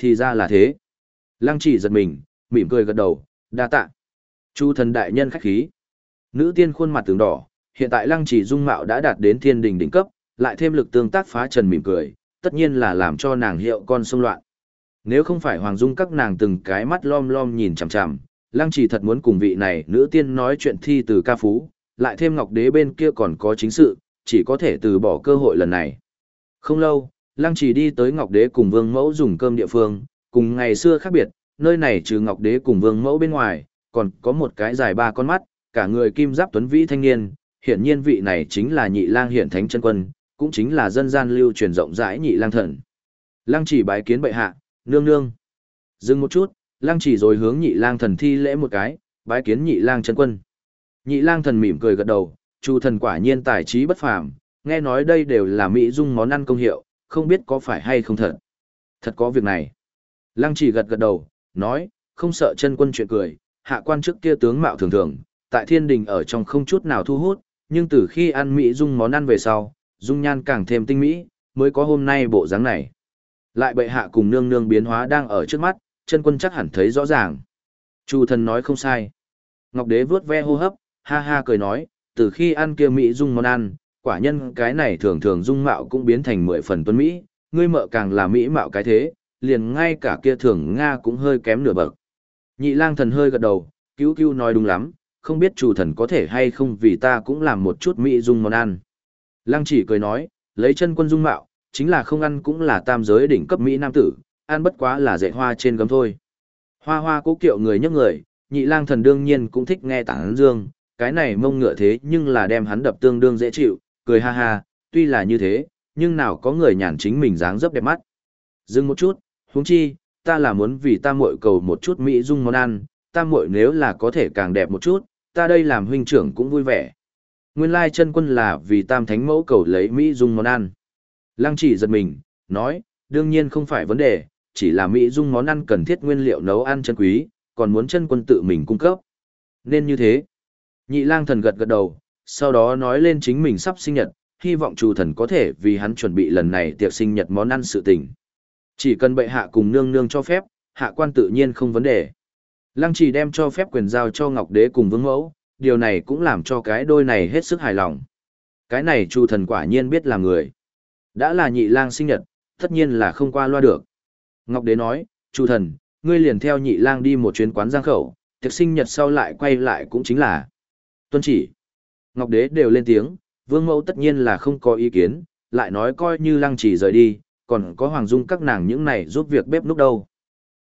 Thì ra là thế. Lăng chỉ giật mình, mỉm cười gật đầu, đa tạ. Chu thần đại nhân khách khí. Nữ tiên khuôn mặt tường đỏ, hiện tại lăng chỉ dung mạo đã đạt đến thiên đình đỉnh cấp, lại thêm lực tương tác phá trần mỉm cười, tất nhiên là làm cho nàng hiệu con sông loạn. Nếu không phải Hoàng Dung các nàng từng cái mắt lom lom nhìn chằm chằm, lăng chỉ thật muốn cùng vị này nữ tiên nói chuyện thi từ ca phú, lại thêm ngọc đế bên kia còn có chính sự, chỉ có thể từ bỏ cơ hội lần này. Không lâu, lăng chỉ đi tới ngọc đế cùng vương mẫu dùng cơm địa phương, cùng ngày xưa khác biệt, nơi này trừ ngọc đế cùng vương mẫu bên ngoài, còn có một cái dài ba con mắt, cả người kim giáp tuấn vĩ thanh niên, hiển nhiên vị này chính là nhị lang hiển thánh chân quân, cũng chính là dân gian lưu truyền rộng rãi nhị lang thần. Lăng chỉ bái kiến bệ hạ, nương nương. Dừng một chút, lăng chỉ rồi hướng nhị lang thần thi lễ một cái, bái kiến nhị lang chân quân. Nhị lang thần mỉm cười gật đầu, chu thần quả nhiên tài trí bất phàm, nghe nói đây đều là mỹ dung món ăn công hiệu, không biết có phải hay không thật. Thật có việc này. Lăng chỉ gật gật đầu, nói, không sợ chân quân chuyện cười, hạ quan trước kia tướng mạo thường thường, tại thiên đình ở trong không chút nào thu hút, nhưng từ khi ăn mỹ dung món ăn về sau, dung nhan càng thêm tinh mỹ, mới có hôm nay bộ dáng này. Lại bệ hạ cùng nương nương biến hóa đang ở trước mắt, chân quân chắc hẳn thấy rõ ràng. Chu thần nói không sai. Ngọc đế vướt ve hô hấp, ha ha cười nói, từ khi ăn kia mỹ dung món ăn, quả nhân cái này thường thường dung mạo cũng biến thành mười phần tuấn mỹ, ngươi mợ càng là mỹ mạo cái thế, liền ngay cả kia thường Nga cũng hơi kém nửa bậc. Nhị lang thần hơi gật đầu, cứu cứu nói đúng lắm, không biết chủ thần có thể hay không vì ta cũng làm một chút mỹ dung món ăn. Lăng chỉ cười nói, lấy chân quân dung mạo, chính là không ăn cũng là tam giới đỉnh cấp mỹ nam tử, ăn bất quá là dạy hoa trên gấm thôi. Hoa hoa cố kiệu người nhấc người, nhị lang thần đương nhiên cũng thích nghe tảng dương, cái này mông ngựa thế nhưng là đem hắn đập tương đương dễ chịu, cười ha ha, tuy là như thế, nhưng nào có người nhàn chính mình dáng dấp đẹp mắt. Dừng một chút, huống chi, ta là muốn vì ta muội cầu một chút mỹ dung món ăn, ta muội nếu là có thể càng đẹp một chút, ta đây làm huynh trưởng cũng vui vẻ. Nguyên lai chân quân là vì tam thánh mẫu cầu lấy mỹ dung món ăn. Lăng chỉ giật mình, nói, đương nhiên không phải vấn đề, chỉ là mỹ dung món ăn cần thiết nguyên liệu nấu ăn chân quý, còn muốn chân quân tự mình cung cấp. Nên như thế. Nhị lang thần gật gật đầu, sau đó nói lên chính mình sắp sinh nhật, hy vọng chủ thần có thể vì hắn chuẩn bị lần này tiệc sinh nhật món ăn sự tình. Chỉ cần bệ hạ cùng nương nương cho phép, hạ quan tự nhiên không vấn đề. Lăng chỉ đem cho phép quyền giao cho Ngọc Đế cùng vương mẫu, điều này cũng làm cho cái đôi này hết sức hài lòng. Cái này chủ thần quả nhiên biết là người. Đã là nhị lang sinh nhật, tất nhiên là không qua loa được. Ngọc Đế nói, chủ thần, ngươi liền theo nhị lang đi một chuyến quán giang khẩu, tiệc sinh nhật sau lại quay lại cũng chính là tuân chỉ. Ngọc Đế đều lên tiếng, vương mẫu tất nhiên là không có ý kiến, lại nói coi như lăng chỉ rời đi, còn có hoàng dung các nàng những này giúp việc bếp núc đâu.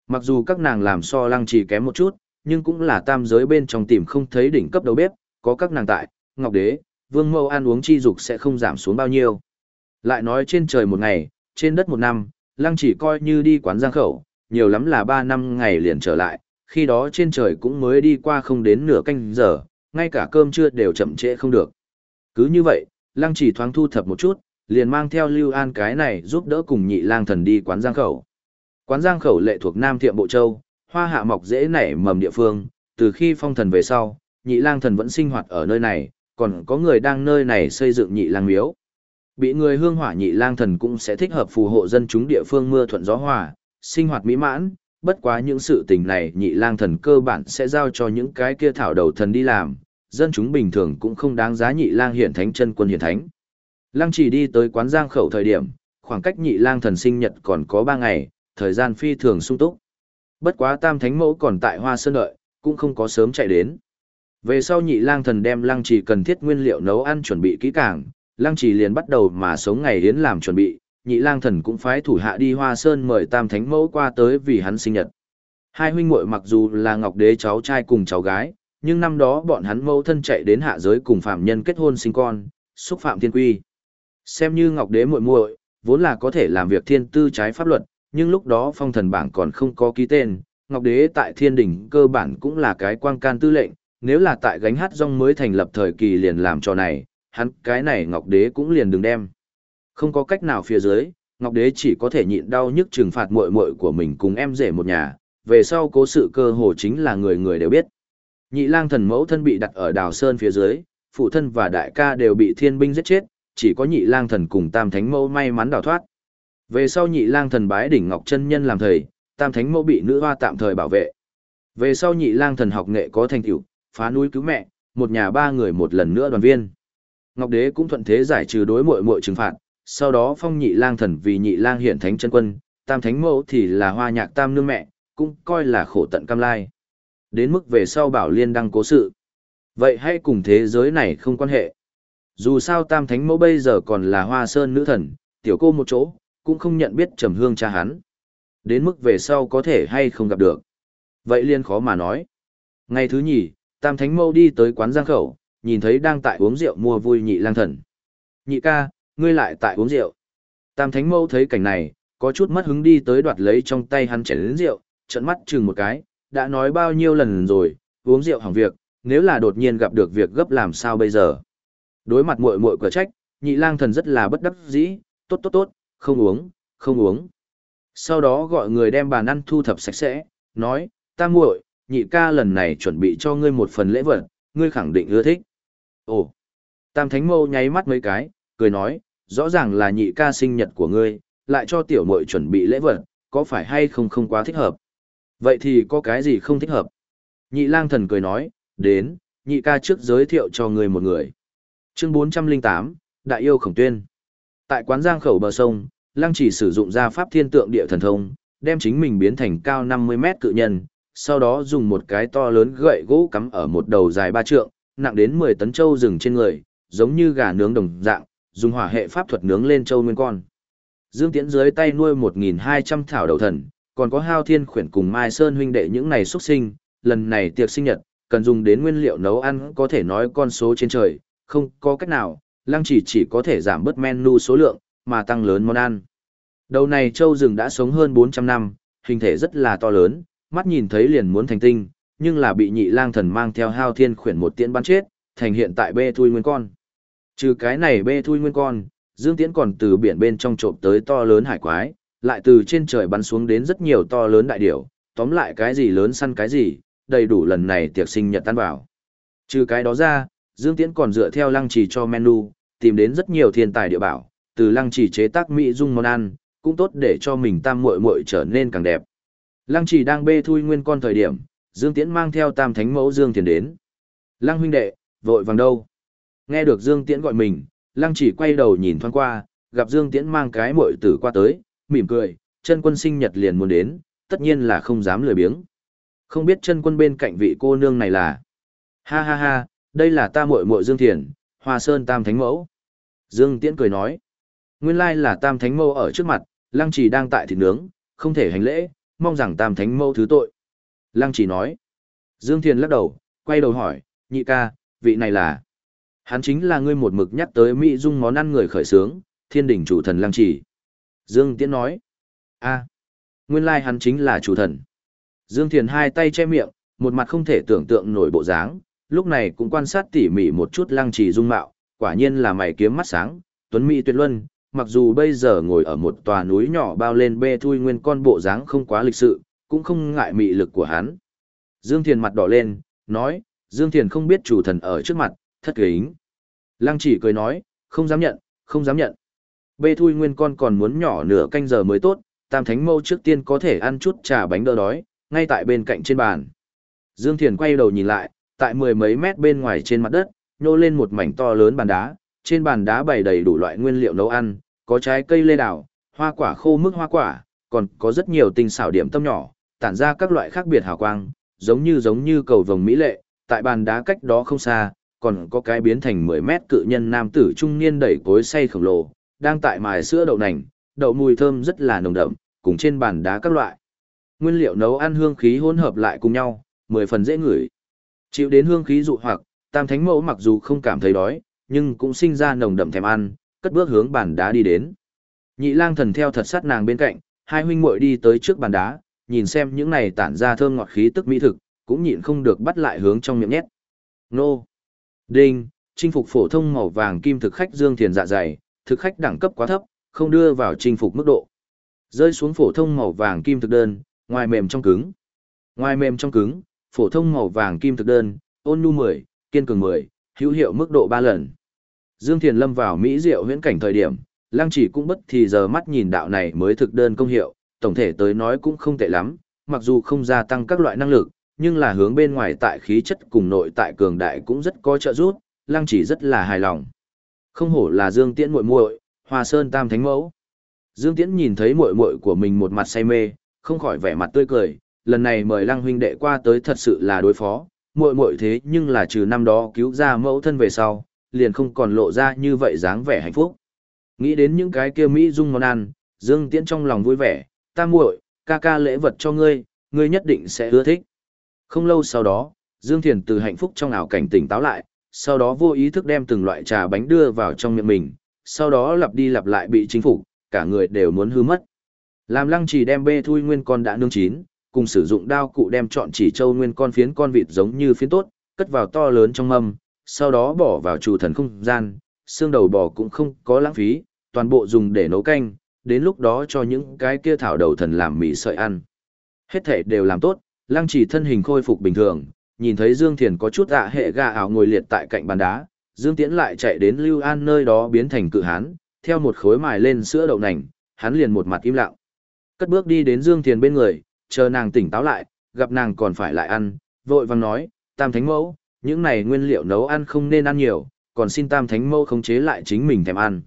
Mặc dù các nàng làm so lăng chỉ kém một chút, nhưng cũng là tam giới bên trong tìm không thấy đỉnh cấp đầu bếp, có các nàng tại, Ngọc Đế, vương mẫu ăn uống chi dục sẽ không giảm xuống bao nhiêu. Lại nói trên trời một ngày, trên đất một năm, lăng chỉ coi như đi quán giang khẩu, nhiều lắm là ba năm ngày liền trở lại, khi đó trên trời cũng mới đi qua không đến nửa canh giờ, ngay cả cơm trưa đều chậm trễ không được. Cứ như vậy, lăng chỉ thoáng thu thập một chút, liền mang theo Lưu An cái này giúp đỡ cùng nhị lang thần đi quán giang khẩu. Quán giang khẩu lệ thuộc Nam Thiệm Bộ Châu, hoa hạ mọc dễ nảy mầm địa phương, từ khi phong thần về sau, nhị lang thần vẫn sinh hoạt ở nơi này, còn có người đang nơi này xây dựng nhị lang miếu. Bị người hương hỏa nhị lang thần cũng sẽ thích hợp phù hộ dân chúng địa phương mưa thuận gió hòa, sinh hoạt mỹ mãn, bất quá những sự tình này nhị lang thần cơ bản sẽ giao cho những cái kia thảo đầu thần đi làm, dân chúng bình thường cũng không đáng giá nhị lang hiển thánh chân quân hiển thánh. Lăng chỉ đi tới quán giang khẩu thời điểm, khoảng cách nhị lang thần sinh nhật còn có 3 ngày, thời gian phi thường sung túc. Bất quá tam thánh mẫu còn tại hoa sơn đợi, cũng không có sớm chạy đến. Về sau nhị lang thần đem lăng trì cần thiết nguyên liệu nấu ăn chuẩn bị kỹ càng, lăng trì liền bắt đầu mà sống ngày đến làm chuẩn bị, nhị lang thần cũng phái thủ hạ đi hoa sơn mời tam thánh mẫu qua tới vì hắn sinh nhật. Hai huynh muội mặc dù là ngọc đế cháu trai cùng cháu gái, nhưng năm đó bọn hắn mẫu thân chạy đến hạ giới cùng phạm nhân kết hôn sinh con, xúc phạm thiên quy. Xem như ngọc đế muội muội, vốn là có thể làm việc thiên tư trái pháp luật, nhưng lúc đó phong thần bảng còn không có ký tên, Ngọc Đế tại thiên đỉnh cơ bản cũng là cái quang can tư lệnh, nếu là tại gánh hát rong mới thành lập thời kỳ liền làm trò này, hắn cái này Ngọc Đế cũng liền đừng đem. Không có cách nào phía dưới, Ngọc Đế chỉ có thể nhịn đau nhức trừng phạt muội muội của mình cùng em rể một nhà, về sau cố sự cơ hồ chính là người người đều biết. Nhị lang thần mẫu thân bị đặt ở đào sơn phía dưới, phụ thân và đại ca đều bị thiên binh giết chết, chỉ có nhị lang thần cùng tam thánh mẫu may mắn đào thoát. Về sau nhị lang thần bái đỉnh Ngọc chân Nhân làm thầy, tam thánh mẫu bị nữ hoa tạm thời bảo vệ. Về sau nhị lang thần học nghệ có thành tựu, phá núi cứu mẹ, một nhà ba người một lần nữa đoàn viên. Ngọc Đế cũng thuận thế giải trừ đối muội muội trừng phạt, sau đó phong nhị lang thần vì nhị lang hiện thánh chân quân, tam thánh mẫu thì là hoa nhạc tam nương mẹ, cũng coi là khổ tận cam lai. Đến mức về sau bảo liên đăng cố sự. Vậy hay cùng thế giới này không quan hệ. Dù sao tam thánh mẫu bây giờ còn là hoa sơn nữ thần, tiểu cô một chỗ, cũng không nhận biết trầm hương cha hắn. Đến mức về sau có thể hay không gặp được. Vậy liên khó mà nói. Ngày thứ nhì, tam thánh mẫu đi tới quán giang khẩu, nhìn thấy đang tại uống rượu mua vui nhị lang thần. Nhị ca, ngươi lại tại uống rượu. Tam thánh Mâu thấy cảnh này, có chút mất hứng đi tới đoạt lấy trong tay hắn chén lớn rượu, trận mắt chừng một cái, đã nói bao nhiêu lần rồi, uống rượu hỏng việc, nếu là đột nhiên gặp được việc gấp làm sao bây giờ. Đối mặt muội muội cửa trách, nhị lang thần rất là bất đắc dĩ, tốt tốt tốt, không uống, không uống. Sau đó gọi người đem bàn ăn thu thập sạch sẽ, nói, ta muội, nhị ca lần này chuẩn bị cho ngươi một phần lễ vật, ngươi khẳng định ưa thích. Ồ, tam thánh mâu nháy mắt mấy cái, cười nói, rõ ràng là nhị ca sinh nhật của ngươi, lại cho tiểu muội chuẩn bị lễ vật, có phải hay không không quá thích hợp? Vậy thì có cái gì không thích hợp? Nhị lang thần cười nói, đến, nhị ca trước giới thiệu cho ngươi một người. Chương 408, Đại yêu khổng tuyên. Tại quán giang khẩu bờ sông, lang chỉ sử dụng ra pháp thiên tượng địa thần thông, đem chính mình biến thành cao 50 mét cự nhân, sau đó dùng một cái to lớn gậy gỗ cắm ở một đầu dài ba trượng, nặng đến 10 tấn trâu rừng trên người, giống như gà nướng đồng dạng, dùng hỏa hệ pháp thuật nướng lên châu nguyên con. Dương Tiễn dưới tay nuôi 1.200 thảo đầu thần, còn có hao thiên khuyển cùng Mai Sơn huynh đệ những này xuất sinh, lần này tiệc sinh nhật, cần dùng đến nguyên liệu nấu ăn có thể nói con số trên trời, không có cách nào, lăng chỉ chỉ có thể giảm bớt menu số lượng, mà tăng lớn món ăn. Đầu này châu rừng đã sống hơn 400 năm, hình thể rất là to lớn, mắt nhìn thấy liền muốn thành tinh, nhưng là bị nhị lang thần mang theo hao thiên khuyển một tiễn bắn chết, thành hiện tại bê thui nguyên con. Trừ cái này bê thui nguyên con, Dương Tiễn còn từ biển bên trong trộm tới to lớn hải quái, lại từ trên trời bắn xuống đến rất nhiều to lớn đại điểu, tóm lại cái gì lớn săn cái gì, đầy đủ lần này tiệc sinh nhật tan vào. Trừ cái đó ra, Dương Tiễn còn dựa theo lăng trì cho menu, tìm đến rất nhiều thiên tài địa bảo, từ lăng trì chế tác mỹ dung món ăn, cũng tốt để cho mình tam muội muội trở nên càng đẹp. Lăng trì đang bê thui nguyên con thời điểm, Dương Tiễn mang theo tam thánh mẫu Dương Thiền đến. Lăng huynh đệ, vội vàng đâu? Nghe được Dương Tiễn gọi mình, Lăng chỉ quay đầu nhìn thoáng qua, gặp Dương Tiễn mang cái muội tử qua tới, mỉm cười, chân quân sinh nhật liền muốn đến, tất nhiên là không dám lười biếng. Không biết chân quân bên cạnh vị cô nương này là. Ha ha ha, đây là ta muội muội Dương Thiền, Hoa Sơn Tam Thánh Mẫu. Dương Tiễn cười nói. Nguyên lai là Tam Thánh Mẫu ở trước mặt, Lăng Chỉ đang tại thịt nướng, không thể hành lễ, mong rằng Tam Thánh Mẫu thứ tội. Lăng Chỉ nói. Dương Thiền lắc đầu, quay đầu hỏi, nhị ca, vị này là. Hắn chính là ngươi một mực nhắc tới Mỹ Dung món ăn người khởi sướng, thiên đỉnh chủ thần Lăng Chỉ. Dương Tiễn nói. a nguyên lai hắn chính là chủ thần. Dương Thiền hai tay che miệng, một mặt không thể tưởng tượng nổi bộ dáng, lúc này cũng quan sát tỉ mỉ một chút lăng trì dung mạo, quả nhiên là mày kiếm mắt sáng, tuấn mỹ tuyệt luân, mặc dù bây giờ ngồi ở một tòa núi nhỏ bao lên bê thui nguyên con bộ dáng không quá lịch sự, cũng không ngại mị lực của hắn. Dương Thiền mặt đỏ lên, nói, Dương Thiền không biết chủ thần ở trước mặt, thất kính. Lăng chỉ cười nói, không dám nhận, không dám nhận. Bê thui nguyên con còn muốn nhỏ nửa canh giờ mới tốt, tam thánh mâu trước tiên có thể ăn chút trà bánh đỡ đói, ngay tại bên cạnh trên bàn. Dương Thiền quay đầu nhìn lại, tại mười mấy mét bên ngoài trên mặt đất, nhô lên một mảnh to lớn bàn đá, trên bàn đá bày đầy đủ loại nguyên liệu nấu ăn, có trái cây lê đào, hoa quả khô mức hoa quả, còn có rất nhiều tinh xảo điểm tâm nhỏ, tản ra các loại khác biệt hào quang, giống như giống như cầu vồng mỹ lệ, tại bàn đá cách đó không xa, còn có cái biến thành 10 mét cự nhân nam tử trung niên đẩy cối xay khổng lồ, đang tại mài sữa đậu nành, đậu mùi thơm rất là nồng đậm, cùng trên bàn đá các loại. Nguyên liệu nấu ăn hương khí hỗn hợp lại cùng nhau, mười phần dễ ngửi. Chịu đến hương khí dụ hoặc, Tam Thánh Mẫu mặc dù không cảm thấy đói, nhưng cũng sinh ra nồng đậm thèm ăn, cất bước hướng bàn đá đi đến. Nhị Lang thần theo thật sát nàng bên cạnh, hai huynh muội đi tới trước bàn đá, nhìn xem những này tản ra thơm ngọt khí tức mỹ thực, cũng nhịn không được bắt lại hướng trong miệng nhét. Nô! Đinh! Chinh phục phổ thông màu vàng kim thực khách Dương Thiền dạ dày, thực khách đẳng cấp quá thấp, không đưa vào chinh phục mức độ. Rơi xuống phổ thông màu vàng kim thực đơn, ngoài mềm trong cứng. Ngoài mềm trong cứng, phổ thông màu vàng kim thực đơn, ôn nhu 10, kiên cường 10, hữu hiệu mức độ 3 lần. Dương Thiền lâm vào Mỹ Diệu huyễn cảnh thời điểm, Lăng Chỉ cũng bất thì giờ mắt nhìn đạo này mới thực đơn công hiệu, tổng thể tới nói cũng không tệ lắm, mặc dù không gia tăng các loại năng lực, nhưng là hướng bên ngoài tại khí chất cùng nội tại cường đại cũng rất có trợ giúp, lăng chỉ rất là hài lòng. Không hổ là Dương Tiễn muội muội, Hoa Sơn Tam Thánh Mẫu. Dương Tiễn nhìn thấy muội muội của mình một mặt say mê, không khỏi vẻ mặt tươi cười, lần này mời Lăng huynh đệ qua tới thật sự là đối phó, muội muội thế nhưng là trừ năm đó cứu ra mẫu thân về sau, liền không còn lộ ra như vậy dáng vẻ hạnh phúc. Nghĩ đến những cái kia mỹ dung món ăn, Dương Tiễn trong lòng vui vẻ, ta muội, ca ca lễ vật cho ngươi, ngươi nhất định sẽ ưa thích. Không lâu sau đó, Dương Thiền từ hạnh phúc trong ảo cảnh tỉnh táo lại, sau đó vô ý thức đem từng loại trà bánh đưa vào trong miệng mình, sau đó lặp đi lặp lại bị chính phủ, cả người đều muốn hư mất. Làm lăng chỉ đem bê thui nguyên con đã nương chín, cùng sử dụng đao cụ đem chọn chỉ châu nguyên con phiến con vịt giống như phiến tốt, cất vào to lớn trong mâm, sau đó bỏ vào chủ thần không gian, xương đầu bò cũng không có lãng phí, toàn bộ dùng để nấu canh, đến lúc đó cho những cái kia thảo đầu thần làm mì sợi ăn. Hết thể đều làm tốt, lăng chỉ thân hình khôi phục bình thường, nhìn thấy Dương Thiền có chút ạ hệ gà ảo ngồi liệt tại cạnh bàn đá, Dương Tiễn lại chạy đến Lưu An nơi đó biến thành cự hán, theo một khối mài lên sữa đậu nành, hắn liền một mặt im lặng. Cất bước đi đến Dương Thiền bên người, chờ nàng tỉnh táo lại, gặp nàng còn phải lại ăn, vội vàng nói, Tam Thánh Mẫu, những này nguyên liệu nấu ăn không nên ăn nhiều, còn xin Tam Thánh Mẫu khống chế lại chính mình thèm ăn.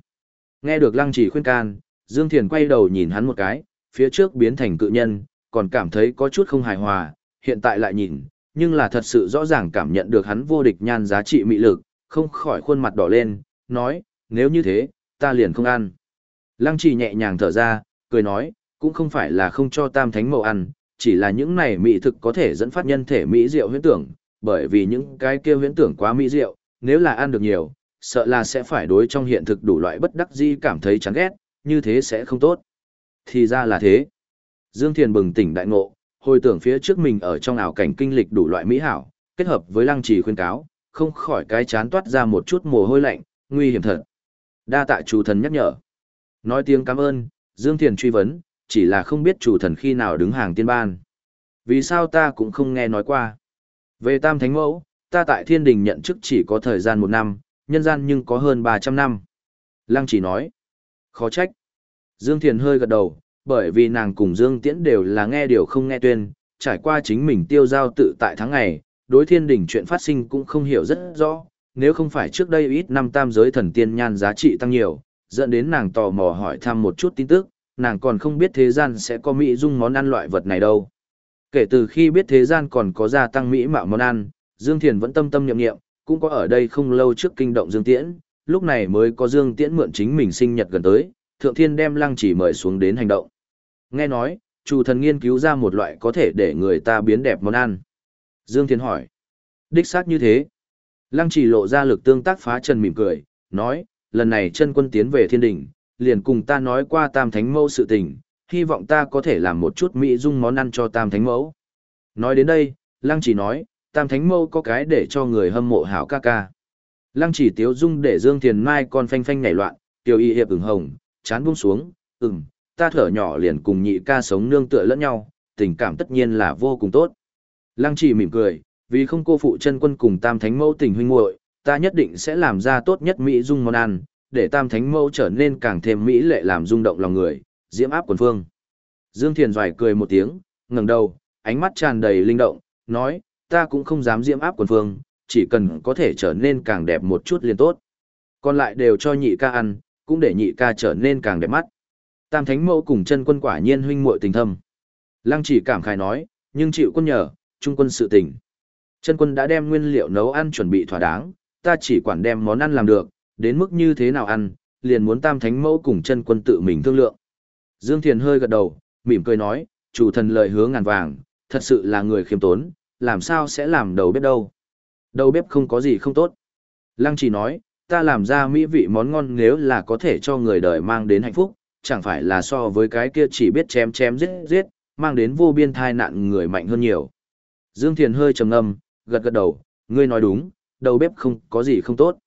Nghe được Lăng Chỉ khuyên can, Dương Thiền quay đầu nhìn hắn một cái, phía trước biến thành cự nhân, còn cảm thấy có chút không hài hòa, hiện tại lại nhìn, nhưng là thật sự rõ ràng cảm nhận được hắn vô địch nhan giá trị mị lực, không khỏi khuôn mặt đỏ lên, nói, nếu như thế, ta liền không ăn. Lăng trì nhẹ nhàng thở ra, cười nói, cũng không phải là không cho tam thánh mẫu ăn, chỉ là những này mỹ thực có thể dẫn phát nhân thể mỹ diệu huyễn tưởng, bởi vì những cái kia huyễn tưởng quá mỹ diệu, nếu là ăn được nhiều, sợ là sẽ phải đối trong hiện thực đủ loại bất đắc di cảm thấy chán ghét, như thế sẽ không tốt. Thì ra là thế. Dương Thiền bừng tỉnh đại ngộ, hồi tưởng phía trước mình ở trong ảo cảnh kinh lịch đủ loại mỹ hảo, kết hợp với lăng trì khuyên cáo, không khỏi cái chán toát ra một chút mồ hôi lạnh, nguy hiểm thật. Đa tạ chủ thần nhắc nhở. Nói tiếng cảm ơn, Dương Thiền truy vấn, chỉ là không biết chủ thần khi nào đứng hàng tiên ban. Vì sao ta cũng không nghe nói qua. Về Tam Thánh Mẫu, ta tại thiên đình nhận chức chỉ có thời gian một năm, nhân gian nhưng có hơn 300 năm. Lăng chỉ nói. Khó trách. Dương Thiền hơi gật đầu, bởi vì nàng cùng Dương Tiễn đều là nghe điều không nghe tuyên, trải qua chính mình tiêu giao tự tại tháng ngày, đối thiên đỉnh chuyện phát sinh cũng không hiểu rất rõ, nếu không phải trước đây ít năm tam giới thần tiên nhan giá trị tăng nhiều, dẫn đến nàng tò mò hỏi thăm một chút tin tức, nàng còn không biết thế gian sẽ có mỹ dung món ăn loại vật này đâu. Kể từ khi biết thế gian còn có gia tăng mỹ mạo món ăn, Dương Thiền vẫn tâm tâm nhậm nghiệm, cũng có ở đây không lâu trước kinh động Dương Tiễn, lúc này mới có Dương Tiễn mượn chính mình sinh nhật gần tới, Thượng Thiên đem Lăng Chỉ mời xuống đến hành động. Nghe nói, chủ thần nghiên cứu ra một loại có thể để người ta biến đẹp món ăn. Dương Thiên hỏi. Đích xác như thế. Lăng chỉ lộ ra lực tương tác phá trần mỉm cười, nói, lần này chân quân tiến về thiên đỉnh, liền cùng ta nói qua tam thánh mẫu sự tình, hy vọng ta có thể làm một chút mỹ dung món ăn cho tam thánh mẫu. Nói đến đây, lăng chỉ nói, tam thánh mẫu có cái để cho người hâm mộ hảo ca ca. Lăng chỉ tiếu dung để Dương Thiền Mai con phanh phanh nhảy loạn, tiểu y hiệp ửng hồng, chán buông xuống, ửng ta thở nhỏ liền cùng nhị ca sống nương tựa lẫn nhau, tình cảm tất nhiên là vô cùng tốt. Lăng chỉ mỉm cười, vì không cô phụ chân quân cùng tam thánh mẫu tình huynh muội, ta nhất định sẽ làm ra tốt nhất mỹ dung món ăn, để tam thánh mẫu trở nên càng thêm mỹ lệ làm rung động lòng người, diễm áp quần phương. Dương Thiền doài cười một tiếng, ngẩng đầu, ánh mắt tràn đầy linh động, nói, ta cũng không dám diễm áp quần phương, chỉ cần có thể trở nên càng đẹp một chút liền tốt. Còn lại đều cho nhị ca ăn, cũng để nhị ca trở nên càng đẹp mắt. Tam thánh mẫu cùng chân quân quả nhiên huynh muội tình thâm. Lăng chỉ cảm khai nói, nhưng chịu quân nhờ, trung quân sự tình. Chân quân đã đem nguyên liệu nấu ăn chuẩn bị thỏa đáng, ta chỉ quản đem món ăn làm được, đến mức như thế nào ăn, liền muốn tam thánh mẫu cùng chân quân tự mình thương lượng. Dương Thiền hơi gật đầu, mỉm cười nói, chủ thần lời hứa ngàn vàng, thật sự là người khiêm tốn, làm sao sẽ làm đầu bếp đâu. Đầu bếp không có gì không tốt. Lăng chỉ nói, ta làm ra mỹ vị món ngon nếu là có thể cho người đời mang đến hạnh phúc, chẳng phải là so với cái kia chỉ biết chém chém giết giết, mang đến vô biên thai nạn người mạnh hơn nhiều. Dương Thiền hơi trầm ngâm, gật gật đầu, ngươi nói đúng, đầu bếp không có gì không tốt.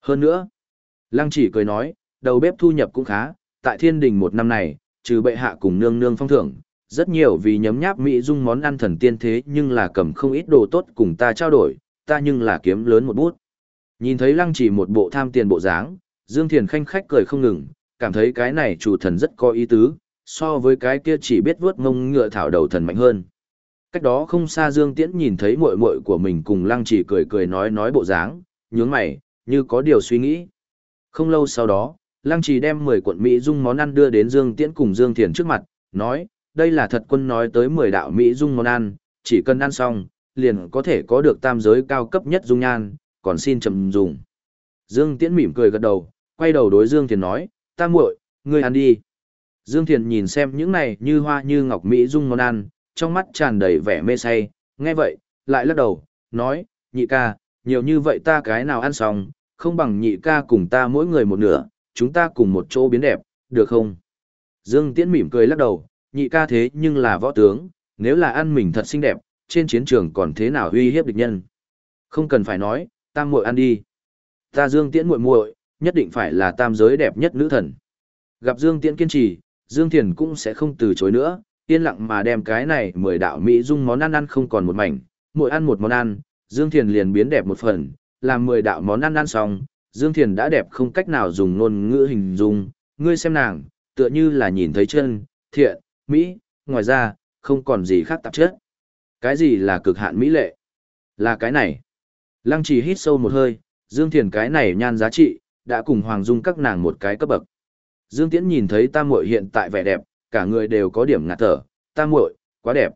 Hơn nữa, Lăng chỉ cười nói, đầu bếp thu nhập cũng khá, tại thiên đình một năm này, trừ bệ hạ cùng nương nương phong thưởng, rất nhiều vì nhấm nháp mỹ dung món ăn thần tiên thế nhưng là cầm không ít đồ tốt cùng ta trao đổi, ta nhưng là kiếm lớn một bút. Nhìn thấy lăng chỉ một bộ tham tiền bộ dáng, Dương Thiền khanh khách cười không ngừng, cảm thấy cái này chủ thần rất có ý tứ, so với cái kia chỉ biết vuốt mông ngựa thảo đầu thần mạnh hơn. Cách đó không xa Dương Tiễn nhìn thấy muội muội của mình cùng Lăng Chỉ cười cười nói nói bộ dáng, nhướng mày, như có điều suy nghĩ. Không lâu sau đó, Lăng Chỉ đem 10 cuộn Mỹ dung món ăn đưa đến Dương Tiễn cùng Dương Thiền trước mặt, nói, đây là thật quân nói tới 10 đạo Mỹ dung món ăn, chỉ cần ăn xong, liền có thể có được tam giới cao cấp nhất dung nhan, còn xin chậm dùng. Dương Tiễn mỉm cười gật đầu, quay đầu đối Dương Thiền nói, ta muội, ngươi ăn đi. Dương Thiền nhìn xem những này như hoa như ngọc Mỹ dung món ăn, trong mắt tràn đầy vẻ mê say, nghe vậy, lại lắc đầu, nói, nhị ca, nhiều như vậy ta cái nào ăn xong, không bằng nhị ca cùng ta mỗi người một nửa, chúng ta cùng một chỗ biến đẹp, được không? Dương Tiễn mỉm cười lắc đầu, nhị ca thế nhưng là võ tướng, nếu là ăn mình thật xinh đẹp, trên chiến trường còn thế nào uy hiếp địch nhân. Không cần phải nói, ta muội ăn đi. Ta Dương Tiễn muội muội, nhất định phải là tam giới đẹp nhất nữ thần. Gặp Dương Tiễn kiên trì, Dương Thiền cũng sẽ không từ chối nữa, yên lặng mà đem cái này mười đạo Mỹ dung món ăn ăn không còn một mảnh, mỗi ăn một món ăn, Dương Thiền liền biến đẹp một phần, làm mười đạo món ăn ăn xong, Dương Thiền đã đẹp không cách nào dùng ngôn ngữ hình dung, ngươi xem nàng, tựa như là nhìn thấy chân, thiện, Mỹ, ngoài ra, không còn gì khác tạp chất. Cái gì là cực hạn Mỹ lệ? Là cái này. Lăng trì hít sâu một hơi, Dương Thiền cái này nhan giá trị, đã cùng Hoàng Dung các nàng một cái cấp bậc. Dương Tiễn nhìn thấy Tam Muội hiện tại vẻ đẹp, cả người đều có điểm ngạt thở, Tam Muội, quá đẹp.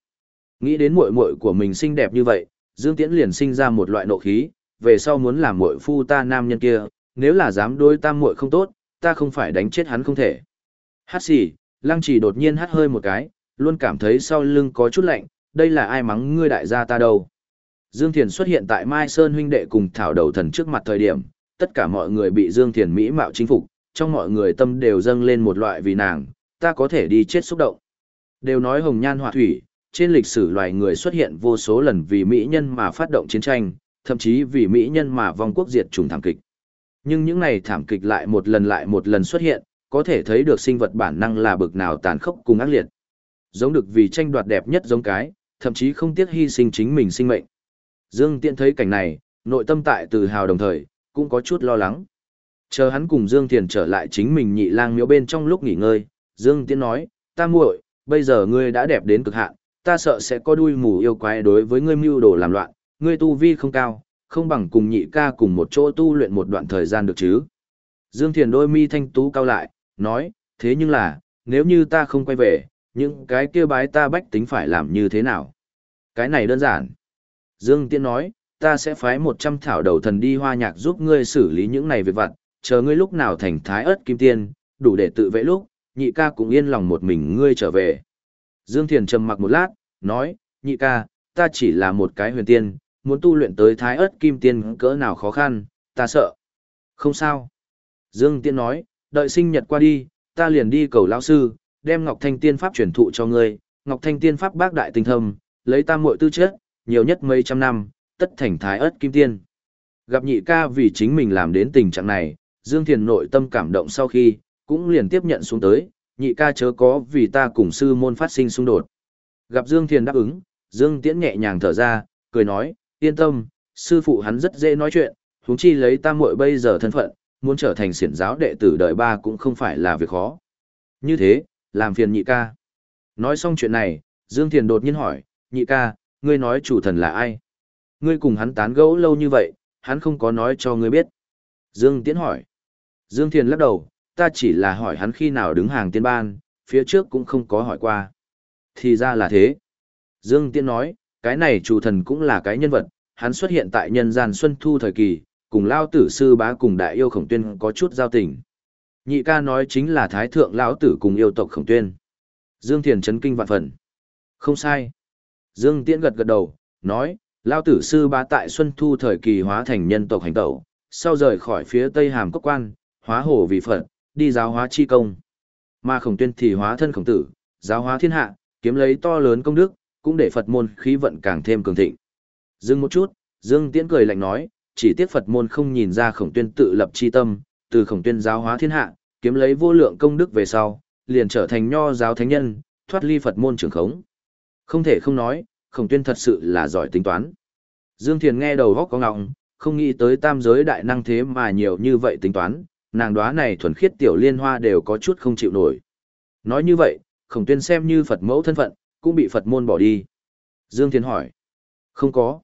Nghĩ đến muội muội của mình xinh đẹp như vậy, Dương Tiễn liền sinh ra một loại nộ khí, về sau muốn làm muội phu ta nam nhân kia, nếu là dám đối Tam Muội không tốt, ta không phải đánh chết hắn không thể. Hát xì, Lăng Chỉ đột nhiên hát hơi một cái, luôn cảm thấy sau lưng có chút lạnh, đây là ai mắng ngươi đại gia ta đâu. Dương Thiền xuất hiện tại Mai Sơn huynh đệ cùng thảo đầu thần trước mặt thời điểm, tất cả mọi người bị Dương Thiền mỹ mạo chính phục, trong mọi người tâm đều dâng lên một loại vì nàng, ta có thể đi chết xúc động. Đều nói hồng nhan họa thủy, trên lịch sử loài người xuất hiện vô số lần vì mỹ nhân mà phát động chiến tranh, thậm chí vì mỹ nhân mà vong quốc diệt chủng thảm kịch. Nhưng những này thảm kịch lại một lần lại một lần xuất hiện, có thể thấy được sinh vật bản năng là bực nào tàn khốc cùng ác liệt. Giống được vì tranh đoạt đẹp nhất giống cái, thậm chí không tiếc hy sinh chính mình sinh mệnh. Dương Tiễn thấy cảnh này, nội tâm tại tự hào đồng thời, cũng có chút lo lắng. Chờ hắn cùng Dương Thiền trở lại chính mình nhị lang miếu bên trong lúc nghỉ ngơi, Dương Tiễn nói, ta muội, bây giờ ngươi đã đẹp đến cực hạn, ta sợ sẽ có đuôi mù yêu quái đối với ngươi mưu đồ làm loạn, ngươi tu vi không cao, không bằng cùng nhị ca cùng một chỗ tu luyện một đoạn thời gian được chứ. Dương Thiền đôi mi thanh tú cao lại, nói, thế nhưng là, nếu như ta không quay về, những cái kia bái ta bách tính phải làm như thế nào? Cái này đơn giản. Dương Tiễn nói, ta sẽ phái một trăm thảo đầu thần đi hoa nhạc giúp ngươi xử lý những này việc vặt, chờ ngươi lúc nào thành thái ớt kim tiên, đủ để tự vệ lúc, nhị ca cũng yên lòng một mình ngươi trở về. Dương Thiền trầm mặc một lát, nói, nhị ca, ta chỉ là một cái huyền tiên, muốn tu luyện tới thái ớt kim tiên cỡ nào khó khăn, ta sợ. Không sao. Dương Tiên nói, đợi sinh nhật qua đi, ta liền đi cầu lão sư, đem Ngọc Thanh Tiên Pháp truyền thụ cho ngươi, Ngọc Thanh Tiên Pháp bác đại tinh thâm, lấy ta muội tư chất, nhiều nhất mấy trăm năm, tất thành thái ớt kim tiên. Gặp nhị ca vì chính mình làm đến tình trạng này, Dương Thiền nội tâm cảm động sau khi, cũng liền tiếp nhận xuống tới, nhị ca chớ có vì ta cùng sư môn phát sinh xung đột. Gặp Dương Thiền đáp ứng, Dương Tiễn nhẹ nhàng thở ra, cười nói, yên tâm, sư phụ hắn rất dễ nói chuyện, huống chi lấy ta muội bây giờ thân phận, muốn trở thành siển giáo đệ tử đời ba cũng không phải là việc khó. Như thế, làm phiền nhị ca. Nói xong chuyện này, Dương Thiền đột nhiên hỏi, nhị ca, ngươi nói chủ thần là ai? Ngươi cùng hắn tán gẫu lâu như vậy, hắn không có nói cho ngươi biết. Dương Tiễn hỏi. Dương Thiền lắc đầu, ta chỉ là hỏi hắn khi nào đứng hàng tiên ban, phía trước cũng không có hỏi qua. Thì ra là thế. Dương Tiễn nói, cái này chủ thần cũng là cái nhân vật, hắn xuất hiện tại nhân gian xuân thu thời kỳ, cùng lao tử sư bá cùng đại yêu khổng tuyên có chút giao tình. Nhị ca nói chính là thái thượng lão tử cùng yêu tộc khổng tuyên. Dương Thiền chấn kinh vạn phần. Không sai. Dương Tiễn gật gật đầu, nói, lao tử sư bá tại xuân thu thời kỳ hóa thành nhân tộc hành tẩu, sau rời khỏi phía tây hàm cốc quan, hóa hồ vì Phật, đi giáo hóa chi công. Mà khổng tuyên thì hóa thân khổng tử, giáo hóa thiên hạ, kiếm lấy to lớn công đức, cũng để Phật môn khí vận càng thêm cường thịnh. Dừng một chút, Dương Tiễn cười lạnh nói, chỉ tiếc Phật môn không nhìn ra khổng tuyên tự lập chi tâm, từ khổng tuyên giáo hóa thiên hạ, kiếm lấy vô lượng công đức về sau, liền trở thành nho giáo thánh nhân, thoát ly Phật môn trưởng khống. Không thể không nói, khổng tuyên thật sự là giỏi tính toán. Dương Thiền nghe đầu góc có ngọng, không nghĩ tới tam giới đại năng thế mà nhiều như vậy tính toán, nàng đoá này thuần khiết tiểu liên hoa đều có chút không chịu nổi. Nói như vậy, khổng tuyên xem như Phật mẫu thân phận, cũng bị Phật môn bỏ đi. Dương Thiền hỏi. Không có.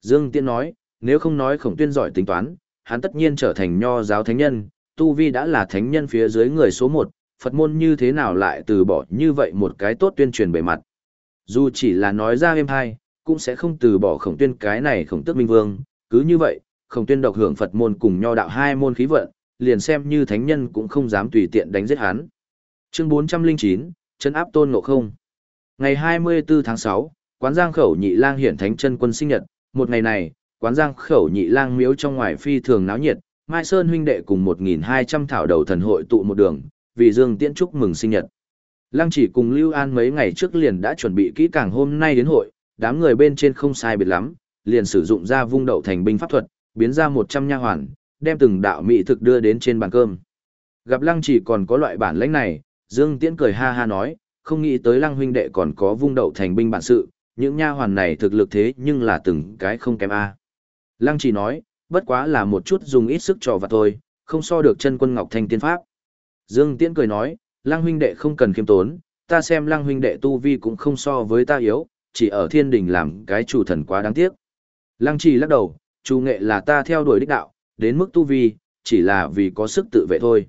Dương Tiên nói, nếu không nói khổng tuyên giỏi tính toán, hắn tất nhiên trở thành nho giáo thánh nhân, tu vi đã là thánh nhân phía dưới người số một, Phật môn như thế nào lại từ bỏ như vậy một cái tốt tuyên truyền bề mặt. Dù chỉ là nói ra êm hai, cũng sẽ không từ bỏ khổng tuyên cái này khổng tước minh vương, cứ như vậy, khổng tuyên độc hưởng Phật môn cùng nho đạo hai môn khí vận, liền xem như thánh nhân cũng không dám tùy tiện đánh giết hắn. Chương 409, chân áp tôn ngộ không. Ngày 24 tháng 6, quán giang khẩu nhị lang hiển thánh chân quân sinh nhật, một ngày này, quán giang khẩu nhị lang miếu trong ngoài phi thường náo nhiệt, Mai Sơn huynh đệ cùng 1.200 thảo đầu thần hội tụ một đường, vì Dương Tiễn chúc mừng sinh nhật. Lăng chỉ cùng Lưu An mấy ngày trước liền đã chuẩn bị kỹ càng hôm nay đến hội, đám người bên trên không sai biệt lắm, liền sử dụng ra vung đậu thành binh pháp thuật, biến ra 100 nha hoàn, đem từng đạo mỹ thực đưa đến trên bàn cơm. Gặp Lăng chỉ còn có loại bản lãnh này, Dương Tiễn cười ha ha nói, không nghĩ tới Lăng huynh đệ còn có vung đậu thành binh bản sự, những nha hoàn này thực lực thế nhưng là từng cái không kém a. Lăng chỉ nói, bất quá là một chút dùng ít sức trò và thôi, không so được chân quân Ngọc Thanh tiên pháp. Dương Tiễn cười nói, Lăng huynh đệ không cần khiêm tốn, ta xem Lăng huynh đệ tu vi cũng không so với ta yếu, chỉ ở thiên đình làm cái chủ thần quá đáng tiếc. Lăng Chỉ lắc đầu, chủ nghệ là ta theo đuổi đích đạo, đến mức tu vi, chỉ là vì có sức tự vệ thôi.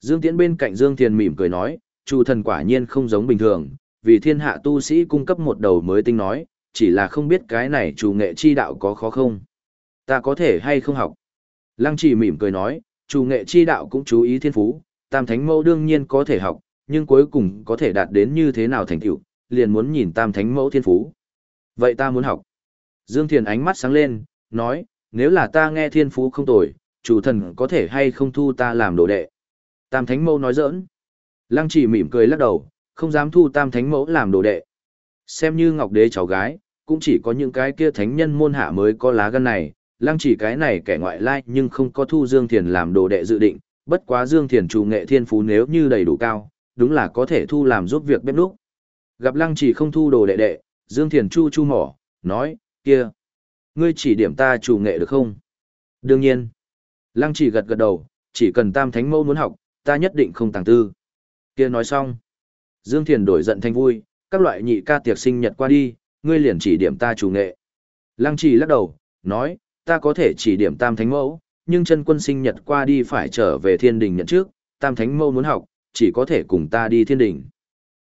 Dương Tiễn bên cạnh Dương Thiền mỉm cười nói, chủ thần quả nhiên không giống bình thường, vì thiên hạ tu sĩ cung cấp một đầu mới tinh nói, chỉ là không biết cái này chủ nghệ chi đạo có khó không. Ta có thể hay không học. Lăng Chỉ mỉm cười nói, chủ nghệ chi đạo cũng chú ý thiên phú, tam thánh mẫu đương nhiên có thể học, nhưng cuối cùng có thể đạt đến như thế nào thành tựu, liền muốn nhìn tam thánh mẫu thiên phú. Vậy ta muốn học. Dương Thiền ánh mắt sáng lên, nói, nếu là ta nghe thiên phú không tồi, chủ thần có thể hay không thu ta làm đồ đệ. Tam thánh mẫu nói giỡn. Lăng chỉ mỉm cười lắc đầu, không dám thu tam thánh mẫu làm đồ đệ. Xem như ngọc đế cháu gái, cũng chỉ có những cái kia thánh nhân môn hạ mới có lá gan này, lăng chỉ cái này kẻ ngoại lai nhưng không có thu Dương Thiền làm đồ đệ dự định, bất quá Dương Thiền chủ nghệ thiên phú nếu như đầy đủ cao, đúng là có thể thu làm giúp việc bếp núc. Gặp lăng chỉ không thu đồ đệ đệ, Dương Thiền chu chu mỏ, nói, kia, ngươi chỉ điểm ta chủ nghệ được không? Đương nhiên. Lăng chỉ gật gật đầu, chỉ cần tam thánh mẫu muốn học, ta nhất định không tàng tư. Kia nói xong. Dương Thiền đổi giận thành vui, các loại nhị ca tiệc sinh nhật qua đi, ngươi liền chỉ điểm ta chủ nghệ. Lăng chỉ lắc đầu, nói, ta có thể chỉ điểm tam thánh mẫu, nhưng chân quân sinh nhật qua đi phải trở về thiên đình nhận trước, tam thánh Mâu muốn học, chỉ có thể cùng ta đi thiên đình.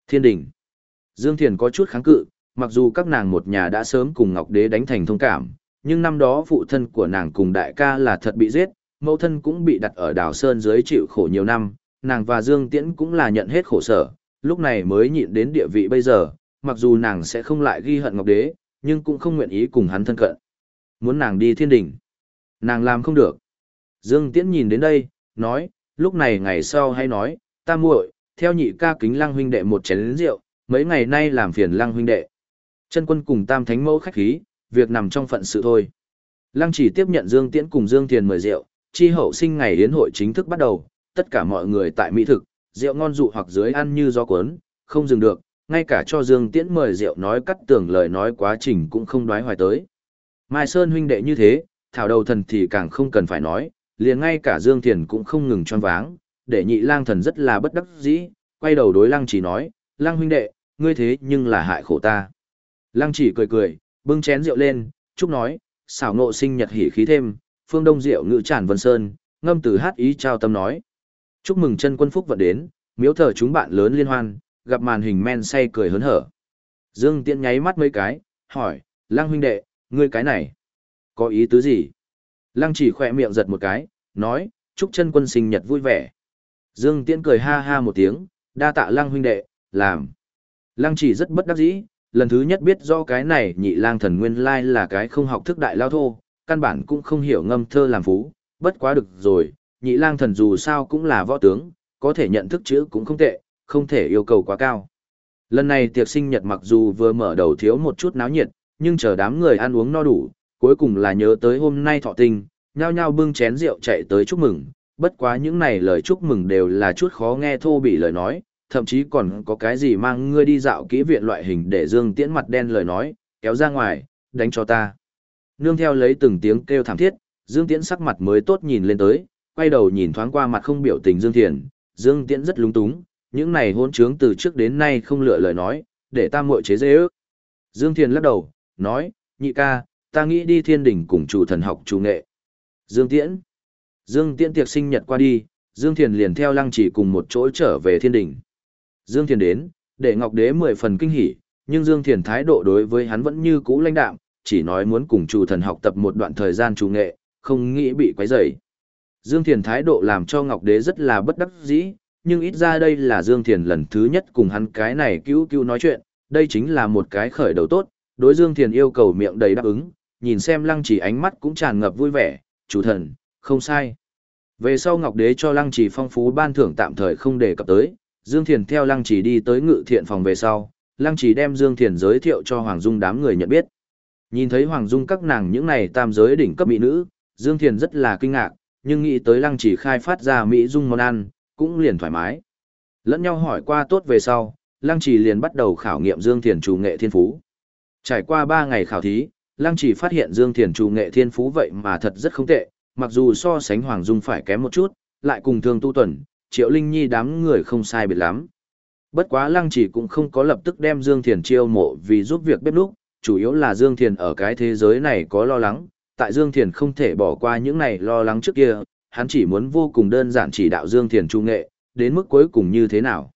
Thiên đình. Dương Thiền có chút kháng cự, mặc dù các nàng một nhà đã sớm cùng Ngọc Đế đánh thành thông cảm, nhưng năm đó phụ thân của nàng cùng đại ca là thật bị giết, mẫu thân cũng bị đặt ở đảo Sơn dưới chịu khổ nhiều năm, nàng và Dương Tiễn cũng là nhận hết khổ sở, lúc này mới nhịn đến địa vị bây giờ, mặc dù nàng sẽ không lại ghi hận Ngọc Đế, nhưng cũng không nguyện ý cùng hắn thân cận. Muốn nàng đi thiên đình, Nàng làm không được. Dương Tiễn nhìn đến đây, nói, lúc này ngày sau hay nói, ta muội, theo nhị ca kính lăng huynh đệ một chén rượu, mấy ngày nay làm phiền lăng huynh đệ. Chân quân cùng tam thánh mẫu khách khí, việc nằm trong phận sự thôi. Lăng chỉ tiếp nhận Dương Tiễn cùng Dương Thiền mời rượu, chi hậu sinh ngày yến hội chính thức bắt đầu, tất cả mọi người tại mỹ thực, rượu ngon dụ hoặc dưới ăn như gió cuốn, không dừng được, ngay cả cho Dương Tiễn mời rượu nói cắt tưởng lời nói quá trình cũng không đoái hoài tới. Mai Sơn huynh đệ như thế, thảo đầu thần thì càng không cần phải nói, liền ngay cả Dương Thiền cũng không ngừng choáng váng, để nhị lang thần rất là bất đắc dĩ, quay đầu đối lăng chỉ nói, lăng huynh đệ, ngươi thế nhưng là hại khổ ta. Lăng chỉ cười cười, bưng chén rượu lên, chúc nói, xảo ngộ sinh nhật hỉ khí thêm, phương đông rượu ngự tràn vân sơn, ngâm từ hát ý trao tâm nói. Chúc mừng chân quân phúc vận đến, miếu thờ chúng bạn lớn liên hoan, gặp màn hình men say cười hớn hở. Dương Tiễn nháy mắt mấy cái, hỏi, Lăng huynh đệ, ngươi cái này, có ý tứ gì? Lăng chỉ khỏe miệng giật một cái, nói, chúc chân quân sinh nhật vui vẻ. Dương Tiễn cười ha ha một tiếng, đa tạ Lăng huynh đệ, làm. Lăng chỉ rất bất đắc dĩ, lần thứ nhất biết do cái này nhị lang thần nguyên lai là cái không học thức đại lao thô, căn bản cũng không hiểu ngâm thơ làm phú, bất quá được rồi, nhị lang thần dù sao cũng là võ tướng, có thể nhận thức chữ cũng không tệ, không thể yêu cầu quá cao. Lần này tiệc sinh nhật mặc dù vừa mở đầu thiếu một chút náo nhiệt, nhưng chờ đám người ăn uống no đủ, cuối cùng là nhớ tới hôm nay thọ tinh, nhao nhao bưng chén rượu chạy tới chúc mừng, bất quá những này lời chúc mừng đều là chút khó nghe thô bị lời nói, thậm chí còn có cái gì mang ngươi đi dạo kỹ viện loại hình để Dương Tiễn mặt đen lời nói, kéo ra ngoài, đánh cho ta. Nương theo lấy từng tiếng kêu thảm thiết, Dương Tiễn sắc mặt mới tốt nhìn lên tới, quay đầu nhìn thoáng qua mặt không biểu tình Dương Thiền, Dương Tiễn rất lúng túng, những này hôn trướng từ trước đến nay không lựa lời nói, để ta muội chế dễ ước. Dương Thiền lắc đầu, nói, nhị ca, ta nghĩ đi thiên đình cùng chủ thần học chủ nghệ. Dương Tiễn. Dương Tiễn tiệc sinh nhật qua đi, Dương Thiền liền theo lăng chỉ cùng một chỗ trở về thiên đình Dương Thiền đến, để Ngọc Đế mười phần kinh hỉ, nhưng Dương Thiền thái độ đối với hắn vẫn như cũ lãnh đạm, chỉ nói muốn cùng chủ thần học tập một đoạn thời gian chủ nghệ, không nghĩ bị quấy rầy. Dương Thiền thái độ làm cho Ngọc Đế rất là bất đắc dĩ, nhưng ít ra đây là Dương Thiền lần thứ nhất cùng hắn cái này cứu cứu nói chuyện, đây chính là một cái khởi đầu tốt, đối Dương Thiền yêu cầu miệng đầy đáp ứng, nhìn xem lăng chỉ ánh mắt cũng tràn ngập vui vẻ, chủ thần, không sai. Về sau Ngọc Đế cho lăng chỉ phong phú ban thưởng tạm thời không đề cập tới, Dương Thiền theo lăng chỉ đi tới ngự thiện phòng về sau, lăng chỉ đem Dương Thiền giới thiệu cho Hoàng Dung đám người nhận biết. Nhìn thấy Hoàng Dung các nàng những này tam giới đỉnh cấp mỹ nữ, Dương Thiền rất là kinh ngạc, nhưng nghĩ tới lăng chỉ khai phát ra Mỹ Dung món ăn, cũng liền thoải mái. Lẫn nhau hỏi qua tốt về sau, lăng chỉ liền bắt đầu khảo nghiệm Dương Thiền chủ nghệ thiên phú. Trải qua 3 ngày khảo thí, lăng chỉ phát hiện Dương Thiền chủ nghệ thiên phú vậy mà thật rất không tệ, mặc dù so sánh Hoàng Dung phải kém một chút, lại cùng thương tu tuần, Triệu Linh Nhi đám người không sai biệt lắm. Bất quá lăng chỉ cũng không có lập tức đem Dương Thiền chiêu mộ vì giúp việc bếp lúc, chủ yếu là Dương Thiền ở cái thế giới này có lo lắng, tại Dương Thiền không thể bỏ qua những này lo lắng trước kia, hắn chỉ muốn vô cùng đơn giản chỉ đạo Dương Thiền trung nghệ, đến mức cuối cùng như thế nào.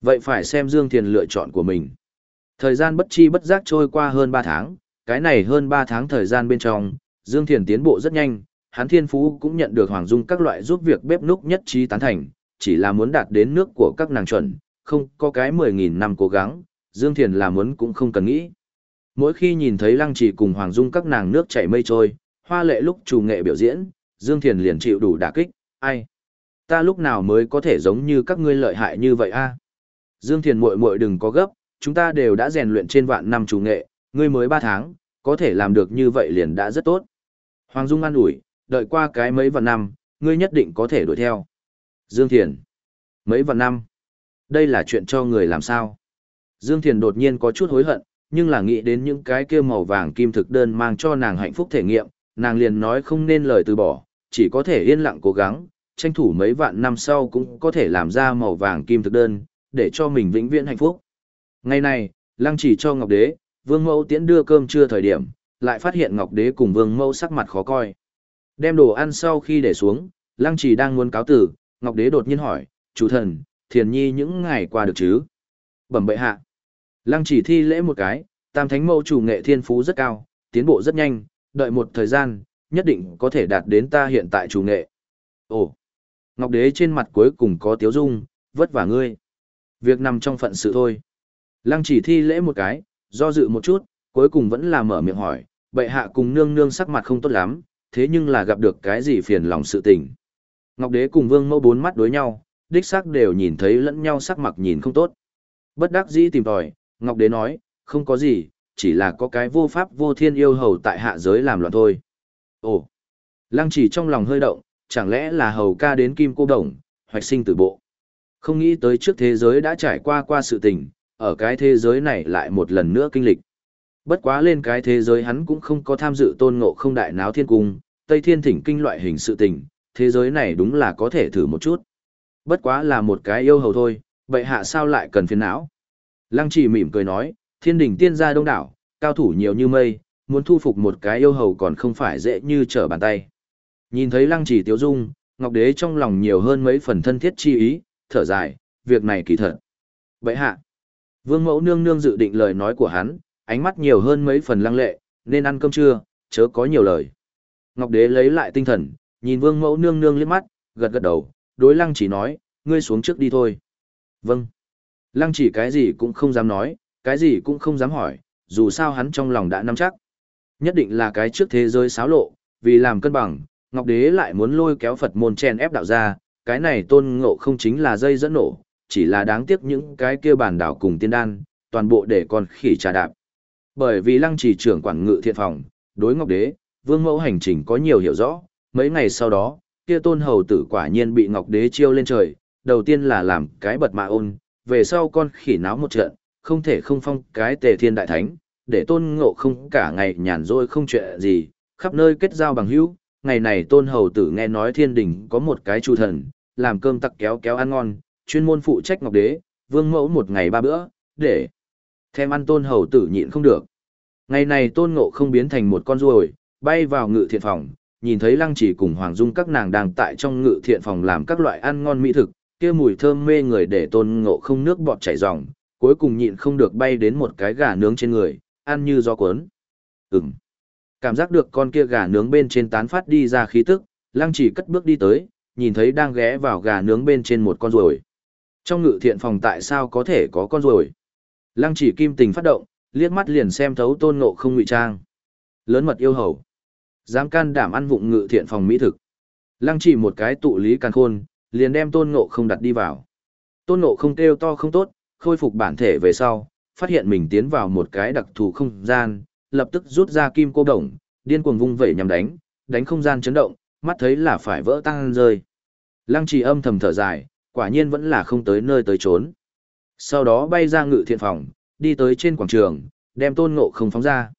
Vậy phải xem Dương Thiền lựa chọn của mình. Thời gian bất chi bất giác trôi qua hơn 3 tháng, cái này hơn 3 tháng thời gian bên trong, Dương Thiền tiến bộ rất nhanh, hắn thiên phú cũng nhận được Hoàng Dung các loại giúp việc bếp núc nhất trí tán thành, chỉ là muốn đạt đến nước của các nàng chuẩn, không có cái 10.000 năm cố gắng, Dương Thiền là muốn cũng không cần nghĩ. Mỗi khi nhìn thấy Lăng Chỉ cùng Hoàng Dung các nàng nước chảy mây trôi, hoa lệ lúc chủ nghệ biểu diễn, Dương Thiền liền chịu đủ đả kích, ai? Ta lúc nào mới có thể giống như các ngươi lợi hại như vậy a? Dương Thiền muội muội đừng có gấp, chúng ta đều đã rèn luyện trên vạn năm chủ nghệ, ngươi mới ba tháng, có thể làm được như vậy liền đã rất tốt. Hoàng Dung an ủi, đợi qua cái mấy vạn năm, ngươi nhất định có thể đuổi theo. Dương Thiền, mấy vạn năm, đây là chuyện cho người làm sao? Dương Thiền đột nhiên có chút hối hận, nhưng là nghĩ đến những cái kia màu vàng kim thực đơn mang cho nàng hạnh phúc thể nghiệm, nàng liền nói không nên lời từ bỏ, chỉ có thể yên lặng cố gắng, tranh thủ mấy vạn năm sau cũng có thể làm ra màu vàng kim thực đơn, để cho mình vĩnh viễn hạnh phúc. Ngày này, lăng chỉ cho Ngọc Đế, Vương Mẫu tiễn đưa cơm trưa thời điểm, lại phát hiện Ngọc Đế cùng Vương Mẫu sắc mặt khó coi. Đem đồ ăn sau khi để xuống, lăng chỉ đang muốn cáo tử, Ngọc Đế đột nhiên hỏi, chủ thần, thiền nhi những ngày qua được chứ? Bẩm bệ hạ. Lăng chỉ thi lễ một cái, tam thánh mẫu chủ nghệ thiên phú rất cao, tiến bộ rất nhanh, đợi một thời gian, nhất định có thể đạt đến ta hiện tại chủ nghệ. Ồ, Ngọc Đế trên mặt cuối cùng có tiếu dung, vất vả ngươi. Việc nằm trong phận sự thôi. Lăng chỉ thi lễ một cái, do dự một chút, cuối cùng vẫn là mở miệng hỏi, bệ hạ cùng nương nương sắc mặt không tốt lắm, thế nhưng là gặp được cái gì phiền lòng sự tình. Ngọc Đế cùng Vương Mẫu bốn mắt đối nhau, đích xác đều nhìn thấy lẫn nhau sắc mặt nhìn không tốt. Bất đắc dĩ tìm tòi, Ngọc Đế nói, không có gì, chỉ là có cái vô pháp vô thiên yêu hầu tại hạ giới làm loạn thôi. Ồ, lăng chỉ trong lòng hơi động, chẳng lẽ là hầu ca đến kim cô đồng, hoạch sinh tử bộ. Không nghĩ tới trước thế giới đã trải qua qua sự tình, ở cái thế giới này lại một lần nữa kinh lịch. Bất quá lên cái thế giới hắn cũng không có tham dự tôn ngộ không đại náo thiên cung, Tây Thiên thỉnh kinh loại hình sự tình, thế giới này đúng là có thể thử một chút. Bất quá là một cái yêu hầu thôi, vậy hạ sao lại cần phiền não. Lăng chỉ mỉm cười nói, thiên đình tiên gia đông đảo, cao thủ nhiều như mây, muốn thu phục một cái yêu hầu còn không phải dễ như trở bàn tay. Nhìn thấy lăng chỉ tiếu dung, Ngọc Đế trong lòng nhiều hơn mấy phần thân thiết chi ý, thở dài, việc này kỳ thật. Vậy hạ, vương mẫu nương nương dự định lời nói của hắn, ánh mắt nhiều hơn mấy phần lăng lệ, nên ăn cơm trưa, chớ có nhiều lời. Ngọc Đế lấy lại tinh thần, nhìn vương mẫu nương nương liếc mắt, gật gật đầu, đối lăng chỉ nói, ngươi xuống trước đi thôi. Vâng. Lăng chỉ cái gì cũng không dám nói, cái gì cũng không dám hỏi, dù sao hắn trong lòng đã nắm chắc. Nhất định là cái trước thế giới xáo lộ, vì làm cân bằng, Ngọc Đế lại muốn lôi kéo Phật môn chen ép đạo ra, cái này tôn ngộ không chính là dây dẫn nổ, chỉ là đáng tiếc những cái kia bản đảo cùng tiên đan, toàn bộ để con khỉ trà đạp. Bởi vì lăng trì trưởng quản ngự thiện phòng, đối Ngọc Đế, vương mẫu hành trình có nhiều hiểu rõ, mấy ngày sau đó, kia tôn hầu tử quả nhiên bị Ngọc Đế chiêu lên trời, đầu tiên là làm cái bật mạ ôn, về sau con khỉ náo một trận, không thể không phong cái tề thiên đại thánh, để tôn ngộ không cả ngày nhàn rỗi không chuyện gì, khắp nơi kết giao bằng hữu. Ngày này tôn hầu tử nghe nói thiên đình có một cái chu thần, làm cơm tặc kéo kéo ăn ngon, chuyên môn phụ trách ngọc đế, vương mẫu một ngày ba bữa, để thêm ăn tôn hầu tử nhịn không được. Ngày này tôn ngộ không biến thành một con ruồi, bay vào ngự thiện phòng, nhìn thấy lăng chỉ cùng hoàng dung các nàng đang tại trong ngự thiện phòng làm các loại ăn ngon mỹ thực, kia mùi thơm mê người để tôn ngộ không nước bọt chảy ròng, cuối cùng nhịn không được bay đến một cái gà nướng trên người, ăn như gió cuốn. Ừm. Cảm giác được con kia gà nướng bên trên tán phát đi ra khí tức, lăng chỉ cất bước đi tới, nhìn thấy đang ghé vào gà nướng bên trên một con ruồi. Trong ngự thiện phòng tại sao có thể có con ruồi? Lăng chỉ kim tình phát động, liếc mắt liền xem thấu tôn ngộ không ngụy trang. Lớn mật yêu hầu. Dám can đảm ăn vụng ngự thiện phòng mỹ thực. Lăng chỉ một cái tụ lý càn khôn, liền đem tôn ngộ không đặt đi vào. Tôn ngộ không kêu to không tốt, khôi phục bản thể về sau, phát hiện mình tiến vào một cái đặc thù không gian, lập tức rút ra kim cô đồng, điên cuồng vung vẩy nhằm đánh, đánh không gian chấn động, mắt thấy là phải vỡ tan rơi. Lăng trì âm thầm thở dài, quả nhiên vẫn là không tới nơi tới trốn. Sau đó bay ra ngự thiện phòng, đi tới trên quảng trường, đem tôn ngộ không phóng ra.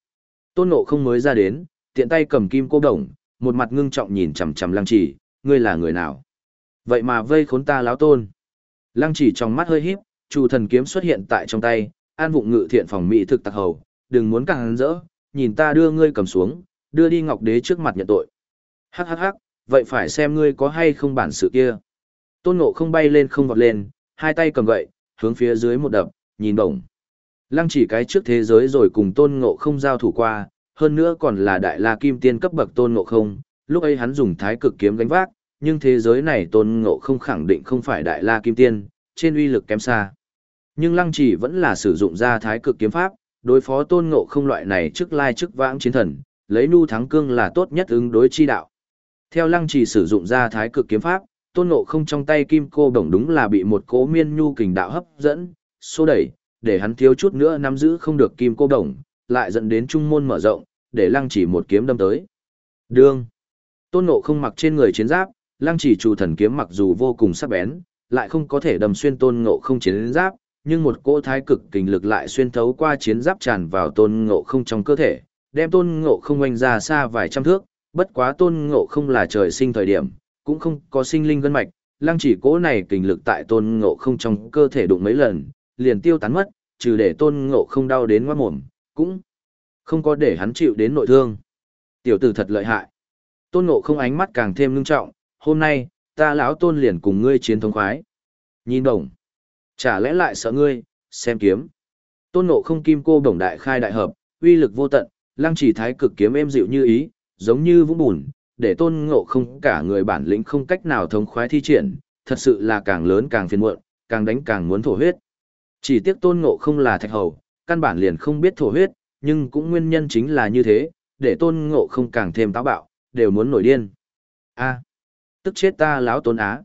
Tôn ngộ không mới ra đến, tiện tay cầm kim cô đồng, một mặt ngưng trọng nhìn chằm chằm lăng Chỉ. ngươi là người nào? Vậy mà vây khốn ta láo tôn. Lăng Chỉ trong mắt hơi híp, chủ thần kiếm xuất hiện tại trong tay, an vụng ngự thiện phòng mỹ thực tặc hầu, đừng muốn càng hắn rỡ, nhìn ta đưa ngươi cầm xuống, đưa đi ngọc đế trước mặt nhận tội. Hắc hắc hắc, vậy phải xem ngươi có hay không bản sự kia. Tôn ngộ không bay lên không vọt lên, hai tay cầm gậy, hướng phía dưới một đập, nhìn bổng. Lăng chỉ cái trước thế giới rồi cùng tôn ngộ không giao thủ qua, hơn nữa còn là đại la kim tiên cấp bậc tôn ngộ không, lúc ấy hắn dùng thái cực kiếm gánh vác, nhưng thế giới này tôn ngộ không khẳng định không phải đại la kim tiên, trên uy lực kém xa. Nhưng lăng chỉ vẫn là sử dụng ra thái cực kiếm pháp, đối phó tôn ngộ không loại này trước lai trước vãng chiến thần, lấy nu thắng cương là tốt nhất ứng đối chi đạo. Theo lăng chỉ sử dụng ra thái cực kiếm pháp, tôn ngộ không trong tay kim cô đồng đúng là bị một cố miên nhu kình đạo hấp dẫn, xô đẩy, để hắn thiếu chút nữa nắm giữ không được kim cô đồng, lại dẫn đến trung môn mở rộng, để lăng chỉ một kiếm đâm tới. Đương. Tôn ngộ không mặc trên người chiến giáp, lăng chỉ chủ thần kiếm mặc dù vô cùng sắc bén, lại không có thể đâm xuyên tôn ngộ không chiến giáp, nhưng một cỗ thái cực kình lực lại xuyên thấu qua chiến giáp tràn vào tôn ngộ không trong cơ thể, đem tôn ngộ không oanh ra xa vài trăm thước, bất quá tôn ngộ không là trời sinh thời điểm, cũng không có sinh linh gân mạch, lăng chỉ cố này kình lực tại tôn ngộ không trong cơ thể đụng mấy lần, liền tiêu tán mất, trừ để tôn ngộ không đau đến ngoát mồm, cũng không có để hắn chịu đến nội thương. Tiểu tử thật lợi hại. Tôn ngộ không ánh mắt càng thêm ngưng trọng, hôm nay, ta lão tôn liền cùng ngươi chiến thống khoái. Nhìn đồng. Chả lẽ lại sợ ngươi, xem kiếm. Tôn ngộ không kim cô đồng đại khai đại hợp, uy lực vô tận, lăng chỉ thái cực kiếm êm dịu như ý, giống như vũng bùn, để tôn ngộ không cả người bản lĩnh không cách nào thống khoái thi triển, thật sự là càng lớn càng phiền muộn, càng đánh càng muốn thổ huyết. Chỉ tiếc tôn ngộ không là thạch hầu, căn bản liền không biết thổ huyết, nhưng cũng nguyên nhân chính là như thế, để tôn ngộ không càng thêm táo bạo, đều muốn nổi điên. a tức chết ta láo tôn á.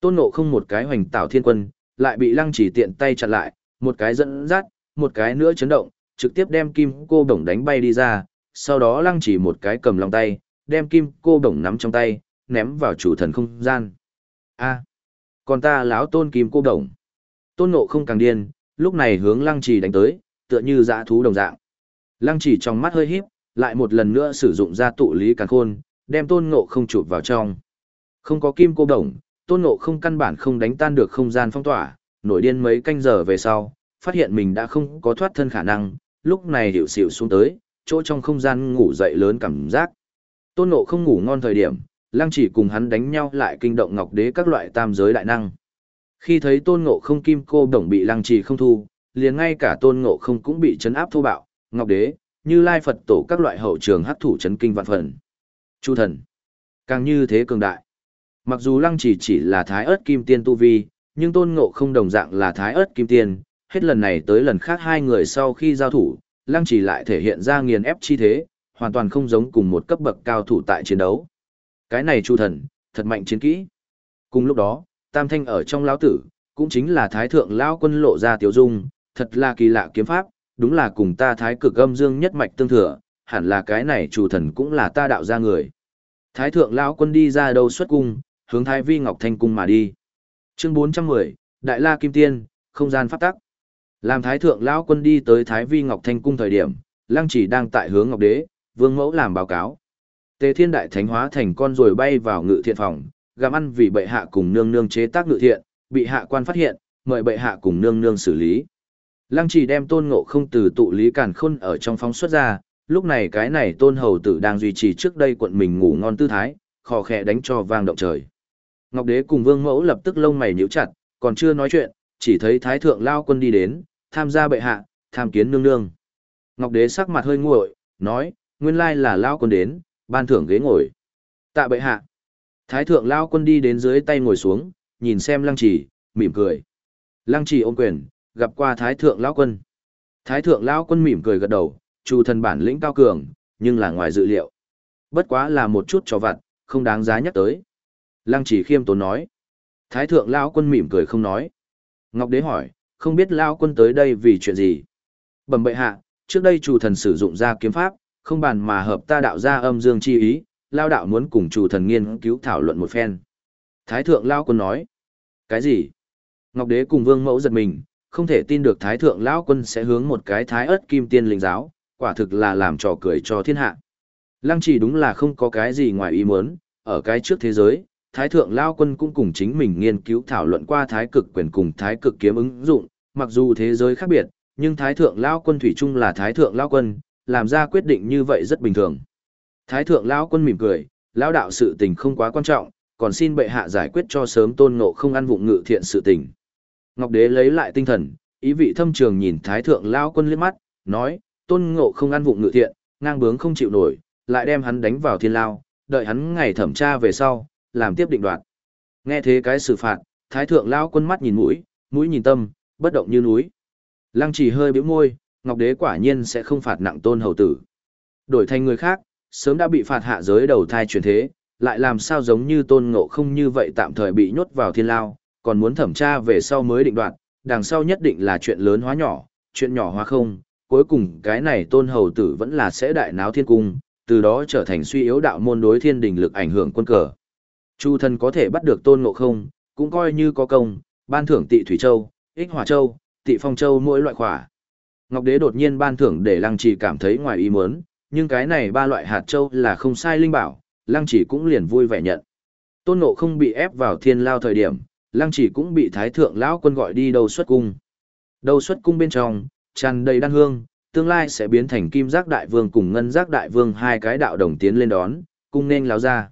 Tôn ngộ không một cái hoành tạo thiên quân, lại bị lăng chỉ tiện tay chặn lại, một cái dẫn dắt, một cái nữa chấn động, trực tiếp đem kim cô đồng đánh bay đi ra, sau đó lăng chỉ một cái cầm lòng tay, đem kim cô đồng nắm trong tay, ném vào chủ thần không gian. A, còn ta láo tôn kim cô đồng. Tôn nộ không càng điên, lúc này hướng lăng trì đánh tới, tựa như dã thú đồng dạng. Lăng trì trong mắt hơi híp, lại một lần nữa sử dụng ra tụ lý càn khôn, đem tôn ngộ không chụp vào trong. Không có kim cô đồng, tôn ngộ không căn bản không đánh tan được không gian phong tỏa, nổi điên mấy canh giờ về sau, phát hiện mình đã không có thoát thân khả năng, lúc này hiểu xỉu xuống tới, chỗ trong không gian ngủ dậy lớn cảm giác. Tôn ngộ không ngủ ngon thời điểm, lăng chỉ cùng hắn đánh nhau lại kinh động ngọc đế các loại tam giới đại năng. Khi thấy tôn ngộ không kim cô đồng bị lăng chỉ không thu, liền ngay cả tôn ngộ không cũng bị chấn áp thô bạo, ngọc đế, như lai Phật tổ các loại hậu trường hắc thủ chấn kinh vạn phần. Chu thần, càng như thế cường đại. Mặc dù lăng chỉ chỉ là thái ớt kim tiên tu vi, nhưng tôn ngộ không đồng dạng là thái ớt kim tiên, hết lần này tới lần khác hai người sau khi giao thủ, lăng chỉ lại thể hiện ra nghiền ép chi thế, hoàn toàn không giống cùng một cấp bậc cao thủ tại chiến đấu. Cái này chu thần, thật mạnh chiến kỹ. Cùng lúc đó, tam thanh ở trong lão tử, cũng chính là thái thượng lão quân lộ ra tiểu dung, thật là kỳ lạ kiếm pháp, đúng là cùng ta thái cực âm dương nhất mạch tương thừa, hẳn là cái này chủ thần cũng là ta đạo ra người. Thái thượng lão quân đi ra đầu xuất cung, hướng thái vi ngọc thanh cung mà đi. Chương 410, Đại La Kim Tiên, không gian pháp tắc. Làm thái thượng lão quân đi tới thái vi ngọc thanh cung thời điểm, lăng chỉ đang tại hướng ngọc đế, vương mẫu làm báo cáo. Tề thiên đại thánh hóa thành con rồi bay vào ngự thiện phòng, gặm ăn vì bệ hạ cùng nương nương chế tác ngự thiện, bị hạ quan phát hiện, mời bệ hạ cùng nương nương xử lý. Lăng chỉ đem tôn ngộ không từ tụ lý càn khôn ở trong phóng xuất ra, lúc này cái này tôn hầu tử đang duy trì trước đây quận mình ngủ ngon tư thái, khò khẽ đánh cho vang động trời. Ngọc đế cùng vương mẫu lập tức lông mày nhíu chặt, còn chưa nói chuyện, chỉ thấy thái thượng lao quân đi đến, tham gia bệ hạ, tham kiến nương nương. Ngọc đế sắc mặt hơi nguội, nói, nguyên lai là lao quân đến, ban thưởng ghế ngồi. Tạ bệ hạ. Thái thượng lao quân đi đến dưới tay ngồi xuống, nhìn xem lăng trì, mỉm cười. Lăng trì ôm quyền, gặp qua thái thượng lao quân. Thái thượng lao quân mỉm cười gật đầu, chu thần bản lĩnh cao cường, nhưng là ngoài dự liệu. Bất quá là một chút cho vặt, không đáng giá nhắc tới. Lăng chỉ khiêm tốn nói. Thái thượng lao quân mỉm cười không nói. Ngọc đế hỏi, không biết lao quân tới đây vì chuyện gì? Bẩm bệ hạ, trước đây chủ thần sử dụng ra kiếm pháp, không bàn mà hợp ta đạo ra âm dương chi ý, lao đạo muốn cùng chủ thần nghiên cứu thảo luận một phen. Thái thượng lao quân nói. Cái gì? Ngọc đế cùng vương mẫu giật mình, không thể tin được thái thượng lao quân sẽ hướng một cái thái ớt kim tiên linh giáo, quả thực là làm trò cười cho thiên hạ. Lăng chỉ đúng là không có cái gì ngoài ý muốn, ở cái trước thế giới, Thái Thượng Lao Quân cũng cùng chính mình nghiên cứu thảo luận qua Thái Cực quyền cùng Thái Cực kiếm ứng dụng, mặc dù thế giới khác biệt, nhưng Thái Thượng Lao Quân Thủy chung là Thái Thượng Lao Quân, làm ra quyết định như vậy rất bình thường. Thái Thượng lão Quân mỉm cười, lão đạo sự tình không quá quan trọng, còn xin bệ hạ giải quyết cho sớm tôn ngộ không ăn vụng ngự thiện sự tình. Ngọc Đế lấy lại tinh thần, ý vị thâm trường nhìn Thái Thượng lão Quân liếc mắt, nói, tôn ngộ không ăn vụng ngự thiện, ngang bướng không chịu nổi, lại đem hắn đánh vào thiên lao, đợi hắn ngày thẩm tra về sau, làm tiếp định đoạt. Nghe thế cái xử phạt, thái thượng lão quân mắt nhìn mũi, mũi nhìn tâm, bất động như núi. Lăng chỉ hơi bĩu môi, ngọc đế quả nhiên sẽ không phạt nặng tôn hầu tử. Đổi thành người khác, sớm đã bị phạt hạ giới đầu thai chuyển thế, lại làm sao giống như tôn ngộ không như vậy tạm thời bị nhốt vào thiên lao, còn muốn thẩm tra về sau mới định đoạt, đằng sau nhất định là chuyện lớn hóa nhỏ, chuyện nhỏ hóa không, cuối cùng cái này tôn hầu tử vẫn là sẽ đại náo thiên cung, từ đó trở thành suy yếu đạo môn đối thiên đình lực ảnh hưởng quân cờ. Chu thần có thể bắt được tôn ngộ không, cũng coi như có công, ban thưởng tị Thủy Châu, ích Hỏa Châu, tị Phong Châu mỗi loại khỏa. Ngọc Đế đột nhiên ban thưởng để Lăng Chỉ cảm thấy ngoài ý muốn, nhưng cái này ba loại hạt châu là không sai linh bảo, Lăng Chỉ cũng liền vui vẻ nhận. Tôn Ngộ không bị ép vào thiên lao thời điểm, Lăng Chỉ cũng bị Thái Thượng Lão quân gọi đi đầu xuất cung. Đầu xuất cung bên trong, tràn đầy đan hương, tương lai sẽ biến thành kim giác đại vương cùng ngân giác đại vương hai cái đạo đồng tiến lên đón, cung nên láo ra.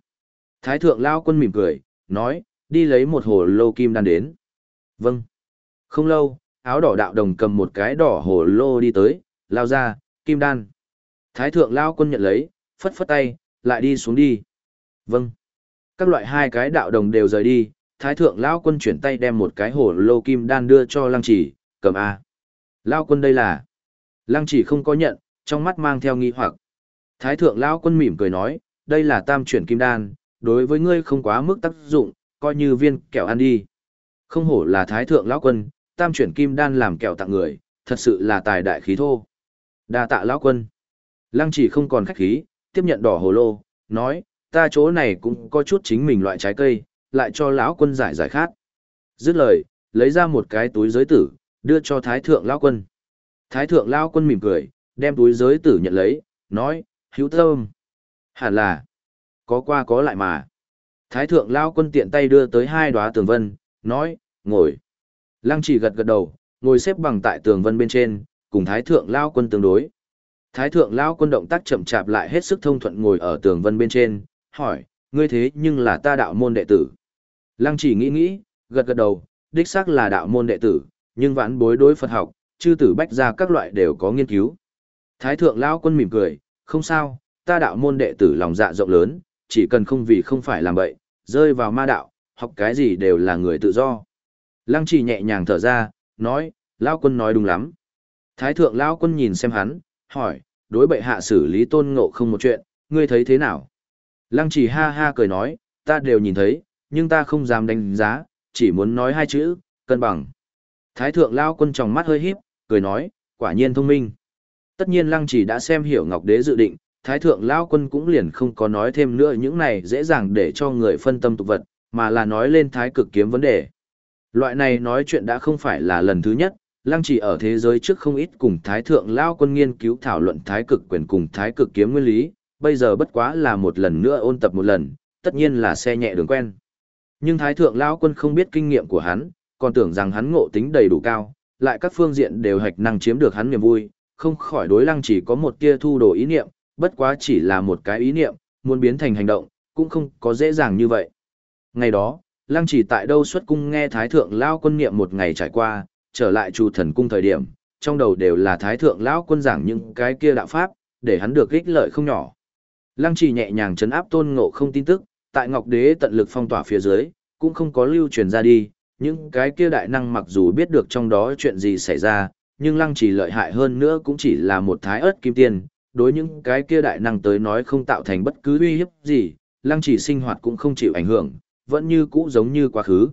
Thái thượng Lão quân mỉm cười, nói, đi lấy một hồ lô kim đan đến. Vâng. Không lâu, áo đỏ đạo đồng cầm một cái đỏ hồ lô đi tới, lao ra, kim đan. Thái thượng lao quân nhận lấy, phất phất tay, lại đi xuống đi. Vâng. Các loại hai cái đạo đồng đều rời đi, thái thượng lao quân chuyển tay đem một cái hồ lô kim đan đưa cho lăng chỉ, cầm A. Lao quân đây là. Lăng chỉ không có nhận, trong mắt mang theo nghi hoặc. Thái thượng lao quân mỉm cười nói, đây là tam chuyển kim đan, đối với ngươi không quá mức tác dụng, coi như viên kẹo ăn đi. Không hổ là thái thượng lão quân, tam chuyển kim đan làm kẹo tặng người, thật sự là tài đại khí thô. Đa tạ lão quân. Lăng chỉ không còn khách khí, tiếp nhận đỏ hồ lô, nói, ta chỗ này cũng có chút chính mình loại trái cây, lại cho lão quân giải giải khát. Dứt lời, lấy ra một cái túi giới tử, đưa cho thái thượng lão quân. Thái thượng lão quân mỉm cười, đem túi giới tử nhận lấy, nói, hữu tâm. Hẳn là, có qua có lại mà. Thái thượng lão quân tiện tay đưa tới hai đóa tường vân, nói, ngồi. Lăng chỉ gật gật đầu, ngồi xếp bằng tại tường vân bên trên, cùng thái thượng lao quân tương đối. Thái thượng lao quân động tác chậm chạp lại hết sức thông thuận ngồi ở tường vân bên trên, hỏi, ngươi thế nhưng là ta đạo môn đệ tử. Lăng chỉ nghĩ nghĩ, gật gật đầu, đích xác là đạo môn đệ tử, nhưng vãn bối đối Phật học, chư tử bách ra các loại đều có nghiên cứu. Thái thượng lao quân mỉm cười, không sao, ta đạo môn đệ tử lòng dạ rộng lớn, chỉ cần không vì không phải làm bậy, rơi vào ma đạo, học cái gì đều là người tự do. Lăng trì nhẹ nhàng thở ra, nói, Lao quân nói đúng lắm. Thái thượng Lao quân nhìn xem hắn, hỏi, đối bệ hạ xử lý tôn ngộ không một chuyện, ngươi thấy thế nào? Lăng trì ha ha cười nói, ta đều nhìn thấy, nhưng ta không dám đánh giá, chỉ muốn nói hai chữ, cân bằng. Thái thượng Lao quân tròng mắt hơi híp, cười nói, quả nhiên thông minh. Tất nhiên Lăng trì đã xem hiểu Ngọc Đế dự định, Thái thượng lao quân cũng liền không có nói thêm nữa những này dễ dàng để cho người phân tâm tục vật, mà là nói lên thái cực kiếm vấn đề. Loại này nói chuyện đã không phải là lần thứ nhất, lăng chỉ ở thế giới trước không ít cùng thái thượng lao quân nghiên cứu thảo luận thái cực quyền cùng thái cực kiếm nguyên lý, bây giờ bất quá là một lần nữa ôn tập một lần, tất nhiên là xe nhẹ đường quen. Nhưng thái thượng lao quân không biết kinh nghiệm của hắn, còn tưởng rằng hắn ngộ tính đầy đủ cao, lại các phương diện đều hạch năng chiếm được hắn niềm vui, không khỏi đối lăng chỉ có một tia thu đồ ý niệm, bất quá chỉ là một cái ý niệm, muốn biến thành hành động, cũng không có dễ dàng như vậy. Ngày đó, lăng chỉ tại đâu xuất cung nghe thái thượng lao quân niệm một ngày trải qua, trở lại chủ thần cung thời điểm, trong đầu đều là thái thượng lão quân giảng những cái kia đạo pháp, để hắn được ích lợi không nhỏ. Lăng chỉ nhẹ nhàng chấn áp tôn ngộ không tin tức, tại ngọc đế tận lực phong tỏa phía dưới, cũng không có lưu truyền ra đi, những cái kia đại năng mặc dù biết được trong đó chuyện gì xảy ra, nhưng lăng chỉ lợi hại hơn nữa cũng chỉ là một thái ớt kim tiên, đối những cái kia đại năng tới nói không tạo thành bất cứ uy hiếp gì, lăng chỉ sinh hoạt cũng không chịu ảnh hưởng, vẫn như cũ giống như quá khứ.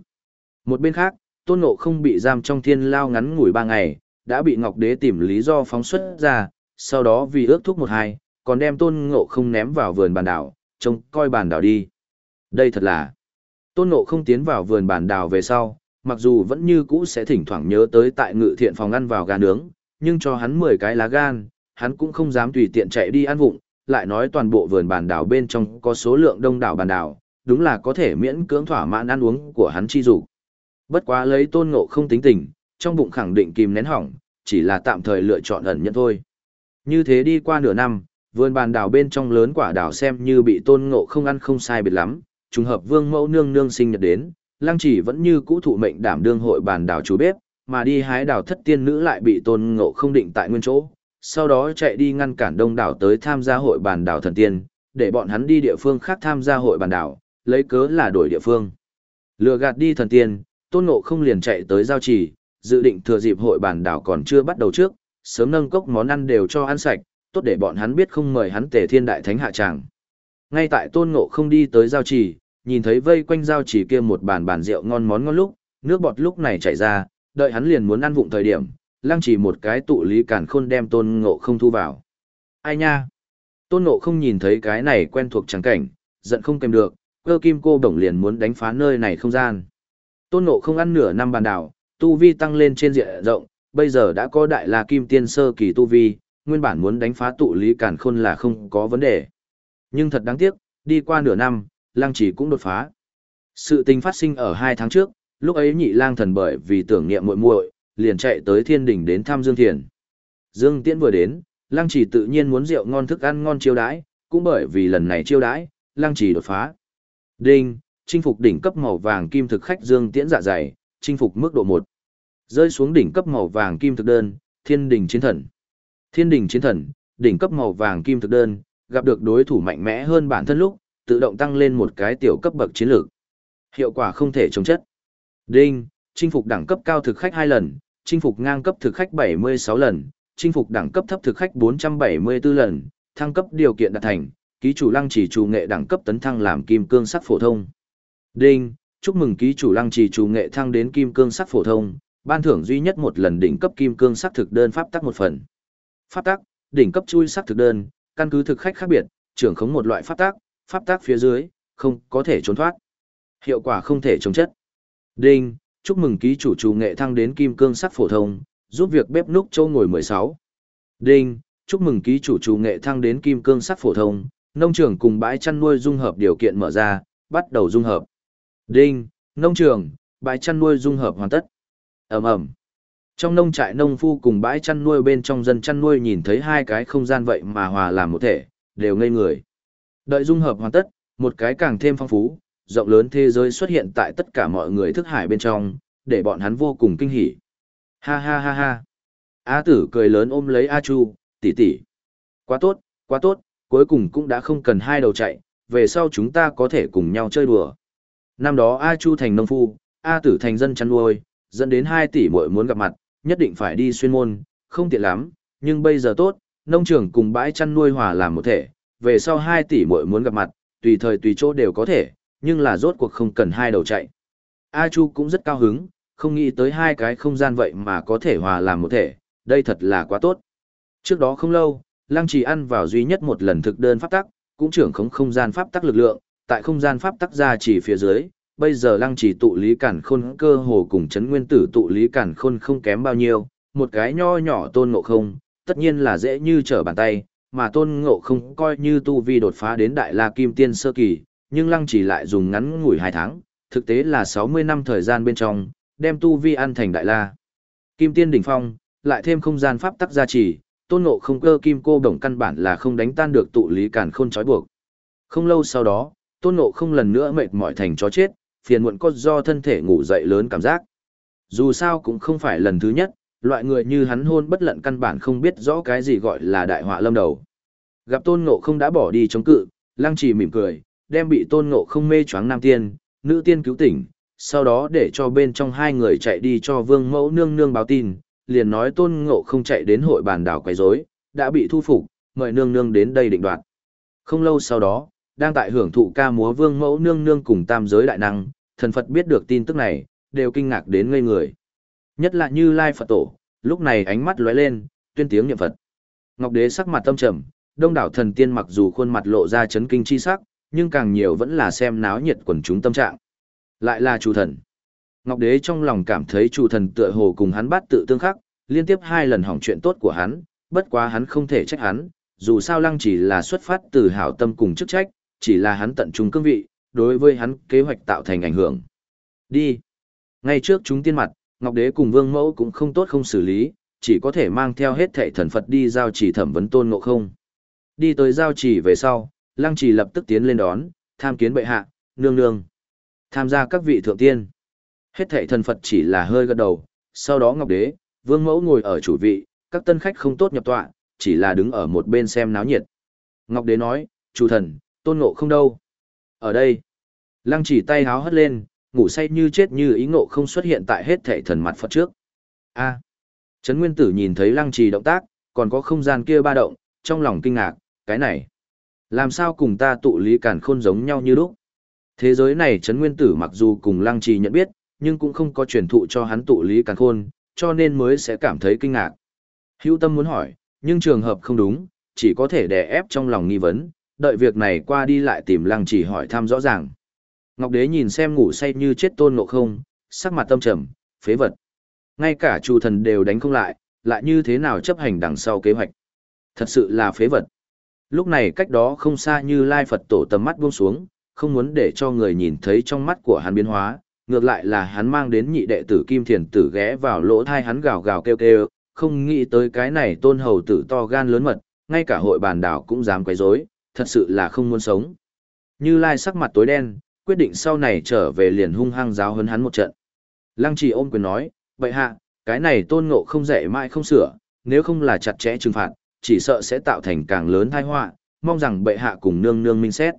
Một bên khác, tôn ngộ không bị giam trong thiên lao ngắn ngủi ba ngày, đã bị Ngọc Đế tìm lý do phóng xuất ra, sau đó vì ước thúc một hai, còn đem tôn ngộ không ném vào vườn bàn đảo, trông coi bàn đảo đi. Đây thật là, tôn ngộ không tiến vào vườn bàn đảo về sau, mặc dù vẫn như cũ sẽ thỉnh thoảng nhớ tới tại ngự thiện phòng ăn vào gà nướng, nhưng cho hắn 10 cái lá gan, hắn cũng không dám tùy tiện chạy đi ăn vụng, lại nói toàn bộ vườn bàn đảo bên trong có số lượng đông đảo bàn đảo, đúng là có thể miễn cưỡng thỏa mãn ăn uống của hắn chi dục. Bất quá lấy tôn ngộ không tính tình, trong bụng khẳng định kìm nén hỏng, chỉ là tạm thời lựa chọn ẩn nhận thôi. Như thế đi qua nửa năm, vườn bàn đảo bên trong lớn quả đảo xem như bị tôn ngộ không ăn không sai biệt lắm, trùng hợp vương mẫu nương nương sinh nhật đến, lăng chỉ vẫn như cũ thụ mệnh đảm đương hội bàn đảo chú bếp, mà đi hái đảo thất tiên nữ lại bị tôn ngộ không định tại nguyên chỗ, sau đó chạy đi ngăn cản đông đảo tới tham gia hội bàn đảo thần tiên, để bọn hắn đi địa phương khác tham gia hội bàn đảo, lấy cớ là đổi địa phương. Lừa gạt đi thần tiên, tôn ngộ không liền chạy tới giao trì, dự định thừa dịp hội bàn đảo còn chưa bắt đầu trước, sớm nâng cốc món ăn đều cho ăn sạch, tốt để bọn hắn biết không mời hắn tề thiên đại thánh hạ tràng. Ngay tại tôn ngộ không đi tới giao trì, nhìn thấy vây quanh giao trì kia một bàn bàn rượu ngon món ngon lúc, nước bọt lúc này chảy ra, đợi hắn liền muốn ăn vụng thời điểm, lăng chỉ một cái tụ lý cản khôn đem tôn ngộ không thu vào. Ai nha? Tôn ngộ không nhìn thấy cái này quen thuộc trắng cảnh, giận không kèm được, cơ kim cô đồng liền muốn đánh phá nơi này không gian. Tôn ngộ không ăn nửa năm bàn đảo, tu vi tăng lên trên diện rộng, bây giờ đã có đại la kim tiên sơ kỳ tu vi, nguyên bản muốn đánh phá tụ lý cản khôn là không có vấn đề. Nhưng thật đáng tiếc, đi qua nửa năm, lăng chỉ cũng đột phá. Sự tình phát sinh ở hai tháng trước, lúc ấy nhị lang thần bởi vì tưởng niệm muội muội, liền chạy tới thiên Đình đến thăm Dương Thiền. Dương Tiễn vừa đến, lăng chỉ tự nhiên muốn rượu ngon thức ăn ngon chiêu đãi, cũng bởi vì lần này chiêu đãi, lăng chỉ đột phá. Đinh, chinh phục đỉnh cấp màu vàng kim thực khách Dương Tiễn dạ dày, chinh phục mức độ một, Rơi xuống đỉnh cấp màu vàng kim thực đơn, Thiên đình chiến thần. Thiên đình chiến thần, đỉnh cấp màu vàng kim thực đơn, gặp được đối thủ mạnh mẽ hơn bản thân lúc, tự động tăng lên một cái tiểu cấp bậc chiến lược. Hiệu quả không thể chống chất. Đinh, chinh phục đẳng cấp cao thực khách hai lần, chinh phục ngang cấp thực khách 76 lần, chinh phục đẳng cấp thấp thực khách 474 lần, thăng cấp điều kiện đạt thành, ký chủ lăng chỉ chủ nghệ đẳng cấp tấn thăng làm kim cương sắc phổ thông. Đinh, chúc mừng ký chủ lăng trì chủ nghệ thăng đến kim cương sắc phổ thông, ban thưởng duy nhất một lần đỉnh cấp kim cương sắc thực đơn pháp tắc một phần. Pháp tắc, đỉnh cấp chui sắc thực đơn, căn cứ thực khách khác biệt, trưởng khống một loại pháp tắc, pháp tắc phía dưới, không có thể trốn thoát. Hiệu quả không thể chống chất. Đinh, chúc mừng ký chủ chủ nghệ thăng đến kim cương sắc phổ thông, giúp việc bếp núc châu ngồi 16. Đinh, chúc mừng ký chủ chủ nghệ thăng đến kim cương sắc phổ thông, nông trường cùng bãi chăn nuôi dung hợp điều kiện mở ra, bắt đầu dung hợp. Đinh, nông trường, bãi chăn nuôi dung hợp hoàn tất ầm ầm trong nông trại nông phu cùng bãi chăn nuôi bên trong dân chăn nuôi nhìn thấy hai cái không gian vậy mà hòa làm một thể đều ngây người đợi dung hợp hoàn tất một cái càng thêm phong phú rộng lớn thế giới xuất hiện tại tất cả mọi người thức hải bên trong để bọn hắn vô cùng kinh hỉ ha ha ha ha a tử cười lớn ôm lấy a chu tỷ tỷ. quá tốt quá tốt cuối cùng cũng đã không cần hai đầu chạy về sau chúng ta có thể cùng nhau chơi đùa năm đó a chu thành nông phu a tử thành dân chăn nuôi dẫn đến 2 tỷ muội muốn gặp mặt, nhất định phải đi xuyên môn, không tiện lắm, nhưng bây giờ tốt, nông trường cùng bãi chăn nuôi hòa làm một thể, về sau 2 tỷ muội muốn gặp mặt, tùy thời tùy chỗ đều có thể, nhưng là rốt cuộc không cần hai đầu chạy. A Chu cũng rất cao hứng, không nghĩ tới hai cái không gian vậy mà có thể hòa làm một thể, đây thật là quá tốt. Trước đó không lâu, Lăng Trì ăn vào duy nhất một lần thực đơn pháp tắc, cũng trưởng khống không gian pháp tắc lực lượng, tại không gian pháp tắc ra chỉ phía dưới, bây giờ lăng chỉ tụ lý cản khôn cơ hồ cùng chấn nguyên tử tụ lý cản khôn không kém bao nhiêu, một cái nho nhỏ tôn ngộ không, tất nhiên là dễ như trở bàn tay, mà tôn ngộ không coi như tu vi đột phá đến đại la kim tiên sơ kỳ, nhưng lăng chỉ lại dùng ngắn ngủi hai tháng, thực tế là 60 năm thời gian bên trong, đem tu vi ăn thành đại la. Kim tiên đỉnh phong, lại thêm không gian pháp tắc gia trì, tôn ngộ không cơ kim cô đồng căn bản là không đánh tan được tụ lý càn khôn trói buộc. Không lâu sau đó, tôn ngộ không lần nữa mệt mỏi thành chó chết, phiền muộn có do thân thể ngủ dậy lớn cảm giác. Dù sao cũng không phải lần thứ nhất, loại người như hắn hôn bất lận căn bản không biết rõ cái gì gọi là đại họa lâm đầu. Gặp tôn ngộ không đã bỏ đi chống cự, lăng trì mỉm cười, đem bị tôn ngộ không mê choáng nam tiên, nữ tiên cứu tỉnh, sau đó để cho bên trong hai người chạy đi cho vương mẫu nương nương báo tin, liền nói tôn ngộ không chạy đến hội bàn đảo quấy rối, đã bị thu phục, mời nương nương đến đây định đoạt. Không lâu sau đó, đang tại hưởng thụ ca múa vương mẫu nương nương cùng tam giới đại năng, thần Phật biết được tin tức này, đều kinh ngạc đến ngây người. Nhất là như Lai Phật Tổ, lúc này ánh mắt lóe lên, tuyên tiếng niệm Phật. Ngọc Đế sắc mặt tâm trầm, đông đảo thần tiên mặc dù khuôn mặt lộ ra chấn kinh chi sắc, nhưng càng nhiều vẫn là xem náo nhiệt quần chúng tâm trạng. Lại là chủ thần. Ngọc Đế trong lòng cảm thấy chủ thần tựa hồ cùng hắn bắt tự tương khắc, liên tiếp hai lần hỏng chuyện tốt của hắn, bất quá hắn không thể trách hắn, dù sao lăng chỉ là xuất phát từ hảo tâm cùng chức trách, chỉ là hắn tận trung cương vị, đối với hắn kế hoạch tạo thành ảnh hưởng. Đi. Ngay trước chúng tiên mặt, Ngọc Đế cùng Vương Mẫu cũng không tốt không xử lý, chỉ có thể mang theo hết thệ thần Phật đi giao chỉ thẩm vấn tôn ngộ không. Đi tới giao chỉ về sau, lăng chỉ lập tức tiến lên đón, tham kiến bệ hạ, nương nương. Tham gia các vị thượng tiên. Hết thệ thần Phật chỉ là hơi gật đầu, sau đó Ngọc Đế, Vương Mẫu ngồi ở chủ vị, các tân khách không tốt nhập tọa, chỉ là đứng ở một bên xem náo nhiệt. Ngọc Đế nói, chủ thần, tôn ngộ không đâu. Ở đây, lăng chỉ tay háo hất lên, ngủ say như chết như ý ngộ không xuất hiện tại hết thệ thần mặt Phật trước. A. Trấn Nguyên Tử nhìn thấy lăng trì động tác, còn có không gian kia ba động, trong lòng kinh ngạc, cái này. Làm sao cùng ta tụ lý cản khôn giống nhau như lúc. Thế giới này Trấn Nguyên Tử mặc dù cùng lăng trì nhận biết, nhưng cũng không có truyền thụ cho hắn tụ lý càn khôn, cho nên mới sẽ cảm thấy kinh ngạc. Hữu tâm muốn hỏi, nhưng trường hợp không đúng, chỉ có thể đè ép trong lòng nghi vấn, đợi việc này qua đi lại tìm lăng Chỉ hỏi thăm rõ ràng. Ngọc Đế nhìn xem ngủ say như chết tôn ngộ không, sắc mặt tâm trầm, phế vật. Ngay cả chủ thần đều đánh không lại, lại như thế nào chấp hành đằng sau kế hoạch. Thật sự là phế vật. Lúc này cách đó không xa như Lai Phật tổ tầm mắt buông xuống, không muốn để cho người nhìn thấy trong mắt của hắn biến hóa, ngược lại là hắn mang đến nhị đệ tử Kim Thiền tử ghé vào lỗ thai hắn gào gào kêu kêu, không nghĩ tới cái này tôn hầu tử to gan lớn mật, ngay cả hội bàn đảo cũng dám quấy rối, thật sự là không muốn sống. Như Lai sắc mặt tối đen, quyết định sau này trở về liền hung hăng giáo hấn hắn một trận. Lăng trì ôm quyền nói, vậy hạ, cái này tôn ngộ không dạy mãi không sửa, nếu không là chặt chẽ trừng phạt, chỉ sợ sẽ tạo thành càng lớn tai họa, mong rằng bệ hạ cùng nương nương minh xét.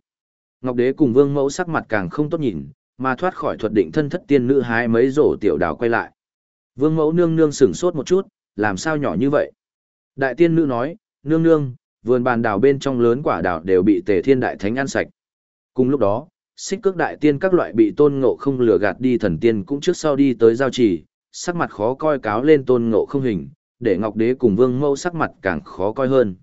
Ngọc đế cùng vương mẫu sắc mặt càng không tốt nhìn, mà thoát khỏi thuật định thân thất tiên nữ hái mấy rổ tiểu đào quay lại. Vương mẫu nương nương sửng sốt một chút, làm sao nhỏ như vậy? Đại tiên nữ nói, nương nương, vườn bàn đào bên trong lớn quả đào đều bị tề thiên đại thánh ăn sạch. Cùng lúc đó, xích cước đại tiên các loại bị tôn ngộ không lừa gạt đi thần tiên cũng trước sau đi tới giao trì, sắc mặt khó coi cáo lên tôn ngộ không hình, để ngọc đế cùng vương mẫu sắc mặt càng khó coi hơn.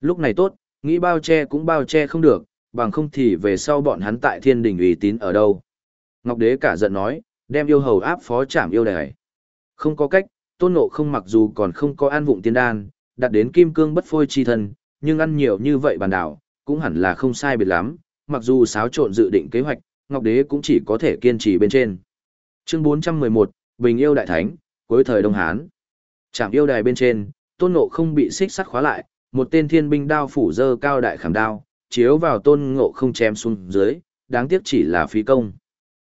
Lúc này tốt, nghĩ bao che cũng bao che không được, bằng không thì về sau bọn hắn tại thiên đình ủy tín ở đâu. Ngọc đế cả giận nói, đem yêu hầu áp phó trảm yêu đài. Không có cách, tôn ngộ không mặc dù còn không có an vụng tiên đan, đạt đến kim cương bất phôi chi thân, nhưng ăn nhiều như vậy bàn đảo, cũng hẳn là không sai biệt lắm, mặc dù xáo trộn dự định kế hoạch, Ngọc Đế cũng chỉ có thể kiên trì bên trên. Chương 411, Bình yêu đại thánh, cuối thời Đông Hán. trảm yêu đài bên trên, Tôn Ngộ không bị xích sắt khóa lại, một tên thiên binh đao phủ dơ cao đại khảm đao, chiếu vào Tôn Ngộ không chém xuống dưới, đáng tiếc chỉ là phí công.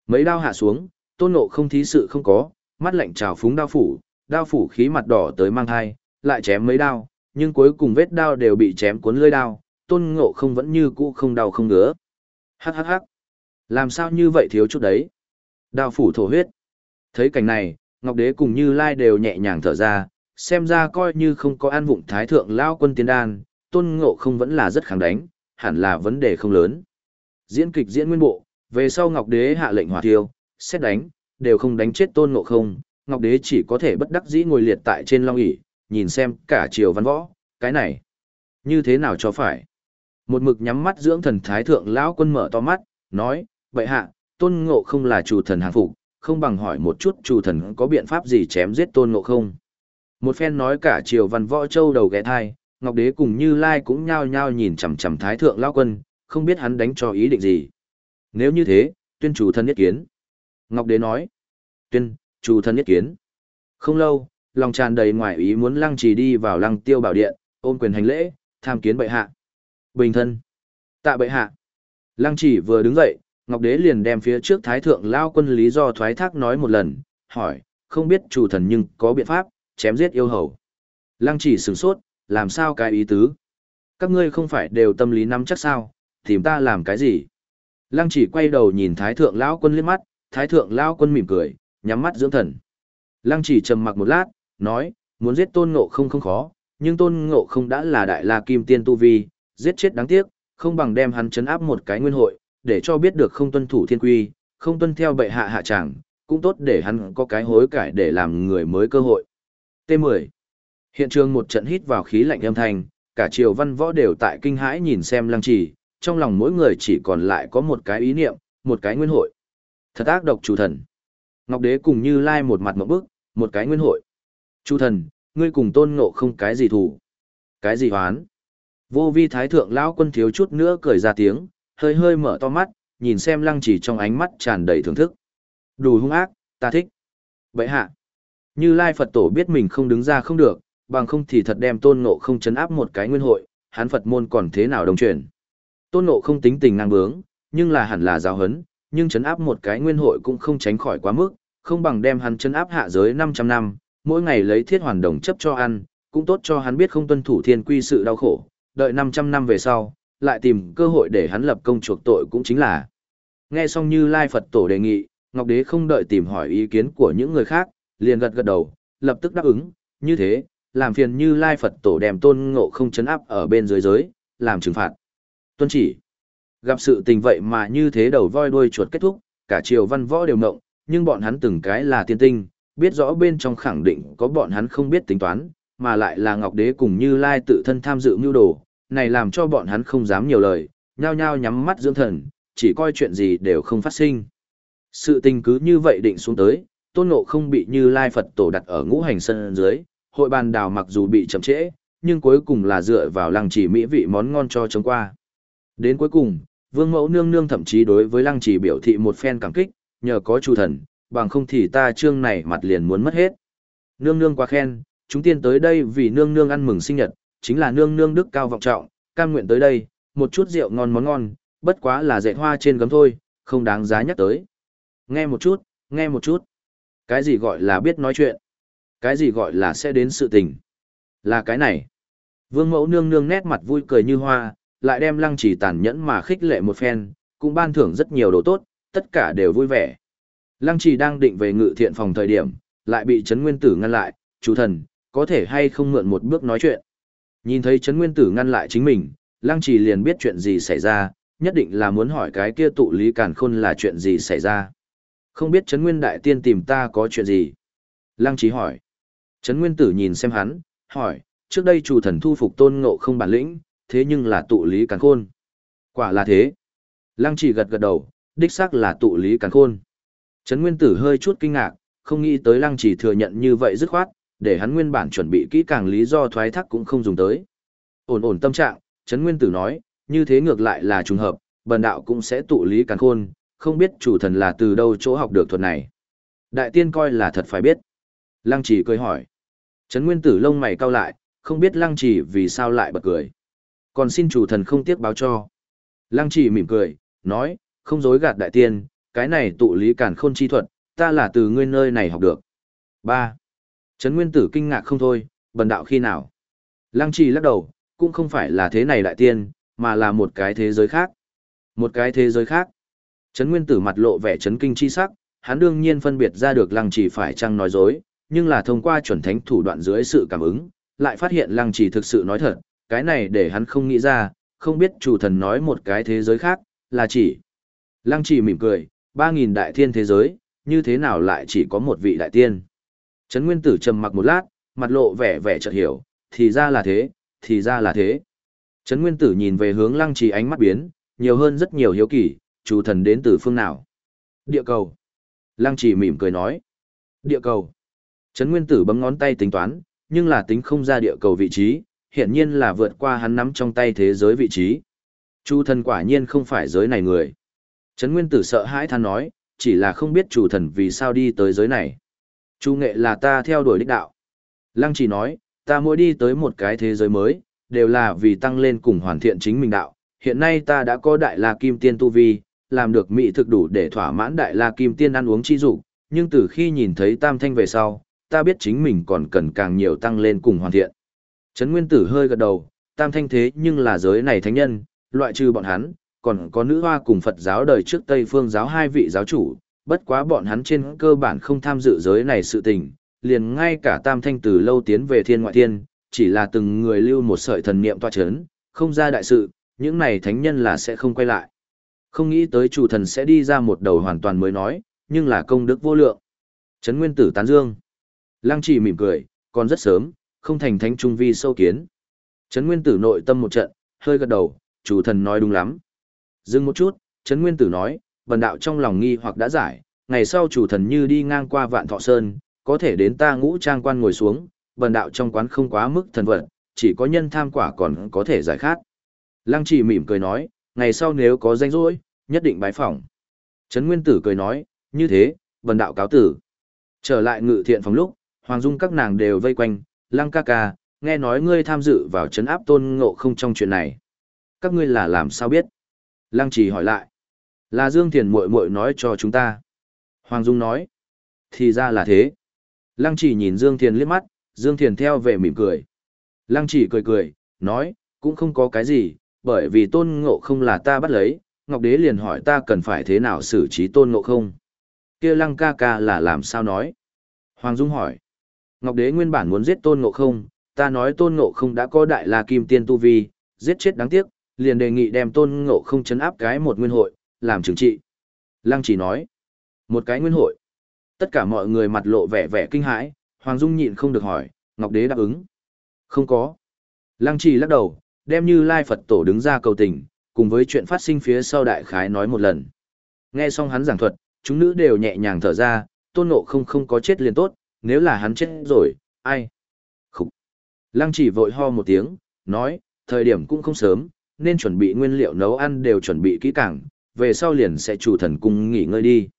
Mấy đao hạ xuống, Tôn Ngộ không thí sự không có, mắt lạnh trào phúng đao phủ, đao phủ khí mặt đỏ tới mang thai, lại chém mấy đao, nhưng cuối cùng vết đao đều bị chém cuốn lưỡi đao, tôn ngộ không vẫn như cũ không đau không ngứa. Hắc hắc hắc. Làm sao như vậy thiếu chút đấy? Đao phủ thổ huyết. Thấy cảnh này, Ngọc Đế cùng Như Lai đều nhẹ nhàng thở ra, xem ra coi như không có an vụng thái thượng lao quân tiên đan, tôn ngộ không vẫn là rất kháng đánh, hẳn là vấn đề không lớn. Diễn kịch diễn nguyên bộ, về sau Ngọc Đế hạ lệnh hỏa thiêu, xét đánh, đều không đánh chết tôn ngộ không, Ngọc Đế chỉ có thể bất đắc dĩ ngồi liệt tại trên long ỷ nhìn xem cả triều văn võ, cái này, như thế nào cho phải. Một mực nhắm mắt dưỡng thần thái thượng lão quân mở to mắt, nói, vậy hạ, tôn ngộ không là chủ thần hàng phục, không bằng hỏi một chút chủ thần có biện pháp gì chém giết tôn ngộ không. Một phen nói cả triều văn võ châu đầu ghé thai, Ngọc Đế cùng Như Lai cũng nhao nhao nhìn chằm chằm thái thượng lão quân, không biết hắn đánh cho ý định gì. Nếu như thế, tuyên chủ thần nhất kiến. Ngọc Đế nói, tuyên, chủ thần nhất kiến. Không lâu, lòng tràn đầy ngoại ý muốn lăng trì đi vào lăng tiêu bảo điện, ôm quyền hành lễ, tham kiến bệ hạ. Bình thân. Tạ bệ hạ. Lăng trì vừa đứng dậy, Ngọc Đế liền đem phía trước Thái Thượng Lao quân lý do thoái thác nói một lần, hỏi, không biết chủ thần nhưng có biện pháp, chém giết yêu hầu. Lăng chỉ sửng sốt, làm sao cái ý tứ? Các ngươi không phải đều tâm lý nắm chắc sao, tìm ta làm cái gì? Lăng chỉ quay đầu nhìn Thái Thượng Lão quân liếc mắt, Thái Thượng Lão quân mỉm cười, nhắm mắt dưỡng thần. Lăng chỉ trầm mặc một lát, nói, muốn giết tôn ngộ không không khó, nhưng tôn ngộ không đã là đại la kim tiên tu vi, giết chết đáng tiếc, không bằng đem hắn chấn áp một cái nguyên hội, để cho biết được không tuân thủ thiên quy, không tuân theo bệ hạ hạ tràng, cũng tốt để hắn có cái hối cải để làm người mới cơ hội. T10 Hiện trường một trận hít vào khí lạnh âm thanh, cả triều văn võ đều tại kinh hãi nhìn xem lăng trì, trong lòng mỗi người chỉ còn lại có một cái ý niệm, một cái nguyên hội. Thật ác độc chủ thần. Ngọc đế cùng như lai một mặt một bức, một cái nguyên hội. Chủ thần, ngươi cùng tôn ngộ không cái gì thủ, cái gì hoán. Vô vi thái thượng lão quân thiếu chút nữa cười ra tiếng, hơi hơi mở to mắt, nhìn xem lăng chỉ trong ánh mắt tràn đầy thưởng thức. Đủ hung ác, ta thích. Vậy hạ. Như Lai Phật Tổ biết mình không đứng ra không được, bằng không thì thật đem tôn ngộ không chấn áp một cái nguyên hội, hán Phật môn còn thế nào đồng chuyển. Tôn ngộ không tính tình năng bướng, nhưng là hẳn là giáo hấn, nhưng chấn áp một cái nguyên hội cũng không tránh khỏi quá mức, không bằng đem hắn chấn áp hạ giới 500 năm, mỗi ngày lấy thiết hoàn đồng chấp cho ăn, cũng tốt cho hắn biết không tuân thủ thiên quy sự đau khổ, đợi 500 năm về sau, lại tìm cơ hội để hắn lập công chuộc tội cũng chính là. Nghe xong như Lai Phật Tổ đề nghị, Ngọc Đế không đợi tìm hỏi ý kiến của những người khác, liền gật gật đầu, lập tức đáp ứng, như thế, làm phiền như Lai Phật Tổ đem tôn ngộ không chấn áp ở bên dưới giới, làm trừng phạt. Tuân chỉ. Gặp sự tình vậy mà như thế đầu voi đuôi chuột kết thúc, cả triều văn võ đều ngộng, nhưng bọn hắn từng cái là tiên tinh, biết rõ bên trong khẳng định có bọn hắn không biết tính toán, mà lại là Ngọc Đế cùng Như Lai tự thân tham dự mưu đồ, này làm cho bọn hắn không dám nhiều lời, nhao nhao nhắm mắt dưỡng thần, chỉ coi chuyện gì đều không phát sinh. Sự tình cứ như vậy định xuống tới, tôn ngộ không bị như lai Phật tổ đặt ở ngũ hành sân dưới, hội bàn đào mặc dù bị chậm trễ, nhưng cuối cùng là dựa vào lăng chỉ mỹ vị món ngon cho chống qua. Đến cuối cùng, vương mẫu nương nương thậm chí đối với lăng chỉ biểu thị một phen cảm kích, nhờ có chủ thần, bằng không thì ta trương này mặt liền muốn mất hết. Nương nương quá khen, chúng tiên tới đây vì nương nương ăn mừng sinh nhật, chính là nương nương đức cao vọng trọng, cam nguyện tới đây, một chút rượu ngon món ngon, bất quá là dạy hoa trên gấm thôi, không đáng giá nhắc tới. Nghe một chút, nghe một chút. Cái gì gọi là biết nói chuyện? Cái gì gọi là sẽ đến sự tình? Là cái này. Vương mẫu nương nương nét mặt vui cười như hoa, lại đem lăng chỉ tàn nhẫn mà khích lệ một phen, cũng ban thưởng rất nhiều đồ tốt, tất cả đều vui vẻ. Lăng chỉ đang định về ngự thiện phòng thời điểm, lại bị Trấn Nguyên Tử ngăn lại, chủ thần, có thể hay không mượn một bước nói chuyện. Nhìn thấy Trấn Nguyên Tử ngăn lại chính mình, Lăng Trì liền biết chuyện gì xảy ra, nhất định là muốn hỏi cái kia tụ lý càn khôn là chuyện gì xảy ra. Không biết Trấn Nguyên Đại Tiên tìm ta có chuyện gì? Lăng Trì hỏi. Trấn Nguyên Tử nhìn xem hắn, hỏi, trước đây chủ thần thu phục tôn ngộ không bản lĩnh, thế nhưng là tụ lý càn khôn. Quả là thế. Lăng chỉ gật gật đầu, đích xác là tụ lý càn khôn. Trấn Nguyên Tử hơi chút kinh ngạc, không nghĩ tới Lăng Chỉ thừa nhận như vậy dứt khoát, để hắn nguyên bản chuẩn bị kỹ càng lý do thoái thác cũng không dùng tới. Ổn ổn tâm trạng, Trấn Nguyên Tử nói, như thế ngược lại là trùng hợp, bần đạo cũng sẽ tụ lý càn khôn, không biết chủ thần là từ đâu chỗ học được thuật này. Đại tiên coi là thật phải biết. Lăng Chỉ cười hỏi. Trấn Nguyên Tử lông mày cau lại, không biết lăng Chỉ vì sao lại bật cười. Còn xin chủ thần không tiếc báo cho. Lăng Chỉ mỉm cười, nói, không dối gạt đại tiên, cái này tụ lý cản khôn chi thuật, ta là từ ngươi nơi này học được. 3. Trấn Nguyên Tử kinh ngạc không thôi, bần đạo khi nào? Lăng trì lắc đầu, cũng không phải là thế này đại tiên, mà là một cái thế giới khác. Một cái thế giới khác. Trấn Nguyên Tử mặt lộ vẻ chấn kinh chi sắc, hắn đương nhiên phân biệt ra được Lăng Trì phải chăng nói dối, nhưng là thông qua chuẩn thánh thủ đoạn dưới sự cảm ứng, lại phát hiện Lăng Trì thực sự nói thật, cái này để hắn không nghĩ ra, không biết chủ thần nói một cái thế giới khác, là chỉ. Lăng Trì mỉm cười, 3.000 đại thiên thế giới, như thế nào lại chỉ có một vị đại tiên. Trấn Nguyên Tử trầm mặc một lát, mặt lộ vẻ vẻ chợt hiểu, thì ra là thế, thì ra là thế. Trấn Nguyên Tử nhìn về hướng Lăng Trì ánh mắt biến, nhiều hơn rất nhiều hiếu kỳ, chủ thần đến từ phương nào? Địa cầu. Lăng Trì mỉm cười nói. Địa cầu. Trấn Nguyên Tử bấm ngón tay tính toán, nhưng là tính không ra địa cầu vị trí, hiện nhiên là vượt qua hắn nắm trong tay thế giới vị trí. Chủ thần quả nhiên không phải giới này người. Trấn Nguyên Tử sợ hãi than nói, chỉ là không biết chủ thần vì sao đi tới giới này. Chu nghệ là ta theo đuổi đích đạo. Lăng chỉ nói, ta mỗi đi tới một cái thế giới mới, đều là vì tăng lên cùng hoàn thiện chính mình đạo. Hiện nay ta đã có đại la kim tiên tu vi, làm được mỹ thực đủ để thỏa mãn đại la kim tiên ăn uống chi dục, nhưng từ khi nhìn thấy tam thanh về sau, ta biết chính mình còn cần càng nhiều tăng lên cùng hoàn thiện. Trấn Nguyên Tử hơi gật đầu, tam thanh thế nhưng là giới này thánh nhân, loại trừ bọn hắn, còn có nữ hoa cùng Phật giáo đời trước Tây phương giáo hai vị giáo chủ, bất quá bọn hắn trên cơ bản không tham dự giới này sự tình, liền ngay cả tam thanh từ lâu tiến về thiên ngoại thiên, chỉ là từng người lưu một sợi thần niệm toa chấn, không ra đại sự, những này thánh nhân là sẽ không quay lại. Không nghĩ tới chủ thần sẽ đi ra một đầu hoàn toàn mới nói, nhưng là công đức vô lượng. Trấn Nguyên Tử tán dương. Lăng Chỉ mỉm cười, còn rất sớm, không thành thánh trung vi sâu kiến. Trấn Nguyên Tử nội tâm một trận, hơi gật đầu, chủ thần nói đúng lắm. Dừng một chút, Trấn Nguyên Tử nói, bần đạo trong lòng nghi hoặc đã giải, ngày sau chủ thần như đi ngang qua vạn thọ sơn, có thể đến ta ngũ trang quan ngồi xuống, bần đạo trong quán không quá mức thần vật, chỉ có nhân tham quả còn có thể giải khát. Lăng Chỉ mỉm cười nói, ngày sau nếu có danh rỗi, nhất định bái phỏng. Trấn Nguyên Tử cười nói, như thế, bần đạo cáo tử. Trở lại ngự thiện phòng lúc, Hoàng Dung các nàng đều vây quanh, lăng ca ca, nghe nói ngươi tham dự vào chấn áp tôn ngộ không trong chuyện này. Các ngươi là làm sao biết? Lăng trì hỏi lại. Là Dương Thiền muội muội nói cho chúng ta. Hoàng Dung nói. Thì ra là thế. Lăng trì nhìn Dương Thiền liếc mắt, Dương Thiền theo về mỉm cười. Lăng trì cười cười, nói, cũng không có cái gì, bởi vì tôn ngộ không là ta bắt lấy, Ngọc Đế liền hỏi ta cần phải thế nào xử trí tôn ngộ không. kia lăng ca ca là làm sao nói? Hoàng Dung hỏi. Ngọc Đế nguyên bản muốn giết tôn ngộ không, ta nói tôn ngộ không đã có đại la kim tiên tu vi, giết chết đáng tiếc, liền đề nghị đem tôn ngộ không chấn áp cái một nguyên hội, làm trừng trị. Lăng chỉ nói. Một cái nguyên hội. Tất cả mọi người mặt lộ vẻ vẻ kinh hãi, Hoàng Dung nhịn không được hỏi, Ngọc Đế đáp ứng. Không có. Lăng Chỉ lắc đầu, đem như Lai Phật Tổ đứng ra cầu tình, cùng với chuyện phát sinh phía sau đại khái nói một lần. Nghe xong hắn giảng thuật, chúng nữ đều nhẹ nhàng thở ra, tôn ngộ không không có chết liền tốt, nếu là hắn chết rồi, ai? Khúc. Lăng chỉ vội ho một tiếng, nói, thời điểm cũng không sớm, nên chuẩn bị nguyên liệu nấu ăn đều chuẩn bị kỹ càng, về sau liền sẽ chủ thần cung nghỉ ngơi đi.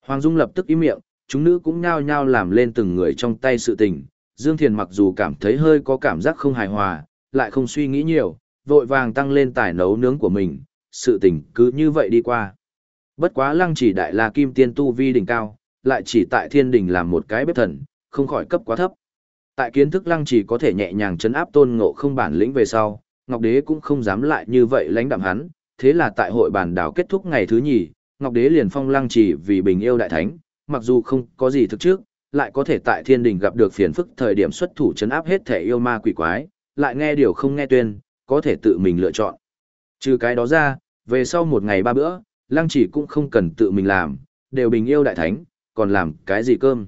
Hoàng Dung lập tức im miệng, chúng nữ cũng nhao nhao làm lên từng người trong tay sự tình. Dương Thiền mặc dù cảm thấy hơi có cảm giác không hài hòa, lại không suy nghĩ nhiều, vội vàng tăng lên tài nấu nướng của mình, sự tình cứ như vậy đi qua. Bất quá lăng chỉ đại là kim tiên tu vi đỉnh cao, lại chỉ tại thiên đình làm một cái bếp thần, không khỏi cấp quá thấp. Tại kiến thức lăng chỉ có thể nhẹ nhàng chấn áp tôn ngộ không bản lĩnh về sau, Ngọc Đế cũng không dám lại như vậy lãnh đạm hắn, thế là tại hội bản đảo kết thúc ngày thứ nhì, Ngọc Đế liền phong lăng chỉ vì bình yêu đại thánh, mặc dù không có gì thực trước, lại có thể tại thiên đình gặp được phiền phức thời điểm xuất thủ chấn áp hết thể yêu ma quỷ quái, lại nghe điều không nghe tuyên, có thể tự mình lựa chọn. Trừ cái đó ra, về sau một ngày ba bữa, lăng chỉ cũng không cần tự mình làm, đều bình yêu đại thánh, còn làm cái gì cơm.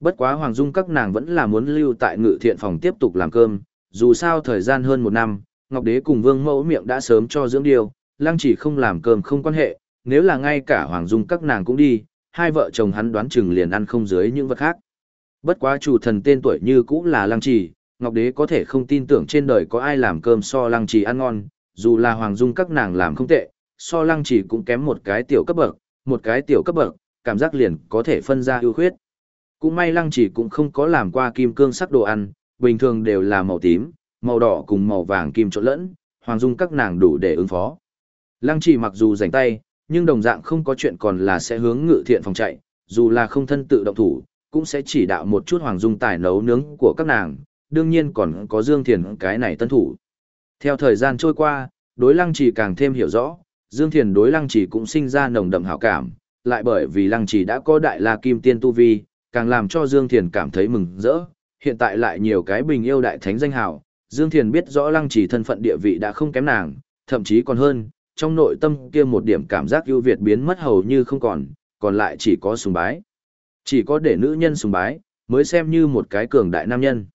Bất quá Hoàng Dung các nàng vẫn là muốn lưu tại ngự thiện phòng tiếp tục làm cơm, dù sao thời gian hơn một năm, Ngọc Đế cùng Vương Mẫu miệng đã sớm cho dưỡng điều, lăng chỉ không làm cơm không quan hệ, nếu là ngay cả Hoàng Dung các nàng cũng đi, hai vợ chồng hắn đoán chừng liền ăn không dưới những vật khác. Bất quá chủ thần tên tuổi như cũng là lăng chỉ, Ngọc Đế có thể không tin tưởng trên đời có ai làm cơm so lăng chỉ ăn ngon, dù là Hoàng Dung các nàng làm không tệ, so lăng chỉ cũng kém một cái tiểu cấp bậc, một cái tiểu cấp bậc, cảm giác liền có thể phân ra ưu khuyết. Cũng may lăng chỉ cũng không có làm qua kim cương sắc đồ ăn, bình thường đều là màu tím, màu đỏ cùng màu vàng kim trộn lẫn, Hoàng Dung các nàng đủ để ứng phó. Lăng chỉ mặc dù rảnh tay, nhưng đồng dạng không có chuyện còn là sẽ hướng ngự thiện phòng chạy, dù là không thân tự động thủ, cũng sẽ chỉ đạo một chút Hoàng Dung tài nấu nướng của các nàng, đương nhiên còn có Dương Thiền cái này tân thủ. Theo thời gian trôi qua, đối lăng chỉ càng thêm hiểu rõ, Dương Thiền đối lăng chỉ cũng sinh ra nồng đậm hảo cảm, lại bởi vì lăng trì đã có đại la kim tiên tu vi, càng làm cho Dương Thiền cảm thấy mừng rỡ, hiện tại lại nhiều cái bình yêu đại thánh danh hào Dương Thiền biết rõ lăng trì thân phận địa vị đã không kém nàng, thậm chí còn hơn, trong nội tâm kia một điểm cảm giác ưu việt biến mất hầu như không còn, còn lại chỉ có sùng bái. Chỉ có để nữ nhân sùng bái, mới xem như một cái cường đại nam nhân.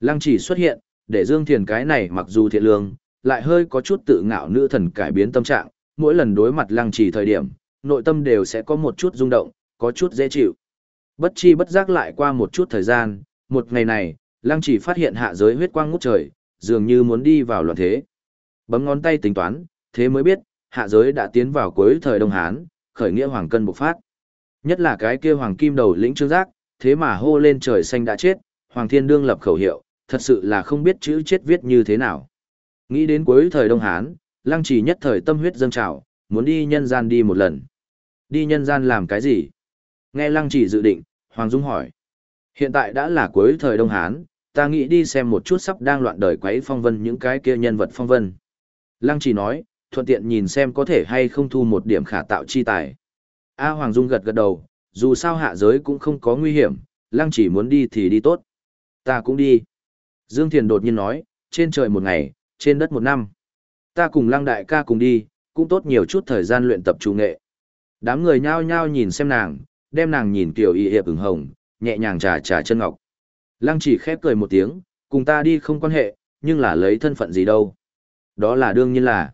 Lăng chỉ xuất hiện, để Dương Thiền cái này mặc dù thiện lương, lại hơi có chút tự ngạo nữ thần cải biến tâm trạng, mỗi lần đối mặt lăng chỉ thời điểm, nội tâm đều sẽ có một chút rung động, có chút dễ chịu. Bất chi bất giác lại qua một chút thời gian, một ngày này, lăng chỉ phát hiện hạ giới huyết quang ngút trời, dường như muốn đi vào loạn thế. Bấm ngón tay tính toán, thế mới biết, hạ giới đã tiến vào cuối thời Đông Hán, khởi nghĩa hoàng cân bộc phát. Nhất là cái kia hoàng kim đầu lĩnh trương giác, thế mà hô lên trời xanh đã chết, Hoàng Thiên Đương lập khẩu hiệu, thật sự là không biết chữ chết viết như thế nào. Nghĩ đến cuối thời Đông Hán, Lăng Chỉ nhất thời tâm huyết dâng trào, muốn đi nhân gian đi một lần. Đi nhân gian làm cái gì? Nghe Lăng Chỉ dự định, Hoàng Dung hỏi. Hiện tại đã là cuối thời Đông Hán, ta nghĩ đi xem một chút sắp đang loạn đời quấy phong vân những cái kia nhân vật phong vân. Lăng Chỉ nói, thuận tiện nhìn xem có thể hay không thu một điểm khả tạo chi tài. A Hoàng Dung gật gật đầu, dù sao hạ giới cũng không có nguy hiểm, Lăng Chỉ muốn đi thì đi tốt. Ta cũng đi. Dương Thiền đột nhiên nói, trên trời một ngày, trên đất một năm. Ta cùng Lăng Đại ca cùng đi, cũng tốt nhiều chút thời gian luyện tập chủ nghệ. Đám người nhao nhao nhìn xem nàng, đem nàng nhìn kiểu y hiệp ửng hồng, nhẹ nhàng trà trà chân ngọc. Lăng chỉ khép cười một tiếng, cùng ta đi không quan hệ, nhưng là lấy thân phận gì đâu. Đó là đương nhiên là.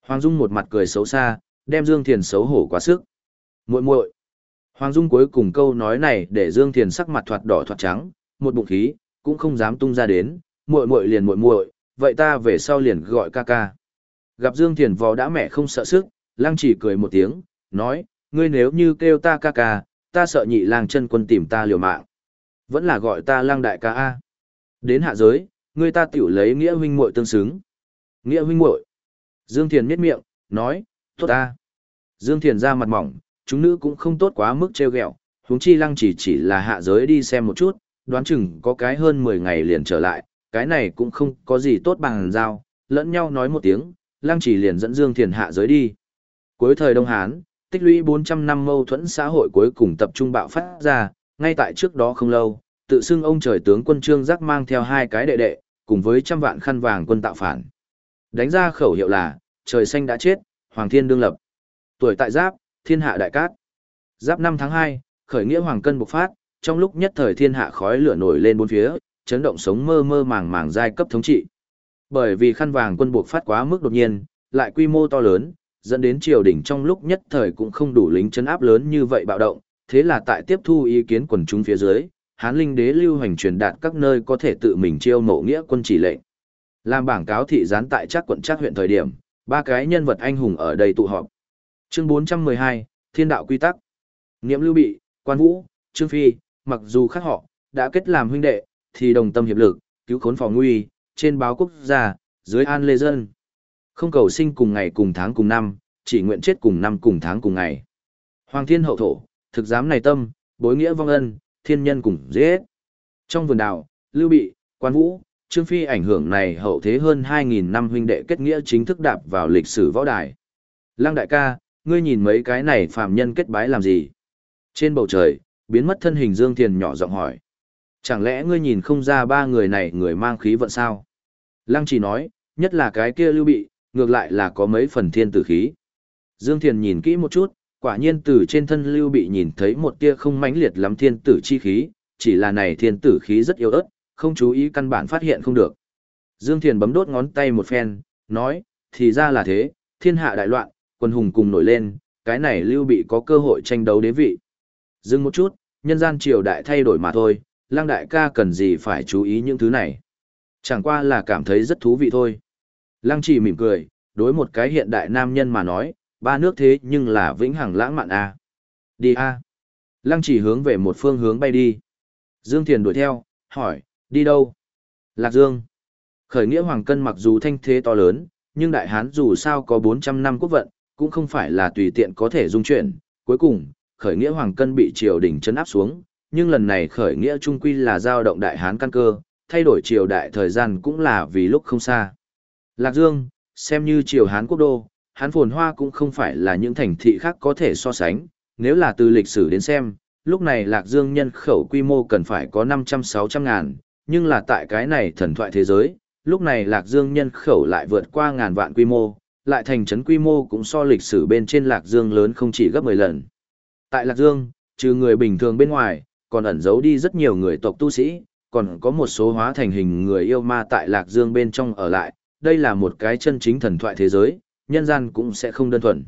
Hoàng Dung một mặt cười xấu xa, đem Dương Thiền xấu hổ quá sức. muội muội Hoàng Dung cuối cùng câu nói này để Dương Thiền sắc mặt thoạt đỏ thoạt trắng, một bụng khí, cũng không dám tung ra đến, muội muội liền muội muội, vậy ta về sau liền gọi ca ca. Gặp Dương Thiền vò đã mẹ không sợ sức, Lăng chỉ cười một tiếng, nói, ngươi nếu như kêu ta ca ca, ta sợ nhị lang chân quân tìm ta liều mạng. Vẫn là gọi ta lang đại ca A. Đến hạ giới, ngươi ta tiểu lấy nghĩa huynh muội tương xứng. Nghĩa huynh muội Dương Thiền miết miệng, nói, tốt ta. Dương Thiền ra mặt mỏng, chúng nữ cũng không tốt quá mức treo gẹo huống chi lăng chỉ chỉ là hạ giới đi xem một chút, đoán chừng có cái hơn 10 ngày liền trở lại, cái này cũng không có gì tốt bằng giao, lẫn nhau nói một tiếng, lăng chỉ liền dẫn Dương Thiền hạ giới đi. Cuối thời Đông Hán, tích lũy 400 năm mâu thuẫn xã hội cuối cùng tập trung bạo phát ra, ngay tại trước đó không lâu, tự xưng ông trời tướng quân Trương Giác mang theo hai cái đệ đệ, cùng với trăm vạn khăn vàng quân tạo phản. Đánh ra khẩu hiệu là, trời xanh đã chết, Hoàng Thiên đương lập. Tuổi tại Giáp, thiên hạ đại cát. Giáp năm tháng 2, khởi nghĩa Hoàng Cân bộc phát, trong lúc nhất thời thiên hạ khói lửa nổi lên bốn phía, chấn động sống mơ mơ màng màng giai cấp thống trị. Bởi vì khăn vàng quân buộc phát quá mức đột nhiên, lại quy mô to lớn, dẫn đến triều đình trong lúc nhất thời cũng không đủ lính chấn áp lớn như vậy bạo động, thế là tại tiếp thu ý kiến quần chúng phía dưới, Hán Linh đế lưu hành truyền đạt các nơi có thể tự mình chiêu mộ nghĩa quân chỉ lệnh. Làm bảng cáo thị gián tại chắc quận chắc huyện thời điểm, ba cái nhân vật anh hùng ở đây tụ họp. Chương 412, Thiên đạo quy tắc. Niệm lưu bị, quan vũ, trương phi, mặc dù khác họ, đã kết làm huynh đệ, thì đồng tâm hiệp lực, cứu khốn phòng nguy, trên báo quốc gia, dưới an lê dân. Không cầu sinh cùng ngày cùng tháng cùng năm, chỉ nguyện chết cùng năm cùng tháng cùng ngày. Hoàng thiên hậu thổ, thực giám này tâm, bối nghĩa vong ân, thiên nhân cùng giết. Trong vườn đào lưu bị, quan vũ, trương phi ảnh hưởng này hậu thế hơn 2.000 năm huynh đệ kết nghĩa chính thức đạp vào lịch sử võ đài. Lăng đại ca, ngươi nhìn mấy cái này phàm nhân kết bái làm gì? Trên bầu trời, biến mất thân hình Dương Thiền nhỏ giọng hỏi. Chẳng lẽ ngươi nhìn không ra ba người này người mang khí vận sao? Lăng chỉ nói, nhất là cái kia lưu bị, ngược lại là có mấy phần thiên tử khí. Dương Thiền nhìn kỹ một chút, quả nhiên từ trên thân lưu bị nhìn thấy một tia không mãnh liệt lắm thiên tử chi khí, chỉ là này thiên tử khí rất yếu ớt, không chú ý căn bản phát hiện không được. Dương Thiền bấm đốt ngón tay một phen, nói, thì ra là thế, thiên hạ đại loạn, quân hùng cùng nổi lên, cái này lưu bị có cơ hội tranh đấu đế vị. Dừng một chút, nhân gian triều đại thay đổi mà thôi, lang đại ca cần gì phải chú ý những thứ này. Chẳng qua là cảm thấy rất thú vị thôi. Lăng chỉ mỉm cười, đối một cái hiện đại nam nhân mà nói, ba nước thế nhưng là vĩnh hằng lãng mạn a. À. Đi a. À. Lăng chỉ hướng về một phương hướng bay đi. Dương Thiền đuổi theo, hỏi, đi đâu? Lạc Dương. Khởi nghĩa Hoàng Cân mặc dù thanh thế to lớn, nhưng Đại Hán dù sao có 400 năm quốc vận, cũng không phải là tùy tiện có thể dung chuyển. Cuối cùng, khởi nghĩa Hoàng Cân bị triều đình chấn áp xuống, nhưng lần này khởi nghĩa trung quy là giao động Đại Hán căn cơ, thay đổi triều đại thời gian cũng là vì lúc không xa. Lạc Dương, xem như triều Hán quốc đô, Hán phồn hoa cũng không phải là những thành thị khác có thể so sánh, nếu là từ lịch sử đến xem, lúc này Lạc Dương nhân khẩu quy mô cần phải có 500-600 ngàn, nhưng là tại cái này thần thoại thế giới, lúc này Lạc Dương nhân khẩu lại vượt qua ngàn vạn quy mô, lại thành trấn quy mô cũng so lịch sử bên trên Lạc Dương lớn không chỉ gấp 10 lần. Tại Lạc Dương, trừ người bình thường bên ngoài, còn ẩn giấu đi rất nhiều người tộc tu sĩ, còn có một số hóa thành hình người yêu ma tại Lạc Dương bên trong ở lại, đây là một cái chân chính thần thoại thế giới, nhân gian cũng sẽ không đơn thuần.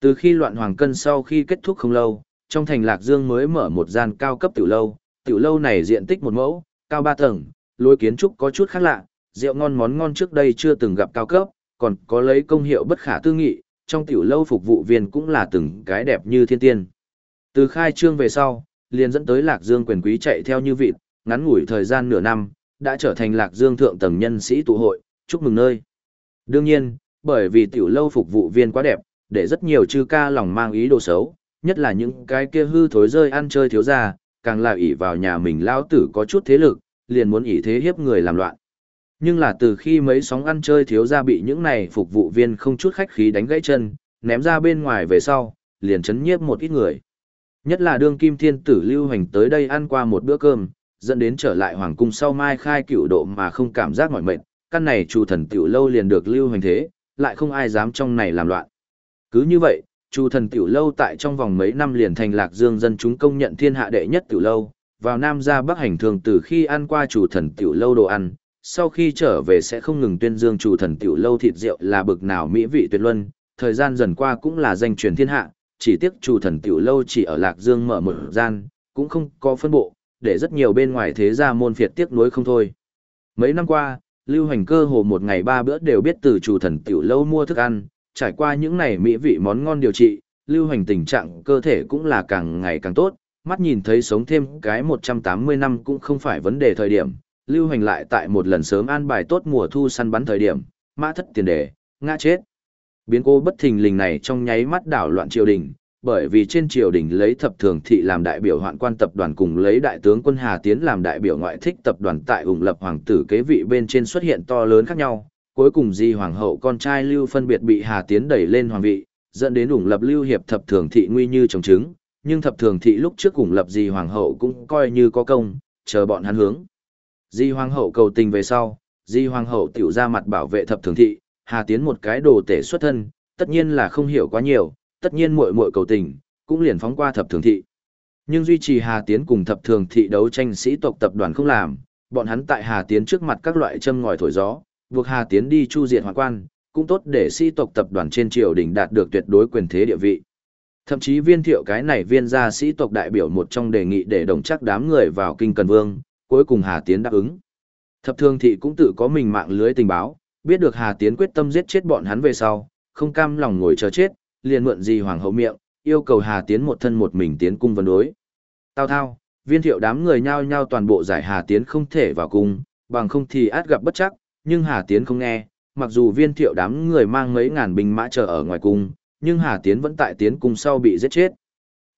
Từ khi loạn hoàng cân sau khi kết thúc không lâu, trong thành Lạc Dương mới mở một gian cao cấp tiểu lâu, tiểu lâu này diện tích một mẫu, cao ba tầng, lối kiến trúc có chút khác lạ, rượu ngon món ngon trước đây chưa từng gặp cao cấp, còn có lấy công hiệu bất khả tư nghị, trong tiểu lâu phục vụ viên cũng là từng cái đẹp như thiên tiên. Từ khai trương về sau, liền dẫn tới Lạc Dương quyền quý chạy theo như vịt, ngắn ngủi thời gian nửa năm, đã trở thành Lạc Dương thượng tầng nhân sĩ tụ hội, chúc mừng nơi. Đương nhiên, bởi vì tiểu lâu phục vụ viên quá đẹp, để rất nhiều chư ca lòng mang ý đồ xấu, nhất là những cái kia hư thối rơi ăn chơi thiếu ra, càng là ỷ vào nhà mình lao tử có chút thế lực, liền muốn ỷ thế hiếp người làm loạn. Nhưng là từ khi mấy sóng ăn chơi thiếu ra bị những này phục vụ viên không chút khách khí đánh gãy chân, ném ra bên ngoài về sau, liền chấn nhiếp một ít người. Nhất là đương kim thiên tử lưu hành tới đây ăn qua một bữa cơm, dẫn đến trở lại hoàng cung sau mai khai cựu độ mà không cảm giác mỏi mệt, căn này chủ thần tiểu lâu liền được lưu hành thế, lại không ai dám trong này làm loạn. Cứ như vậy, chủ thần tiểu lâu tại trong vòng mấy năm liền thành lạc dương dân chúng công nhận thiên hạ đệ nhất tiểu lâu, vào Nam ra Bắc hành thường từ khi ăn qua chủ thần tiểu lâu đồ ăn, sau khi trở về sẽ không ngừng tuyên dương chủ thần tiểu lâu thịt rượu là bực nào mỹ vị tuyệt luân, thời gian dần qua cũng là danh truyền thiên hạ, chỉ tiếc chủ thần tiểu lâu chỉ ở Lạc Dương mở một gian, cũng không có phân bộ, để rất nhiều bên ngoài thế gia môn phiệt tiếc nuối không thôi. Mấy năm qua, lưu hành cơ hồ một ngày ba bữa đều biết từ chủ thần tiểu lâu mua thức ăn, trải qua những ngày mỹ vị món ngon điều trị, lưu hành tình trạng cơ thể cũng là càng ngày càng tốt, mắt nhìn thấy sống thêm cái 180 năm cũng không phải vấn đề thời điểm, lưu hành lại tại một lần sớm an bài tốt mùa thu săn bắn thời điểm, mã thất tiền đề, ngã chết. Biến cố bất thình lình này trong nháy mắt đảo loạn triều đình, bởi vì trên triều đình lấy thập thường thị làm đại biểu hoạn quan tập đoàn cùng lấy đại tướng quân Hà Tiến làm đại biểu ngoại thích tập đoàn tại ủng lập hoàng tử kế vị bên trên xuất hiện to lớn khác nhau. Cuối cùng di hoàng hậu con trai Lưu phân biệt bị Hà Tiến đẩy lên hoàng vị, dẫn đến ủng lập Lưu hiệp thập thường thị nguy như trồng trứng, nhưng thập thường thị lúc trước ủng lập di hoàng hậu cũng coi như có công, chờ bọn hắn hướng. Di hoàng hậu cầu tình về sau, di hoàng hậu tiểu ra mặt bảo vệ thập thường thị, Hà Tiến một cái đồ tể xuất thân, tất nhiên là không hiểu quá nhiều, tất nhiên muội muội cầu tình, cũng liền phóng qua thập thường thị. Nhưng duy trì Hà Tiến cùng thập thường thị đấu tranh sĩ tộc tập đoàn không làm, bọn hắn tại Hà Tiến trước mặt các loại châm ngòi thổi gió, buộc Hà Tiến đi chu diệt hoàn quan, cũng tốt để sĩ tộc tập đoàn trên triều đình đạt được tuyệt đối quyền thế địa vị. Thậm chí viên thiệu cái này viên gia sĩ tộc đại biểu một trong đề nghị để đồng chắc đám người vào kinh cần vương, cuối cùng Hà Tiến đáp ứng. Thập thường thị cũng tự có mình mạng lưới tình báo, biết được Hà Tiến quyết tâm giết chết bọn hắn về sau, không cam lòng ngồi chờ chết, liền mượn gì hoàng hậu miệng, yêu cầu Hà Tiến một thân một mình tiến cung vấn đối. Tao thao, viên thiệu đám người nhao nhao toàn bộ giải Hà Tiến không thể vào cung, bằng không thì át gặp bất chắc, nhưng Hà Tiến không nghe, mặc dù viên thiệu đám người mang mấy ngàn binh mã chờ ở ngoài cung, nhưng Hà Tiến vẫn tại tiến cung sau bị giết chết.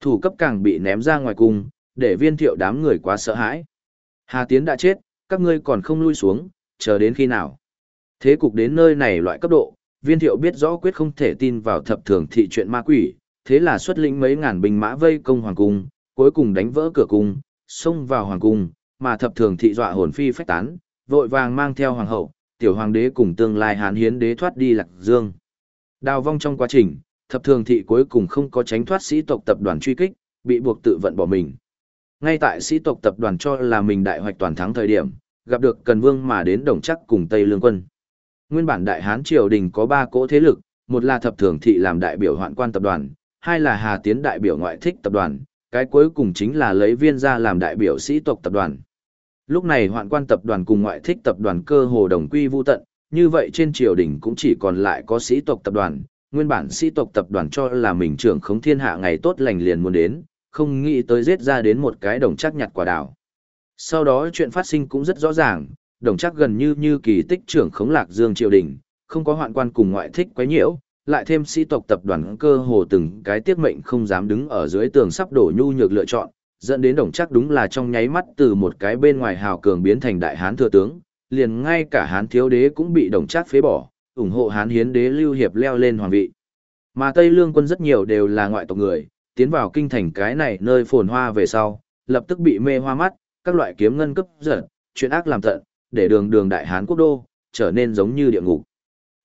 Thủ cấp càng bị ném ra ngoài cung, để viên thiệu đám người quá sợ hãi. Hà Tiến đã chết, các ngươi còn không lui xuống, chờ đến khi nào. Thế cục đến nơi này loại cấp độ, viên thiệu biết rõ quyết không thể tin vào thập thường thị chuyện ma quỷ, thế là xuất lĩnh mấy ngàn binh mã vây công hoàng cung, cuối cùng đánh vỡ cửa cung, xông vào hoàng cung, mà thập thường thị dọa hồn phi phách tán, vội vàng mang theo hoàng hậu, tiểu hoàng đế cùng tương lai hán hiến đế thoát đi lạc dương. Đào vong trong quá trình, thập thường thị cuối cùng không có tránh thoát sĩ tộc tập đoàn truy kích, bị buộc tự vận bỏ mình. Ngay tại sĩ tộc tập đoàn cho là mình đại hoạch toàn thắng thời điểm, gặp được Cần Vương mà đến đồng chắc cùng Tây Lương quân. Nguyên bản Đại Hán triều đình có ba cỗ thế lực, một là thập thường thị làm đại biểu hoạn quan tập đoàn, hai là Hà Tiến đại biểu ngoại thích tập đoàn, cái cuối cùng chính là lấy viên ra làm đại biểu sĩ tộc tập đoàn. Lúc này hoạn quan tập đoàn cùng ngoại thích tập đoàn cơ hồ đồng quy vu tận, như vậy trên triều đình cũng chỉ còn lại có sĩ tộc tập đoàn, nguyên bản sĩ tộc tập đoàn cho là mình trưởng khống thiên hạ ngày tốt lành liền muốn đến, không nghĩ tới giết ra đến một cái đồng chắc nhặt quả đảo. Sau đó chuyện phát sinh cũng rất rõ ràng, đồng chắc gần như như kỳ tích trưởng khống lạc dương triều đình, không có hoạn quan cùng ngoại thích quấy nhiễu, lại thêm sĩ tộc tập đoàn cơ hồ từng cái tiết mệnh không dám đứng ở dưới tường sắp đổ nhu nhược lựa chọn, dẫn đến đồng chắc đúng là trong nháy mắt từ một cái bên ngoài hào cường biến thành đại hán thừa tướng, liền ngay cả hán thiếu đế cũng bị đồng chắc phế bỏ, ủng hộ hán hiến đế lưu hiệp leo lên hoàng vị. Mà Tây Lương quân rất nhiều đều là ngoại tộc người, tiến vào kinh thành cái này nơi phồn hoa về sau, lập tức bị mê hoa mắt, các loại kiếm ngân cấp giật, chuyện ác làm tận, để đường đường đại hán quốc đô, trở nên giống như địa ngục.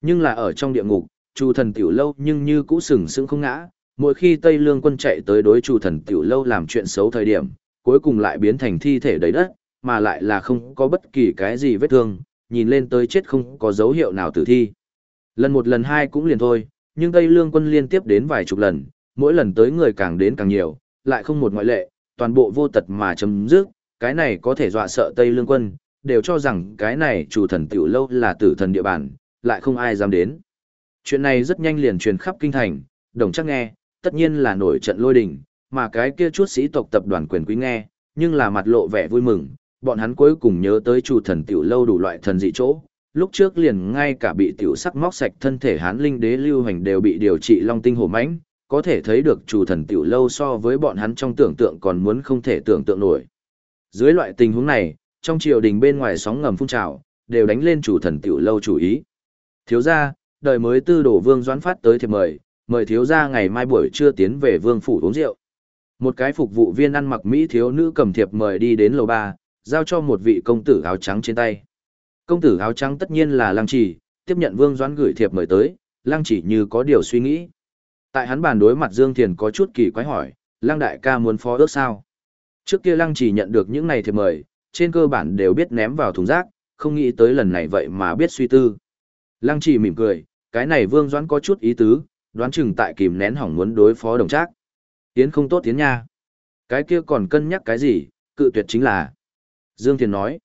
Nhưng là ở trong địa ngục, chu thần tiểu lâu nhưng như cũ sừng sững không ngã, mỗi khi Tây Lương quân chạy tới đối chu thần tiểu lâu làm chuyện xấu thời điểm, cuối cùng lại biến thành thi thể đầy đất, mà lại là không có bất kỳ cái gì vết thương, nhìn lên tới chết không có dấu hiệu nào tử thi. Lần một lần hai cũng liền thôi, nhưng Tây Lương quân liên tiếp đến vài chục lần, mỗi lần tới người càng đến càng nhiều, lại không một ngoại lệ, toàn bộ vô tật mà chấm dứt, cái này có thể dọa sợ Tây Lương quân, đều cho rằng cái này chủ thần tiểu lâu là tử thần địa bàn, lại không ai dám đến. Chuyện này rất nhanh liền truyền khắp kinh thành, đồng chắc nghe, tất nhiên là nổi trận lôi đình, mà cái kia chút sĩ tộc tập đoàn quyền quý nghe, nhưng là mặt lộ vẻ vui mừng, bọn hắn cuối cùng nhớ tới chủ thần tiểu lâu đủ loại thần dị chỗ. Lúc trước liền ngay cả bị tiểu sắc móc sạch thân thể hán linh đế lưu hành đều bị điều trị long tinh hổ mãnh, có thể thấy được chủ thần tiểu lâu so với bọn hắn trong tưởng tượng còn muốn không thể tưởng tượng nổi. Dưới loại tình huống này, trong triều đình bên ngoài sóng ngầm phun trào, đều đánh lên chủ thần tiểu lâu chủ ý. Thiếu gia, đời mới tư đổ vương doãn phát tới thiệp mời, mời thiếu gia ngày mai buổi trưa tiến về vương phủ uống rượu. Một cái phục vụ viên ăn mặc mỹ thiếu nữ cầm thiệp mời đi đến lầu ba, giao cho một vị công tử áo trắng trên tay. Công tử áo trắng tất nhiên là Lăng Chỉ, tiếp nhận Vương Doãn gửi thiệp mời tới, Lăng Chỉ như có điều suy nghĩ. Tại hắn bàn đối mặt Dương Thiền có chút kỳ quái hỏi, Lăng đại ca muốn phó ước sao? Trước kia Lăng Chỉ nhận được những này thiệp mời, trên cơ bản đều biết ném vào thùng rác, không nghĩ tới lần này vậy mà biết suy tư. Lăng Chỉ mỉm cười, cái này Vương Doãn có chút ý tứ, đoán chừng tại kìm nén hỏng muốn đối phó đồng trác. Tiến không tốt tiến nha. Cái kia còn cân nhắc cái gì, cự tuyệt chính là. Dương Thiền nói.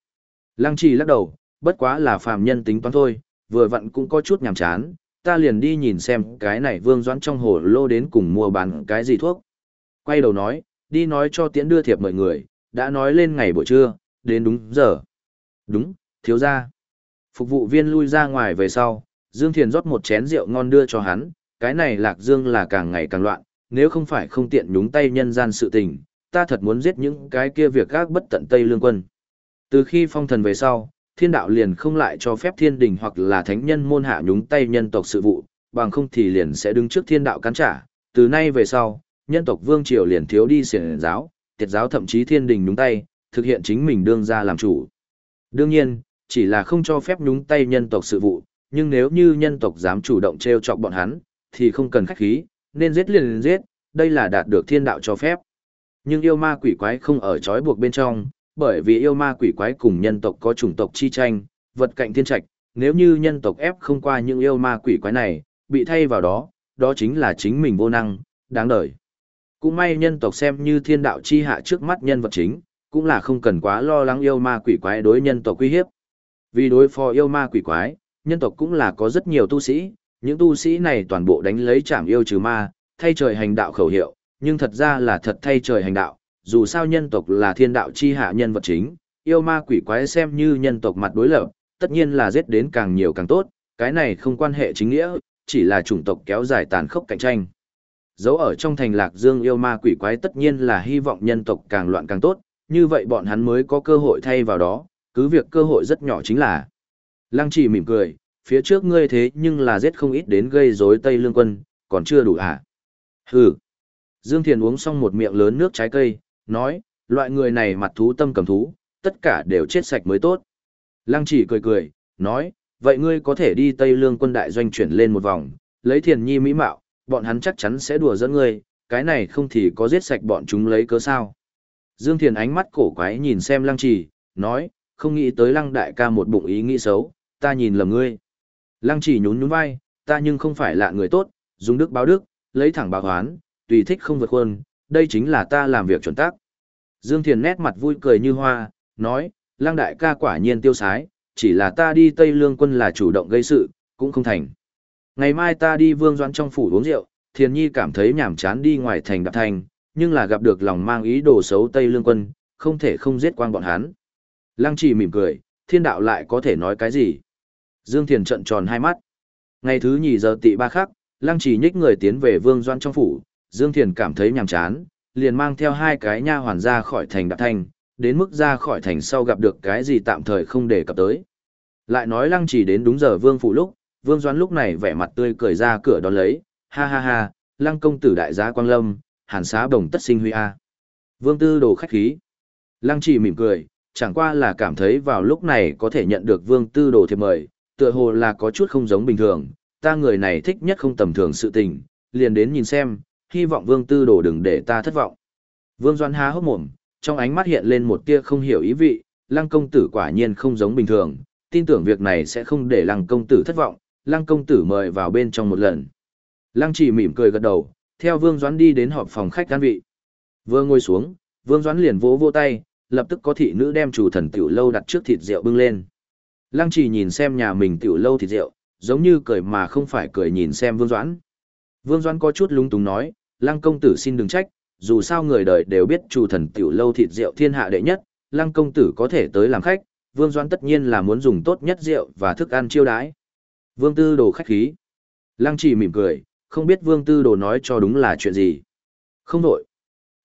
Lăng Chỉ lắc đầu, bất quá là phàm nhân tính toán thôi, vừa vặn cũng có chút nhàm chán, ta liền đi nhìn xem cái này vương doãn trong hồ lô đến cùng mua bán cái gì thuốc. Quay đầu nói, đi nói cho tiễn đưa thiệp mọi người, đã nói lên ngày buổi trưa, đến đúng giờ. Đúng, thiếu ra. Phục vụ viên lui ra ngoài về sau, Dương Thiền rót một chén rượu ngon đưa cho hắn, cái này lạc dương là càng ngày càng loạn, nếu không phải không tiện nhúng tay nhân gian sự tình, ta thật muốn giết những cái kia việc gác bất tận Tây Lương quân. Từ khi phong thần về sau, thiên đạo liền không lại cho phép thiên đình hoặc là thánh nhân môn hạ nhúng tay nhân tộc sự vụ, bằng không thì liền sẽ đứng trước thiên đạo cắn trả. Từ nay về sau, nhân tộc vương triều liền thiếu đi xiển giáo, tiệt giáo thậm chí thiên đình nhúng tay, thực hiện chính mình đương ra làm chủ. Đương nhiên, chỉ là không cho phép nhúng tay nhân tộc sự vụ, nhưng nếu như nhân tộc dám chủ động treo chọc bọn hắn, thì không cần khách khí, nên giết liền liền giết, đây là đạt được thiên đạo cho phép. Nhưng yêu ma quỷ quái không ở trói buộc bên trong, bởi vì yêu ma quỷ quái cùng nhân tộc có chủng tộc chi tranh, vật cạnh thiên trạch, nếu như nhân tộc ép không qua những yêu ma quỷ quái này, bị thay vào đó, đó chính là chính mình vô năng, đáng đời. Cũng may nhân tộc xem như thiên đạo chi hạ trước mắt nhân vật chính, cũng là không cần quá lo lắng yêu ma quỷ quái đối nhân tộc uy hiếp. Vì đối phó yêu ma quỷ quái, nhân tộc cũng là có rất nhiều tu sĩ, những tu sĩ này toàn bộ đánh lấy trảm yêu trừ ma, thay trời hành đạo khẩu hiệu, nhưng thật ra là thật thay trời hành đạo, dù sao nhân tộc là thiên đạo chi hạ nhân vật chính, yêu ma quỷ quái xem như nhân tộc mặt đối lập, tất nhiên là giết đến càng nhiều càng tốt, cái này không quan hệ chính nghĩa, chỉ là chủng tộc kéo dài tàn khốc cạnh tranh. Dấu ở trong thành lạc dương yêu ma quỷ quái tất nhiên là hy vọng nhân tộc càng loạn càng tốt, như vậy bọn hắn mới có cơ hội thay vào đó, cứ việc cơ hội rất nhỏ chính là. Lăng chỉ mỉm cười, phía trước ngươi thế nhưng là giết không ít đến gây rối Tây Lương quân, còn chưa đủ à? Hừ. Dương Thiền uống xong một miệng lớn nước trái cây, nói, loại người này mặt thú tâm cầm thú, tất cả đều chết sạch mới tốt. Lăng chỉ cười cười, nói, vậy ngươi có thể đi Tây Lương quân đại doanh chuyển lên một vòng, lấy thiền nhi mỹ mạo, bọn hắn chắc chắn sẽ đùa dẫn ngươi, cái này không thì có giết sạch bọn chúng lấy cớ sao. Dương Thiền ánh mắt cổ quái nhìn xem lăng chỉ, nói, không nghĩ tới lăng đại ca một bụng ý nghĩ xấu, ta nhìn lầm ngươi. Lăng chỉ nhún nhún vai, ta nhưng không phải là người tốt, dùng đức báo đức, lấy thẳng báo hoán, tùy thích không vượt khuôn, đây chính là ta làm việc chuẩn tắc. Dương Thiền nét mặt vui cười như hoa, nói, lang đại ca quả nhiên tiêu sái, chỉ là ta đi Tây Lương quân là chủ động gây sự, cũng không thành. Ngày mai ta đi vương doãn trong phủ uống rượu, Thiền Nhi cảm thấy nhảm chán đi ngoài thành đạp thành, nhưng là gặp được lòng mang ý đồ xấu Tây Lương quân, không thể không giết quang bọn hắn. Lăng chỉ mỉm cười, thiên đạo lại có thể nói cái gì? Dương Thiền trận tròn hai mắt. Ngày thứ nhì giờ tị ba khắc, Lăng chỉ nhích người tiến về vương doãn trong phủ, Dương Thiền cảm thấy nhàm chán, liền mang theo hai cái nha hoàn ra khỏi thành đạp thành đến mức ra khỏi thành sau gặp được cái gì tạm thời không để cập tới. Lại nói lăng chỉ đến đúng giờ vương phủ lúc, vương doãn lúc này vẻ mặt tươi cười ra cửa đón lấy, ha ha ha, lăng công tử đại gia quang lâm, hàn xá đồng tất sinh huy a. Vương tư đồ khách khí. Lăng chỉ mỉm cười, chẳng qua là cảm thấy vào lúc này có thể nhận được vương tư đồ thiệp mời, tựa hồ là có chút không giống bình thường, ta người này thích nhất không tầm thường sự tình, liền đến nhìn xem, hy vọng vương tư đồ đừng để ta thất vọng. Vương Doan há hốc mồm, trong ánh mắt hiện lên một tia không hiểu ý vị, lăng công tử quả nhiên không giống bình thường, tin tưởng việc này sẽ không để lăng công tử thất vọng, lăng công tử mời vào bên trong một lần. Lăng chỉ mỉm cười gật đầu, theo Vương Doãn đi đến họp phòng khách đan vị. Vừa ngồi xuống, Vương Doãn liền vỗ vỗ tay, lập tức có thị nữ đem chủ thần tiểu lâu đặt trước thịt rượu bưng lên. Lăng chỉ nhìn xem nhà mình tiểu lâu thịt rượu, giống như cười mà không phải cười nhìn xem Vương Doãn. Vương Doãn có chút lúng túng nói, lăng công tử xin đừng trách, dù sao người đời đều biết chủ thần tiểu lâu thịt rượu thiên hạ đệ nhất, lăng công tử có thể tới làm khách, Vương Doãn tất nhiên là muốn dùng tốt nhất rượu và thức ăn chiêu đãi. Vương Tư Đồ khách khí. Lăng chỉ mỉm cười, không biết Vương Tư Đồ nói cho đúng là chuyện gì. Không đổi.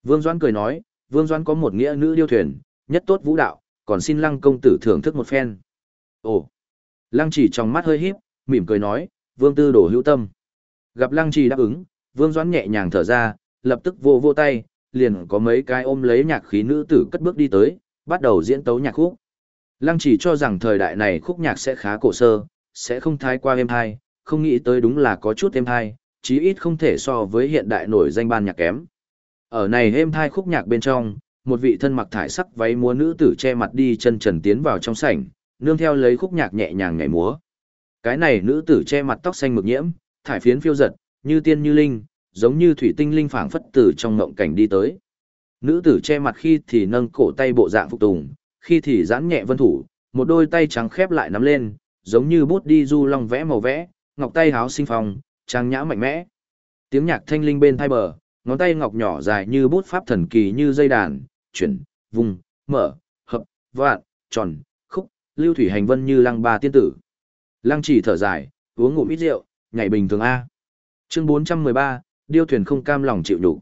Vương Doãn cười nói, Vương Doãn có một nghĩa nữ điêu thuyền, nhất tốt vũ đạo, còn xin Lăng công tử thưởng thức một phen. Ồ. Lăng chỉ trong mắt hơi híp, mỉm cười nói, Vương Tư Đồ hữu tâm. Gặp Lăng chỉ đáp ứng, Vương Doãn nhẹ nhàng thở ra, lập tức vô vô tay, liền có mấy cái ôm lấy nhạc khí nữ tử cất bước đi tới, bắt đầu diễn tấu nhạc khúc. Lăng chỉ cho rằng thời đại này khúc nhạc sẽ khá cổ sơ, sẽ không thái qua êm hai, không nghĩ tới đúng là có chút êm hai, chí ít không thể so với hiện đại nổi danh ban nhạc kém. Ở này êm thai khúc nhạc bên trong, một vị thân mặc thải sắc váy múa nữ tử che mặt đi chân trần tiến vào trong sảnh, nương theo lấy khúc nhạc nhẹ nhàng nhảy múa. Cái này nữ tử che mặt tóc xanh mực nhiễm, thải phiến phiêu giật, như tiên như linh, giống như thủy tinh linh phảng phất tử trong ngộng cảnh đi tới. Nữ tử che mặt khi thì nâng cổ tay bộ dạng phục tùng, khi thì giãn nhẹ vân thủ, một đôi tay trắng khép lại nắm lên, giống như bút đi du long vẽ màu vẽ, ngọc tay háo sinh phong, trang nhã mạnh mẽ. Tiếng nhạc thanh linh bên thai bờ, ngón tay ngọc nhỏ dài như bút pháp thần kỳ như dây đàn, chuyển, vùng, mở, hợp, vạn, tròn, khúc, lưu thủy hành vân như lăng ba tiên tử. Lăng chỉ thở dài, uống ngụm ít rượu, nhảy bình thường A. Chương 413, điêu thuyền không cam lòng chịu đủ.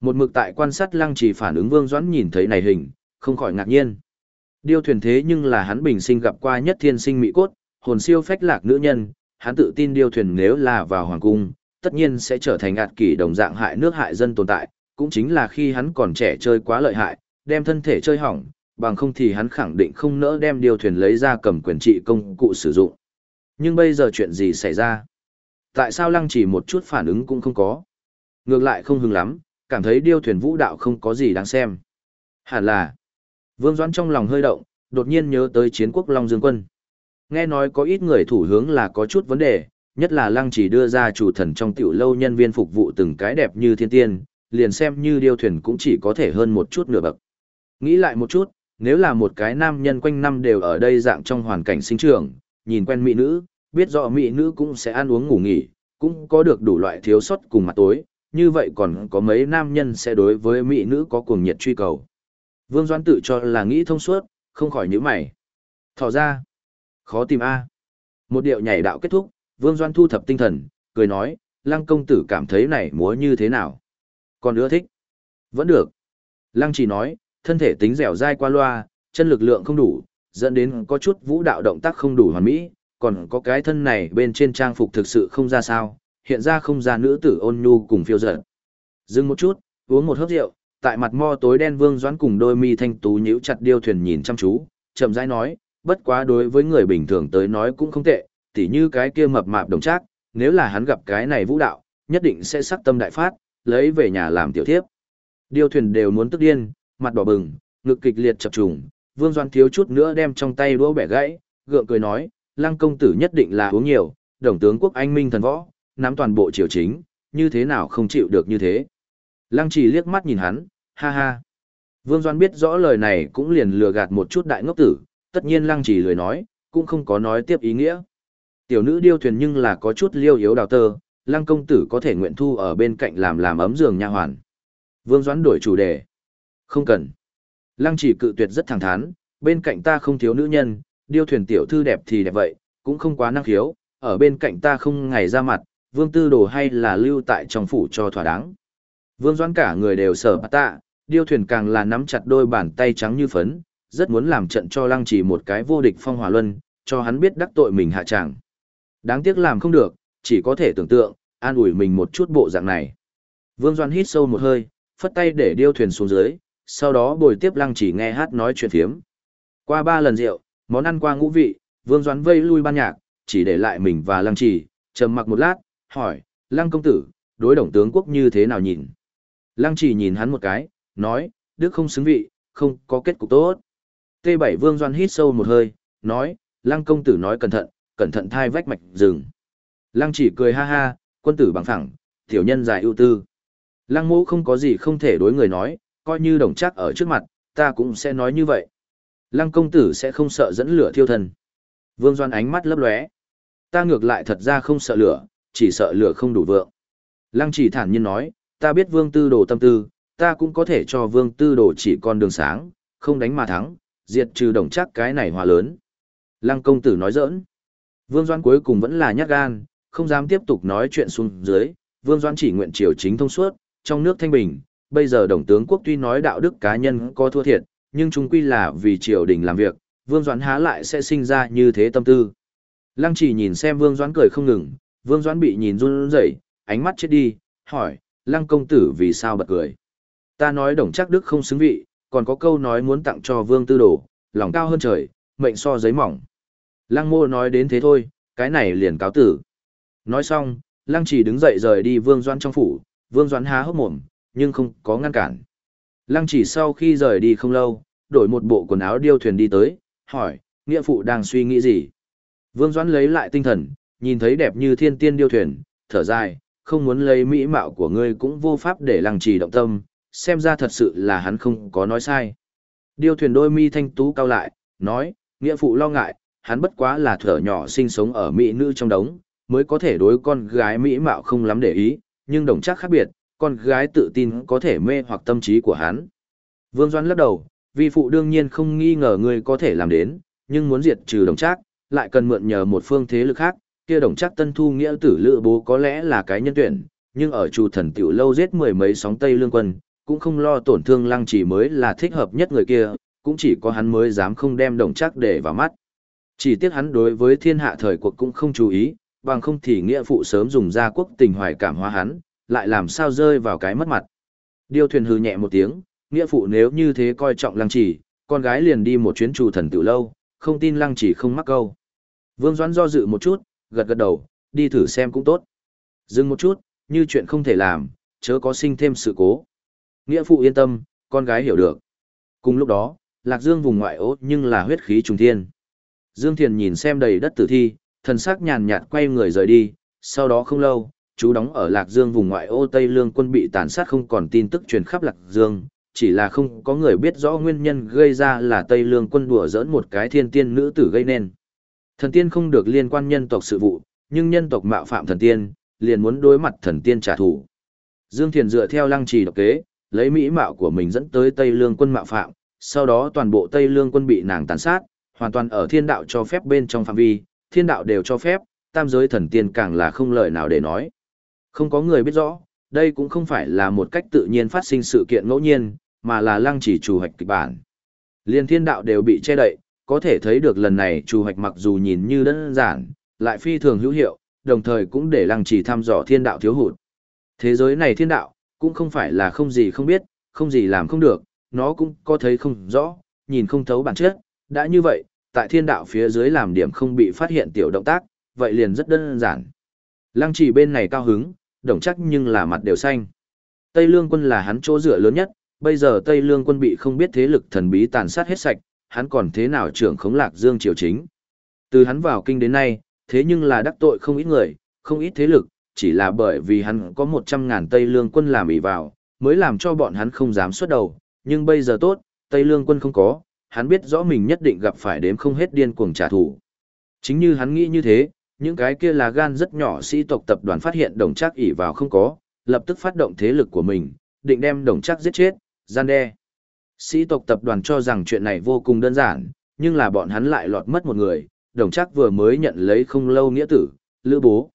Một mực tại quan sát lăng chỉ phản ứng vương doãn nhìn thấy này hình, không khỏi ngạc nhiên. Điêu thuyền thế nhưng là hắn bình sinh gặp qua nhất thiên sinh mỹ cốt, hồn siêu phách lạc nữ nhân, hắn tự tin điêu thuyền nếu là vào hoàng cung, tất nhiên sẽ trở thành ạt kỷ đồng dạng hại nước hại dân tồn tại, cũng chính là khi hắn còn trẻ chơi quá lợi hại, đem thân thể chơi hỏng, bằng không thì hắn khẳng định không nỡ đem điêu thuyền lấy ra cầm quyền trị công cụ sử dụng. Nhưng bây giờ chuyện gì xảy ra? Tại sao lăng chỉ một chút phản ứng cũng không có? Ngược lại không hứng lắm, cảm thấy điêu thuyền vũ đạo không có gì đáng xem. Hẳn là, Vương Doãn trong lòng hơi động, đột nhiên nhớ tới chiến quốc Long Dương quân. Nghe nói có ít người thủ hướng là có chút vấn đề, nhất là lăng chỉ đưa ra chủ thần trong tiểu lâu nhân viên phục vụ từng cái đẹp như thiên tiên, liền xem như điêu thuyền cũng chỉ có thể hơn một chút nửa bậc. Nghĩ lại một chút, nếu là một cái nam nhân quanh năm đều ở đây dạng trong hoàn cảnh sinh trưởng, nhìn quen mỹ nữ, biết rõ mỹ nữ cũng sẽ ăn uống ngủ nghỉ, cũng có được đủ loại thiếu sót cùng mặt tối, như vậy còn có mấy nam nhân sẽ đối với mỹ nữ có cuồng nhiệt truy cầu. Vương Doãn tự cho là nghĩ thông suốt, không khỏi nhíu mày. Thỏ ra. Khó tìm A. Một điệu nhảy đạo kết thúc, Vương doan thu thập tinh thần, cười nói, Lăng công tử cảm thấy này múa như thế nào? Còn ưa thích? Vẫn được. Lăng chỉ nói, thân thể tính dẻo dai qua loa, chân lực lượng không đủ, dẫn đến có chút vũ đạo động tác không đủ hoàn mỹ, còn có cái thân này bên trên trang phục thực sự không ra sao, hiện ra không ra nữ tử ôn nhu cùng phiêu dật. Dừng một chút, uống một hớp rượu, tại mặt mo tối đen vương doãn cùng đôi mi thanh tú nhíu chặt điêu thuyền nhìn chăm chú, chậm rãi nói, bất quá đối với người bình thường tới nói cũng không tệ, tỉ như cái kia mập mạp đồng trác, nếu là hắn gặp cái này vũ đạo, nhất định sẽ sắc tâm đại phát, lấy về nhà làm tiểu thiếp. Điêu thuyền đều muốn tức điên, mặt đỏ bừng, ngực kịch liệt chập trùng, Vương Doan thiếu chút nữa đem trong tay đũa bẻ gãy, gượng cười nói, Lăng công tử nhất định là uống nhiều, đồng tướng quốc anh minh thần võ, nắm toàn bộ triều chính, như thế nào không chịu được như thế. Lăng chỉ liếc mắt nhìn hắn, ha ha. Vương Doan biết rõ lời này cũng liền lừa gạt một chút đại ngốc tử, tất nhiên lăng chỉ lười nói, cũng không có nói tiếp ý nghĩa. Tiểu nữ điêu thuyền nhưng là có chút liêu yếu đào tơ, lăng công tử có thể nguyện thu ở bên cạnh làm làm ấm giường nha hoàn. Vương Doãn đổi chủ đề. Không cần. Lăng chỉ cự tuyệt rất thẳng thắn, bên cạnh ta không thiếu nữ nhân, điêu thuyền tiểu thư đẹp thì đẹp vậy, cũng không quá năng khiếu, ở bên cạnh ta không ngày ra mặt, vương tư đồ hay là lưu tại trong phủ cho thỏa đáng. Vương Doãn cả người đều sở bà tạ, điêu thuyền càng là nắm chặt đôi bàn tay trắng như phấn, rất muốn làm trận cho lăng chỉ một cái vô địch phong hỏa luân, cho hắn biết đắc tội mình hạ tràng. Đáng tiếc làm không được, chỉ có thể tưởng tượng, an ủi mình một chút bộ dạng này. Vương Doan hít sâu một hơi, phất tay để điêu thuyền xuống dưới, sau đó bồi tiếp lăng chỉ nghe hát nói chuyện phiếm. Qua ba lần rượu, món ăn qua ngũ vị, Vương Doan vây lui ban nhạc, chỉ để lại mình và lăng chỉ, trầm mặc một lát, hỏi, lăng công tử, đối đồng tướng quốc như thế nào nhìn? Lăng chỉ nhìn hắn một cái, nói, đức không xứng vị, không có kết cục tốt. T7 Vương Doan hít sâu một hơi, nói, lăng công tử nói cẩn thận, cẩn thận thai vách mạch rừng. Lăng chỉ cười ha ha, quân tử bằng phẳng, tiểu nhân dài ưu tư. Lăng mũ không có gì không thể đối người nói, coi như đồng chắc ở trước mặt, ta cũng sẽ nói như vậy. Lăng công tử sẽ không sợ dẫn lửa thiêu thân. Vương Doan ánh mắt lấp lóe. Ta ngược lại thật ra không sợ lửa, chỉ sợ lửa không đủ vượng. Lăng chỉ thản nhiên nói, ta biết vương tư đồ tâm tư, ta cũng có thể cho vương tư đồ chỉ con đường sáng, không đánh mà thắng, diệt trừ đồng chắc cái này hòa lớn. Lăng công tử nói giỡn. Vương Doan cuối cùng vẫn là nhát gan, không dám tiếp tục nói chuyện xuống dưới, Vương Doan chỉ nguyện triều chính thông suốt, trong nước thanh bình, bây giờ đồng tướng quốc tuy nói đạo đức cá nhân có thua thiệt, nhưng chúng quy là vì triều đình làm việc, Vương Doãn há lại sẽ sinh ra như thế tâm tư. Lăng chỉ nhìn xem Vương Doãn cười không ngừng, Vương Doãn bị nhìn run rẩy, ánh mắt chết đi, hỏi, Lăng công tử vì sao bật cười. Ta nói đồng chắc đức không xứng vị, còn có câu nói muốn tặng cho Vương Tư Đồ, lòng cao hơn trời, mệnh so giấy mỏng. Lăng mô nói đến thế thôi, cái này liền cáo tử. Nói xong, Lăng chỉ đứng dậy rời đi Vương Doãn trong phủ, Vương Doãn há hốc mồm, nhưng không có ngăn cản. Lăng chỉ sau khi rời đi không lâu, đổi một bộ quần áo điêu thuyền đi tới, hỏi, nghĩa phụ đang suy nghĩ gì? Vương Doãn lấy lại tinh thần, nhìn thấy đẹp như thiên tiên điêu thuyền, thở dài, không muốn lấy mỹ mạo của ngươi cũng vô pháp để lăng trì động tâm, xem ra thật sự là hắn không có nói sai. Điêu thuyền đôi mi thanh tú cao lại, nói, nghĩa phụ lo ngại, hắn bất quá là thở nhỏ sinh sống ở mỹ nữ trong đống, mới có thể đối con gái mỹ mạo không lắm để ý, nhưng đồng chắc khác biệt, con gái tự tin có thể mê hoặc tâm trí của hắn. Vương Doãn lắc đầu, vi phụ đương nhiên không nghi ngờ ngươi có thể làm đến, nhưng muốn diệt trừ đồng trác, lại cần mượn nhờ một phương thế lực khác, kia đồng trác tân thu nghĩa tử lựa bố có lẽ là cái nhân tuyển, nhưng ở trù thần tiểu lâu giết mười mấy sóng Tây Lương quân, cũng không lo tổn thương lăng chỉ mới là thích hợp nhất người kia, cũng chỉ có hắn mới dám không đem đồng chắc để vào mắt. Chỉ tiếc hắn đối với thiên hạ thời cuộc cũng không chú ý, bằng không thì nghĩa phụ sớm dùng ra quốc tình hoài cảm hóa hắn, lại làm sao rơi vào cái mất mặt. Điêu thuyền hư nhẹ một tiếng, nghĩa phụ nếu như thế coi trọng lăng chỉ, con gái liền đi một chuyến chủ thần tự lâu, không tin lăng chỉ không mắc câu. Vương Doãn do dự một chút, gật gật đầu, đi thử xem cũng tốt. Dừng một chút, như chuyện không thể làm, chớ có sinh thêm sự cố. Nghĩa phụ yên tâm, con gái hiểu được. Cùng lúc đó, Lạc Dương vùng ngoại ố nhưng là huyết khí trùng thiên. Dương Thiền nhìn xem đầy đất tử thi, thần sắc nhàn nhạt quay người rời đi, sau đó không lâu, chú đóng ở Lạc Dương vùng ngoại ô Tây Lương quân bị tàn sát không còn tin tức truyền khắp Lạc Dương, chỉ là không có người biết rõ nguyên nhân gây ra là Tây Lương quân đùa dỡn một cái thiên tiên nữ tử gây nên. Thần tiên không được liên quan nhân tộc sự vụ, nhưng nhân tộc mạo phạm thần tiên, liền muốn đối mặt thần tiên trả thù. Dương Thiền dựa theo lăng trì độc kế, lấy mỹ mạo của mình dẫn tới Tây Lương quân mạo phạm, sau đó toàn bộ Tây Lương quân bị nàng tàn sát, hoàn toàn ở thiên đạo cho phép bên trong phạm vi, thiên đạo đều cho phép, tam giới thần tiên càng là không lời nào để nói. Không có người biết rõ, đây cũng không phải là một cách tự nhiên phát sinh sự kiện ngẫu nhiên, mà là lăng chỉ chủ hoạch kịch bản. Liên thiên đạo đều bị che đậy, có thể thấy được lần này chủ hoạch mặc dù nhìn như đơn giản, lại phi thường hữu hiệu, đồng thời cũng để lăng chỉ thăm dò thiên đạo thiếu hụt. Thế giới này thiên đạo, cũng không phải là không gì không biết, không gì làm không được, nó cũng có thấy không rõ, nhìn không thấu bản chất, đã như vậy, tại thiên đạo phía dưới làm điểm không bị phát hiện tiểu động tác, vậy liền rất đơn giản. Lăng chỉ bên này cao hứng, đồng chắc nhưng là mặt đều xanh. Tây Lương quân là hắn chỗ dựa lớn nhất, bây giờ Tây Lương quân bị không biết thế lực thần bí tàn sát hết sạch, hắn còn thế nào trưởng khống lạc dương triều chính. Từ hắn vào kinh đến nay, thế nhưng là đắc tội không ít người, không ít thế lực, chỉ là bởi vì hắn có 100 ngàn Tây Lương quân làm ỷ vào, mới làm cho bọn hắn không dám xuất đầu, nhưng bây giờ tốt, Tây Lương quân không có, hắn biết rõ mình nhất định gặp phải đếm không hết điên cuồng trả thù. Chính như hắn nghĩ như thế, những cái kia là gan rất nhỏ sĩ tộc tập đoàn phát hiện đồng chắc ỉ vào không có, lập tức phát động thế lực của mình, định đem đồng chắc giết chết, gian đe. Sĩ tộc tập đoàn cho rằng chuyện này vô cùng đơn giản, nhưng là bọn hắn lại lọt mất một người, đồng chắc vừa mới nhận lấy không lâu nghĩa tử, lữ bố.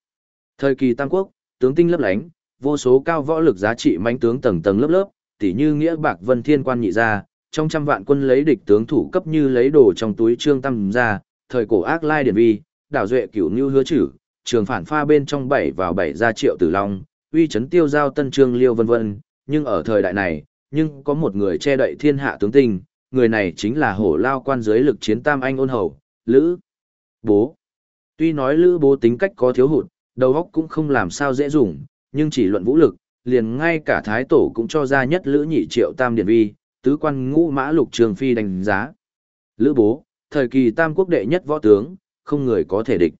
Thời kỳ Tam Quốc, tướng tinh lấp lánh, vô số cao võ lực giá trị mãnh tướng tầng tầng lớp lớp, tỉ như nghĩa bạc vân thiên quan nhị ra, trong trăm vạn quân lấy địch tướng thủ cấp như lấy đồ trong túi trương tam ra, thời cổ ác lai điển vi, đảo duệ cửu như hứa chử, trường phản pha bên trong bảy vào bảy ra triệu tử long, uy chấn tiêu giao tân trương liêu vân vân, nhưng ở thời đại này, nhưng có một người che đậy thiên hạ tướng tinh, người này chính là hổ lao quan dưới lực chiến tam anh ôn hầu, Lữ Bố. Tuy nói Lữ Bố tính cách có thiếu hụt, đầu óc cũng không làm sao dễ dùng, nhưng chỉ luận vũ lực, liền ngay cả thái tổ cũng cho ra nhất Lữ nhị triệu tam điển vi, tứ quan ngũ mã lục trường phi đánh giá. Lữ Bố, thời kỳ tam quốc đệ nhất võ tướng, không người có thể địch.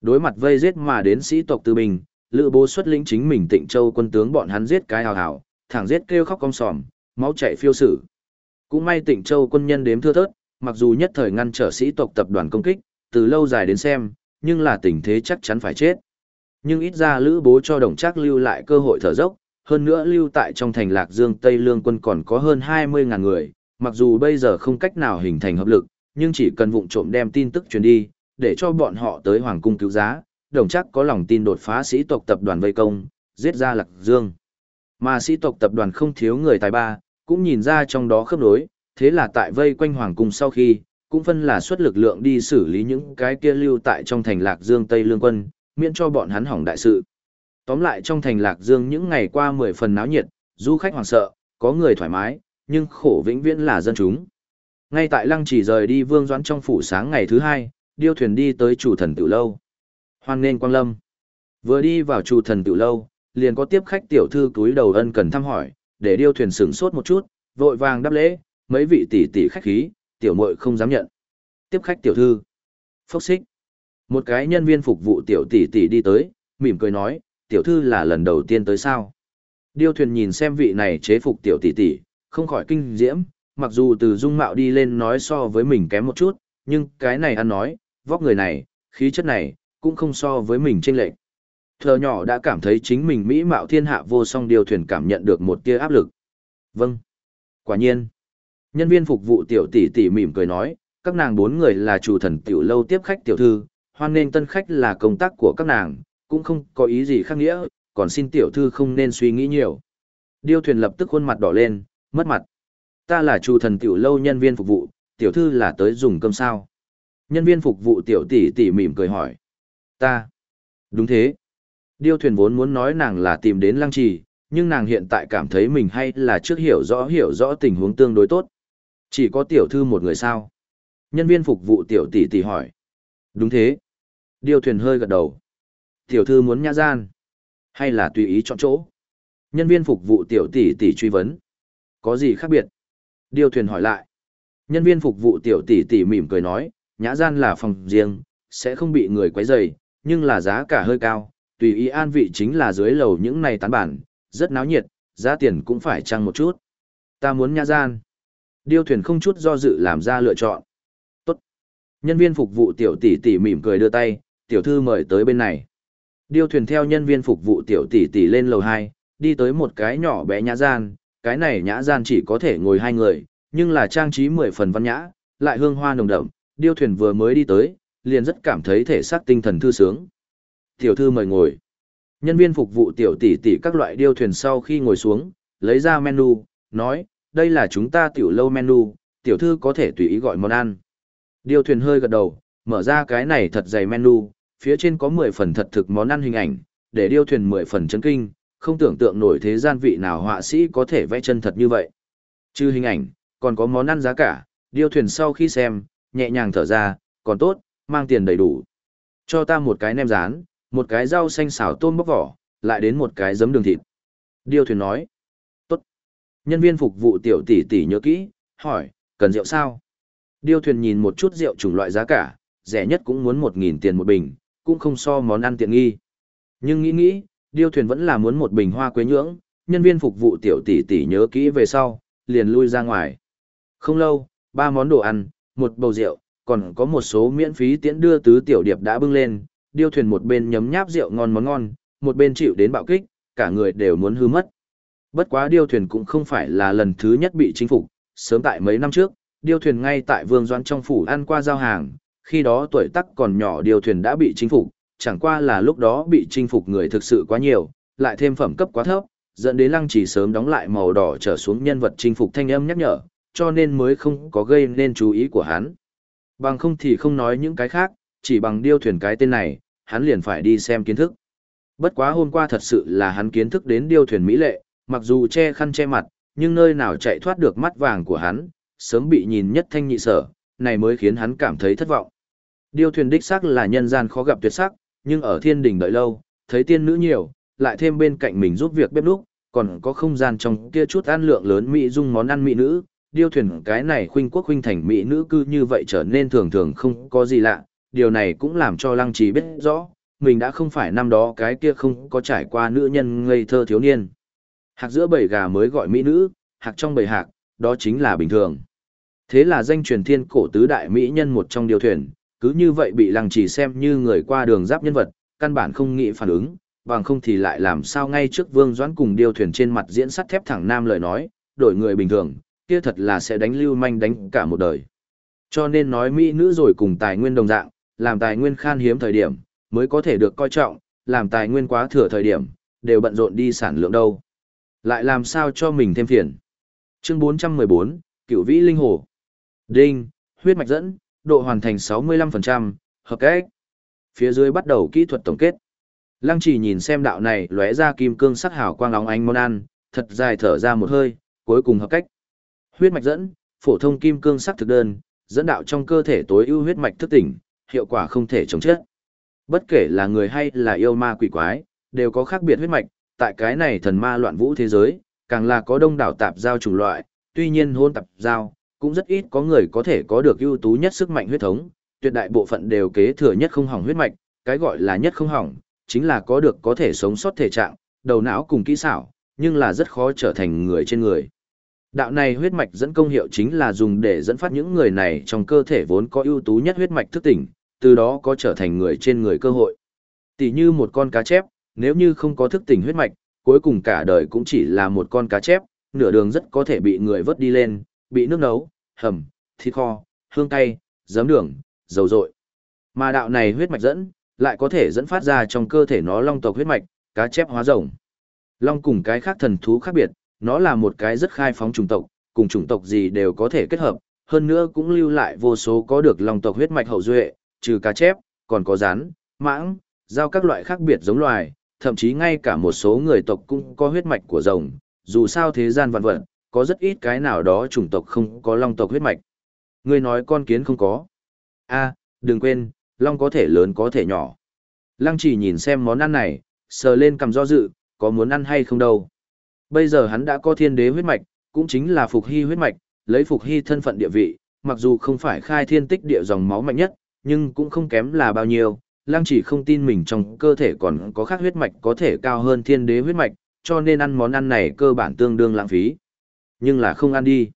Đối mặt vây giết mà đến sĩ tộc tư bình, Lữ Bố xuất lĩnh chính mình Tịnh Châu quân tướng bọn hắn giết cái hào hào, thẳng giết kêu khóc cong sòm, máu chảy phiêu sử. Cũng may Tịnh Châu quân nhân đếm thưa thớt, mặc dù nhất thời ngăn trở sĩ tộc tập đoàn công kích, từ lâu dài đến xem, nhưng là tình thế chắc chắn phải chết. Nhưng ít ra Lữ Bố cho Đồng Trác lưu lại cơ hội thở dốc, hơn nữa lưu tại trong thành Lạc Dương Tây Lương quân còn có hơn 20.000 người, mặc dù bây giờ không cách nào hình thành hợp lực, nhưng chỉ cần vụng trộm đem tin tức truyền đi, để cho bọn họ tới Hoàng cung cứu giá, đồng chắc có lòng tin đột phá sĩ tộc tập đoàn vây công, giết ra Lạc Dương. Mà sĩ tộc tập đoàn không thiếu người tài ba, cũng nhìn ra trong đó khớp nối, thế là tại vây quanh Hoàng cung sau khi, cũng phân là xuất lực lượng đi xử lý những cái kia lưu tại trong thành Lạc Dương Tây Lương quân, miễn cho bọn hắn hỏng đại sự. Tóm lại trong thành Lạc Dương những ngày qua mười phần náo nhiệt, du khách hoảng sợ, có người thoải mái, nhưng khổ vĩnh viễn là dân chúng. Ngay tại lăng chỉ rời đi vương doãn trong phủ sáng ngày thứ hai, điêu thuyền đi tới chủ thần tiểu lâu. Hoan nên quang lâm. Vừa đi vào chủ thần tiểu lâu, liền có tiếp khách tiểu thư túi đầu ân cần thăm hỏi, để điêu thuyền sửng sốt một chút, vội vàng đáp lễ, mấy vị tỷ tỷ khách khí, tiểu muội không dám nhận. Tiếp khách tiểu thư. Phốc xích. Một cái nhân viên phục vụ tiểu tỷ tỷ đi tới, mỉm cười nói, tiểu thư là lần đầu tiên tới sao. Điêu thuyền nhìn xem vị này chế phục tiểu tỷ tỷ, không khỏi kinh diễm, mặc dù từ dung mạo đi lên nói so với mình kém một chút, nhưng cái này ăn nói, vóc người này, khí chất này, cũng không so với mình chênh lệch. Thờ nhỏ đã cảm thấy chính mình mỹ mạo thiên hạ vô song điều thuyền cảm nhận được một tia áp lực. Vâng. Quả nhiên. Nhân viên phục vụ tiểu tỷ tỷ mỉm cười nói, các nàng bốn người là chủ thần tiểu lâu tiếp khách tiểu thư, hoan nên tân khách là công tác của các nàng, cũng không có ý gì khác nghĩa, còn xin tiểu thư không nên suy nghĩ nhiều. Điêu thuyền lập tức khuôn mặt đỏ lên, mất mặt. Ta là chủ thần tiểu lâu nhân viên phục vụ, tiểu thư là tới dùng cơm sao. Nhân viên phục vụ tiểu tỷ tỷ mỉm cười hỏi. Ta. Đúng thế. Điêu thuyền vốn muốn nói nàng là tìm đến lăng trì, nhưng nàng hiện tại cảm thấy mình hay là trước hiểu rõ hiểu rõ tình huống tương đối tốt. Chỉ có tiểu thư một người sao? Nhân viên phục vụ tiểu tỷ tỷ hỏi. Đúng thế. Điều thuyền hơi gật đầu. Tiểu thư muốn nhã gian. Hay là tùy ý chọn chỗ? Nhân viên phục vụ tiểu tỷ tỷ truy vấn. Có gì khác biệt? Điêu thuyền hỏi lại. Nhân viên phục vụ tiểu tỷ tỷ mỉm cười nói, nhã gian là phòng riêng, sẽ không bị người quấy rầy, nhưng là giá cả hơi cao, tùy ý an vị chính là dưới lầu những này tán bản, rất náo nhiệt, giá tiền cũng phải chăng một chút. Ta muốn nhã gian. Điêu thuyền không chút do dự làm ra lựa chọn. Tốt. Nhân viên phục vụ tiểu tỷ tỷ mỉm cười đưa tay, tiểu thư mời tới bên này. Điêu thuyền theo nhân viên phục vụ tiểu tỷ tỷ lên lầu 2, đi tới một cái nhỏ bé nhã gian, cái này nhã gian chỉ có thể ngồi hai người, nhưng là trang trí mười phần văn nhã, lại hương hoa nồng đậm, điêu thuyền vừa mới đi tới, liền rất cảm thấy thể xác tinh thần thư sướng. Tiểu thư mời ngồi. Nhân viên phục vụ tiểu tỷ tỷ các loại điêu thuyền sau khi ngồi xuống, lấy ra menu, nói, đây là chúng ta tiểu lâu menu, tiểu thư có thể tùy ý gọi món ăn. Điêu thuyền hơi gật đầu, mở ra cái này thật dày menu, phía trên có 10 phần thật thực món ăn hình ảnh, để điêu thuyền 10 phần chấn kinh, không tưởng tượng nổi thế gian vị nào họa sĩ có thể vẽ chân thật như vậy. Chứ hình ảnh, còn có món ăn giá cả, điêu thuyền sau khi xem, nhẹ nhàng thở ra, còn tốt, mang tiền đầy đủ. Cho ta một cái nem rán, một cái rau xanh xào tôm bóc vỏ, lại đến một cái giấm đường thịt. Điêu thuyền nói. Tốt. Nhân viên phục vụ tiểu tỷ tỷ nhớ kỹ, hỏi, cần rượu sao? Điêu thuyền nhìn một chút rượu chủng loại giá cả, rẻ nhất cũng muốn một nghìn tiền một bình, cũng không so món ăn tiện nghi. Nhưng nghĩ nghĩ, điêu thuyền vẫn là muốn một bình hoa quế nhưỡng, nhân viên phục vụ tiểu tỷ tỷ nhớ kỹ về sau, liền lui ra ngoài. Không lâu, ba món đồ ăn, một bầu rượu, còn có một số miễn phí tiễn đưa tứ tiểu điệp đã bưng lên, điêu thuyền một bên nhấm nháp rượu ngon món ngon, một bên chịu đến bạo kích, cả người đều muốn hư mất. Bất quá điêu thuyền cũng không phải là lần thứ nhất bị chính phục, sớm tại mấy năm trước, điêu thuyền ngay tại vương doãn trong phủ ăn qua giao hàng, khi đó tuổi tắc còn nhỏ điều thuyền đã bị chinh phục, chẳng qua là lúc đó bị chinh phục người thực sự quá nhiều, lại thêm phẩm cấp quá thấp, dẫn đến lăng chỉ sớm đóng lại màu đỏ trở xuống nhân vật chinh phục thanh âm nhắc nhở, cho nên mới không có gây nên chú ý của hắn. Bằng không thì không nói những cái khác, chỉ bằng điêu thuyền cái tên này, hắn liền phải đi xem kiến thức. Bất quá hôm qua thật sự là hắn kiến thức đến điêu thuyền mỹ lệ, mặc dù che khăn che mặt, nhưng nơi nào chạy thoát được mắt vàng của hắn, sớm bị nhìn nhất thanh nhị sở, này mới khiến hắn cảm thấy thất vọng. Điêu thuyền đích sắc là nhân gian khó gặp tuyệt sắc, nhưng ở thiên đình đợi lâu, thấy tiên nữ nhiều, lại thêm bên cạnh mình giúp việc bếp núc, còn có không gian trong kia chút ăn lượng lớn mỹ dung món ăn mỹ nữ, điêu thuyền cái này khuynh quốc khuynh thành mỹ nữ cư như vậy trở nên thường thường không có gì lạ, điều này cũng làm cho lăng trì biết rõ, mình đã không phải năm đó cái kia không có trải qua nữ nhân ngây thơ thiếu niên. Hạc giữa bầy gà mới gọi mỹ nữ, hạc trong bầy hạc, đó chính là bình thường. Thế là danh truyền thiên cổ tứ đại mỹ nhân một trong điều thuyền, cứ như vậy bị lăng trì xem như người qua đường giáp nhân vật, căn bản không nghĩ phản ứng, bằng không thì lại làm sao ngay trước Vương Doãn cùng điêu thuyền trên mặt diễn sắt thép thẳng nam lời nói, đổi người bình thường, kia thật là sẽ đánh lưu manh đánh cả một đời. Cho nên nói mỹ nữ rồi cùng tài nguyên đồng dạng, làm tài nguyên khan hiếm thời điểm, mới có thể được coi trọng, làm tài nguyên quá thừa thời điểm, đều bận rộn đi sản lượng đâu. Lại làm sao cho mình thêm phiền. Chương 414, Cửu Vĩ Linh Hồ. Đinh, huyết mạch dẫn, độ hoàn thành 65%, hợp cách. Phía dưới bắt đầu kỹ thuật tổng kết. Lăng chỉ nhìn xem đạo này lóe ra kim cương sắc hào quang óng ánh món ăn, thật dài thở ra một hơi, cuối cùng hợp cách. Huyết mạch dẫn, phổ thông kim cương sắc thực đơn, dẫn đạo trong cơ thể tối ưu huyết mạch thức tỉnh, hiệu quả không thể chống chết. Bất kể là người hay là yêu ma quỷ quái, đều có khác biệt huyết mạch, tại cái này thần ma loạn vũ thế giới, càng là có đông đảo tạp giao chủng loại, tuy nhiên hôn tạp giao, cũng rất ít có người có thể có được ưu tú nhất sức mạnh huyết thống, tuyệt đại bộ phận đều kế thừa nhất không hỏng huyết mạch, cái gọi là nhất không hỏng, chính là có được có thể sống sót thể trạng, đầu não cùng kỹ xảo, nhưng là rất khó trở thành người trên người. Đạo này huyết mạch dẫn công hiệu chính là dùng để dẫn phát những người này trong cơ thể vốn có ưu tú nhất huyết mạch thức tỉnh, từ đó có trở thành người trên người cơ hội. Tỷ như một con cá chép, nếu như không có thức tỉnh huyết mạch, cuối cùng cả đời cũng chỉ là một con cá chép, nửa đường rất có thể bị người vớt đi lên, bị nước nấu, hầm, thịt kho, hương cay, giấm đường, dầu rội. Mà đạo này huyết mạch dẫn, lại có thể dẫn phát ra trong cơ thể nó long tộc huyết mạch, cá chép hóa rồng. Long cùng cái khác thần thú khác biệt, nó là một cái rất khai phóng chủng tộc, cùng chủng tộc gì đều có thể kết hợp, hơn nữa cũng lưu lại vô số có được long tộc huyết mạch hậu duệ, trừ cá chép, còn có rắn, mãng, giao các loại khác biệt giống loài, thậm chí ngay cả một số người tộc cũng có huyết mạch của rồng, dù sao thế gian vạn vật, có rất ít cái nào đó chủng tộc không có long tộc huyết mạch. Ngươi nói con kiến không có. a đừng quên, long có thể lớn có thể nhỏ. Lăng chỉ nhìn xem món ăn này, sờ lên cầm do dự, có muốn ăn hay không đâu. Bây giờ hắn đã có thiên đế huyết mạch, cũng chính là phục hy huyết mạch, lấy phục hy thân phận địa vị, mặc dù không phải khai thiên tích địa dòng máu mạnh nhất, nhưng cũng không kém là bao nhiêu. Lăng chỉ không tin mình trong cơ thể còn có khác huyết mạch có thể cao hơn thiên đế huyết mạch, cho nên ăn món ăn này cơ bản tương đương lãng phí. Nhưng là không ăn đi.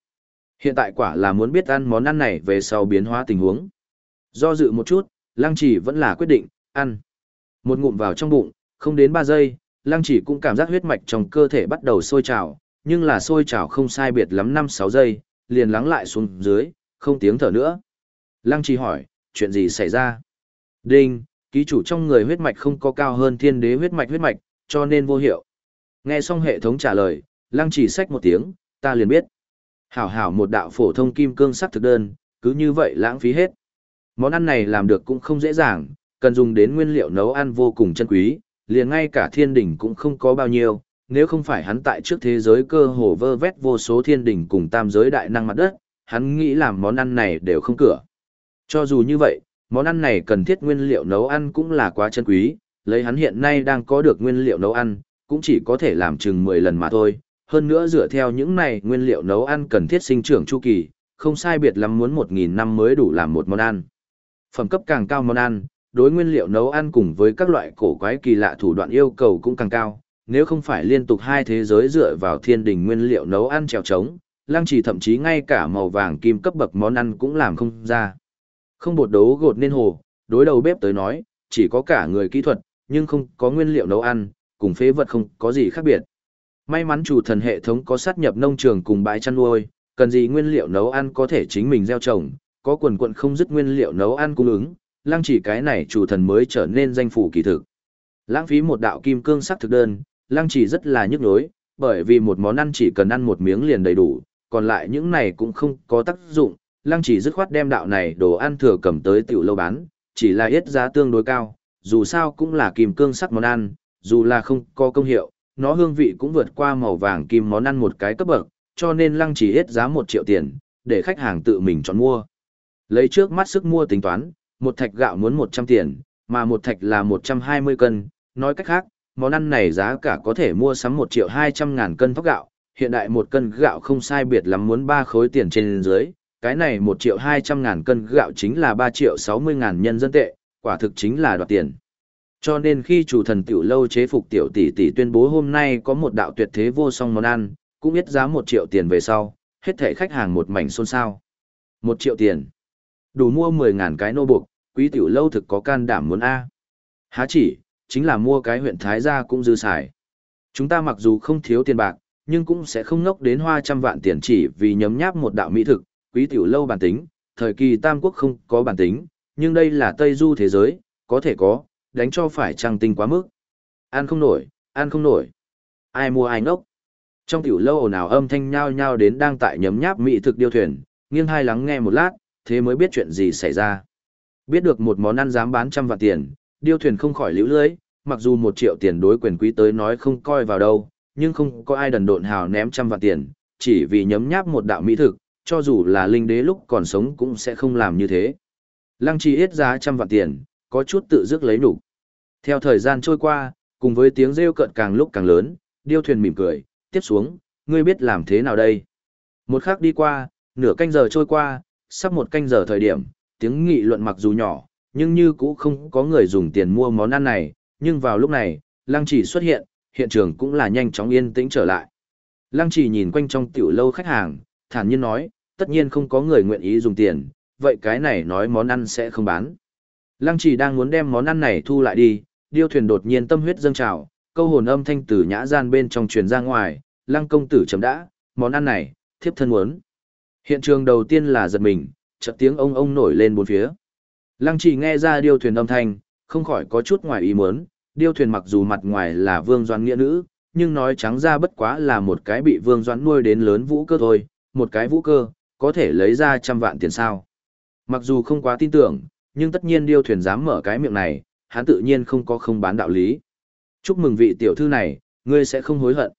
Hiện tại quả là muốn biết ăn món ăn này về sau biến hóa tình huống. Do dự một chút, lăng chỉ vẫn là quyết định, ăn. Một ngụm vào trong bụng, không đến 3 giây, lăng chỉ cũng cảm giác huyết mạch trong cơ thể bắt đầu sôi trào, nhưng là sôi trào không sai biệt lắm 5-6 giây, liền lắng lại xuống dưới, không tiếng thở nữa. Lăng chỉ hỏi, chuyện gì xảy ra? Đinh, ký chủ trong người huyết mạch không có cao hơn thiên đế huyết mạch huyết mạch, cho nên vô hiệu. Nghe xong hệ thống trả lời, lăng chỉ xách một tiếng, ta liền biết. Hảo hảo một đạo phổ thông kim cương sắc thực đơn, cứ như vậy lãng phí hết. Món ăn này làm được cũng không dễ dàng, cần dùng đến nguyên liệu nấu ăn vô cùng chân quý, liền ngay cả thiên đỉnh cũng không có bao nhiêu, nếu không phải hắn tại trước thế giới cơ hồ vơ vét vô số thiên đỉnh cùng tam giới đại năng mặt đất, hắn nghĩ làm món ăn này đều không cửa. Cho dù như vậy, món ăn này cần thiết nguyên liệu nấu ăn cũng là quá chân quý, lấy hắn hiện nay đang có được nguyên liệu nấu ăn, cũng chỉ có thể làm chừng 10 lần mà thôi. Hơn nữa dựa theo những này nguyên liệu nấu ăn cần thiết sinh trưởng chu kỳ, không sai biệt lắm muốn 1.000 năm mới đủ làm một món ăn. Phẩm cấp càng cao món ăn, đối nguyên liệu nấu ăn cùng với các loại cổ quái kỳ lạ thủ đoạn yêu cầu cũng càng cao, nếu không phải liên tục hai thế giới dựa vào thiên đình nguyên liệu nấu ăn trèo trống, lăng trì thậm chí ngay cả màu vàng kim cấp bậc món ăn cũng làm không ra. Không bột đấu gột nên hồ, đối đầu bếp tới nói, chỉ có cả người kỹ thuật, nhưng không có nguyên liệu nấu ăn, cùng phế vật không có gì khác biệt. May mắn chủ thần hệ thống có sát nhập nông trường cùng bãi chăn nuôi, cần gì nguyên liệu nấu ăn có thể chính mình gieo trồng, có quần quận không dứt nguyên liệu nấu ăn cung ứng, lăng chỉ cái này chủ thần mới trở nên danh phủ kỳ thực. Lãng phí một đạo kim cương sắc thực đơn, lăng chỉ rất là nhức nhối, bởi vì một món ăn chỉ cần ăn một miếng liền đầy đủ, còn lại những này cũng không có tác dụng, lăng chỉ dứt khoát đem đạo này đồ ăn thừa cầm tới tiểu lâu bán, chỉ là ít giá tương đối cao, dù sao cũng là kim cương sắc món ăn, dù là không có công hiệu, nó hương vị cũng vượt qua màu vàng kim món ăn một cái cấp bậc, cho nên lăng chỉ hết giá một triệu tiền, để khách hàng tự mình chọn mua. Lấy trước mắt sức mua tính toán, một thạch gạo muốn 100 tiền, mà một thạch là 120 cân, nói cách khác, món ăn này giá cả có thể mua sắm 1 triệu 200 ngàn cân thóc gạo, hiện đại một cân gạo không sai biệt lắm muốn 3 khối tiền trên dưới, cái này 1 triệu 200 ngàn cân gạo chính là 3 triệu 60 ngàn nhân dân tệ, quả thực chính là đoạt tiền. Cho nên khi chủ thần tiểu lâu chế phục tiểu tỷ tỷ tuyên bố hôm nay có một đạo tuyệt thế vô song món ăn, cũng biết giá một triệu tiền về sau, hết thảy khách hàng một mảnh xôn xao. một triệu tiền. Đủ mua mười ngàn cái nô buộc, quý tiểu lâu thực có can đảm muốn A. Há chỉ, chính là mua cái huyện Thái gia cũng dư xài. Chúng ta mặc dù không thiếu tiền bạc, nhưng cũng sẽ không ngốc đến hoa trăm vạn tiền chỉ vì nhấm nháp một đạo mỹ thực, quý tiểu lâu bản tính, thời kỳ Tam Quốc không có bản tính, nhưng đây là Tây Du thế giới, có thể có, đánh cho phải trăng tinh quá mức. Ăn không nổi, ăn không nổi. Ai mua ai ngốc. Trong tiểu lâu ồn ào âm thanh nhao nhao đến đang tại nhấm nháp mỹ thực điêu thuyền, nghiêng hai lắng nghe một lát, thế mới biết chuyện gì xảy ra. Biết được một món ăn dám bán trăm vạn tiền, điêu thuyền không khỏi liễu lưới, mặc dù một triệu tiền đối quyền quý tới nói không coi vào đâu, nhưng không có ai đần độn hào ném trăm vạn tiền, chỉ vì nhấm nháp một đạo mỹ thực, cho dù là linh đế lúc còn sống cũng sẽ không làm như thế. Lăng trì ít giá trăm vạn tiền, có chút tự dứt lấy nụ. Theo thời gian trôi qua, cùng với tiếng rêu cợt càng lúc càng lớn, điêu thuyền mỉm cười, tiếp xuống, ngươi biết làm thế nào đây? Một khắc đi qua, nửa canh giờ trôi qua, sắp một canh giờ thời điểm, tiếng nghị luận mặc dù nhỏ, nhưng như cũ không có người dùng tiền mua món ăn này, nhưng vào lúc này, lăng chỉ xuất hiện, hiện trường cũng là nhanh chóng yên tĩnh trở lại. Lăng chỉ nhìn quanh trong tiểu lâu khách hàng, thản nhiên nói, tất nhiên không có người nguyện ý dùng tiền, vậy cái này nói món ăn sẽ không bán. Lăng chỉ đang muốn đem món ăn này thu lại đi, điêu thuyền đột nhiên tâm huyết dâng trào, câu hồn âm thanh từ nhã gian bên trong truyền ra ngoài, lăng công tử chấm đã, món ăn này, thiếp thân muốn. Hiện trường đầu tiên là giật mình, chợt tiếng ông ông nổi lên bốn phía. Lăng chỉ nghe ra điêu thuyền âm thanh, không khỏi có chút ngoài ý muốn, điêu thuyền mặc dù mặt ngoài là vương doan nghĩa nữ, nhưng nói trắng ra bất quá là một cái bị vương doan nuôi đến lớn vũ cơ thôi, một cái vũ cơ, có thể lấy ra trăm vạn tiền sao. Mặc dù không quá tin tưởng, nhưng tất nhiên điêu thuyền dám mở cái miệng này, hắn tự nhiên không có không bán đạo lý. Chúc mừng vị tiểu thư này, ngươi sẽ không hối hận.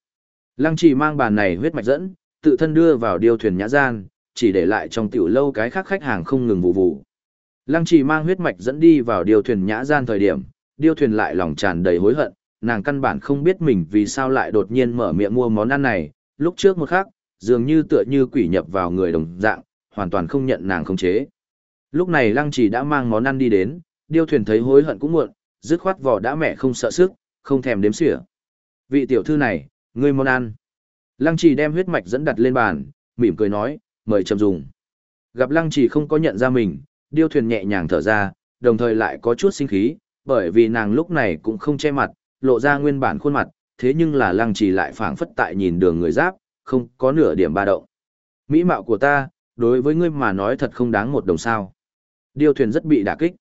Lăng trì mang bàn này huyết mạch dẫn, tự thân đưa vào điêu thuyền nhã gian, chỉ để lại trong tiểu lâu cái khác khách hàng không ngừng vụ vụ. Lăng trì mang huyết mạch dẫn đi vào điêu thuyền nhã gian thời điểm, điêu thuyền lại lòng tràn đầy hối hận, nàng căn bản không biết mình vì sao lại đột nhiên mở miệng mua món ăn này, lúc trước một khắc, dường như tựa như quỷ nhập vào người đồng dạng, hoàn toàn không nhận nàng khống chế. Lúc này lăng chỉ đã mang món ăn đi đến, điêu thuyền thấy hối hận cũng muộn, dứt khoát vỏ đã mẹ không sợ sức, không thèm đếm xỉa. Vị tiểu thư này, ngươi món ăn. Lăng chỉ đem huyết mạch dẫn đặt lên bàn, mỉm cười nói, mời chậm dùng. Gặp lăng chỉ không có nhận ra mình, điêu thuyền nhẹ nhàng thở ra, đồng thời lại có chút sinh khí, bởi vì nàng lúc này cũng không che mặt, lộ ra nguyên bản khuôn mặt, thế nhưng là lăng chỉ lại phảng phất tại nhìn đường người giáp, không có nửa điểm ba động. Mỹ mạo của ta, đối với ngươi mà nói thật không đáng một đồng sao. Điêu thuyền rất bị đả kích.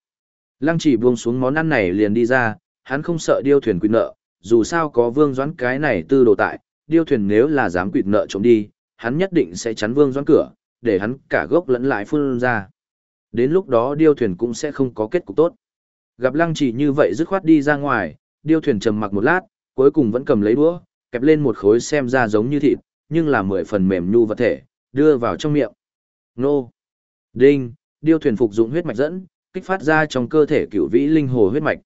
Lăng chỉ buông xuống món ăn này liền đi ra, hắn không sợ điêu thuyền quỵt nợ, dù sao có vương doãn cái này tư đồ tại, điêu thuyền nếu là dám quỵt nợ trộm đi, hắn nhất định sẽ chắn vương doãn cửa, để hắn cả gốc lẫn lại phun ra. Đến lúc đó điêu thuyền cũng sẽ không có kết cục tốt. Gặp lăng chỉ như vậy dứt khoát đi ra ngoài, điêu thuyền trầm mặc một lát, cuối cùng vẫn cầm lấy đũa, kẹp lên một khối xem ra giống như thịt, nhưng là mười phần mềm nhu vật thể, đưa vào trong miệng. Nô! Đinh! Điêu thuyền phục dụng huyết mạch dẫn, kích phát ra trong cơ thể cửu vĩ linh hồ huyết mạch.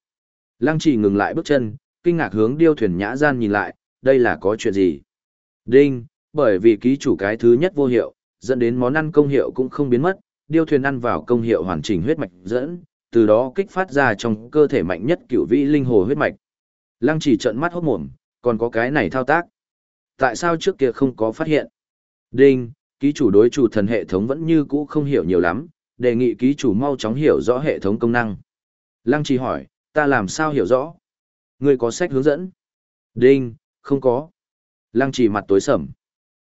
Lăng chỉ ngừng lại bước chân, kinh ngạc hướng điêu thuyền nhã gian nhìn lại, đây là có chuyện gì? Đinh! Bởi vì ký chủ cái thứ nhất vô hiệu, dẫn đến món ăn công hiệu cũng không biến mất, điêu thuyền ăn vào công hiệu hoàn chỉnh huyết mạch dẫn, từ đó kích phát ra trong cơ thể mạnh nhất cửu vĩ linh hồ huyết mạch. Lăng chỉ trợn mắt hốt mồm, còn có cái này thao tác. Tại sao trước kia không có phát hiện? Đinh, ký chủ đối chủ thần hệ thống vẫn như cũ không hiểu nhiều lắm, đề nghị ký chủ mau chóng hiểu rõ hệ thống công năng. Lăng trì hỏi, ta làm sao hiểu rõ? Ngươi có sách hướng dẫn? Đinh, không có. Lăng trì mặt tối sầm.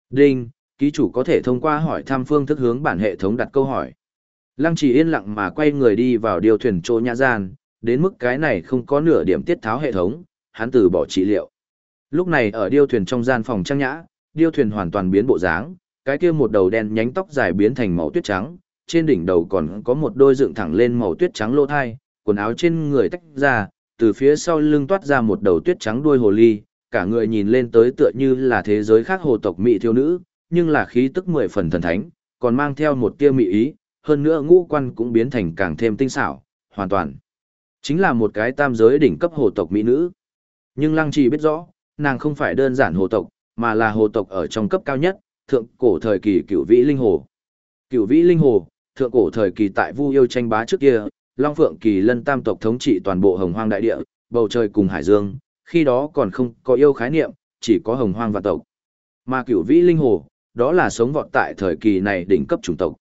Đinh, ký chủ có thể thông qua hỏi thăm phương thức hướng bản hệ thống đặt câu hỏi. Lăng trì yên lặng mà quay người đi vào điều thuyền trô nhã gian, đến mức cái này không có nửa điểm tiết tháo hệ thống, hắn từ bỏ trị liệu. Lúc này ở điêu thuyền trong gian phòng trang nhã, điêu thuyền hoàn toàn biến bộ dáng, cái kia một đầu đen nhánh tóc dài biến thành màu tuyết trắng, trên đỉnh đầu còn có một đôi dựng thẳng lên màu tuyết trắng lỗ thai, quần áo trên người tách ra, từ phía sau lưng toát ra một đầu tuyết trắng đuôi hồ ly, cả người nhìn lên tới tựa như là thế giới khác hồ tộc mỹ thiếu nữ, nhưng là khí tức mười phần thần thánh, còn mang theo một tia mỹ ý, hơn nữa ngũ quan cũng biến thành càng thêm tinh xảo, hoàn toàn. Chính là một cái tam giới đỉnh cấp hồ tộc mỹ nữ. Nhưng Lăng Trì biết rõ, nàng không phải đơn giản hồ tộc, mà là hồ tộc ở trong cấp cao nhất, thượng cổ thời kỳ cửu vĩ linh hồ. Cửu vĩ linh hồ, thượng cổ thời kỳ tại Vu yêu tranh bá trước kia, Long Phượng Kỳ Lân tam tộc thống trị toàn bộ Hồng Hoang đại địa, bầu trời cùng hải dương, khi đó còn không có yêu khái niệm, chỉ có Hồng Hoang và tộc. Mà cửu vĩ linh hồ, đó là sống vọt tại thời kỳ này đỉnh cấp chủng tộc.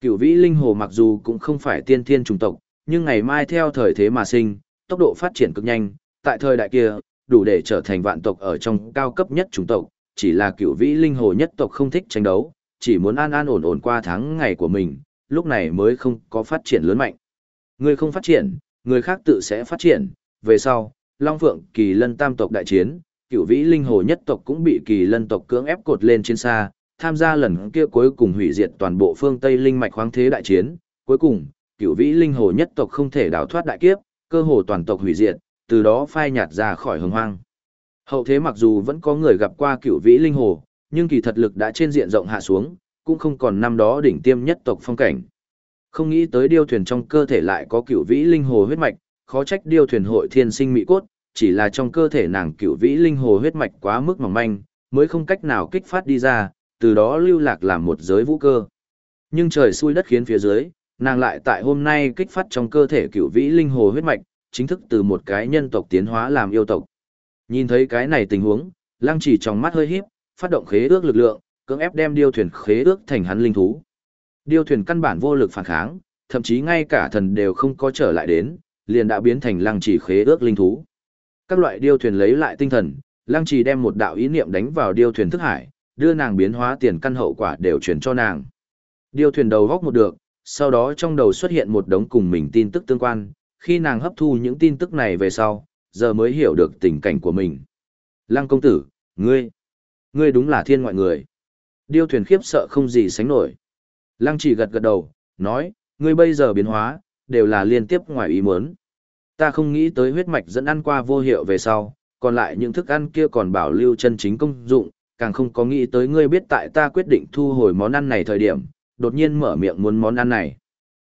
Cửu vĩ linh hồ mặc dù cũng không phải tiên thiên chủng tộc, nhưng ngày mai theo thời thế mà sinh, tốc độ phát triển cực nhanh, tại thời đại kia, đủ để trở thành vạn tộc ở trong cao cấp nhất chủng tộc, chỉ là cửu vĩ linh hồ nhất tộc không thích tranh đấu, chỉ muốn an an ổn ổn qua tháng ngày của mình, lúc này mới không có phát triển lớn mạnh. Người không phát triển, người khác tự sẽ phát triển, về sau, Long Phượng kỳ lân tam tộc đại chiến, cửu vĩ linh hồ nhất tộc cũng bị kỳ lân tộc cưỡng ép cột lên trên xa, tham gia lần kia cuối cùng hủy diệt toàn bộ phương Tây linh mạch khoáng thế đại chiến, cuối cùng, cửu vĩ linh hồ nhất tộc không thể đào thoát đại kiếp, cơ hồ toàn tộc hủy diệt, từ đó phai nhạt ra khỏi hồng hoang. Hậu thế mặc dù vẫn có người gặp qua cửu vĩ linh hồ, nhưng kỳ thật lực đã trên diện rộng hạ xuống, cũng không còn năm đó đỉnh tiêm nhất tộc phong cảnh. Không nghĩ tới điêu thuyền trong cơ thể lại có cửu vĩ linh hồ huyết mạch, khó trách điêu thuyền hội thiên sinh mỹ cốt, chỉ là trong cơ thể nàng cửu vĩ linh hồ huyết mạch quá mức mỏng manh, mới không cách nào kích phát đi ra, từ đó lưu lạc làm một giới vũ cơ. Nhưng trời xui đất khiến phía dưới, nàng lại tại hôm nay kích phát trong cơ thể cửu vĩ linh hồ huyết mạch, chính thức từ một cái nhân tộc tiến hóa làm yêu tộc. Nhìn thấy cái này tình huống, lăng chỉ trong mắt hơi híp, phát động khế ước lực lượng, cưỡng ép đem điêu thuyền khế ước thành hắn linh thú. Điêu thuyền căn bản vô lực phản kháng, thậm chí ngay cả thần đều không có trở lại đến, liền đã biến thành lăng trì khế ước linh thú. Các loại điêu thuyền lấy lại tinh thần, lăng trì đem một đạo ý niệm đánh vào điêu thuyền thức hải, đưa nàng biến hóa tiền căn hậu quả đều truyền cho nàng. Điêu thuyền đầu góc một được, sau đó trong đầu xuất hiện một đống cùng mình tin tức tương quan, khi nàng hấp thu những tin tức này về sau, giờ mới hiểu được tình cảnh của mình. Lăng công tử, ngươi, ngươi đúng là thiên ngoại người. Điêu thuyền khiếp sợ không gì sánh nổi. Lăng chỉ gật gật đầu, nói, ngươi bây giờ biến hóa, đều là liên tiếp ngoài ý muốn. Ta không nghĩ tới huyết mạch dẫn ăn qua vô hiệu về sau, còn lại những thức ăn kia còn bảo lưu chân chính công dụng, càng không có nghĩ tới ngươi biết tại ta quyết định thu hồi món ăn này thời điểm, đột nhiên mở miệng muốn món ăn này.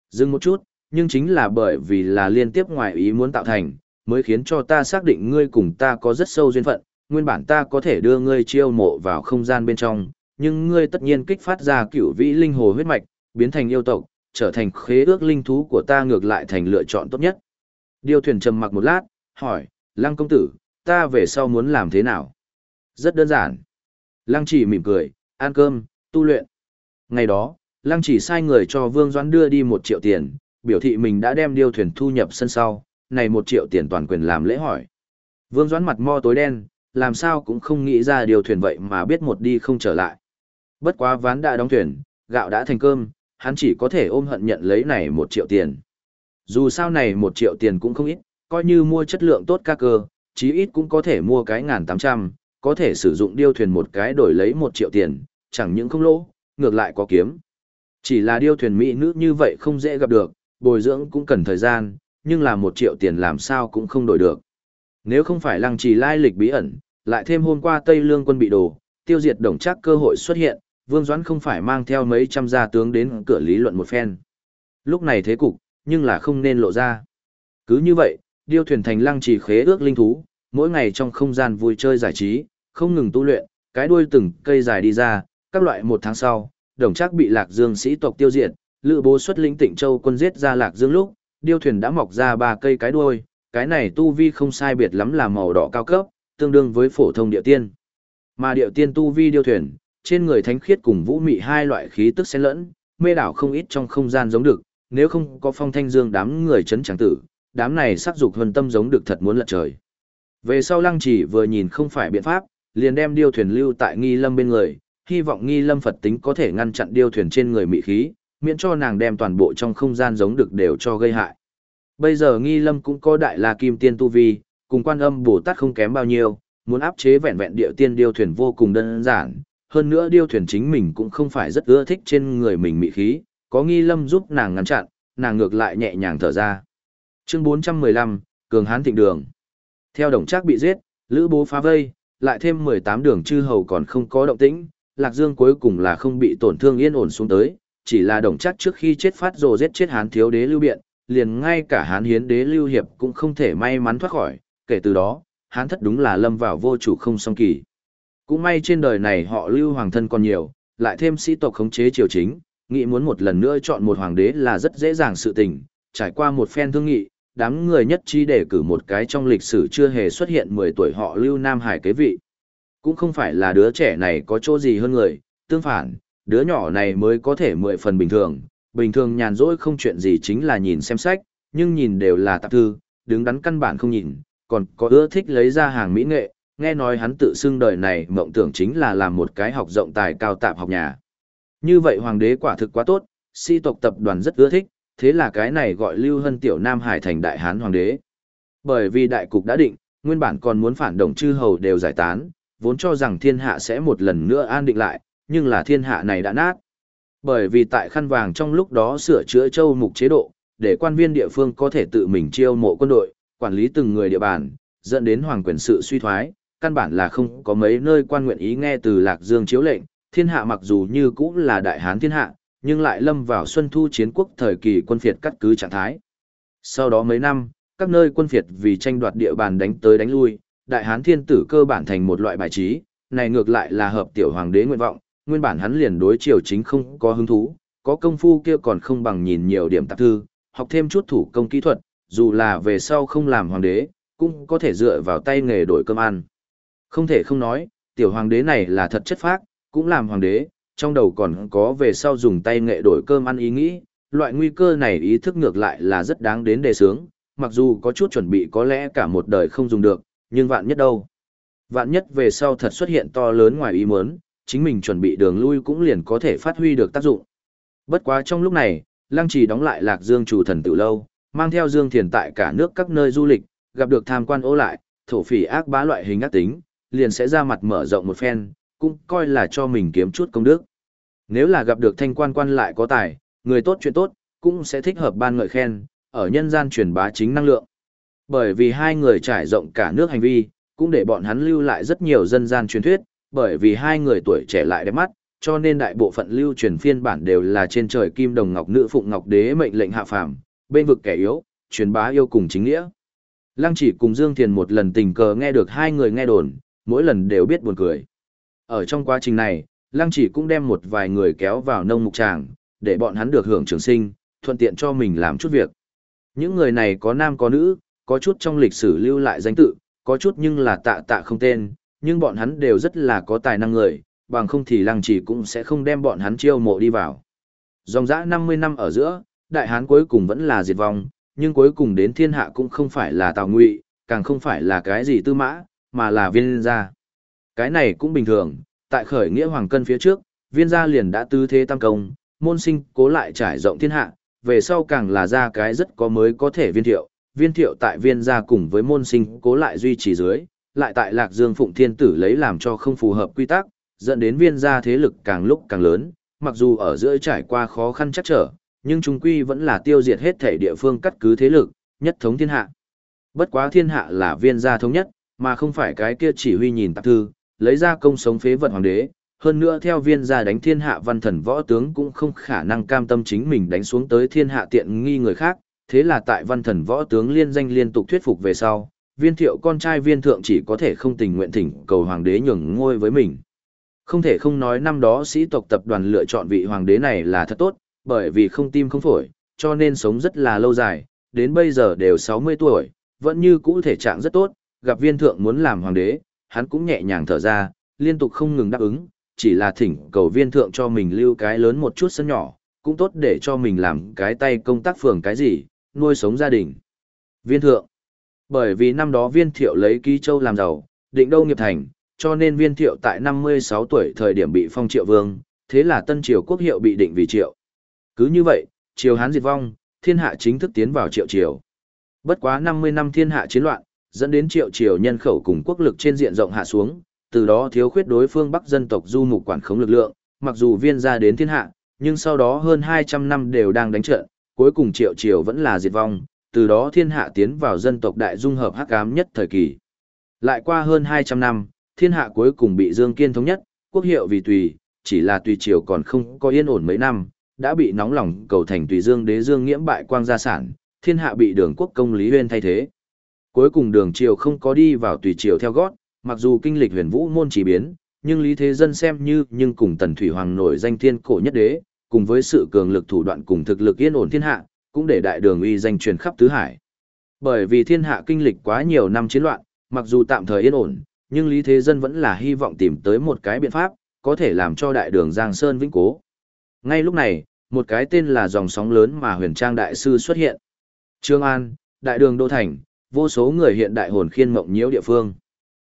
Dừng một chút, nhưng chính là bởi vì là liên tiếp ngoài ý muốn tạo thành, mới khiến cho ta xác định ngươi cùng ta có rất sâu duyên phận, nguyên bản ta có thể đưa ngươi chiêu mộ vào không gian bên trong, nhưng ngươi tất nhiên kích phát ra cửu vĩ linh hồ huyết mạch, biến thành yêu tộc, trở thành khế ước linh thú của ta ngược lại thành lựa chọn tốt nhất. Điêu thuyền trầm mặc một lát, hỏi, Lăng công tử, ta về sau muốn làm thế nào? Rất đơn giản. Lăng chỉ mỉm cười, ăn cơm, tu luyện. Ngày đó, Lăng chỉ sai người cho Vương Doãn đưa đi một triệu tiền, biểu thị mình đã đem điêu thuyền thu nhập sân sau, này một triệu tiền toàn quyền làm lễ hỏi. Vương Doãn mặt mo tối đen, làm sao cũng không nghĩ ra điều thuyền vậy mà biết một đi không trở lại. Bất quá ván đã đóng thuyền, gạo đã thành cơm, hắn chỉ có thể ôm hận nhận lấy này một triệu tiền. Dù sao này một triệu tiền cũng không ít, coi như mua chất lượng tốt ca cơ, chí ít cũng có thể mua cái ngàn tám trăm, có thể sử dụng điêu thuyền một cái đổi lấy một triệu tiền, chẳng những không lỗ, ngược lại có kiếm. Chỉ là điêu thuyền mỹ nữ như vậy không dễ gặp được, bồi dưỡng cũng cần thời gian, nhưng là một triệu tiền làm sao cũng không đổi được. Nếu không phải lăng trì lai lịch bí ẩn, lại thêm hôm qua Tây Lương quân bị đổ, tiêu diệt đồng chắc cơ hội xuất hiện, Vương Doãn không phải mang theo mấy trăm gia tướng đến cửa lý luận một phen. Lúc này thế cục, nhưng là không nên lộ ra. Cứ như vậy, điêu thuyền thành lăng trì khế ước linh thú, mỗi ngày trong không gian vui chơi giải trí, không ngừng tu luyện, cái đuôi từng cây dài đi ra, các loại một tháng sau, đồng chắc bị lạc dương sĩ tộc tiêu diệt, lữ bố xuất lĩnh tịnh châu quân giết ra lạc dương lúc, điêu thuyền đã mọc ra ba cây cái đuôi, cái này tu vi không sai biệt lắm là màu đỏ cao cấp, tương đương với phổ thông địa tiên. Mà địa tiên tu vi điêu thuyền, trên người thánh khiết cùng vũ mị hai loại khí tức xen lẫn, mê đảo không ít trong không gian giống được, nếu không có phong thanh dương đám người chấn chẳng tử, đám này sắc dục hân tâm giống được thật muốn lật trời. Về sau lăng chỉ vừa nhìn không phải biện pháp, liền đem điêu thuyền lưu tại nghi lâm bên người, hy vọng nghi lâm Phật tính có thể ngăn chặn điêu thuyền trên người mị khí, miễn cho nàng đem toàn bộ trong không gian giống được đều cho gây hại. Bây giờ nghi lâm cũng có đại la kim tiên tu vi, cùng quan âm Bồ Tát không kém bao nhiêu, muốn áp chế vẹn vẹn địa tiên điêu thuyền vô cùng đơn giản. Hơn nữa điêu thuyền chính mình cũng không phải rất ưa thích trên người mình mị khí, có nghi lâm giúp nàng ngăn chặn, nàng ngược lại nhẹ nhàng thở ra. Chương 415, Cường Hán Thịnh Đường Theo đồng trác bị giết, Lữ Bố phá vây, lại thêm 18 đường chư hầu còn không có động tĩnh, Lạc Dương cuối cùng là không bị tổn thương yên ổn xuống tới, chỉ là đồng trác trước khi chết phát rồ giết chết Hán thiếu đế Lưu Biện, liền ngay cả hán hiến đế lưu hiệp cũng không thể may mắn thoát khỏi, kể từ đó, hán thất đúng là lâm vào vô chủ không song kỳ. Cũng may trên đời này họ lưu hoàng thân còn nhiều, lại thêm sĩ tộc khống chế triều chính, nghĩ muốn một lần nữa chọn một hoàng đế là rất dễ dàng sự tình, trải qua một phen thương nghị, đám người nhất trí để cử một cái trong lịch sử chưa hề xuất hiện 10 tuổi họ lưu Nam Hải kế vị. Cũng không phải là đứa trẻ này có chỗ gì hơn người, tương phản, đứa nhỏ này mới có thể mười phần bình thường, bình thường nhàn rỗi không chuyện gì chính là nhìn xem sách, nhưng nhìn đều là tạp thư, đứng đắn căn bản không nhìn, còn có ưa thích lấy ra hàng mỹ nghệ, nghe nói hắn tự xưng đời này mộng tưởng chính là làm một cái học rộng tài cao tạp học nhà. Như vậy hoàng đế quả thực quá tốt, si tộc tập đoàn rất ưa thích, thế là cái này gọi Lưu Hân Tiểu Nam Hải thành đại hán hoàng đế. Bởi vì đại cục đã định, nguyên bản còn muốn phản động chư hầu đều giải tán, vốn cho rằng thiên hạ sẽ một lần nữa an định lại, nhưng là thiên hạ này đã nát. Bởi vì tại khăn vàng trong lúc đó sửa chữa châu mục chế độ, để quan viên địa phương có thể tự mình chiêu mộ quân đội, quản lý từng người địa bàn, dẫn đến hoàng quyền sự suy thoái, căn bản là không có mấy nơi quan nguyện ý nghe từ Lạc Dương chiếu lệnh, thiên hạ mặc dù như cũng là đại hán thiên hạ, nhưng lại lâm vào xuân thu chiến quốc thời kỳ quân phiệt cắt cứ trạng thái. Sau đó mấy năm, các nơi quân phiệt vì tranh đoạt địa bàn đánh tới đánh lui, đại hán thiên tử cơ bản thành một loại bài trí, này ngược lại là hợp tiểu hoàng đế nguyện vọng, nguyên bản hắn liền đối triều chính không có hứng thú, có công phu kia còn không bằng nhìn nhiều điểm tạp thư, học thêm chút thủ công kỹ thuật, dù là về sau không làm hoàng đế, cũng có thể dựa vào tay nghề đổi cơm ăn. Không thể không nói, tiểu hoàng đế này là thật chất phác, cũng làm hoàng đế, trong đầu còn có về sau dùng tay nghệ đổi cơm ăn ý nghĩ, loại nguy cơ này ý thức ngược lại là rất đáng đến đề sướng, mặc dù có chút chuẩn bị có lẽ cả một đời không dùng được, nhưng vạn nhất đâu. Vạn nhất về sau thật xuất hiện to lớn ngoài ý muốn, chính mình chuẩn bị đường lui cũng liền có thể phát huy được tác dụng. Bất quá trong lúc này, Lăng Trì đóng lại Lạc Dương chủ thần tự lâu, mang theo Dương Thiền tại cả nước các nơi du lịch, gặp được tham quan ố lại, thổ phỉ ác bá loại hình ác tính, liền sẽ ra mặt mở rộng một phen, cũng coi là cho mình kiếm chút công đức. Nếu là gặp được thanh quan quan lại có tài, người tốt chuyện tốt, cũng sẽ thích hợp ban ngợi khen, ở nhân gian truyền bá chính năng lượng. Bởi vì hai người trải rộng cả nước hành vi, cũng để bọn hắn lưu lại rất nhiều dân gian truyền thuyết, bởi vì hai người tuổi trẻ lại đẹp mắt, cho nên đại bộ phận lưu truyền phiên bản đều là trên trời kim đồng ngọc nữ phụng ngọc đế mệnh lệnh hạ phàm, bên vực kẻ yếu, truyền bá yêu cùng chính nghĩa. Lăng chỉ cùng Dương Thiền một lần tình cờ nghe được hai người nghe đồn, mỗi lần đều biết buồn cười. Ở trong quá trình này, Lăng chỉ cũng đem một vài người kéo vào nông mục tràng, để bọn hắn được hưởng trường sinh, thuận tiện cho mình làm chút việc. Những người này có nam có nữ, có chút trong lịch sử lưu lại danh tự, có chút nhưng là tạ tạ không tên, nhưng bọn hắn đều rất là có tài năng người, bằng không thì lăng chỉ cũng sẽ không đem bọn hắn chiêu mộ đi vào. Dòng dã 50 năm ở giữa, đại hán cuối cùng vẫn là diệt vong, nhưng cuối cùng đến thiên hạ cũng không phải là tào ngụy, càng không phải là cái gì tư mã, mà là viên gia. Cái này cũng bình thường, tại khởi nghĩa hoàng cân phía trước, viên gia liền đã tư thế tam công, môn sinh cố lại trải rộng thiên hạ, về sau càng là ra cái rất có mới có thể viên thiệu, viên thiệu tại viên gia cùng với môn sinh cố lại duy trì dưới, lại tại lạc dương phụng thiên tử lấy làm cho không phù hợp quy tắc, dẫn đến viên gia thế lực càng lúc càng lớn, mặc dù ở giữa trải qua khó khăn chắc trở, nhưng chúng quy vẫn là tiêu diệt hết thể địa phương cắt cứ thế lực, nhất thống thiên hạ. Bất quá thiên hạ là viên gia thống nhất, mà không phải cái kia chỉ huy nhìn tạp thư, lấy ra công sống phế vật hoàng đế, hơn nữa theo viên gia đánh thiên hạ văn thần võ tướng cũng không khả năng cam tâm chính mình đánh xuống tới thiên hạ tiện nghi người khác, thế là tại văn thần võ tướng liên danh liên tục thuyết phục về sau, viên thiệu con trai viên thượng chỉ có thể không tình nguyện thỉnh cầu hoàng đế nhường ngôi với mình. Không thể không nói năm đó sĩ tộc tập đoàn lựa chọn vị hoàng đế này là thật tốt, bởi vì không tim không phổi, cho nên sống rất là lâu dài, đến bây giờ đều 60 tuổi, vẫn như cũ thể trạng rất tốt, gặp viên thượng muốn làm hoàng đế, hắn cũng nhẹ nhàng thở ra, liên tục không ngừng đáp ứng, chỉ là thỉnh cầu viên thượng cho mình lưu cái lớn một chút sân nhỏ, cũng tốt để cho mình làm cái tay công tác phường cái gì, nuôi sống gia đình. Viên thượng Bởi vì năm đó viên thiệu lấy ký châu làm giàu, định đâu nghiệp thành, cho nên viên thiệu tại 56 tuổi thời điểm bị phong triệu vương, thế là tân triều quốc hiệu bị định vì triệu. Cứ như vậy, triều Hán diệt vong, thiên hạ chính thức tiến vào triệu triều. Bất quá 50 năm thiên hạ chiến loạn, dẫn đến triệu triều nhân khẩu cùng quốc lực trên diện rộng hạ xuống, từ đó thiếu khuyết đối phương Bắc dân tộc du mục quản khống lực lượng, mặc dù viên ra đến thiên hạ, nhưng sau đó hơn 200 năm đều đang đánh trận, cuối cùng triệu triều vẫn là diệt vong, từ đó thiên hạ tiến vào dân tộc đại dung hợp hắc ám nhất thời kỳ. Lại qua hơn 200 năm, thiên hạ cuối cùng bị Dương Kiên thống nhất, quốc hiệu vì tùy, chỉ là tùy triều còn không có yên ổn mấy năm, đã bị nóng lòng cầu thành tùy Dương đế Dương nghiễm bại quang gia sản, thiên hạ bị đường quốc công Lý uyên thay thế. Cuối cùng đường triều không có đi vào tùy triều theo gót, mặc dù kinh lịch huyền vũ môn chỉ biến, nhưng Lý Thế Dân xem như nhưng cùng Tần Thủy Hoàng nổi danh thiên cổ nhất đế, cùng với sự cường lực thủ đoạn cùng thực lực yên ổn thiên hạ, cũng để đại đường uy danh truyền khắp tứ hải. Bởi vì thiên hạ kinh lịch quá nhiều năm chiến loạn, mặc dù tạm thời yên ổn, nhưng Lý Thế Dân vẫn là hy vọng tìm tới một cái biện pháp, có thể làm cho đại đường Giang Sơn vĩnh cố. Ngay lúc này, một cái tên là dòng sóng lớn mà huyền trang đại sư xuất hiện. Trương An, đại đường Đô Thành, vô số người hiện đại hồn khiên mộng nhiễu địa phương.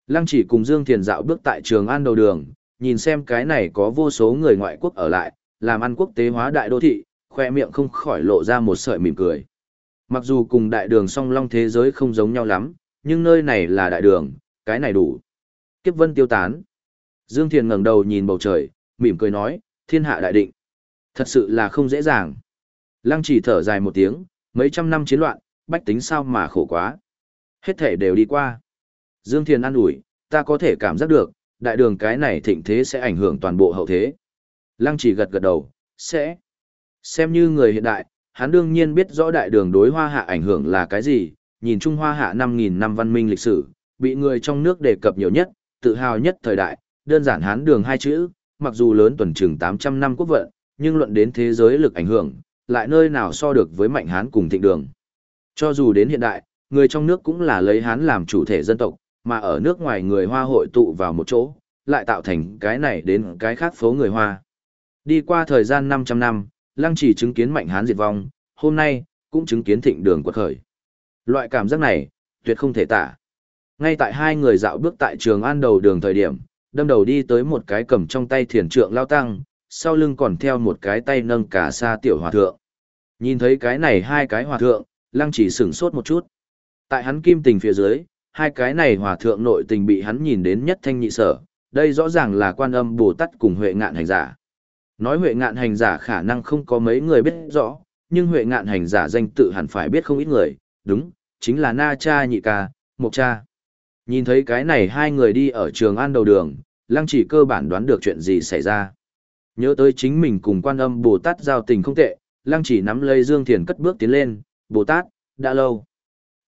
Lăng chỉ cùng Dương Thiền dạo bước tại trường an đầu đường, nhìn xem cái này có vô số người ngoại quốc ở lại, làm ăn quốc tế hóa đại đô thị, khoe miệng không khỏi lộ ra một sợi mỉm cười. Mặc dù cùng đại đường song long thế giới không giống nhau lắm, nhưng nơi này là đại đường, cái này đủ. Kiếp vân tiêu tán. Dương Thiền ngẩng đầu nhìn bầu trời, mỉm cười nói, thiên hạ đại định. Thật sự là không dễ dàng. Lăng chỉ thở dài một tiếng, mấy trăm năm chiến loạn, bách tính sao mà khổ quá. Hết thể đều đi qua. Dương Thiền an ủi, ta có thể cảm giác được, đại đường cái này thịnh thế sẽ ảnh hưởng toàn bộ hậu thế. Lăng chỉ gật gật đầu, sẽ. Xem như người hiện đại, hắn đương nhiên biết rõ đại đường đối hoa hạ ảnh hưởng là cái gì, nhìn Trung Hoa hạ 5.000 năm văn minh lịch sử, bị người trong nước đề cập nhiều nhất, tự hào nhất thời đại, đơn giản hán đường hai chữ, mặc dù lớn tuần chừng 800 năm quốc vận, nhưng luận đến thế giới lực ảnh hưởng, lại nơi nào so được với mạnh hán cùng thịnh đường. Cho dù đến hiện đại, người trong nước cũng là lấy hán làm chủ thể dân tộc, mà ở nước ngoài người Hoa hội tụ vào một chỗ, lại tạo thành cái này đến cái khác phố người Hoa. Đi qua thời gian 500 năm, Lăng chỉ chứng kiến mạnh hán diệt vong, hôm nay, cũng chứng kiến thịnh đường quật khởi. Loại cảm giác này, tuyệt không thể tả. Ngay tại hai người dạo bước tại trường an đầu đường thời điểm, đâm đầu đi tới một cái cầm trong tay thiền trượng lao tăng, sau lưng còn theo một cái tay nâng cả xa tiểu hòa thượng. Nhìn thấy cái này hai cái hòa thượng, lăng chỉ sửng sốt một chút. Tại hắn kim tình phía dưới, hai cái này hòa thượng nội tình bị hắn nhìn đến nhất thanh nhị sở, đây rõ ràng là quan âm Bồ Tát cùng Huệ ngạn hành giả. Nói Huệ ngạn hành giả khả năng không có mấy người biết rõ, nhưng Huệ ngạn hành giả danh tự hẳn phải biết không ít người, đúng, chính là Na Cha Nhị Ca, Mộc Cha. Nhìn thấy cái này hai người đi ở trường an đầu đường, lăng chỉ cơ bản đoán được chuyện gì xảy ra. Nhớ tới chính mình cùng quan âm Bồ Tát giao tình không tệ, lăng chỉ nắm lấy Dương Thiền cất bước tiến lên, Bồ Tát, đã lâu.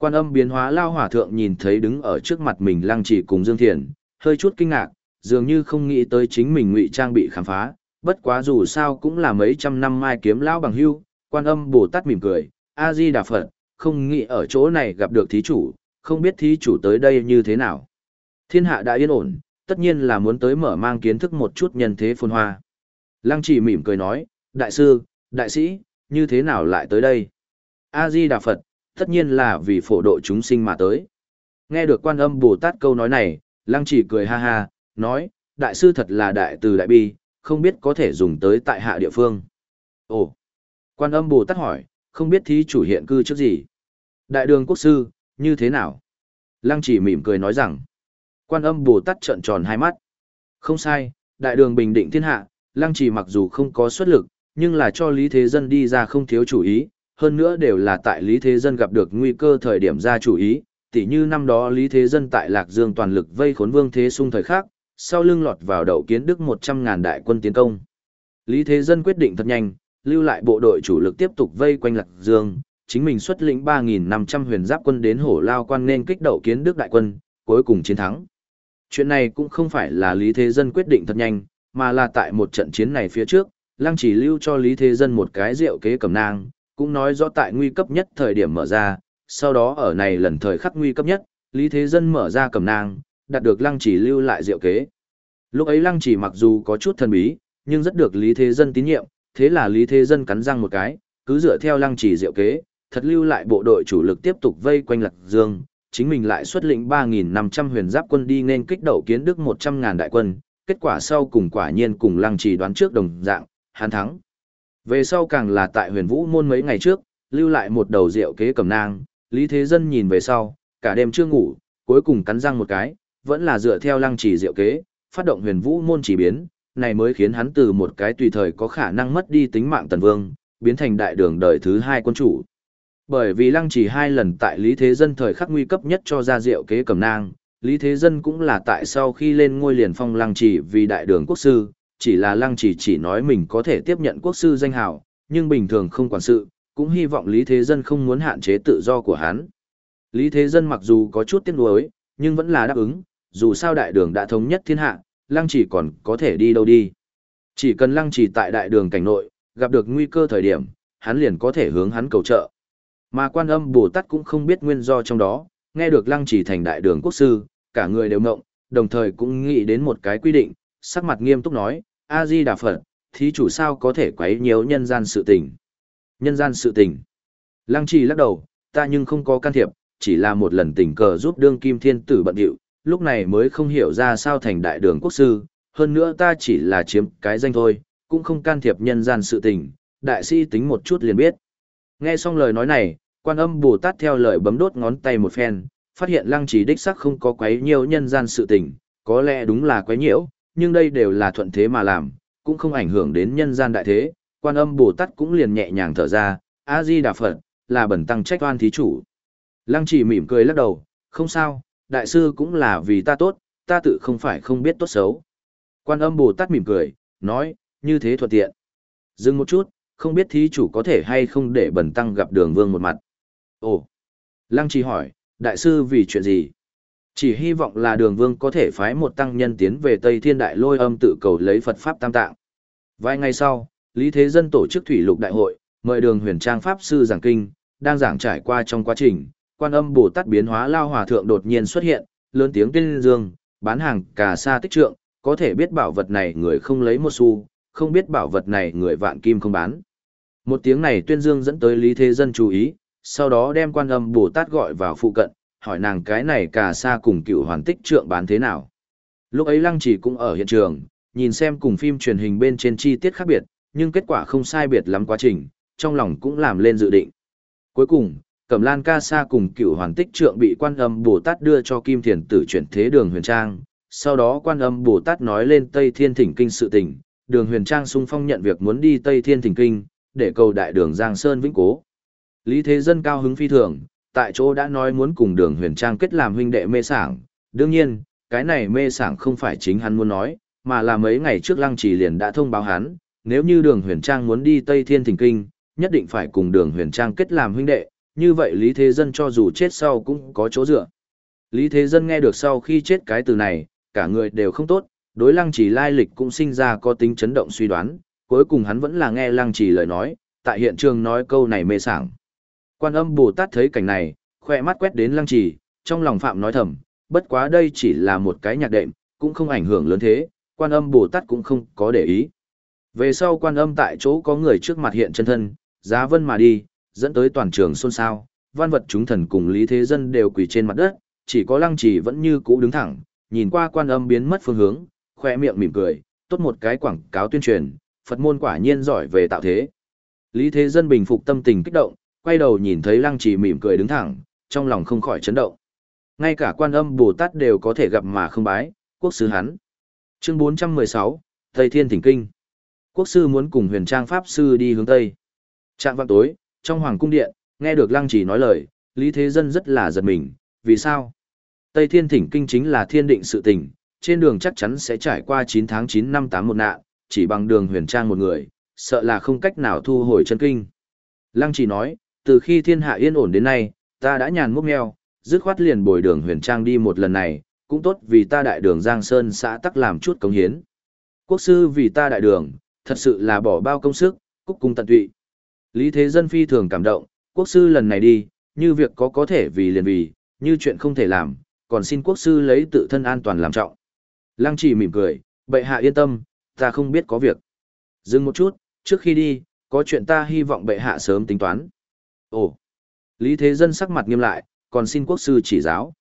Quan âm biến hóa lao hỏa thượng nhìn thấy đứng ở trước mặt mình lăng chỉ cùng Dương Thiền, hơi chút kinh ngạc, dường như không nghĩ tới chính mình ngụy trang bị khám phá, bất quá dù sao cũng là mấy trăm năm mai kiếm lao bằng hưu, quan âm Bồ Tát mỉm cười, A-di Đà Phật, không nghĩ ở chỗ này gặp được thí chủ, không biết thí chủ tới đây như thế nào. Thiên hạ đã yên ổn, tất nhiên là muốn tới mở mang kiến thức một chút nhân thế phồn hoa. Lăng chỉ mỉm cười nói, đại sư, đại sĩ, như thế nào lại tới đây? A-di Đà Phật, tất nhiên là vì phổ độ chúng sinh mà tới. Nghe được quan âm Bồ Tát câu nói này, lăng chỉ cười ha ha, nói, đại sư thật là đại từ đại bi, không biết có thể dùng tới tại hạ địa phương. Ồ, quan âm Bồ Tát hỏi, không biết thí chủ hiện cư trước gì? Đại đường quốc sư, như thế nào? Lăng chỉ mỉm cười nói rằng, quan âm Bồ Tát trợn tròn hai mắt. Không sai, đại đường bình định thiên hạ, lăng chỉ mặc dù không có xuất lực, nhưng là cho Lý Thế Dân đi ra không thiếu chủ ý, hơn nữa đều là tại Lý Thế Dân gặp được nguy cơ thời điểm ra chủ ý, tỉ như năm đó Lý Thế Dân tại Lạc Dương toàn lực vây khốn Vương Thế Sung thời khác, sau lưng lọt vào đậu kiến đức 100.000 đại quân tiến công. Lý Thế Dân quyết định thật nhanh, lưu lại bộ đội chủ lực tiếp tục vây quanh Lạc Dương, chính mình xuất lĩnh 3.500 huyền giáp quân đến hổ lao quan nên kích đậu kiến đức đại quân, cuối cùng chiến thắng. Chuyện này cũng không phải là Lý Thế Dân quyết định thật nhanh, mà là tại một trận chiến này phía trước, Lăng chỉ lưu cho Lý Thế Dân một cái rượu kế cầm nang, cũng nói rõ tại nguy cấp nhất thời điểm mở ra, sau đó ở này lần thời khắc nguy cấp nhất, Lý Thế Dân mở ra cầm nang, đạt được Lăng chỉ lưu lại diệu kế. Lúc ấy Lăng chỉ mặc dù có chút thần bí, nhưng rất được Lý Thế Dân tín nhiệm, thế là Lý Thế Dân cắn răng một cái, cứ dựa theo Lăng chỉ diệu kế, thật lưu lại bộ đội chủ lực tiếp tục vây quanh Lạc Dương, chính mình lại xuất lĩnh 3.500 huyền giáp quân đi nên kích đậu kiến đức 100.000 đại quân, kết quả sau cùng quả nhiên cùng Lăng chỉ đoán trước đồng dạng, hắn thắng. Về sau càng là tại huyền vũ môn mấy ngày trước, lưu lại một đầu rượu kế cầm nang, Lý Thế Dân nhìn về sau, cả đêm chưa ngủ, cuối cùng cắn răng một cái, vẫn là dựa theo lăng chỉ rượu kế, phát động huyền vũ môn chỉ biến, này mới khiến hắn từ một cái tùy thời có khả năng mất đi tính mạng tần vương, biến thành đại đường đời thứ hai quân chủ. Bởi vì lăng chỉ hai lần tại Lý Thế Dân thời khắc nguy cấp nhất cho ra rượu kế cầm nang, Lý Thế Dân cũng là tại sau khi lên ngôi liền phong lăng chỉ vì đại đường quốc sư, chỉ là lăng chỉ chỉ nói mình có thể tiếp nhận quốc sư danh hào, nhưng bình thường không quản sự, cũng hy vọng Lý Thế Dân không muốn hạn chế tự do của hắn. Lý Thế Dân mặc dù có chút tiếc nuối, nhưng vẫn là đáp ứng, dù sao đại đường đã thống nhất thiên hạ, lăng chỉ còn có thể đi đâu đi. Chỉ cần lăng chỉ tại đại đường cảnh nội, gặp được nguy cơ thời điểm, hắn liền có thể hướng hắn cầu trợ. Mà quan âm Bồ Tát cũng không biết nguyên do trong đó, nghe được lăng chỉ thành đại đường quốc sư, cả người đều ngộng, đồng thời cũng nghĩ đến một cái quy định, sắc mặt nghiêm túc nói, A-di Đà Phật, thí chủ sao có thể quấy nhiễu nhân gian sự tình. Nhân gian sự tình. Lăng trì lắc đầu, ta nhưng không có can thiệp, chỉ là một lần tình cờ giúp đương kim thiên tử bận điệu, lúc này mới không hiểu ra sao thành đại đường quốc sư, hơn nữa ta chỉ là chiếm cái danh thôi, cũng không can thiệp nhân gian sự tình, đại sĩ tính một chút liền biết. Nghe xong lời nói này, quan âm Bồ Tát theo lời bấm đốt ngón tay một phen, phát hiện lăng trì đích sắc không có quấy nhiều nhân gian sự tình, có lẽ đúng là quấy nhiễu, nhưng đây đều là thuận thế mà làm, cũng không ảnh hưởng đến nhân gian đại thế, quan âm Bồ Tát cũng liền nhẹ nhàng thở ra, A-di Đà Phật, là bẩn tăng trách oan thí chủ. Lăng trì mỉm cười lắc đầu, không sao, đại sư cũng là vì ta tốt, ta tự không phải không biết tốt xấu. Quan âm Bồ Tát mỉm cười, nói, như thế thuận tiện. Dừng một chút, không biết thí chủ có thể hay không để bẩn tăng gặp đường vương một mặt. Ồ! Lăng trì hỏi, đại sư vì chuyện gì? Chỉ hy vọng là đường vương có thể phái một tăng nhân tiến về Tây Thiên Đại lôi âm tự cầu lấy Phật Pháp Tam Tạng. Vài ngày sau, Lý Thế Dân tổ chức thủy lục đại hội, mời đường huyền trang Pháp Sư giảng kinh, đang giảng trải qua trong quá trình, quan âm Bồ Tát biến hóa lao hòa thượng đột nhiên xuất hiện, lớn tiếng tuyên dương, bán hàng cà sa tích trượng, có thể biết bảo vật này người không lấy một xu, không biết bảo vật này người vạn kim không bán. Một tiếng này tuyên dương dẫn tới Lý Thế Dân chú ý, sau đó đem quan âm Bồ Tát gọi vào phụ cận, hỏi nàng cái này cà sa cùng cựu hoàn tích trượng bán thế nào. Lúc ấy Lăng Chỉ cũng ở hiện trường, nhìn xem cùng phim truyền hình bên trên chi tiết khác biệt, nhưng kết quả không sai biệt lắm quá trình, trong lòng cũng làm lên dự định. Cuối cùng, Cẩm Lan ca sa cùng cựu hoàn tích trượng bị quan âm Bồ Tát đưa cho Kim Thiền tử chuyển thế đường huyền trang. Sau đó quan âm Bồ Tát nói lên Tây Thiên Thỉnh Kinh sự tình, đường huyền trang sung phong nhận việc muốn đi Tây Thiên Thỉnh Kinh, để cầu đại đường Giang Sơn vĩnh cố. Lý Thế Dân cao hứng phi thường, tại chỗ đã nói muốn cùng đường huyền trang kết làm huynh đệ mê sảng. Đương nhiên, cái này mê sảng không phải chính hắn muốn nói, mà là mấy ngày trước lăng trì liền đã thông báo hắn, nếu như đường huyền trang muốn đi Tây Thiên Thỉnh Kinh, nhất định phải cùng đường huyền trang kết làm huynh đệ, như vậy Lý Thế Dân cho dù chết sau cũng có chỗ dựa. Lý Thế Dân nghe được sau khi chết cái từ này, cả người đều không tốt, đối lăng trì lai lịch cũng sinh ra có tính chấn động suy đoán, cuối cùng hắn vẫn là nghe lăng trì lời nói, tại hiện trường nói câu này mê sảng. Quan âm Bồ Tát thấy cảnh này, khoe mắt quét đến lăng trì, trong lòng phạm nói thầm, bất quá đây chỉ là một cái nhạc đệm, cũng không ảnh hưởng lớn thế, quan âm Bồ Tát cũng không có để ý. Về sau quan âm tại chỗ có người trước mặt hiện chân thân, giá vân mà đi, dẫn tới toàn trường xôn xao, văn vật chúng thần cùng Lý Thế Dân đều quỳ trên mặt đất, chỉ có lăng trì vẫn như cũ đứng thẳng, nhìn qua quan âm biến mất phương hướng, khoe miệng mỉm cười, tốt một cái quảng cáo tuyên truyền, Phật môn quả nhiên giỏi về tạo thế. Lý Thế Dân bình phục tâm tình kích động, quay đầu nhìn thấy lăng trì mỉm cười đứng thẳng, trong lòng không khỏi chấn động. Ngay cả quan âm Bồ Tát đều có thể gặp mà không bái, quốc sư hắn. Chương 416, Tây Thiên Thỉnh Kinh. Quốc sư muốn cùng huyền trang Pháp sư đi hướng Tây. Trạng vang tối, trong hoàng cung điện, nghe được lăng trì nói lời, Lý Thế Dân rất là giật mình, vì sao? Tây Thiên Thỉnh Kinh chính là thiên định sự tình, trên đường chắc chắn sẽ trải qua 9 tháng 9 năm 8 một nạn, chỉ bằng đường huyền trang một người, sợ là không cách nào thu hồi chân kinh. Lăng trì nói, từ khi thiên hạ yên ổn đến nay, ta đã nhàn múc nghèo, dứt khoát liền bồi đường huyền trang đi một lần này, cũng tốt vì ta đại đường Giang Sơn xã tắc làm chút công hiến. Quốc sư vì ta đại đường, thật sự là bỏ bao công sức, cúc cung tận tụy. Lý Thế Dân phi thường cảm động, quốc sư lần này đi, như việc có có thể vì liền vì, như chuyện không thể làm, còn xin quốc sư lấy tự thân an toàn làm trọng. Lăng Chỉ mỉm cười, bệ hạ yên tâm, ta không biết có việc. Dừng một chút, trước khi đi, có chuyện ta hy vọng bệ hạ sớm tính toán. Ồ! Lý Thế Dân sắc mặt nghiêm lại, còn xin quốc sư chỉ giáo.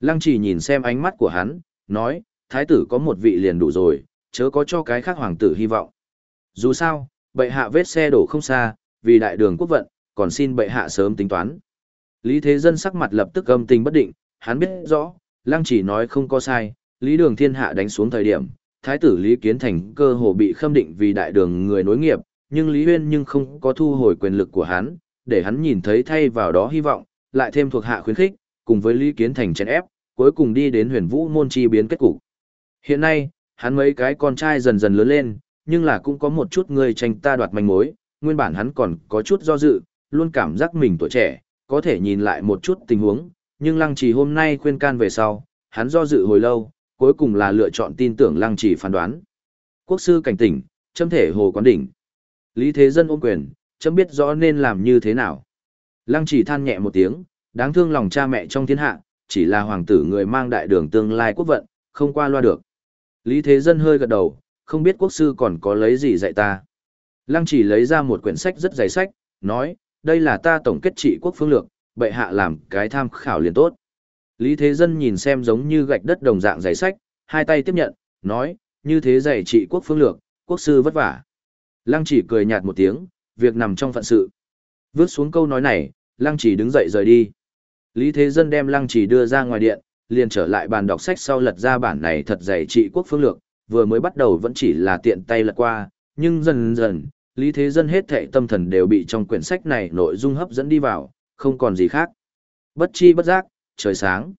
Lăng Chỉ nhìn xem ánh mắt của hắn, nói, thái tử có một vị liền đủ rồi, chớ có cho cái khác hoàng tử hy vọng. Dù sao, bệ hạ vết xe đổ không xa, vì đại đường quốc vận, còn xin bệ hạ sớm tính toán. Lý Thế Dân sắc mặt lập tức âm tình bất định, hắn biết rõ, Lăng chỉ nói không có sai, Lý Đường Thiên Hạ đánh xuống thời điểm, Thái tử Lý Kiến Thành cơ hồ bị khâm định vì đại đường người nối nghiệp, nhưng Lý Huyên nhưng không có thu hồi quyền lực của hắn, để hắn nhìn thấy thay vào đó hy vọng, lại thêm thuộc hạ khuyến khích, cùng với Lý Kiến Thành chèn ép, cuối cùng đi đến huyền vũ môn chi biến kết cục. Hiện nay, hắn mấy cái con trai dần dần lớn lên, nhưng là cũng có một chút người tranh ta đoạt manh mối, nguyên bản hắn còn có chút do dự, luôn cảm giác mình tuổi trẻ, có thể nhìn lại một chút tình huống, nhưng lăng trì hôm nay khuyên can về sau, hắn do dự hồi lâu, cuối cùng là lựa chọn tin tưởng lăng trì phán đoán. Quốc sư cảnh tỉnh, châm thể hồ quán đỉnh. Lý thế dân ôm quyền, chấm biết rõ nên làm như thế nào. Lăng chỉ than nhẹ một tiếng, đáng thương lòng cha mẹ trong thiên hạ, chỉ là hoàng tử người mang đại đường tương lai quốc vận, không qua loa được. Lý thế dân hơi gật đầu, không biết quốc sư còn có lấy gì dạy ta. Lăng chỉ lấy ra một quyển sách rất dày sách, nói, đây là ta tổng kết trị quốc phương lược, bệ hạ làm cái tham khảo liền tốt. Lý Thế Dân nhìn xem giống như gạch đất đồng dạng dày sách, hai tay tiếp nhận, nói, như thế dạy trị quốc phương lược, quốc sư vất vả. Lăng chỉ cười nhạt một tiếng, việc nằm trong phận sự. Vước xuống câu nói này, Lăng chỉ đứng dậy rời đi. Lý Thế Dân đem Lăng chỉ đưa ra ngoài điện, liền trở lại bàn đọc sách sau lật ra bản này thật dày trị quốc phương lược, vừa mới bắt đầu vẫn chỉ là tiện tay lật qua, nhưng dần dần, Lý Thế Dân hết thệ tâm thần đều bị trong quyển sách này nội dung hấp dẫn đi vào, không còn gì khác. Bất chi bất giác, trời sáng.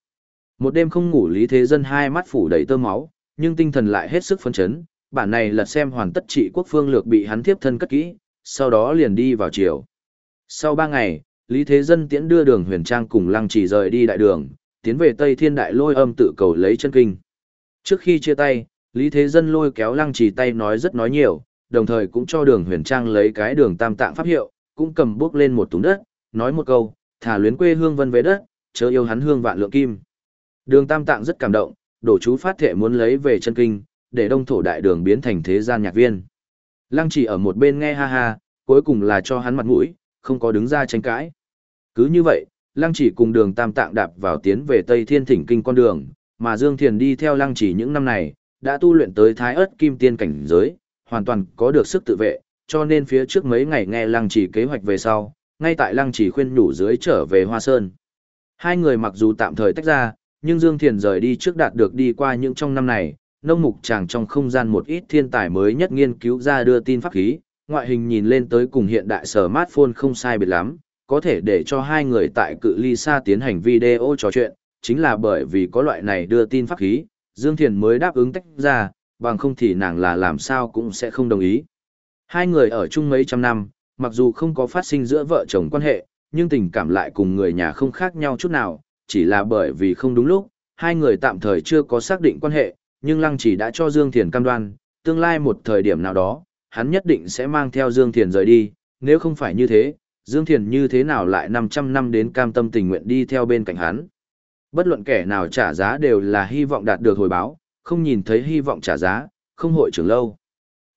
Một đêm không ngủ Lý Thế Dân hai mắt phủ đầy tơ máu, nhưng tinh thần lại hết sức phấn chấn, bản này lật xem hoàn tất trị quốc phương lược bị hắn tiếp thân cất kỹ, sau đó liền đi vào chiều. Sau ba ngày, Lý Thế Dân tiễn đưa đường huyền trang cùng lăng chỉ rời đi đại đường, tiến về Tây Thiên Đại lôi âm tự cầu lấy chân kinh. Trước khi chia tay, Lý Thế Dân lôi kéo lăng chỉ tay nói rất nói nhiều, đồng thời cũng cho đường huyền trang lấy cái đường tam tạng pháp hiệu, cũng cầm bước lên một túng đất, nói một câu, thả luyến quê hương vân về đất, chớ yêu hắn hương vạn lượng kim. Đường tam tạng rất cảm động, đổ chú phát thệ muốn lấy về chân kinh, để đông thổ đại đường biến thành thế gian nhạc viên. Lăng chỉ ở một bên nghe ha ha, cuối cùng là cho hắn mặt mũi, không có đứng ra tranh cãi. Cứ như vậy, Lăng chỉ cùng đường tam tạng đạp vào tiến về Tây Thiên Thỉnh Kinh con đường, mà Dương Thiền đi theo Lăng chỉ những năm này, đã tu luyện tới thái ớt kim tiên cảnh giới, hoàn toàn có được sức tự vệ, cho nên phía trước mấy ngày nghe Lăng chỉ kế hoạch về sau, ngay tại Lăng chỉ khuyên nhủ dưới trở về Hoa Sơn. Hai người mặc dù tạm thời tách ra, nhưng Dương Thiền rời đi trước đạt được đi qua những trong năm này, nông mục chàng trong không gian một ít thiên tài mới nhất nghiên cứu ra đưa tin pháp khí, ngoại hình nhìn lên tới cùng hiện đại sở smartphone không sai biệt lắm, có thể để cho hai người tại cự ly xa tiến hành video trò chuyện, chính là bởi vì có loại này đưa tin pháp khí, Dương Thiền mới đáp ứng tách ra, bằng không thì nàng là làm sao cũng sẽ không đồng ý. Hai người ở chung mấy trăm năm, mặc dù không có phát sinh giữa vợ chồng quan hệ, nhưng tình cảm lại cùng người nhà không khác nhau chút nào, chỉ là bởi vì không đúng lúc, hai người tạm thời chưa có xác định quan hệ, nhưng Lăng chỉ đã cho Dương Thiền cam đoan, tương lai một thời điểm nào đó, hắn nhất định sẽ mang theo Dương Thiền rời đi, nếu không phải như thế, Dương Thiền như thế nào lại 500 năm đến cam tâm tình nguyện đi theo bên cạnh hắn. Bất luận kẻ nào trả giá đều là hy vọng đạt được hồi báo, không nhìn thấy hy vọng trả giá, không hội trưởng lâu.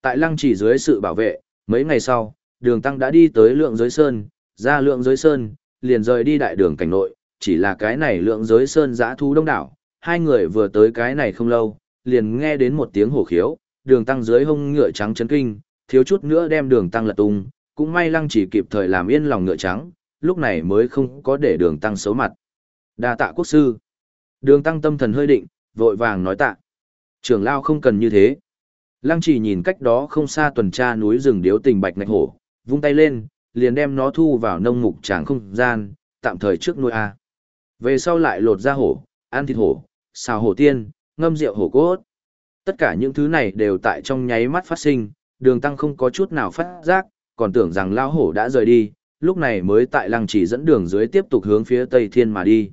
Tại lăng chỉ dưới sự bảo vệ, mấy ngày sau, đường tăng đã đi tới lượng giới sơn, ra lượng giới sơn, liền rời đi đại đường cảnh nội, chỉ là cái này lượng giới sơn giã thú đông đảo, hai người vừa tới cái này không lâu, liền nghe đến một tiếng hổ khiếu, đường tăng dưới hông ngựa trắng chấn kinh, thiếu chút nữa đem đường tăng lật tung, cũng may lăng chỉ kịp thời làm yên lòng ngựa trắng, lúc này mới không có để đường tăng xấu mặt. đa tạ quốc sư. Đường tăng tâm thần hơi định, vội vàng nói tạ. Trưởng lao không cần như thế. Lăng chỉ nhìn cách đó không xa tuần tra núi rừng điếu tình bạch ngạch hổ, vung tay lên, liền đem nó thu vào nông mục tràng không gian, tạm thời trước nuôi A. Về sau lại lột ra hổ, ăn thịt hổ, xào hổ tiên, ngâm rượu hổ cốt. Tất cả những thứ này đều tại trong nháy mắt phát sinh, đường tăng không có chút nào phát giác, còn tưởng rằng lao hổ đã rời đi, lúc này mới tại lăng chỉ dẫn đường dưới tiếp tục hướng phía tây thiên mà đi.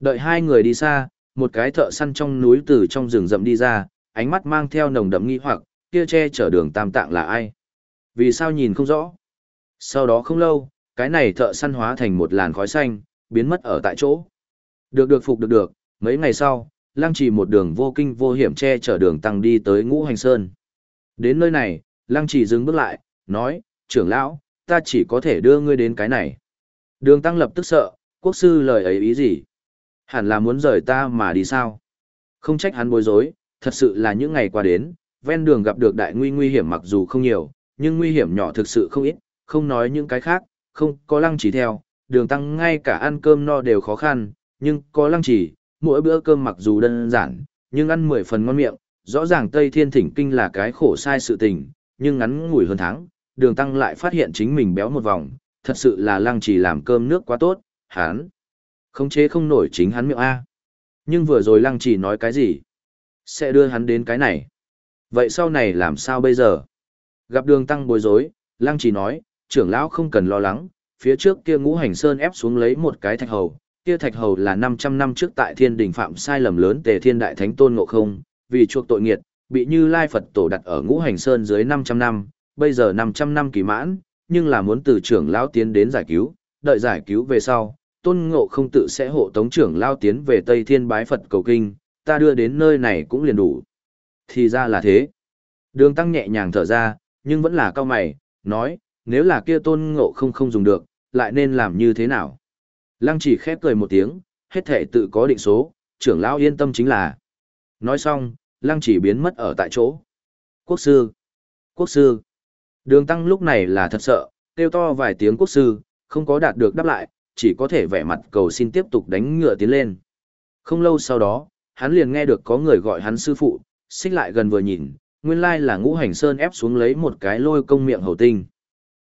Đợi hai người đi xa, một cái thợ săn trong núi từ trong rừng rậm đi ra, ánh mắt mang theo nồng đậm nghi hoặc, kia che chở đường tam tạng là ai? Vì sao nhìn không rõ? Sau đó không lâu, cái này thợ săn hóa thành một làn khói xanh, biến mất ở tại chỗ. Được được phục được được, mấy ngày sau, lăng trì một đường vô kinh vô hiểm che chở đường tăng đi tới ngũ hành sơn. Đến nơi này, lăng trì dừng bước lại, nói, trưởng lão, ta chỉ có thể đưa ngươi đến cái này. Đường tăng lập tức sợ, quốc sư lời ấy ý gì? Hẳn là muốn rời ta mà đi sao? Không trách hắn bối rối, thật sự là những ngày qua đến, ven đường gặp được đại nguy nguy hiểm mặc dù không nhiều, nhưng nguy hiểm nhỏ thực sự không ít, không nói những cái khác, không có lăng chỉ theo, đường tăng ngay cả ăn cơm no đều khó khăn, nhưng có lăng chỉ, mỗi bữa cơm mặc dù đơn giản, nhưng ăn mười phần ngon miệng, rõ ràng Tây Thiên Thỉnh Kinh là cái khổ sai sự tình, nhưng ngắn ngủi hơn tháng, đường tăng lại phát hiện chính mình béo một vòng, thật sự là lăng chỉ làm cơm nước quá tốt, hán. Không chế không nổi chính hắn miệng A. Nhưng vừa rồi lăng chỉ nói cái gì? Sẽ đưa hắn đến cái này. Vậy sau này làm sao bây giờ? Gặp đường tăng bối rối, lăng chỉ nói, trưởng lão không cần lo lắng, phía trước kia ngũ hành sơn ép xuống lấy một cái thạch hầu, kia thạch hầu là 500 năm trước tại thiên đình phạm sai lầm lớn tề thiên đại thánh tôn ngộ không, vì chuộc tội nghiệt, bị như lai Phật tổ đặt ở ngũ hành sơn dưới 500 năm, bây giờ 500 năm kỳ mãn, nhưng là muốn từ trưởng lão tiến đến giải cứu, đợi giải cứu về sau, tôn ngộ không tự sẽ hộ tống trưởng lão tiến về Tây Thiên bái Phật cầu kinh, ta đưa đến nơi này cũng liền đủ. Thì ra là thế. Đường tăng nhẹ nhàng thở ra, nhưng vẫn là cao mày, nói, nếu là kia tôn ngộ không không dùng được, lại nên làm như thế nào? Lăng chỉ khép cười một tiếng, hết thể tự có định số, trưởng lão yên tâm chính là. Nói xong, lăng chỉ biến mất ở tại chỗ. Quốc sư! Quốc sư! Đường tăng lúc này là thật sợ, kêu to vài tiếng quốc sư, không có đạt được đáp lại, chỉ có thể vẻ mặt cầu xin tiếp tục đánh ngựa tiến lên. Không lâu sau đó, hắn liền nghe được có người gọi hắn sư phụ, xích lại gần vừa nhìn, nguyên lai là ngũ hành sơn ép xuống lấy một cái lôi công miệng hầu tinh.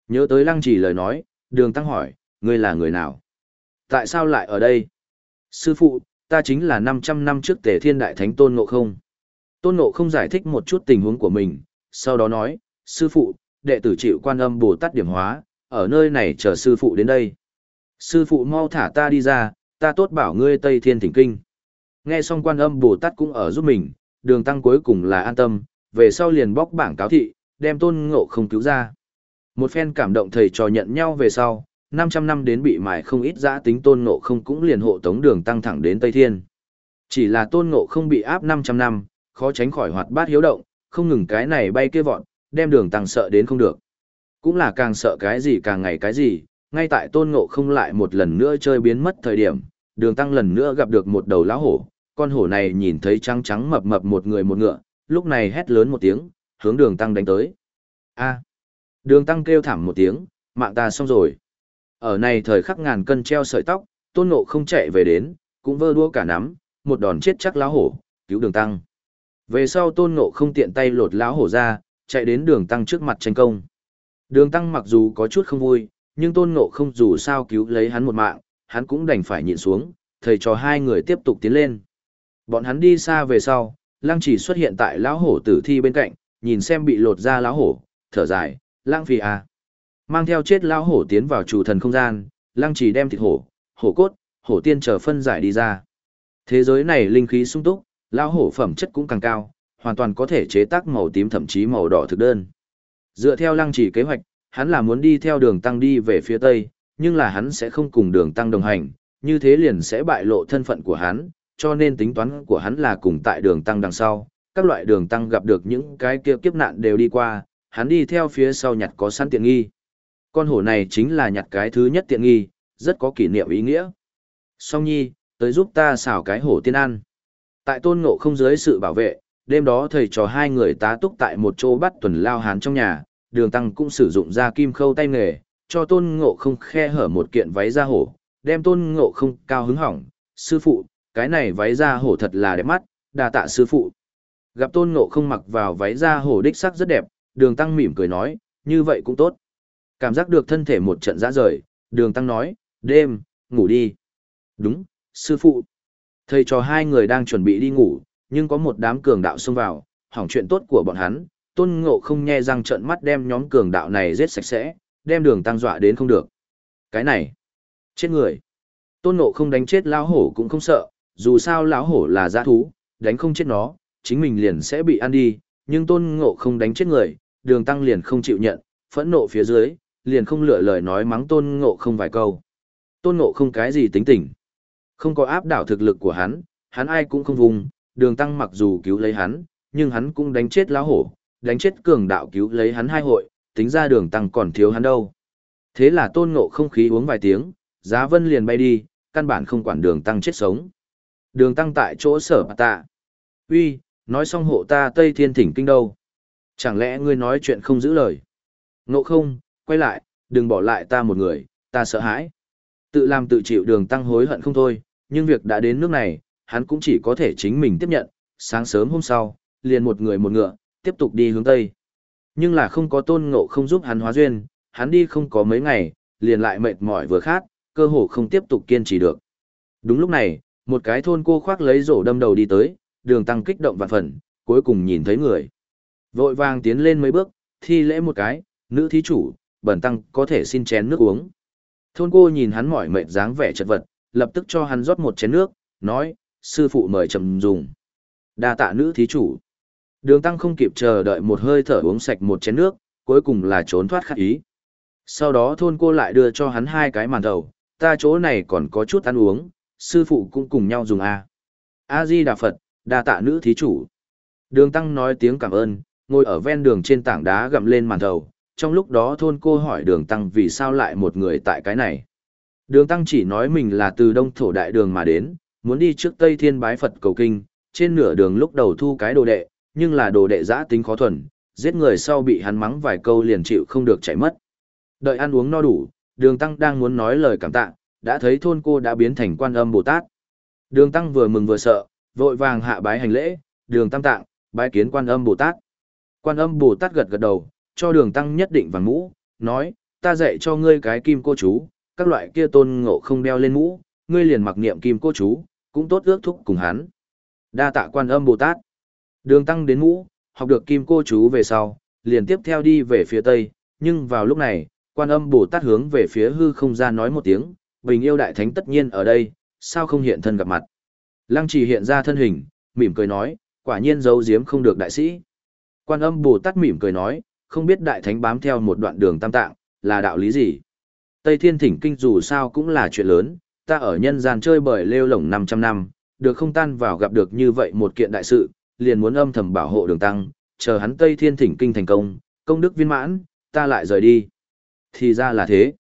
Nhớ tới lăng chỉ lời nói, đường tăng hỏi, ngươi là người nào? Tại sao lại ở đây? Sư phụ, ta chính là 500 năm trước tề thiên đại thánh tôn ngộ không. Tôn ngộ không giải thích một chút tình huống của mình, sau đó nói, sư phụ, đệ tử chịu quan âm Bồ Tát điểm hóa, ở nơi này chờ sư phụ đến đây. Sư phụ mau thả ta đi ra, ta tốt bảo ngươi Tây Thiên Thỉnh Kinh. Nghe xong quan âm Bồ Tát cũng ở giúp mình, đường tăng cuối cùng là an tâm, về sau liền bóc bảng cáo thị, đem tôn ngộ không cứu ra. Một phen cảm động thầy trò nhận nhau về sau, 500 năm đến bị mài không ít giã tính tôn ngộ không cũng liền hộ tống đường tăng thẳng đến Tây Thiên. Chỉ là tôn ngộ không bị áp 500 năm, khó tránh khỏi hoạt bát hiếu động, không ngừng cái này bay kia vọn, đem đường tăng sợ đến không được. Cũng là càng sợ cái gì càng ngày cái gì, ngay tại tôn ngộ không lại một lần nữa chơi biến mất thời điểm, đường tăng lần nữa gặp được một đầu lão hổ, con hổ này nhìn thấy trắng trắng mập mập một người một ngựa, lúc này hét lớn một tiếng, hướng đường tăng đánh tới. A. Đường tăng kêu thảm một tiếng, mạng ta xong rồi. Ở này thời khắc ngàn cân treo sợi tóc, tôn ngộ không chạy về đến, cũng vơ đua cả nắm, một đòn chết chắc lão hổ, cứu đường tăng. Về sau tôn ngộ không tiện tay lột lão hổ ra, chạy đến đường tăng trước mặt tranh công. Đường tăng mặc dù có chút không vui, nhưng tôn ngộ không dù sao cứu lấy hắn một mạng, hắn cũng đành phải nhịn xuống, thầy cho hai người tiếp tục tiến lên. Bọn hắn đi xa về sau, lăng chỉ xuất hiện tại lão hổ tử thi bên cạnh, nhìn xem bị lột ra lão hổ, thở dài, lãng phí à. Mang theo chết lão hổ tiến vào chủ thần không gian, lăng chỉ đem thịt hổ, hổ cốt, hổ tiên trở phân giải đi ra. Thế giới này linh khí sung túc, lão hổ phẩm chất cũng càng cao, hoàn toàn có thể chế tác màu tím thậm chí màu đỏ thực đơn. Dựa theo lăng chỉ kế hoạch, hắn là muốn đi theo đường tăng đi về phía tây, nhưng là hắn sẽ không cùng đường tăng đồng hành, như thế liền sẽ bại lộ thân phận của hắn, cho nên tính toán của hắn là cùng tại đường tăng đằng sau, các loại đường tăng gặp được những cái kia kiếp nạn đều đi qua, hắn đi theo phía sau nhặt có sẵn tiện nghi. Con hổ này chính là nhặt cái thứ nhất tiện nghi, rất có kỷ niệm ý nghĩa. Song nhi, tới giúp ta xào cái hổ tiên ăn. Tại tôn ngộ không dưới sự bảo vệ, đêm đó thầy trò hai người tá túc tại một chỗ bắt tuần lao hán trong nhà, đường tăng cũng sử dụng ra kim khâu tay nghề, cho tôn ngộ không khe hở một kiện váy da hổ, đem tôn ngộ không cao hứng hỏng. Sư phụ, cái này váy da hổ thật là đẹp mắt, đà tạ sư phụ. Gặp tôn ngộ không mặc vào váy da hổ đích sắc rất đẹp, đường tăng mỉm cười nói, như vậy cũng tốt. Cảm giác được thân thể một trận dã rời, đường tăng nói, đêm, ngủ đi. Đúng, sư phụ. Thầy trò hai người đang chuẩn bị đi ngủ, nhưng có một đám cường đạo xông vào, hỏng chuyện tốt của bọn hắn, tôn ngộ không nhe răng trợn mắt đem nhóm cường đạo này giết sạch sẽ, đem đường tăng dọa đến không được. Cái này, chết người. Tôn ngộ không đánh chết lão hổ cũng không sợ, dù sao lão hổ là giã thú, đánh không chết nó, chính mình liền sẽ bị ăn đi, nhưng tôn ngộ không đánh chết người, đường tăng liền không chịu nhận, phẫn nộ phía dưới, liền không lựa lời nói mắng tôn ngộ không vài câu. Tôn ngộ không cái gì tính tình. Không có áp đảo thực lực của hắn, hắn ai cũng không vùng, đường tăng mặc dù cứu lấy hắn, nhưng hắn cũng đánh chết lão hổ, đánh chết cường đạo cứu lấy hắn hai hội, tính ra đường tăng còn thiếu hắn đâu. Thế là tôn ngộ không khí uống vài tiếng, giá vân liền bay đi, căn bản không quản đường tăng chết sống. Đường tăng tại chỗ sở bà tạ. uy nói xong hộ ta Tây Thiên Thỉnh Kinh đâu. Chẳng lẽ ngươi nói chuyện không giữ lời? Ngộ không, quay lại, đừng bỏ lại ta một người, ta sợ hãi. Tự làm tự chịu đường tăng hối hận không thôi, nhưng việc đã đến nước này, hắn cũng chỉ có thể chính mình tiếp nhận. Sáng sớm hôm sau, liền một người một ngựa, tiếp tục đi hướng Tây. Nhưng là không có tôn ngộ không giúp hắn hóa duyên, hắn đi không có mấy ngày, liền lại mệt mỏi vừa khát, cơ hồ không tiếp tục kiên trì được. Đúng lúc này, một cái thôn cô khoác lấy rổ đâm đầu đi tới, đường tăng kích động vạn phần, cuối cùng nhìn thấy người. Vội vàng tiến lên mấy bước, thi lễ một cái, nữ thí chủ, bẩn tăng có thể xin chén nước uống. Thôn cô nhìn hắn mỏi mệt dáng vẻ chật vật, lập tức cho hắn rót một chén nước, nói, sư phụ mời chậm dùng. đa tạ nữ thí chủ. Đường tăng không kịp chờ đợi một hơi thở uống sạch một chén nước, cuối cùng là trốn thoát khắc ý. Sau đó thôn cô lại đưa cho hắn hai cái màn đầu, ta chỗ này còn có chút ăn uống, sư phụ cũng cùng nhau dùng à. A. A-di Đà Phật, đa tạ nữ thí chủ. Đường tăng nói tiếng cảm ơn, ngồi ở ven đường trên tảng đá gặm lên màn đầu, trong lúc đó thôn cô hỏi đường tăng vì sao lại một người tại cái này. Đường Tăng chỉ nói mình là từ đông thổ đại đường mà đến, muốn đi trước Tây Thiên bái Phật cầu kinh, trên nửa đường lúc đầu thu cái đồ đệ, nhưng là đồ đệ giã tính khó thuần, giết người sau bị hắn mắng vài câu liền chịu không được chạy mất. Đợi ăn uống no đủ, đường Tăng đang muốn nói lời cảm tạ, đã thấy thôn cô đã biến thành quan âm Bồ Tát. Đường Tăng vừa mừng vừa sợ, vội vàng hạ bái hành lễ, đường Tam Tạng, bái kiến quan âm Bồ Tát. Quan âm Bồ Tát gật gật đầu, cho đường Tăng nhất định vàng mũ, nói, ta dạy cho ngươi cái kim cô chú, các loại kia tôn ngộ không đeo lên mũ, ngươi liền mặc niệm kim cô chú, cũng tốt ước thúc cùng hắn. Đa tạ quan âm Bồ Tát. Đường Tăng đến mũ, học được kim cô chú về sau, liền tiếp theo đi về phía tây, nhưng vào lúc này, quan âm Bồ Tát hướng về phía hư không ra nói một tiếng, bình yêu đại thánh tất nhiên ở đây, sao không hiện thân gặp mặt. Lăng trì hiện ra thân hình, mỉm cười nói, quả nhiên giấu giếm không được đại sĩ. Quan âm Bồ Tát mỉm cười nói, không biết đại thánh bám theo một đoạn đường tam tạng, là đạo lý gì. Tây Thiên Thỉnh Kinh dù sao cũng là chuyện lớn, ta ở nhân gian chơi bời lêu lổng 500 năm, được không tan vào gặp được như vậy một kiện đại sự, liền muốn âm thầm bảo hộ đường tăng, chờ hắn Tây Thiên Thỉnh Kinh thành công, công đức viên mãn, ta lại rời đi. Thì ra là thế.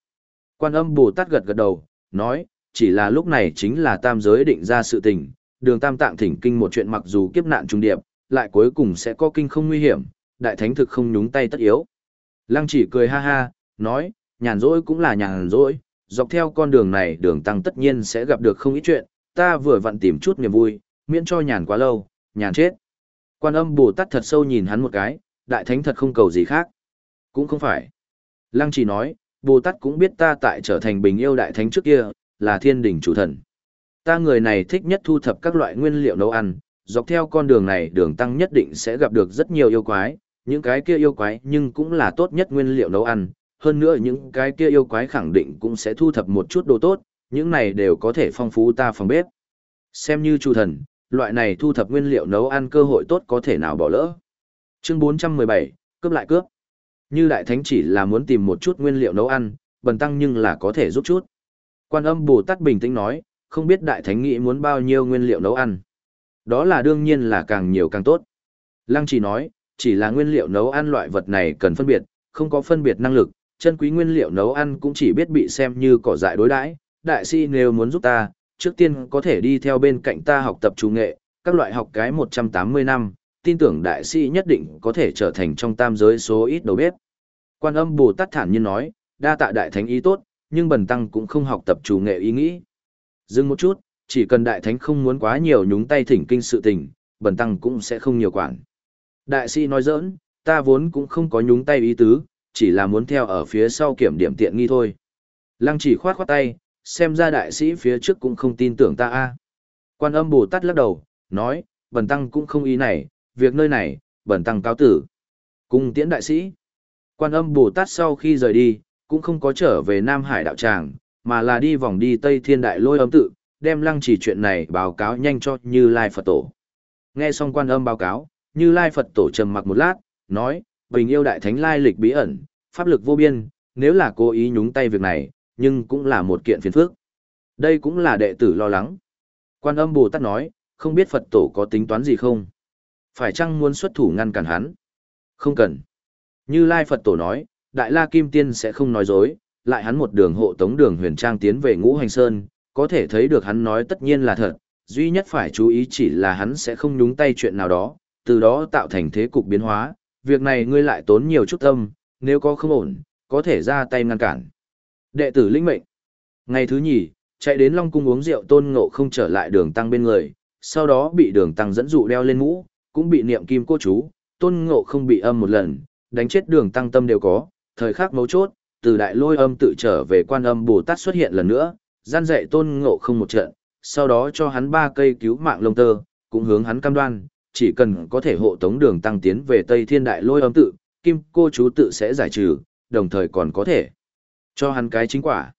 Quan âm Bồ Tát gật gật đầu, nói, chỉ là lúc này chính là tam giới định ra sự tình, đường tam tạng thỉnh kinh một chuyện mặc dù kiếp nạn trung điệp, lại cuối cùng sẽ có kinh không nguy hiểm, đại thánh thực không nhúng tay tất yếu. Lăng chỉ cười ha ha, nói, nhàn rỗi cũng là nhàn rỗi, dọc theo con đường này đường tăng tất nhiên sẽ gặp được không ít chuyện, ta vừa vặn tìm chút niềm vui, miễn cho nhàn quá lâu, nhàn chết. Quan âm Bồ Tát thật sâu nhìn hắn một cái, đại thánh thật không cầu gì khác. Cũng không phải. Lăng chỉ nói, Bồ Tát cũng biết ta tại trở thành bình yêu đại thánh trước kia, là thiên đỉnh chủ thần. Ta người này thích nhất thu thập các loại nguyên liệu nấu ăn, dọc theo con đường này đường tăng nhất định sẽ gặp được rất nhiều yêu quái, những cái kia yêu quái nhưng cũng là tốt nhất nguyên liệu nấu ăn, hơn nữa những cái kia yêu quái khẳng định cũng sẽ thu thập một chút đồ tốt, những này đều có thể phong phú ta phòng bếp. Xem như chủ thần, loại này thu thập nguyên liệu nấu ăn cơ hội tốt có thể nào bỏ lỡ. Chương 417, cướp lại cướp. Như đại thánh chỉ là muốn tìm một chút nguyên liệu nấu ăn, bần tăng nhưng là có thể giúp chút. Quan âm Bồ Tát bình tĩnh nói, không biết đại thánh nghĩ muốn bao nhiêu nguyên liệu nấu ăn. Đó là đương nhiên là càng nhiều càng tốt. Lăng chỉ nói, chỉ là nguyên liệu nấu ăn loại vật này cần phân biệt, không có phân biệt năng lực, chân quý nguyên liệu nấu ăn cũng chỉ biết bị xem như cỏ dại đối đãi. Đại sĩ nếu muốn giúp ta, trước tiên có thể đi theo bên cạnh ta học tập chủ nghệ, các loại học cái 180 năm, tin tưởng đại sĩ nhất định có thể trở thành trong tam giới số ít đầu bếp. Quan âm Bồ Tát thản nhiên nói, đa tạ đại thánh ý tốt, nhưng bần tăng cũng không học tập chủ nghệ ý nghĩ. Dừng một chút, chỉ cần đại thánh không muốn quá nhiều nhúng tay thỉnh kinh sự tình, bần tăng cũng sẽ không nhiều quản. Đại sĩ nói giỡn, ta vốn cũng không có nhúng tay ý tứ, chỉ là muốn theo ở phía sau kiểm điểm tiện nghi thôi. Lăng chỉ khoát khoát tay, xem ra đại sĩ phía trước cũng không tin tưởng ta a. Quan âm Bồ Tát lắc đầu, nói, bần tăng cũng không ý này, việc nơi này, bần tăng cáo tử. cùng tiễn đại sĩ. Quan âm Bồ Tát sau khi rời đi, cũng không có trở về Nam Hải đạo tràng, mà là đi vòng đi Tây Thiên Đại lôi âm tự, đem lăng chỉ chuyện này báo cáo nhanh cho Như Lai Phật Tổ. Nghe xong quan âm báo cáo, như Lai Phật Tổ trầm mặc một lát, nói, bình yêu đại thánh lai lịch bí ẩn, pháp lực vô biên, nếu là cố ý nhúng tay việc này, nhưng cũng là một kiện phiền phức. Đây cũng là đệ tử lo lắng. Quan âm Bồ Tát nói, không biết Phật Tổ có tính toán gì không? Phải chăng muốn xuất thủ ngăn cản hắn? Không cần. Như Lai Phật Tổ nói, Đại La Kim Tiên sẽ không nói dối, lại hắn một đường hộ tống đường huyền trang tiến về ngũ hành sơn, có thể thấy được hắn nói tất nhiên là thật, duy nhất phải chú ý chỉ là hắn sẽ không nhúng tay chuyện nào đó, từ đó tạo thành thế cục biến hóa, việc này ngươi lại tốn nhiều chút tâm, nếu có không ổn, có thể ra tay ngăn cản. Đệ tử linh mệnh. Ngày thứ nhì, chạy đến Long Cung uống rượu tôn ngộ không trở lại đường tăng bên người, sau đó bị đường tăng dẫn dụ đeo lên mũ, cũng bị niệm kim cô chú, tôn ngộ không bị âm một lần, đánh chết đường tăng tâm đều có, thời khắc mấu chốt, từ đại lôi âm tự trở về quan âm Bồ Tát xuất hiện lần nữa, gian dạy tôn ngộ không một trận, sau đó cho hắn ba cây cứu mạng lông tơ, cũng hướng hắn cam đoan, chỉ cần có thể hộ tống đường tăng tiến về Tây Thiên Đại Lôi âm tự, kim cô chú tự sẽ giải trừ, đồng thời còn có thể cho hắn cái chính quả.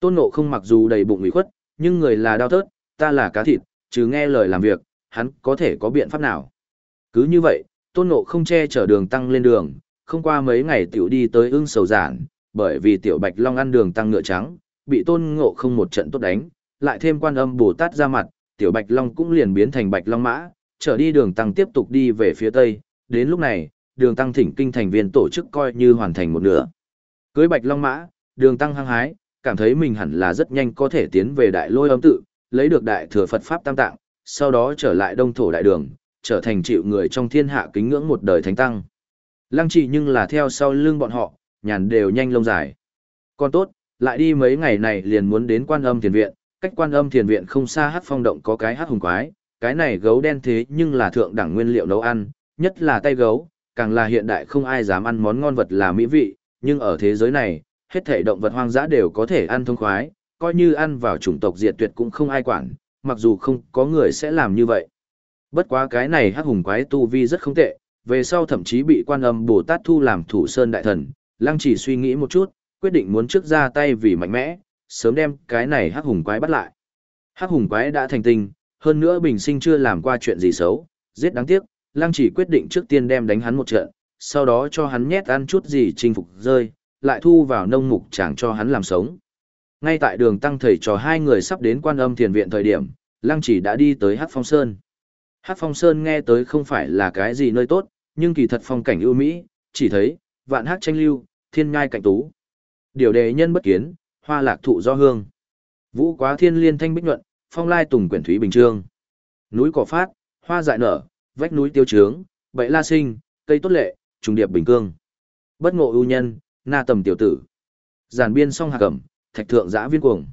Tôn ngộ không mặc dù đầy bụng ủy khuất, nhưng người là đau thớt, ta là cá thịt, chứ nghe lời làm việc, hắn có thể có biện pháp nào. Cứ như vậy, tôn ngộ không che chở đường tăng lên đường, không qua mấy ngày tiểu đi tới ưng sầu giản, bởi vì tiểu bạch long ăn đường tăng ngựa trắng, bị tôn ngộ không một trận tốt đánh, lại thêm quan âm Bồ Tát ra mặt, tiểu bạch long cũng liền biến thành bạch long mã, trở đi đường tăng tiếp tục đi về phía tây, đến lúc này, đường tăng thỉnh kinh thành viên tổ chức coi như hoàn thành một nửa. Cưới bạch long mã, đường tăng hăng hái, cảm thấy mình hẳn là rất nhanh có thể tiến về đại lôi âm tự, lấy được đại thừa Phật Pháp Tam Tạng, sau đó trở lại đông thổ đại đường, trở thành chịu người trong thiên hạ kính ngưỡng một đời thánh tăng. Lăng trì nhưng là theo sau lưng bọn họ, nhàn đều nhanh lông dài. Còn tốt, lại đi mấy ngày này liền muốn đến quan âm thiền viện, cách quan âm thiền viện không xa hát phong động có cái hát hùng quái, cái này gấu đen thế nhưng là thượng đẳng nguyên liệu nấu ăn, nhất là tay gấu, càng là hiện đại không ai dám ăn món ngon vật là mỹ vị, nhưng ở thế giới này, hết thể động vật hoang dã đều có thể ăn thông khoái, coi như ăn vào chủng tộc diệt tuyệt cũng không ai quản, mặc dù không có người sẽ làm như vậy. Bất quá cái này hắc hùng quái tu vi rất không tệ, về sau thậm chí bị quan âm Bồ Tát thu làm thủ sơn đại thần, lăng chỉ suy nghĩ một chút, quyết định muốn trước ra tay vì mạnh mẽ, sớm đem cái này hắc hùng quái bắt lại. Hắc hùng quái đã thành tinh, hơn nữa bình sinh chưa làm qua chuyện gì xấu, giết đáng tiếc, lăng chỉ quyết định trước tiên đem đánh hắn một trận, sau đó cho hắn nhét ăn chút gì chinh phục rơi, lại thu vào nông mục chẳng cho hắn làm sống. Ngay tại đường tăng thầy trò hai người sắp đến quan âm thiền viện thời điểm, lăng chỉ đã đi tới hát Phong Sơn. hát Phong Sơn nghe tới không phải là cái gì nơi tốt, nhưng kỳ thật phong cảnh ưu mỹ, chỉ thấy, vạn hát tranh lưu, thiên ngai cạnh tú. Điều đề nhân bất kiến, hoa lạc thụ do hương. Vũ quá thiên liên thanh bích nhuận, phong lai tùng quyển thúy bình trương. Núi cỏ phát, hoa dại nở, vách núi tiêu trướng, bậy la sinh, cây tốt lệ, trùng điệp bình cương. Bất ngộ ưu nhân, na tầm tiểu tử. Giản biên song hạ cẩm, thạch thượng giã viên cuồng.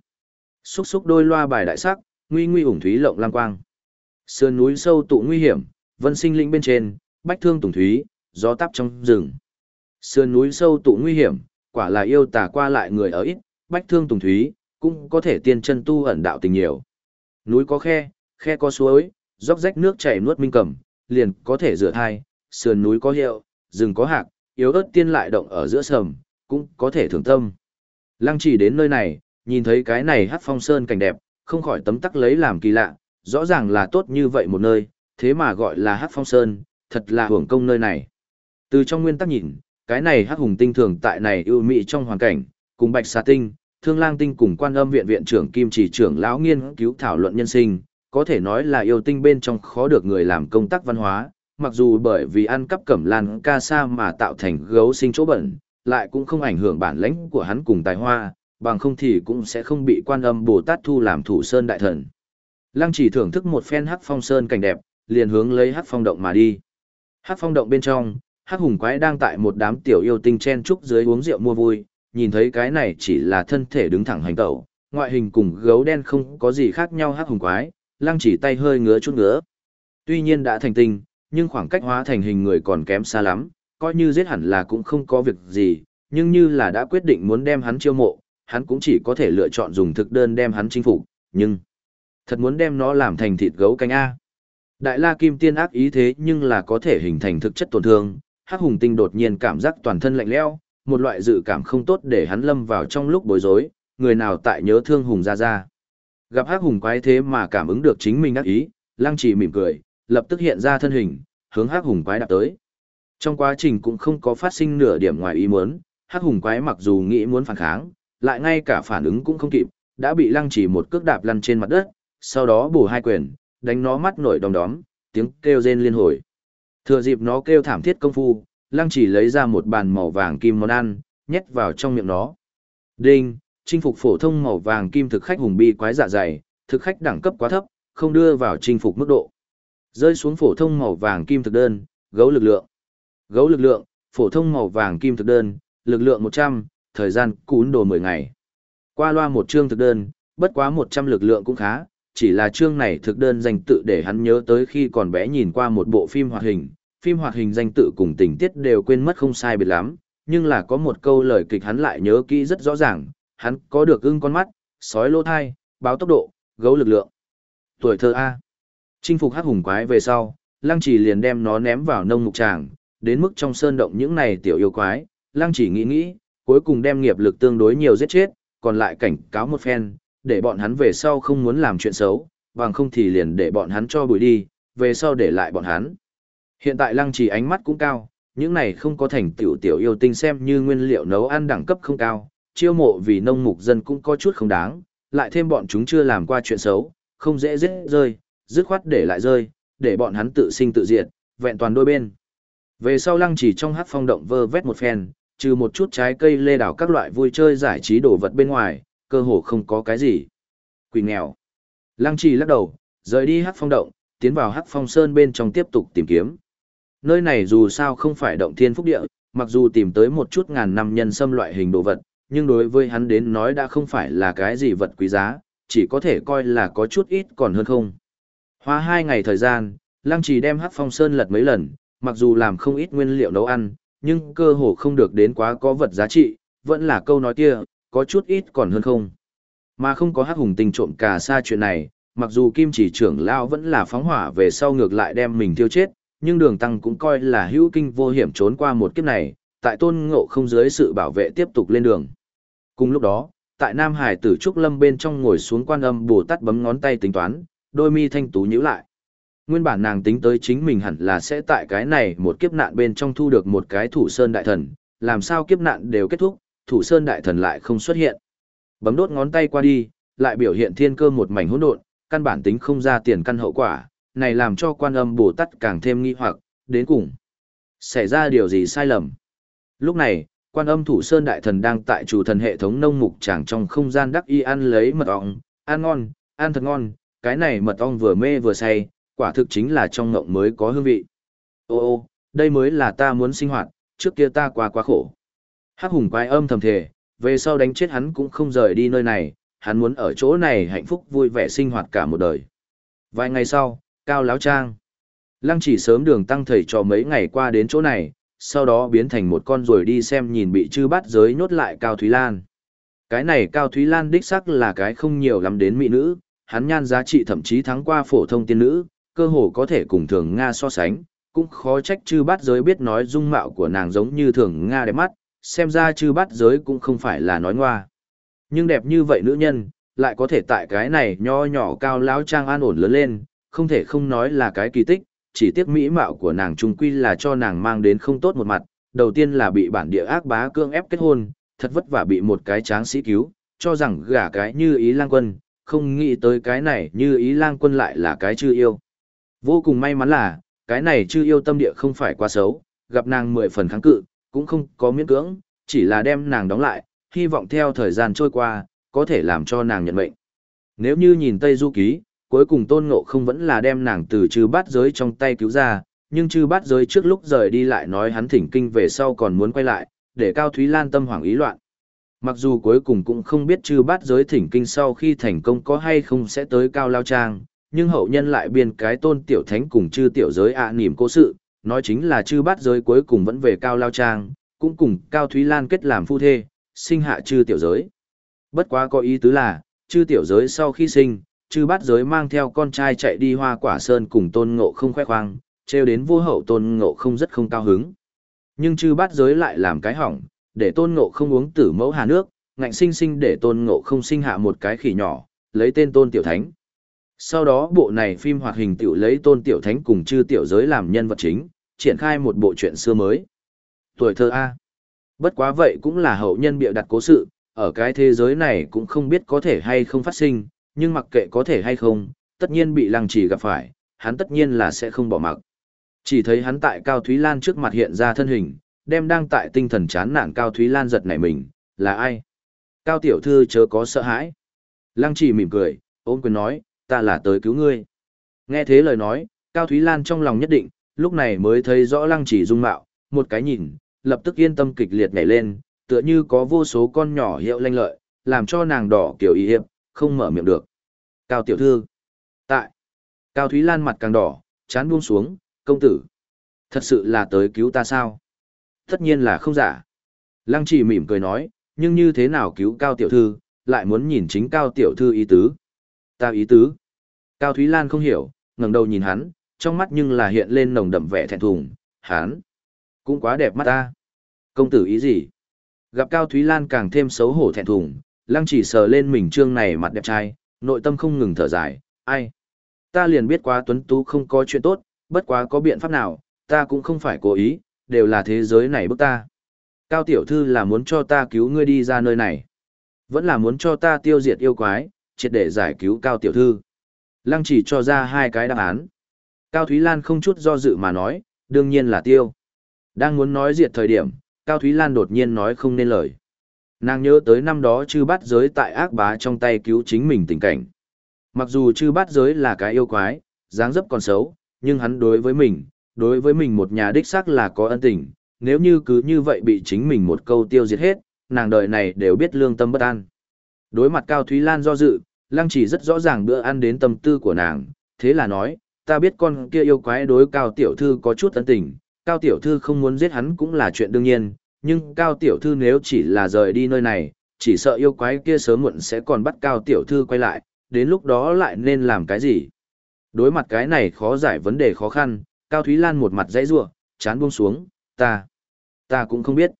Xúc xúc đôi loa bài đại sắc, nguy nguy ủng thúy lộng lam quang. Sườn núi sâu tụ nguy hiểm, vân sinh linh bên trên, bách thương tùng thúy, gió tắp trong rừng. Sườn núi sâu tụ nguy hiểm, quả là yêu tà qua lại người ở ít, bách thương tùng thúy, cũng có thể tiên chân tu ẩn đạo tình nhiều. Núi có khe, khe có suối, róc rách nước chảy nuốt minh cầm, liền có thể rửa thai, sườn núi có hiệu, rừng có hạc, yếu ớt tiên lại động ở giữa sầm, cũng có thể thưởng tâm. Lăng chỉ đến nơi này, nhìn thấy cái này hát phong sơn cảnh đẹp, không khỏi tấm tắc lấy làm kỳ lạ, rõ ràng là tốt như vậy một nơi, thế mà gọi là hát phong sơn, thật là hưởng công nơi này. Từ trong nguyên tắc nhìn, cái này hát hùng tinh thường tại này ưu mỹ trong hoàn cảnh, cùng bạch xà tinh, thương lang tinh cùng quan âm viện viện trưởng kim chỉ trưởng lão nghiên cứu thảo luận nhân sinh, có thể nói là yêu tinh bên trong khó được người làm công tác văn hóa, mặc dù bởi vì ăn cắp cẩm lan ca sa mà tạo thành gấu sinh chỗ bẩn, lại cũng không ảnh hưởng bản lãnh của hắn cùng tài hoa, bằng không thì cũng sẽ không bị quan âm Bồ Tát thu làm thủ sơn đại thần. Lăng chỉ thưởng thức một phen hắc phong sơn cảnh đẹp, liền hướng lấy hắc phong động mà đi. Hắc phong động bên trong, hắc hùng quái đang tại một đám tiểu yêu tinh chen trúc dưới uống rượu mua vui, nhìn thấy cái này chỉ là thân thể đứng thẳng hành tẩu, ngoại hình cùng gấu đen không có gì khác nhau hắc hùng quái, lăng chỉ tay hơi ngứa chút ngứa. Tuy nhiên đã thành tinh, nhưng khoảng cách hóa thành hình người còn kém xa lắm, coi như giết hẳn là cũng không có việc gì, nhưng như là đã quyết định muốn đem hắn chiêu mộ, hắn cũng chỉ có thể lựa chọn dùng thực đơn đem hắn chinh phục, nhưng thật muốn đem nó làm thành thịt gấu canh A. Đại la kim tiên ác ý thế nhưng là có thể hình thành thực chất tổn thương, hắc hùng tinh đột nhiên cảm giác toàn thân lạnh lẽo, một loại dự cảm không tốt để hắn lâm vào trong lúc bối rối, người nào tại nhớ thương hùng gia gia, Gặp hắc hùng quái thế mà cảm ứng được chính mình ác ý, lăng trì mỉm cười, lập tức hiện ra thân hình, hướng hắc hùng quái đạp tới. Trong quá trình cũng không có phát sinh nửa điểm ngoài ý muốn, hắc hùng quái mặc dù nghĩ muốn phản kháng, lại ngay cả phản ứng cũng không kịp, đã bị lăng trì một cước đạp lăn trên mặt đất, sau đó bổ hai quyền, đánh nó mắt nổi đom đóm, tiếng kêu rên liên hồi. Thừa dịp nó kêu thảm thiết công phu, lăng chỉ lấy ra một bàn màu vàng kim món ăn, nhét vào trong miệng nó. Đinh, chinh phục phổ thông màu vàng kim thực khách hùng bi quái dạ dày, thực khách đẳng cấp quá thấp, không đưa vào chinh phục mức độ. Rơi xuống phổ thông màu vàng kim thực đơn, gấu lực lượng. Gấu lực lượng, phổ thông màu vàng kim thực đơn, lực lượng 100, thời gian cún đồ 10 ngày. Qua loa một chương thực đơn, bất quá 100 lực lượng cũng khá, chỉ là chương này thực đơn dành tự để hắn nhớ tới khi còn bé nhìn qua một bộ phim hoạt hình, phim hoạt hình danh tự cùng tình tiết đều quên mất không sai biệt lắm, nhưng là có một câu lời kịch hắn lại nhớ kỹ rất rõ ràng, hắn có được ưng con mắt, sói lô thai, báo tốc độ, gấu lực lượng. Tuổi thơ A. Chinh phục hắc hùng quái về sau, lăng chỉ liền đem nó ném vào nông mục tràng, đến mức trong sơn động những này tiểu yêu quái, lăng chỉ nghĩ nghĩ, cuối cùng đem nghiệp lực tương đối nhiều giết chết, còn lại cảnh cáo một phen, để bọn hắn về sau không muốn làm chuyện xấu, bằng không thì liền để bọn hắn cho bụi đi, về sau để lại bọn hắn. Hiện tại lăng trì ánh mắt cũng cao, những này không có thành tiểu tiểu yêu tinh xem như nguyên liệu nấu ăn đẳng cấp không cao, chiêu mộ vì nông mục dân cũng có chút không đáng, lại thêm bọn chúng chưa làm qua chuyện xấu, không dễ dứt rơi, dứt khoát để lại rơi, để bọn hắn tự sinh tự diệt, vẹn toàn đôi bên. Về sau lăng chỉ trong hát phong động vơ vét một phen, trừ một chút trái cây lê đảo các loại vui chơi giải trí đồ vật bên ngoài, cơ hồ không có cái gì. Quỷ nghèo. Lăng trì lắc đầu, rời đi hát phong động, tiến vào hát phong sơn bên trong tiếp tục tìm kiếm. Nơi này dù sao không phải động thiên phúc địa, mặc dù tìm tới một chút ngàn năm nhân xâm loại hình đồ vật, nhưng đối với hắn đến nói đã không phải là cái gì vật quý giá, chỉ có thể coi là có chút ít còn hơn không. Hoa hai ngày thời gian, Lăng Trì đem Hắc Phong Sơn lật mấy lần, mặc dù làm không ít nguyên liệu nấu ăn, nhưng cơ hồ không được đến quá có vật giá trị, vẫn là câu nói kia, có chút ít còn hơn không. Mà không có Hắc Hùng tình trộm cả sa chuyện này, mặc dù Kim Chỉ trưởng lão vẫn là phóng hỏa về sau ngược lại đem mình tiêu chết, nhưng Đường Tăng cũng coi là hữu kinh vô hiểm trốn qua một kiếp này, tại Tôn Ngộ không dưới sự bảo vệ tiếp tục lên đường. Cùng lúc đó, tại Nam Hải tử Trúc Lâm bên trong ngồi xuống quan âm Bồ Tát bấm ngón tay tính toán, đôi mi thanh tú nhíu lại. Nguyên bản nàng tính tới chính mình hẳn là sẽ tại cái này một kiếp nạn bên trong thu được một cái thủ sơn đại thần, làm sao kiếp nạn đều kết thúc, thủ sơn đại thần lại không xuất hiện. Bấm đốt ngón tay qua đi, lại biểu hiện thiên cơ một mảnh hỗn độn, căn bản tính không ra tiền căn hậu quả, này làm cho quan âm Bồ Tát càng thêm nghi hoặc, đến cùng. Xảy ra điều gì sai lầm? Lúc này, quan âm thủ sơn đại thần đang tại chủ thần hệ thống nông mục tràng trong không gian đắc y ăn lấy mật ong, ăn ngon, ăn thật ngon, cái này mật ong vừa mê vừa say, quả thực chính là trong ngộng mới có hương vị. Ô ô, đây mới là ta muốn sinh hoạt, trước kia ta quá quá khổ. Hắc hùng quái âm thầm thề, về sau đánh chết hắn cũng không rời đi nơi này, hắn muốn ở chỗ này hạnh phúc vui vẻ sinh hoạt cả một đời. Vài ngày sau, Cao Láo Trang. Lăng chỉ sớm đường tăng thầy cho mấy ngày qua đến chỗ này, sau đó biến thành một con rồi đi xem nhìn bị chư bắt giới nhốt lại Cao Thúy Lan. Cái này Cao Thúy Lan đích sắc là cái không nhiều lắm đến mỹ nữ, hắn nhan giá trị thậm chí thắng qua phổ thông tiên nữ, cơ hồ có thể cùng thường Nga so sánh, cũng khó trách chư bát giới biết nói dung mạo của nàng giống như thường Nga đẹp mắt, xem ra chư bát giới cũng không phải là nói ngoa. Nhưng đẹp như vậy nữ nhân, lại có thể tại cái này nho nhỏ cao lão trang an ổn lớn lên, không thể không nói là cái kỳ tích, chỉ tiếc mỹ mạo của nàng trung quy là cho nàng mang đến không tốt một mặt, đầu tiên là bị bản địa ác bá cương ép kết hôn, thật vất vả bị một cái tráng sĩ cứu, cho rằng gả cái như ý lang quân, không nghĩ tới cái này như ý lang quân lại là cái chư yêu. Vô cùng may mắn là, cái này chư yêu tâm địa không phải quá xấu, gặp nàng mười phần kháng cự, cũng không có miễn cưỡng, chỉ là đem nàng đóng lại, hy vọng theo thời gian trôi qua, có thể làm cho nàng nhận mệnh. Nếu như nhìn Tây Du Ký, cuối cùng tôn ngộ không vẫn là đem nàng từ chư bát giới trong tay cứu ra, nhưng chư bát giới trước lúc rời đi lại nói hắn thỉnh kinh về sau còn muốn quay lại, để Cao Thúy Lan tâm hoảng ý loạn. Mặc dù cuối cùng cũng không biết chư bát giới thỉnh kinh sau khi thành công có hay không sẽ tới Cao Lao Trang, nhưng hậu nhân lại biên cái tôn tiểu thánh cùng chư tiểu giới ạ à nỉm cố sự, nói chính là chư bát giới cuối cùng vẫn về Cao Lao Trang, cũng cùng Cao Thúy Lan kết làm phu thê, sinh hạ chư tiểu giới. Bất quá có ý tứ là, chư tiểu giới sau khi sinh, chư bát giới mang theo con trai chạy đi hoa quả sơn cùng tôn ngộ không khoe khoang, treo đến vô hậu tôn ngộ không rất không cao hứng. Nhưng chư bát giới lại làm cái hỏng, để tôn ngộ không uống tử mẫu hà nước, ngạnh sinh sinh để tôn ngộ không sinh hạ một cái khỉ nhỏ, lấy tên tôn tiểu thánh. Sau đó bộ này phim hoạt hình tiểu lấy tôn tiểu thánh cùng chư tiểu giới làm nhân vật chính, triển khai một bộ chuyện xưa mới. Tuổi thơ A. Bất quá vậy cũng là hậu nhân bịa đặt cố sự, ở cái thế giới này cũng không biết có thể hay không phát sinh, nhưng mặc kệ có thể hay không, tất nhiên bị lăng trì gặp phải, hắn tất nhiên là sẽ không bỏ mặc. Chỉ thấy hắn tại Cao Thúy Lan trước mặt hiện ra thân hình, đem đang tại tinh thần chán nản Cao Thúy Lan giật nảy mình, là ai? Cao Tiểu Thư chớ có sợ hãi. Lăng trì mỉm cười, ôm quyền nói, ta là tới cứu ngươi. Nghe thế lời nói, Cao Thúy Lan trong lòng nhất định, lúc này mới thấy rõ lăng trì dung mạo, một cái nhìn, lập tức yên tâm kịch liệt nhảy lên, tựa như có vô số con nhỏ hiệu lanh lợi, làm cho nàng đỏ kiểu y hiệp, không mở miệng được. Cao tiểu thư. Tại. Cao Thúy Lan mặt càng đỏ, chán buông xuống, công tử. Thật sự là tới cứu ta sao? Tất nhiên là không giả. Lăng chỉ mỉm cười nói, nhưng như thế nào cứu Cao tiểu thư, lại muốn nhìn chính Cao tiểu thư ý tứ. Ta ý tứ. Cao Thúy Lan không hiểu, ngẩng đầu nhìn hắn, trong mắt nhưng là hiện lên nồng đậm vẻ thẹn thùng, hắn. Cũng quá đẹp mắt ta. Công tử ý gì? Gặp Cao Thúy Lan càng thêm xấu hổ thẹn thùng, lăng chỉ sờ lên mình trương này mặt đẹp trai, nội tâm không ngừng thở dài, ai? Ta liền biết quá tuấn tú không có chuyện tốt, bất quá có biện pháp nào, ta cũng không phải cố ý, đều là thế giới này bức ta. Cao tiểu thư là muốn cho ta cứu ngươi đi ra nơi này. Vẫn là muốn cho ta tiêu diệt yêu quái, triệt để giải cứu Cao tiểu thư. Lăng chỉ cho ra hai cái đáp án. Cao Thúy Lan không chút do dự mà nói, đương nhiên là tiêu. Đang muốn nói diệt thời điểm, Cao Thúy Lan đột nhiên nói không nên lời. Nàng nhớ tới năm đó chư bát giới tại ác bá trong tay cứu chính mình tình cảnh. Mặc dù chư bát giới là cái yêu quái, dáng dấp còn xấu, nhưng hắn đối với mình, đối với mình một nhà đích xác là có ân tình, nếu như cứ như vậy bị chính mình một câu tiêu diệt hết, nàng đời này đều biết lương tâm bất an. Đối mặt Cao Thúy Lan do dự, Lăng chỉ rất rõ ràng bữa ăn đến tâm tư của nàng, thế là nói, ta biết con kia yêu quái đối Cao Tiểu Thư có chút ân tình, Cao Tiểu Thư không muốn giết hắn cũng là chuyện đương nhiên, nhưng Cao Tiểu Thư nếu chỉ là rời đi nơi này, chỉ sợ yêu quái kia sớm muộn sẽ còn bắt Cao Tiểu Thư quay lại, đến lúc đó lại nên làm cái gì? Đối mặt cái này khó giải vấn đề khó khăn, Cao Thúy Lan một mặt dãy rủa, chán buông xuống, ta, ta cũng không biết.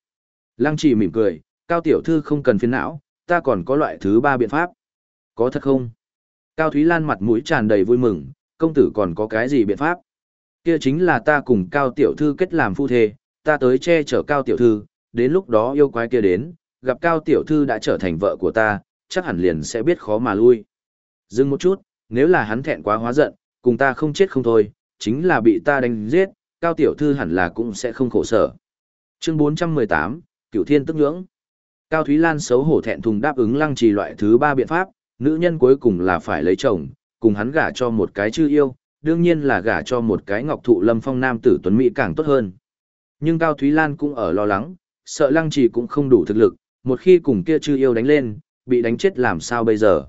Lăng chỉ mỉm cười, Cao Tiểu Thư không cần phiền não, ta còn có loại thứ ba biện pháp. Có thật không? Cao Thúy Lan mặt mũi tràn đầy vui mừng, công tử còn có cái gì biện pháp? Kia chính là ta cùng Cao Tiểu Thư kết làm phu thê, ta tới che chở Cao Tiểu Thư, đến lúc đó yêu quái kia đến, gặp Cao Tiểu Thư đã trở thành vợ của ta, chắc hẳn liền sẽ biết khó mà lui. Dừng một chút, nếu là hắn thẹn quá hóa giận, cùng ta không chết không thôi, chính là bị ta đánh giết, Cao Tiểu Thư hẳn là cũng sẽ không khổ sở. Chương 418, Cửu Thiên Tức ngưỡng. Cao Thúy Lan xấu hổ thẹn thùng đáp ứng lăng trì loại thứ ba biện pháp, nữ nhân cuối cùng là phải lấy chồng, cùng hắn gả cho một cái chư yêu, đương nhiên là gả cho một cái ngọc thụ lâm phong nam tử tuấn Mỹ càng tốt hơn. Nhưng Cao Thúy Lan cũng ở lo lắng, sợ lăng trì cũng không đủ thực lực, một khi cùng kia chư yêu đánh lên, bị đánh chết làm sao bây giờ.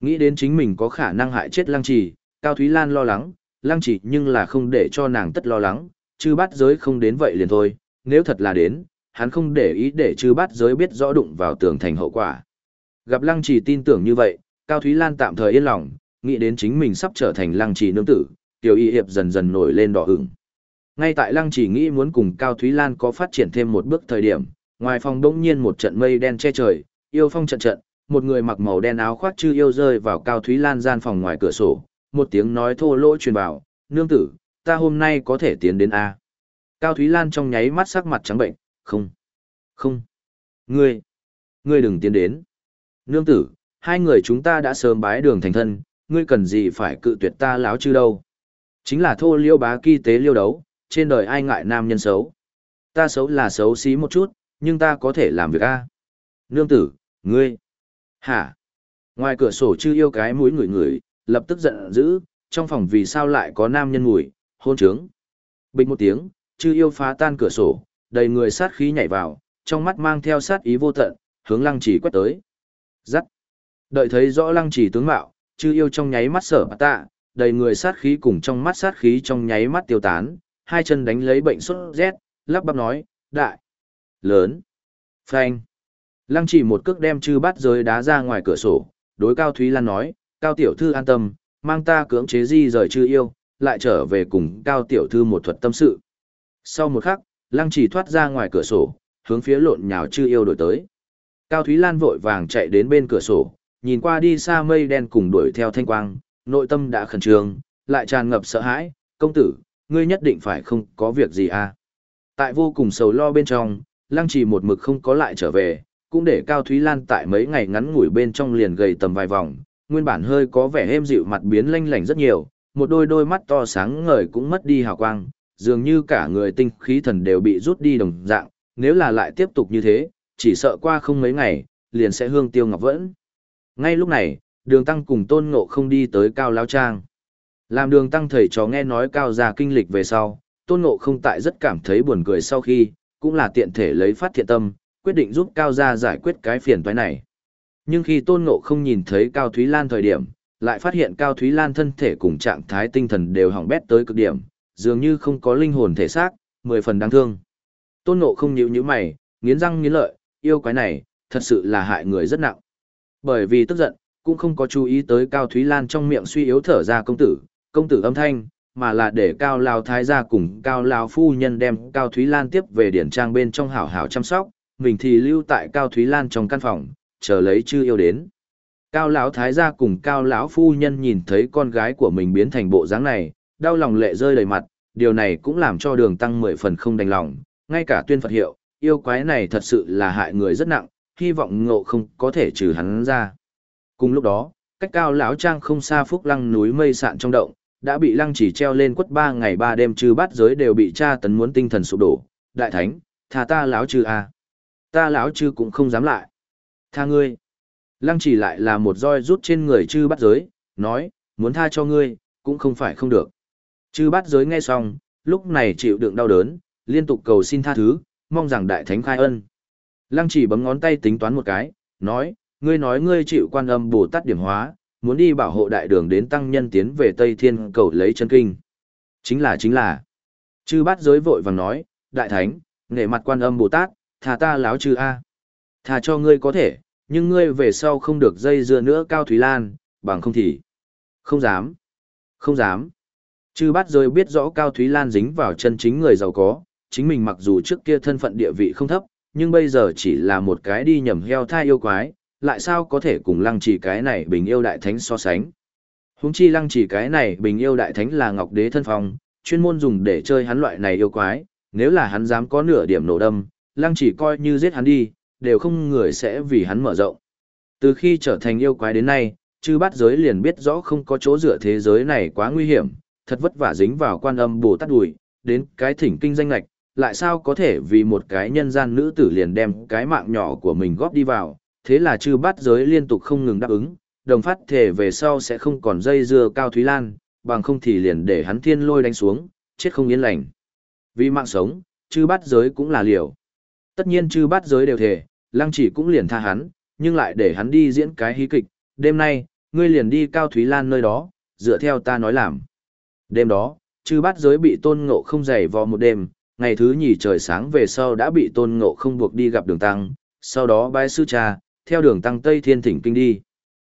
Nghĩ đến chính mình có khả năng hại chết lăng trì, Cao Thúy Lan lo lắng, lăng trì nhưng là không để cho nàng tất lo lắng, chư bắt giới không đến vậy liền thôi, nếu thật là đến, hắn không để ý để chư bắt giới biết rõ đụng vào tường thành hậu quả. Gặp lăng trì tin tưởng như vậy, Cao Thúy Lan tạm thời yên lòng, nghĩ đến chính mình sắp trở thành lăng trì nương tử, tiểu y hiệp dần dần nổi lên đỏ ửng. Ngay tại lăng Chỉ nghĩ muốn cùng Cao Thúy Lan có phát triển thêm một bước thời điểm, ngoài phòng đông nhiên một trận mây đen che trời, yêu phong trận trận, một người mặc màu đen áo khoác chư yêu rơi vào Cao Thúy Lan gian phòng ngoài cửa sổ, một tiếng nói thô lỗ truyền vào, nương tử, ta hôm nay có thể tiến đến A. Cao Thúy Lan trong nháy mắt sắc mặt trắng bệnh, không, không, ngươi, ngươi đừng tiến đến. Nương tử, hai người chúng ta đã sớm bái đường thành thân, ngươi cần gì phải cự tuyệt ta láo chứ đâu. Chính là thô liêu bá kỳ tế liêu đấu, trên đời ai ngại nam nhân xấu. Ta xấu là xấu xí một chút, nhưng ta có thể làm việc A. Nương tử, ngươi, hả? Ngoài cửa sổ chư yêu cái mũi người người, lập tức giận dữ, trong phòng vì sao lại có nam nhân mùi, hôn trướng. Bình một tiếng, chư yêu phá tan cửa sổ, đầy người sát khí nhảy vào, trong mắt mang theo sát ý vô tận, hướng lăng chỉ quét tới. Giắt. Đợi thấy rõ lăng chỉ tướng mạo, chư yêu trong nháy mắt sở tạ, đầy người sát khí cùng trong mắt sát khí trong nháy mắt tiêu tán, hai chân đánh lấy bệnh sốt rét, lắp bắp nói, đại, lớn, phanh. Lăng chỉ một cước đem chư bát giới đá ra ngoài cửa sổ, đối Cao Thúy Lan nói, Cao Tiểu Thư an tâm, mang ta cưỡng chế di rời chư yêu, lại trở về cùng Cao Tiểu Thư một thuật tâm sự. Sau một khắc, Lăng chỉ thoát ra ngoài cửa sổ, hướng phía lộn nhào chư yêu đổi tới. Cao Thúy Lan vội vàng chạy đến bên cửa sổ, nhìn qua đi xa mây đen cùng đuổi theo thanh quang, nội tâm đã khẩn trương, lại tràn ngập sợ hãi, công tử, ngươi nhất định phải không có việc gì à. Tại vô cùng sầu lo bên trong, lăng trì một mực không có lại trở về, cũng để Cao Thúy Lan tại mấy ngày ngắn ngủi bên trong liền gầy tầm vài vòng, nguyên bản hơi có vẻ êm dịu mặt biến lanh lảnh rất nhiều, một đôi đôi mắt to sáng ngời cũng mất đi hào quang, dường như cả người tinh khí thần đều bị rút đi đồng dạng, nếu là lại tiếp tục như thế, chỉ sợ qua không mấy ngày, liền sẽ hương tiêu ngọc vẫn. Ngay lúc này, đường tăng cùng tôn ngộ không đi tới cao lao trang. Làm đường tăng thầy chó nghe nói cao gia kinh lịch về sau, tôn ngộ không tại rất cảm thấy buồn cười sau khi, cũng là tiện thể lấy phát thiện tâm, quyết định giúp cao gia giải quyết cái phiền toái này. Nhưng khi tôn ngộ không nhìn thấy cao Thúy Lan thời điểm, lại phát hiện cao Thúy Lan thân thể cùng trạng thái tinh thần đều hỏng bét tới cực điểm, dường như không có linh hồn thể xác, mười phần đáng thương. Tôn ngộ không nhíu như mày, nghiến răng nghiến lợi, yêu quái này, thật sự là hại người rất nặng. Bởi vì tức giận, cũng không có chú ý tới Cao Thúy Lan trong miệng suy yếu thở ra công tử, công tử âm thanh, mà là để Cao Lao Thái gia cùng Cao Lao Phu Nhân đem Cao Thúy Lan tiếp về điển trang bên trong hảo hảo chăm sóc, mình thì lưu tại Cao Thúy Lan trong căn phòng, chờ lấy chư yêu đến. Cao lão thái gia cùng Cao lão phu nhân nhìn thấy con gái của mình biến thành bộ dáng này, đau lòng lệ rơi đầy mặt, điều này cũng làm cho đường tăng mười phần không đành lòng, ngay cả tuyên Phật hiệu, yêu quái này thật sự là hại người rất nặng, hy vọng ngộ không có thể trừ hắn ra. Cùng lúc đó, cách cao lão trang không xa phúc lăng núi mây sạn trong động, đã bị lăng chỉ treo lên quất ba ngày ba đêm trừ bát giới đều bị tra tấn muốn tinh thần sụp đổ. Đại thánh, thà ta lão trừ a, ta lão trừ cũng không dám lại. Tha ngươi. Lăng chỉ lại là một roi rút trên người chư Bát giới, nói, muốn tha cho ngươi, cũng không phải không được. Chư Bát giới nghe xong, lúc này chịu đựng đau đớn, liên tục cầu xin tha thứ, mong rằng đại thánh khai ân. Lăng chỉ bấm ngón tay tính toán một cái, nói, ngươi nói ngươi chịu quan âm Bồ Tát điểm hóa, muốn đi bảo hộ đại đường đến tăng nhân tiến về Tây Thiên cầu lấy chân kinh. Chính là chính là. Chư bát giới vội vàng nói, đại thánh, nghệ mặt quan âm Bồ Tát, thà ta láo chư A. Thà cho ngươi có thể, nhưng ngươi về sau không được dây dưa nữa Cao Thúy Lan, bằng không thì. Không dám. Không dám. Chư bát giới biết rõ Cao Thúy Lan dính vào chân chính người giàu có, chính mình mặc dù trước kia thân phận địa vị không thấp, nhưng bây giờ chỉ là một cái đi nhầm heo thai yêu quái, lại sao có thể cùng lăng trì cái này bình yêu đại thánh so sánh. Húng chi lăng trì cái này bình yêu đại thánh là ngọc đế thân phong, chuyên môn dùng để chơi hắn loại này yêu quái, nếu là hắn dám có nửa điểm nổ đâm, lăng chỉ coi như giết hắn đi, đều không người sẽ vì hắn mở rộng. Từ khi trở thành yêu quái đến nay, chư bát giới liền biết rõ không có chỗ dựa thế giới này quá nguy hiểm, thật vất vả dính vào quan âm bồ tát đùi, đến cái thỉnh kinh danh lạch, lại sao có thể vì một cái nhân gian nữ tử liền đem cái mạng nhỏ của mình góp đi vào, thế là chư bát giới liên tục không ngừng đáp ứng, đồng phát thể về sau sẽ không còn dây dưa Cao Thúy Lan, bằng không thì liền để hắn thiên lôi đánh xuống, chết không yên lành. Vì mạng sống, chư bát giới cũng là liều. Tất nhiên chư bát giới đều thể, lăng chỉ cũng liền tha hắn, nhưng lại để hắn đi diễn cái hí kịch, đêm nay, ngươi liền đi Cao Thúy Lan nơi đó, dựa theo ta nói làm. Đêm đó, chư bát giới bị tôn ngộ không dày vò một đêm, ngày thứ nhì trời sáng về sau đã bị tôn ngộ không buộc đi gặp đường tăng, sau đó bái sư cha, theo đường tăng Tây Thiên Thỉnh Kinh đi.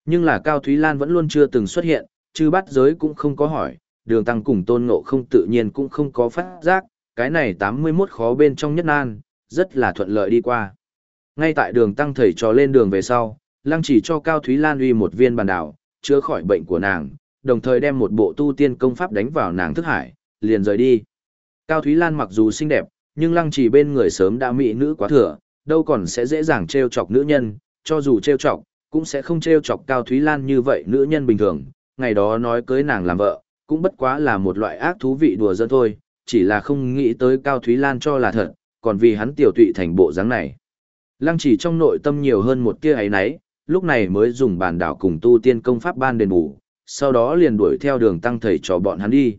Nhưng là Cao Thúy Lan vẫn luôn chưa từng xuất hiện, chư bắt giới cũng không có hỏi, đường tăng cùng tôn ngộ không tự nhiên cũng không có phát giác, cái này 81 khó bên trong nhất nan, rất là thuận lợi đi qua. Ngay tại đường tăng thầy trò lên đường về sau, lăng chỉ cho Cao Thúy Lan uy một viên bàn đảo, chữa khỏi bệnh của nàng, đồng thời đem một bộ tu tiên công pháp đánh vào nàng thức hải, liền rời đi. Cao Thúy Lan mặc dù xinh đẹp, nhưng lăng chỉ bên người sớm đã mỹ nữ quá thừa, đâu còn sẽ dễ dàng trêu chọc nữ nhân, cho dù trêu chọc, cũng sẽ không trêu chọc Cao Thúy Lan như vậy nữ nhân bình thường, ngày đó nói cưới nàng làm vợ, cũng bất quá là một loại ác thú vị đùa dân thôi, chỉ là không nghĩ tới Cao Thúy Lan cho là thật, còn vì hắn tiểu tụy thành bộ dáng này. Lăng chỉ trong nội tâm nhiều hơn một tia ấy nấy, lúc này mới dùng bàn đảo cùng tu tiên công pháp ban đền bù, sau đó liền đuổi theo đường tăng thầy cho bọn hắn đi.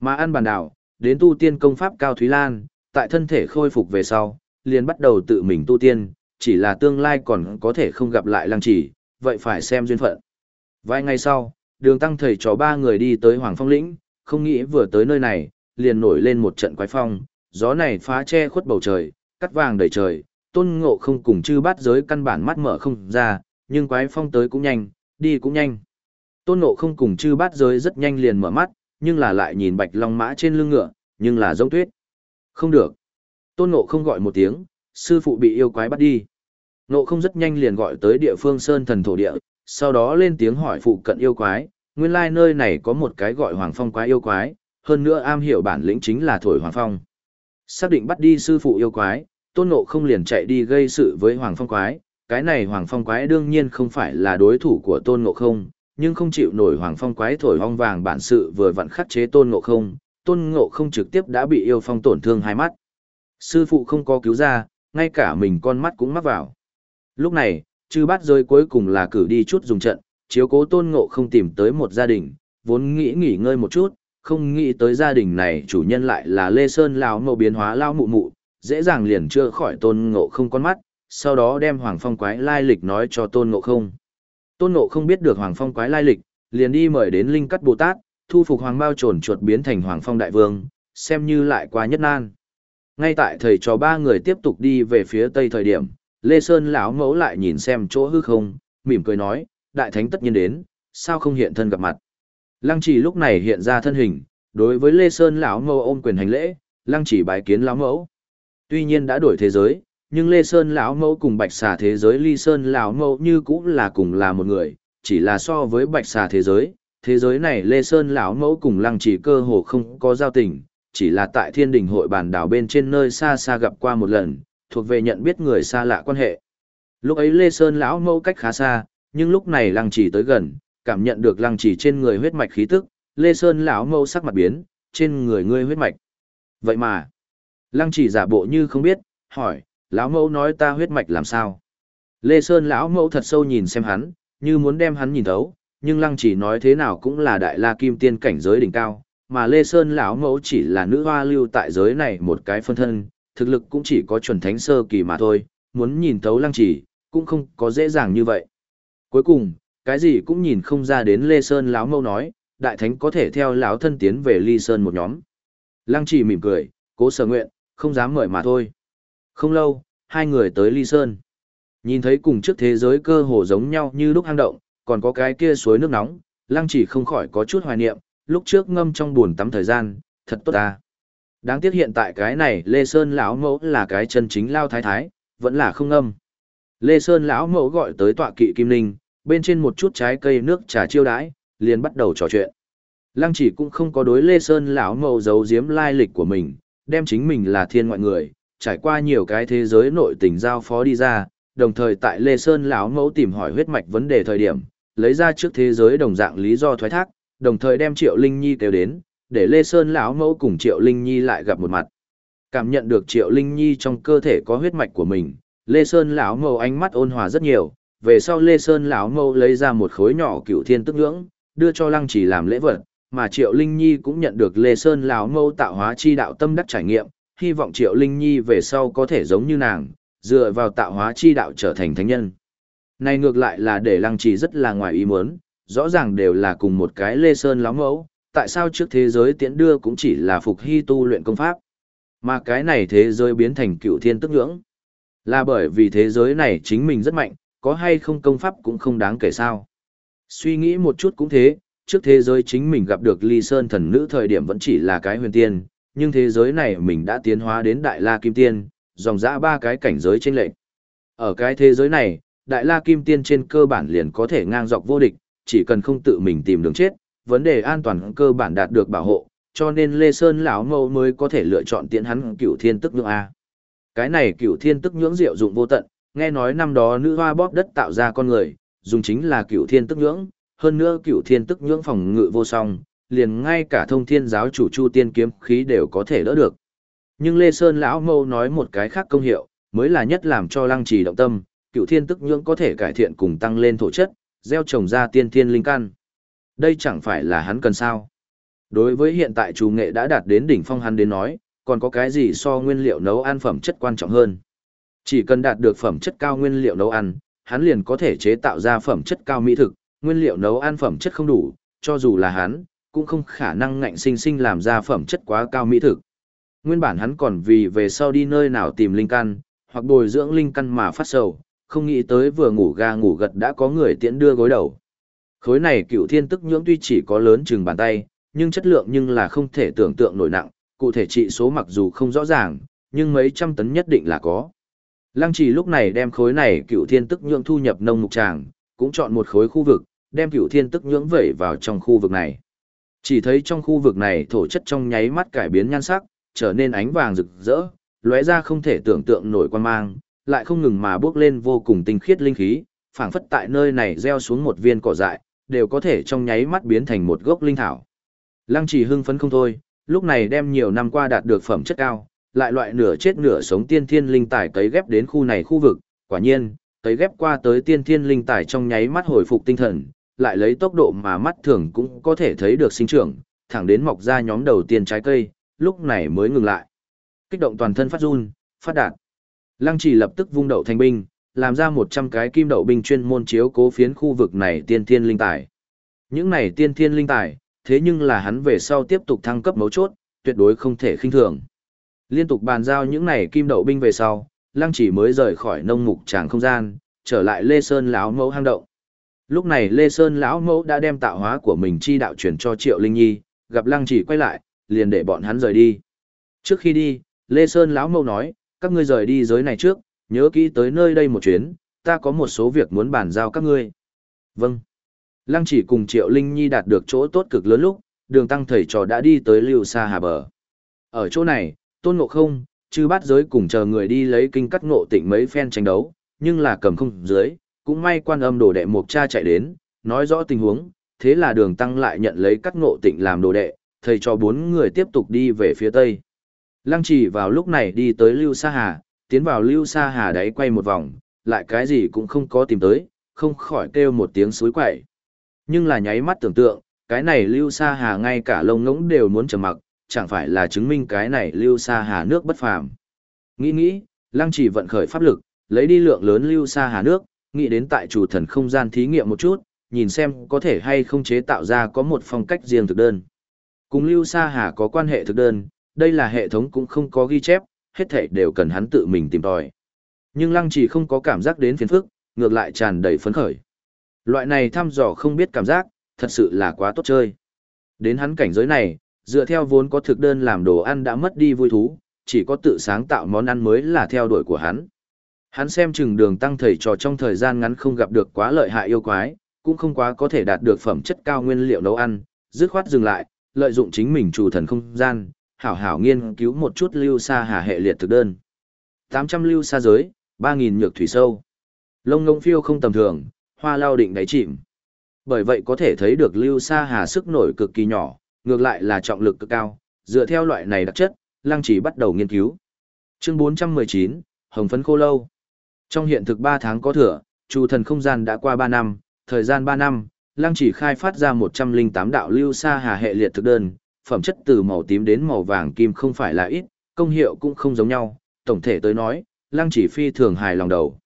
Mà ăn bàn đảo, đến tu tiên công pháp Cao Thúy Lan, tại thân thể khôi phục về sau, liền bắt đầu tự mình tu tiên, chỉ là tương lai còn có thể không gặp lại lăng chỉ, vậy phải xem duyên phận. Vài ngày sau, đường tăng thầy cho ba người đi tới Hoàng Phong Lĩnh, không nghĩ vừa tới nơi này, liền nổi lên một trận quái phong, gió này phá che khuất bầu trời, cắt vàng đầy trời, tôn ngộ không cùng chư bát giới căn bản mắt mở không ra, nhưng quái phong tới cũng nhanh, đi cũng nhanh. Tôn ngộ không cùng chư bát giới rất nhanh liền mở mắt, nhưng là lại nhìn bạch long mã trên lưng ngựa, nhưng là giống tuyết. Không được. Tôn ngộ không gọi một tiếng, sư phụ bị yêu quái bắt đi. Nộ không rất nhanh liền gọi tới địa phương sơn thần thổ địa, sau đó lên tiếng hỏi phụ cận yêu quái, nguyên lai nơi này có một cái gọi hoàng phong quái yêu quái, hơn nữa am hiểu bản lĩnh chính là thổi hoàng phong. Xác định bắt đi sư phụ yêu quái, tôn nộ không liền chạy đi gây sự với hoàng phong quái, cái này hoàng phong quái đương nhiên không phải là đối thủ của tôn nộ không, nhưng không chịu nổi hoàng phong quái thổi hong vàng bản sự vừa vặn khắc chế tôn nộ không, tôn ngộ không trực tiếp đã bị yêu phong tổn thương hai mắt. Sư phụ không có cứu ra, ngay cả mình con mắt cũng mắc vào. Lúc này, chư bát rơi cuối cùng là cử đi chút dùng trận, chiếu cố tôn ngộ không tìm tới một gia đình, vốn nghĩ nghỉ ngơi một chút, không nghĩ tới gia đình này chủ nhân lại là Lê Sơn lão mộ biến hóa lao mụ mụ, dễ dàng liền chưa khỏi tôn ngộ không con mắt, sau đó đem Hoàng Phong quái lai lịch nói cho tôn ngộ không. Tôn ngộ không biết được Hoàng Phong quái lai lịch, liền đi mời đến Linh Cắt Bồ Tát, thu phục Hoàng Bao trồn chuột biến thành Hoàng Phong đại vương, xem như lại qua nhất nan. Ngay tại thầy trò ba người tiếp tục đi về phía tây thời điểm, Lê Sơn lão mẫu lại nhìn xem chỗ hư không, mỉm cười nói, đại thánh tất nhiên đến, sao không hiện thân gặp mặt. Lăng chỉ lúc này hiện ra thân hình, đối với Lê Sơn lão mẫu ôm quyền hành lễ, lăng chỉ bái kiến lão mẫu. Tuy nhiên đã đổi thế giới, nhưng Lê Sơn lão mẫu cùng Bạch Xà thế giới Ly Sơn lão mẫu như cũng là cùng là một người, chỉ là so với Bạch Xà thế giới, thế giới này Lê Sơn lão mẫu cùng lăng chỉ cơ hồ không có giao tình, chỉ là tại thiên đình hội bàn đảo bên trên nơi xa xa gặp qua một lần, thuộc về nhận biết người xa lạ quan hệ. Lúc ấy Lê Sơn lão mẫu cách khá xa, nhưng lúc này lăng chỉ tới gần, cảm nhận được lăng chỉ trên người huyết mạch khí tức, Lê Sơn lão mẫu sắc mặt biến, trên người ngươi huyết mạch. Vậy mà, lăng chỉ giả bộ như không biết, hỏi, lão mẫu nói ta huyết mạch làm sao? Lê Sơn lão mẫu thật sâu nhìn xem hắn, như muốn đem hắn nhìn thấu, nhưng lăng chỉ nói thế nào cũng là đại la kim tiên cảnh giới đỉnh cao, mà Lê Sơn lão mẫu chỉ là nữ hoa lưu tại giới này một cái phân thân, thực lực cũng chỉ có chuẩn thánh sơ kỳ mà thôi, muốn nhìn thấu lăng chỉ, cũng không có dễ dàng như vậy. Cuối cùng, cái gì cũng nhìn không ra đến Lê Sơn lão mẫu nói, đại thánh có thể theo lão thân tiến về Ly Sơn một nhóm. Lăng chỉ mỉm cười, cố sở nguyện, không dám mời mà thôi. Không lâu, hai người tới Ly Sơn. Nhìn thấy cùng trước thế giới cơ hồ giống nhau như lúc hang động, còn có cái kia suối nước nóng, lăng chỉ không khỏi có chút hoài niệm, lúc trước ngâm trong buồn tắm thời gian, thật tốt ta. Đáng tiếc hiện tại cái này Lê Sơn lão mẫu là cái chân chính lao thái thái, vẫn là không ngâm. Lê Sơn lão mẫu gọi tới tọa kỵ kim ninh bên trên một chút trái cây nước trà chiêu đãi, liền bắt đầu trò chuyện. Lăng chỉ cũng không có đối Lê Sơn lão mẫu giấu giếm lai lịch của mình, đem chính mình là thiên ngoại người, trải qua nhiều cái thế giới nội tình giao phó đi ra, đồng thời tại Lê Sơn lão mẫu tìm hỏi huyết mạch vấn đề thời điểm, lấy ra trước thế giới đồng dạng lý do thoái thác, đồng thời đem Triệu Linh Nhi kêu đến, để Lê Sơn lão mẫu cùng Triệu Linh Nhi lại gặp một mặt. Cảm nhận được Triệu Linh Nhi trong cơ thể có huyết mạch của mình, Lê Sơn lão mẫu ánh mắt ôn hòa rất nhiều, về sau Lê Sơn lão mẫu lấy ra một khối nhỏ cựu thiên tức ngưỡng, đưa cho Lăng Chỉ làm lễ vật, mà Triệu Linh Nhi cũng nhận được Lê Sơn lão mẫu tạo hóa chi đạo tâm đắc trải nghiệm, hy vọng Triệu Linh Nhi về sau có thể giống như nàng, dựa vào tạo hóa chi đạo trở thành thánh nhân. Này ngược lại là để Lăng Chỉ rất là ngoài ý muốn, rõ ràng đều là cùng một cái Lê Sơn lóng mẫu, tại sao trước thế giới tiễn đưa cũng chỉ là phục hy tu luyện công pháp. Mà cái này thế giới biến thành cựu thiên tức ngưỡng. Là bởi vì thế giới này chính mình rất mạnh, có hay không công pháp cũng không đáng kể sao. Suy nghĩ một chút cũng thế, trước thế giới chính mình gặp được ly sơn thần nữ thời điểm vẫn chỉ là cái huyền tiên, nhưng thế giới này mình đã tiến hóa đến đại la kim tiên, dòng dã ba cái cảnh giới trên lệnh. Ở cái thế giới này, đại la kim tiên trên cơ bản liền có thể ngang dọc vô địch, chỉ cần không tự mình tìm đường chết, vấn đề an toàn cơ bản đạt được bảo hộ, cho nên Lê Sơn lão mâu mới có thể lựa chọn tiến hắn cửu thiên tức nhưỡng A. Cái này cửu thiên tức nhưỡng diệu dụng vô tận, nghe nói năm đó nữ hoa bóp đất tạo ra con người, dùng chính là cửu thiên tức nhưỡng, hơn nữa cửu thiên tức nhưỡng phòng ngự vô song, liền ngay cả thông thiên giáo chủ chu tiên kiếm khí đều có thể đỡ được. Nhưng Lê Sơn lão mâu nói một cái khác công hiệu, mới là nhất làm cho lăng trì động tâm, cửu thiên tức nhưỡng có thể cải thiện cùng tăng lên thổ chất, gieo trồng ra tiên thiên linh căn. Đây chẳng phải là hắn cần sao. Đối với hiện tại chủ nghệ đã đạt đến đỉnh phong hắn đến nói, còn có cái gì so nguyên liệu nấu ăn phẩm chất quan trọng hơn. Chỉ cần đạt được phẩm chất cao nguyên liệu nấu ăn, hắn liền có thể chế tạo ra phẩm chất cao mỹ thực, nguyên liệu nấu ăn phẩm chất không đủ, cho dù là hắn, cũng không khả năng ngạnh sinh sinh làm ra phẩm chất quá cao mỹ thực. Nguyên bản hắn còn vì về sau đi nơi nào tìm linh căn, hoặc bồi dưỡng linh căn mà phát sầu, không nghĩ tới vừa ngủ ga ngủ gật đã có người tiễn đưa gối đầu. Khối này cựu thiên tức nhưỡng tuy chỉ có lớn chừng bàn tay, nhưng chất lượng nhưng là không thể tưởng tượng nổi nặng, cụ thể trị số mặc dù không rõ ràng, nhưng mấy trăm tấn nhất định là có. Lăng trì lúc này đem khối này cựu thiên tức nhưỡng thu nhập nông mục tràng, cũng chọn một khối khu vực, đem cựu thiên tức nhưỡng vẩy vào trong khu vực này. Chỉ thấy trong khu vực này thổ chất trong nháy mắt cải biến nhan sắc, trở nên ánh vàng rực rỡ, lóe ra không thể tưởng tượng nổi quan mang, lại không ngừng mà bước lên vô cùng tinh khiết linh khí, phảng phất tại nơi này gieo xuống một viên cỏ dại, đều có thể trong nháy mắt biến thành một gốc linh thảo. Lăng chỉ hưng phấn không thôi, lúc này đem nhiều năm qua đạt được phẩm chất cao, lại loại nửa chết nửa sống tiên thiên linh tài cấy ghép đến khu này khu vực, quả nhiên, cấy ghép qua tới tiên thiên linh tài trong nháy mắt hồi phục tinh thần, lại lấy tốc độ mà mắt thường cũng có thể thấy được sinh trưởng, thẳng đến mọc ra nhóm đầu tiên trái cây, lúc này mới ngừng lại. Kích động toàn thân phát run, phát đạt. Lăng chỉ lập tức vung đậu thành binh, làm ra 100 cái kim đậu binh chuyên môn chiếu cố phiến khu vực này tiên thiên linh tài. Những này tiên thiên linh tài, thế nhưng là hắn về sau tiếp tục thăng cấp mấu chốt, tuyệt đối không thể khinh thường. Liên tục bàn giao những này kim đậu binh về sau, Lăng Chỉ mới rời khỏi nông mục tràng không gian, trở lại Lê Sơn lão mẫu hang động. Lúc này Lê Sơn lão mẫu đã đem tạo hóa của mình chi đạo truyền cho Triệu Linh Nhi, gặp Lăng Chỉ quay lại, liền để bọn hắn rời đi. Trước khi đi, Lê Sơn lão mẫu nói, các ngươi rời đi giới này trước, nhớ kỹ tới nơi đây một chuyến, ta có một số việc muốn bàn giao các ngươi. Vâng. Lăng chỉ cùng Triệu Linh Nhi đạt được chỗ tốt cực lớn lúc, đường tăng thầy trò đã đi tới lưu xa hà bờ. Ở chỗ này, tôn ngộ không, chư bát giới cùng chờ người đi lấy kinh cắt ngộ tịnh mấy phen tranh đấu, nhưng là cầm không dưới, cũng may quan âm đồ đệ mục cha chạy đến, nói rõ tình huống, thế là đường tăng lại nhận lấy cắt ngộ tịnh làm đồ đệ, thầy cho bốn người tiếp tục đi về phía tây. Lăng chỉ vào lúc này đi tới lưu Sa hà, tiến vào lưu sa hà đấy quay một vòng, lại cái gì cũng không có tìm tới, không khỏi kêu một tiếng suối quậy. Nhưng là nháy mắt tưởng tượng, cái này Lưu Sa Hà ngay cả lông ngỗng đều muốn trầm mặc, chẳng phải là chứng minh cái này Lưu Sa Hà nước bất phàm. Nghĩ nghĩ, Lăng Chỉ vận khởi pháp lực, lấy đi lượng lớn Lưu Sa Hà nước, nghĩ đến tại chủ thần không gian thí nghiệm một chút, nhìn xem có thể hay không chế tạo ra có một phong cách riêng thực đơn. Cùng Lưu Sa Hà có quan hệ thực đơn, đây là hệ thống cũng không có ghi chép, hết thảy đều cần hắn tự mình tìm tòi. Nhưng Lăng Chỉ không có cảm giác đến phiền phức, ngược lại tràn đầy phấn khởi. Loại này thăm dò không biết cảm giác, thật sự là quá tốt chơi. Đến hắn cảnh giới này, dựa theo vốn có thực đơn làm đồ ăn đã mất đi vui thú, chỉ có tự sáng tạo món ăn mới là theo đuổi của hắn. Hắn xem chừng đường tăng thầy trò trong thời gian ngắn không gặp được quá lợi hại yêu quái, cũng không quá có thể đạt được phẩm chất cao nguyên liệu nấu ăn, dứt khoát dừng lại, lợi dụng chính mình chủ thần không gian, hảo hảo nghiên cứu một chút lưu xa hà hệ liệt thực đơn. 800 lưu xa giới, 3.000 nhược thủy sâu. Lông ngông phiêu không tầm thường, hoa lao định đáy chìm. Bởi vậy có thể thấy được lưu xa hà sức nổi cực kỳ nhỏ, ngược lại là trọng lực cực cao, dựa theo loại này đặc chất, lăng chỉ bắt đầu nghiên cứu. Chương 419, Hồng phấn khô lâu. Trong hiện thực 3 tháng có thừa, chủ thần không gian đã qua 3 năm, thời gian 3 năm, lăng chỉ khai phát ra 108 đạo lưu xa hà hệ liệt thực đơn, phẩm chất từ màu tím đến màu vàng kim không phải là ít, công hiệu cũng không giống nhau, tổng thể tới nói, lăng chỉ phi thường hài lòng đầu.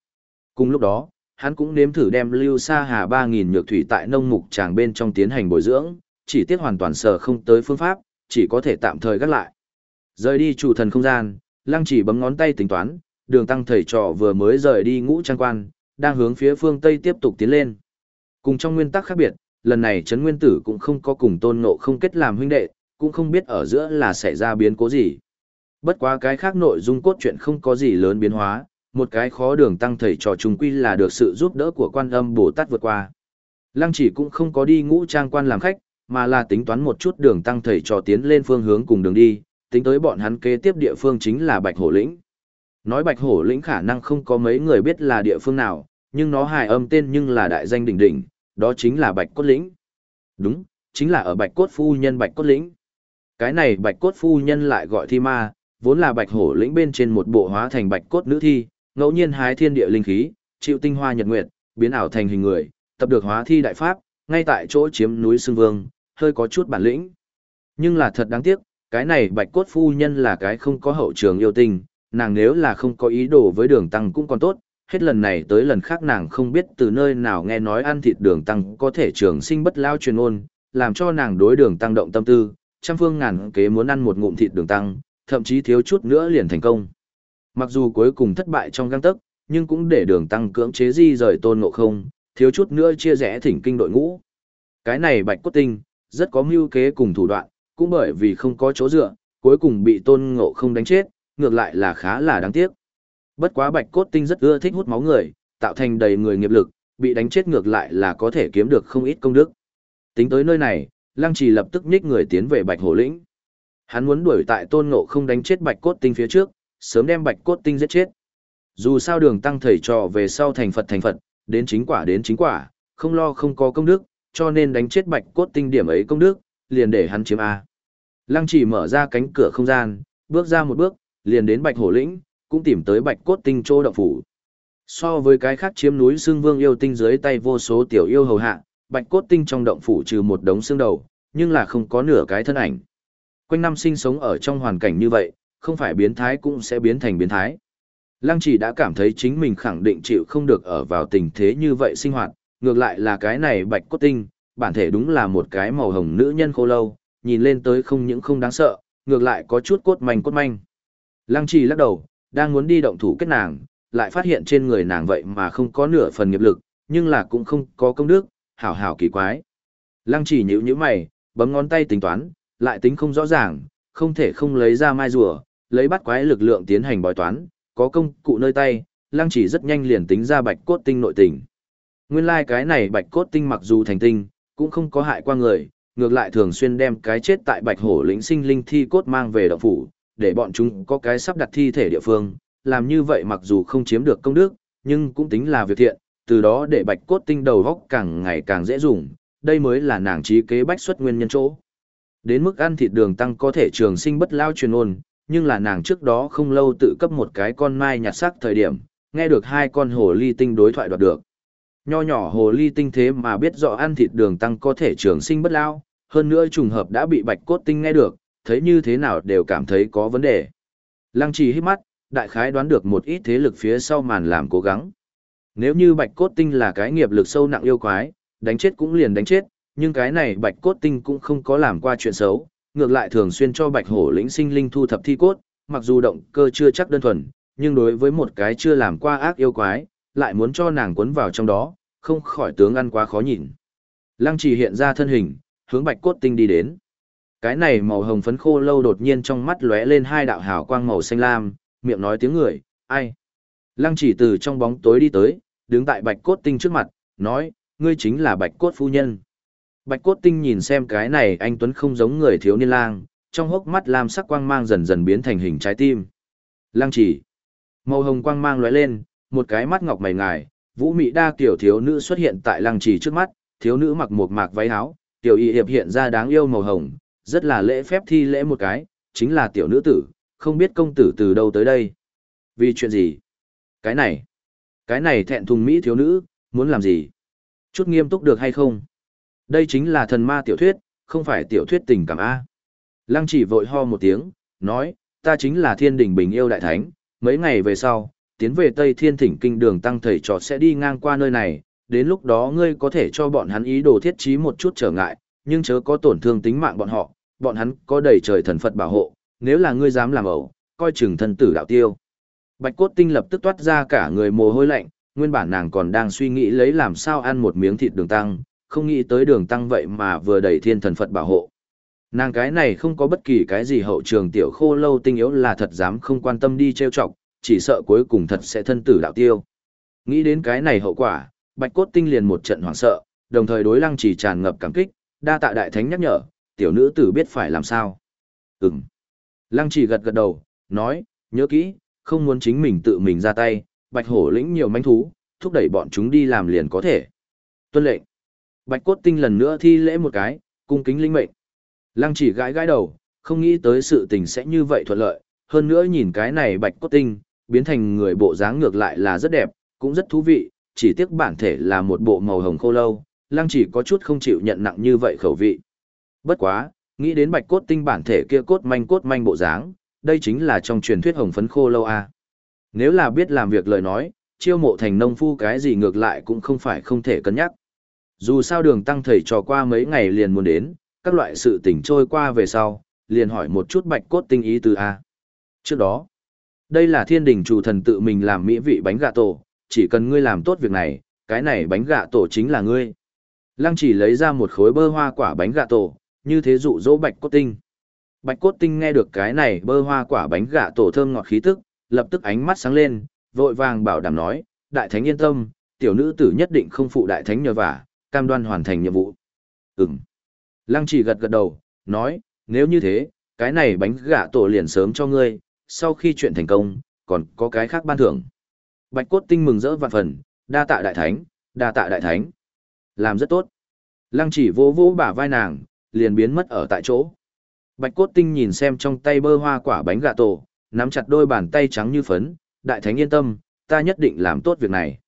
Cùng lúc đó, hắn cũng nếm thử đem lưu sa hà 3000 nhược thủy tại nông mục tràng bên trong tiến hành bồi dưỡng, chỉ tiếc hoàn toàn sở không tới phương pháp, chỉ có thể tạm thời gác lại. Rời đi chủ thần không gian, lăng chỉ bấm ngón tay tính toán, đường tăng thầy trò vừa mới rời đi ngũ trang quan, đang hướng phía phương Tây tiếp tục tiến lên. Cùng trong nguyên tắc khác biệt, lần này Trấn Nguyên Tử cũng không có cùng tôn ngộ không kết làm huynh đệ, cũng không biết ở giữa là xảy ra biến cố gì. Bất quá cái khác nội dung cốt truyện không có gì lớn biến hóa, một cái khó đường tăng thầy trò trùng quy là được sự giúp đỡ của quan âm Bồ Tát vượt qua. Lăng chỉ cũng không có đi ngũ trang quan làm khách, mà là tính toán một chút đường tăng thầy trò tiến lên phương hướng cùng đường đi, tính tới bọn hắn kế tiếp địa phương chính là Bạch Hổ Lĩnh. Nói Bạch Hổ Lĩnh khả năng không có mấy người biết là địa phương nào, nhưng nó hài âm tên nhưng là đại danh đỉnh đỉnh, đó chính là Bạch Cốt Lĩnh. Đúng, chính là ở Bạch Cốt Phu Nhân Bạch Cốt Lĩnh. Cái này Bạch Cốt Phu Nhân lại gọi thi ma, vốn là Bạch Hổ Lĩnh bên trên một bộ hóa thành Bạch Cốt nữ thi, ngẫu nhiên hái thiên địa linh khí, chịu tinh hoa nhật nguyệt, biến ảo thành hình người, tập được hóa thi đại pháp, ngay tại chỗ chiếm núi Sương Vương, hơi có chút bản lĩnh. Nhưng là thật đáng tiếc, cái này Bạch Cốt Phu Nhân là cái không có hậu trường yêu tình, nàng nếu là không có ý đồ với đường tăng cũng còn tốt, hết lần này tới lần khác nàng không biết từ nơi nào nghe nói ăn thịt đường tăng có thể trường sinh bất lao truyền ôn, làm cho nàng đối đường tăng động tâm tư, trăm phương ngàn kế muốn ăn một ngụm thịt đường tăng, thậm chí thiếu chút nữa liền thành công. Mặc dù cuối cùng thất bại trong găng tấc, nhưng cũng để đường tăng cưỡng chế di rời tôn ngộ không, thiếu chút nữa chia rẽ thỉnh kinh đội ngũ. Cái này bạch cốt tinh, rất có mưu kế cùng thủ đoạn, cũng bởi vì không có chỗ dựa, cuối cùng bị tôn ngộ không đánh chết, ngược lại là khá là đáng tiếc. Bất quá bạch cốt tinh rất ưa thích hút máu người, tạo thành đầy người nghiệp lực, bị đánh chết ngược lại là có thể kiếm được không ít công đức. Tính tới nơi này, Lăng Trì lập tức nhích người tiến về Bạch Hổ Lĩnh. Hắn muốn đuổi tại Tôn Ngộ không đánh chết Bạch Cốt Tinh phía trước, sớm đem Bạch Cốt Tinh giết chết. Dù sao đường tăng thầy trò về sau thành Phật thành Phật, đến chính quả đến chính quả, không lo không có công đức, cho nên đánh chết Bạch Cốt Tinh điểm ấy công đức, liền để hắn chiếm A. Lăng Trì mở ra cánh cửa không gian, bước ra một bước, liền đến Bạch Hổ Lĩnh, cũng tìm tới bạch cốt tinh chỗ động phủ. So với cái khác chiếm núi xương vương yêu tinh dưới tay vô số tiểu yêu hầu hạ, bạch cốt tinh trong động phủ trừ một đống xương đầu, nhưng là không có nửa cái thân ảnh. Quanh năm sinh sống ở trong hoàn cảnh như vậy, không phải biến thái cũng sẽ biến thành biến thái. Lăng chỉ đã cảm thấy chính mình khẳng định chịu không được ở vào tình thế như vậy sinh hoạt, ngược lại là cái này bạch cốt tinh, bản thể đúng là một cái màu hồng nữ nhân khô lâu, nhìn lên tới không những không đáng sợ, ngược lại có chút cốt manh cốt manh. Lăng chỉ lắc đầu, đang muốn đi động thủ kết nàng, lại phát hiện trên người nàng vậy mà không có nửa phần nghiệp lực, nhưng là cũng không có công đức, hảo hảo kỳ quái. Lăng chỉ nhữ nhíu mày, bấm ngón tay tính toán, lại tính không rõ ràng, không thể không lấy ra mai rùa, lấy bắt quái lực lượng tiến hành bói toán, có công cụ nơi tay, lăng chỉ rất nhanh liền tính ra bạch cốt tinh nội tình. Nguyên lai like cái này bạch cốt tinh mặc dù thành tinh, cũng không có hại qua người, ngược lại thường xuyên đem cái chết tại bạch hổ lĩnh sinh linh thi cốt mang về động phủ, để bọn chúng có cái sắp đặt thi thể địa phương, làm như vậy mặc dù không chiếm được công đức, nhưng cũng tính là việc thiện, từ đó để bạch cốt tinh đầu góc càng ngày càng dễ dùng, đây mới là nàng trí kế bách xuất nguyên nhân chỗ. Đến mức ăn thịt đường tăng có thể trường sinh bất lao truyền ôn, nhưng là nàng trước đó không lâu tự cấp một cái con mai nhặt xác thời điểm, nghe được hai con hồ ly tinh đối thoại đoạt được. Nho nhỏ hồ ly tinh thế mà biết rõ ăn thịt đường tăng có thể trường sinh bất lao, hơn nữa trùng hợp đã bị bạch cốt tinh nghe được, thấy như thế nào đều cảm thấy có vấn đề. Lăng trì hít mắt, đại khái đoán được một ít thế lực phía sau màn làm cố gắng. Nếu như bạch cốt tinh là cái nghiệp lực sâu nặng yêu quái, đánh chết cũng liền đánh chết, nhưng cái này bạch cốt tinh cũng không có làm qua chuyện xấu, ngược lại thường xuyên cho bạch hổ lĩnh sinh linh thu thập thi cốt, mặc dù động cơ chưa chắc đơn thuần, nhưng đối với một cái chưa làm qua ác yêu quái, lại muốn cho nàng cuốn vào trong đó, không khỏi tướng ăn quá khó nhìn. Lăng trì hiện ra thân hình, hướng bạch cốt tinh đi đến. Cái này màu hồng phấn khô lâu đột nhiên trong mắt lóe lên hai đạo hào quang màu xanh lam, miệng nói tiếng người, ai? Lăng chỉ từ trong bóng tối đi tới, đứng tại bạch cốt tinh trước mặt, nói, ngươi chính là bạch cốt phu nhân. Bạch cốt tinh nhìn xem cái này anh Tuấn không giống người thiếu niên lang, trong hốc mắt lam sắc quang mang dần dần biến thành hình trái tim. Lăng chỉ. Màu hồng quang mang lóe lên, một cái mắt ngọc mày ngài, vũ mị đa kiểu thiếu nữ xuất hiện tại lăng chỉ trước mắt, thiếu nữ mặc một mạc váy áo, tiểu y hiệp hiện ra đáng yêu màu hồng, rất là lễ phép thi lễ một cái, chính là tiểu nữ tử, không biết công tử từ đâu tới đây. Vì chuyện gì? Cái này, cái này thẹn thùng Mỹ thiếu nữ, muốn làm gì? Chút nghiêm túc được hay không? Đây chính là thần ma tiểu thuyết, không phải tiểu thuyết tình cảm A. Lăng chỉ vội ho một tiếng, nói, ta chính là thiên đình bình yêu đại thánh, mấy ngày về sau, tiến về Tây Thiên Thỉnh Kinh đường tăng thầy trò sẽ đi ngang qua nơi này, đến lúc đó ngươi có thể cho bọn hắn ý đồ thiết trí một chút trở ngại, nhưng chớ có tổn thương tính mạng bọn họ, bọn hắn có đầy trời thần Phật bảo hộ, nếu là ngươi dám làm ẩu, coi chừng thân tử đạo tiêu. Bạch cốt tinh lập tức toát ra cả người mồ hôi lạnh, nguyên bản nàng còn đang suy nghĩ lấy làm sao ăn một miếng thịt đường tăng, không nghĩ tới đường tăng vậy mà vừa đẩy thiên thần Phật bảo hộ. Nàng cái này không có bất kỳ cái gì hậu trường tiểu khô lâu tinh yếu là thật dám không quan tâm đi trêu chọc, chỉ sợ cuối cùng thật sẽ thân tử đạo tiêu. Nghĩ đến cái này hậu quả, bạch cốt tinh liền một trận hoảng sợ, đồng thời đối lăng chỉ tràn ngập cảm kích, đa tạ đại thánh nhắc nhở, tiểu nữ tử biết phải làm sao. Ừm. Lăng chỉ gật gật đầu, nói, nhớ kỹ, không muốn chính mình tự mình ra tay, bạch hổ lĩnh nhiều manh thú, thúc đẩy bọn chúng đi làm liền có thể. Tuân lệnh. Bạch cốt tinh lần nữa thi lễ một cái, cung kính linh mệnh. Lăng chỉ gãi gãi đầu, không nghĩ tới sự tình sẽ như vậy thuận lợi, hơn nữa nhìn cái này bạch cốt tinh, biến thành người bộ dáng ngược lại là rất đẹp, cũng rất thú vị, chỉ tiếc bản thể là một bộ màu hồng khô lâu, lăng chỉ có chút không chịu nhận nặng như vậy khẩu vị. Bất quá, nghĩ đến bạch cốt tinh bản thể kia cốt manh cốt manh bộ dáng, đây chính là trong truyền thuyết hồng phấn khô lâu a. Nếu là biết làm việc lời nói, chiêu mộ thành nông phu cái gì ngược lại cũng không phải không thể cân nhắc. Dù sao đường tăng thầy trò qua mấy ngày liền muốn đến, các loại sự tình trôi qua về sau, liền hỏi một chút bạch cốt tinh ý từ A. Trước đó, đây là thiên đình chủ thần tự mình làm mỹ vị bánh gà tổ, chỉ cần ngươi làm tốt việc này, cái này bánh gà tổ chính là ngươi. Lăng chỉ lấy ra một khối bơ hoa quả bánh gà tổ, như thế dụ dỗ bạch cốt tinh. Bạch cốt tinh nghe được cái này bơ hoa quả bánh gà tổ thơm ngọt khí tức, lập tức ánh mắt sáng lên, vội vàng bảo đảm nói, đại thánh yên tâm, tiểu nữ tử nhất định không phụ đại thánh nhờ vả, cam đoan hoàn thành nhiệm vụ. Ừm. Lăng chỉ gật gật đầu, nói, nếu như thế, cái này bánh gà tổ liền sớm cho ngươi, sau khi chuyện thành công, còn có cái khác ban thưởng. Bạch cốt tinh mừng rỡ vạn phần, đa tạ đại thánh, đa tạ đại thánh. Làm rất tốt. Lăng chỉ vô vô bả vai nàng, liền biến mất ở tại chỗ. Bạch cốt tinh nhìn xem trong tay bơ hoa quả bánh gà tổ, nắm chặt đôi bàn tay trắng như phấn, đại thánh yên tâm, ta nhất định làm tốt việc này.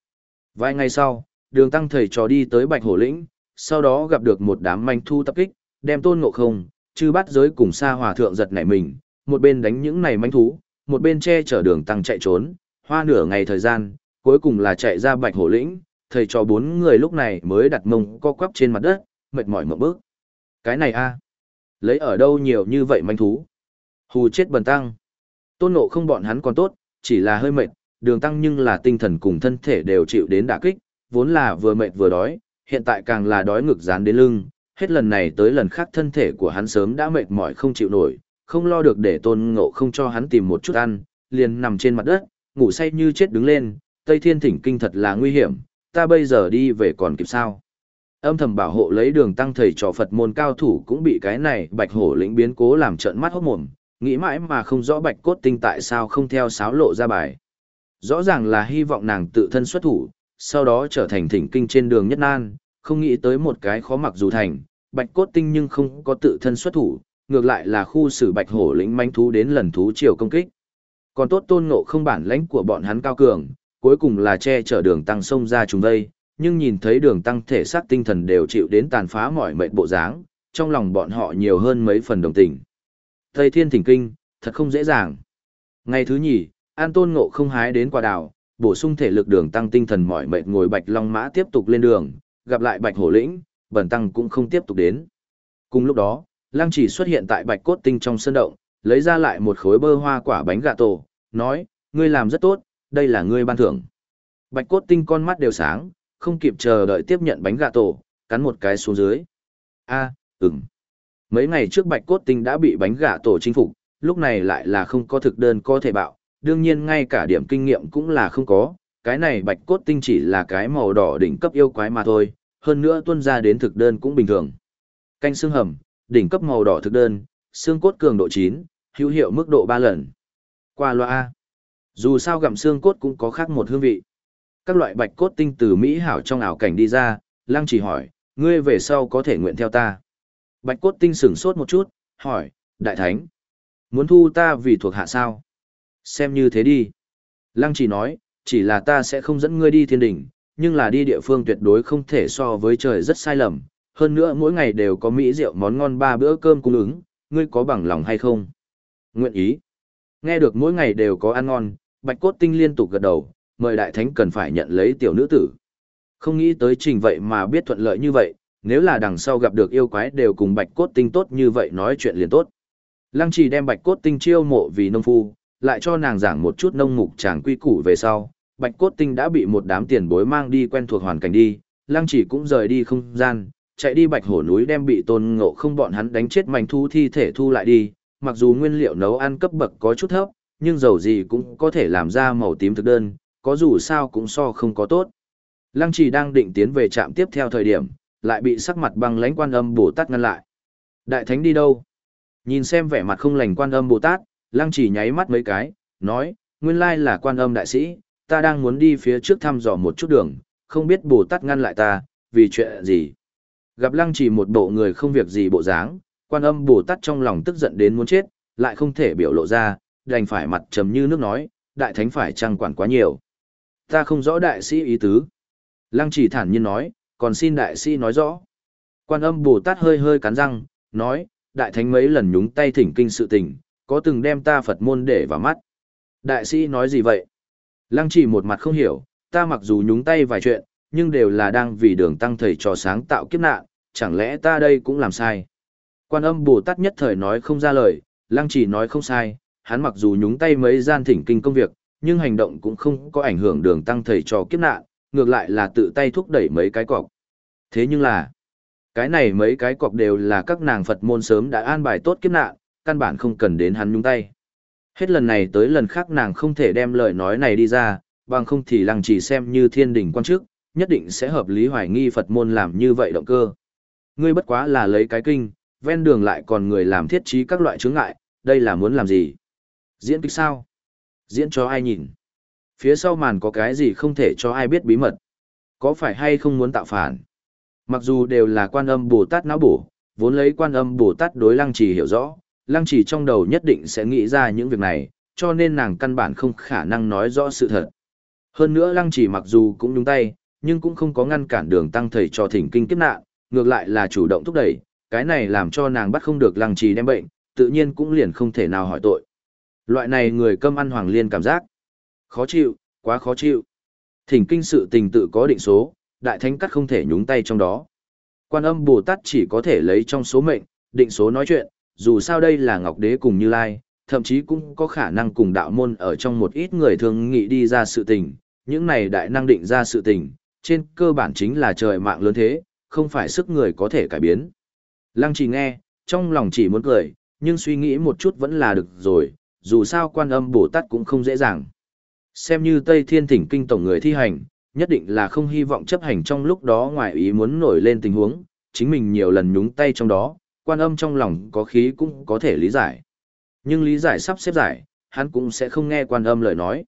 Vài ngày sau, đường tăng thầy trò đi tới bạch hổ lĩnh, sau đó gặp được một đám manh thu tập kích, đem tôn ngộ không, chư bắt giới cùng xa hòa thượng giật nảy mình, một bên đánh những này manh thú, một bên che chở đường tăng chạy trốn, hoa nửa ngày thời gian, cuối cùng là chạy ra bạch hổ lĩnh, thầy trò bốn người lúc này mới đặt mông co quắp trên mặt đất, mệt mỏi một bước. Cái này a lấy ở đâu nhiều như vậy manh thú. Hù chết bần tăng. Tôn ngộ không bọn hắn còn tốt, chỉ là hơi mệt, đường tăng nhưng là tinh thần cùng thân thể đều chịu đến đả kích, vốn là vừa mệt vừa đói, hiện tại càng là đói ngực dán đến lưng, hết lần này tới lần khác thân thể của hắn sớm đã mệt mỏi không chịu nổi, không lo được để tôn ngộ không cho hắn tìm một chút ăn, liền nằm trên mặt đất, ngủ say như chết đứng lên, Tây Thiên Thỉnh Kinh thật là nguy hiểm, ta bây giờ đi về còn kịp sao. Âm thầm bảo hộ lấy đường tăng thầy trò Phật môn cao thủ cũng bị cái này bạch hổ lĩnh biến cố làm trợn mắt hốt mồm, nghĩ mãi mà không rõ bạch cốt tinh tại sao không theo sáo lộ ra bài. Rõ ràng là hy vọng nàng tự thân xuất thủ, sau đó trở thành thỉnh kinh trên đường nhất nan, không nghĩ tới một cái khó mặc dù thành, bạch cốt tinh nhưng không có tự thân xuất thủ, ngược lại là khu xử bạch hổ lĩnh manh thú đến lần thú triều công kích. Còn tốt tôn ngộ không bản lãnh của bọn hắn cao cường, cuối cùng là che chở đường tăng sông ra chúng đây, nhưng nhìn thấy đường tăng thể xác tinh thần đều chịu đến tàn phá mọi mệnh bộ dáng, trong lòng bọn họ nhiều hơn mấy phần đồng tình. thầy Thiên Thỉnh Kinh, thật không dễ dàng. Ngày thứ nhì, An Tôn Ngộ không hái đến quả đào, bổ sung thể lực đường tăng tinh thần mọi mệnh ngồi Bạch Long Mã tiếp tục lên đường, gặp lại Bạch Hổ Lĩnh, Bần Tăng cũng không tiếp tục đến. Cùng lúc đó, Lăng chỉ xuất hiện tại Bạch Cốt Tinh trong sân động, lấy ra lại một khối bơ hoa quả bánh gà tổ, nói, ngươi làm rất tốt, đây là ngươi ban thưởng. Bạch Cốt Tinh con mắt đều sáng, không kịp chờ đợi tiếp nhận bánh gà tổ, cắn một cái xuống dưới. A, ừm. Mấy ngày trước Bạch Cốt Tinh đã bị bánh gà tổ chinh phục, lúc này lại là không có thực đơn có thể bạo, đương nhiên ngay cả điểm kinh nghiệm cũng là không có, cái này Bạch Cốt Tinh chỉ là cái màu đỏ đỉnh cấp yêu quái mà thôi, hơn nữa tuân ra đến thực đơn cũng bình thường. Canh xương hầm, đỉnh cấp màu đỏ thực đơn, xương cốt cường độ 9, hữu hiệu mức độ 3 lần. Qua loa Dù sao gặm xương cốt cũng có khác một hương vị. Các loại bạch cốt tinh từ Mỹ hảo trong ảo cảnh đi ra, lăng chỉ hỏi, ngươi về sau có thể nguyện theo ta. Bạch cốt tinh sửng sốt một chút, hỏi, đại thánh, muốn thu ta vì thuộc hạ sao? Xem như thế đi. Lăng chỉ nói, chỉ là ta sẽ không dẫn ngươi đi thiên đỉnh, nhưng là đi địa phương tuyệt đối không thể so với trời rất sai lầm. Hơn nữa mỗi ngày đều có mỹ rượu món ngon ba bữa cơm cung ứng, ngươi có bằng lòng hay không? Nguyện ý. Nghe được mỗi ngày đều có ăn ngon, bạch cốt tinh liên tục gật đầu, mời đại thánh cần phải nhận lấy tiểu nữ tử. Không nghĩ tới trình vậy mà biết thuận lợi như vậy, nếu là đằng sau gặp được yêu quái đều cùng bạch cốt tinh tốt như vậy nói chuyện liền tốt. Lăng trì đem bạch cốt tinh chiêu mộ vì nông phu, lại cho nàng giảng một chút nông mục chàng quy củ về sau, bạch cốt tinh đã bị một đám tiền bối mang đi quen thuộc hoàn cảnh đi, lăng trì cũng rời đi không gian, chạy đi bạch hổ núi đem bị tôn ngộ không bọn hắn đánh chết mảnh thu thi thể thu lại đi, mặc dù nguyên liệu nấu ăn cấp bậc có chút thấp, nhưng dầu gì cũng có thể làm ra màu tím thực đơn, có dù sao cũng so không có tốt. Lăng trì đang định tiến về trạm tiếp theo thời điểm, lại bị sắc mặt băng lãnh quan âm Bồ Tát ngăn lại. Đại thánh đi đâu? Nhìn xem vẻ mặt không lành quan âm Bồ Tát, lăng trì nháy mắt mấy cái, nói, nguyên lai là quan âm đại sĩ, ta đang muốn đi phía trước thăm dò một chút đường, không biết Bồ Tát ngăn lại ta, vì chuyện gì. Gặp lăng trì một bộ người không việc gì bộ dáng, quan âm Bồ Tát trong lòng tức giận đến muốn chết, lại không thể biểu lộ ra, đành phải mặt trầm như nước nói, đại thánh phải trăng quản quá nhiều. Ta không rõ đại sĩ ý tứ. Lăng chỉ thản nhiên nói, còn xin đại sĩ nói rõ. Quan âm Bồ Tát hơi hơi cắn răng, nói, đại thánh mấy lần nhúng tay thỉnh kinh sự tình, có từng đem ta Phật môn để vào mắt. Đại sĩ nói gì vậy? Lăng chỉ một mặt không hiểu, ta mặc dù nhúng tay vài chuyện, nhưng đều là đang vì đường tăng thầy trò sáng tạo kiếp nạn, chẳng lẽ ta đây cũng làm sai? Quan âm Bồ Tát nhất thời nói không ra lời, lăng chỉ nói không sai, hắn mặc dù nhúng tay mấy gian thỉnh kinh công việc, nhưng hành động cũng không có ảnh hưởng đường tăng thầy trò kiếp nạn, ngược lại là tự tay thúc đẩy mấy cái cọc. Thế nhưng là, cái này mấy cái cọc đều là các nàng Phật môn sớm đã an bài tốt kiếp nạn, căn bản không cần đến hắn nhúng tay. Hết lần này tới lần khác nàng không thể đem lời nói này đi ra, bằng không thì lăng chỉ xem như thiên đình quan chức, nhất định sẽ hợp lý hoài nghi Phật môn làm như vậy động cơ. Ngươi bất quá là lấy cái kinh, ven đường lại còn người làm thiết trí các loại chướng ngại, đây là muốn làm gì? Diễn kịch sao? Diễn cho ai nhìn? Phía sau màn có cái gì không thể cho ai biết bí mật? Có phải hay không muốn tạo phản? Mặc dù đều là quan âm Bồ Tát não bổ, vốn lấy quan âm Bồ Tát đối lăng trì hiểu rõ, lăng trì trong đầu nhất định sẽ nghĩ ra những việc này, cho nên nàng căn bản không khả năng nói rõ sự thật. Hơn nữa lăng trì mặc dù cũng nhúng tay, nhưng cũng không có ngăn cản đường tăng thầy cho thỉnh kinh kiếp nạn, ngược lại là chủ động thúc đẩy, cái này làm cho nàng bắt không được lăng trì đem bệnh, tự nhiên cũng liền không thể nào hỏi tội. Loại này người câm ăn hoàng liên cảm giác. Khó chịu, quá khó chịu. Thỉnh kinh sự tình tự có định số, đại thánh cắt không thể nhúng tay trong đó. Quan âm Bồ Tát chỉ có thể lấy trong số mệnh, định số nói chuyện, dù sao đây là Ngọc Đế cùng Như Lai, thậm chí cũng có khả năng cùng đạo môn ở trong một ít người thường nghĩ đi ra sự tình, những này đại năng định ra sự tình, trên cơ bản chính là trời mạng lớn thế, không phải sức người có thể cải biến. Lăng chỉ nghe, trong lòng chỉ muốn cười, nhưng suy nghĩ một chút vẫn là được rồi, dù sao quan âm Bồ Tát cũng không dễ dàng. Xem như Tây Thiên Thỉnh Kinh Tổng người thi hành, nhất định là không hy vọng chấp hành trong lúc đó ngoài ý muốn nổi lên tình huống, chính mình nhiều lần nhúng tay trong đó, quan âm trong lòng có khí cũng có thể lý giải. Nhưng lý giải sắp xếp giải, hắn cũng sẽ không nghe quan âm lời nói.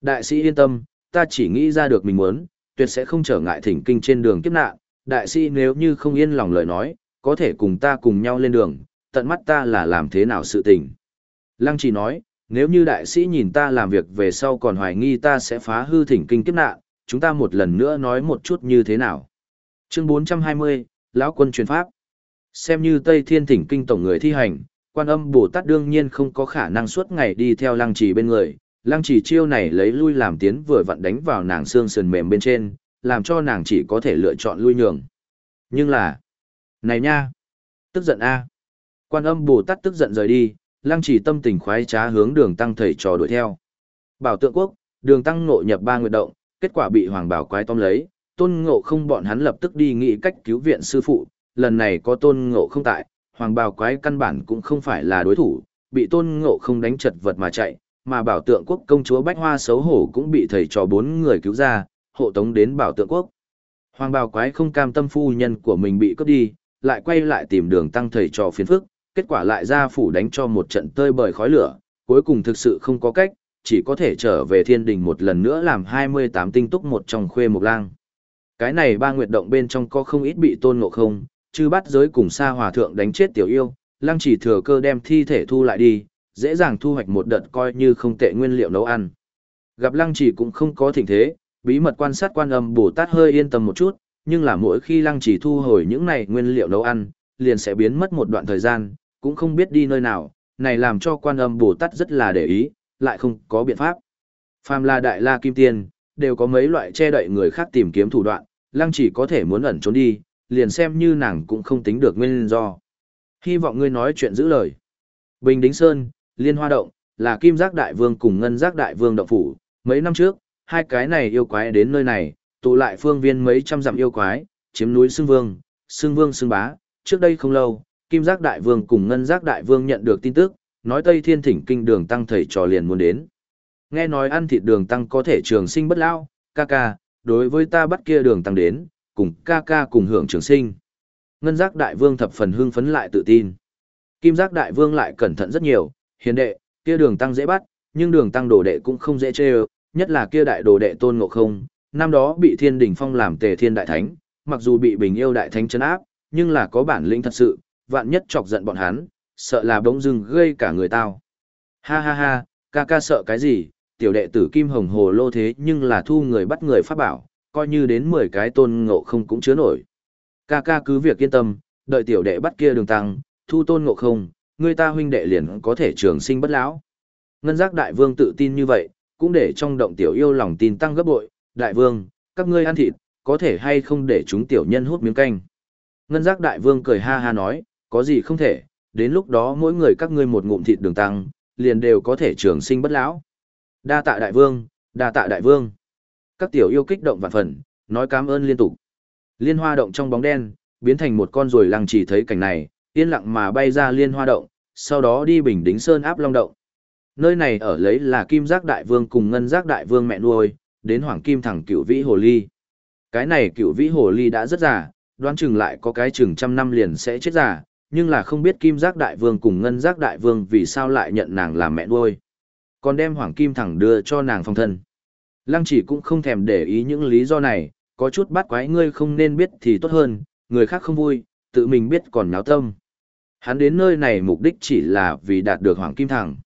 Đại sĩ yên tâm, ta chỉ nghĩ ra được mình muốn, tuyệt sẽ không trở ngại thỉnh kinh trên đường kiếp nạn. Đại sĩ nếu như không yên lòng lời nói, có thể cùng ta cùng nhau lên đường, tận mắt ta là làm thế nào sự tình. Lăng chỉ nói, nếu như đại sĩ nhìn ta làm việc về sau còn hoài nghi ta sẽ phá hư thỉnh kinh kiếp nạn, chúng ta một lần nữa nói một chút như thế nào. Chương 420, Lão quân truyền pháp. Xem như Tây Thiên thỉnh kinh tổng người thi hành, quan âm Bồ Tát đương nhiên không có khả năng suốt ngày đi theo lăng trì bên người. Lăng trì chiêu này lấy lui làm tiến vừa vặn đánh vào nàng xương sườn mềm bên trên, làm cho nàng chỉ có thể lựa chọn lui nhường. Nhưng là... Này nha! Tức giận a Quan âm Bồ Tát tức giận rời đi, lăng chỉ tâm tình khoái trá hướng đường tăng thầy trò đuổi theo. Bảo tượng quốc, đường tăng nộ nhập ba nguyệt động, kết quả bị hoàng bảo quái tóm lấy, tôn ngộ không bọn hắn lập tức đi nghĩ cách cứu viện sư phụ, lần này có tôn ngộ không tại, hoàng Bảo quái căn bản cũng không phải là đối thủ, bị tôn ngộ không đánh chật vật mà chạy, mà bảo tượng quốc công chúa Bách Hoa xấu hổ cũng bị thầy trò bốn người cứu ra, hộ tống đến bảo tượng quốc. Hoàng bào quái không cam tâm phu nhân của mình bị cướp đi, lại quay lại tìm đường tăng thầy trò phiền phức, kết quả lại ra phủ đánh cho một trận tơi bời khói lửa, cuối cùng thực sự không có cách, chỉ có thể trở về thiên đình một lần nữa làm 28 tinh túc một trong khuê một lang. Cái này ba nguyệt động bên trong có không ít bị tôn ngộ không, chư bắt giới cùng xa hòa thượng đánh chết tiểu yêu, Lang chỉ thừa cơ đem thi thể thu lại đi, dễ dàng thu hoạch một đợt coi như không tệ nguyên liệu nấu ăn. Gặp lăng chỉ cũng không có thỉnh thế, bí mật quan sát quan âm Bồ Tát hơi yên tâm một chút, nhưng là mỗi khi lăng chỉ thu hồi những này nguyên liệu nấu ăn, liền sẽ biến mất một đoạn thời gian, cũng không biết đi nơi nào, này làm cho quan âm Bồ Tát rất là để ý, lại không có biện pháp. Phàm là đại la kim tiên, đều có mấy loại che đậy người khác tìm kiếm thủ đoạn, lăng chỉ có thể muốn ẩn trốn đi, liền xem như nàng cũng không tính được nguyên do. Hy vọng ngươi nói chuyện giữ lời. Bình Đính Sơn, Liên Hoa Động, là Kim Giác Đại Vương cùng Ngân Giác Đại Vương động phủ. Mấy năm trước, hai cái này yêu quái đến nơi này, tụ lại phương viên mấy trăm dặm yêu quái, chiếm núi Sương Vương, Sương Vương Sương Bá. Trước đây không lâu, Kim Giác Đại Vương cùng Ngân Giác Đại Vương nhận được tin tức, nói Tây Thiên Thỉnh Kinh Đường Tăng thầy trò liền muốn đến. Nghe nói ăn thịt Đường Tăng có thể trường sinh bất lao, ca ca, đối với ta bắt kia Đường Tăng đến, cùng ca ca cùng hưởng trường sinh. Ngân giác đại vương thập phần hưng phấn lại tự tin. Kim giác đại vương lại cẩn thận rất nhiều, hiền đệ, kia đường tăng dễ bắt, nhưng đường tăng đồ đệ cũng không dễ chê nhất là kia đại đồ đệ tôn ngộ không, năm đó bị thiên đỉnh phong làm tề thiên đại thánh, mặc dù bị bình yêu đại thánh chấn áp, nhưng là có bản lĩnh thật sự, vạn nhất chọc giận bọn hắn, sợ là bỗng dưng gây cả người tao. Ha ha ha, ca ca sợ cái gì, tiểu đệ tử Kim Hồng Hồ lô thế nhưng là thu người bắt người pháp bảo, coi như đến 10 cái tôn ngộ không cũng chứa nổi. Ca ca cứ việc yên tâm, đợi tiểu đệ bắt kia đường tăng, thu tôn ngộ không, người ta huynh đệ liền có thể trường sinh bất lão. Ngân giác đại vương tự tin như vậy, cũng để trong động tiểu yêu lòng tin tăng gấp bội, đại vương, các ngươi ăn thịt, có thể hay không để chúng tiểu nhân hút miếng canh. Ngân giác đại vương cười ha ha nói, có gì không thể, đến lúc đó mỗi người các ngươi một ngụm thịt đường tăng, liền đều có thể trường sinh bất lão. Đa tạ đại vương, đa tạ đại vương các tiểu yêu kích động vạn phần, nói cảm ơn liên tục. Liên hoa động trong bóng đen, biến thành một con rồi lăng chỉ thấy cảnh này, yên lặng mà bay ra liên hoa động, sau đó đi bình đính sơn áp long động. Nơi này ở lấy là kim giác đại vương cùng ngân giác đại vương mẹ nuôi, đến hoàng kim thẳng cựu vĩ hồ ly. Cái này cựu vĩ hồ ly đã rất già, đoán chừng lại có cái chừng trăm năm liền sẽ chết già, nhưng là không biết kim giác đại vương cùng ngân giác đại vương vì sao lại nhận nàng làm mẹ nuôi. Còn đem hoàng kim thẳng đưa cho nàng phong thân. Lăng chỉ cũng không thèm để ý những lý do này, có chút bắt quái ngươi không nên biết thì tốt hơn, người khác không vui, tự mình biết còn náo tâm. Hắn đến nơi này mục đích chỉ là vì đạt được Hoàng Kim thẳng,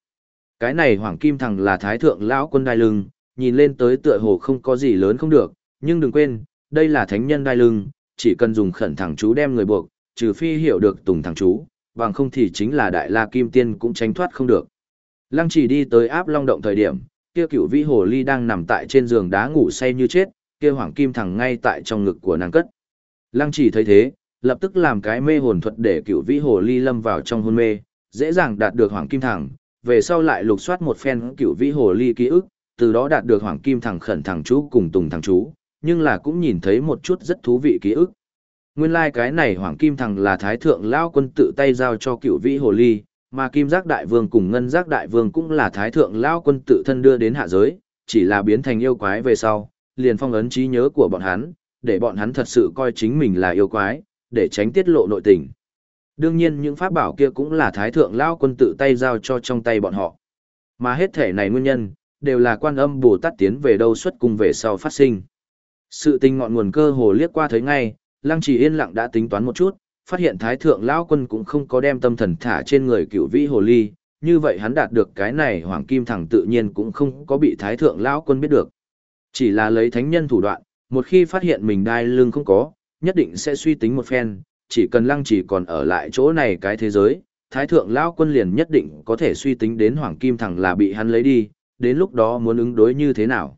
Cái này Hoàng Kim thẳng là thái thượng lão quân đai lưng, nhìn lên tới tựa hồ không có gì lớn không được, nhưng đừng quên, đây là thánh nhân đai lưng, chỉ cần dùng khẩn thẳng chú đem người buộc, trừ phi hiểu được tùng thẳng chú, bằng không thì chính là đại la kim tiên cũng tránh thoát không được. Lăng chỉ đi tới áp long động thời điểm, kia cựu vĩ hồ ly đang nằm tại trên giường đá ngủ say như chết, kia hoàng kim thẳng ngay tại trong ngực của nàng cất. Lăng chỉ thấy thế, lập tức làm cái mê hồn thuật để cựu vĩ hồ ly lâm vào trong hôn mê, dễ dàng đạt được hoàng kim thẳng, về sau lại lục soát một phen cựu vĩ hồ ly ký ức, từ đó đạt được hoàng kim thẳng khẩn thẳng chú cùng tùng thẳng chú, nhưng là cũng nhìn thấy một chút rất thú vị ký ức. Nguyên lai like cái này hoàng kim thằng là thái thượng lao quân tự tay giao cho cựu vĩ hồ ly, mà Kim Giác Đại Vương cùng Ngân Giác Đại Vương cũng là thái thượng lao quân tự thân đưa đến hạ giới, chỉ là biến thành yêu quái về sau, liền phong ấn trí nhớ của bọn hắn, để bọn hắn thật sự coi chính mình là yêu quái, để tránh tiết lộ nội tình. Đương nhiên những pháp bảo kia cũng là thái thượng lao quân tự tay giao cho trong tay bọn họ. Mà hết thể này nguyên nhân, đều là quan âm Bồ Tát tiến về đâu xuất cùng về sau phát sinh. Sự tình ngọn nguồn cơ hồ liếc qua thấy ngay, Lăng Chỉ yên lặng đã tính toán một chút, phát hiện thái thượng lão quân cũng không có đem tâm thần thả trên người cựu vĩ hồ ly, như vậy hắn đạt được cái này hoàng kim thẳng tự nhiên cũng không có bị thái thượng lão quân biết được. Chỉ là lấy thánh nhân thủ đoạn, một khi phát hiện mình đai lưng không có, nhất định sẽ suy tính một phen, chỉ cần lăng chỉ còn ở lại chỗ này cái thế giới, thái thượng lão quân liền nhất định có thể suy tính đến hoàng kim thẳng là bị hắn lấy đi, đến lúc đó muốn ứng đối như thế nào.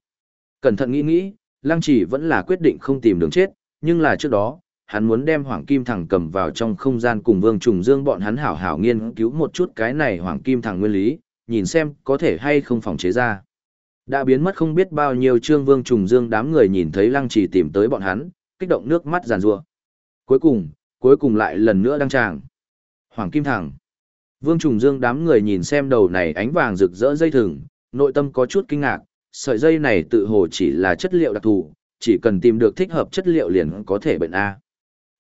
Cẩn thận nghĩ nghĩ, lăng chỉ vẫn là quyết định không tìm đường chết, nhưng là trước đó, hắn muốn đem hoàng kim thẳng cầm vào trong không gian cùng vương trùng dương bọn hắn hảo hảo nghiên cứu một chút cái này hoàng kim thẳng nguyên lý, nhìn xem có thể hay không phòng chế ra. Đã biến mất không biết bao nhiêu trương vương trùng dương đám người nhìn thấy lăng Chỉ tìm tới bọn hắn, kích động nước mắt giàn rua. Cuối cùng, cuối cùng lại lần nữa đăng tràng. Hoàng kim thẳng. Vương trùng dương đám người nhìn xem đầu này ánh vàng rực rỡ dây thừng, nội tâm có chút kinh ngạc, sợi dây này tự hồ chỉ là chất liệu đặc thù, chỉ cần tìm được thích hợp chất liệu liền có thể bệnh A.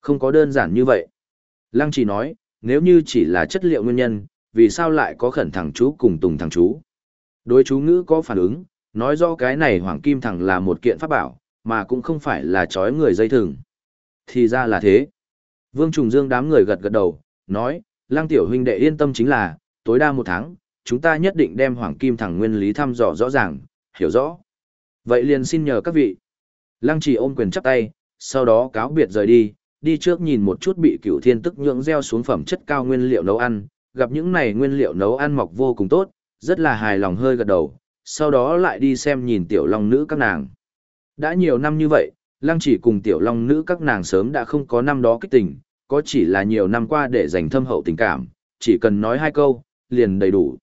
Không có đơn giản như vậy. Lăng chỉ nói, nếu như chỉ là chất liệu nguyên nhân, vì sao lại có khẩn thằng chú cùng tùng thằng chú? Đối chú ngữ có phản ứng, nói do cái này hoàng kim thằng là một kiện pháp bảo, mà cũng không phải là trói người dây thừng. Thì ra là thế. Vương Trùng Dương đám người gật gật đầu, nói, Lăng tiểu huynh đệ yên tâm chính là, tối đa một tháng, chúng ta nhất định đem hoàng kim thằng nguyên lý thăm dò rõ ràng, hiểu rõ. Vậy liền xin nhờ các vị. Lăng chỉ ôm quyền chắp tay, sau đó cáo biệt rời đi, đi trước nhìn một chút bị cửu thiên tức nhưỡng gieo xuống phẩm chất cao nguyên liệu nấu ăn, gặp những này nguyên liệu nấu ăn mọc vô cùng tốt, rất là hài lòng hơi gật đầu, sau đó lại đi xem nhìn tiểu long nữ các nàng. Đã nhiều năm như vậy, lăng chỉ cùng tiểu long nữ các nàng sớm đã không có năm đó kích tình, có chỉ là nhiều năm qua để dành thâm hậu tình cảm, chỉ cần nói hai câu, liền đầy đủ.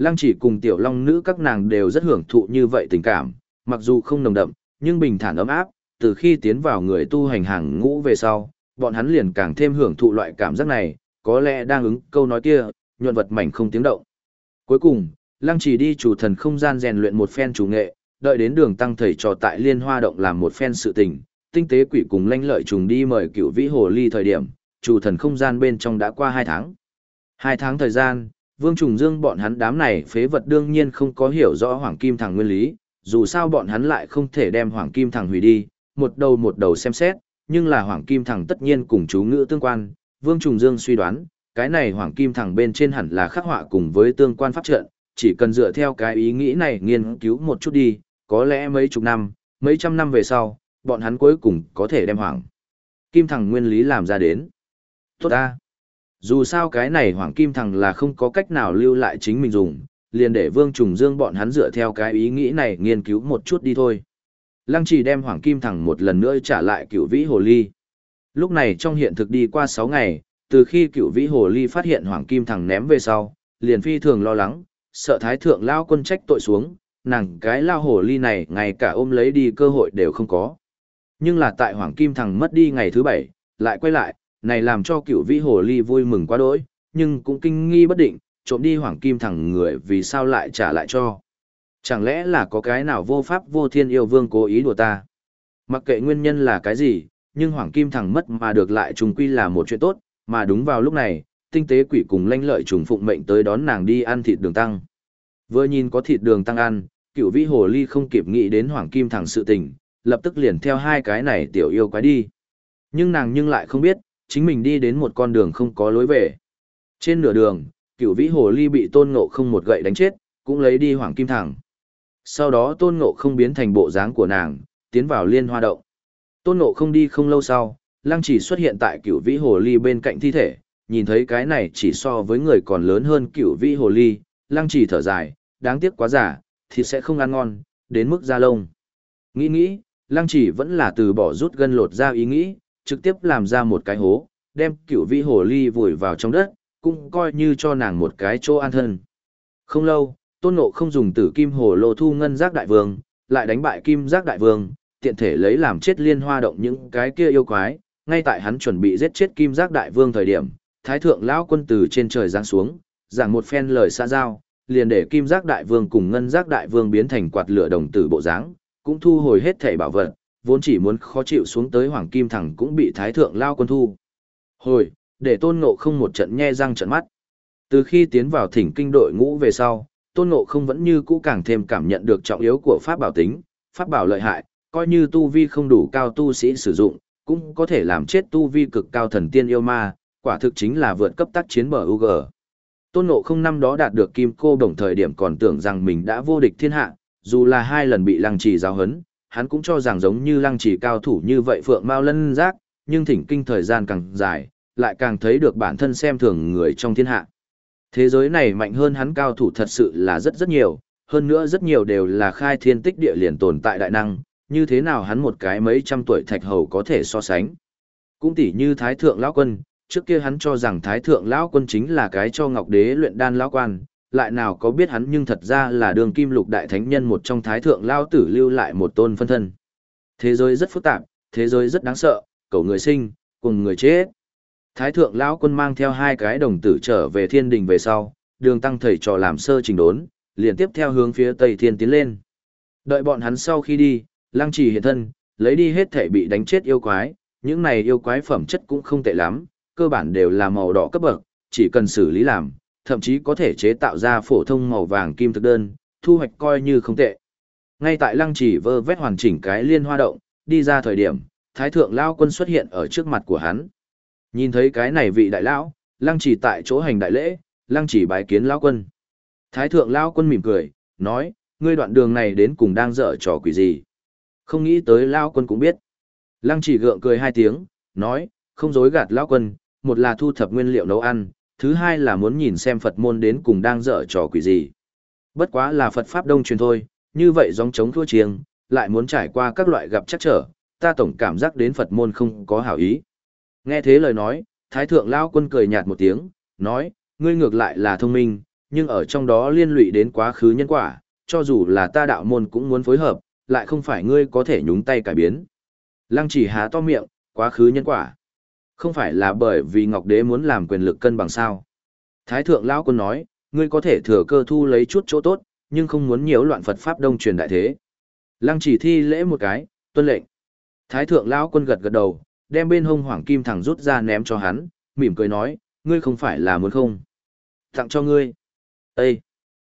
Lăng chỉ cùng tiểu long nữ các nàng đều rất hưởng thụ như vậy tình cảm, mặc dù không nồng đậm, nhưng bình thản ấm áp, từ khi tiến vào người tu hành hàng ngũ về sau, bọn hắn liền càng thêm hưởng thụ loại cảm giác này, có lẽ đang ứng câu nói kia, nhuận vật mảnh không tiếng động. Cuối cùng, Lăng chỉ đi chủ thần không gian rèn luyện một phen chủ nghệ, đợi đến đường tăng thầy trò tại liên hoa động làm một phen sự tình, tinh tế quỷ cùng lanh lợi trùng đi mời cựu vĩ hồ ly thời điểm, chủ thần không gian bên trong đã qua hai tháng. Hai tháng thời gian, Vương Trùng Dương bọn hắn đám này phế vật đương nhiên không có hiểu rõ Hoàng Kim Thằng nguyên lý, dù sao bọn hắn lại không thể đem Hoàng Kim Thằng hủy đi, một đầu một đầu xem xét, nhưng là Hoàng Kim Thằng tất nhiên cùng chú ngữ tương quan, Vương Trùng Dương suy đoán, cái này Hoàng Kim Thằng bên trên hẳn là khắc họa cùng với tương quan pháp trận, chỉ cần dựa theo cái ý nghĩ này nghiên cứu một chút đi, có lẽ mấy chục năm, mấy trăm năm về sau, bọn hắn cuối cùng có thể đem Hoàng Kim Thằng nguyên lý làm ra đến. Tốt ta! Dù sao cái này Hoàng Kim Thằng là không có cách nào lưu lại chính mình dùng, liền để Vương Trùng Dương bọn hắn dựa theo cái ý nghĩ này nghiên cứu một chút đi thôi. Lăng chỉ đem Hoàng Kim Thằng một lần nữa trả lại cựu vĩ hồ ly. Lúc này trong hiện thực đi qua 6 ngày, từ khi cựu vĩ hồ ly phát hiện Hoàng Kim Thằng ném về sau, liền phi thường lo lắng, sợ thái thượng lao quân trách tội xuống, nàng cái lao hồ ly này ngày cả ôm lấy đi cơ hội đều không có. Nhưng là tại Hoàng Kim Thằng mất đi ngày thứ bảy, lại quay lại, này làm cho cựu vĩ hồ ly vui mừng quá đỗi, nhưng cũng kinh nghi bất định, trộm đi Hoàng Kim thẳng người vì sao lại trả lại cho. Chẳng lẽ là có cái nào vô pháp vô thiên yêu vương cố ý đùa ta? Mặc kệ nguyên nhân là cái gì, nhưng Hoàng Kim thẳng mất mà được lại trùng quy là một chuyện tốt, mà đúng vào lúc này, tinh tế quỷ cùng lanh lợi trùng phụng mệnh tới đón nàng đi ăn thịt đường tăng. Vừa nhìn có thịt đường tăng ăn, cựu vĩ hồ ly không kịp nghĩ đến Hoàng Kim thẳng sự tình, lập tức liền theo hai cái này tiểu yêu quái đi. Nhưng nàng nhưng lại không biết, chính mình đi đến một con đường không có lối về. Trên nửa đường, cựu vĩ hồ ly bị tôn ngộ không một gậy đánh chết, cũng lấy đi Hoàng Kim thẳng. Sau đó tôn ngộ không biến thành bộ dáng của nàng, tiến vào liên hoa động. Tôn ngộ không đi không lâu sau, lăng chỉ xuất hiện tại cửu vĩ hồ ly bên cạnh thi thể, nhìn thấy cái này chỉ so với người còn lớn hơn cửu vĩ hồ ly, lăng chỉ thở dài, đáng tiếc quá giả, thì sẽ không ăn ngon, đến mức da lông. Nghĩ nghĩ, lăng chỉ vẫn là từ bỏ rút gân lột ra ý nghĩ, trực tiếp làm ra một cái hố, đem cửu vĩ hồ ly vùi vào trong đất, cũng coi như cho nàng một cái chỗ an thân. Không lâu, tôn ngộ không dùng tử kim hồ lô thu ngân giác đại vương, lại đánh bại kim giác đại vương, tiện thể lấy làm chết liên hoa động những cái kia yêu quái, ngay tại hắn chuẩn bị giết chết kim giác đại vương thời điểm, thái thượng lão quân từ trên trời giáng xuống, giảng một phen lời xa giao, liền để kim giác đại vương cùng ngân giác đại vương biến thành quạt lửa đồng tử bộ dáng, cũng thu hồi hết thảy bảo vật, vốn chỉ muốn khó chịu xuống tới hoàng kim thẳng cũng bị thái thượng lao quân thu. Hồi, để tôn ngộ không một trận nhe răng trận mắt. Từ khi tiến vào thỉnh kinh đội ngũ về sau, tôn ngộ không vẫn như cũ càng thêm cảm nhận được trọng yếu của pháp bảo tính, pháp bảo lợi hại, coi như tu vi không đủ cao tu sĩ sử dụng, cũng có thể làm chết tu vi cực cao thần tiên yêu ma, quả thực chính là vượt cấp tác chiến bờ UG. Tôn Ngộ không năm đó đạt được kim cô đồng thời điểm còn tưởng rằng mình đã vô địch thiên hạ, dù là hai lần bị lăng trì giáo hấn, hắn cũng cho rằng giống như lăng trì cao thủ như vậy phượng mao lân giác, nhưng thỉnh kinh thời gian càng dài, lại càng thấy được bản thân xem thường người trong thiên hạ. Thế giới này mạnh hơn hắn cao thủ thật sự là rất rất nhiều, hơn nữa rất nhiều đều là khai thiên tích địa liền tồn tại đại năng, như thế nào hắn một cái mấy trăm tuổi thạch hầu có thể so sánh. Cũng tỉ như Thái Thượng Lão Quân, trước kia hắn cho rằng Thái Thượng Lão Quân chính là cái cho Ngọc Đế luyện đan Lão Quan, lại nào có biết hắn nhưng thật ra là đường kim lục đại thánh nhân một trong Thái Thượng Lão Tử lưu lại một tôn phân thân. Thế giới rất phức tạp, thế giới rất đáng sợ, cầu người sinh, cùng người chết. Thái Thượng Lão Quân mang theo hai cái đồng tử trở về thiên đình về sau, đường tăng thầy trò làm sơ trình đốn, liền tiếp theo hướng phía Tây Thiên tiến lên. Đợi bọn hắn sau khi đi, Lăng Trì hiện thân, lấy đi hết thể bị đánh chết yêu quái, những này yêu quái phẩm chất cũng không tệ lắm, cơ bản đều là màu đỏ cấp bậc, chỉ cần xử lý làm, thậm chí có thể chế tạo ra phổ thông màu vàng kim thực đơn, thu hoạch coi như không tệ. Ngay tại Lăng Chỉ vơ vét hoàn chỉnh cái liên hoa động, đi ra thời điểm, Thái thượng lão quân xuất hiện ở trước mặt của hắn. Nhìn thấy cái này vị đại lão, Lăng Chỉ tại chỗ hành đại lễ, Lăng Chỉ bái kiến lão quân. Thái thượng lão quân mỉm cười, nói, ngươi đoạn đường này đến cùng đang dở trò quỷ gì? Không nghĩ tới lão quân cũng biết. Lăng chỉ gượng cười hai tiếng, nói, không dối gạt lão quân, một là thu thập nguyên liệu nấu ăn, thứ hai là muốn nhìn xem Phật môn đến cùng đang dở trò quỷ gì. Bất quá là Phật Pháp Đông truyền thôi, như vậy giống chống thua chiêng, lại muốn trải qua các loại gặp chắc trở, ta tổng cảm giác đến Phật môn không có hảo ý. Nghe thế lời nói, Thái Thượng Lao quân cười nhạt một tiếng, nói, ngươi ngược lại là thông minh, nhưng ở trong đó liên lụy đến quá khứ nhân quả, cho dù là ta đạo môn cũng muốn phối hợp, lại không phải ngươi có thể nhúng tay cải biến. Lăng chỉ há to miệng, quá khứ nhân quả. Không phải là bởi vì Ngọc Đế muốn làm quyền lực cân bằng sao. Thái thượng lão quân nói, ngươi có thể thừa cơ thu lấy chút chỗ tốt, nhưng không muốn nhiễu loạn Phật Pháp đông truyền đại thế. Lăng chỉ thi lễ một cái, tuân lệnh. Thái thượng lão quân gật gật đầu, đem bên hông hoàng kim thẳng rút ra ném cho hắn, mỉm cười nói, ngươi không phải là muốn không. Tặng cho ngươi. Ê!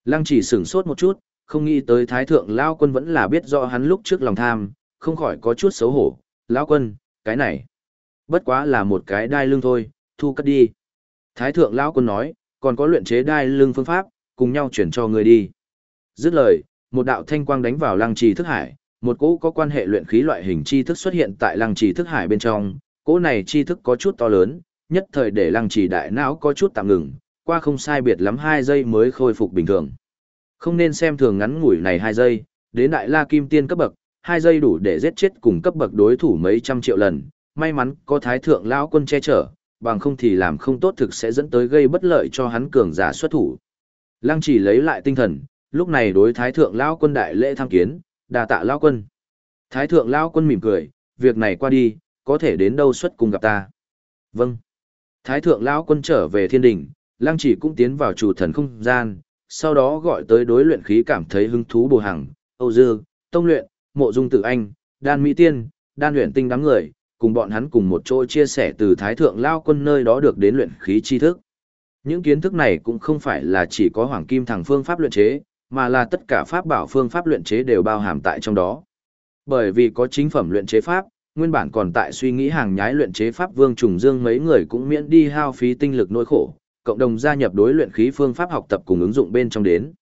Lăng chỉ sửng sốt một chút, không nghĩ tới thái thượng lão quân vẫn là biết rõ hắn lúc trước lòng tham, không khỏi có chút xấu hổ, lão quân, cái này, bất quá là một cái đai lưng thôi, thu cất đi. Thái thượng lão quân nói, còn có luyện chế đai lưng phương pháp, cùng nhau chuyển cho người đi. Dứt lời, một đạo thanh quang đánh vào lăng trì thức hải, một cỗ có quan hệ luyện khí loại hình chi thức xuất hiện tại lăng trì thức hải bên trong, cỗ này chi thức có chút to lớn, nhất thời để lăng trì đại não có chút tạm ngừng, qua không sai biệt lắm 2 giây mới khôi phục bình thường. Không nên xem thường ngắn ngủi này 2 giây, đến đại la kim tiên cấp bậc, hai giây đủ để giết chết cùng cấp bậc đối thủ mấy trăm triệu lần, may mắn có thái thượng lão quân che chở, bằng không thì làm không tốt thực sẽ dẫn tới gây bất lợi cho hắn cường giả xuất thủ. Lăng chỉ lấy lại tinh thần, lúc này đối thái thượng lão quân đại lễ tham kiến, đà tạ lão quân. Thái thượng lão quân mỉm cười, việc này qua đi, có thể đến đâu xuất cùng gặp ta. Vâng. Thái thượng lão quân trở về thiên đình, lăng chỉ cũng tiến vào chủ thần không gian, sau đó gọi tới đối luyện khí cảm thấy hứng thú bồ hằng, Âu Dư, Tông Luyện, mộ dung tử anh, đan mỹ tiên, đan luyện tinh đám người, cùng bọn hắn cùng một chỗ chia sẻ từ thái thượng lao quân nơi đó được đến luyện khí tri thức. Những kiến thức này cũng không phải là chỉ có hoàng kim thẳng phương pháp luyện chế, mà là tất cả pháp bảo phương pháp luyện chế đều bao hàm tại trong đó. Bởi vì có chính phẩm luyện chế pháp, nguyên bản còn tại suy nghĩ hàng nhái luyện chế pháp Vương Trùng Dương mấy người cũng miễn đi hao phí tinh lực nỗi khổ, cộng đồng gia nhập đối luyện khí phương pháp học tập cùng ứng dụng bên trong đến.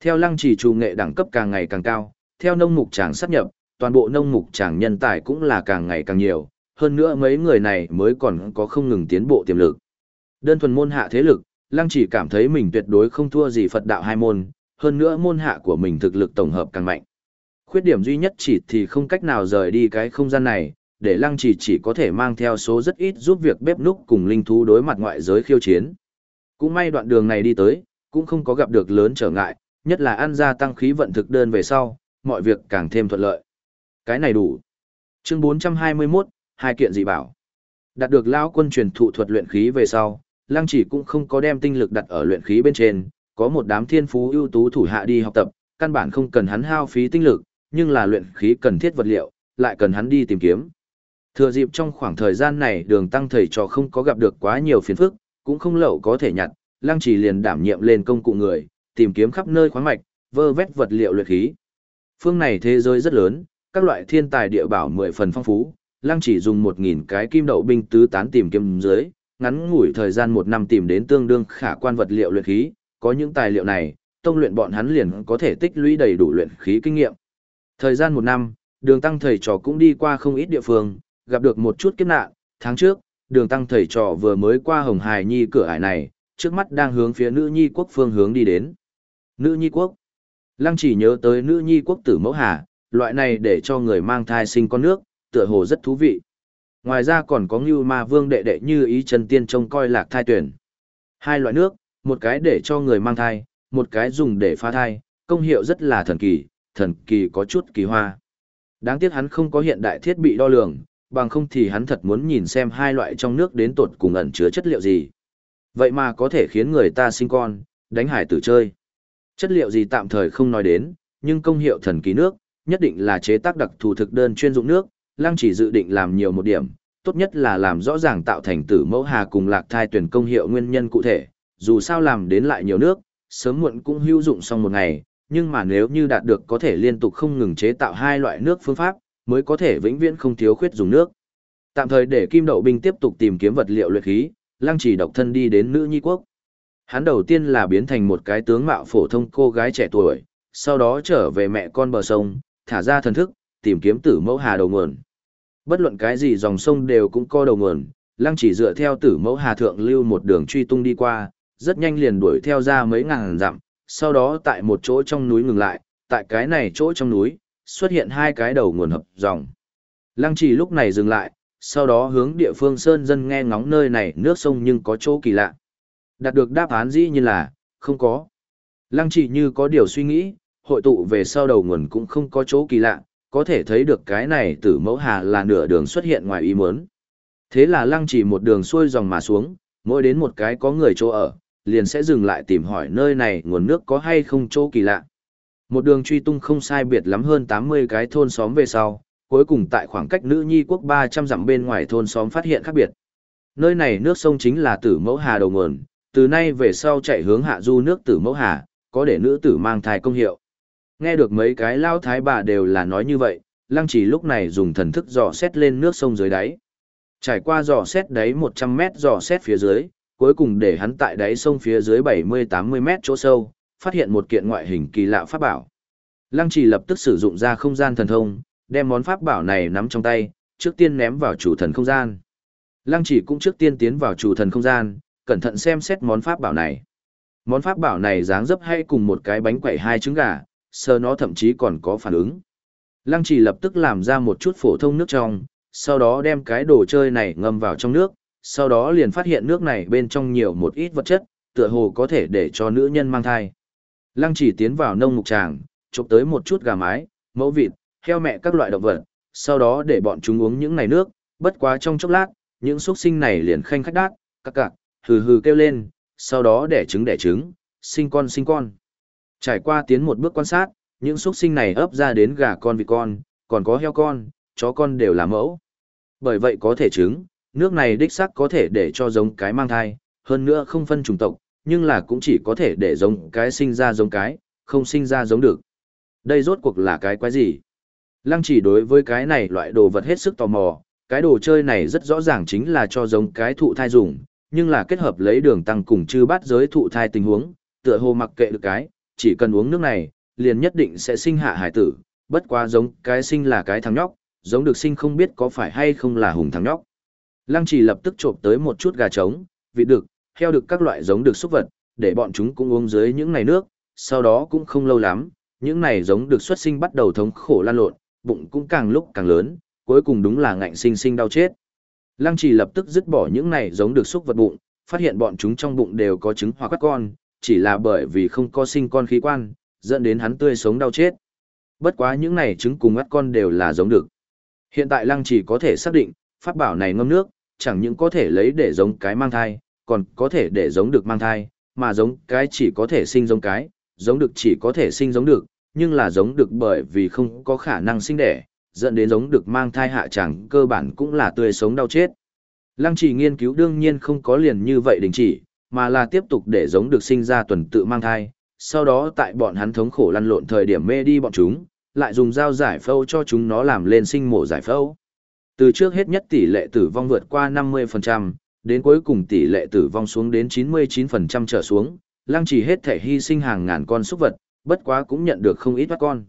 Theo lăng trì trù nghệ đẳng cấp càng ngày càng cao, theo nông mục tràng sắp nhập, toàn bộ nông mục tràng nhân tài cũng là càng ngày càng nhiều, hơn nữa mấy người này mới còn có không ngừng tiến bộ tiềm lực. Đơn thuần môn hạ thế lực, Lăng chỉ cảm thấy mình tuyệt đối không thua gì Phật đạo hai môn, hơn nữa môn hạ của mình thực lực tổng hợp càng mạnh. Khuyết điểm duy nhất chỉ thì không cách nào rời đi cái không gian này, để Lăng chỉ chỉ có thể mang theo số rất ít giúp việc bếp núc cùng linh thú đối mặt ngoại giới khiêu chiến. Cũng may đoạn đường này đi tới, cũng không có gặp được lớn trở ngại, nhất là ăn ra tăng khí vận thực đơn về sau, mọi việc càng thêm thuận lợi. Cái này đủ. Chương 421, hai kiện dị bảo. Đạt được lão quân truyền thụ thuật luyện khí về sau, Lăng Chỉ cũng không có đem tinh lực đặt ở luyện khí bên trên, có một đám thiên phú ưu tú thủ hạ đi học tập, căn bản không cần hắn hao phí tinh lực, nhưng là luyện khí cần thiết vật liệu, lại cần hắn đi tìm kiếm. Thừa dịp trong khoảng thời gian này đường tăng thầy trò không có gặp được quá nhiều phiền phức, cũng không lậu có thể nhặt, Lăng Chỉ liền đảm nhiệm lên công cụ người, tìm kiếm khắp nơi khoáng mạch, vơ vét vật liệu luyện khí. Phương này thế giới rất lớn, các loại thiên tài địa bảo mười phần phong phú, lăng chỉ dùng một nghìn cái kim đậu binh tứ tán tìm kiếm dưới, ngắn ngủi thời gian một năm tìm đến tương đương khả quan vật liệu luyện khí, có những tài liệu này, tông luyện bọn hắn liền có thể tích lũy đầy đủ luyện khí kinh nghiệm. Thời gian một năm, đường tăng thầy trò cũng đi qua không ít địa phương, gặp được một chút kiếp nạn, tháng trước, đường tăng thầy trò vừa mới qua Hồng Hải Nhi cửa ải này, trước mắt đang hướng phía nữ nhi quốc phương hướng đi đến. Nữ nhi quốc. Lăng chỉ nhớ tới nữ nhi quốc tử mẫu hà, loại này để cho người mang thai sinh con nước, tựa hồ rất thú vị. Ngoài ra còn có Ngưu ma vương đệ đệ như ý chân tiên trông coi lạc thai tuyển. Hai loại nước, một cái để cho người mang thai, một cái dùng để phá thai, công hiệu rất là thần kỳ, thần kỳ có chút kỳ hoa. Đáng tiếc hắn không có hiện đại thiết bị đo lường, bằng không thì hắn thật muốn nhìn xem hai loại trong nước đến tột cùng ẩn chứa chất liệu gì. Vậy mà có thể khiến người ta sinh con, đánh hải tử chơi. Chất liệu gì tạm thời không nói đến, nhưng công hiệu thần kỳ nước, nhất định là chế tác đặc thù thực đơn chuyên dụng nước, lăng chỉ dự định làm nhiều một điểm, tốt nhất là làm rõ ràng tạo thành tử mẫu hà cùng lạc thai tuyển công hiệu nguyên nhân cụ thể, dù sao làm đến lại nhiều nước, sớm muộn cũng hữu dụng xong một ngày, nhưng mà nếu như đạt được có thể liên tục không ngừng chế tạo hai loại nước phương pháp, mới có thể vĩnh viễn không thiếu khuyết dùng nước. Tạm thời để Kim Đậu binh tiếp tục tìm kiếm vật liệu luyện khí, Lăng Chỉ độc thân đi đến nữ nhi quốc. Hắn đầu tiên là biến thành một cái tướng mạo phổ thông cô gái trẻ tuổi, sau đó trở về mẹ con bờ sông, thả ra thần thức, tìm kiếm tử mẫu hà đầu nguồn. Bất luận cái gì dòng sông đều cũng có đầu nguồn, Lăng Chỉ dựa theo tử mẫu hà thượng lưu một đường truy tung đi qua, rất nhanh liền đuổi theo ra mấy ngàn dặm, sau đó tại một chỗ trong núi ngừng lại, tại cái này chỗ trong núi, xuất hiện hai cái đầu nguồn hợp dòng. Lăng chỉ lúc này dừng lại, sau đó hướng địa phương sơn dân nghe ngóng nơi này nước sông nhưng có chỗ kỳ lạ. Đạt được đáp án dĩ như là, không có. Lăng chỉ như có điều suy nghĩ, hội tụ về sau đầu nguồn cũng không có chỗ kỳ lạ, có thể thấy được cái này tử mẫu hà là nửa đường xuất hiện ngoài ý muốn. Thế là lăng chỉ một đường xuôi dòng mà xuống, mỗi đến một cái có người chỗ ở, liền sẽ dừng lại tìm hỏi nơi này nguồn nước có hay không chỗ kỳ lạ. Một đường truy tung không sai biệt lắm hơn 80 cái thôn xóm về sau, cuối cùng tại khoảng cách nữ nhi quốc 300 dặm bên ngoài thôn xóm phát hiện khác biệt. Nơi này nước sông chính là tử mẫu hà đầu nguồn, từ nay về sau chạy hướng hạ du nước tử mẫu hà, có để nữ tử mang thai công hiệu. Nghe được mấy cái lao thái bà đều là nói như vậy, lăng chỉ lúc này dùng thần thức dò xét lên nước sông dưới đáy. Trải qua dò xét đáy 100 mét dò xét phía dưới, cuối cùng để hắn tại đáy sông phía dưới 70-80 mét chỗ sâu, phát hiện một kiện ngoại hình kỳ lạ pháp bảo. Lăng Chỉ lập tức sử dụng ra không gian thần thông, đem món pháp bảo này nắm trong tay, trước tiên ném vào chủ thần không gian. Lăng Chỉ cũng trước tiên tiến vào chủ thần không gian, cẩn thận xem xét món pháp bảo này. Món pháp bảo này dáng dấp hay cùng một cái bánh quẩy hai trứng gà, sơ nó thậm chí còn có phản ứng. Lăng chỉ lập tức làm ra một chút phổ thông nước trong, sau đó đem cái đồ chơi này ngâm vào trong nước, sau đó liền phát hiện nước này bên trong nhiều một ít vật chất, tựa hồ có thể để cho nữ nhân mang thai. Lăng chỉ tiến vào nông mục tràng, chụp tới một chút gà mái, mẫu vịt, heo mẹ các loại động vật, sau đó để bọn chúng uống những này nước, bất quá trong chốc lát, những xuất sinh này liền khanh khách đát, các cạc, hừ hừ kêu lên, sau đó đẻ trứng đẻ trứng, sinh con sinh con. Trải qua tiến một bước quan sát, những xuất sinh này ấp ra đến gà con vịt con, còn có heo con, chó con đều là mẫu. Bởi vậy có thể chứng, nước này đích xác có thể để cho giống cái mang thai, hơn nữa không phân chủng tộc, nhưng là cũng chỉ có thể để giống cái sinh ra giống cái, không sinh ra giống được. Đây rốt cuộc là cái quái gì? Lăng chỉ đối với cái này loại đồ vật hết sức tò mò, cái đồ chơi này rất rõ ràng chính là cho giống cái thụ thai dùng, nhưng là kết hợp lấy đường tăng cùng chư bát giới thụ thai tình huống, tựa hồ mặc kệ được cái, chỉ cần uống nước này, liền nhất định sẽ sinh hạ hải tử, bất quá giống cái sinh là cái thằng nhóc, giống được sinh không biết có phải hay không là hùng thằng nhóc. Lăng trì lập tức trộm tới một chút gà trống, vị đực, heo được các loại giống được xúc vật, để bọn chúng cũng uống dưới những này nước, sau đó cũng không lâu lắm, những này giống được xuất sinh bắt đầu thống khổ lan lộn, bụng cũng càng lúc càng lớn, cuối cùng đúng là ngạnh sinh sinh đau chết. Lăng trì lập tức dứt bỏ những này giống được xúc vật bụng, phát hiện bọn chúng trong bụng đều có trứng hoa các con, chỉ là bởi vì không có sinh con khí quan, dẫn đến hắn tươi sống đau chết. Bất quá những này trứng cùng ngắt con đều là giống được. Hiện tại lăng Chỉ có thể xác định, pháp bảo này ngâm nước, chẳng những có thể lấy để giống cái mang thai, còn có thể để giống được mang thai, mà giống cái chỉ có thể sinh giống cái, giống được chỉ có thể sinh giống được, nhưng là giống được bởi vì không có khả năng sinh đẻ, dẫn đến giống được mang thai hạ chẳng cơ bản cũng là tươi sống đau chết. Lăng Chỉ nghiên cứu đương nhiên không có liền như vậy đình chỉ, mà là tiếp tục để giống được sinh ra tuần tự mang thai, sau đó tại bọn hắn thống khổ lăn lộn thời điểm mê đi bọn chúng, lại dùng dao giải phẫu cho chúng nó làm lên sinh mổ giải phẫu. Từ trước hết nhất tỷ lệ tử vong vượt qua 50%, đến cuối cùng tỷ lệ tử vong xuống đến 99% trở xuống, lăng chỉ hết thể hy sinh hàng ngàn con súc vật, bất quá cũng nhận được không ít bắt con.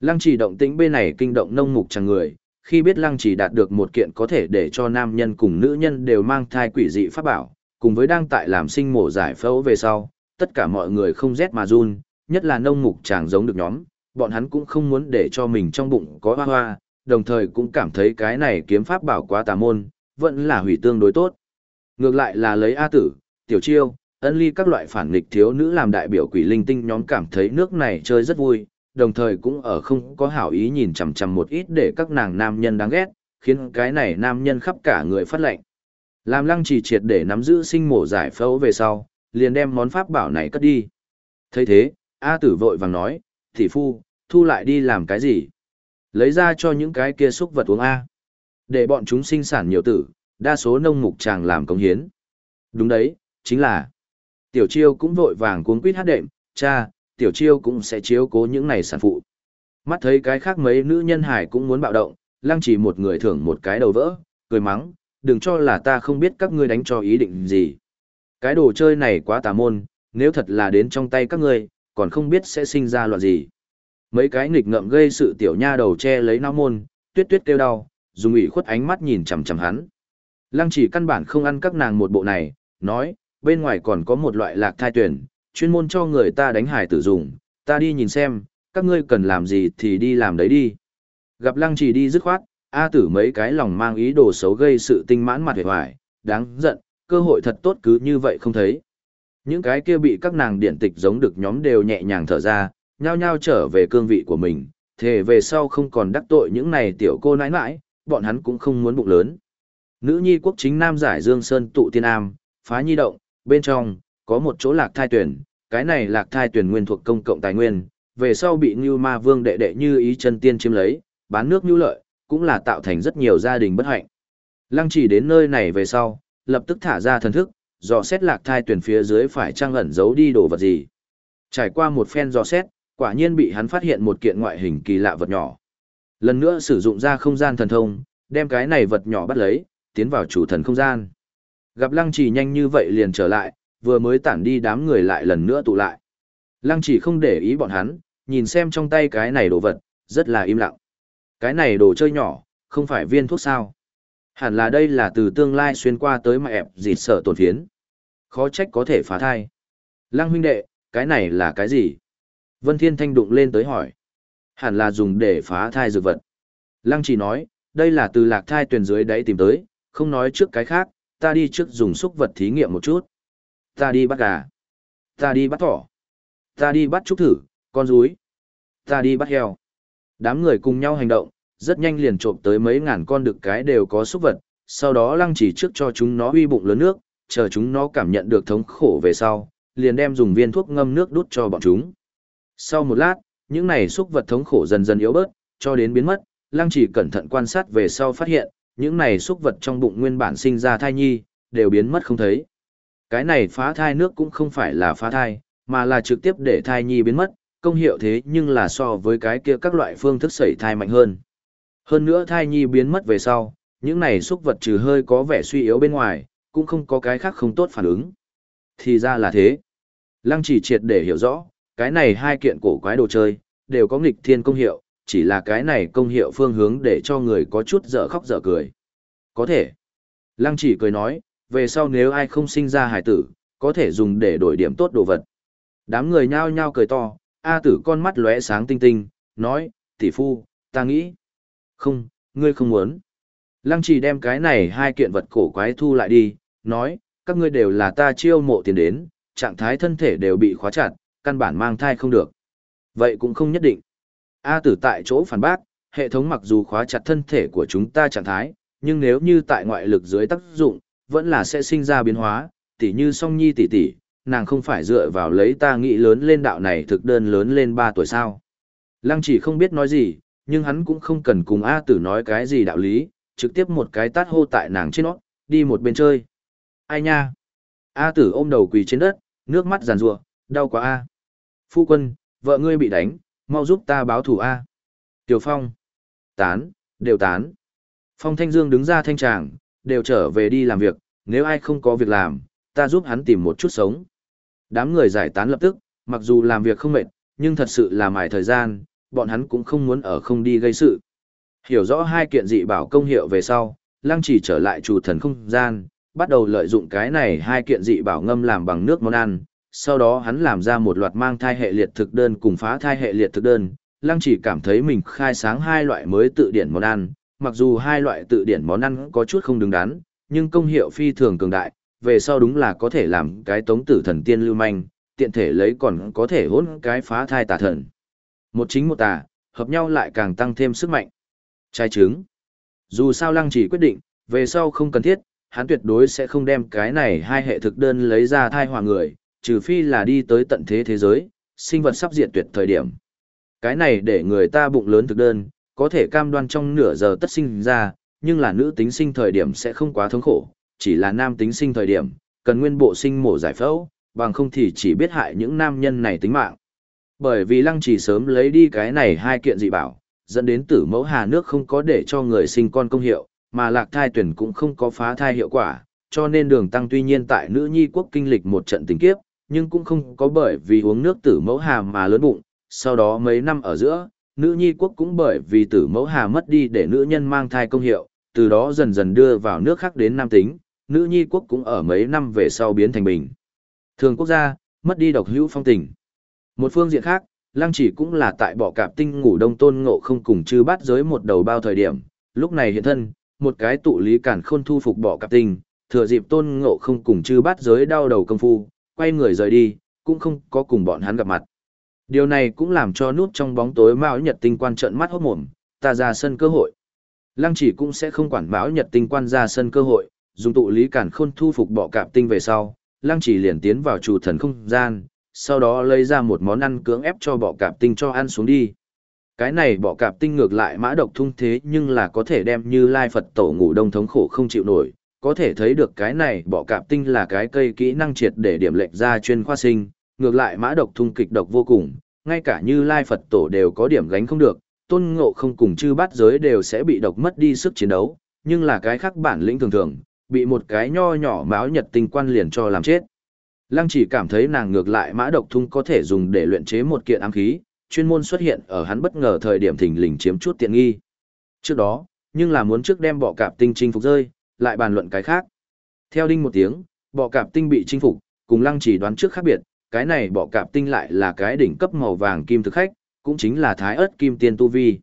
Lăng chỉ động tĩnh bên này kinh động nông mục chẳng người, khi biết lăng chỉ đạt được một kiện có thể để cho nam nhân cùng nữ nhân đều mang thai quỷ dị pháp bảo, cùng với đang tại làm sinh mổ giải phẫu về sau, tất cả mọi người không rét mà run, nhất là nông mục chàng giống được nhóm, bọn hắn cũng không muốn để cho mình trong bụng có hoa hoa, đồng thời cũng cảm thấy cái này kiếm pháp bảo quá tà môn, vẫn là hủy tương đối tốt. Ngược lại là lấy A tử, tiểu chiêu, ân ly các loại phản nghịch thiếu nữ làm đại biểu quỷ linh tinh nhóm cảm thấy nước này chơi rất vui, đồng thời cũng ở không có hảo ý nhìn chằm chằm một ít để các nàng nam nhân đáng ghét, khiến cái này nam nhân khắp cả người phát lệnh. Làm lăng trì triệt để nắm giữ sinh mổ giải phẫu về sau, liền đem món pháp bảo này cất đi. thấy thế, A tử vội vàng nói, thị phu, thu lại đi làm cái gì? Lấy ra cho những cái kia xúc vật uống A. Để bọn chúng sinh sản nhiều tử, đa số nông mục chàng làm công hiến. Đúng đấy, chính là. Tiểu chiêu cũng vội vàng cuốn quýt hát đệm, cha, tiểu chiêu cũng sẽ chiếu cố những này sản phụ. Mắt thấy cái khác mấy nữ nhân hải cũng muốn bạo động, lăng chỉ một người thưởng một cái đầu vỡ, cười mắng, đừng cho là ta không biết các ngươi đánh cho ý định gì. Cái đồ chơi này quá tà môn, nếu thật là đến trong tay các ngươi, còn không biết sẽ sinh ra loạn gì. Mấy cái nghịch ngợm gây sự tiểu nha đầu che lấy não môn, tuyết tuyết kêu đau, dùng ủy khuất ánh mắt nhìn chằm chằm hắn. Lăng chỉ căn bản không ăn các nàng một bộ này, nói, bên ngoài còn có một loại lạc thai tuyển, chuyên môn cho người ta đánh hải tử dùng, ta đi nhìn xem, các ngươi cần làm gì thì đi làm đấy đi. Gặp lăng chỉ đi dứt khoát, A tử mấy cái lòng mang ý đồ xấu gây sự tinh mãn mặt hề hoài, đáng giận, cơ hội thật tốt cứ như vậy không thấy. Những cái kia bị các nàng điện tịch giống được nhóm đều nhẹ nhàng thở ra, nhao nhao trở về cương vị của mình, Thề về sau không còn đắc tội những này tiểu cô nãi nãi, bọn hắn cũng không muốn bụng lớn. Nữ nhi quốc chính Nam giải Dương Sơn tụ tiên am, phá nhi động, bên trong, có một chỗ lạc thai tuyển, cái này lạc thai tuyển nguyên thuộc công cộng tài nguyên, về sau bị Ngưu Ma Vương đệ đệ như ý chân tiên chiếm lấy, bán nước nhu lợi, cũng là tạo thành rất nhiều gia đình bất hạnh. Lăng chỉ đến nơi này về sau, lập tức thả ra thần thức, dò xét lạc thai tuyển phía dưới phải trang ẩn giấu đi đồ vật gì. Trải qua một phen dò xét, quả nhiên bị hắn phát hiện một kiện ngoại hình kỳ lạ vật nhỏ. Lần nữa sử dụng ra không gian thần thông, đem cái này vật nhỏ bắt lấy, tiến vào chủ thần không gian. Gặp lăng chỉ nhanh như vậy liền trở lại, vừa mới tản đi đám người lại lần nữa tụ lại. Lăng chỉ không để ý bọn hắn, nhìn xem trong tay cái này đồ vật, rất là im lặng. Cái này đồ chơi nhỏ, không phải viên thuốc sao. Hẳn là đây là từ tương lai xuyên qua tới mà ẹp dịt sợ tổn phiến. Khó trách có thể phá thai. Lăng huynh đệ, cái này là cái gì? Vân Thiên Thanh đụng lên tới hỏi. Hẳn là dùng để phá thai dược vật. Lăng chỉ nói, đây là từ lạc thai tuyển dưới đáy tìm tới, không nói trước cái khác, ta đi trước dùng xúc vật thí nghiệm một chút. Ta đi bắt gà. Ta đi bắt thỏ. Ta đi bắt trúc thử, con rúi. Ta đi bắt heo. Đám người cùng nhau hành động, rất nhanh liền trộm tới mấy ngàn con đực cái đều có xúc vật, sau đó lăng chỉ trước cho chúng nó uy bụng lớn nước, chờ chúng nó cảm nhận được thống khổ về sau, liền đem dùng viên thuốc ngâm nước đút cho bọn chúng. Sau một lát, những này xúc vật thống khổ dần dần yếu bớt, cho đến biến mất, lăng chỉ cẩn thận quan sát về sau phát hiện, những này xúc vật trong bụng nguyên bản sinh ra thai nhi, đều biến mất không thấy. Cái này phá thai nước cũng không phải là phá thai, mà là trực tiếp để thai nhi biến mất, công hiệu thế nhưng là so với cái kia các loại phương thức sẩy thai mạnh hơn. Hơn nữa thai nhi biến mất về sau, những này xúc vật trừ hơi có vẻ suy yếu bên ngoài, cũng không có cái khác không tốt phản ứng. Thì ra là thế. Lăng chỉ triệt để hiểu rõ, cái này hai kiện cổ quái đồ chơi, đều có nghịch thiên công hiệu, chỉ là cái này công hiệu phương hướng để cho người có chút dở khóc dở cười. Có thể. Lăng chỉ cười nói, về sau nếu ai không sinh ra hải tử, có thể dùng để đổi điểm tốt đồ vật. Đám người nhao nhao cười to, A tử con mắt lóe sáng tinh tinh, nói, tỷ phu, ta nghĩ. Không, ngươi không muốn. Lăng chỉ đem cái này hai kiện vật cổ quái thu lại đi, nói, các ngươi đều là ta chiêu mộ tiền đến, trạng thái thân thể đều bị khóa chặt, căn bản mang thai không được. Vậy cũng không nhất định. A tử tại chỗ phản bác, hệ thống mặc dù khóa chặt thân thể của chúng ta trạng thái, nhưng nếu như tại ngoại lực dưới tác dụng, vẫn là sẽ sinh ra biến hóa, tỉ như song nhi tỷ tỷ, nàng không phải dựa vào lấy ta nghĩ lớn lên đạo này thực đơn lớn lên 3 tuổi sao. Lăng chỉ không biết nói gì, nhưng hắn cũng không cần cùng A tử nói cái gì đạo lý, trực tiếp một cái tát hô tại nàng trên nó, đi một bên chơi. Ai nha? A tử ôm đầu quỳ trên đất, nước mắt giàn rủa, đau quá A. Phu quân, vợ ngươi bị đánh, mau giúp ta báo thù A. Tiểu Phong. Tán, đều tán. Phong Thanh Dương đứng ra thanh tràng, đều trở về đi làm việc, nếu ai không có việc làm, ta giúp hắn tìm một chút sống. Đám người giải tán lập tức, mặc dù làm việc không mệt, nhưng thật sự là mải thời gian, bọn hắn cũng không muốn ở không đi gây sự. Hiểu rõ hai kiện dị bảo công hiệu về sau, lăng chỉ trở lại chủ thần không gian, bắt đầu lợi dụng cái này hai kiện dị bảo ngâm làm bằng nước món ăn, sau đó hắn làm ra một loạt mang thai hệ liệt thực đơn cùng phá thai hệ liệt thực đơn, lăng chỉ cảm thấy mình khai sáng hai loại mới tự điển món ăn, mặc dù hai loại tự điển món ăn có chút không đứng đắn, nhưng công hiệu phi thường cường đại, về sau đúng là có thể làm cái tống tử thần tiên lưu manh, tiện thể lấy còn có thể hỗn cái phá thai tà thần. Một chính một tà, hợp nhau lại càng tăng thêm sức mạnh. Trai trứng. Dù sao lăng chỉ quyết định, về sau không cần thiết, hắn tuyệt đối sẽ không đem cái này hai hệ thực đơn lấy ra thai hòa người, trừ phi là đi tới tận thế thế giới, sinh vật sắp diệt tuyệt thời điểm. Cái này để người ta bụng lớn thực đơn, có thể cam đoan trong nửa giờ tất sinh ra, nhưng là nữ tính sinh thời điểm sẽ không quá thống khổ, chỉ là nam tính sinh thời điểm, cần nguyên bộ sinh mổ giải phẫu, bằng không thì chỉ biết hại những nam nhân này tính mạng. Bởi vì lăng chỉ sớm lấy đi cái này hai kiện dị bảo, dẫn đến tử mẫu hà nước không có để cho người sinh con công hiệu, mà lạc thai tuyển cũng không có phá thai hiệu quả, cho nên đường tăng tuy nhiên tại nữ nhi quốc kinh lịch một trận tình kiếp, nhưng cũng không có bởi vì uống nước tử mẫu hà mà lớn bụng, sau đó mấy năm ở giữa, nữ nhi quốc cũng bởi vì tử mẫu hà mất đi để nữ nhân mang thai công hiệu, từ đó dần dần đưa vào nước khác đến nam tính, nữ nhi quốc cũng ở mấy năm về sau biến thành bình. Thường quốc gia, mất đi độc hữu phong tình. Một phương diện khác, lăng chỉ cũng là tại bỏ cạp tinh ngủ đông tôn ngộ không cùng chư Bát giới một đầu bao thời điểm, lúc này hiện thân, một cái tụ lý cản khôn thu phục bỏ cạp tinh, thừa dịp tôn ngộ không cùng chư Bát giới đau đầu công phu, quay người rời đi, cũng không có cùng bọn hắn gặp mặt. Điều này cũng làm cho nút trong bóng tối Mão Nhật Tinh Quan trợn mắt hốt mồm, ta ra sân cơ hội. Lăng chỉ cũng sẽ không quản Mão Nhật Tinh Quan ra sân cơ hội, dùng tụ lý cản khôn thu phục bọ cạp tinh về sau, Lăng chỉ liền tiến vào chủ thần không gian, sau đó lấy ra một món ăn cưỡng ép cho bọ cạp tinh cho ăn xuống đi. Cái này bọ cạp tinh ngược lại mã độc thung thế nhưng là có thể đem như lai Phật tổ ngủ đông thống khổ không chịu nổi, có thể thấy được cái này bọ cạp tinh là cái cây kỹ năng triệt để điểm lệnh ra chuyên khoa sinh, ngược lại mã độc thung kịch độc vô cùng, ngay cả như lai Phật tổ đều có điểm gánh không được, tôn ngộ không cùng chư bát giới đều sẽ bị độc mất đi sức chiến đấu, nhưng là cái khác bản lĩnh thường thường, bị một cái nho nhỏ máu nhật tinh quan liền cho làm chết. Lăng chỉ cảm thấy nàng ngược lại mã độc thung có thể dùng để luyện chế một kiện ám khí, chuyên môn xuất hiện ở hắn bất ngờ thời điểm thình lình chiếm chút tiện nghi. Trước đó, nhưng là muốn trước đem bọ cạp tinh chinh phục rơi, lại bàn luận cái khác. Theo đinh một tiếng, bọ cạp tinh bị chinh phục, cùng lăng chỉ đoán trước khác biệt, cái này bọ cạp tinh lại là cái đỉnh cấp màu vàng kim thực khách, cũng chính là thái ớt kim tiên tu vi.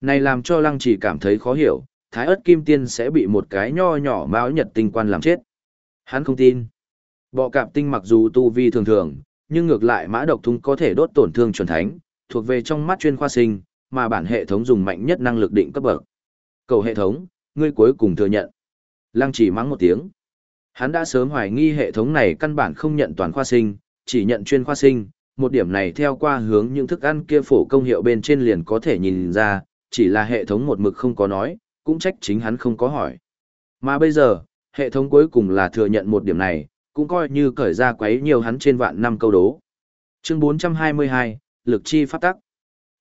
Này làm cho lăng chỉ cảm thấy khó hiểu, thái ớt kim tiên sẽ bị một cái nho nhỏ máu nhật tinh quan làm chết. Hắn không tin. Bọ cạp tinh mặc dù tu vi thường thường, nhưng ngược lại mã độc thung có thể đốt tổn thương chuẩn thánh, thuộc về trong mắt chuyên khoa sinh, mà bản hệ thống dùng mạnh nhất năng lực định cấp bậc. Cầu hệ thống, ngươi cuối cùng thừa nhận. Lăng chỉ mắng một tiếng. Hắn đã sớm hoài nghi hệ thống này căn bản không nhận toàn khoa sinh, chỉ nhận chuyên khoa sinh, một điểm này theo qua hướng những thức ăn kia phổ công hiệu bên trên liền có thể nhìn ra, chỉ là hệ thống một mực không có nói, cũng trách chính hắn không có hỏi. Mà bây giờ, hệ thống cuối cùng là thừa nhận một điểm này, cũng coi như cởi ra quấy nhiều hắn trên vạn năm câu đố. Chương 422, Lực chi phát tắc.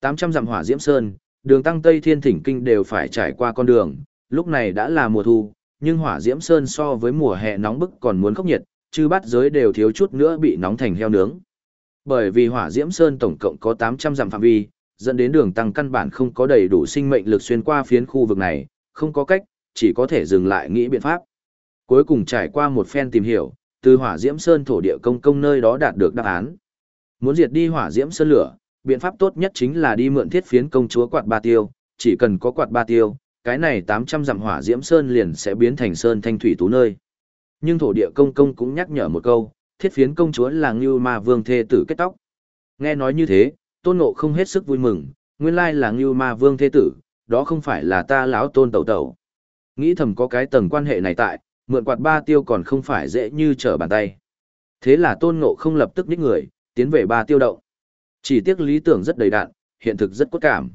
800 dặm hỏa diễm sơn, đường tăng Tây Thiên Thỉnh Kinh đều phải trải qua con đường, lúc này đã là mùa thu, nhưng hỏa diễm sơn so với mùa hè nóng bức còn muốn khốc nhiệt, chư bát giới đều thiếu chút nữa bị nóng thành heo nướng. Bởi vì hỏa diễm sơn tổng cộng có 800 dặm phạm vi, dẫn đến đường tăng căn bản không có đầy đủ sinh mệnh lực xuyên qua phiến khu vực này, không có cách, chỉ có thể dừng lại nghĩ biện pháp. Cuối cùng trải qua một phen tìm hiểu, từ hỏa diễm sơn thổ địa công công nơi đó đạt được đáp án. Muốn diệt đi hỏa diễm sơn lửa, biện pháp tốt nhất chính là đi mượn thiết phiến công chúa quạt ba tiêu, chỉ cần có quạt ba tiêu, cái này 800 dặm hỏa diễm sơn liền sẽ biến thành sơn thanh thủy tú nơi. Nhưng thổ địa công công cũng nhắc nhở một câu, thiết phiến công chúa là Ngưu Ma Vương thê tử kết tóc. Nghe nói như thế, tôn ngộ không hết sức vui mừng, nguyên lai là Ngưu Ma Vương thê tử, đó không phải là ta lão tôn tẩu tẩu. Nghĩ thầm có cái tầng quan hệ này tại, mượn quạt ba tiêu còn không phải dễ như trở bàn tay. Thế là tôn ngộ không lập tức nhích người, tiến về ba tiêu động. Chỉ tiếc lý tưởng rất đầy đạn, hiện thực rất cốt cảm.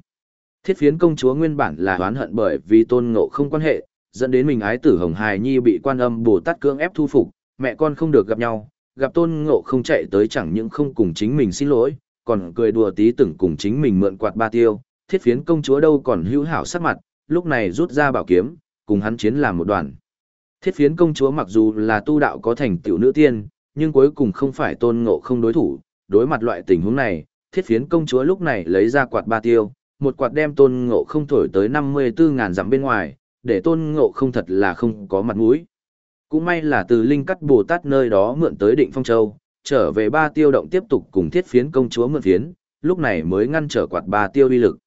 Thiết phiến công chúa nguyên bản là oán hận bởi vì tôn ngộ không quan hệ, dẫn đến mình ái tử Hồng Hài Nhi bị quan âm Bồ Tát cưỡng ép thu phục, mẹ con không được gặp nhau, gặp tôn ngộ không chạy tới chẳng những không cùng chính mình xin lỗi, còn cười đùa tí tưởng cùng chính mình mượn quạt ba tiêu, thiết phiến công chúa đâu còn hữu hảo sắc mặt, lúc này rút ra bảo kiếm, cùng hắn chiến làm một đoàn. Thiết phiến công chúa mặc dù là tu đạo có thành tiểu nữ tiên, nhưng cuối cùng không phải tôn ngộ không đối thủ, đối mặt loại tình huống này, thiết phiến công chúa lúc này lấy ra quạt ba tiêu, một quạt đem tôn ngộ không thổi tới 54.000 dặm bên ngoài, để tôn ngộ không thật là không có mặt mũi. Cũng may là từ linh cắt Bồ Tát nơi đó mượn tới định phong châu, trở về ba tiêu động tiếp tục cùng thiết phiến công chúa mượn phiến, lúc này mới ngăn trở quạt ba tiêu uy lực.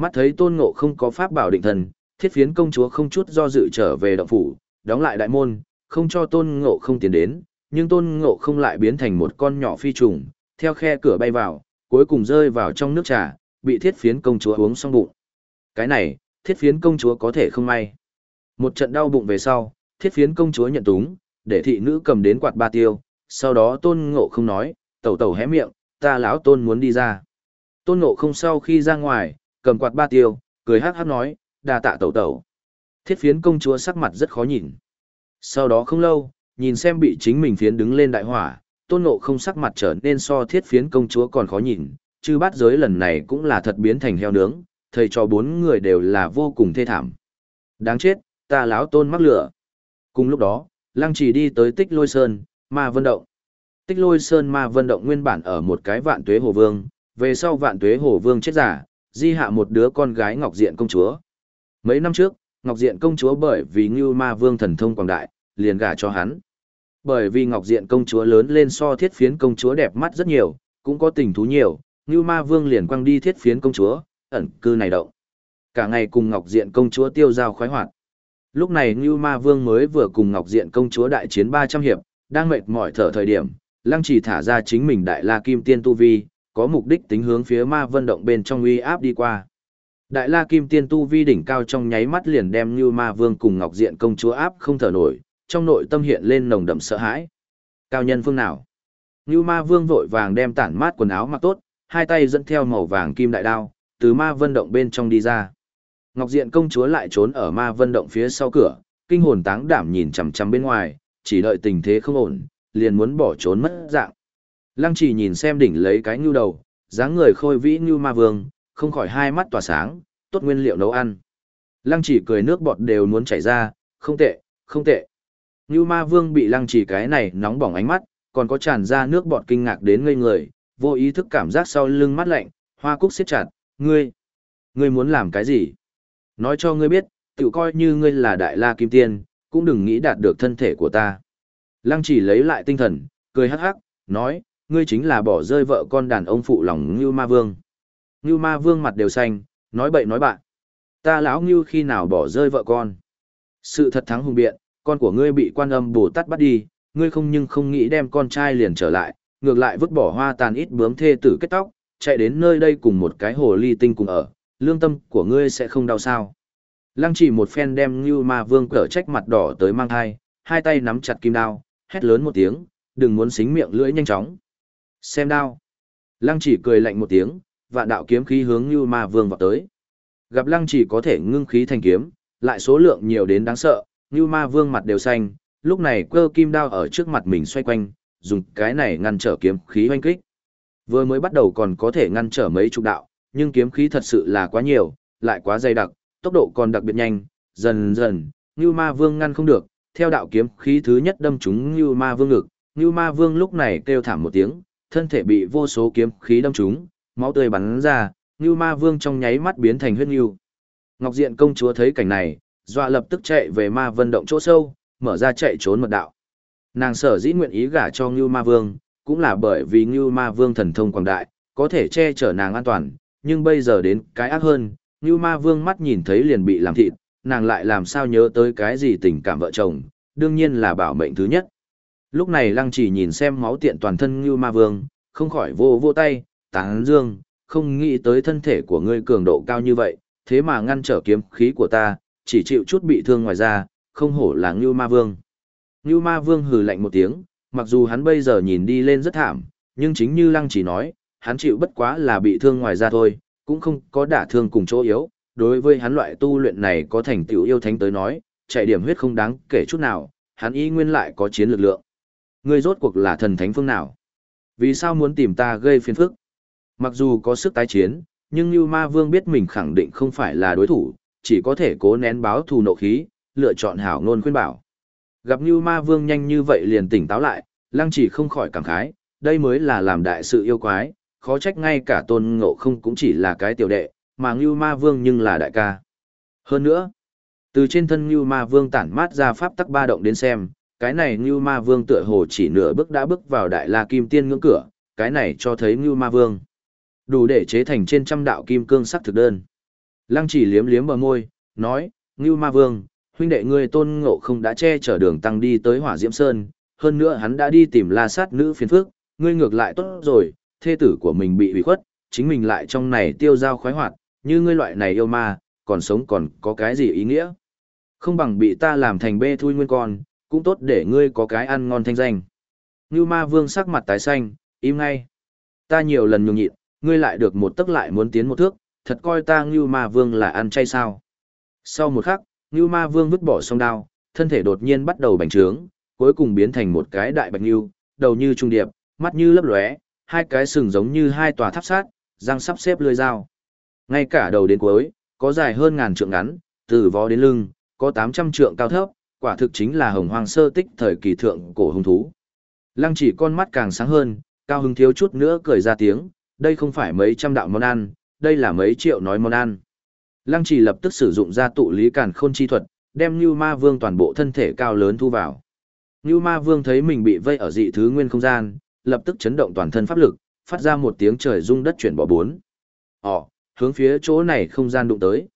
Mắt thấy tôn ngộ không có pháp bảo định thần, thiết phiến công chúa không chút do dự trở về động phủ, đóng lại đại môn, không cho tôn ngộ không tiến đến, nhưng tôn ngộ không lại biến thành một con nhỏ phi trùng, theo khe cửa bay vào, cuối cùng rơi vào trong nước trà, bị thiết phiến công chúa uống xong bụng. Cái này, thiết phiến công chúa có thể không may. Một trận đau bụng về sau, thiết phiến công chúa nhận túng, để thị nữ cầm đến quạt ba tiêu, sau đó tôn ngộ không nói, tẩu tẩu hé miệng, ta lão tôn muốn đi ra. Tôn ngộ không sau khi ra ngoài, cầm quạt ba tiêu, cười hát hát nói, đa tạ tẩu tẩu. Thiết phiến công chúa sắc mặt rất khó nhìn. Sau đó không lâu, nhìn xem bị chính mình phiến đứng lên đại hỏa, tôn ngộ không sắc mặt trở nên so thiết phiến công chúa còn khó nhìn, chứ bát giới lần này cũng là thật biến thành heo nướng, thầy cho bốn người đều là vô cùng thê thảm. Đáng chết, ta láo tôn mắc lửa. Cùng lúc đó, lăng trì đi tới tích lôi sơn, ma vân động. Tích lôi sơn ma vân động nguyên bản ở một cái vạn tuế hồ vương, về sau vạn tuế hồ vương chết giả, di hạ một đứa con gái ngọc diện công chúa. Mấy năm trước, ngọc diện công chúa bởi vì ngưu ma vương thần thông quảng đại, liền gả cho hắn. Bởi vì ngọc diện công chúa lớn lên so thiết phiến công chúa đẹp mắt rất nhiều, cũng có tình thú nhiều, ngưu ma vương liền quăng đi thiết phiến công chúa, ẩn cư này động. Cả ngày cùng ngọc diện công chúa tiêu giao khoái hoạt. Lúc này Ngưu Ma Vương mới vừa cùng Ngọc Diện công chúa đại chiến 300 hiệp, đang mệt mỏi thở thời điểm, Lăng Chỉ thả ra chính mình Đại La Kim Tiên tu vi, có mục đích tính hướng phía Ma Vân động bên trong uy áp đi qua. Đại La Kim Tiên tu vi đỉnh cao trong nháy mắt liền đem Như Ma Vương cùng Ngọc Diện công chúa áp không thở nổi, trong nội tâm hiện lên nồng đậm sợ hãi. Cao nhân phương nào? Như Ma Vương vội vàng đem tản mát quần áo mặc tốt, hai tay dẫn theo màu vàng kim đại đao, từ Ma Vân động bên trong đi ra. Ngọc Diện công chúa lại trốn ở ma vân động phía sau cửa, kinh hồn táng đảm nhìn chằm chằm bên ngoài, chỉ đợi tình thế không ổn, liền muốn bỏ trốn mất dạng. Lăng chỉ nhìn xem đỉnh lấy cái ngưu đầu, dáng người khôi vĩ như ma vương, không khỏi hai mắt tỏa sáng, tốt nguyên liệu nấu ăn. Lăng chỉ cười nước bọt đều muốn chảy ra, không tệ, không tệ. Như ma vương bị lăng chỉ cái này nóng bỏng ánh mắt, còn có tràn ra nước bọt kinh ngạc đến ngây người, vô ý thức cảm giác sau lưng mắt lạnh, hoa cúc siết chặt, ngươi, ngươi muốn làm cái gì? Nói cho ngươi biết, tự coi như ngươi là đại la kim tiên, cũng đừng nghĩ đạt được thân thể của ta. Lăng chỉ lấy lại tinh thần, cười hắc hắc, nói, ngươi chính là bỏ rơi vợ con đàn ông phụ lòng Ngưu Ma Vương. Ngưu Ma Vương mặt đều xanh, nói bậy nói bạn. Ta lão Ngưu khi nào bỏ rơi vợ con. Sự thật thắng hùng biện, con của ngươi bị quan âm Bồ Tát bắt đi, ngươi không nhưng không nghĩ đem con trai liền trở lại, ngược lại vứt bỏ hoa tàn ít bướm thê tử kết tóc, chạy đến nơi đây cùng một cái hồ ly tinh cùng ở, lương tâm của ngươi sẽ không đau sao. Lăng chỉ một phen đem Ngưu ma vương cỡ trách mặt đỏ tới mang thai, hai tay nắm chặt kim đao, hét lớn một tiếng, đừng muốn xính miệng lưỡi nhanh chóng. Xem đao. Lăng chỉ cười lạnh một tiếng, vạn đạo kiếm khí hướng như ma vương vào tới. Gặp lăng chỉ có thể ngưng khí thành kiếm, lại số lượng nhiều đến đáng sợ, như ma vương mặt đều xanh, lúc này cơ kim đao ở trước mặt mình xoay quanh, dùng cái này ngăn trở kiếm khí hoanh kích. Vừa mới bắt đầu còn có thể ngăn trở mấy chục đạo, nhưng kiếm khí thật sự là quá nhiều, lại quá dày đặc, tốc độ còn đặc biệt nhanh, dần dần, như Ma Vương ngăn không được, theo đạo kiếm khí thứ nhất đâm trúng như Ma Vương ngực, như Ma Vương lúc này kêu thảm một tiếng, thân thể bị vô số kiếm khí đâm trúng, máu tươi bắn ra, Ngưu Ma Vương trong nháy mắt biến thành huyết ngưu. Ngọc Diện công chúa thấy cảnh này, dọa lập tức chạy về Ma Vân động chỗ sâu, mở ra chạy trốn mật đạo. Nàng sở dĩ nguyện ý gả cho Ngưu Ma Vương, cũng là bởi vì Ngưu Ma Vương thần thông quảng đại, có thể che chở nàng an toàn, nhưng bây giờ đến cái ác hơn, như ma vương mắt nhìn thấy liền bị làm thịt, nàng lại làm sao nhớ tới cái gì tình cảm vợ chồng, đương nhiên là bảo mệnh thứ nhất. Lúc này lăng chỉ nhìn xem máu tiện toàn thân như ma vương, không khỏi vô vô tay, tán dương, không nghĩ tới thân thể của ngươi cường độ cao như vậy, thế mà ngăn trở kiếm khí của ta, chỉ chịu chút bị thương ngoài ra, không hổ là như ma vương. Như ma vương hừ lạnh một tiếng, mặc dù hắn bây giờ nhìn đi lên rất thảm, nhưng chính như lăng chỉ nói, hắn chịu bất quá là bị thương ngoài ra thôi, cũng không có đả thương cùng chỗ yếu. Đối với hắn loại tu luyện này có thành tựu yêu thánh tới nói, chạy điểm huyết không đáng kể chút nào, hắn y nguyên lại có chiến lực lượng. Ngươi rốt cuộc là thần thánh phương nào? Vì sao muốn tìm ta gây phiền phức? Mặc dù có sức tái chiến, nhưng Như Ma Vương biết mình khẳng định không phải là đối thủ, chỉ có thể cố nén báo thù nộ khí, lựa chọn hảo ngôn khuyên bảo. Gặp Như Ma Vương nhanh như vậy liền tỉnh táo lại, Lăng chỉ không khỏi cảm khái, đây mới là làm đại sự yêu quái, khó trách ngay cả tôn ngộ không cũng chỉ là cái tiểu đệ, mà Như Ma Vương nhưng là đại ca. Hơn nữa, từ trên thân Như Ma Vương tản mát ra pháp tắc ba động đến xem, cái này Như Ma Vương tựa hồ chỉ nửa bước đã bước vào đại la kim tiên ngưỡng cửa, cái này cho thấy Như Ma Vương. Đủ để chế thành trên trăm đạo kim cương sắc thực đơn. Lăng chỉ liếm liếm bờ môi, nói, Như Ma Vương, huynh đệ ngươi tôn ngộ không đã che chở đường tăng đi tới hỏa diễm sơn, hơn nữa hắn đã đi tìm la sát nữ phiền phước, ngươi ngược lại tốt rồi, thê tử của mình bị hủy khuất, chính mình lại trong này tiêu giao khoái hoạt, như ngươi loại này yêu ma, còn sống còn có cái gì ý nghĩa? Không bằng bị ta làm thành bê thui nguyên con, cũng tốt để ngươi có cái ăn ngon thanh danh. Ngưu ma vương sắc mặt tái xanh, im ngay. Ta nhiều lần nhường nhịn, ngươi lại được một tức lại muốn tiến một thước, thật coi ta ngưu ma vương là ăn chay sao. Sau một khắc, ngưu ma vương vứt bỏ song đao, thân thể đột nhiên bắt đầu bành trướng, cuối cùng biến thành một cái đại bạch ngưu, đầu như trung điệp, mắt như lấp lóe, hai cái sừng giống như hai tòa tháp sát, răng sắp xếp lưỡi dao. Ngay cả đầu đến cuối, có dài hơn ngàn trượng ngắn, từ vó đến lưng, có 800 trượng cao thấp, quả thực chính là hồng hoang sơ tích thời kỳ thượng cổ hung thú. Lăng chỉ con mắt càng sáng hơn, cao hứng thiếu chút nữa cười ra tiếng, đây không phải mấy trăm đạo món ăn, đây là mấy triệu nói món ăn. Lăng chỉ lập tức sử dụng ra tụ lý càn khôn chi thuật, đem Như Ma Vương toàn bộ thân thể cao lớn thu vào. Như Ma Vương thấy mình bị vây ở dị thứ nguyên không gian, lập tức chấn động toàn thân pháp lực, phát ra một tiếng trời rung đất chuyển bỏ bốn. Ồ, hướng phía chỗ này không gian đụng tới.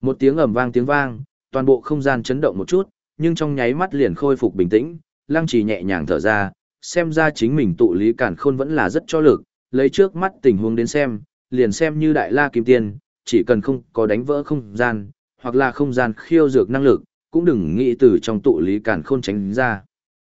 Một tiếng ầm vang tiếng vang, toàn bộ không gian chấn động một chút, nhưng trong nháy mắt liền khôi phục bình tĩnh, lăng trì nhẹ nhàng thở ra, xem ra chính mình tụ lý cản khôn vẫn là rất cho lực, lấy trước mắt tình huống đến xem, liền xem như đại la kim tiên, chỉ cần không có đánh vỡ không gian, hoặc là không gian khiêu dược năng lực, cũng đừng nghĩ từ trong tụ lý cản khôn tránh ra.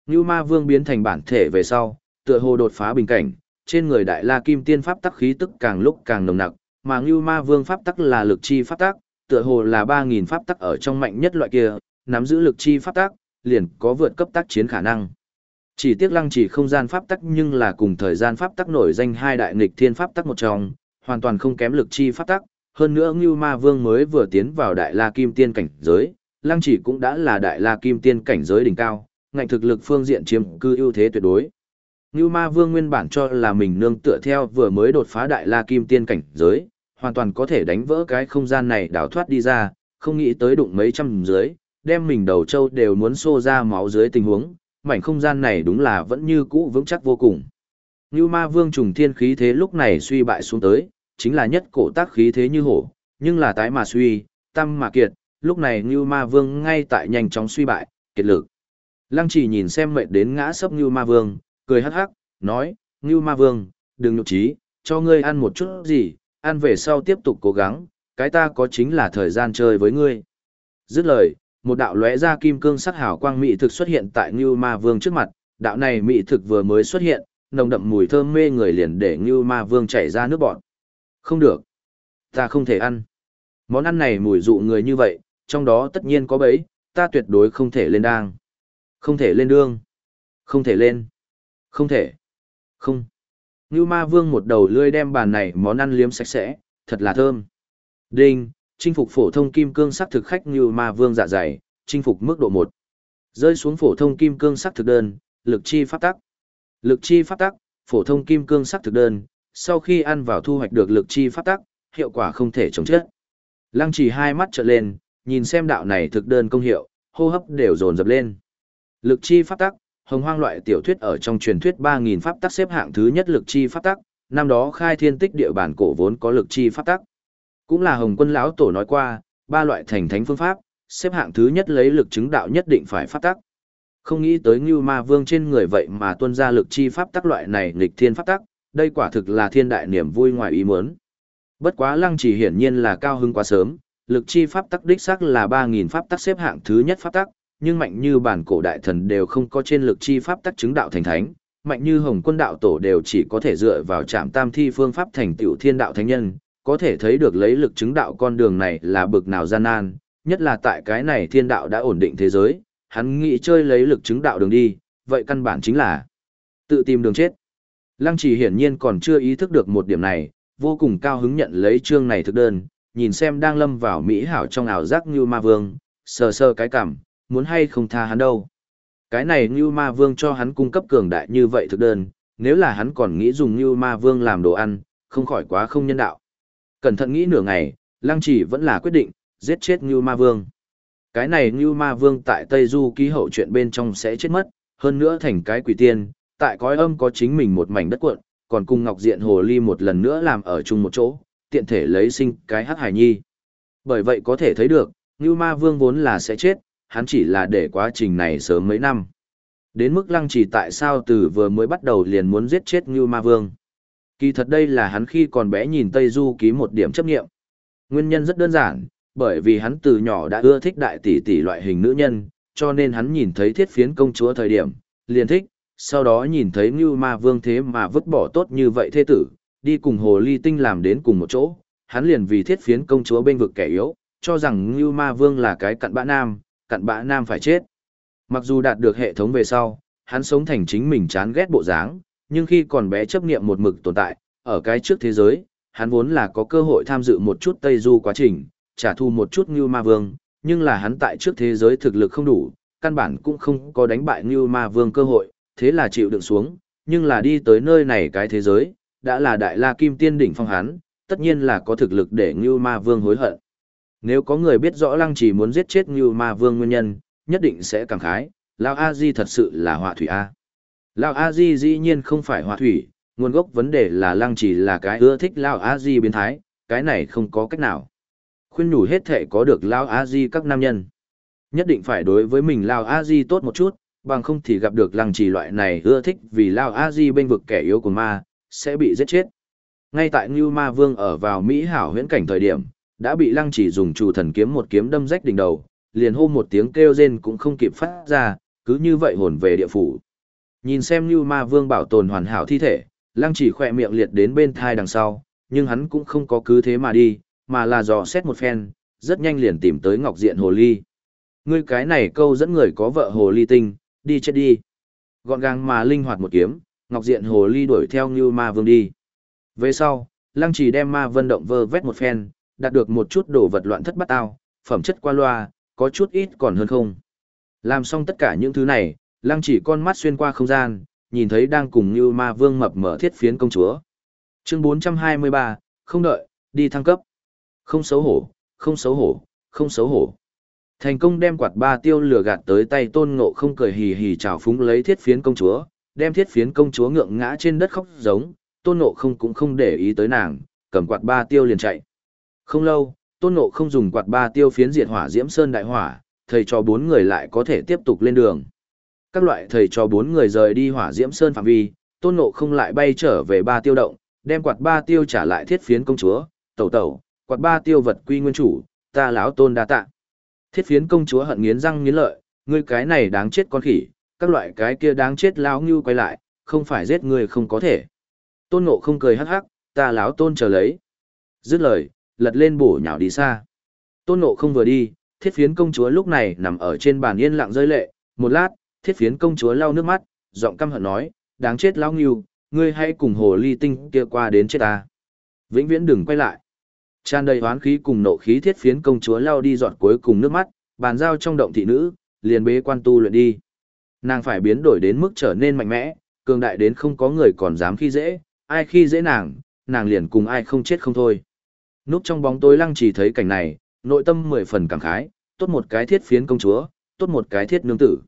Như ma vương biến thành bản thể về sau, tựa hồ đột phá bình cảnh, trên người đại la kim tiên pháp tắc khí tức càng lúc càng nồng nặc, mà Như Ma Vương pháp tắc là lực chi pháp tắc, tựa hồ là 3000 pháp tắc ở trong mạnh nhất loại kia, nắm giữ lực chi pháp tắc, liền có vượt cấp tác chiến khả năng. Chỉ tiếc lăng chỉ không gian pháp tắc nhưng là cùng thời gian pháp tắc nổi danh hai đại nghịch thiên pháp tắc một trong, hoàn toàn không kém lực chi pháp tắc, hơn nữa Ngưu Ma Vương mới vừa tiến vào đại la kim tiên cảnh giới, lăng chỉ cũng đã là đại la kim tiên cảnh giới đỉnh cao, ngạnh thực lực phương diện chiếm cư ưu thế tuyệt đối. Ngưu Ma Vương nguyên bản cho là mình nương tựa theo vừa mới đột phá đại la kim tiên cảnh giới, hoàn toàn có thể đánh vỡ cái không gian này đào thoát đi ra, không nghĩ tới đụng mấy trăm dưới, đem mình đầu trâu đều muốn xô ra máu dưới tình huống, mảnh không gian này đúng là vẫn như cũ vững chắc vô cùng. Như Ma Vương trùng thiên khí thế lúc này suy bại xuống tới, chính là nhất cổ tác khí thế như hổ, nhưng là tái mà suy, tâm mà kiệt, lúc này như Ma Vương ngay tại nhanh chóng suy bại, kiệt lực. Lăng chỉ nhìn xem mệt đến ngã sấp như Ma Vương, cười hắc hắc, nói, như Ma Vương, đừng nhục trí, cho ngươi ăn một chút gì, ăn về sau tiếp tục cố gắng, cái ta có chính là thời gian chơi với ngươi. Dứt lời, một đạo lóe ra kim cương sắc hào quang mỹ thực xuất hiện tại Ngưu Ma Vương trước mặt, đạo này mỹ thực vừa mới xuất hiện, nồng đậm mùi thơm mê người liền để Ngưu Ma Vương chảy ra nước bọt. Không được, ta không thể ăn. Món ăn này mùi dụ người như vậy, trong đó tất nhiên có bẫy, ta tuyệt đối không thể lên đang. Không thể lên đương. Không thể lên. Không thể. Không. Ngưu ma vương một đầu lươi đem bàn này món ăn liếm sạch sẽ, thật là thơm. Đinh, chinh phục phổ thông kim cương sắc thực khách như ma vương dạ dày, chinh phục mức độ một Rơi xuống phổ thông kim cương sắc thực đơn, lực chi pháp tắc. Lực chi pháp tắc, phổ thông kim cương sắc thực đơn, sau khi ăn vào thu hoạch được lực chi pháp tắc, hiệu quả không thể chống chết. Lăng chỉ hai mắt trợn lên, nhìn xem đạo này thực đơn công hiệu, hô hấp đều dồn dập lên. Lực chi pháp tắc, hồng hoang loại tiểu thuyết ở trong truyền thuyết ba nghìn pháp tắc xếp hạng thứ nhất lực chi pháp tắc, năm đó khai thiên tích địa bản cổ vốn có lực chi pháp tắc. Cũng là hồng quân lão tổ nói qua, ba loại thành thánh phương pháp, xếp hạng thứ nhất lấy lực chứng đạo nhất định phải pháp tắc. Không nghĩ tới Ngưu Ma Vương trên người vậy mà tuân ra lực chi pháp tắc loại này nghịch thiên pháp tắc, đây quả thực là thiên đại niềm vui ngoài ý muốn. Bất quá lăng chỉ hiển nhiên là cao hứng quá sớm, lực chi pháp tắc đích xác là ba nghìn pháp tắc xếp hạng thứ nhất pháp tắc, nhưng mạnh như bản cổ đại thần đều không có trên lực chi pháp tắc chứng đạo thành thánh, mạnh như hồng quân đạo tổ đều chỉ có thể dựa vào trạm tam thi phương pháp thành tiểu thiên đạo thánh nhân, có thể thấy được lấy lực chứng đạo con đường này là bực nào gian nan, nhất là tại cái này thiên đạo đã ổn định thế giới, hắn nghĩ chơi lấy lực chứng đạo đường đi, vậy căn bản chính là tự tìm đường chết. Lăng chỉ hiển nhiên còn chưa ý thức được một điểm này, vô cùng cao hứng nhận lấy chương này thực đơn, nhìn xem đang lâm vào mỹ hảo trong ảo giác như ma vương, sờ sờ cái cảm, muốn hay không tha hắn đâu. Cái này như Ma Vương cho hắn cung cấp cường đại như vậy thực đơn, nếu là hắn còn nghĩ dùng như Ma Vương làm đồ ăn, không khỏi quá không nhân đạo. Cẩn thận nghĩ nửa ngày, Lăng Chỉ vẫn là quyết định, giết chết Ngưu Ma Vương. Cái này Ngưu Ma Vương tại Tây Du ký hậu chuyện bên trong sẽ chết mất, hơn nữa thành cái quỷ tiên, tại cõi âm có chính mình một mảnh đất cuộn, còn cùng Ngọc Diện Hồ Ly một lần nữa làm ở chung một chỗ, tiện thể lấy sinh cái hắc hải nhi. Bởi vậy có thể thấy được, Ngưu Ma Vương vốn là sẽ chết, hắn chỉ là để quá trình này sớm mấy năm. Đến mức lăng trì tại sao từ vừa mới bắt đầu liền muốn giết chết Ngưu Ma Vương. Kỳ thật đây là hắn khi còn bé nhìn Tây Du ký một điểm chấp nghiệm. Nguyên nhân rất đơn giản, bởi vì hắn từ nhỏ đã ưa thích đại tỷ tỷ loại hình nữ nhân, cho nên hắn nhìn thấy thiết phiến công chúa thời điểm, liền thích, sau đó nhìn thấy Ngưu Ma Vương thế mà vứt bỏ tốt như vậy thế tử, đi cùng Hồ Ly Tinh làm đến cùng một chỗ, hắn liền vì thiết phiến công chúa bên vực kẻ yếu, cho rằng Ngưu Ma Vương là cái cặn bã nam, cặn bã nam phải chết. Mặc dù đạt được hệ thống về sau, hắn sống thành chính mình chán ghét bộ dáng, nhưng khi còn bé chấp niệm một mực tồn tại, ở cái trước thế giới, hắn vốn là có cơ hội tham dự một chút Tây Du quá trình, trả thù một chút Ngưu Ma Vương, nhưng là hắn tại trước thế giới thực lực không đủ, căn bản cũng không có đánh bại Ngưu Ma Vương cơ hội, thế là chịu đựng xuống, nhưng là đi tới nơi này cái thế giới, đã là đại la kim tiên đỉnh phong hắn, tất nhiên là có thực lực để Ngưu Ma Vương hối hận. Nếu có người biết rõ Lăng Chỉ muốn giết chết Ngưu Ma Vương nguyên nhân, nhất định sẽ cảm khái, Lão A Di thật sự là họa thủy A. Lão A Di dĩ nhiên không phải hòa thủy, nguồn gốc vấn đề là Lăng Chỉ là cái ưa thích Lão A Di biến thái, cái này không có cách nào. Khuyên nhủ hết thể có được Lão A Di các nam nhân. Nhất định phải đối với mình Lão A Di tốt một chút, bằng không thì gặp được Lăng trì loại này ưa thích vì Lão A Di bên vực kẻ yếu của ma, sẽ bị giết chết. Ngay tại Ngưu Ma Vương ở vào Mỹ hảo huyễn cảnh thời điểm, đã bị lăng chỉ dùng chủ thần kiếm một kiếm đâm rách đỉnh đầu, liền hô một tiếng kêu rên cũng không kịp phát ra, cứ như vậy hồn về địa phủ. Nhìn xem như ma vương bảo tồn hoàn hảo thi thể, lăng chỉ khỏe miệng liệt đến bên thai đằng sau, nhưng hắn cũng không có cứ thế mà đi, mà là dò xét một phen, rất nhanh liền tìm tới ngọc diện hồ ly. Ngươi cái này câu dẫn người có vợ hồ ly tinh, đi chết đi. Gọn gàng mà linh hoạt một kiếm, ngọc diện hồ ly đuổi theo như ma vương đi. Về sau, lăng chỉ đem ma vân động vơ vét một phen, đạt được một chút đồ vật loạn thất bắt tao, phẩm chất qua loa, có chút ít còn hơn không. Làm xong tất cả những thứ này, lăng chỉ con mắt xuyên qua không gian, nhìn thấy đang cùng như ma vương mập mở thiết phiến công chúa. Chương 423, không đợi, đi thăng cấp. Không xấu hổ, không xấu hổ, không xấu hổ. Thành công đem quạt ba tiêu lửa gạt tới tay tôn ngộ không cười hì hì chào phúng lấy thiết phiến công chúa, đem thiết phiến công chúa ngượng ngã trên đất khóc giống, tôn ngộ không cũng không để ý tới nàng, cầm quạt ba tiêu liền chạy. Không lâu, tôn ngộ không dùng quạt ba tiêu phiến diệt hỏa diễm sơn đại hỏa, thầy cho bốn người lại có thể tiếp tục lên đường. Các loại thầy cho bốn người rời đi hỏa diễm sơn phạm vi, tôn ngộ không lại bay trở về ba tiêu động, đem quạt ba tiêu trả lại thiết phiến công chúa, tẩu tẩu, quạt ba tiêu vật quy nguyên chủ, ta lão tôn đa tạ. Thiết phiến công chúa hận nghiến răng nghiến lợi, ngươi cái này đáng chết con khỉ, các loại cái kia đáng chết lão ngưu quay lại, không phải giết ngươi không có thể. Tôn ngộ không cười hắc hắc, ta lão tôn chờ lấy. Dứt lời, lật lên bổ nhào đi xa. Tôn Ngộ không vừa đi, thiết phiến công chúa lúc này nằm ở trên bàn yên lặng rơi lệ, một lát, thiết phiến công chúa lau nước mắt, giọng căm hận nói, đáng chết lão nghiêu, ngươi hãy cùng hồ ly tinh kia qua đến chết ta. Vĩnh viễn đừng quay lại. Tràn đầy hoán khí cùng nộ khí thiết phiến công chúa lau đi giọt cuối cùng nước mắt, bàn giao trong động thị nữ, liền bế quan tu luyện đi. Nàng phải biến đổi đến mức trở nên mạnh mẽ, cường đại đến không có người còn dám khi dễ, ai khi dễ nàng, nàng liền cùng ai không chết không thôi. Núp trong bóng tối lăng chỉ thấy cảnh này, nội tâm mười phần cảm khái, tốt một cái thiết phiến công chúa, tốt một cái thiết nương tử.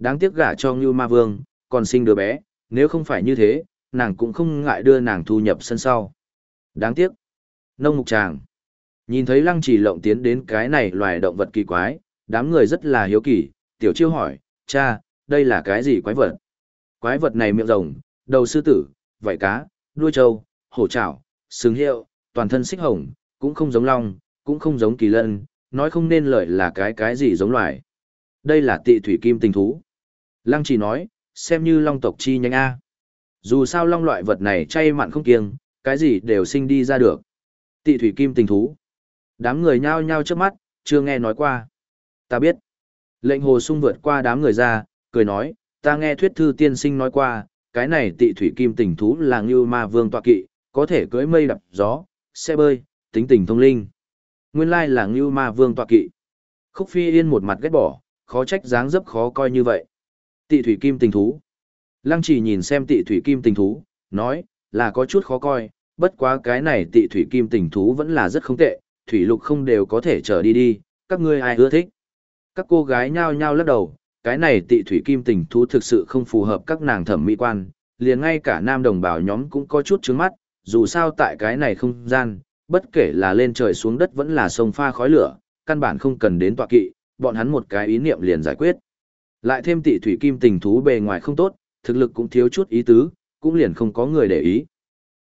Đáng tiếc gả cho Ngưu Ma Vương, còn sinh đứa bé, nếu không phải như thế, nàng cũng không ngại đưa nàng thu nhập sân sau. Đáng tiếc. Nông mục tràng. Nhìn thấy lăng chỉ lộng tiến đến cái này loài động vật kỳ quái, đám người rất là hiếu kỳ, tiểu chiêu hỏi, cha, đây là cái gì quái vật? Quái vật này miệng rồng, đầu sư tử, vảy cá, đuôi trâu, hổ trảo, sừng hiệu, toàn thân xích hồng, cũng không giống long, cũng không giống kỳ lân, nói không nên lợi là cái cái gì giống loài. Đây là tị thủy kim tình thú. Lăng chỉ nói, xem như long tộc chi nhanh A. Dù sao long loại vật này chay mặn không kiêng, cái gì đều sinh đi ra được. Tị thủy kim tình thú. Đám người nhao nhao trước mắt, chưa nghe nói qua. Ta biết. Lệnh hồ sung vượt qua đám người ra, cười nói, ta nghe thuyết thư tiên sinh nói qua, cái này tị thủy kim tình thú là như ma vương tọa kỵ, có thể cưỡi mây đập gió, xe bơi, tính tình thông linh. Nguyên lai là như Ma Vương tọa kỵ. Khúc Phi Yên một mặt ghét bỏ, khó trách dáng dấp khó coi như vậy. Tị thủy kim tình thú. Lăng chỉ nhìn xem tị thủy kim tình thú, nói, là có chút khó coi, bất quá cái này tị thủy kim tình thú vẫn là rất không tệ, thủy lục không đều có thể trở đi đi, các ngươi ai ưa thích. Các cô gái nhao nhao lắc đầu, cái này tị thủy kim tình thú thực sự không phù hợp các nàng thẩm mỹ quan, liền ngay cả nam đồng bào nhóm cũng có chút trứng mắt, dù sao tại cái này không gian, bất kể là lên trời xuống đất vẫn là sông pha khói lửa, căn bản không cần đến tọa kỵ, bọn hắn một cái ý niệm liền giải quyết. Lại thêm tị thủy kim tình thú bề ngoài không tốt, thực lực cũng thiếu chút ý tứ, cũng liền không có người để ý.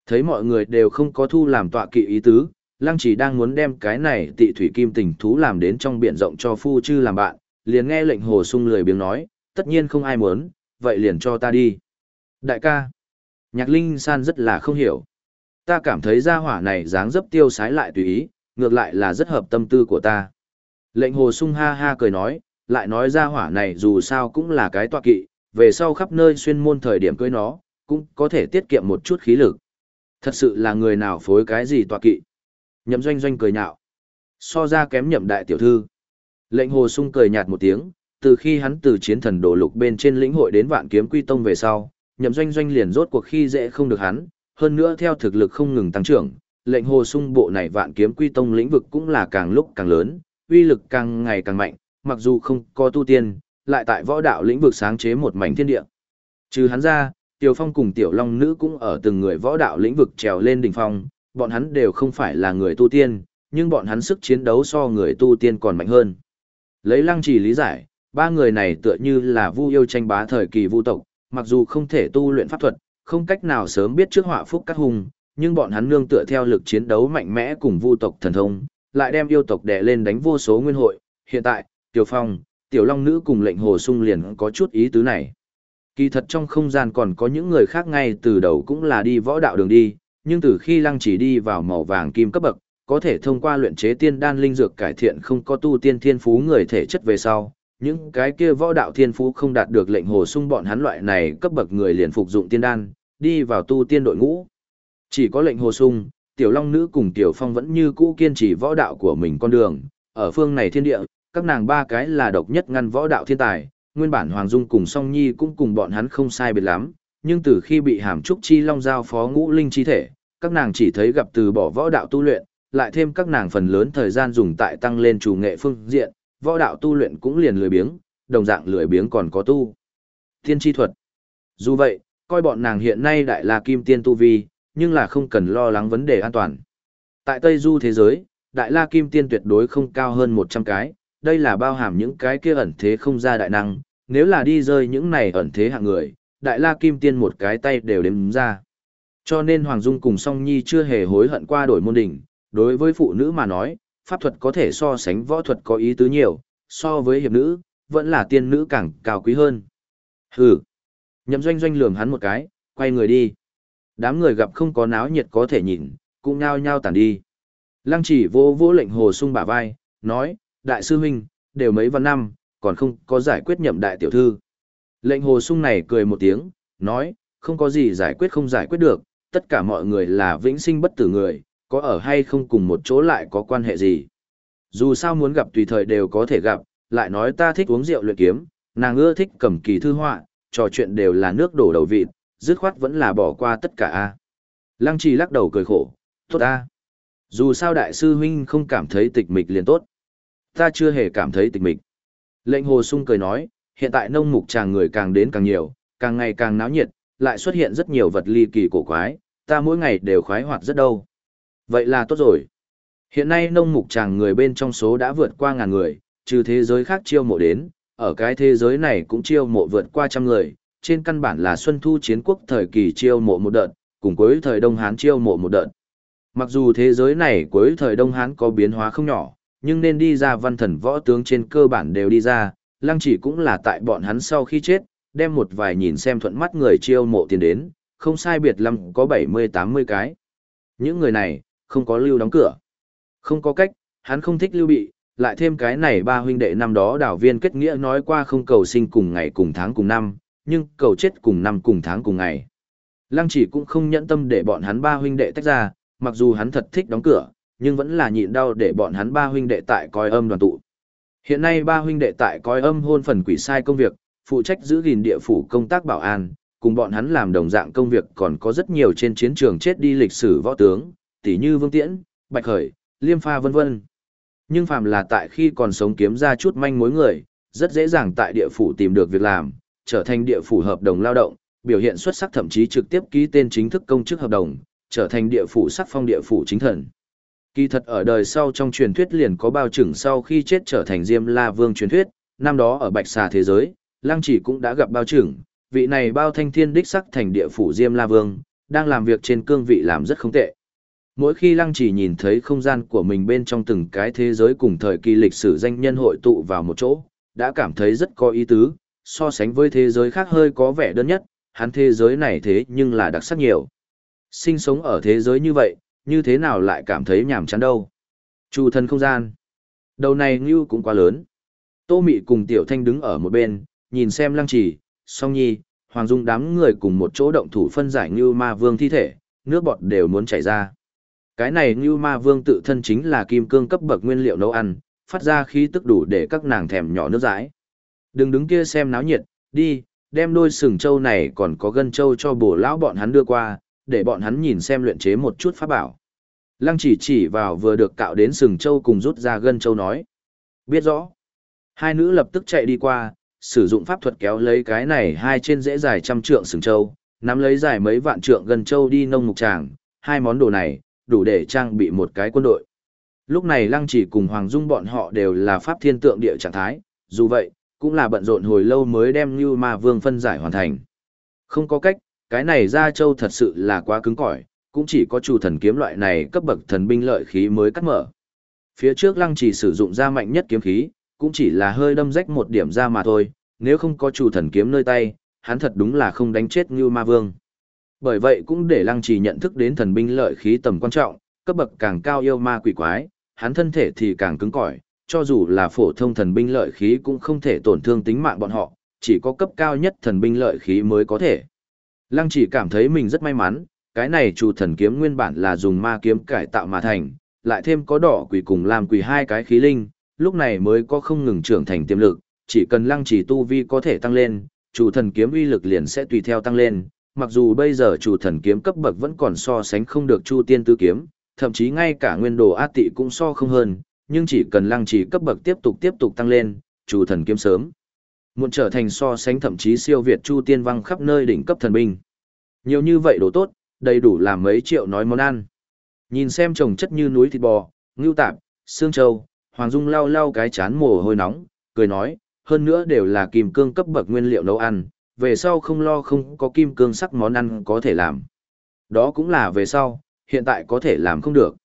Thấy mọi người đều không có thu làm tọa kỵ ý tứ, lăng chỉ đang muốn đem cái này tị thủy kim tình thú làm đến trong biển rộng cho phu chư làm bạn, liền nghe lệnh hồ sung lười biếng nói, tất nhiên không ai muốn, vậy liền cho ta đi. Đại ca, nhạc linh san rất là không hiểu. Ta cảm thấy gia hỏa này dáng dấp tiêu sái lại tùy ý, ngược lại là rất hợp tâm tư của ta. Lệnh hồ sung ha ha cười nói, lại nói gia hỏa này dù sao cũng là cái tọa kỵ, về sau khắp nơi xuyên môn thời điểm cưới nó, cũng có thể tiết kiệm một chút khí lực. Thật sự là người nào phối cái gì tọa kỵ. Nhậm doanh doanh cười nhạo. So ra kém nhậm đại tiểu thư. Lệnh hồ sung cười nhạt một tiếng, từ khi hắn từ chiến thần đổ lục bên trên lĩnh hội đến vạn kiếm quy tông về sau, nhậm doanh doanh liền rốt cuộc khi dễ không được hắn, hơn nữa theo thực lực không ngừng tăng trưởng, lệnh hồ sung bộ này vạn kiếm quy tông lĩnh vực cũng là càng lúc càng lớn, uy lực càng ngày càng mạnh, mặc dù không có tu tiên, lại tại võ đạo lĩnh vực sáng chế một mảnh thiên địa. Trừ hắn ra, Tiểu Phong cùng Tiểu Long Nữ cũng ở từng người võ đạo lĩnh vực trèo lên đỉnh phong, bọn hắn đều không phải là người tu tiên, nhưng bọn hắn sức chiến đấu so người tu tiên còn mạnh hơn. Lấy lăng trì lý giải, ba người này tựa như là vu yêu tranh bá thời kỳ vu tộc, mặc dù không thể tu luyện pháp thuật, không cách nào sớm biết trước họa phúc các hùng, nhưng bọn hắn nương tựa theo lực chiến đấu mạnh mẽ cùng vu tộc thần thông, lại đem yêu tộc đè lên đánh vô số nguyên hội. Hiện tại, Tiểu Phong, Tiểu Long Nữ cùng lệnh hồ sung liền có chút ý tứ này. Kỳ thật trong không gian còn có những người khác ngay từ đầu cũng là đi võ đạo đường đi, nhưng từ khi lăng chỉ đi vào màu vàng kim cấp bậc, có thể thông qua luyện chế tiên đan linh dược cải thiện không có tu tiên thiên phú người thể chất về sau, những cái kia võ đạo thiên phú không đạt được lệnh hồ sung bọn hắn loại này cấp bậc người liền phục dụng tiên đan, đi vào tu tiên đội ngũ. Chỉ có lệnh hồ sung, tiểu long nữ cùng tiểu phong vẫn như cũ kiên trì võ đạo của mình con đường, ở phương này thiên địa, các nàng ba cái là độc nhất ngăn võ đạo thiên tài, nguyên bản Hoàng Dung cùng Song Nhi cũng cùng bọn hắn không sai biệt lắm, nhưng từ khi bị hàm trúc chi long giao phó ngũ linh chi thể, các nàng chỉ thấy gặp từ bỏ võ đạo tu luyện, lại thêm các nàng phần lớn thời gian dùng tại tăng lên chủ nghệ phương diện, võ đạo tu luyện cũng liền lười biếng, đồng dạng lười biếng còn có tu. Tiên chi thuật. Dù vậy, coi bọn nàng hiện nay đại là kim tiên tu vi, nhưng là không cần lo lắng vấn đề an toàn. Tại Tây Du thế giới, đại la kim tiên tuyệt đối không cao hơn 100 cái, đây là bao hàm những cái kia ẩn thế không ra đại năng, nếu là đi rơi những này ẩn thế hạng người, đại la kim tiên một cái tay đều đếm ra. Cho nên Hoàng Dung cùng Song Nhi chưa hề hối hận qua đổi môn đỉnh, đối với phụ nữ mà nói, pháp thuật có thể so sánh võ thuật có ý tứ nhiều, so với hiệp nữ, vẫn là tiên nữ càng cao quý hơn. Hừ. Nhậm doanh doanh lườm hắn một cái, quay người đi. Đám người gặp không có náo nhiệt có thể nhìn, cũng nhao nhao tản đi. Lăng chỉ vô vô lệnh hồ sung bả vai, nói, đại sư huynh, đều mấy văn năm, còn không có giải quyết nhậm đại tiểu thư. Lệnh hồ sung này cười một tiếng, nói, không có gì giải quyết không giải quyết được, tất cả mọi người là vĩnh sinh bất tử người, có ở hay không cùng một chỗ lại có quan hệ gì. Dù sao muốn gặp tùy thời đều có thể gặp, lại nói ta thích uống rượu luyện kiếm, nàng ưa thích cầm kỳ thư họa, trò chuyện đều là nước đổ đầu vịt, dứt khoát vẫn là bỏ qua tất cả a. Lăng Trì lắc đầu cười khổ, tốt a. Dù sao đại sư huynh không cảm thấy tịch mịch liền tốt. Ta chưa hề cảm thấy tịch mịch. Lệnh Hồ Sung cười nói, hiện tại nông mục chàng người càng đến càng nhiều, càng ngày càng náo nhiệt, lại xuất hiện rất nhiều vật ly kỳ cổ quái, ta mỗi ngày đều khoái hoạt rất đâu. Vậy là tốt rồi. Hiện nay nông mục chàng người bên trong số đã vượt qua ngàn người, trừ thế giới khác chiêu mộ đến, ở cái thế giới này cũng chiêu mộ vượt qua trăm người, trên căn bản là xuân thu chiến quốc thời kỳ chiêu mộ một đợt, cùng cuối thời Đông Hán chiêu mộ một đợt. Mặc dù thế giới này cuối thời Đông Hán có biến hóa không nhỏ, nhưng nên đi ra văn thần võ tướng trên cơ bản đều đi ra, lăng chỉ cũng là tại bọn hắn sau khi chết, đem một vài nhìn xem thuận mắt người chiêu mộ tiền đến, không sai biệt lắm có 70-80 cái. Những người này, không có lưu đóng cửa. Không có cách, hắn không thích lưu bị, lại thêm cái này ba huynh đệ năm đó đảo viên kết nghĩa nói qua không cầu sinh cùng ngày cùng tháng cùng năm, nhưng cầu chết cùng năm cùng tháng cùng ngày. Lăng chỉ cũng không nhẫn tâm để bọn hắn ba huynh đệ tách ra, mặc dù hắn thật thích đóng cửa, nhưng vẫn là nhịn đau để bọn hắn ba huynh đệ tại coi âm đoàn tụ. Hiện nay ba huynh đệ tại coi âm hôn phần quỷ sai công việc, phụ trách giữ gìn địa phủ công tác bảo an, cùng bọn hắn làm đồng dạng công việc còn có rất nhiều trên chiến trường chết đi lịch sử võ tướng, tỷ như Vương Tiễn, Bạch Khởi, Liêm Pha vân vân. Nhưng phàm là tại khi còn sống kiếm ra chút manh mối người, rất dễ dàng tại địa phủ tìm được việc làm, trở thành địa phủ hợp đồng lao động, biểu hiện xuất sắc thậm chí trực tiếp ký tên chính thức công chức hợp đồng, trở thành địa phủ sắc phong địa phủ chính thần. Kỳ thật ở đời sau trong truyền thuyết liền có bao trưởng sau khi chết trở thành Diêm La Vương truyền thuyết, năm đó ở Bạch Xà thế giới, Lăng Chỉ cũng đã gặp bao trưởng, vị này bao thanh thiên đích sắc thành địa phủ Diêm La Vương, đang làm việc trên cương vị làm rất không tệ. Mỗi khi Lăng Chỉ nhìn thấy không gian của mình bên trong từng cái thế giới cùng thời kỳ lịch sử danh nhân hội tụ vào một chỗ, đã cảm thấy rất có ý tứ, so sánh với thế giới khác hơi có vẻ đơn nhất, hắn thế giới này thế nhưng là đặc sắc nhiều. Sinh sống ở thế giới như vậy, như thế nào lại cảm thấy nhàm chán đâu. Chủ thần không gian. Đầu này như cũng quá lớn. Tô Mị cùng Tiểu Thanh đứng ở một bên, nhìn xem lăng trì, song nhi, hoàng dung đám người cùng một chỗ động thủ phân giải như ma vương thi thể, nước bọt đều muốn chảy ra. Cái này như ma vương tự thân chính là kim cương cấp bậc nguyên liệu nấu ăn, phát ra khí tức đủ để các nàng thèm nhỏ nước dãi. Đừng đứng kia xem náo nhiệt, đi, đem đôi sừng trâu này còn có gân trâu cho bổ lão bọn hắn đưa qua, để bọn hắn nhìn xem luyện chế một chút pháp bảo. Lăng chỉ chỉ vào vừa được cạo đến sừng châu cùng rút ra gân châu nói. Biết rõ. Hai nữ lập tức chạy đi qua, sử dụng pháp thuật kéo lấy cái này hai trên dễ dài trăm trượng sừng châu, nắm lấy dài mấy vạn trượng gân châu đi nông mục tràng, hai món đồ này, đủ để trang bị một cái quân đội. Lúc này Lăng chỉ cùng Hoàng Dung bọn họ đều là pháp thiên tượng địa trạng thái, dù vậy, cũng là bận rộn hồi lâu mới đem như ma vương phân giải hoàn thành. Không có cách, cái này ra châu thật sự là quá cứng cỏi, cũng chỉ có chủ thần kiếm loại này cấp bậc thần binh lợi khí mới cắt mở. Phía trước lăng chỉ sử dụng ra mạnh nhất kiếm khí, cũng chỉ là hơi đâm rách một điểm ra mà thôi, nếu không có chủ thần kiếm nơi tay, hắn thật đúng là không đánh chết như ma vương. Bởi vậy cũng để lăng trì nhận thức đến thần binh lợi khí tầm quan trọng, cấp bậc càng cao yêu ma quỷ quái, hắn thân thể thì càng cứng cỏi, cho dù là phổ thông thần binh lợi khí cũng không thể tổn thương tính mạng bọn họ, chỉ có cấp cao nhất thần binh lợi khí mới có thể. Lăng chỉ cảm thấy mình rất may mắn, cái này chủ thần kiếm nguyên bản là dùng ma kiếm cải tạo mà thành, lại thêm có đỏ quỷ cùng làm quỷ hai cái khí linh, lúc này mới có không ngừng trưởng thành tiềm lực, chỉ cần lăng chỉ tu vi có thể tăng lên, chủ thần kiếm uy lực liền sẽ tùy theo tăng lên, mặc dù bây giờ chủ thần kiếm cấp bậc vẫn còn so sánh không được chu tiên tứ kiếm, thậm chí ngay cả nguyên đồ át tị cũng so không hơn, nhưng chỉ cần lăng chỉ cấp bậc tiếp tục tiếp tục tăng lên, chủ thần kiếm sớm. Muộn trở thành so sánh thậm chí siêu việt chu tiên văng khắp nơi đỉnh cấp thần binh. Nhiều như vậy đồ tốt, đầy đủ làm mấy triệu nói món ăn. Nhìn xem trồng chất như núi thịt bò, ngưu tạp, xương trâu, Hoàng Dung lau lau cái chán mồ hôi nóng, cười nói, hơn nữa đều là kim cương cấp bậc nguyên liệu nấu ăn, về sau không lo không có kim cương sắc món ăn có thể làm. Đó cũng là về sau, hiện tại có thể làm không được.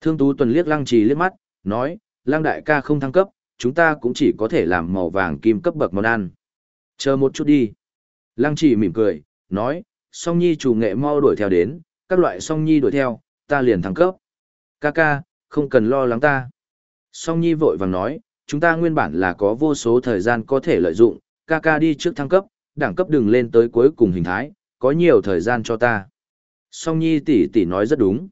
Thương Tú Tuần liếc Lăng Trì liếc mắt, nói, Lăng đại ca không thăng cấp, chúng ta cũng chỉ có thể làm màu vàng kim cấp bậc món ăn. Chờ một chút đi. Lăng chỉ mỉm cười, nói, song nhi chủ nghệ mau đuổi theo đến, các loại song nhi đuổi theo, ta liền thăng cấp. Ca ca, không cần lo lắng ta. Song nhi vội vàng nói, chúng ta nguyên bản là có vô số thời gian có thể lợi dụng, ca ca đi trước thăng cấp, đẳng cấp đừng lên tới cuối cùng hình thái, có nhiều thời gian cho ta. Song nhi tỷ tỷ nói rất đúng.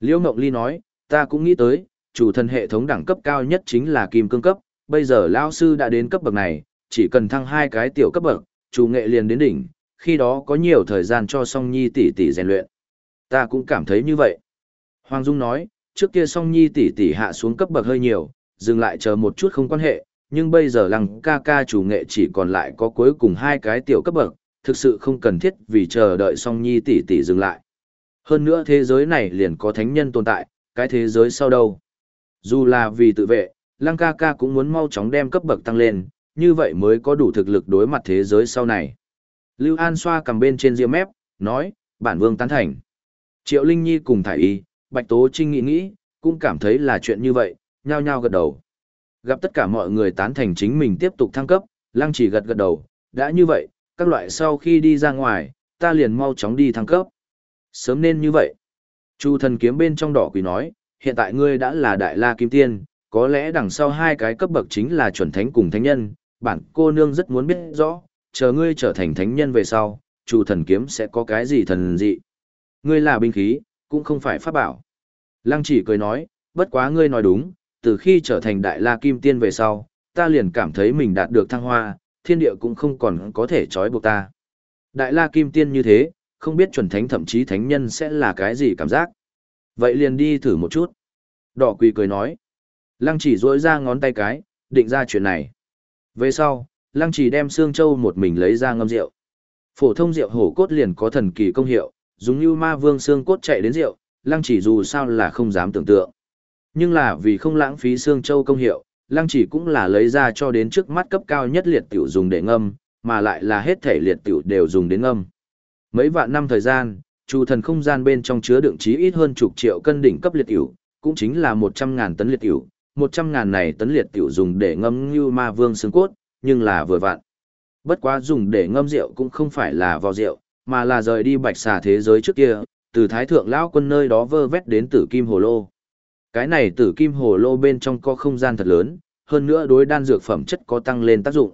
Liễu Ngọc Ly nói, ta cũng nghĩ tới, chủ thần hệ thống đẳng cấp cao nhất chính là kim cương cấp, bây giờ lão sư đã đến cấp bậc này, chỉ cần thăng hai cái tiểu cấp bậc, chủ nghệ liền đến đỉnh, khi đó có nhiều thời gian cho song nhi tỷ tỷ rèn luyện. Ta cũng cảm thấy như vậy. Hoàng Dung nói, trước kia song nhi tỷ tỷ hạ xuống cấp bậc hơi nhiều, dừng lại chờ một chút không quan hệ, nhưng bây giờ lăng ca ca chủ nghệ chỉ còn lại có cuối cùng hai cái tiểu cấp bậc, thực sự không cần thiết vì chờ đợi song nhi tỷ tỷ dừng lại. Hơn nữa thế giới này liền có thánh nhân tồn tại, cái thế giới sau đâu. Dù là vì tự vệ, lăng ca ca cũng muốn mau chóng đem cấp bậc tăng lên, như vậy mới có đủ thực lực đối mặt thế giới sau này. Lưu An xoa cầm bên trên ria mép, nói, bản vương tán thành. Triệu Linh Nhi cùng Thải Y, Bạch Tố Trinh nghĩ nghĩ, cũng cảm thấy là chuyện như vậy, nhao nhao gật đầu. Gặp tất cả mọi người tán thành chính mình tiếp tục thăng cấp, Lăng chỉ gật gật đầu, đã như vậy, các loại sau khi đi ra ngoài, ta liền mau chóng đi thăng cấp. Sớm nên như vậy. Chu thần kiếm bên trong đỏ quỷ nói, hiện tại ngươi đã là đại la kim tiên, có lẽ đằng sau hai cái cấp bậc chính là chuẩn thánh cùng thánh nhân, bản cô nương rất muốn biết rõ, chờ ngươi trở thành thánh nhân về sau, chủ thần kiếm sẽ có cái gì thần dị. Ngươi là binh khí, cũng không phải pháp bảo. Lăng chỉ cười nói, bất quá ngươi nói đúng, từ khi trở thành đại la kim tiên về sau, ta liền cảm thấy mình đạt được thăng hoa, thiên địa cũng không còn có thể trói buộc ta. Đại la kim tiên như thế, không biết chuẩn thánh thậm chí thánh nhân sẽ là cái gì cảm giác. Vậy liền đi thử một chút. Đỏ quỳ cười nói. Lăng chỉ rỗi ra ngón tay cái, định ra chuyện này. Về sau, lăng chỉ đem xương châu một mình lấy ra ngâm rượu. Phổ thông rượu hổ cốt liền có thần kỳ công hiệu, dùng như ma vương xương cốt chạy đến rượu, lăng chỉ dù sao là không dám tưởng tượng. Nhưng là vì không lãng phí xương châu công hiệu, lăng chỉ cũng là lấy ra cho đến trước mắt cấp cao nhất liệt tiểu dùng để ngâm, mà lại là hết thể liệt tiểu đều dùng đến ngâm. Mấy vạn năm thời gian, chu thần không gian bên trong chứa đựng chí ít hơn chục triệu cân đỉnh cấp liệt tiểu, cũng chính là một trăm ngàn tấn liệt tiểu, một trăm ngàn này tấn liệt tiểu dùng để ngâm như ma vương xương cốt, nhưng là vừa vạn. Bất quá dùng để ngâm rượu cũng không phải là vào rượu, mà là rời đi bạch xà thế giới trước kia, từ thái thượng lão quân nơi đó vơ vét đến tử kim hồ lô. Cái này tử kim hồ lô bên trong có không gian thật lớn, hơn nữa đối đan dược phẩm chất có tăng lên tác dụng.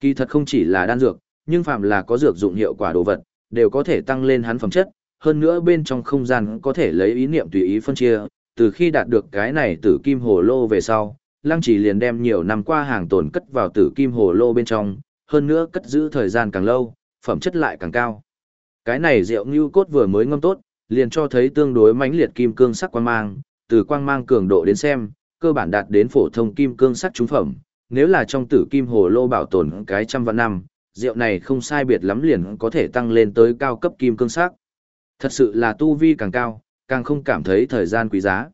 Kỳ thật không chỉ là đan dược, nhưng phạm là có dược dụng hiệu quả đồ vật, đều có thể tăng lên hắn phẩm chất, hơn nữa bên trong không gian có thể lấy ý niệm tùy ý phân chia, từ khi đạt được cái này tử kim hồ lô về sau, Lăng Chỉ liền đem nhiều năm qua hàng tồn cất vào tử kim hồ lô bên trong, hơn nữa cất giữ thời gian càng lâu, phẩm chất lại càng cao. Cái này rượu như cốt vừa mới ngâm tốt, liền cho thấy tương đối mãnh liệt kim cương sắc quang mang, từ quang mang cường độ đến xem, cơ bản đạt đến phổ thông kim cương sắc trúng phẩm. Nếu là trong tử kim hồ lô bảo tồn cái trăm vạn năm, rượu này không sai biệt lắm liền có thể tăng lên tới cao cấp kim cương sắc. Thật sự là tu vi càng cao, càng không cảm thấy thời gian quý giá.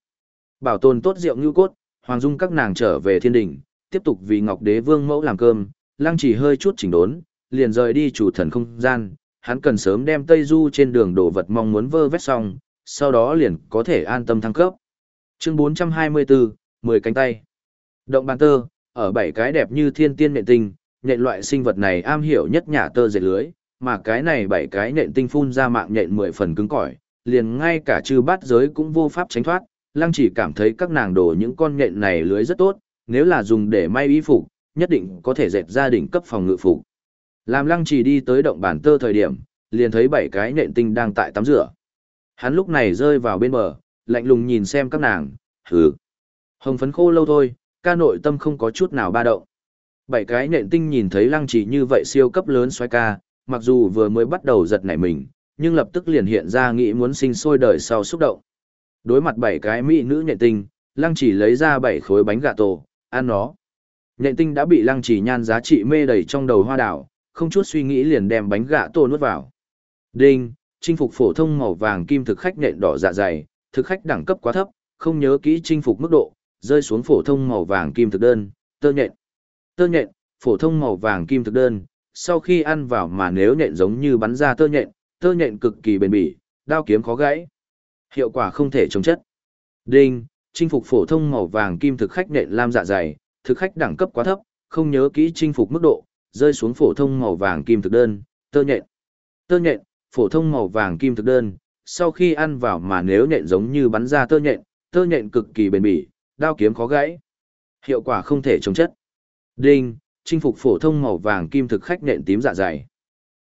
Bảo tồn tốt rượu như cốt, Hoàng Dung các nàng trở về thiên đình, tiếp tục vì Ngọc Đế Vương mẫu làm cơm, lăng chỉ hơi chút chỉnh đốn, liền rời đi chủ thần không gian, hắn cần sớm đem Tây Du trên đường đồ vật mong muốn vơ vét xong, sau đó liền có thể an tâm thăng cấp. Chương 424, 10 cánh tay. Động bàn tơ, ở bảy cái đẹp như thiên tiên nện tinh, nhện loại sinh vật này am hiểu nhất nhà tơ dệt lưới, mà cái này bảy cái nện tinh phun ra mạng nhện 10 phần cứng cỏi, liền ngay cả chư bát giới cũng vô pháp tránh thoát, lăng chỉ cảm thấy các nàng đổ những con nhện này lưới rất tốt, nếu là dùng để may y phục, nhất định có thể dệt ra đỉnh cấp phòng ngự phục. Làm lăng chỉ đi tới động bản tơ thời điểm, liền thấy bảy cái nện tinh đang tại tắm rửa. Hắn lúc này rơi vào bên bờ, lạnh lùng nhìn xem các nàng, hừ. Hồng phấn khô lâu thôi, ca nội tâm không có chút nào ba động. Bảy cái nện tinh nhìn thấy lăng chỉ như vậy siêu cấp lớn xoay ca, mặc dù vừa mới bắt đầu giật nảy mình, nhưng lập tức liền hiện ra nghĩ muốn sinh sôi đời sau xúc động. Đối mặt bảy cái mỹ nữ nhện tinh, lăng chỉ lấy ra bảy khối bánh gà tổ, ăn nó. Nhện tinh đã bị lăng chỉ nhan giá trị mê đầy trong đầu hoa đảo, không chút suy nghĩ liền đem bánh gà tổ nuốt vào. Đinh, chinh phục phổ thông màu vàng kim thực khách nhện đỏ dạ dày, thực khách đẳng cấp quá thấp, không nhớ kỹ chinh phục mức độ, rơi xuống phổ thông màu vàng kim thực đơn, tơ nhện. Tơ nhện, phổ thông màu vàng kim thực đơn, sau khi ăn vào mà nếu nhện giống như bắn ra tơ nhện, tơ nhện cực kỳ bền bỉ, đao kiếm khó gãy. Hiệu quả không thể chống chất. Đinh, chinh phục phổ thông màu vàng kim thực khách nện lam dạ dày, thực khách đẳng cấp quá thấp, không nhớ kỹ chinh phục mức độ, rơi xuống phổ thông màu vàng kim thực đơn, tơ nhện. Tơ nhện, phổ thông màu vàng kim thực đơn, sau khi ăn vào mà nếu nhện giống như bắn ra tơ nhện, tơ nhện cực kỳ bền bỉ, đao kiếm khó gãy. Hiệu quả không thể chống chất. Đinh, chinh phục phổ thông màu vàng kim thực khách nện tím dạ dày.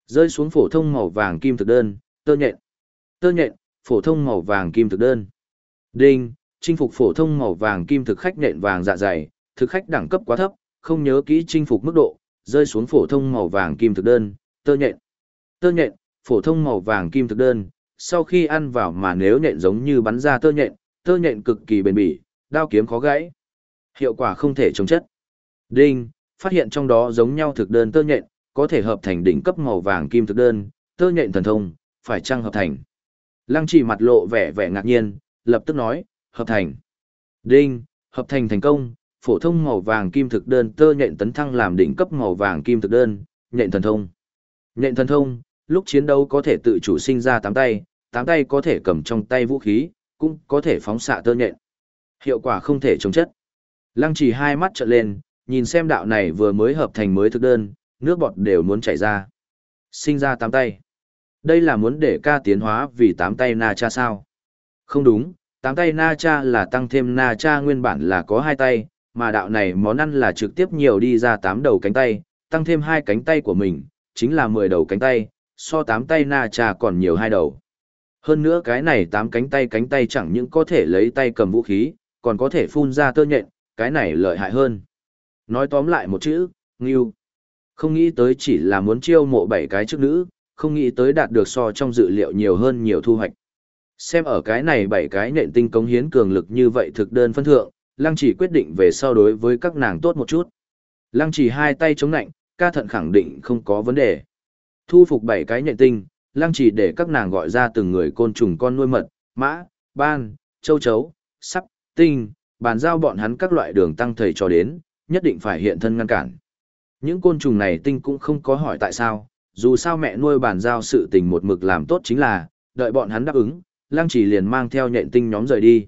Rơi xuống phổ thông màu vàng kim thực đơn, tơ nhện. Tơ nhện, phổ thông màu vàng kim thực đơn. Đinh, chinh phục phổ thông màu vàng kim thực khách nện vàng dạ dày, thực khách đẳng cấp quá thấp, không nhớ kỹ chinh phục mức độ, rơi xuống phổ thông màu vàng kim thực đơn, tơ nhện. Tơ nhện, phổ thông màu vàng kim thực đơn, sau khi ăn vào mà nếu nhện giống như bắn ra tơ nhện, tơ nhện cực kỳ bền bỉ, đao kiếm khó gãy. Hiệu quả không thể chống chất. Đinh, phát hiện trong đó giống nhau thực đơn tơ nhện, có thể hợp thành đỉnh cấp màu vàng kim thực đơn, tơ nhện thần thông, phải chăng hợp thành. Lăng chỉ mặt lộ vẻ vẻ ngạc nhiên, lập tức nói, hợp thành. Đinh, hợp thành thành công, phổ thông màu vàng kim thực đơn tơ nhện tấn thăng làm đỉnh cấp màu vàng kim thực đơn, nhện thần thông. Nhện thần thông, lúc chiến đấu có thể tự chủ sinh ra tám tay, tám tay có thể cầm trong tay vũ khí, cũng có thể phóng xạ tơ nhện. Hiệu quả không thể chống chất. Lăng chỉ hai mắt trợn lên, nhìn xem đạo này vừa mới hợp thành mới thực đơn, nước bọt đều muốn chảy ra. Sinh ra tám tay. Đây là muốn để ca tiến hóa vì tám tay na cha sao? Không đúng, tám tay na cha là tăng thêm na cha nguyên bản là có hai tay, mà đạo này món ăn là trực tiếp nhiều đi ra tám đầu cánh tay, tăng thêm hai cánh tay của mình, chính là mười đầu cánh tay, so tám tay na cha còn nhiều hai đầu. Hơn nữa cái này tám cánh tay cánh tay chẳng những có thể lấy tay cầm vũ khí, còn có thể phun ra tơ nhện, cái này lợi hại hơn. Nói tóm lại một chữ, nghiêu. Không nghĩ tới chỉ là muốn chiêu mộ bảy cái chức nữ, không nghĩ tới đạt được so trong dự liệu nhiều hơn nhiều thu hoạch. Xem ở cái này bảy cái nện tinh cống hiến cường lực như vậy thực đơn phân thượng, Lăng chỉ quyết định về sau đối với các nàng tốt một chút. Lăng chỉ hai tay chống nạnh, ca thận khẳng định không có vấn đề. Thu phục bảy cái nện tinh, lăng chỉ để các nàng gọi ra từng người côn trùng con nuôi mật, mã, ban, châu chấu, sắp, tinh, bàn giao bọn hắn các loại đường tăng thầy cho đến, nhất định phải hiện thân ngăn cản. Những côn trùng này tinh cũng không có hỏi tại sao, dù sao mẹ nuôi bàn giao sự tình một mực làm tốt chính là, đợi bọn hắn đáp ứng, lăng chỉ liền mang theo nhện tinh nhóm rời đi.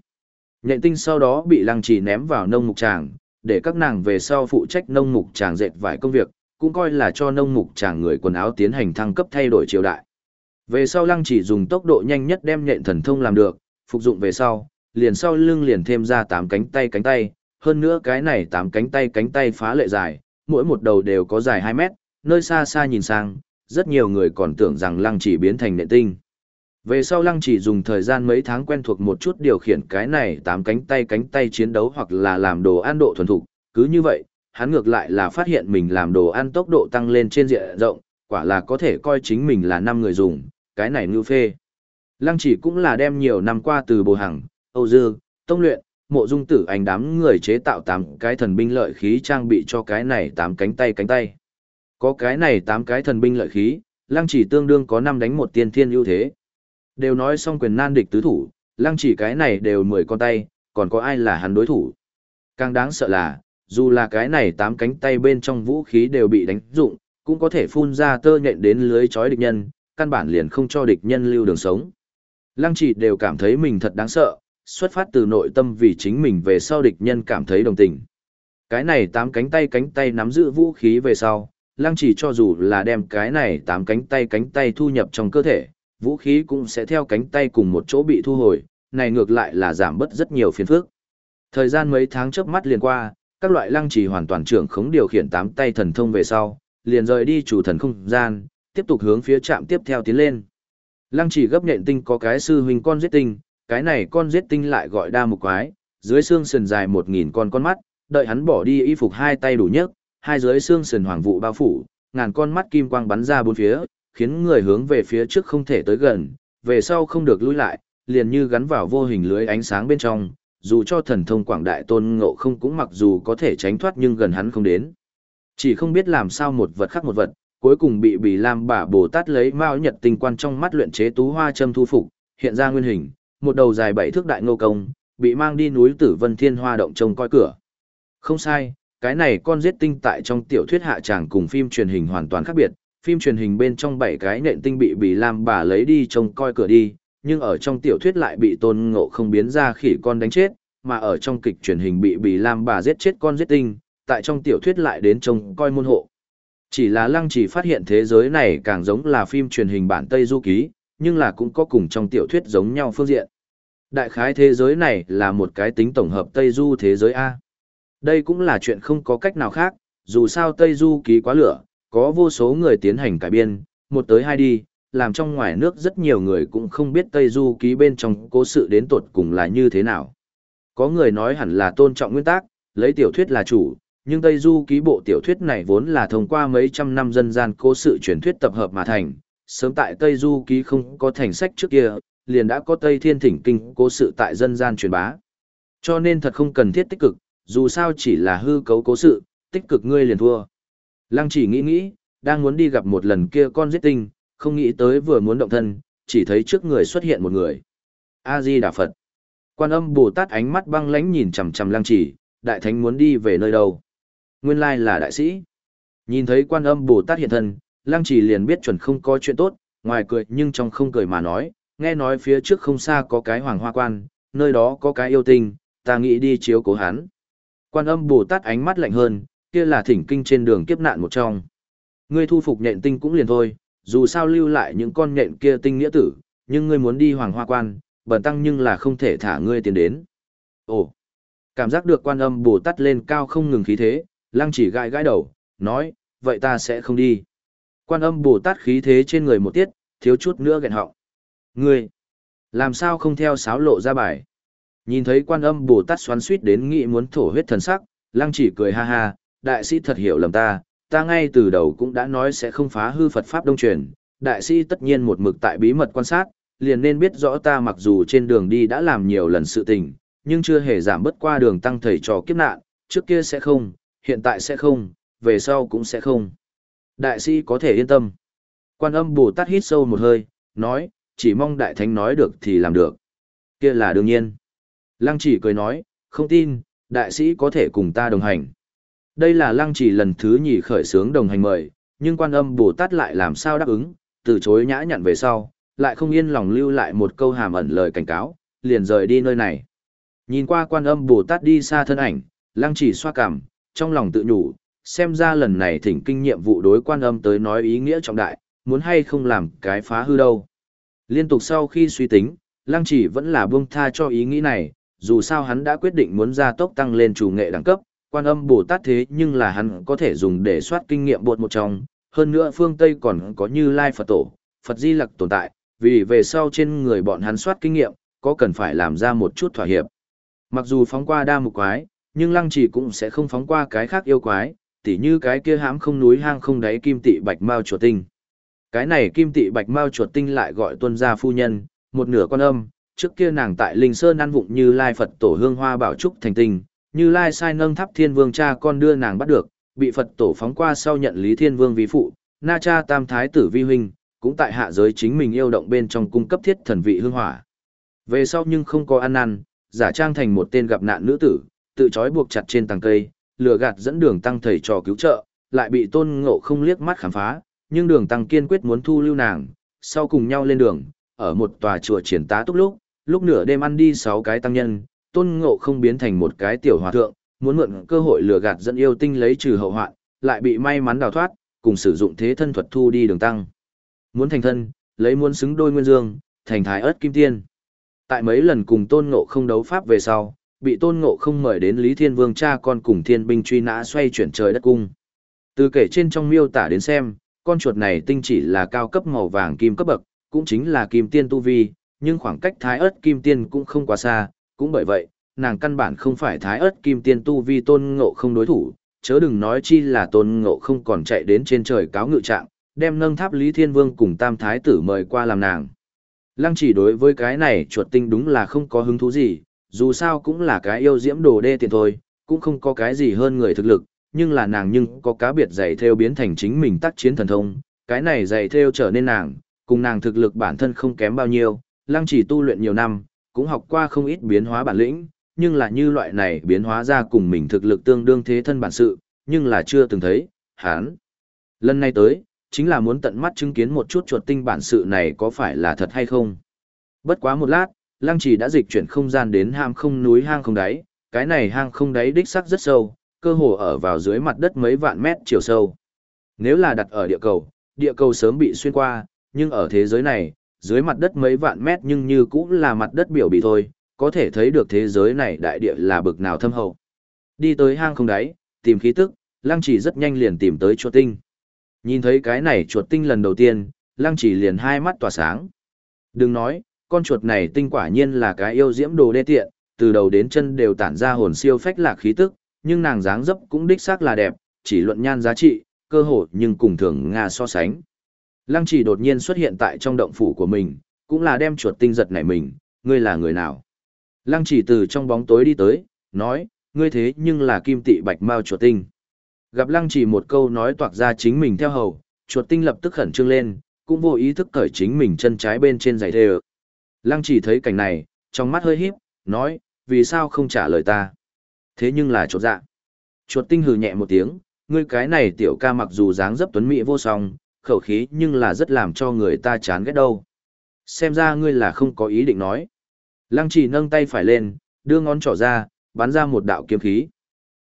Nhện tinh sau đó bị lăng chỉ ném vào nông mục tràng, để các nàng về sau phụ trách nông mục tràng dệt vài công việc, cũng coi là cho nông mục tràng người quần áo tiến hành thăng cấp thay đổi triều đại. Về sau lăng chỉ dùng tốc độ nhanh nhất đem nhện thần thông làm được, phục dụng về sau, liền sau lưng liền thêm ra 8 cánh tay cánh tay, hơn nữa cái này tám cánh tay cánh tay phá lệ dài, mỗi một đầu đều có dài 2 mét, nơi xa xa nhìn sang, rất nhiều người còn tưởng rằng lăng chỉ biến thành nệ tinh. Về sau lăng chỉ dùng thời gian mấy tháng quen thuộc một chút điều khiển cái này tám cánh tay cánh tay chiến đấu hoặc là làm đồ ăn độ thuần thục, cứ như vậy, hắn ngược lại là phát hiện mình làm đồ ăn tốc độ tăng lên trên diện rộng, quả là có thể coi chính mình là năm người dùng, cái này ngưu phê. Lăng chỉ cũng là đem nhiều năm qua từ bồ hằng, Âu Dư, Tông Luyện, mộ dung tử ảnh đám người chế tạo tám cái thần binh lợi khí trang bị cho cái này tám cánh tay cánh tay. Có cái này tám cái thần binh lợi khí, lăng chỉ tương đương có năm đánh một tiên thiên ưu thế. Đều nói xong quyền nan địch tứ thủ, lăng chỉ cái này đều mười con tay, còn có ai là hắn đối thủ. Càng đáng sợ là, dù là cái này tám cánh tay bên trong vũ khí đều bị đánh dụng, cũng có thể phun ra tơ nhện đến lưới chói địch nhân, căn bản liền không cho địch nhân lưu đường sống. Lăng chỉ đều cảm thấy mình thật đáng sợ, xuất phát từ nội tâm vì chính mình về sau địch nhân cảm thấy đồng tình. Cái này tám cánh tay cánh tay nắm giữ vũ khí về sau, lăng chỉ cho dù là đem cái này tám cánh tay cánh tay thu nhập trong cơ thể, vũ khí cũng sẽ theo cánh tay cùng một chỗ bị thu hồi, này ngược lại là giảm bớt rất nhiều phiền phức. Thời gian mấy tháng chớp mắt liền qua, các loại lăng trì hoàn toàn trưởng khống điều khiển tám tay thần thông về sau, liền rời đi chủ thần không gian, tiếp tục hướng phía trạm tiếp theo tiến lên. Lăng trì gấp nhện tinh có cái sư huynh con giết tinh, cái này con giết tinh lại gọi đa mục quái, dưới xương sườn dài một nghìn con con mắt, đợi hắn bỏ đi y phục hai tay đủ nhấc, hai dưới xương sườn hoàng vụ bao phủ, ngàn con mắt kim quang bắn ra bốn phía, khiến người hướng về phía trước không thể tới gần, về sau không được lùi lại, liền như gắn vào vô hình lưới ánh sáng bên trong, dù cho thần thông quảng đại tôn ngộ không cũng mặc dù có thể tránh thoát nhưng gần hắn không đến. Chỉ không biết làm sao một vật khác một vật, cuối cùng bị bị Lam bà Bồ Tát lấy mao nhật tinh quan trong mắt luyện chế tú hoa châm thu phục, hiện ra nguyên hình, một đầu dài bảy thước đại ngô công, bị mang đi núi Tử Vân Thiên Hoa động trông coi cửa. Không sai, cái này con giết tinh tại trong tiểu thuyết hạ tràng cùng phim truyền hình hoàn toàn khác biệt, phim truyền hình bên trong bảy cái nện tinh bị bị Lam bà lấy đi trông coi cửa đi, nhưng ở trong tiểu thuyết lại bị tôn ngộ không biến ra khỉ con đánh chết, mà ở trong kịch truyền hình bị bị Lam bà giết chết con giết tinh, tại trong tiểu thuyết lại đến trông coi môn hộ. Chỉ là lăng chỉ phát hiện thế giới này càng giống là phim truyền hình bản Tây Du Ký, nhưng là cũng có cùng trong tiểu thuyết giống nhau phương diện. Đại khái thế giới này là một cái tính tổng hợp Tây Du thế giới A. Đây cũng là chuyện không có cách nào khác, dù sao Tây Du Ký quá lửa, có vô số người tiến hành cải biên, một tới hai đi, làm trong ngoài nước rất nhiều người cũng không biết Tây Du ký bên trong cố sự đến tột cùng là như thế nào. Có người nói hẳn là tôn trọng nguyên tắc, lấy tiểu thuyết là chủ, nhưng Tây Du ký bộ tiểu thuyết này vốn là thông qua mấy trăm năm dân gian cố sự truyền thuyết tập hợp mà thành, sớm tại Tây Du ký không có thành sách trước kia, liền đã có Tây Thiên Thỉnh Kinh cố sự tại dân gian truyền bá. Cho nên thật không cần thiết tích cực, dù sao chỉ là hư cấu cố sự, tích cực ngươi liền thua. Lăng chỉ nghĩ nghĩ, đang muốn đi gặp một lần kia con giết tinh, không nghĩ tới vừa muốn động thân, chỉ thấy trước người xuất hiện một người. A-di Đà Phật. Quan âm Bồ Tát ánh mắt băng lãnh nhìn chằm chằm lăng chỉ, đại thánh muốn đi về nơi đâu. Nguyên lai là đại sĩ. Nhìn thấy quan âm Bồ Tát hiện thân, lăng chỉ liền biết chuẩn không có chuyện tốt, ngoài cười nhưng trong không cười mà nói, nghe nói phía trước không xa có cái hoàng hoa quan, nơi đó có cái yêu tinh, ta nghĩ đi chiếu cố hắn. Quan âm Bồ Tát ánh mắt lạnh hơn, kia là thỉnh kinh trên đường kiếp nạn một trong. Ngươi thu phục nhện tinh cũng liền thôi, dù sao lưu lại những con nhện kia tinh nghĩa tử, nhưng ngươi muốn đi hoàng hoa quan, bần tăng nhưng là không thể thả ngươi tiến đến. Ồ, cảm giác được quan âm bồ tát lên cao không ngừng khí thế, lăng chỉ gãi gãi đầu, nói, vậy ta sẽ không đi. Quan âm bồ tát khí thế trên người một tiết, thiếu chút nữa gẹn họng. Ngươi, làm sao không theo sáo lộ ra bài? Nhìn thấy quan âm bồ tát xoắn suýt đến nghị muốn thổ huyết thần sắc, lăng chỉ cười ha ha, đại sĩ thật hiểu lầm ta, ta ngay từ đầu cũng đã nói sẽ không phá hư Phật Pháp Đông truyền, đại sĩ tất nhiên một mực tại bí mật quan sát, liền nên biết rõ ta mặc dù trên đường đi đã làm nhiều lần sự tình, nhưng chưa hề giảm bớt qua đường tăng thầy trò kiếp nạn, trước kia sẽ không, hiện tại sẽ không, về sau cũng sẽ không. Đại sĩ có thể yên tâm. Quan âm Bồ Tát hít sâu một hơi, nói, chỉ mong đại thánh nói được thì làm được. Kia là đương nhiên. Lăng chỉ cười nói, không tin, đại sĩ có thể cùng ta đồng hành. Đây là lăng chỉ lần thứ nhì khởi sướng đồng hành mời, nhưng quan âm Bồ Tát lại làm sao đáp ứng, từ chối nhã nhặn về sau, lại không yên lòng lưu lại một câu hàm ẩn lời cảnh cáo, liền rời đi nơi này. Nhìn qua quan âm Bồ Tát đi xa thân ảnh, lăng chỉ xoa cằm, trong lòng tự nhủ, xem ra lần này thỉnh kinh nhiệm vụ đối quan âm tới nói ý nghĩa trọng đại, muốn hay không làm cái phá hư đâu. Liên tục sau khi suy tính, lăng chỉ vẫn là buông tha cho ý nghĩ này, dù sao hắn đã quyết định muốn gia tốc tăng lên chủ nghệ đẳng cấp, quan âm Bồ Tát thế nhưng là hắn có thể dùng để soát kinh nghiệm bột một trong, hơn nữa phương Tây còn có như Lai Phật Tổ, Phật Di Lặc tồn tại, vì về sau trên người bọn hắn soát kinh nghiệm, có cần phải làm ra một chút thỏa hiệp. Mặc dù phóng qua đa mục quái, nhưng lăng chỉ cũng sẽ không phóng qua cái khác yêu quái, tỉ như cái kia hãm không núi hang không đáy kim tị bạch mao chuột tinh. Cái này kim tị bạch mao chuột tinh lại gọi tuân gia phu nhân, một nửa con âm, trước kia nàng tại Linh Sơn ăn vụng như Lai Phật tổ hương hoa bảo trúc thành tinh, như Lai sai nâng thắp thiên vương cha con đưa nàng bắt được, bị Phật tổ phóng qua sau nhận Lý Thiên Vương vi phụ, na cha tam thái tử vi huynh, cũng tại hạ giới chính mình yêu động bên trong cung cấp thiết thần vị hương hỏa. Về sau nhưng không có ăn năn, giả trang thành một tên gặp nạn nữ tử, tự trói buộc chặt trên tàng cây, lừa gạt dẫn đường tăng thầy trò cứu trợ, lại bị tôn ngộ không liếc mắt khám phá, nhưng đường tăng kiên quyết muốn thu lưu nàng, sau cùng nhau lên đường, ở một tòa chùa triển tá túc lúc, lúc nửa đêm ăn đi sáu cái tăng nhân, tôn ngộ không biến thành một cái tiểu hòa thượng, muốn mượn cơ hội lừa gạt dẫn yêu tinh lấy trừ hậu hoạn, lại bị may mắn đào thoát, cùng sử dụng thế thân thuật thu đi đường tăng. Muốn thành thân, lấy muốn xứng đôi nguyên dương, thành thái ớt kim tiên. Tại mấy lần cùng tôn ngộ không đấu pháp về sau, bị tôn ngộ không mời đến Lý Thiên Vương cha con cùng thiên binh truy nã xoay chuyển trời đất cung. Từ kể trên trong miêu tả đến xem, con chuột này tinh chỉ là cao cấp màu vàng kim cấp bậc, cũng chính là kim tiên tu vi, nhưng khoảng cách thái ớt kim tiên cũng không quá xa, cũng bởi vậy, nàng căn bản không phải thái ớt kim tiên tu vi tôn ngộ không đối thủ, chớ đừng nói chi là tôn ngộ không còn chạy đến trên trời cáo ngự trạng, đem nâng tháp Lý Thiên Vương cùng tam thái tử mời qua làm nàng. Lăng chỉ đối với cái này chuột tinh đúng là không có hứng thú gì, dù sao cũng là cái yêu diễm đồ đê tiền thôi, cũng không có cái gì hơn người thực lực, nhưng là nàng nhưng có cá biệt giày theo biến thành chính mình tác chiến thần thông, cái này giày theo trở nên nàng, cùng nàng thực lực bản thân không kém bao nhiêu, lăng chỉ tu luyện nhiều năm, cũng học qua không ít biến hóa bản lĩnh, nhưng là như loại này biến hóa ra cùng mình thực lực tương đương thế thân bản sự, nhưng là chưa từng thấy, hán. Lần này tới, chính là muốn tận mắt chứng kiến một chút chuột tinh bản sự này có phải là thật hay không. Bất quá một lát, lăng chỉ đã dịch chuyển không gian đến hang không núi hang không đáy, cái này hang không đáy đích sắc rất sâu, cơ hồ ở vào dưới mặt đất mấy vạn mét chiều sâu. Nếu là đặt ở địa cầu, địa cầu sớm bị xuyên qua, nhưng ở thế giới này, dưới mặt đất mấy vạn mét nhưng như cũng là mặt đất biểu bị thôi, có thể thấy được thế giới này đại địa là bực nào thâm hậu. Đi tới hang không đáy, tìm khí tức, lăng chỉ rất nhanh liền tìm tới chuột tinh. Nhìn thấy cái này chuột tinh lần đầu tiên, lăng chỉ liền hai mắt tỏa sáng. Đừng nói, con chuột này tinh quả nhiên là cái yêu diễm đồ đê tiện, từ đầu đến chân đều tản ra hồn siêu phách lạc khí tức, nhưng nàng dáng dấp cũng đích xác là đẹp, chỉ luận nhan giá trị, cơ hội nhưng cùng thường Nga so sánh. Lăng chỉ đột nhiên xuất hiện tại trong động phủ của mình, cũng là đem chuột tinh giật nảy mình, ngươi là người nào? Lăng chỉ từ trong bóng tối đi tới, nói, ngươi thế nhưng là kim tị bạch mao chuột tinh. Gặp lăng chỉ một câu nói toạc ra chính mình theo hầu, chuột tinh lập tức khẩn trương lên, cũng vô ý thức cởi chính mình chân trái bên trên giày thề. Lăng chỉ thấy cảnh này, trong mắt hơi híp, nói, vì sao không trả lời ta? Thế nhưng là chuột dạ. Chuột tinh hừ nhẹ một tiếng, ngươi cái này tiểu ca mặc dù dáng dấp tuấn mỹ vô song, khẩu khí nhưng là rất làm cho người ta chán ghét đâu. Xem ra ngươi là không có ý định nói. Lăng chỉ nâng tay phải lên, đưa ngón trỏ ra, bắn ra một đạo kiếm khí.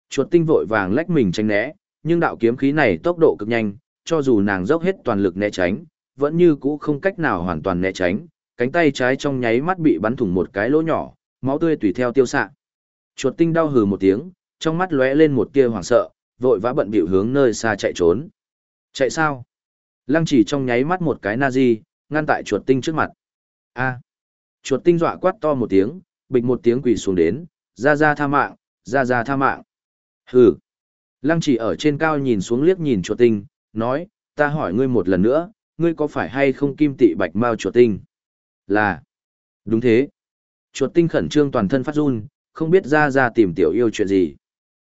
Chuột tinh vội vàng lách mình tránh né, nhưng đạo kiếm khí này tốc độ cực nhanh, cho dù nàng dốc hết toàn lực né tránh, vẫn như cũ không cách nào hoàn toàn né tránh, cánh tay trái trong nháy mắt bị bắn thủng một cái lỗ nhỏ, máu tươi tùy theo tiêu xạ. Chuột tinh đau hừ một tiếng, trong mắt lóe lên một tia hoảng sợ, vội vã bận bịu hướng nơi xa chạy trốn. Chạy sao? Lăng chỉ trong nháy mắt một cái Nazi, ngăn tại chuột tinh trước mặt. A. Chuột tinh dọa quát to một tiếng, bịch một tiếng quỳ xuống đến, ra ra tha mạng, ra ra tha mạng. Hừ. Lăng chỉ ở trên cao nhìn xuống liếc nhìn chuột tinh, nói, ta hỏi ngươi một lần nữa, ngươi có phải hay không kim tị bạch mao chuột tinh? Là. Đúng thế. Chuột tinh khẩn trương toàn thân phát run, không biết ra ra tìm tiểu yêu chuyện gì.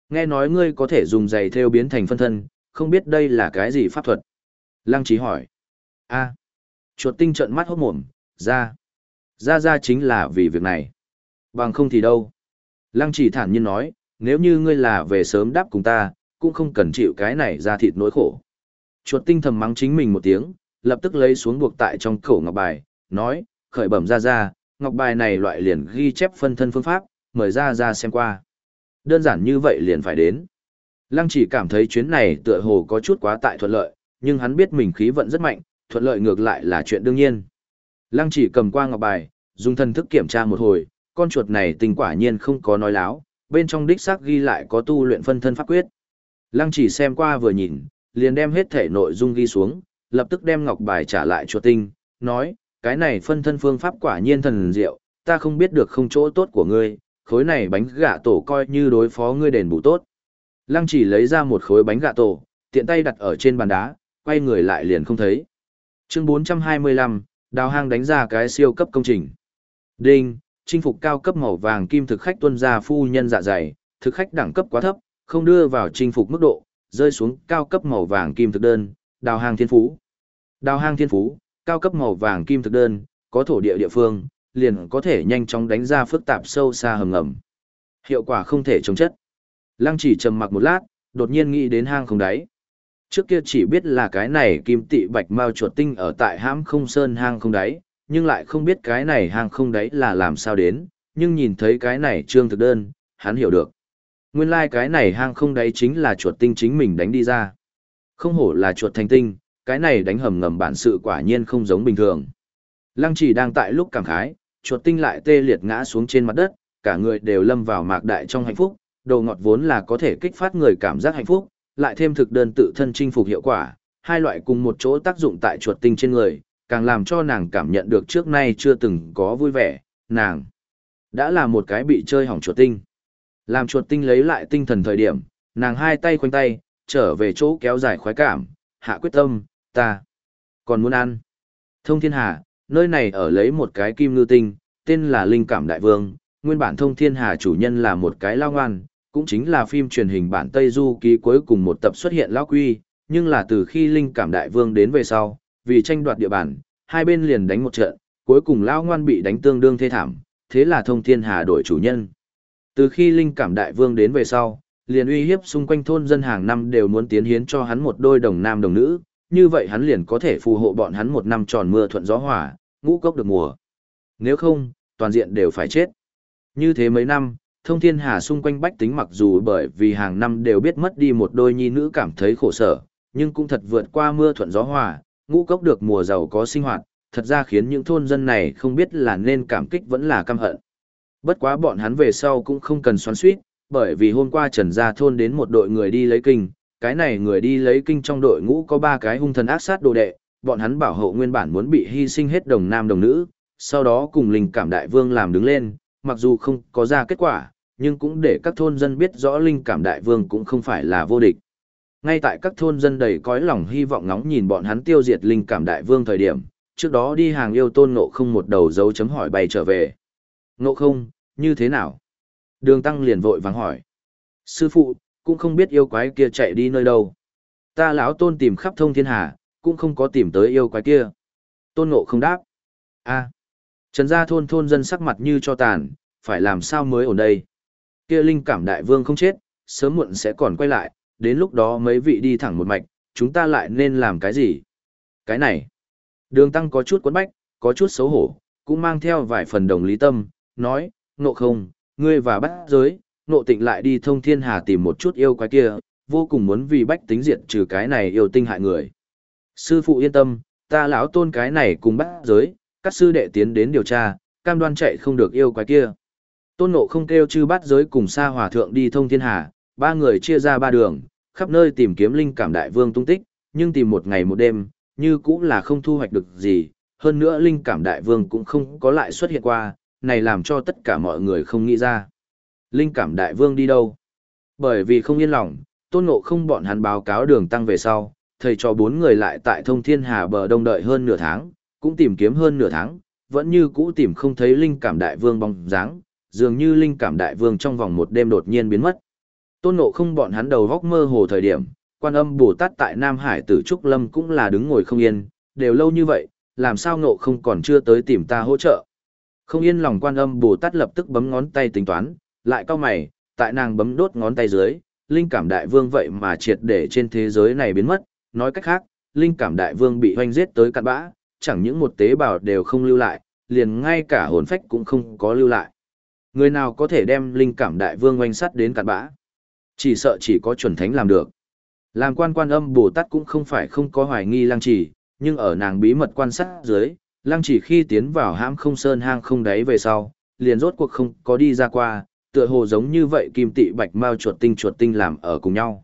Nghe nói ngươi có thể dùng giày theo biến thành phân thân, không biết đây là cái gì pháp thuật. Lăng trí hỏi. a chuột tinh trợn mắt hốt mồm, ra. Ra ra chính là vì việc này. Bằng không thì đâu. Lăng chỉ thản nhiên nói, nếu như ngươi là về sớm đáp cùng ta, cũng không cần chịu cái này ra thịt nỗi khổ. Chuột tinh thầm mắng chính mình một tiếng, lập tức lấy xuống buộc tại trong khẩu ngọc bài, nói, khởi bẩm ra ra, ngọc bài này loại liền ghi chép phân thân phương pháp, mời ra ra xem qua. Đơn giản như vậy liền phải đến. Lăng chỉ cảm thấy chuyến này tựa hồ có chút quá tại thuận lợi, nhưng hắn biết mình khí vận rất mạnh, thuận lợi ngược lại là chuyện đương nhiên. Lăng chỉ cầm qua ngọc bài, dùng thần thức kiểm tra một hồi, con chuột này tình quả nhiên không có nói láo, bên trong đích xác ghi lại có tu luyện phân thân pháp quyết. Lăng chỉ xem qua vừa nhìn, liền đem hết thể nội dung ghi xuống, lập tức đem ngọc bài trả lại chuột tinh, nói, cái này phân thân phương pháp quả nhiên thần diệu, ta không biết được không chỗ tốt của ngươi, khối này bánh gạ tổ coi như đối phó ngươi đền bù tốt. Lăng chỉ lấy ra một khối bánh gạ tổ, tiện tay đặt ở trên bàn đá, quay người lại liền không thấy. Chương 425, đào hang đánh ra cái siêu cấp công trình. Đinh, chinh phục cao cấp màu vàng kim thực khách tuân gia phu nhân dạ dày, thực khách đẳng cấp quá thấp, không đưa vào chinh phục mức độ, rơi xuống cao cấp màu vàng kim thực đơn, đào hang thiên phú. Đào hang thiên phú, cao cấp màu vàng kim thực đơn, có thổ địa địa phương, liền có thể nhanh chóng đánh ra phức tạp sâu xa hầm ngầm. Hiệu quả không thể chống chất. Lăng chỉ trầm mặc một lát, đột nhiên nghĩ đến hang không đáy. Trước kia chỉ biết là cái này kim tị bạch mao chuột tinh ở tại hãm không sơn hang không đáy, nhưng lại không biết cái này hang không đáy là làm sao đến, nhưng nhìn thấy cái này trương thực đơn, hắn hiểu được. Nguyên lai like cái này hang không đáy chính là chuột tinh chính mình đánh đi ra. Không hổ là chuột thành tinh, cái này đánh hầm ngầm bản sự quả nhiên không giống bình thường. Lăng chỉ đang tại lúc cảm khái, chuột tinh lại tê liệt ngã xuống trên mặt đất, cả người đều lâm vào mạc đại trong hạnh phúc, đồ ngọt vốn là có thể kích phát người cảm giác hạnh phúc, lại thêm thực đơn tự thân chinh phục hiệu quả, hai loại cùng một chỗ tác dụng tại chuột tinh trên người, càng làm cho nàng cảm nhận được trước nay chưa từng có vui vẻ, nàng đã là một cái bị chơi hỏng chuột tinh. Làm chuột tinh lấy lại tinh thần thời điểm, nàng hai tay khoanh tay, trở về chỗ kéo dài khoái cảm, hạ quyết tâm, ta còn muốn ăn. Thông thiên hà, nơi này ở lấy một cái kim ngư tinh, tên là Linh Cảm Đại Vương, nguyên bản thông thiên hà chủ nhân là một cái lao ngoan, cũng chính là phim truyền hình bản Tây Du ký cuối cùng một tập xuất hiện lao quy, nhưng là từ khi Linh Cảm Đại Vương đến về sau, vì tranh đoạt địa bàn, hai bên liền đánh một trận, cuối cùng lao ngoan bị đánh tương đương thê thảm, thế là thông thiên hà đổi chủ nhân. Từ khi Linh Cảm Đại Vương đến về sau, liền uy hiếp xung quanh thôn dân hàng năm đều muốn tiến hiến cho hắn một đôi đồng nam đồng nữ, như vậy hắn liền có thể phù hộ bọn hắn một năm tròn mưa thuận gió hỏa, ngũ cốc được mùa. Nếu không, toàn diện đều phải chết. Như thế mấy năm, thông thiên hà xung quanh bách tính mặc dù bởi vì hàng năm đều biết mất đi một đôi nhi nữ cảm thấy khổ sở, nhưng cũng thật vượt qua mưa thuận gió hòa, ngũ cốc được mùa giàu có sinh hoạt, thật ra khiến những thôn dân này không biết là nên cảm kích vẫn là căm hận. Bất quá bọn hắn về sau cũng không cần xoắn suýt, bởi vì hôm qua Trần Gia Thôn đến một đội người đi lấy kinh, cái này người đi lấy kinh trong đội ngũ có ba cái hung thần ác sát đồ đệ, bọn hắn bảo hộ nguyên bản muốn bị hy sinh hết đồng nam đồng nữ, sau đó cùng linh cảm đại vương làm đứng lên, mặc dù không có ra kết quả, nhưng cũng để các thôn dân biết rõ linh cảm đại vương cũng không phải là vô địch. Ngay tại các thôn dân đầy cõi lòng hy vọng ngóng nhìn bọn hắn tiêu diệt linh cảm đại vương thời điểm, trước đó đi hàng yêu tôn ngộ không một đầu dấu chấm hỏi bay trở về. Ngộ không, như thế nào? Đường tăng liền vội vàng hỏi. Sư phụ, cũng không biết yêu quái kia chạy đi nơi đâu. Ta lão tôn tìm khắp thông thiên hà, cũng không có tìm tới yêu quái kia. Tôn ngộ không đáp. a Trần gia thôn thôn dân sắc mặt như cho tàn, phải làm sao mới ổn đây. Kia linh cảm đại vương không chết, sớm muộn sẽ còn quay lại, đến lúc đó mấy vị đi thẳng một mạch, chúng ta lại nên làm cái gì? Cái này. Đường tăng có chút quấn bách, có chút xấu hổ, cũng mang theo vài phần đồng lý tâm, nói, ngộ không, ngươi và bắt giới, ngộ tịnh lại đi thông thiên hà tìm một chút yêu quái kia, vô cùng muốn vì bách tính diệt trừ cái này yêu tinh hại người. Sư phụ yên tâm, ta lão tôn cái này cùng bắt giới, các sư đệ tiến đến điều tra, cam đoan chạy không được yêu quái kia. Tôn nộ không kêu chư bắt giới cùng xa hòa thượng đi thông thiên hà, ba người chia ra ba đường, khắp nơi tìm kiếm linh cảm đại vương tung tích, nhưng tìm một ngày một đêm, như cũng là không thu hoạch được gì, hơn nữa linh cảm đại vương cũng không có lại xuất hiện qua, này làm cho tất cả mọi người không nghĩ ra. Linh cảm đại vương đi đâu? Bởi vì không yên lòng, tôn ngộ không bọn hắn báo cáo đường tăng về sau, thầy cho bốn người lại tại thông thiên hà bờ đông đợi hơn nửa tháng, cũng tìm kiếm hơn nửa tháng, vẫn như cũ tìm không thấy linh cảm đại vương bóng dáng, dường như linh cảm đại vương trong vòng một đêm đột nhiên biến mất. Tôn nộ không bọn hắn đầu góc mơ hồ thời điểm, quan âm Bồ Tát tại Nam Hải tử Trúc Lâm cũng là đứng ngồi không yên, đều lâu như vậy, làm sao nộ không còn chưa tới tìm ta hỗ trợ. Không yên lòng quan âm Bồ Tát lập tức bấm ngón tay tính toán, lại cao mày, tại nàng bấm đốt ngón tay dưới, linh cảm đại vương vậy mà triệt để trên thế giới này biến mất, nói cách khác, linh cảm đại vương bị hoanh giết tới cạn bã, chẳng những một tế bào đều không lưu lại, liền ngay cả hồn phách cũng không có lưu lại. Người nào có thể đem linh cảm đại vương oanh sắt đến cạn bã? Chỉ sợ chỉ có chuẩn thánh làm được. Làm quan quan âm Bồ Tát cũng không phải không có hoài nghi lăng chỉ, nhưng ở nàng bí mật quan sát dưới, lăng chỉ khi tiến vào hãm không sơn hang không đáy về sau, liền rốt cuộc không có đi ra qua, tựa hồ giống như vậy kim tị bạch mao chuột tinh chuột tinh làm ở cùng nhau.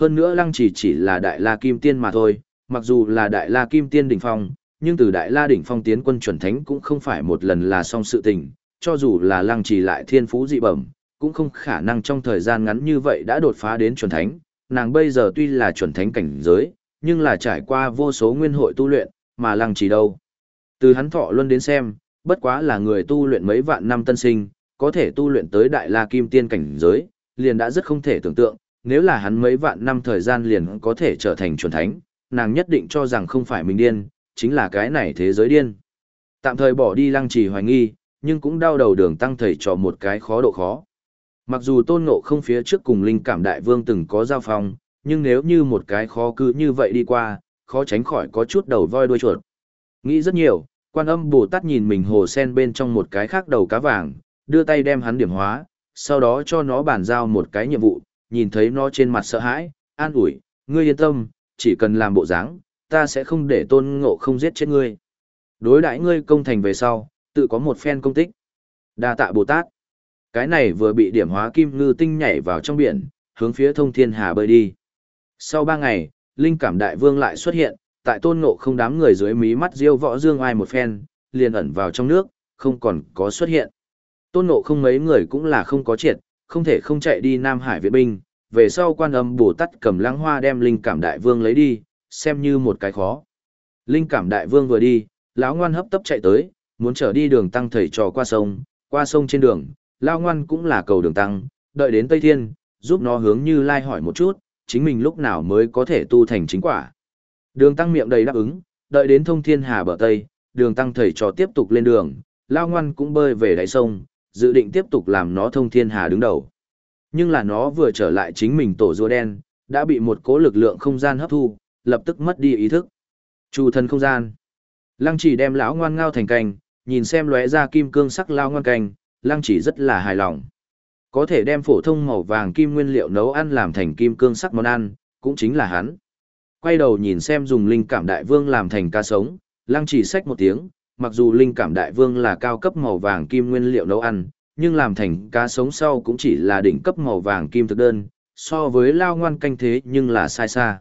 Hơn nữa lăng trì chỉ là đại la kim tiên mà thôi, mặc dù là đại la kim tiên đỉnh phong, nhưng từ đại la đỉnh phong tiến quân chuẩn thánh cũng không phải một lần là xong sự tình, cho dù là lăng trì lại thiên phú dị bẩm, cũng không khả năng trong thời gian ngắn như vậy đã đột phá đến chuẩn thánh, nàng bây giờ tuy là chuẩn thánh cảnh giới, nhưng là trải qua vô số nguyên hội tu luyện, mà lăng trì đâu. Từ hắn thọ luân đến xem, bất quá là người tu luyện mấy vạn năm tân sinh, có thể tu luyện tới đại la kim tiên cảnh giới, liền đã rất không thể tưởng tượng, nếu là hắn mấy vạn năm thời gian liền có thể trở thành chuẩn thánh, nàng nhất định cho rằng không phải mình điên, chính là cái này thế giới điên. Tạm thời bỏ đi lăng trì hoài nghi, nhưng cũng đau đầu đường tăng thầy cho một cái khó độ khó. Mặc dù tôn ngộ không phía trước cùng linh cảm đại vương từng có giao phong, nhưng nếu như một cái khó cứ như vậy đi qua, khó tránh khỏi có chút đầu voi đuôi chuột. Nghĩ rất nhiều, quan âm Bồ Tát nhìn mình hồ sen bên trong một cái khác đầu cá vàng, đưa tay đem hắn điểm hóa, sau đó cho nó bàn giao một cái nhiệm vụ, nhìn thấy nó trên mặt sợ hãi, an ủi, ngươi yên tâm, chỉ cần làm bộ dáng, ta sẽ không để tôn ngộ không giết chết ngươi. Đối đãi ngươi công thành về sau, tự có một phen công tích. đa tạ Bồ Tát. Cái này vừa bị điểm hóa kim ngư tinh nhảy vào trong biển, hướng phía thông thiên hà bơi đi. Sau ba ngày, linh cảm đại vương lại xuất hiện, tại tôn ngộ không đám người dưới mí mắt diêu võ dương ai một phen, liền ẩn vào trong nước, không còn có xuất hiện. Tôn ngộ không mấy người cũng là không có triệt, không thể không chạy đi Nam Hải Viện binh, về sau quan âm Bồ Tát cầm lăng hoa đem linh cảm đại vương lấy đi, xem như một cái khó. Linh cảm đại vương vừa đi, lão ngoan hấp tấp chạy tới, muốn trở đi đường tăng thầy trò qua sông, qua sông trên đường, lão ngoan cũng là cầu đường tăng, đợi đến Tây Thiên, giúp nó hướng như lai hỏi một chút, chính mình lúc nào mới có thể tu thành chính quả. Đường tăng miệng đầy đáp ứng, đợi đến thông thiên hà bờ Tây, đường tăng thầy trò tiếp tục lên đường, lão ngoan cũng bơi về đáy sông, dự định tiếp tục làm nó thông thiên hà đứng đầu. Nhưng là nó vừa trở lại chính mình tổ rùa đen, đã bị một cố lực lượng không gian hấp thu, lập tức mất đi ý thức. chủ thần không gian. Lăng chỉ đem lão ngoan ngao thành cành nhìn xem lóe ra kim cương sắc lao ngoan cành lăng chỉ rất là hài lòng. Có thể đem phổ thông màu vàng kim nguyên liệu nấu ăn làm thành kim cương sắc món ăn, cũng chính là hắn. Quay đầu nhìn xem dùng linh cảm đại vương làm thành ca sống, lăng chỉ xách một tiếng, mặc dù linh cảm đại vương là cao cấp màu vàng kim nguyên liệu nấu ăn, nhưng làm thành cá sống sau cũng chỉ là đỉnh cấp màu vàng kim thực đơn, so với lao ngoan canh thế nhưng là sai xa.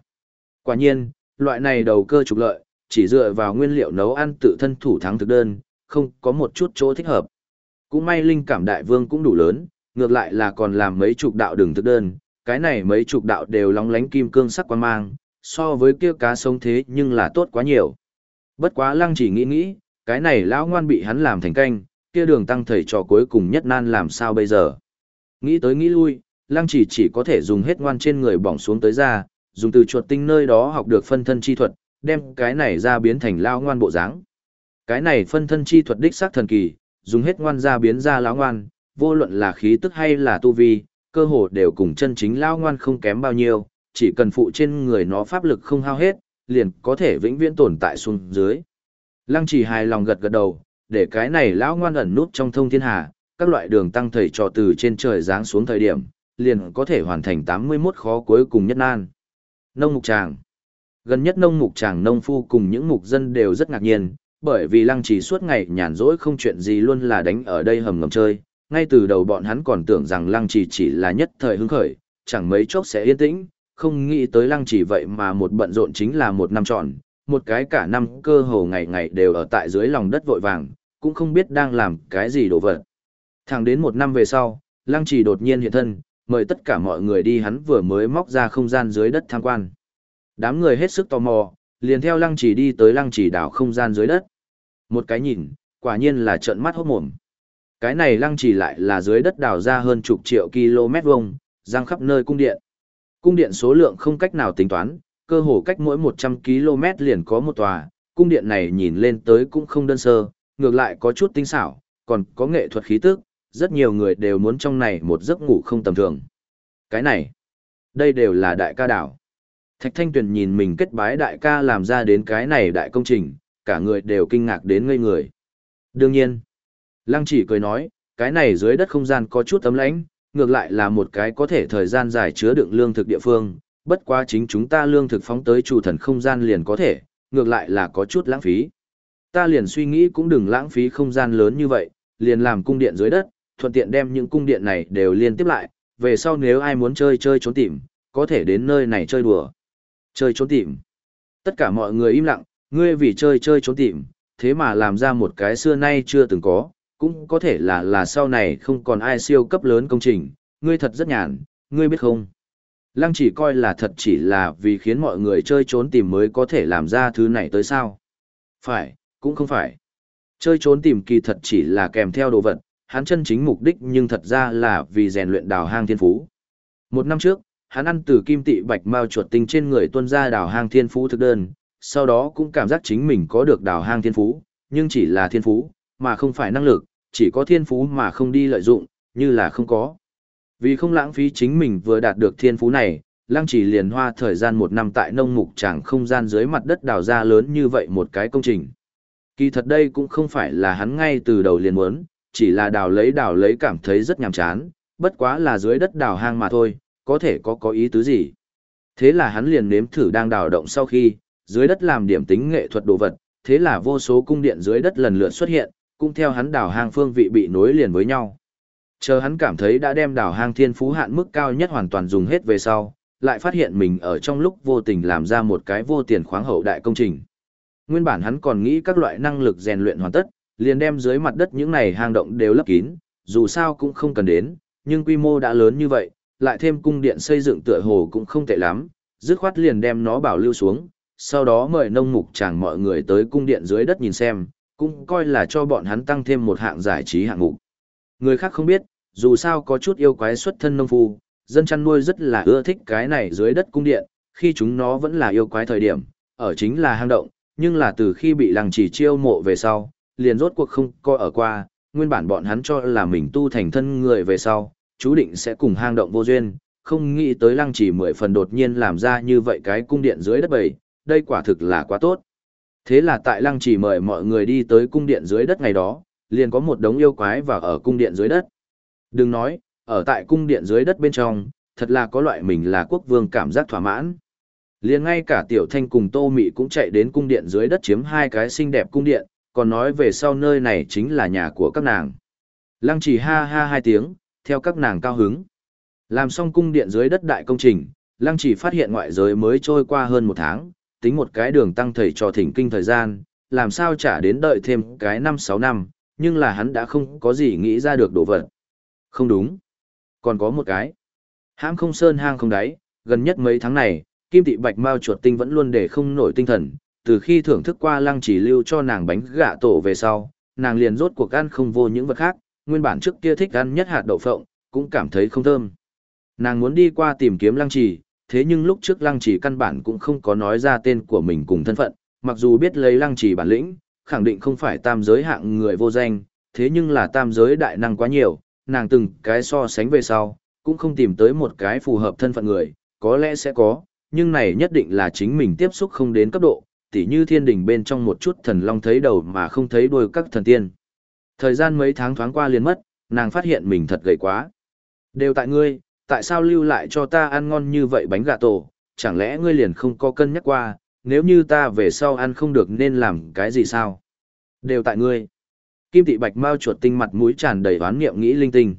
Quả nhiên, loại này đầu cơ trục lợi, chỉ dựa vào nguyên liệu nấu ăn tự thân thủ thắng thực đơn, không có một chút chỗ thích hợp. Cũng may linh cảm đại vương cũng đủ lớn, ngược lại là còn làm mấy chục đạo đường thực đơn, cái này mấy chục đạo đều lóng lánh kim cương sắc quan mang, so với kia cá sống thế nhưng là tốt quá nhiều. Bất quá lăng chỉ nghĩ nghĩ, cái này lão ngoan bị hắn làm thành canh, kia đường tăng thầy trò cuối cùng nhất nan làm sao bây giờ. Nghĩ tới nghĩ lui, lăng chỉ chỉ có thể dùng hết ngoan trên người bỏng xuống tới ra, dùng từ chuột tinh nơi đó học được phân thân chi thuật, đem cái này ra biến thành lão ngoan bộ dáng. Cái này phân thân chi thuật đích xác thần kỳ, dùng hết ngoan ra biến ra lão ngoan, vô luận là khí tức hay là tu vi, cơ hồ đều cùng chân chính lão ngoan không kém bao nhiêu, chỉ cần phụ trên người nó pháp lực không hao hết, liền có thể vĩnh viễn tồn tại xuống dưới. Lăng chỉ hài lòng gật gật đầu, để cái này lão ngoan ẩn nút trong thông thiên hà, các loại đường tăng thầy trò từ trên trời giáng xuống thời điểm, liền có thể hoàn thành 81 khó cuối cùng nhất nan. Nông mục tràng Gần nhất nông mục tràng nông phu cùng những mục dân đều rất ngạc nhiên, bởi vì lăng trì suốt ngày nhàn rỗi không chuyện gì luôn là đánh ở đây hầm ngầm chơi. Ngay từ đầu bọn hắn còn tưởng rằng lăng trì chỉ là nhất thời hứng khởi, chẳng mấy chốc sẽ yên tĩnh, không nghĩ tới lăng trì vậy mà một bận rộn chính là một năm trọn, một cái cả năm cơ hồ ngày ngày đều ở tại dưới lòng đất vội vàng, cũng không biết đang làm cái gì đồ vật. Thẳng đến một năm về sau, Lăng Trì đột nhiên hiện thân, mời tất cả mọi người đi hắn vừa mới móc ra không gian dưới đất tham quan. Đám người hết sức tò mò, liền theo lăng chỉ đi tới lăng chỉ đảo không gian dưới đất. Một cái nhìn, quả nhiên là trợn mắt hốt mồm. Cái này lăng chỉ lại là dưới đất đào ra hơn chục triệu km vuông, giang khắp nơi cung điện. Cung điện số lượng không cách nào tính toán, cơ hồ cách mỗi 100 km liền có một tòa, cung điện này nhìn lên tới cũng không đơn sơ, ngược lại có chút tinh xảo, còn có nghệ thuật khí tức, rất nhiều người đều muốn trong này một giấc ngủ không tầm thường. Cái này, đây đều là đại ca đảo. Thạch Thanh Tuyền nhìn mình kết bái đại ca làm ra đến cái này đại công trình, cả người đều kinh ngạc đến ngây người. Đương nhiên, Lăng chỉ cười nói, cái này dưới đất không gian có chút tấm lãnh, ngược lại là một cái có thể thời gian dài chứa đựng lương thực địa phương, bất quá chính chúng ta lương thực phóng tới chủ thần không gian liền có thể, ngược lại là có chút lãng phí. Ta liền suy nghĩ cũng đừng lãng phí không gian lớn như vậy, liền làm cung điện dưới đất, thuận tiện đem những cung điện này đều liên tiếp lại, về sau nếu ai muốn chơi chơi trốn tìm, có thể đến nơi này chơi đùa. Chơi trốn tìm. Tất cả mọi người im lặng, ngươi vì chơi chơi trốn tìm, thế mà làm ra một cái xưa nay chưa từng có, cũng có thể là là sau này không còn ai siêu cấp lớn công trình, ngươi thật rất nhàn, ngươi biết không? Lăng chỉ coi là thật chỉ là vì khiến mọi người chơi trốn tìm mới có thể làm ra thứ này tới sao? Phải, cũng không phải. Chơi trốn tìm kỳ thật chỉ là kèm theo đồ vật, hắn chân chính mục đích nhưng thật ra là vì rèn luyện đào hang thiên phú. Một năm trước, hắn ăn từ kim tị bạch mao chuột tinh trên người tuân ra đào hang thiên phú thực đơn, sau đó cũng cảm giác chính mình có được đào hang thiên phú, nhưng chỉ là thiên phú, mà không phải năng lực, chỉ có thiên phú mà không đi lợi dụng, như là không có. Vì không lãng phí chính mình vừa đạt được thiên phú này, Lăng chỉ liền hoa thời gian một năm tại nông mục chẳng không gian dưới mặt đất đào ra lớn như vậy một cái công trình. Kỳ thật đây cũng không phải là hắn ngay từ đầu liền muốn, chỉ là đào lấy đào lấy cảm thấy rất nhàm chán, bất quá là dưới đất đào hang mà thôi, có thể có có ý tứ gì. Thế là hắn liền nếm thử đang đào động sau khi, dưới đất làm điểm tính nghệ thuật đồ vật, thế là vô số cung điện dưới đất lần lượt xuất hiện, cũng theo hắn đào hang phương vị bị nối liền với nhau. Chờ hắn cảm thấy đã đem đào hang thiên phú hạn mức cao nhất hoàn toàn dùng hết về sau, lại phát hiện mình ở trong lúc vô tình làm ra một cái vô tiền khoáng hậu đại công trình. Nguyên bản hắn còn nghĩ các loại năng lực rèn luyện hoàn tất, liền đem dưới mặt đất những này hang động đều lấp kín, dù sao cũng không cần đến, nhưng quy mô đã lớn như vậy, lại thêm cung điện xây dựng tựa hồ cũng không tệ lắm, dứt khoát liền đem nó bảo lưu xuống, sau đó mời nông mục chàng mọi người tới cung điện dưới đất nhìn xem, cũng coi là cho bọn hắn tăng thêm một hạng giải trí hạng mục. Người khác không biết, dù sao có chút yêu quái xuất thân nông phu, dân chăn nuôi rất là ưa thích cái này dưới đất cung điện, khi chúng nó vẫn là yêu quái thời điểm, ở chính là hang động, nhưng là từ khi bị làng chỉ chiêu mộ về sau, liền rốt cuộc không coi ở qua, nguyên bản bọn hắn cho là mình tu thành thân người về sau, chú định sẽ cùng hang động vô duyên, không nghĩ tới lăng chỉ mười phần đột nhiên làm ra như vậy cái cung điện dưới đất bầy, đây quả thực là quá tốt. Thế là tại lăng chỉ mời mọi người đi tới cung điện dưới đất ngày đó, liền có một đống yêu quái vào ở cung điện dưới đất. Đừng nói, ở tại cung điện dưới đất bên trong, thật là có loại mình là quốc vương cảm giác thỏa mãn. Liền ngay cả tiểu thanh cùng tô mị cũng chạy đến cung điện dưới đất chiếm hai cái xinh đẹp cung điện, còn nói về sau nơi này chính là nhà của các nàng. Lăng chỉ ha ha hai tiếng, theo các nàng cao hứng. Làm xong cung điện dưới đất đại công trình, Lăng chỉ phát hiện ngoại giới mới trôi qua hơn một tháng, tính một cái đường tăng thầy trò thỉnh kinh thời gian, làm sao trả đến đợi thêm cái năm sáu năm, nhưng là hắn đã không có gì nghĩ ra được đồ vật. Không đúng. Còn có một cái. Hãm không sơn hang không đáy, gần nhất mấy tháng này, kim tị bạch mao chuột tinh vẫn luôn để không nổi tinh thần, từ khi thưởng thức qua lăng chỉ lưu cho nàng bánh gạ tổ về sau, nàng liền rốt cuộc ăn không vô những vật khác, nguyên bản trước kia thích ăn nhất hạt đậu phộng, cũng cảm thấy không thơm. Nàng muốn đi qua tìm kiếm lăng chỉ, thế nhưng lúc trước lăng chỉ căn bản cũng không có nói ra tên của mình cùng thân phận, mặc dù biết lấy lăng chỉ bản lĩnh, khẳng định không phải tam giới hạng người vô danh, thế nhưng là tam giới đại năng quá nhiều, nàng từng cái so sánh về sau, cũng không tìm tới một cái phù hợp thân phận người, có lẽ sẽ có, nhưng này nhất định là chính mình tiếp xúc không đến cấp độ, tỉ như thiên đình bên trong một chút thần long thấy đầu mà không thấy đuôi các thần tiên. Thời gian mấy tháng thoáng qua liền mất, nàng phát hiện mình thật gầy quá. Đều tại ngươi, tại sao lưu lại cho ta ăn ngon như vậy bánh gà tổ, chẳng lẽ ngươi liền không có cân nhắc qua, nếu như ta về sau ăn không được nên làm cái gì sao? Đều tại ngươi. Kim thị bạch mau chuột tinh mặt mũi tràn đầy oán niệm nghĩ linh tinh.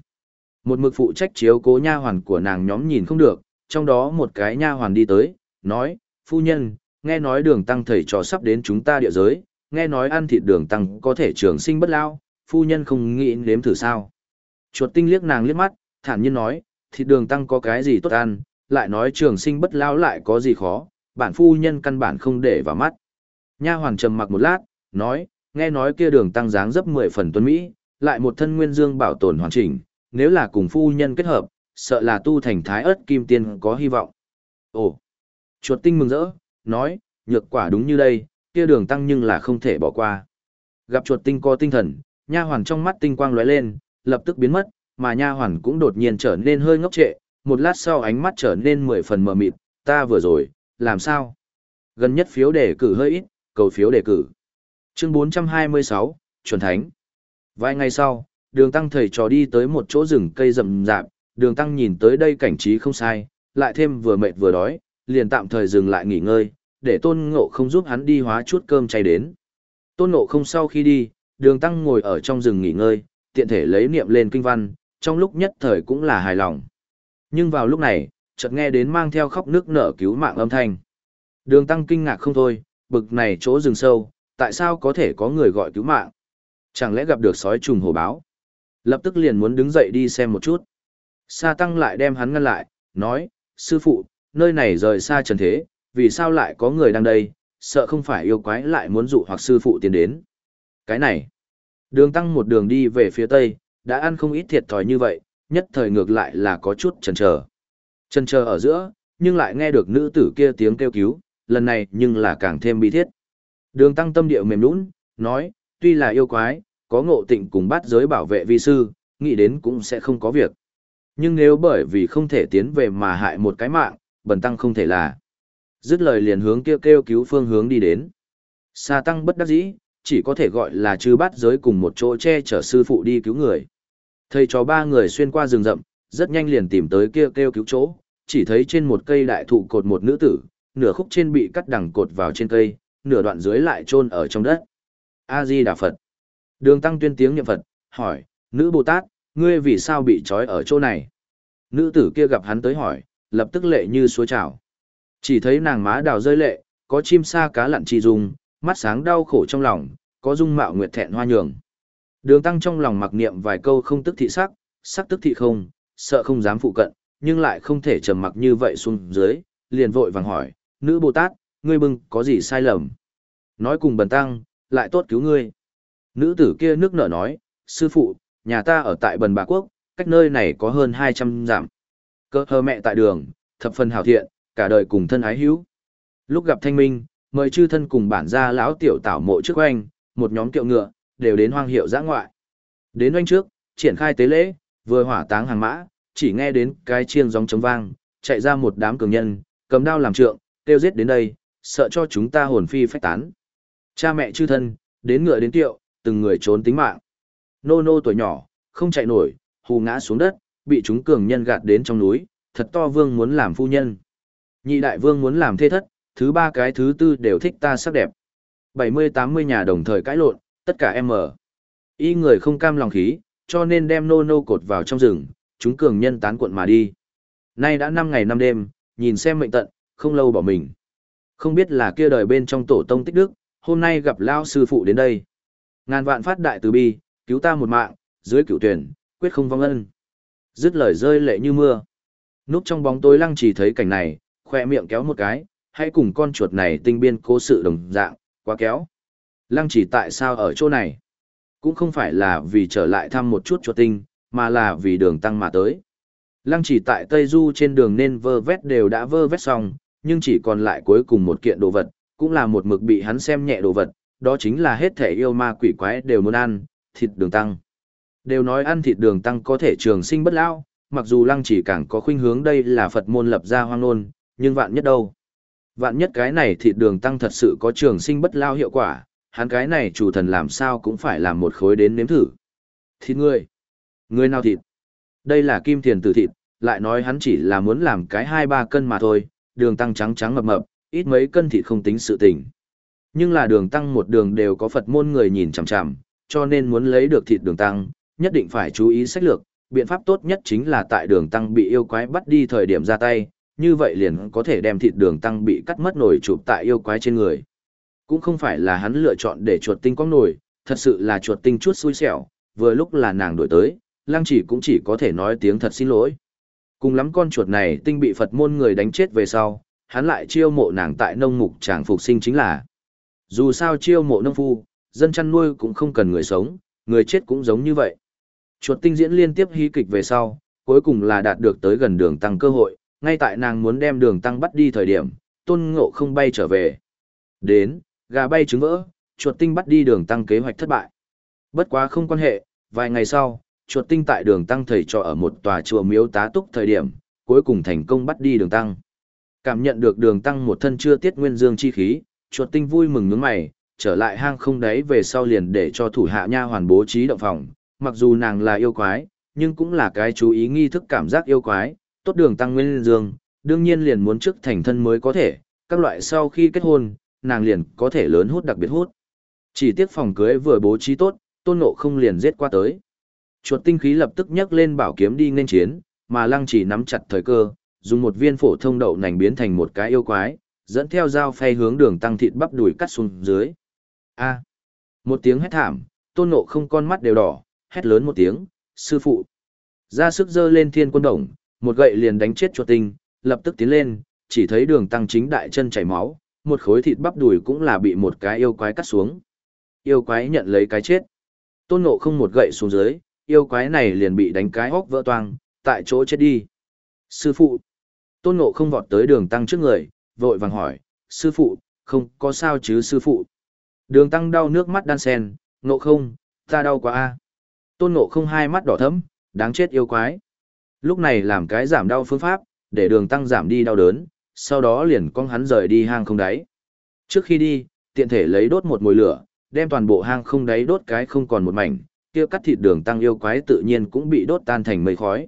Một mực phụ trách chiếu cố nha hoàn của nàng nhóm nhìn không được, trong đó một cái nha hoàn đi tới, nói, phu nhân, nghe nói đường tăng thầy trò sắp đến chúng ta địa giới, nghe nói ăn thịt đường tăng có thể trường sinh bất lao, phu nhân không nghĩ nếm thử sao. Chuột tinh liếc nàng liếc mắt, thản nhiên nói, thịt đường tăng có cái gì tốt ăn, lại nói trường sinh bất lao lại có gì khó, bản phu nhân căn bản không để vào mắt. Nha hoàn trầm mặc một lát, nói, nghe nói kia đường tăng dáng dấp 10 phần tuấn Mỹ, lại một thân nguyên dương bảo tồn hoàn chỉnh, nếu là cùng phu nhân kết hợp, sợ là tu thành thái ớt kim tiên có hy vọng. Ồ, chuột tinh mừng rỡ, nói, nhược quả đúng như đây, kia đường tăng nhưng là không thể bỏ qua. Gặp chuột tinh có tinh thần, nha hoàn trong mắt tinh quang lóe lên, lập tức biến mất, mà nha hoàn cũng đột nhiên trở nên hơi ngốc trệ, một lát sau ánh mắt trở nên mười phần mờ mịt, ta vừa rồi, làm sao? Gần nhất phiếu đề cử hơi ít, cầu phiếu đề cử. Chương 426, chuẩn thánh. Vài ngày sau, đường tăng thầy trò đi tới một chỗ rừng cây rậm rạp, đường tăng nhìn tới đây cảnh trí không sai, lại thêm vừa mệt vừa đói, liền tạm thời dừng lại nghỉ ngơi, để tôn ngộ không giúp hắn đi hóa chút cơm chay đến. Tôn ngộ không sau khi đi, đường tăng ngồi ở trong rừng nghỉ ngơi, tiện thể lấy niệm lên kinh văn, trong lúc nhất thời cũng là hài lòng. Nhưng vào lúc này, chợt nghe đến mang theo khóc nước nở cứu mạng âm thanh. Đường tăng kinh ngạc không thôi, bực này chỗ rừng sâu, tại sao có thể có người gọi cứu mạng? Chẳng lẽ gặp được sói trùng hổ báo? Lập tức liền muốn đứng dậy đi xem một chút. Sa tăng lại đem hắn ngăn lại, nói, sư phụ, nơi này rời xa trần thế, vì sao lại có người đang đây, sợ không phải yêu quái lại muốn dụ hoặc sư phụ tiến đến. Cái này, đường tăng một đường đi về phía tây, đã ăn không ít thiệt thòi như vậy, nhất thời ngược lại là có chút chần chờ. Chần chờ ở giữa, nhưng lại nghe được nữ tử kia tiếng kêu cứu, lần này nhưng là càng thêm bi thiết. Đường tăng tâm điệu mềm nũng, nói, tuy là yêu quái, có ngộ tịnh cùng bắt giới bảo vệ vi sư, nghĩ đến cũng sẽ không có việc. Nhưng nếu bởi vì không thể tiến về mà hại một cái mạng, bần tăng không thể là. Dứt lời liền hướng kêu kêu cứu phương hướng đi đến. Sa tăng bất đắc dĩ, chỉ có thể gọi là chư bắt giới cùng một chỗ che chở sư phụ đi cứu người. Thầy cho ba người xuyên qua rừng rậm, rất nhanh liền tìm tới kêu kêu cứu chỗ, chỉ thấy trên một cây đại thụ cột một nữ tử, nửa khúc trên bị cắt đằng cột vào trên cây, nửa đoạn dưới lại chôn ở trong đất. A Di Đà Phật. Đường Tăng tuyên tiếng niệm Phật, hỏi, nữ Bồ Tát, ngươi vì sao bị trói ở chỗ này? Nữ tử kia gặp hắn tới hỏi, lập tức lệ như suối trào. Chỉ thấy nàng má đào rơi lệ, có chim sa cá lặn chi dung, mắt sáng đau khổ trong lòng, có dung mạo nguyệt thẹn hoa nhường. Đường Tăng trong lòng mặc niệm vài câu không tức thị sắc, sắc tức thị không, sợ không dám phụ cận, nhưng lại không thể trầm mặc như vậy xuống dưới, liền vội vàng hỏi, nữ Bồ Tát, ngươi bưng có gì sai lầm? Nói cùng bần tăng, lại tốt cứu ngươi. Nữ tử kia nước nở nói, sư phụ, nhà ta ở tại bần bà quốc, cách nơi này có hơn 200 dặm. Cơ hơ mẹ tại đường, thập phần hảo thiện, cả đời cùng thân ái hữu. Lúc gặp thanh minh, mời chư thân cùng bản gia lão tiểu tảo mộ trước oanh, một nhóm kiệu ngựa, đều đến hoang hiệu giã ngoại. Đến oanh trước, triển khai tế lễ, vừa hỏa táng hàng mã, chỉ nghe đến cái chiêng gióng trống vang, chạy ra một đám cường nhân, cầm đao làm trượng, tiêu giết đến đây, sợ cho chúng ta hồn phi phách tán. Cha mẹ chư thân, đến ngựa đến tiệu, từng người trốn tính mạng. Nô nô tuổi nhỏ, không chạy nổi, hù ngã xuống đất, bị chúng cường nhân gạt đến trong núi, thật to vương muốn làm phu nhân. Nhị đại vương muốn làm thê thất, thứ ba cái thứ tư đều thích ta sắc đẹp. 70-80 nhà đồng thời cãi lộn, tất cả em mở. Y người không cam lòng khí, cho nên đem nô nô cột vào trong rừng, chúng cường nhân tán cuộn mà đi. Nay đã 5 ngày 5 đêm, nhìn xem mệnh tận, không lâu bỏ mình. Không biết là kia đời bên trong tổ tông tích đức, hôm nay gặp lao sư phụ đến đây. Ngàn vạn phát đại từ bi, cứu ta một mạng, dưới cửu tuyển, quyết không vong ân. Dứt lời rơi lệ như mưa. Núp trong bóng tối lăng chỉ thấy cảnh này, khoe miệng kéo một cái, hãy cùng con chuột này tinh biên cố sự đồng dạng, quá kéo. Lăng chỉ tại sao ở chỗ này? Cũng không phải là vì trở lại thăm một chút chuột tinh, mà là vì đường tăng mà tới. Lăng chỉ tại Tây Du trên đường nên vơ vét đều đã vơ vét xong, nhưng chỉ còn lại cuối cùng một kiện đồ vật, cũng là một mực bị hắn xem nhẹ đồ vật, đó chính là hết thể yêu ma quỷ quái đều muốn ăn, thịt đường tăng. Đều nói ăn thịt đường tăng có thể trường sinh bất lão, mặc dù lăng chỉ càng có khuynh hướng đây là Phật môn lập ra hoang nôn, nhưng vạn nhất đâu. Vạn nhất cái này thịt đường tăng thật sự có trường sinh bất lao hiệu quả, hắn cái này chủ thần làm sao cũng phải làm một khối đến nếm thử. Thịt ngươi, ngươi nào thịt? Đây là kim tiền tử thịt, lại nói hắn chỉ là muốn làm cái hai ba cân mà thôi, đường tăng trắng trắng mập mập, ít mấy cân thịt không tính sự tình. Nhưng là đường tăng một đường đều có Phật môn người nhìn chằm chằm, cho nên muốn lấy được thịt đường tăng, nhất định phải chú ý sách lược, biện pháp tốt nhất chính là tại đường tăng bị yêu quái bắt đi thời điểm ra tay, như vậy liền có thể đem thịt đường tăng bị cắt mất nổi chụp tại yêu quái trên người. Cũng không phải là hắn lựa chọn để chuột tinh quăng nổi, thật sự là chuột tinh chút xui xẻo, vừa lúc là nàng đổi tới, lăng chỉ cũng chỉ có thể nói tiếng thật xin lỗi. Cùng lắm con chuột này tinh bị Phật môn người đánh chết về sau, hắn lại chiêu mộ nàng tại nông mục tràng phục sinh chính là. Dù sao chiêu mộ nông phu, dân chăn nuôi cũng không cần người sống, người chết cũng giống như vậy. Chuột tinh diễn liên tiếp hí kịch về sau, cuối cùng là đạt được tới gần đường tăng cơ hội, ngay tại nàng muốn đem đường tăng bắt đi thời điểm, tôn ngộ không bay trở về. Đến, gà bay trứng vỡ, chuột tinh bắt đi đường tăng kế hoạch thất bại. Bất quá không quan hệ, vài ngày sau, chuột tinh tại đường tăng thầy trò ở một tòa chùa miếu tá túc thời điểm, cuối cùng thành công bắt đi đường tăng. Cảm nhận được đường tăng một thân chưa tiết nguyên dương chi khí, chuột tinh vui mừng nhướng mày, trở lại hang không đấy về sau liền để cho thủ hạ nha hoàn bố trí động phòng, mặc dù nàng là yêu quái, nhưng cũng là cái chú ý nghi thức cảm giác yêu quái, tốt đường tăng nguyên dương, đương nhiên liền muốn trước thành thân mới có thể, các loại sau khi kết hôn, nàng liền có thể lớn hút đặc biệt hút. Chỉ tiếc phòng cưới vừa bố trí tốt, tôn ngộ không liền giết qua tới. Chuột tinh khí lập tức nhấc lên bảo kiếm đi nên chiến, mà lăng chỉ nắm chặt thời cơ, dùng một viên phổ thông đậu nành biến thành một cái yêu quái, dẫn theo dao phay hướng đường tăng thịt bắp đùi cắt xuống dưới. A. Một tiếng hét thảm, tôn ngộ không con mắt đều đỏ, hét lớn một tiếng, sư phụ. Ra sức dơ lên thiên quân đồng, một gậy liền đánh chết chuột tinh, lập tức tiến lên, chỉ thấy đường tăng chính đại chân chảy máu, một khối thịt bắp đùi cũng là bị một cái yêu quái cắt xuống. Yêu quái nhận lấy cái chết. Tôn ngộ không một gậy xuống dưới, yêu quái này liền bị đánh cái hốc vỡ toang, tại chỗ chết đi. Sư phụ. Tôn ngộ không vọt tới đường tăng trước người, vội vàng hỏi, sư phụ, không có sao chứ sư phụ. Đường tăng đau nước mắt đan sen, ngộ không, ta đau quá a. Tôn ngộ không hai mắt đỏ thấm, đáng chết yêu quái. Lúc này làm cái giảm đau phương pháp, để đường tăng giảm đi đau đớn, sau đó liền con hắn rời đi hang không đáy. Trước khi đi, tiện thể lấy đốt một mồi lửa, đem toàn bộ hang không đáy đốt cái không còn một mảnh, kia cắt thịt đường tăng yêu quái tự nhiên cũng bị đốt tan thành mây khói.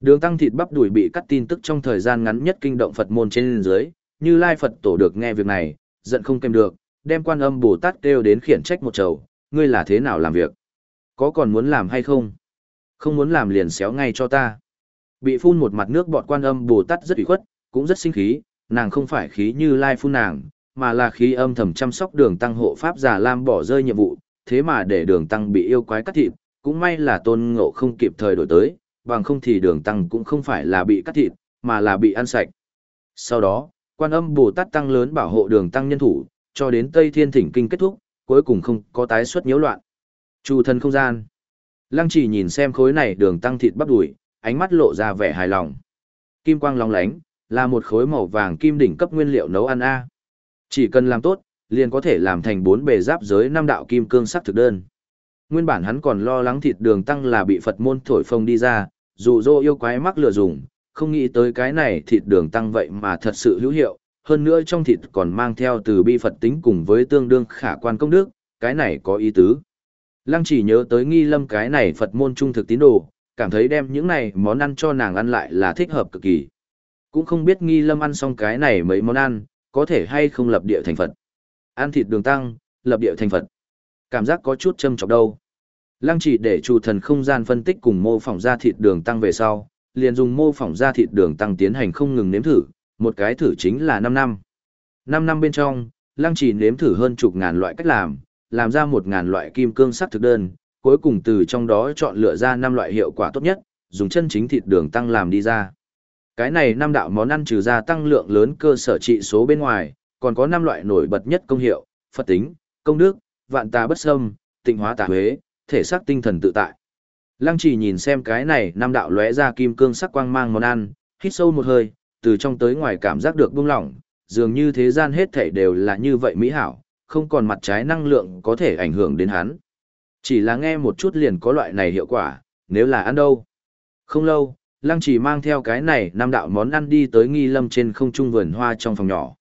Đường tăng thịt bắp đuổi bị cắt tin tức trong thời gian ngắn nhất kinh động Phật môn trên dưới, như Lai Phật tổ được nghe việc này, giận không kèm được, đem quan âm Bồ Tát kêu đến khiển trách một chầu, ngươi là thế nào làm việc? Có còn muốn làm hay không? Không muốn làm liền xéo ngay cho ta. Bị phun một mặt nước bọt quan âm Bồ Tát rất ủy khuất, cũng rất sinh khí, nàng không phải khí như Lai phun nàng, mà là khí âm thầm chăm sóc đường tăng hộ pháp giả lam bỏ rơi nhiệm vụ, thế mà để đường tăng bị yêu quái cắt thịt, cũng may là tôn ngộ không kịp thời đổi tới, bằng không thì đường tăng cũng không phải là bị cắt thịt, mà là bị ăn sạch. Sau đó, quan âm Bồ Tát tăng lớn bảo hộ đường tăng nhân thủ, cho đến Tây Thiên Thỉnh Kinh kết thúc, cuối cùng không có tái xuất nhiễu loạn. Chu thân không gian. Lăng chỉ nhìn xem khối này đường tăng thịt bắp đùi, ánh mắt lộ ra vẻ hài lòng. Kim quang long lánh, là một khối màu vàng kim đỉnh cấp nguyên liệu nấu ăn A. Chỉ cần làm tốt, liền có thể làm thành bốn bề giáp giới năm đạo kim cương sắc thực đơn. Nguyên bản hắn còn lo lắng thịt đường tăng là bị Phật môn thổi phồng đi ra, dù dô yêu quái mắc lừa dùng, không nghĩ tới cái này thịt đường tăng vậy mà thật sự hữu hiệu, hơn nữa trong thịt còn mang theo từ bi Phật tính cùng với tương đương khả quan công đức, cái này có ý tứ. Lăng chỉ nhớ tới nghi lâm cái này Phật môn trung thực tín đồ, cảm thấy đem những này món ăn cho nàng ăn lại là thích hợp cực kỳ. Cũng không biết nghi lâm ăn xong cái này mấy món ăn, có thể hay không lập địa thành Phật. Ăn thịt đường tăng, lập địa thành Phật. Cảm giác có chút châm chọc đâu. Lăng chỉ để chủ thần không gian phân tích cùng mô phỏng ra thịt đường tăng về sau, liền dùng mô phỏng ra thịt đường tăng tiến hành không ngừng nếm thử, một cái thử chính là 5 năm. 5 năm bên trong, lăng chỉ nếm thử hơn chục ngàn loại cách làm, làm ra một ngàn loại kim cương sắc thực đơn, cuối cùng từ trong đó chọn lựa ra 5 loại hiệu quả tốt nhất, dùng chân chính thịt đường tăng làm đi ra. Cái này năm đạo món ăn trừ ra tăng lượng lớn cơ sở trị số bên ngoài, còn có năm loại nổi bật nhất công hiệu, Phật tính, công đức, vạn tà bất xâm, tịnh hóa tà huế, thể xác tinh thần tự tại. Lăng chỉ nhìn xem cái này năm đạo lóe ra kim cương sắc quang mang món ăn, hít sâu một hơi, từ trong tới ngoài cảm giác được buông lỏng, dường như thế gian hết thảy đều là như vậy mỹ hảo, không còn mặt trái năng lượng có thể ảnh hưởng đến hắn. Chỉ là nghe một chút liền có loại này hiệu quả, nếu là ăn đâu. Không lâu, Lăng chỉ mang theo cái này năm đạo món ăn đi tới nghi lâm trên không trung vườn hoa trong phòng nhỏ.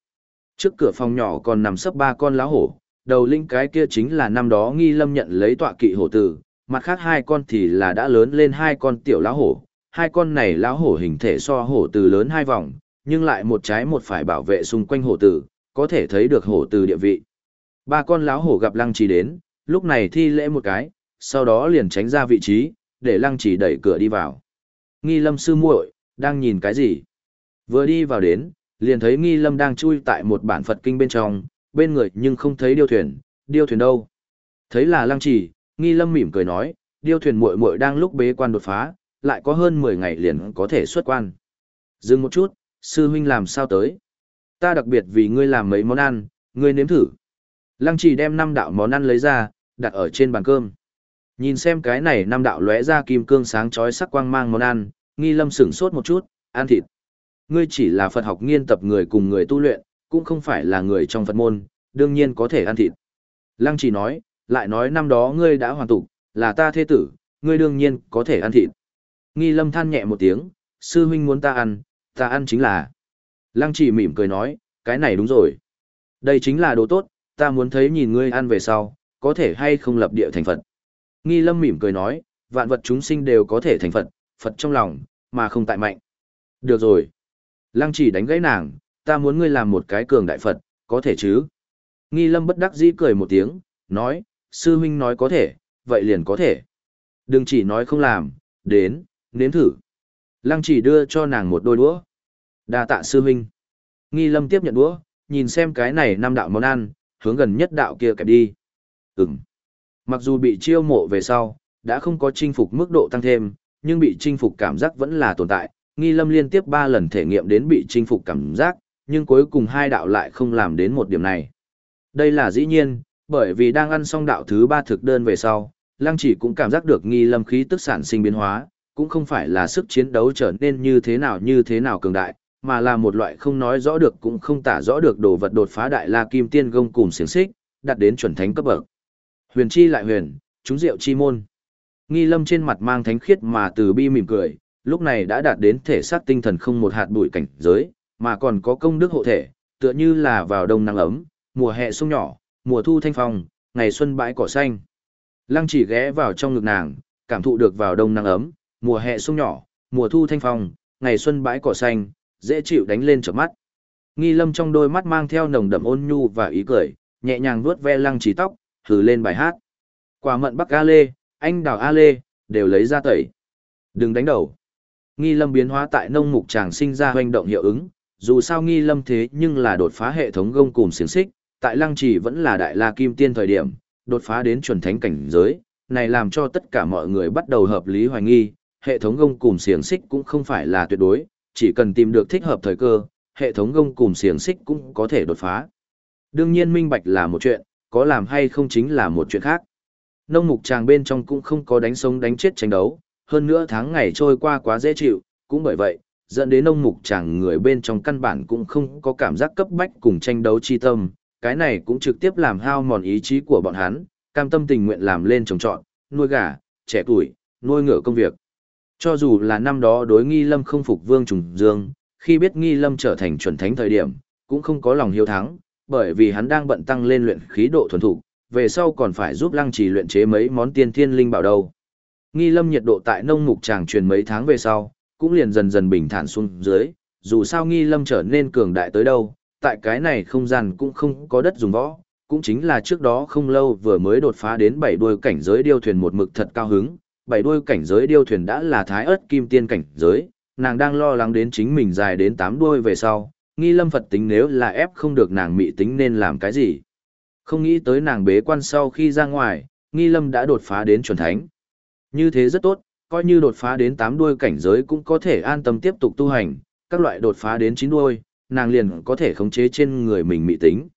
Trước cửa phòng nhỏ còn nằm sấp ba con lá hổ, đầu linh cái kia chính là năm đó nghi lâm nhận lấy tọa kỵ hổ tử, mặt khác hai con thì là đã lớn lên hai con tiểu lá hổ. Hai con này lá hổ hình thể so hổ tử lớn hai vòng, nhưng lại một trái một phải bảo vệ xung quanh hổ tử, có thể thấy được hổ tử địa vị. Ba con lá hổ gặp lăng trì đến, lúc này thi lễ một cái, sau đó liền tránh ra vị trí, để lăng trì đẩy cửa đi vào. Nghi lâm sư muội đang nhìn cái gì? Vừa đi vào đến, liền thấy nghi lâm đang chui tại một bản Phật kinh bên trong, bên người nhưng không thấy điêu thuyền, điêu thuyền đâu. Thấy là lăng trì, nghi lâm mỉm cười nói, điêu thuyền muội muội đang lúc bế quan đột phá, lại có hơn 10 ngày liền có thể xuất quan. Dừng một chút, sư huynh làm sao tới? Ta đặc biệt vì ngươi làm mấy món ăn, ngươi nếm thử. Lăng chỉ đem năm đạo món ăn lấy ra, đặt ở trên bàn cơm. Nhìn xem cái này năm đạo lóe ra kim cương sáng chói sắc quang mang món ăn, nghi lâm sửng sốt một chút, ăn thịt. Ngươi chỉ là Phật học nghiên tập người cùng người tu luyện, cũng không phải là người trong Phật môn, đương nhiên có thể ăn thịt. Lăng chỉ nói, lại nói năm đó ngươi đã hoàn tục, là ta thế tử, ngươi đương nhiên có thể ăn thịt. Nghi lâm than nhẹ một tiếng, sư huynh muốn ta ăn, ta ăn chính là. Lăng chỉ mỉm cười nói, cái này đúng rồi. Đây chính là đồ tốt, ta muốn thấy nhìn ngươi ăn về sau, có thể hay không lập địa thành Phật. Nghi lâm mỉm cười nói, vạn vật chúng sinh đều có thể thành Phật, Phật trong lòng, mà không tại mạnh. Được rồi. Lăng chỉ đánh gãy nàng, ta muốn ngươi làm một cái cường đại Phật, có thể chứ? Nghi lâm bất đắc dĩ cười một tiếng, nói, sư huynh nói có thể, vậy liền có thể. Đừng chỉ nói không làm, đến, nếm thử. Lăng chỉ đưa cho nàng một đôi đũa. đa tạ sư huynh. Nghi lâm tiếp nhận đũa, nhìn xem cái này năm đạo món ăn, hướng gần nhất đạo kia kẹp đi. Ừm. Mặc dù bị chiêu mộ về sau, đã không có chinh phục mức độ tăng thêm, nhưng bị chinh phục cảm giác vẫn là tồn tại. Nghi lâm liên tiếp 3 lần thể nghiệm đến bị chinh phục cảm giác, nhưng cuối cùng hai đạo lại không làm đến một điểm này. Đây là dĩ nhiên, bởi vì đang ăn xong đạo thứ ba thực đơn về sau, Lăng chỉ cũng cảm giác được nghi lâm khí tức sản sinh biến hóa, cũng không phải là sức chiến đấu trở nên như thế nào như thế nào cường đại, mà là một loại không nói rõ được cũng không tả rõ được đồ vật đột phá đại la kim tiên gông cùng xiềng xích, đạt đến chuẩn thánh cấp bậc. Huyền chi lại huyền, chúng diệu chi môn. Nghi lâm trên mặt mang thánh khiết mà từ bi mỉm cười, lúc này đã đạt đến thể xác tinh thần không một hạt bụi cảnh giới, mà còn có công đức hộ thể, tựa như là vào đông nắng ấm, mùa hè sông nhỏ, mùa thu thanh phong, ngày xuân bãi cỏ xanh. Lăng chỉ ghé vào trong ngực nàng, cảm thụ được vào đông nắng ấm, mùa hè sông nhỏ, mùa thu thanh phong, ngày xuân bãi cỏ xanh, dễ chịu đánh lên trở mắt. Nghi lâm trong đôi mắt mang theo nồng đậm ôn nhu và ý cười, nhẹ nhàng vuốt ve lăng chỉ tóc, thử lên bài hát. Quả mận bắc A Lê, anh đào A Lê, đều lấy ra tẩy. Đừng đánh đầu. Nghi lâm biến hóa tại nông mục Tràng sinh ra hoành động hiệu ứng, dù sao nghi lâm thế nhưng là đột phá hệ thống gông cùng xiềng xích, tại lăng trì vẫn là đại la kim tiên thời điểm, đột phá đến chuẩn thánh cảnh giới, này làm cho tất cả mọi người bắt đầu hợp lý hoài nghi, hệ thống gông cùng xiềng xích cũng không phải là tuyệt đối, chỉ cần tìm được thích hợp thời cơ, hệ thống gông cùng xiềng xích cũng có thể đột phá. Đương nhiên minh bạch là một chuyện, có làm hay không chính là một chuyện khác. Nông mục tràng bên trong cũng không có đánh sống đánh chết tranh đấu, hơn nữa tháng ngày trôi qua quá dễ chịu, cũng bởi vậy, dẫn đến nông mục chàng người bên trong căn bản cũng không có cảm giác cấp bách cùng tranh đấu chi tâm, cái này cũng trực tiếp làm hao mòn ý chí của bọn hắn, cam tâm tình nguyện làm lên trồng trọt, nuôi gà, trẻ tuổi, nuôi ngựa công việc. Cho dù là năm đó đối nghi lâm không phục vương trùng dương, khi biết nghi lâm trở thành chuẩn thánh thời điểm, cũng không có lòng hiếu thắng, bởi vì hắn đang bận tăng lên luyện khí độ thuần thục, về sau còn phải giúp lăng trì luyện chế mấy món tiên thiên linh bảo đâu. Nghi lâm nhiệt độ tại nông mục tràng truyền mấy tháng về sau, cũng liền dần dần bình thản xuống dưới, dù sao nghi lâm trở nên cường đại tới đâu, tại cái này không gian cũng không có đất dùng võ, cũng chính là trước đó không lâu vừa mới đột phá đến bảy đuôi cảnh giới điêu thuyền một mực thật cao hứng, bảy đuôi cảnh giới điêu thuyền đã là thái ớt kim tiên cảnh giới, nàng đang lo lắng đến chính mình dài đến tám đuôi về sau, nghi lâm Phật tính nếu là ép không được nàng mị tính nên làm cái gì. Không nghĩ tới nàng bế quan sau khi ra ngoài, nghi lâm đã đột phá đến chuẩn thánh. Như thế rất tốt, coi như đột phá đến tám đuôi cảnh giới cũng có thể an tâm tiếp tục tu hành, các loại đột phá đến chín đuôi, nàng liền có thể khống chế trên người mình mị tính.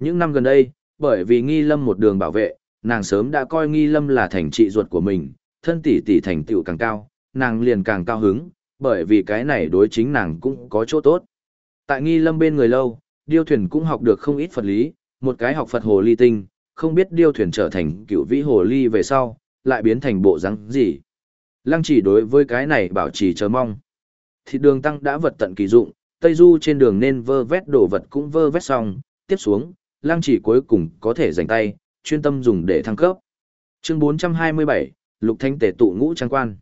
Những năm gần đây, bởi vì nghi lâm một đường bảo vệ, nàng sớm đã coi nghi lâm là thành trị ruột của mình, thân tỷ tỷ thành tựu càng cao, nàng liền càng cao hứng, bởi vì cái này đối chính nàng cũng có chỗ tốt. Tại nghi lâm bên người lâu, điêu thuyền cũng học được không ít Phật lý, một cái học Phật hồ ly tinh, không biết điêu thuyền trở thành cựu vĩ hồ ly về sau, lại biến thành bộ rắn gì. Lăng chỉ đối với cái này bảo trì chờ mong. Thịt đường tăng đã vật tận kỳ dụng, Tây Du trên đường nên vơ vét đồ vật cũng vơ vét xong, tiếp xuống, lăng chỉ cuối cùng có thể dành tay, chuyên tâm dùng để thăng cấp. Chương 427, Lục Thánh Tề tụ ngũ trang quan.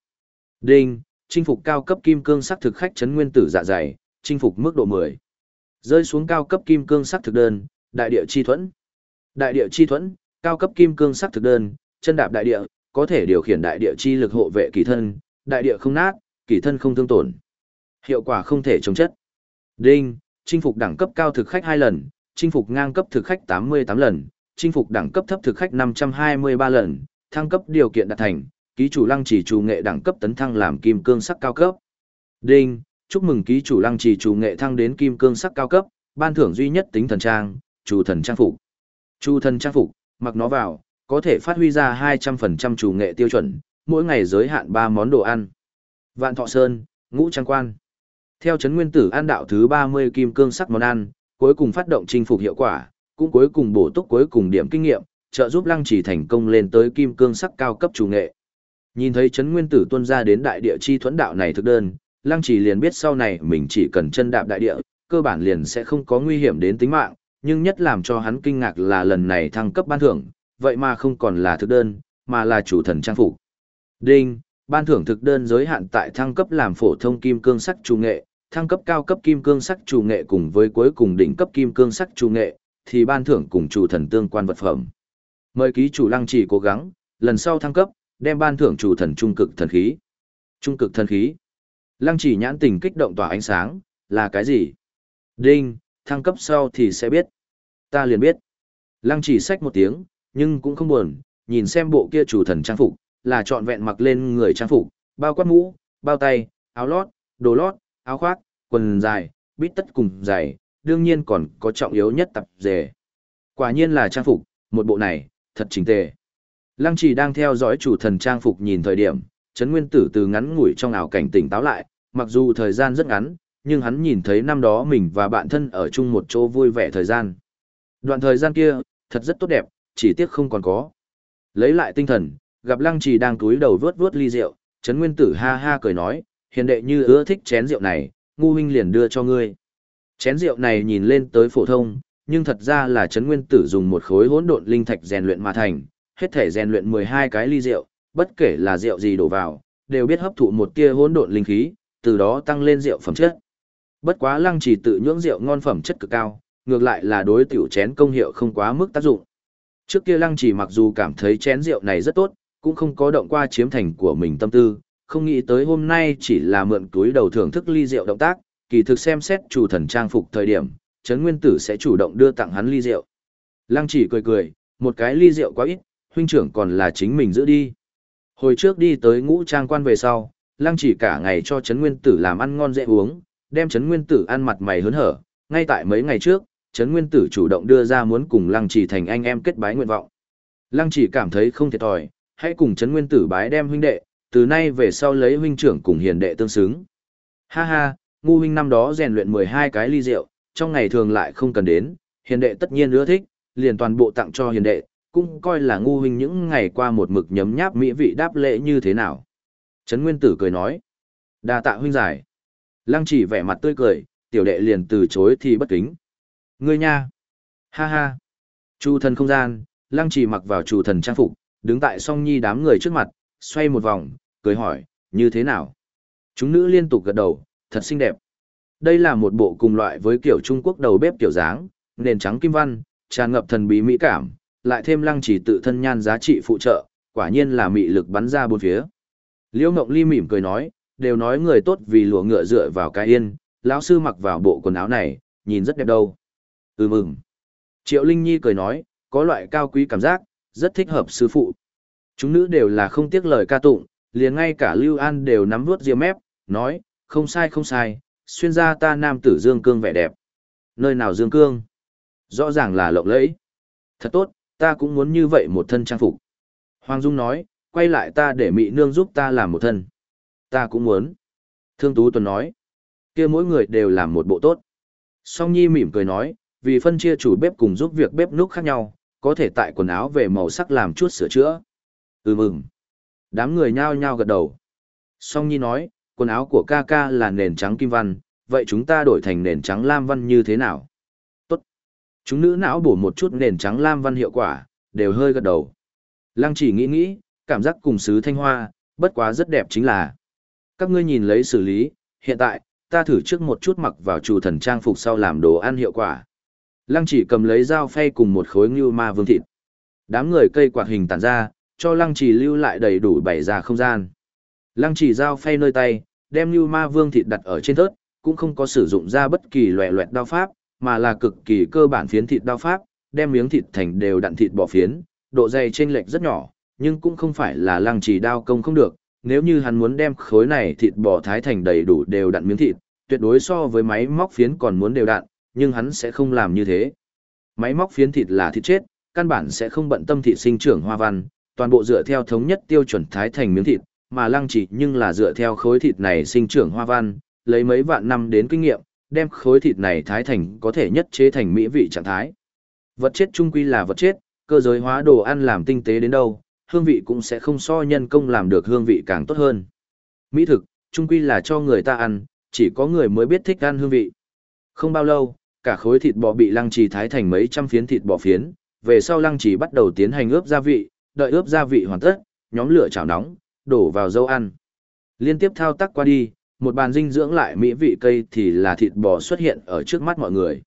Đinh, chinh phục cao cấp kim cương sắc thực khách chấn nguyên tử dạ dày, chinh phục mức độ 10. Rơi xuống cao cấp kim cương sắc thực đơn, đại địa chi thuẫn. Đại địa chi thuẫn, cao cấp kim cương sắc thực đơn, chân đạp đại địa, có thể điều khiển đại địa chi lực hộ vệ kỳ thân, đại địa không nát, kỳ thân không thương tổn. Hiệu quả không thể chống chất. Đinh, chinh phục đẳng cấp cao thực khách 2 lần, chinh phục ngang cấp thực khách 88 lần, chinh phục đẳng cấp thấp thực khách 523 lần, thăng cấp điều kiện đạt thành, ký chủ lăng chỉ chủ nghệ đẳng cấp tấn thăng làm kim cương sắc cao cấp. Đinh, chúc mừng ký chủ lăng trì chủ nghệ thăng đến kim cương sắc cao cấp, ban thưởng duy nhất tính thần trang, chủ thần trang phục. Chủ thần trang phục, mặc nó vào, có thể phát huy ra 200% chủ nghệ tiêu chuẩn, mỗi ngày giới hạn 3 món đồ ăn. Vạn Thọ Sơn, Ngũ Trang Quan. Theo chấn nguyên tử an đạo thứ 30 kim cương sắc món ăn, cuối cùng phát động chinh phục hiệu quả, cũng cuối cùng bổ túc cuối cùng điểm kinh nghiệm, trợ giúp lăng chỉ thành công lên tới kim cương sắc cao cấp chủ nghệ. Nhìn thấy chấn nguyên tử tuân ra đến đại địa chi thuẫn đạo này thực đơn, lăng chỉ liền biết sau này mình chỉ cần chân đạp đại địa, cơ bản liền sẽ không có nguy hiểm đến tính mạng, nhưng nhất làm cho hắn kinh ngạc là lần này thăng cấp ban thưởng, vậy mà không còn là thực đơn, mà là chủ thần trang phục. Đinh, ban thưởng thực đơn giới hạn tại thăng cấp làm phổ thông kim cương sắc chủ nghệ, thăng cấp cao cấp kim cương sắc chủ nghệ cùng với cuối cùng đỉnh cấp kim cương sắc chủ nghệ, thì ban thưởng cùng chủ thần tương quan vật phẩm. Mời ký chủ lăng chỉ cố gắng, lần sau thăng cấp, đem ban thưởng chủ thần trung cực thần khí. Trung cực thần khí. Lăng chỉ nhãn tình kích động tỏa ánh sáng, là cái gì? Đinh, thăng cấp sau thì sẽ biết. Ta liền biết. Lăng chỉ xách một tiếng, nhưng cũng không buồn, nhìn xem bộ kia chủ thần trang phục, là trọn vẹn mặc lên người trang phục, bao quát mũ, bao tay, áo lót, đồ lót, áo khoác, quần dài, bít tất cùng giày, đương nhiên còn có trọng yếu nhất tập dề. Quả nhiên là trang phục, một bộ này, thật chỉnh tề. Lăng chỉ đang theo dõi chủ thần trang phục nhìn thời điểm, Trấn Nguyên Tử từ ngắn ngủi trong ảo cảnh tỉnh táo lại, mặc dù thời gian rất ngắn, nhưng hắn nhìn thấy năm đó mình và bạn thân ở chung một chỗ vui vẻ thời gian. Đoạn thời gian kia, thật rất tốt đẹp, chỉ tiếc không còn có. Lấy lại tinh thần, gặp Lăng Trì đang túi đầu vớt vớt ly rượu, Trấn Nguyên Tử ha ha cười nói, hiền đệ như ưa thích chén rượu này, ngu huynh liền đưa cho ngươi. Chén rượu này nhìn lên tới phổ thông, nhưng thật ra là Trấn Nguyên Tử dùng một khối hỗn độn linh thạch rèn luyện mà thành, hết thể rèn luyện 12 cái ly rượu, bất kể là rượu gì đổ vào, đều biết hấp thụ một tia hỗn độn linh khí, từ đó tăng lên rượu phẩm chất. Bất quá Lăng Chỉ tự nhưỡng rượu ngon phẩm chất cực cao, ngược lại là đối tiểu chén công hiệu không quá mức tác dụng. Trước kia Lăng Chỉ mặc dù cảm thấy chén rượu này rất tốt, cũng không có động qua chiếm thành của mình tâm tư, không nghĩ tới hôm nay chỉ là mượn túi đầu thưởng thức ly rượu động tác, kỳ thực xem xét chủ thần trang phục thời điểm, Trấn Nguyên Tử sẽ chủ động đưa tặng hắn ly rượu. Lăng chỉ cười cười, một cái ly rượu quá ít, huynh trưởng còn là chính mình giữ đi. Hồi trước đi tới ngũ trang quan về sau, lăng chỉ cả ngày cho Trấn Nguyên Tử làm ăn ngon dễ uống, đem Trấn Nguyên Tử ăn mặt mày hớn hở, ngay tại mấy ngày trước, Trấn Nguyên Tử chủ động đưa ra muốn cùng lăng chỉ thành anh em kết bái nguyện vọng. Lăng chỉ cảm thấy không thiệt thòi, hãy cùng Trấn Nguyên Tử bái đem huynh đệ, từ nay về sau lấy huynh trưởng cùng hiền đệ tương xứng. Ha ha, ngu huynh năm đó rèn luyện 12 cái ly rượu, trong ngày thường lại không cần đến, hiền đệ tất nhiên ưa thích, liền toàn bộ tặng cho hiền đệ, cũng coi là ngu huynh những ngày qua một mực nhấm nháp mỹ vị đáp lễ như thế nào. Trấn Nguyên Tử cười nói, đa tạ huynh giải. Lăng chỉ vẻ mặt tươi cười, tiểu đệ liền từ chối thì bất kính. Ngươi nha! Ha ha! Chu thần không gian, lăng chỉ mặc vào chủ thần trang phục, đứng tại song nhi đám người trước mặt, xoay một vòng, cười hỏi, như thế nào? Chúng nữ liên tục gật đầu, thật xinh đẹp. Đây là một bộ cùng loại với kiểu Trung Quốc đầu bếp kiểu dáng, nền trắng kim văn, tràn ngập thần bí mỹ cảm, lại thêm lăng chỉ tự thân nhan giá trị phụ trợ, quả nhiên là mị lực bắn ra bốn phía. Liễu Ngộng Ly mỉm cười nói, đều nói người tốt vì lụa ngựa dựa vào cái yên, lão sư mặc vào bộ quần áo này, nhìn rất đẹp đâu. Ừ mừng. Triệu Linh Nhi cười nói, có loại cao quý cảm giác, rất thích hợp sư phụ. Chúng nữ đều là không tiếc lời ca tụng, liền ngay cả Lưu An đều nắm vuốt ria mép, nói, không sai không sai, xuyên ra ta nam tử dương cương vẻ đẹp. Nơi nào dương cương? Rõ ràng là lộng lẫy. Thật tốt, ta cũng muốn như vậy một thân trang phục. Hoàng Dung nói, quay lại ta để mị nương giúp ta làm một thân. Ta cũng muốn. Thương Tú Tuần nói, kia mỗi người đều làm một bộ tốt. Song Nhi mỉm cười nói, vì phân chia chủ bếp cùng giúp việc bếp núc khác nhau, có thể tại quần áo về màu sắc làm chút sửa chữa. Ừ mừng. Đám người nhao nhao gật đầu. Song Nhi nói, quần áo của ca ca là nền trắng kim văn, vậy chúng ta đổi thành nền trắng lam văn như thế nào? Tốt. Chúng nữ não bổ một chút nền trắng lam văn hiệu quả, đều hơi gật đầu. Lăng chỉ nghĩ nghĩ, cảm giác cùng sứ thanh hoa, bất quá rất đẹp chính là. Các ngươi nhìn lấy xử lý, hiện tại, ta thử trước một chút mặc vào chủ thần trang phục sau làm đồ ăn hiệu quả. Lăng chỉ cầm lấy dao phay cùng một khối ngưu ma vương thịt. Đám người cây quạt hình tản ra, cho lăng chỉ lưu lại đầy đủ bảy ra không gian. Lăng chỉ dao phay nơi tay, đem ngưu ma vương thịt đặt ở trên thớt, cũng không có sử dụng ra bất kỳ loẹ loẹt đao pháp, mà là cực kỳ cơ bản phiến thịt đao pháp, đem miếng thịt thành đều đặn thịt bỏ phiến, độ dày trên lệch rất nhỏ, nhưng cũng không phải là lăng chỉ đao công không được, nếu như hắn muốn đem khối này thịt bò thái thành đầy đủ đều đặn miếng thịt, tuyệt đối so với máy móc phiến còn muốn đều đặn, nhưng hắn sẽ không làm như thế. Máy móc phiến thịt là thịt chết, căn bản sẽ không bận tâm thịt sinh trưởng hoa văn, toàn bộ dựa theo thống nhất tiêu chuẩn thái thành miếng thịt, mà lăng chỉ nhưng là dựa theo khối thịt này sinh trưởng hoa văn, lấy mấy vạn năm đến kinh nghiệm, đem khối thịt này thái thành có thể nhất chế thành mỹ vị trạng thái. Vật chết trung quy là vật chết, cơ giới hóa đồ ăn làm tinh tế đến đâu, hương vị cũng sẽ không so nhân công làm được hương vị càng tốt hơn. Mỹ thực, chung quy là cho người ta ăn, chỉ có người mới biết thích ăn hương vị. Không bao lâu, cả khối thịt bò bị lăng trì thái thành mấy trăm phiến thịt bò phiến, về sau lăng trì bắt đầu tiến hành ướp gia vị, đợi ướp gia vị hoàn tất, nhóm lửa chảo nóng, đổ vào dâu ăn. Liên tiếp thao tác qua đi, một bàn dinh dưỡng lại mỹ vị cây thì là thịt bò xuất hiện ở trước mắt mọi người.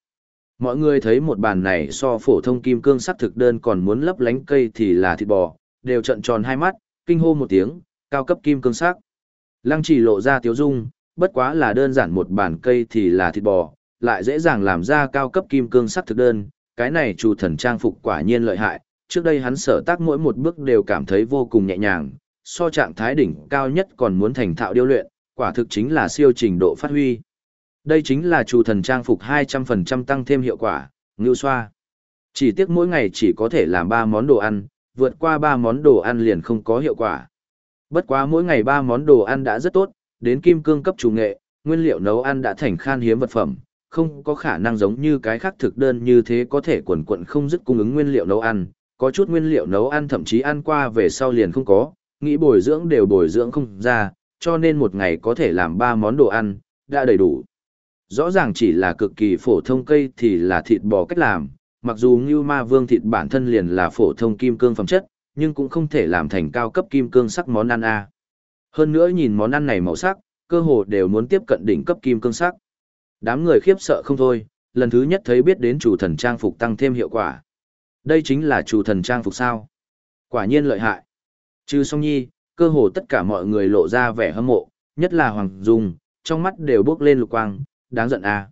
Mọi người thấy một bàn này so phổ thông kim cương sắc thực đơn còn muốn lấp lánh cây thì là thịt bò, đều trợn tròn hai mắt, kinh hô một tiếng, cao cấp kim cương sắc. Lăng chỉ lộ ra tiếu dung, bất quá là đơn giản một bản cây thì là thịt bò, lại dễ dàng làm ra cao cấp kim cương sắc thực đơn, cái này chủ thần trang phục quả nhiên lợi hại, trước đây hắn sở tác mỗi một bước đều cảm thấy vô cùng nhẹ nhàng, so trạng thái đỉnh cao nhất còn muốn thành thạo điêu luyện, quả thực chính là siêu trình độ phát huy. Đây chính là chủ thần trang phục 200% tăng thêm hiệu quả, ngưu xoa. Chỉ tiếc mỗi ngày chỉ có thể làm 3 món đồ ăn, vượt qua 3 món đồ ăn liền không có hiệu quả. Bất quá mỗi ngày 3 món đồ ăn đã rất tốt, đến kim cương cấp chủ nghệ, nguyên liệu nấu ăn đã thành khan hiếm vật phẩm, không có khả năng giống như cái khác thực đơn như thế có thể quần quận không dứt cung ứng nguyên liệu nấu ăn, có chút nguyên liệu nấu ăn thậm chí ăn qua về sau liền không có, nghĩ bồi dưỡng đều bồi dưỡng không ra, cho nên một ngày có thể làm 3 món đồ ăn, đã đầy đủ. Rõ ràng chỉ là cực kỳ phổ thông cây thì là thịt bò cách làm, mặc dù Ngưu Ma Vương thịt bản thân liền là phổ thông kim cương phẩm chất, nhưng cũng không thể làm thành cao cấp kim cương sắc món ăn a. Hơn nữa nhìn món ăn này màu sắc, cơ hồ đều muốn tiếp cận đỉnh cấp kim cương sắc. Đám người khiếp sợ không thôi, lần thứ nhất thấy biết đến chủ thần trang phục tăng thêm hiệu quả. Đây chính là chủ thần trang phục sao? Quả nhiên lợi hại. Trừ song nhi, cơ hồ tất cả mọi người lộ ra vẻ hâm mộ, nhất là Hoàng Dung, trong mắt đều bước lên lục quang, đáng giận à.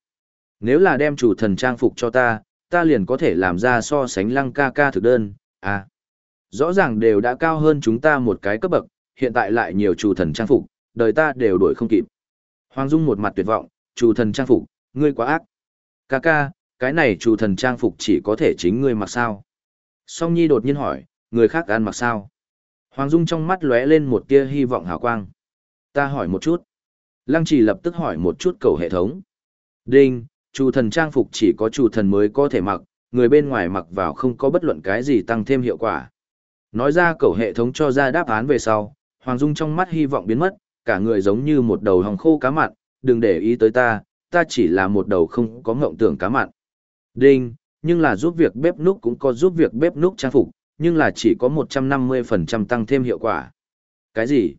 Nếu là đem chủ thần trang phục cho ta, ta liền có thể làm ra so sánh lăng ca ca thực đơn, à. Rõ ràng đều đã cao hơn chúng ta một cái cấp bậc, hiện tại lại nhiều chủ thần trang phục, đời ta đều đuổi không kịp. Hoàng Dung một mặt tuyệt vọng, chủ thần trang phục, ngươi quá ác. Ca ca, cái này chủ thần trang phục chỉ có thể chính ngươi mặc sao? Song Nhi đột nhiên hỏi, người khác ăn mặc sao? Hoàng Dung trong mắt lóe lên một tia hy vọng hào quang. Ta hỏi một chút. Lăng chỉ lập tức hỏi một chút cầu hệ thống. Đinh, chủ thần trang phục chỉ có chủ thần mới có thể mặc, người bên ngoài mặc vào không có bất luận cái gì tăng thêm hiệu quả. Nói ra cầu hệ thống cho ra đáp án về sau, Hoàng Dung trong mắt hy vọng biến mất, cả người giống như một đầu hồng khô cá mặn, đừng để ý tới ta, ta chỉ là một đầu không có ngộng tưởng cá mặn. Đinh, nhưng là giúp việc bếp núc cũng có giúp việc bếp núc trang phục, nhưng là chỉ có 150% tăng thêm hiệu quả. Cái gì?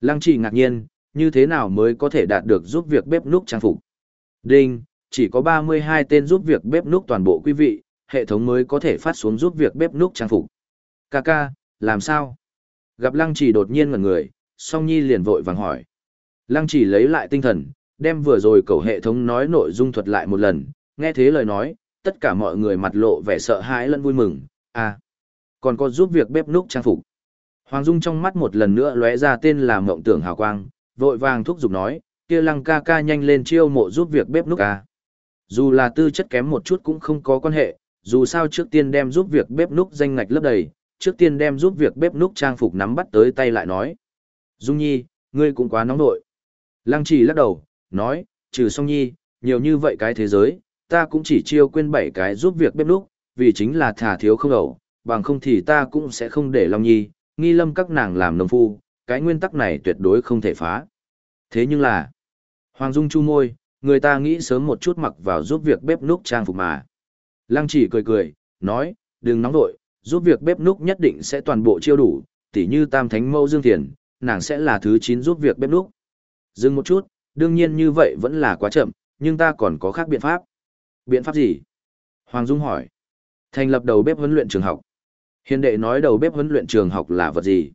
Lăng trì ngạc nhiên, như thế nào mới có thể đạt được giúp việc bếp núc trang phục? Đinh, chỉ có 32 tên giúp việc bếp núc toàn bộ quý vị, hệ thống mới có thể phát xuống giúp việc bếp núc trang phục. Kaka, làm sao? Gặp lăng Chỉ đột nhiên ngẩn người, song nhi liền vội vàng hỏi. Lăng Chỉ lấy lại tinh thần, đem vừa rồi cầu hệ thống nói nội dung thuật lại một lần, nghe thế lời nói, tất cả mọi người mặt lộ vẻ sợ hãi lẫn vui mừng, à, còn có giúp việc bếp núc trang phục. Hoàng Dung trong mắt một lần nữa lóe ra tên là Mộng Tưởng Hào Quang, vội vàng thúc giục nói, kia lăng ca ca nhanh lên chiêu mộ giúp việc bếp núc ca. Dù là tư chất kém một chút cũng không có quan hệ, dù sao trước tiên đem giúp việc bếp núc danh ngạch lấp đầy, trước tiên đem giúp việc bếp núc trang phục nắm bắt tới tay lại nói. Dung Nhi, ngươi cũng quá nóng nội. Lăng Chỉ lắc đầu, nói, trừ song Nhi, nhiều như vậy cái thế giới, ta cũng chỉ chiêu quên bảy cái giúp việc bếp núc, vì chính là thả thiếu không đầu, bằng không thì ta cũng sẽ không để Long Nhi, nghi lâm các nàng làm nông phu, cái nguyên tắc này tuyệt đối không thể phá. Thế nhưng là, Hoàng Dung chu môi, người ta nghĩ sớm một chút mặc vào giúp việc bếp núc trang phục mà. Lăng chỉ cười cười, nói, đừng nóng vội, giúp việc bếp núc nhất định sẽ toàn bộ chiêu đủ, tỉ như tam thánh mẫu dương thiền, nàng sẽ là thứ 9 giúp việc bếp núc. Dừng một chút, đương nhiên như vậy vẫn là quá chậm, nhưng ta còn có khác biện pháp. Biện pháp gì? Hoàng Dung hỏi. Thành lập đầu bếp huấn luyện trường học. Hiền đệ nói đầu bếp huấn luyện trường học là vật gì?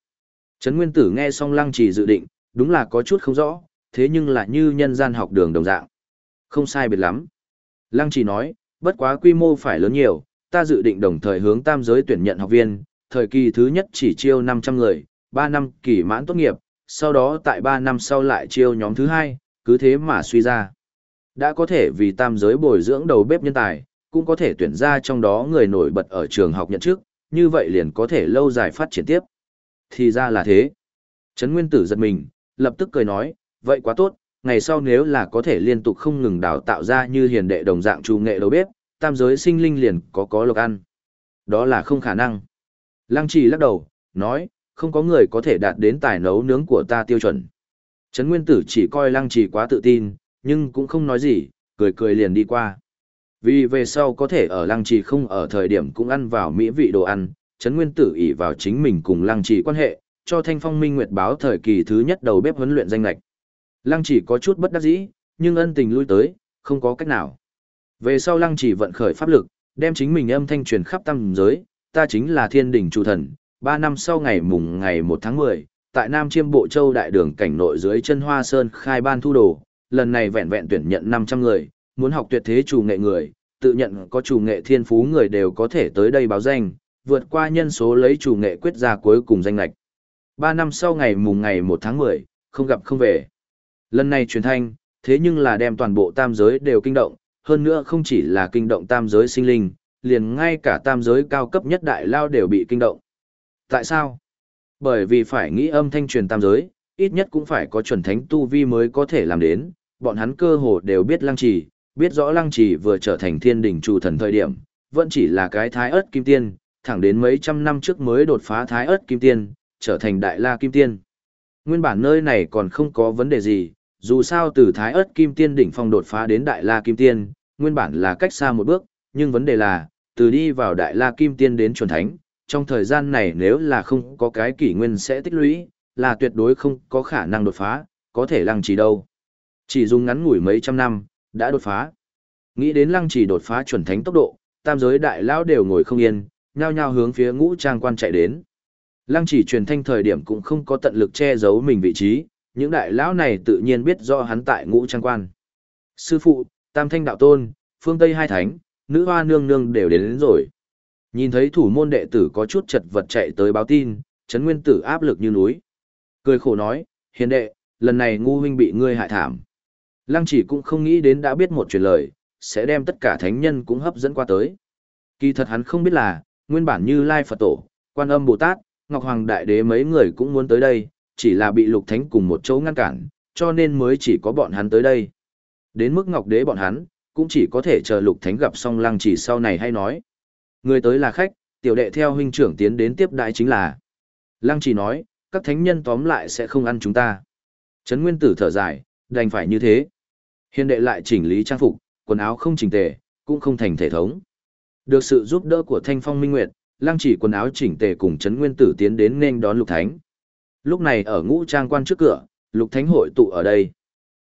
Trấn Nguyên Tử nghe xong lăng trì dự định, đúng là có chút không rõ, thế nhưng lại như nhân gian học đường đồng dạng. Không sai biệt lắm. Lăng chỉ nói, bất quá quy mô phải lớn nhiều, ta dự định đồng thời hướng tam giới tuyển nhận học viên, thời kỳ thứ nhất chỉ chiêu 500 người, 3 năm kỳ mãn tốt nghiệp, sau đó tại 3 năm sau lại chiêu nhóm thứ hai, cứ thế mà suy ra. Đã có thể vì tam giới bồi dưỡng đầu bếp nhân tài, cũng có thể tuyển ra trong đó người nổi bật ở trường học nhận chức, như vậy liền có thể lâu dài phát triển tiếp. Thì ra là thế. Trấn Nguyên Tử giật mình, lập tức cười nói, vậy quá tốt, ngày sau nếu là có thể liên tục không ngừng đào tạo ra như hiền đệ đồng dạng trù nghệ đầu bếp, tam giới sinh linh liền có có lộc ăn. Đó là không khả năng. Lăng trì lắc đầu, nói, không có người có thể đạt đến tài nấu nướng của ta tiêu chuẩn. Trấn Nguyên Tử chỉ coi lăng trì quá tự tin, nhưng cũng không nói gì, cười cười liền đi qua. Vì về sau có thể ở lăng trì không ở thời điểm cũng ăn vào mỹ vị đồ ăn, Trấn Nguyên Tử ỷ vào chính mình cùng lăng trì quan hệ, cho Thanh Phong Minh Nguyệt báo thời kỳ thứ nhất đầu bếp huấn luyện danh lạch. Lăng chỉ có chút bất đắc dĩ, nhưng ân tình lui tới, không có cách nào. Về sau lăng chỉ vận khởi pháp lực, đem chính mình âm thanh truyền khắp tam giới, ta chính là thiên đỉnh chủ thần, ba năm sau ngày mùng ngày 1 tháng 10, tại Nam Chiêm Bộ Châu đại đường cảnh nội dưới chân Hoa Sơn khai ban thu đồ, lần này vẹn vẹn tuyển nhận 500 người, muốn học tuyệt thế chủ nghệ người, tự nhận có chủ nghệ thiên phú người đều có thể tới đây báo danh, vượt qua nhân số lấy chủ nghệ quyết ra cuối cùng danh lạch. Ba năm sau ngày mùng ngày 1 tháng 10, không gặp không về. Lần này truyền thanh, thế nhưng là đem toàn bộ tam giới đều kinh động, hơn nữa không chỉ là kinh động tam giới sinh linh, liền ngay cả tam giới cao cấp nhất đại lao đều bị kinh động. Tại sao? Bởi vì phải nghĩ âm thanh truyền tam giới, ít nhất cũng phải có chuẩn thánh tu vi mới có thể làm đến, bọn hắn cơ hồ đều biết lăng trì, biết rõ lăng trì vừa trở thành thiên đỉnh chủ thần thời điểm, vẫn chỉ là cái thái ớt kim tiên, thẳng đến mấy trăm năm trước mới đột phá thái ớt kim tiên, trở thành đại la kim tiên. Nguyên bản nơi này còn không có vấn đề gì, dù sao từ thái ớt kim tiên đỉnh phong đột phá đến đại la kim tiên, nguyên bản là cách xa một bước, nhưng vấn đề là, từ đi vào đại la kim tiên đến chuẩn thánh, trong thời gian này nếu là không có cái kỷ nguyên sẽ tích lũy, là tuyệt đối không có khả năng đột phá, có thể lăng trì đâu. Chỉ dùng ngắn ngủi mấy trăm năm, đã đột phá. Nghĩ đến lăng trì đột phá chuẩn thánh tốc độ, tam giới đại lão đều ngồi không yên, nhao nhao hướng phía ngũ trang quan chạy đến. Lăng chỉ truyền thanh thời điểm cũng không có tận lực che giấu mình vị trí, những đại lão này tự nhiên biết do hắn tại ngũ trang quan. Sư phụ, tam thanh đạo tôn, phương Tây hai thánh, nữ hoa nương nương đều đến, đến rồi. Nhìn thấy thủ môn đệ tử có chút chật vật chạy tới báo tin, Trấn nguyên tử áp lực như núi. Cười khổ nói, hiền đệ, lần này ngu huynh bị ngươi hại thảm. Lăng chỉ cũng không nghĩ đến đã biết một truyền lời, sẽ đem tất cả thánh nhân cũng hấp dẫn qua tới. Kỳ thật hắn không biết là, nguyên bản như Lai Phật Tổ, Quan Âm Bồ Tát, Ngọc Hoàng Đại Đế mấy người cũng muốn tới đây, chỉ là bị Lục Thánh cùng một chỗ ngăn cản, cho nên mới chỉ có bọn hắn tới đây. Đến mức Ngọc Đế bọn hắn, cũng chỉ có thể chờ Lục Thánh gặp xong lăng chỉ sau này hay nói. Người tới là khách, tiểu đệ theo huynh trưởng tiến đến tiếp đại chính là. Lăng chỉ nói, các thánh nhân tóm lại sẽ không ăn chúng ta. Trấn Nguyên Tử thở dài, đành phải như thế. Hiền đệ lại chỉnh lý trang phục, quần áo không chỉnh tề, cũng không thành thể thống. Được sự giúp đỡ của Thanh Phong Minh Nguyệt, Lăng Chỉ quần áo chỉnh tề cùng Trấn Nguyên Tử tiến đến nên đón Lục Thánh. Lúc này ở ngũ trang quan trước cửa, Lục Thánh hội tụ ở đây.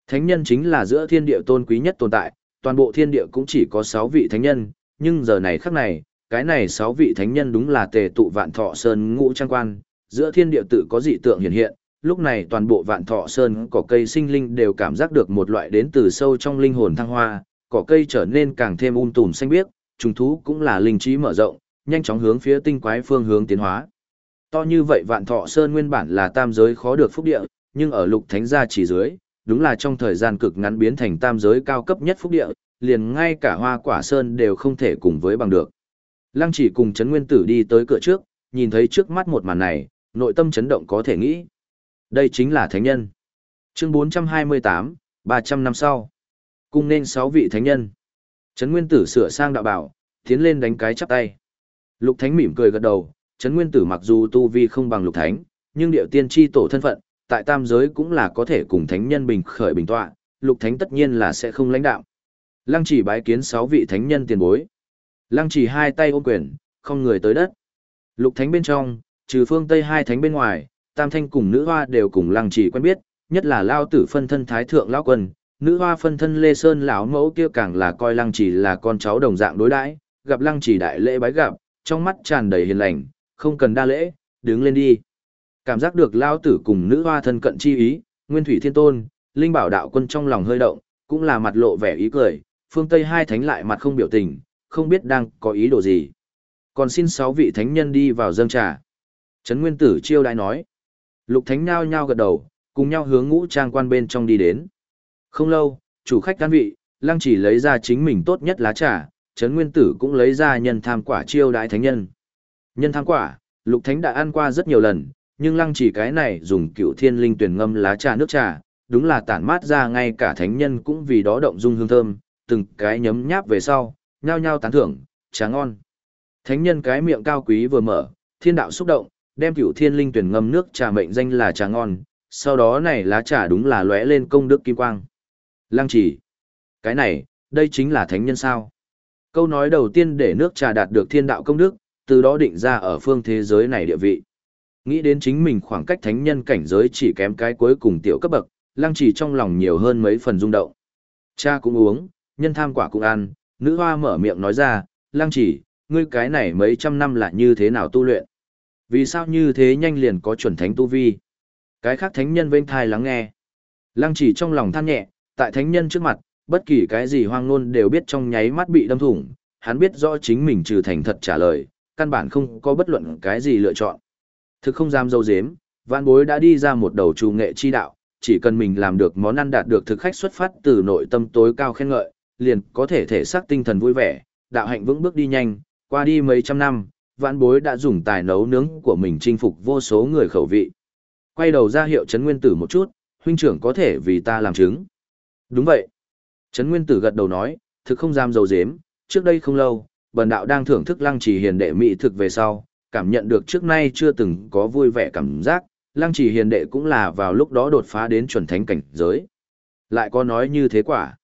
Thánh nhân chính là giữa thiên địa tôn quý nhất tồn tại, toàn bộ thiên địa cũng chỉ có 6 vị thánh nhân, nhưng giờ này khắc này, cái này 6 vị thánh nhân đúng là tề tụ vạn thọ sơn ngũ trang quan, giữa thiên địa tự có dị tượng hiện hiện, lúc này toàn bộ vạn thọ sơn cỏ cây sinh linh đều cảm giác được một loại đến từ sâu trong linh hồn thăng hoa, cỏ cây trở nên càng thêm um tùm xanh biếc, trùng thú cũng là linh trí mở rộng, nhanh chóng hướng phía tinh quái phương hướng tiến hóa. To như vậy vạn thọ sơn nguyên bản là tam giới khó được phúc địa, nhưng ở lục thánh gia chỉ dưới, đúng là trong thời gian cực ngắn biến thành tam giới cao cấp nhất phúc địa, liền ngay cả hoa quả sơn đều không thể cùng với bằng được. Lăng chỉ cùng chấn nguyên tử đi tới cửa trước, nhìn thấy trước mắt một màn này, nội tâm chấn động có thể nghĩ. Đây chính là thánh nhân. Chương 428, 300 năm sau. Cùng nên 6 vị thánh nhân. Trấn Nguyên Tử sửa sang đạo bảo, tiến lên đánh cái chắp tay. Lục Thánh mỉm cười gật đầu, Trấn Nguyên Tử mặc dù tu vi không bằng Lục Thánh, nhưng điệu tiên tri tổ thân phận, tại tam giới cũng là có thể cùng thánh nhân bình khởi bình tọa, Lục Thánh tất nhiên là sẽ không lãnh đạo. Lăng Chỉ bái kiến 6 vị thánh nhân tiền bối. Lăng Chỉ hai tay ôm quyền, không người tới đất. Lục Thánh bên trong, trừ phương Tây hai thánh bên ngoài, Tam Thanh cùng nữ hoa đều cùng Lăng Chỉ quen biết, nhất là lao tử phân thân thái thượng lão quân, nữ hoa phân thân lê sơn lão mẫu kia càng là coi lăng chỉ là con cháu đồng dạng đối đãi gặp lăng chỉ đại lễ bái gặp trong mắt tràn đầy hiền lành không cần đa lễ đứng lên đi. Cảm giác được lao tử cùng nữ hoa thân cận chi ý nguyên thủy thiên tôn linh bảo đạo quân trong lòng hơi động cũng là mặt lộ vẻ ý cười phương tây hai thánh lại mặt không biểu tình không biết đang có ý đồ gì. Còn xin sáu vị thánh nhân đi vào dâng trà. Trấn nguyên tử chiêu đại nói. Lục thánh nhao nhao gật đầu cùng nhau hướng ngũ trang quan bên trong đi đến. Không lâu, chủ khách can vị, lăng chỉ lấy ra chính mình tốt nhất lá trà, Trấn Nguyên Tử cũng lấy ra nhân tham quả chiêu đãi thánh nhân. Nhân tham quả, Lục Thánh đã ăn qua rất nhiều lần, nhưng lăng chỉ cái này dùng cựu thiên linh tuyển ngâm lá trà nước trà, đúng là tản mát ra ngay cả thánh nhân cũng vì đó động dung hương thơm, từng cái nhấm nháp về sau, nhao nhao tán thưởng, trà ngon. Thánh nhân cái miệng cao quý vừa mở, thiên đạo xúc động, đem cựu thiên linh tuyển ngâm nước trà mệnh danh là trà ngon, sau đó này lá trà đúng là lóe lên công đức kim quang. Lăng chỉ. Cái này, đây chính là thánh nhân sao? Câu nói đầu tiên để nước trà đạt được thiên đạo công đức, từ đó định ra ở phương thế giới này địa vị. Nghĩ đến chính mình khoảng cách thánh nhân cảnh giới chỉ kém cái cuối cùng tiểu cấp bậc, lăng chỉ trong lòng nhiều hơn mấy phần rung động. Cha cũng uống, nhân tham quả cũng ăn, nữ hoa mở miệng nói ra, lăng chỉ, ngươi cái này mấy trăm năm là như thế nào tu luyện? Vì sao như thế nhanh liền có chuẩn thánh tu vi? Cái khác thánh nhân bên thai lắng nghe. Lăng chỉ trong lòng than nhẹ, tại thánh nhân trước mặt, bất kỳ cái gì hoang ngôn đều biết trong nháy mắt bị đâm thủng, hắn biết rõ chính mình trừ thành thật trả lời, căn bản không có bất luận cái gì lựa chọn. Thực không dám dâu dếm, vạn bối đã đi ra một đầu trù nghệ chi đạo, chỉ cần mình làm được món ăn đạt được thực khách xuất phát từ nội tâm tối cao khen ngợi, liền có thể thể xác tinh thần vui vẻ, đạo hạnh vững bước đi nhanh, qua đi mấy trăm năm, vạn bối đã dùng tài nấu nướng của mình chinh phục vô số người khẩu vị. Quay đầu ra hiệu Trấn Nguyên Tử một chút, huynh trưởng có thể vì ta làm chứng. Đúng vậy. Trấn Nguyên Tử gật đầu nói, thực không dám dầu dếm, trước đây không lâu, bần đạo đang thưởng thức lăng trì hiền đệ mỹ thực về sau, cảm nhận được trước nay chưa từng có vui vẻ cảm giác, lăng trì hiền đệ cũng là vào lúc đó đột phá đến chuẩn thánh cảnh giới. Lại có nói như thế quả.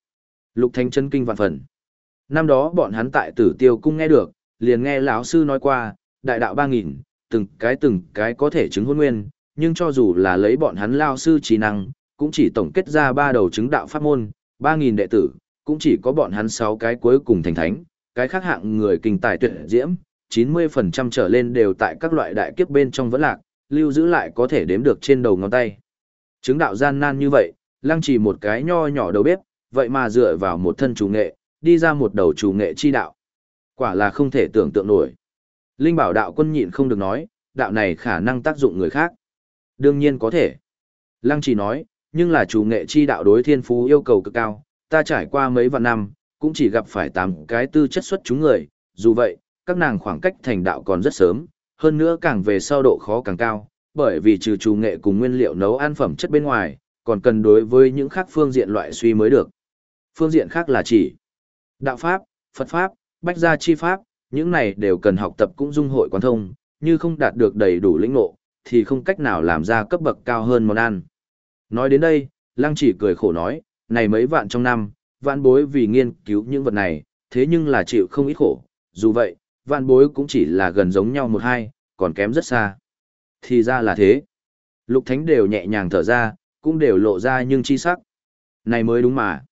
Lục Thanh chân kinh vạn phần. Năm đó bọn hắn tại tử tiêu cung nghe được, liền nghe lão sư nói qua, đại đạo ba nghìn, từng cái từng cái có thể chứng hôn nguyên, nhưng cho dù là lấy bọn hắn lao sư trí năng, cũng chỉ tổng kết ra ba đầu chứng đạo pháp môn, ba nghìn đệ tử, cũng chỉ có bọn hắn sáu cái cuối cùng thành thánh, cái khác hạng người kinh tài tuyệt diễm, 90% trở lên đều tại các loại đại kiếp bên trong vẫn lạc, lưu giữ lại có thể đếm được trên đầu ngón tay. Chứng đạo gian nan như vậy, lăng chỉ một cái nho nhỏ đầu bếp, vậy mà dựa vào một thân chủ nghệ, đi ra một đầu chủ nghệ chi đạo. Quả là không thể tưởng tượng nổi. Linh bảo đạo quân nhịn không được nói, đạo này khả năng tác dụng người khác. Đương nhiên có thể. Lăng chỉ nói, nhưng là chủ nghệ chi đạo đối thiên phú yêu cầu cực cao, ta trải qua mấy vạn năm, cũng chỉ gặp phải tám cái tư chất xuất chúng người, dù vậy, các nàng khoảng cách thành đạo còn rất sớm, hơn nữa càng về sau độ khó càng cao, bởi vì trừ chủ nghệ cùng nguyên liệu nấu ăn phẩm chất bên ngoài, còn cần đối với những khác phương diện loại suy mới được. Phương diện khác là chỉ đạo pháp, Phật pháp, bách gia chi pháp, những này đều cần học tập cũng dung hội quán thông, như không đạt được đầy đủ lĩnh ngộ, thì không cách nào làm ra cấp bậc cao hơn món ăn. Nói đến đây, Lăng chỉ cười khổ nói, này mấy vạn trong năm, vạn bối vì nghiên cứu những vật này, thế nhưng là chịu không ít khổ, dù vậy, vạn bối cũng chỉ là gần giống nhau một hai, còn kém rất xa. Thì ra là thế. Lục thánh đều nhẹ nhàng thở ra, cũng đều lộ ra nhưng chi sắc. Này mới đúng mà.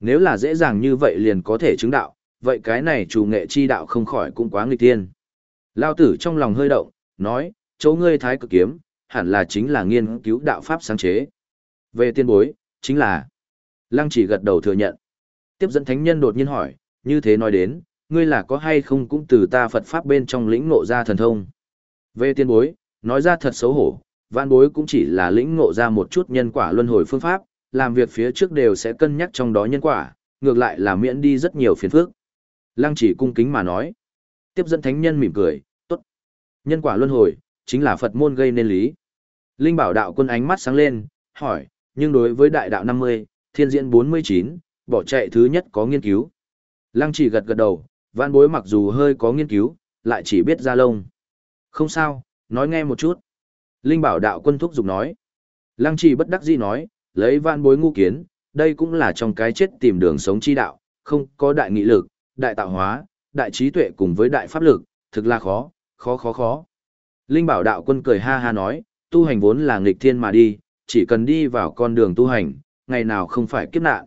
Nếu là dễ dàng như vậy liền có thể chứng đạo, vậy cái này chủ nghệ chi đạo không khỏi cũng quá nghịch tiên. Lao tử trong lòng hơi động, nói, chỗ ngươi thái cực kiếm, hẳn là chính là nghiên cứu đạo pháp sáng chế. Về tiên bối, chính là. Lăng chỉ gật đầu thừa nhận. Tiếp dẫn thánh nhân đột nhiên hỏi, như thế nói đến, ngươi là có hay không cũng từ ta Phật Pháp bên trong lĩnh ngộ ra thần thông. Về tiên bối, nói ra thật xấu hổ, vạn bối cũng chỉ là lĩnh ngộ ra một chút nhân quả luân hồi phương pháp, làm việc phía trước đều sẽ cân nhắc trong đó nhân quả, ngược lại là miễn đi rất nhiều phiền phức. Lăng chỉ cung kính mà nói. Tiếp dẫn thánh nhân mỉm cười, tốt. Nhân quả luân hồi, chính là Phật môn gây nên lý. Linh bảo đạo quân ánh mắt sáng lên, hỏi, nhưng đối với đại đạo 50, thiên diễn 49, bỏ chạy thứ nhất có nghiên cứu. Lăng chỉ gật gật đầu, vạn bối mặc dù hơi có nghiên cứu, lại chỉ biết ra lông. Không sao, nói nghe một chút. Linh bảo đạo quân thúc giục nói. Lăng chỉ bất đắc dĩ nói, lấy vạn bối ngu kiến, đây cũng là trong cái chết tìm đường sống chi đạo, không có đại nghị lực, đại tạo hóa, đại trí tuệ cùng với đại pháp lực, thực là khó, khó khó khó. Linh bảo đạo quân cười ha ha nói, tu hành vốn là nghịch thiên mà đi, chỉ cần đi vào con đường tu hành, ngày nào không phải kiếp nạn.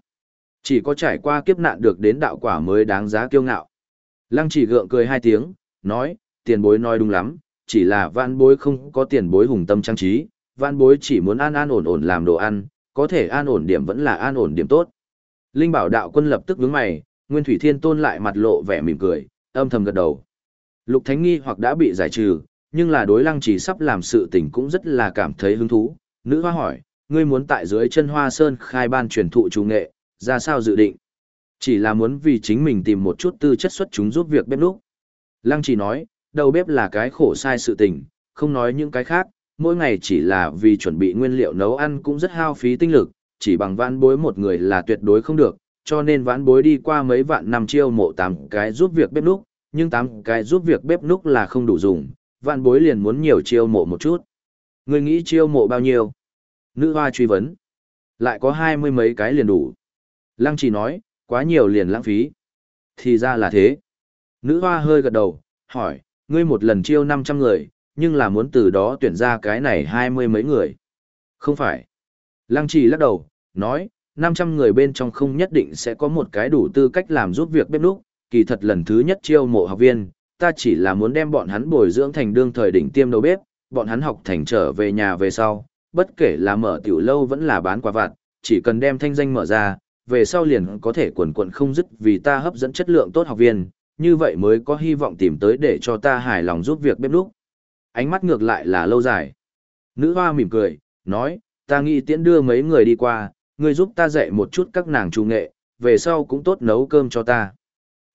Chỉ có trải qua kiếp nạn được đến đạo quả mới đáng giá kiêu ngạo. Lăng chỉ gượng cười hai tiếng, nói, tiền bối nói đúng lắm, chỉ là vạn bối không có tiền bối hùng tâm trang trí, vạn bối chỉ muốn an an ổn ổn làm đồ ăn, có thể an ổn điểm vẫn là an ổn điểm tốt. Linh bảo đạo quân lập tức vướng mày, Nguyên Thủy Thiên Tôn lại mặt lộ vẻ mỉm cười, âm thầm gật đầu. Lục Thánh nghi hoặc đã bị giải trừ, nhưng là đối lăng chỉ sắp làm sự tình cũng rất là cảm thấy hứng thú. Nữ hoa hỏi, ngươi muốn tại dưới chân hoa sơn khai ban truyền thụ chủ nghệ, ra sao dự định? Chỉ là muốn vì chính mình tìm một chút tư chất xuất chúng giúp việc bếp núc. Lăng chỉ nói, đầu bếp là cái khổ sai sự tình, không nói những cái khác, mỗi ngày chỉ là vì chuẩn bị nguyên liệu nấu ăn cũng rất hao phí tinh lực, chỉ bằng vãn bối một người là tuyệt đối không được, cho nên vãn bối đi qua mấy vạn năm chiêu mộ tám cái giúp việc bếp núc, nhưng tám cái giúp việc bếp núc là không đủ dùng, vãn bối liền muốn nhiều chiêu mộ một chút. Người nghĩ chiêu mộ bao nhiêu? Nữ hoa truy vấn. Lại có hai mươi mấy cái liền đủ. Lăng chỉ nói, quá nhiều liền lãng phí. Thì ra là thế. Nữ hoa hơi gật đầu, hỏi, ngươi một lần chiêu 500 người, nhưng là muốn từ đó tuyển ra cái này hai mươi mấy người. Không phải. Lăng trì lắc đầu, nói, 500 người bên trong không nhất định sẽ có một cái đủ tư cách làm giúp việc bếp núc, kỳ thật lần thứ nhất chiêu mộ học viên, ta chỉ là muốn đem bọn hắn bồi dưỡng thành đương thời đỉnh tiêm đầu bếp, bọn hắn học thành trở về nhà về sau, bất kể là mở tiểu lâu vẫn là bán quà vặt, chỉ cần đem thanh danh mở ra, về sau liền có thể quần quần không dứt vì ta hấp dẫn chất lượng tốt học viên, như vậy mới có hy vọng tìm tới để cho ta hài lòng giúp việc bếp lúc. Ánh mắt ngược lại là lâu dài. Nữ hoa mỉm cười, nói, ta nghĩ tiễn đưa mấy người đi qua, ngươi giúp ta dạy một chút các nàng trung nghệ, về sau cũng tốt nấu cơm cho ta.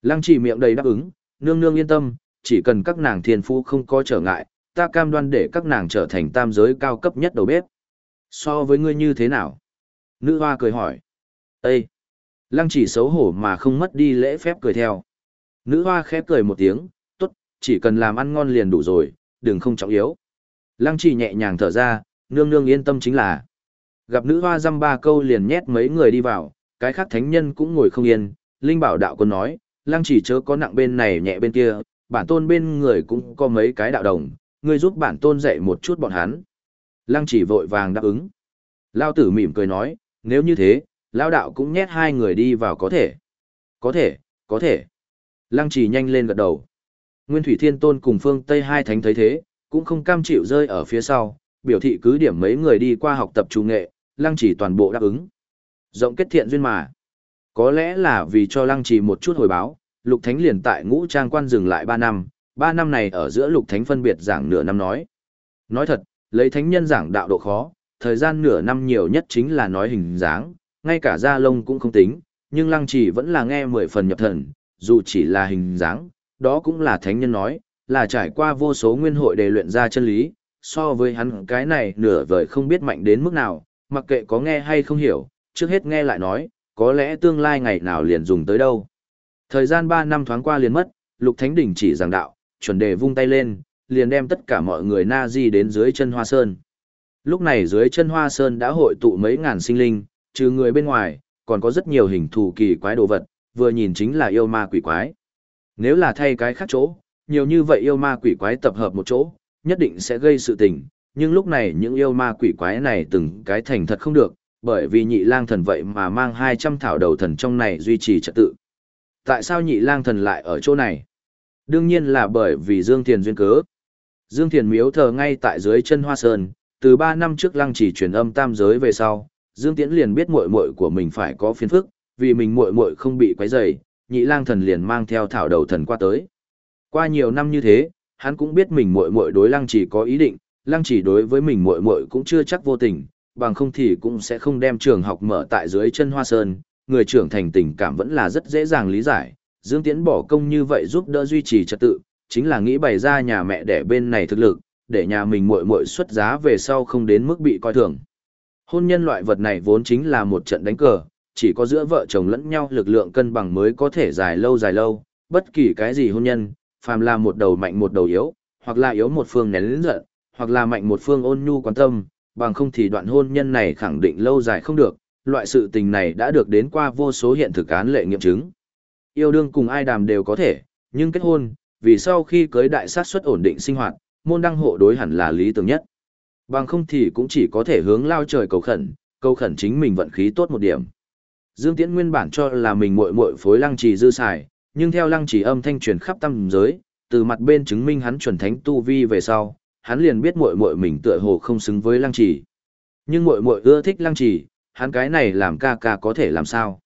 Lăng chỉ miệng đầy đáp ứng, nương nương yên tâm, chỉ cần các nàng thiên phú không có trở ngại, ta cam đoan để các nàng trở thành tam giới cao cấp nhất đầu bếp. So với ngươi như thế nào? Nữ hoa cười hỏi. Ê! Lăng chỉ xấu hổ mà không mất đi lễ phép cười theo. Nữ hoa khép cười một tiếng, tốt, chỉ cần làm ăn ngon liền đủ rồi, đừng không trọng yếu. Lăng chỉ nhẹ nhàng thở ra, nương nương yên tâm chính là. Gặp nữ hoa dăm ba câu liền nhét mấy người đi vào, cái khác thánh nhân cũng ngồi không yên, Linh bảo đạo quân nói, lăng chỉ chớ có nặng bên này nhẹ bên kia, bản tôn bên người cũng có mấy cái đạo đồng, ngươi giúp bản tôn dạy một chút bọn hắn. Lăng chỉ vội vàng đáp ứng. Lao tử mỉm cười nói, nếu như thế, Lao đạo cũng nhét hai người đi vào có thể. Có thể, có thể. Lăng chỉ nhanh lên gật đầu. Nguyên Thủy Thiên Tôn cùng phương Tây hai thánh thấy thế, cũng không cam chịu rơi ở phía sau, biểu thị cứ điểm mấy người đi qua học tập trung nghệ, lăng chỉ toàn bộ đáp ứng. Rộng kết thiện duyên mà. Có lẽ là vì cho lăng chỉ một chút hồi báo, lục thánh liền tại ngũ trang quan dừng lại ba năm, ba năm này ở giữa lục thánh phân biệt giảng nửa năm nói. Nói thật, lấy thánh nhân giảng đạo độ khó, thời gian nửa năm nhiều nhất chính là nói hình dáng, ngay cả da lông cũng không tính, nhưng lăng chỉ vẫn là nghe mười phần nhập thần, dù chỉ là hình dáng, đó cũng là thánh nhân nói, là trải qua vô số nguyên hội để luyện ra chân lý, so với hắn cái này nửa vời không biết mạnh đến mức nào, mặc kệ có nghe hay không hiểu, trước hết nghe lại nói, có lẽ tương lai ngày nào liền dùng tới đâu. Thời gian 3 năm thoáng qua liền mất, Lục Thánh Đỉnh chỉ giảng đạo, chuẩn đề vung tay lên, liền đem tất cả mọi người na di đến dưới chân hoa sơn. Lúc này dưới chân hoa sơn đã hội tụ mấy ngàn sinh linh, trừ người bên ngoài, còn có rất nhiều hình thù kỳ quái đồ vật, vừa nhìn chính là yêu ma quỷ quái. Nếu là thay cái khác chỗ, nhiều như vậy yêu ma quỷ quái tập hợp một chỗ, nhất định sẽ gây sự tình, nhưng lúc này những yêu ma quỷ quái này từng cái thành thật không được, bởi vì nhị lang thần vậy mà mang 200 thảo đầu thần trong này duy trì trật tự. Tại sao nhị lang thần lại ở chỗ này? Đương nhiên là bởi vì Dương Thiền duyên cớ. Dương Thiền miếu thờ ngay tại dưới chân Hoa Sơn, từ 3 năm trước lăng chỉ truyền âm tam giới về sau, Dương Tiễn liền biết muội muội của mình phải có phiền phức, vì mình muội muội không bị quấy rầy, nhị lang thần liền mang theo thảo đầu thần qua tới. Qua nhiều năm như thế, hắn cũng biết mình muội muội đối lăng chỉ có ý định, lăng chỉ đối với mình muội muội cũng chưa chắc vô tình, bằng không thì cũng sẽ không đem trường học mở tại dưới chân hoa sơn, người trưởng thành tình cảm vẫn là rất dễ dàng lý giải. Dương Tiễn bỏ công như vậy giúp đỡ duy trì trật tự, chính là nghĩ bày ra nhà mẹ đẻ bên này thực lực, để nhà mình muội muội xuất giá về sau không đến mức bị coi thường. Hôn nhân loại vật này vốn chính là một trận đánh cờ, chỉ có giữa vợ chồng lẫn nhau lực lượng cân bằng mới có thể dài lâu dài lâu, bất kỳ cái gì hôn nhân, phàm là một đầu mạnh một đầu yếu, hoặc là yếu một phương nén lĩnh giận, hoặc là mạnh một phương ôn nhu quan tâm, bằng không thì đoạn hôn nhân này khẳng định lâu dài không được, loại sự tình này đã được đến qua vô số hiện thực án lệ nghiệm chứng. Yêu đương cùng ai đàm đều có thể, nhưng kết hôn, vì sau khi cưới đại sát suất ổn định sinh hoạt, môn đăng hộ đối hẳn là lý tưởng nhất. Bằng không thì cũng chỉ có thể hướng lao trời cầu khẩn, cầu khẩn chính mình vận khí tốt một điểm. Dương Tiễn nguyên bản cho là mình muội muội phối lăng trì dư xài, nhưng theo lăng trì âm thanh truyền khắp tâm giới, từ mặt bên chứng minh hắn chuẩn thánh tu vi về sau, hắn liền biết muội muội mình tựa hồ không xứng với lăng trì. Nhưng muội muội ưa thích lăng trì, hắn cái này làm ca ca có thể làm sao?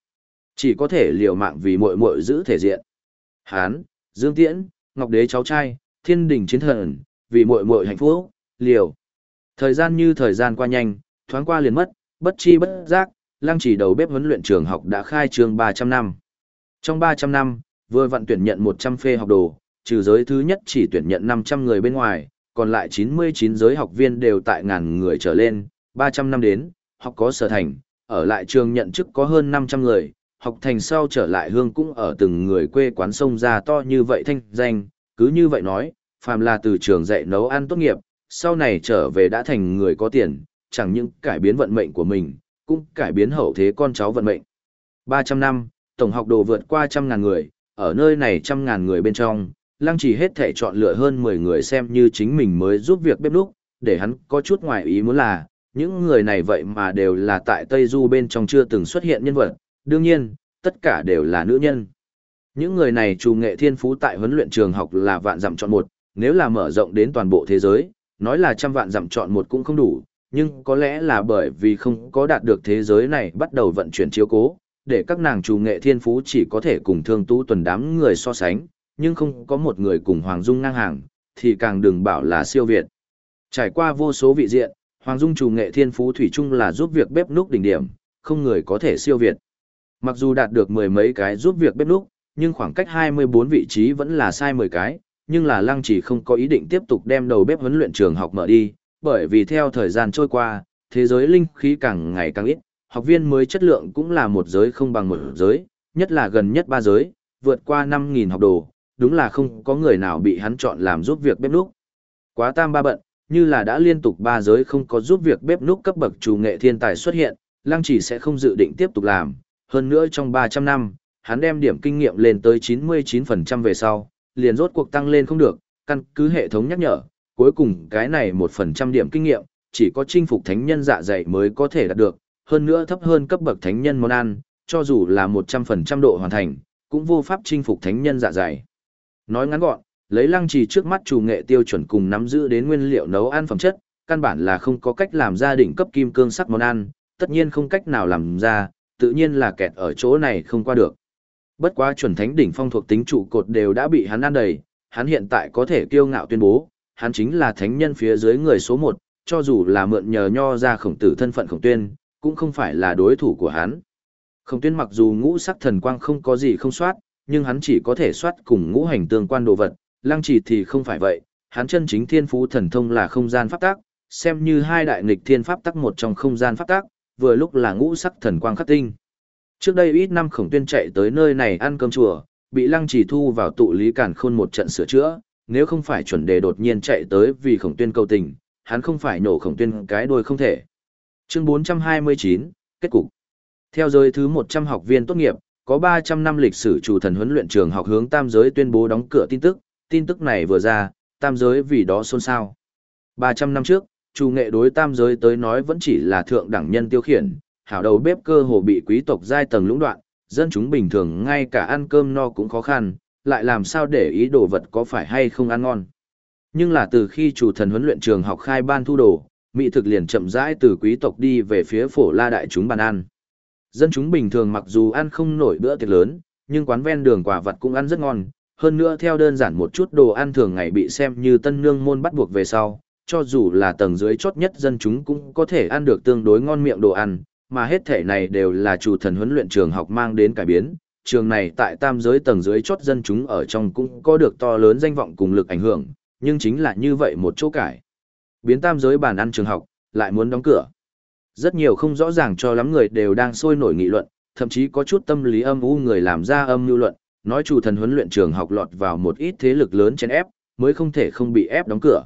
Chỉ có thể liều mạng vì muội muội giữ thể diện. hán Dương Tiễn, Ngọc Đế cháu trai, Thiên Đình chiến thần, vì muội muội hạnh phúc, liều. Thời gian như thời gian qua nhanh, thoáng qua liền mất, bất chi bất giác, lăng chỉ đầu bếp huấn luyện trường học đã khai trường 300 năm. Trong 300 năm, vừa vận tuyển nhận 100 phê học đồ, trừ giới thứ nhất chỉ tuyển nhận 500 người bên ngoài, còn lại 99 giới học viên đều tại ngàn người trở lên, 300 năm đến, học có sở thành, ở lại trường nhận chức có hơn 500 người, học thành sau trở lại hương cũng ở từng người quê quán sông ra to như vậy thanh danh, cứ như vậy nói, phàm là từ trường dạy nấu ăn tốt nghiệp, sau này trở về đã thành người có tiền, chẳng những cải biến vận mệnh của mình, cũng cải biến hậu thế con cháu vận mệnh. 300 năm, tổng học đồ vượt qua trăm ngàn người, ở nơi này trăm ngàn người bên trong, lăng chỉ hết thể chọn lựa hơn 10 người xem như chính mình mới giúp việc bếp lúc, để hắn có chút ngoài ý muốn là, những người này vậy mà đều là tại Tây Du bên trong chưa từng xuất hiện nhân vật, đương nhiên, tất cả đều là nữ nhân. Những người này trù nghệ thiên phú tại huấn luyện trường học là vạn dặm chọn một, nếu là mở rộng đến toàn bộ thế giới, nói là trăm vạn dặm chọn một cũng không đủ, nhưng có lẽ là bởi vì không có đạt được thế giới này bắt đầu vận chuyển chiếu cố, để các nàng trù nghệ thiên phú chỉ có thể cùng thương tú tuần đám người so sánh, nhưng không có một người cùng Hoàng Dung ngang hàng, thì càng đừng bảo là siêu việt. Trải qua vô số vị diện, Hoàng Dung trù nghệ thiên phú thủy chung là giúp việc bếp núc đỉnh điểm, không người có thể siêu việt. Mặc dù đạt được mười mấy cái giúp việc bếp núc, nhưng khoảng cách 24 vị trí vẫn là sai 10 cái, nhưng là lăng chỉ không có ý định tiếp tục đem đầu bếp huấn luyện trường học mở đi, bởi vì theo thời gian trôi qua, thế giới linh khí càng ngày càng ít, học viên mới chất lượng cũng là một giới không bằng một giới, nhất là gần nhất ba giới, vượt qua 5.000 học đồ, đúng là không có người nào bị hắn chọn làm giúp việc bếp núc. Quá tam ba bận, như là đã liên tục ba giới không có giúp việc bếp núc cấp bậc chủ nghệ thiên tài xuất hiện, lăng chỉ sẽ không dự định tiếp tục làm, hơn nữa trong 300 năm, hắn đem điểm kinh nghiệm lên tới 99% về sau, liền rốt cuộc tăng lên không được, căn cứ hệ thống nhắc nhở, cuối cùng cái này 1% điểm kinh nghiệm, chỉ có chinh phục thánh nhân dạ dày mới có thể đạt được, hơn nữa thấp hơn cấp bậc thánh nhân món ăn, cho dù là 100% độ hoàn thành, cũng vô pháp chinh phục thánh nhân dạ dày. Nói ngắn gọn, lấy lăng trì trước mắt chủ nghệ tiêu chuẩn cùng nắm giữ đến nguyên liệu nấu ăn phẩm chất, căn bản là không có cách làm ra đỉnh cấp kim cương sắc món ăn, tất nhiên không cách nào làm ra, tự nhiên là kẹt ở chỗ này không qua được. Bất quá chuẩn thánh đỉnh phong thuộc tính trụ cột đều đã bị hắn ăn đầy, hắn hiện tại có thể kiêu ngạo tuyên bố, hắn chính là thánh nhân phía dưới người số một, cho dù là mượn nhờ nho ra khổng tử thân phận khổng tuyên, cũng không phải là đối thủ của hắn. Khổng tuyên mặc dù ngũ sắc thần quang không có gì không soát, nhưng hắn chỉ có thể soát cùng ngũ hành tương quan đồ vật, lăng chỉ thì không phải vậy, hắn chân chính thiên phú thần thông là không gian pháp tác, xem như hai đại nghịch thiên pháp tắc một trong không gian pháp tác, vừa lúc là ngũ sắc thần quang khắc tinh. Trước đây ít năm khổng tuyên chạy tới nơi này ăn cơm chùa, bị lăng trì thu vào tụ lý cản khôn một trận sửa chữa, nếu không phải chuẩn đề đột nhiên chạy tới vì khổng tuyên cầu tình, hắn không phải nổ khổng tuyên cái đuôi không thể. Chương 429, kết cục. Theo giới thứ 100 học viên tốt nghiệp, có 300 năm lịch sử chủ thần huấn luyện trường học hướng tam giới tuyên bố đóng cửa tin tức, tin tức này vừa ra, tam giới vì đó xôn xao. 300 năm trước, chủ nghệ đối tam giới tới nói vẫn chỉ là thượng đẳng nhân tiêu khiển, hảo đầu bếp cơ hồ bị quý tộc giai tầng lũng đoạn, dân chúng bình thường ngay cả ăn cơm no cũng khó khăn, lại làm sao để ý đồ vật có phải hay không ăn ngon. Nhưng là từ khi chủ thần huấn luyện trường học khai ban thu đồ, mỹ thực liền chậm rãi từ quý tộc đi về phía phổ la đại chúng bàn ăn. Dân chúng bình thường mặc dù ăn không nổi bữa tiệc lớn, nhưng quán ven đường quả vật cũng ăn rất ngon, hơn nữa theo đơn giản một chút đồ ăn thường ngày bị xem như tân nương môn bắt buộc về sau, cho dù là tầng dưới chót nhất dân chúng cũng có thể ăn được tương đối ngon miệng đồ ăn, mà hết thể này đều là chủ thần huấn luyện trường học mang đến cải biến. Trường này tại tam giới tầng dưới chót dân chúng ở trong cũng có được to lớn danh vọng cùng lực ảnh hưởng, nhưng chính là như vậy một chỗ cải. Biến tam giới bàn ăn trường học, lại muốn đóng cửa. Rất nhiều không rõ ràng cho lắm người đều đang sôi nổi nghị luận, thậm chí có chút tâm lý âm u người làm ra âm lưu luận, nói chủ thần huấn luyện trường học lọt vào một ít thế lực lớn chèn ép, mới không thể không bị ép đóng cửa.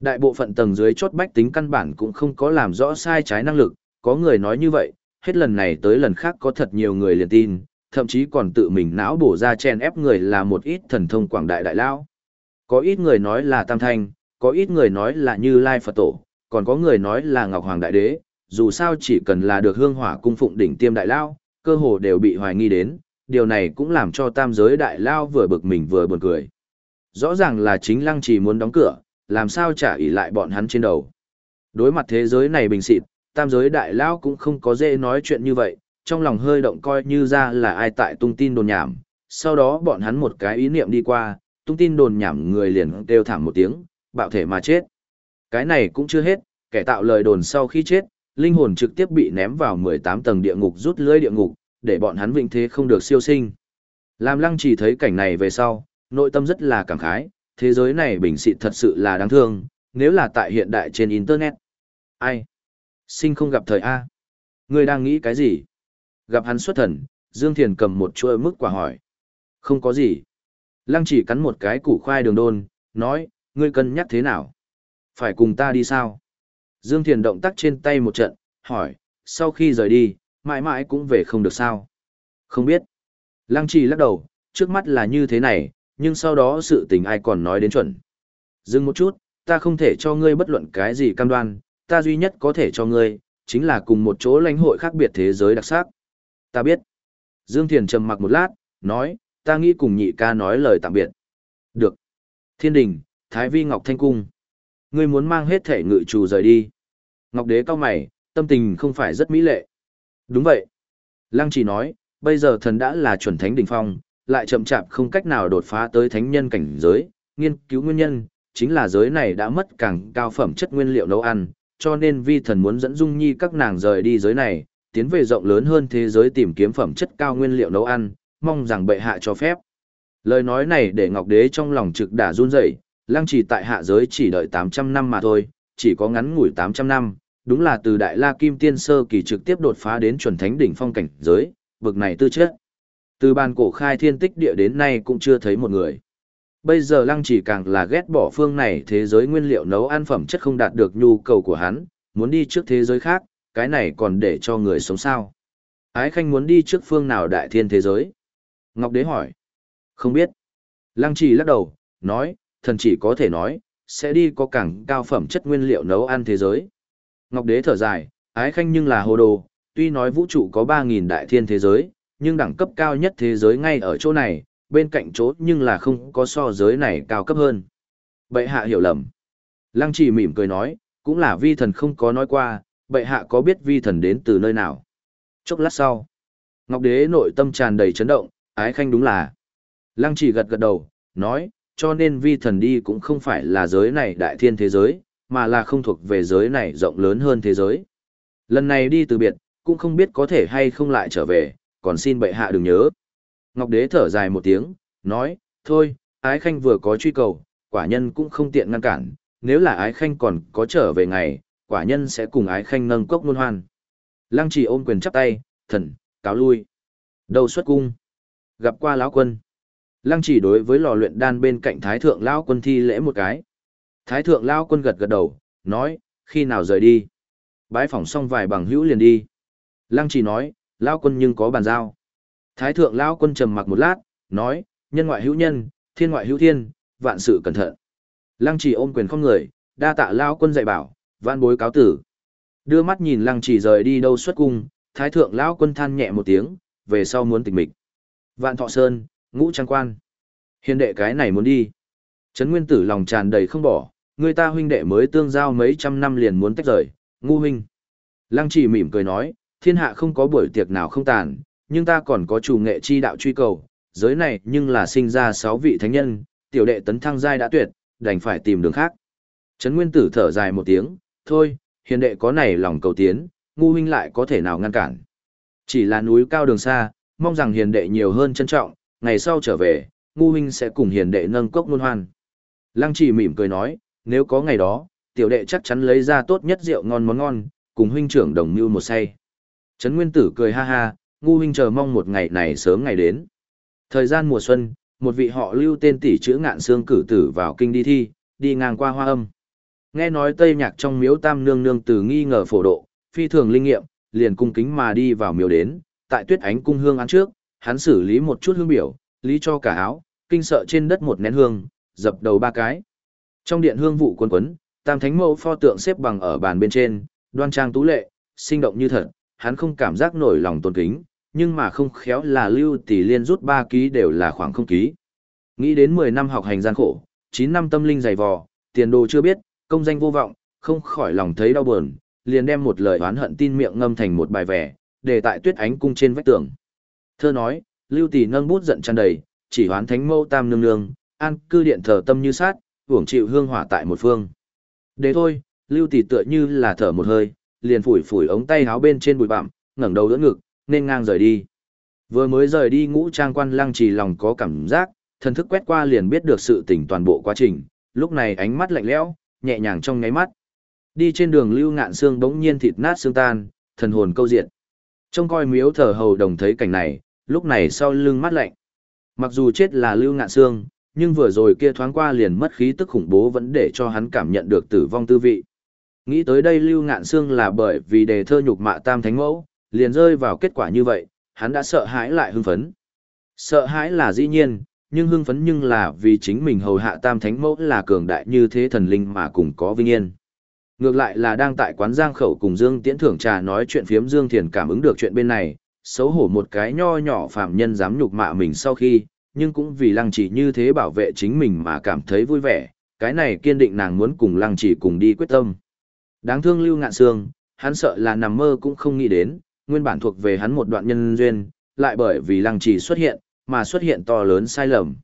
Đại bộ phận tầng dưới chốt bách tính căn bản cũng không có làm rõ sai trái năng lực, có người nói như vậy, hết lần này tới lần khác có thật nhiều người liền tin, thậm chí còn tự mình não bổ ra chen ép người là một ít thần thông quảng đại đại lao. Có ít người nói là Tam Thanh, có ít người nói là Như Lai Phật Tổ, còn có người nói là Ngọc Hoàng Đại Đế, dù sao chỉ cần là được hương hỏa cung phụng đỉnh tiêm đại lao, cơ hồ đều bị hoài nghi đến, điều này cũng làm cho tam giới đại lao vừa bực mình vừa buồn cười. Rõ ràng là chính lăng chỉ muốn đóng cửa, làm sao trả ỷ lại bọn hắn trên đầu. Đối mặt thế giới này bình xịt, tam giới đại lao cũng không có dễ nói chuyện như vậy, trong lòng hơi động coi như ra là ai tại tung tin đồn nhảm. Sau đó bọn hắn một cái ý niệm đi qua, tung tin đồn nhảm người liền kêu thảm một tiếng, bạo thể mà chết. Cái này cũng chưa hết, kẻ tạo lời đồn sau khi chết, linh hồn trực tiếp bị ném vào 18 tầng địa ngục rút lưới địa ngục, để bọn hắn vĩnh thế không được siêu sinh. Làm lăng chỉ thấy cảnh này về sau, nội tâm rất là cảm khái, thế giới này bình xịt thật sự là đáng thương, nếu là tại hiện đại trên Internet. Ai? Sinh không gặp thời A. Người đang nghĩ cái gì? Gặp hắn xuất thần, Dương Thiền cầm một chuỗi mức quả hỏi. Không có gì. Lăng chỉ cắn một cái củ khoai đường đôn, nói, ngươi cân nhắc thế nào? Phải cùng ta đi sao? Dương Thiền động tác trên tay một trận, hỏi, sau khi rời đi, mãi mãi cũng về không được sao? Không biết. Lăng chỉ lắc đầu, trước mắt là như thế này, nhưng sau đó sự tình ai còn nói đến chuẩn. Dừng một chút, ta không thể cho ngươi bất luận cái gì cam đoan, ta duy nhất có thể cho ngươi, chính là cùng một chỗ lãnh hội khác biệt thế giới đặc sắc. Ta biết. Dương Thiền trầm mặc một lát, nói, ta nghĩ cùng nhị ca nói lời tạm biệt. Được. Thiên đình, Thái Vi Ngọc Thanh Cung. Ngươi muốn mang hết thể ngự trù rời đi. Ngọc Đế cao mày, tâm tình không phải rất mỹ lệ. Đúng vậy. Lăng chỉ nói, bây giờ thần đã là chuẩn thánh đỉnh phong, lại chậm chạp không cách nào đột phá tới thánh nhân cảnh giới, nghiên cứu nguyên nhân, chính là giới này đã mất càng cao phẩm chất nguyên liệu nấu ăn, cho nên vi thần muốn dẫn dung nhi các nàng rời đi giới này, tiến về rộng lớn hơn thế giới tìm kiếm phẩm chất cao nguyên liệu nấu ăn, mong rằng bệ hạ cho phép. Lời nói này để Ngọc Đế trong lòng trực đả run rẩy, lăng trì tại hạ giới chỉ đợi 800 năm mà thôi, chỉ có ngắn ngủi 800 năm, đúng là từ Đại La Kim Tiên Sơ kỳ trực tiếp đột phá đến chuẩn thánh đỉnh phong cảnh giới, bực này tư chất. Từ bàn cổ khai thiên tích địa đến nay cũng chưa thấy một người. Bây giờ lăng chỉ càng là ghét bỏ phương này thế giới nguyên liệu nấu ăn phẩm chất không đạt được nhu cầu của hắn, muốn đi trước thế giới khác, cái này còn để cho người sống sao. Ái Khanh muốn đi trước phương nào đại thiên thế giới? Ngọc Đế hỏi. Không biết. Lăng chỉ lắc đầu, nói, thần chỉ có thể nói, sẽ đi có càng cao phẩm chất nguyên liệu nấu ăn thế giới. Ngọc Đế thở dài, Ái Khanh nhưng là hồ đồ, tuy nói vũ trụ có 3.000 đại thiên thế giới, nhưng đẳng cấp cao nhất thế giới ngay ở chỗ này, bên cạnh chỗ nhưng là không có so giới này cao cấp hơn. Bệ hạ hiểu lầm. Lăng Chỉ mỉm cười nói, cũng là vi thần không có nói qua, bệ hạ có biết vi thần đến từ nơi nào. Chốc lát sau, Ngọc Đế nội tâm tràn đầy chấn động, ái khanh đúng là. Lăng Chỉ gật gật đầu, nói, cho nên vi thần đi cũng không phải là giới này đại thiên thế giới, mà là không thuộc về giới này rộng lớn hơn thế giới. Lần này đi từ biệt, cũng không biết có thể hay không lại trở về, còn xin bệ hạ đừng nhớ. Ngọc Đế thở dài một tiếng, nói, thôi, ái khanh vừa có truy cầu, quả nhân cũng không tiện ngăn cản, nếu là ái khanh còn có trở về ngày, quả nhân sẽ cùng ái khanh nâng cốc nôn hoan. Lăng Chỉ ôm quyền chắp tay, thần, cáo lui. Đầu xuất cung. Gặp qua lão quân. Lăng chỉ đối với lò luyện đan bên cạnh thái thượng lão quân thi lễ một cái. Thái thượng lão quân gật gật đầu, nói, khi nào rời đi. Bái phỏng xong vài bằng hữu liền đi. Lăng chỉ nói, lão quân nhưng có bàn giao. Thái thượng lão quân trầm mặc một lát, nói, nhân ngoại hữu nhân, thiên ngoại hữu thiên, vạn sự cẩn thận. Lăng chỉ ôm quyền không người, đa tạ lão quân dạy bảo, vạn bối cáo tử. Đưa mắt nhìn lăng chỉ rời đi đâu xuất cung, thái thượng lão quân than nhẹ một tiếng, về sau muốn tịch mịch. Vạn thọ sơn, ngũ trang quan. Hiền đệ cái này muốn đi. Trấn Nguyên Tử lòng tràn đầy không bỏ, người ta huynh đệ mới tương giao mấy trăm năm liền muốn tách rời, ngu huynh. Lăng chỉ mỉm cười nói, thiên hạ không có buổi tiệc nào không tàn, nhưng ta còn có chủ nghệ chi đạo truy cầu, giới này nhưng là sinh ra sáu vị thánh nhân, tiểu đệ tấn thăng giai đã tuyệt, đành phải tìm đường khác. Trấn Nguyên Tử thở dài một tiếng, thôi, hiền đệ có này lòng cầu tiến, ngu huynh lại có thể nào ngăn cản. Chỉ là núi cao đường xa, mong rằng hiền đệ nhiều hơn trân trọng, ngày sau trở về, ngu huynh sẽ cùng hiền đệ nâng cốc luôn hoan. Lăng chỉ mỉm cười nói, nếu có ngày đó, tiểu đệ chắc chắn lấy ra tốt nhất rượu ngon món ngon, cùng huynh trưởng đồng mưu một say. Trấn Nguyên Tử cười ha ha, ngu huynh chờ mong một ngày này sớm ngày đến. Thời gian mùa xuân, một vị họ lưu tên tỷ chữ ngạn xương cử tử vào kinh đi thi, đi ngang qua hoa âm. Nghe nói tây nhạc trong miếu tam nương nương từ nghi ngờ phổ độ, phi thường linh nghiệm, liền cung kính mà đi vào miếu đến, tại tuyết ánh cung hương án trước, hắn xử lý một chút hương biểu, lý cho cả áo, kinh sợ trên đất một nén hương, dập đầu ba cái. Trong điện hương vụ quân quấn, tam thánh mẫu pho tượng xếp bằng ở bàn bên trên, đoan trang tú lệ, sinh động như thật, hắn không cảm giác nổi lòng tôn kính, nhưng mà không khéo là lưu tỷ liên rút ba ký đều là khoảng không ký. Nghĩ đến 10 năm học hành gian khổ, 9 năm tâm linh dày vò, tiền đồ chưa biết, công danh vô vọng, không khỏi lòng thấy đau buồn, liền đem một lời oán hận tin miệng ngâm thành một bài vẻ, để tại tuyết ánh cung trên vách tường. Thơ nói, lưu tỷ nâng bút giận tràn đầy, chỉ hoán thánh mâu tam nương nương, an cư điện thờ tâm như sát, uổng chịu hương hỏa tại một phương. Để thôi, lưu tỷ tựa như là thở một hơi, liền phủi phủi ống tay háo bên trên bụi bặm, ngẩng đầu đỡ ngực, nên ngang rời đi. Vừa mới rời đi ngũ trang quan lăng trì lòng có cảm giác, thần thức quét qua liền biết được sự tỉnh toàn bộ quá trình, lúc này ánh mắt lạnh lẽo, nhẹ nhàng trong ngáy mắt. Đi trên đường lưu ngạn xương bỗng nhiên thịt nát xương tan, thần hồn câu diện. Trông coi miếu thờ hầu đồng thấy cảnh này, lúc này sau lưng mắt lạnh. Mặc dù chết là lưu ngạn xương, nhưng vừa rồi kia thoáng qua liền mất khí tức khủng bố vẫn để cho hắn cảm nhận được tử vong tư vị. Nghĩ tới đây lưu ngạn xương là bởi vì đề thơ nhục mạ tam thánh mẫu, liền rơi vào kết quả như vậy, hắn đã sợ hãi lại hưng phấn. Sợ hãi là dĩ nhiên, nhưng hưng phấn nhưng là vì chính mình hầu hạ tam thánh mẫu là cường đại như thế thần linh mà cùng có vinh yên. Ngược lại là đang tại quán giang khẩu cùng Dương Tiễn Thưởng Trà nói chuyện phiếm Dương Thiền cảm ứng được chuyện bên này, xấu hổ một cái nho nhỏ phạm nhân dám nhục mạ mình sau khi, nhưng cũng vì lăng chỉ như thế bảo vệ chính mình mà cảm thấy vui vẻ, cái này kiên định nàng muốn cùng lăng chỉ cùng đi quyết tâm. Đáng thương lưu ngạn Sương hắn sợ là nằm mơ cũng không nghĩ đến, nguyên bản thuộc về hắn một đoạn nhân duyên, lại bởi vì lăng chỉ xuất hiện, mà xuất hiện to lớn sai lầm.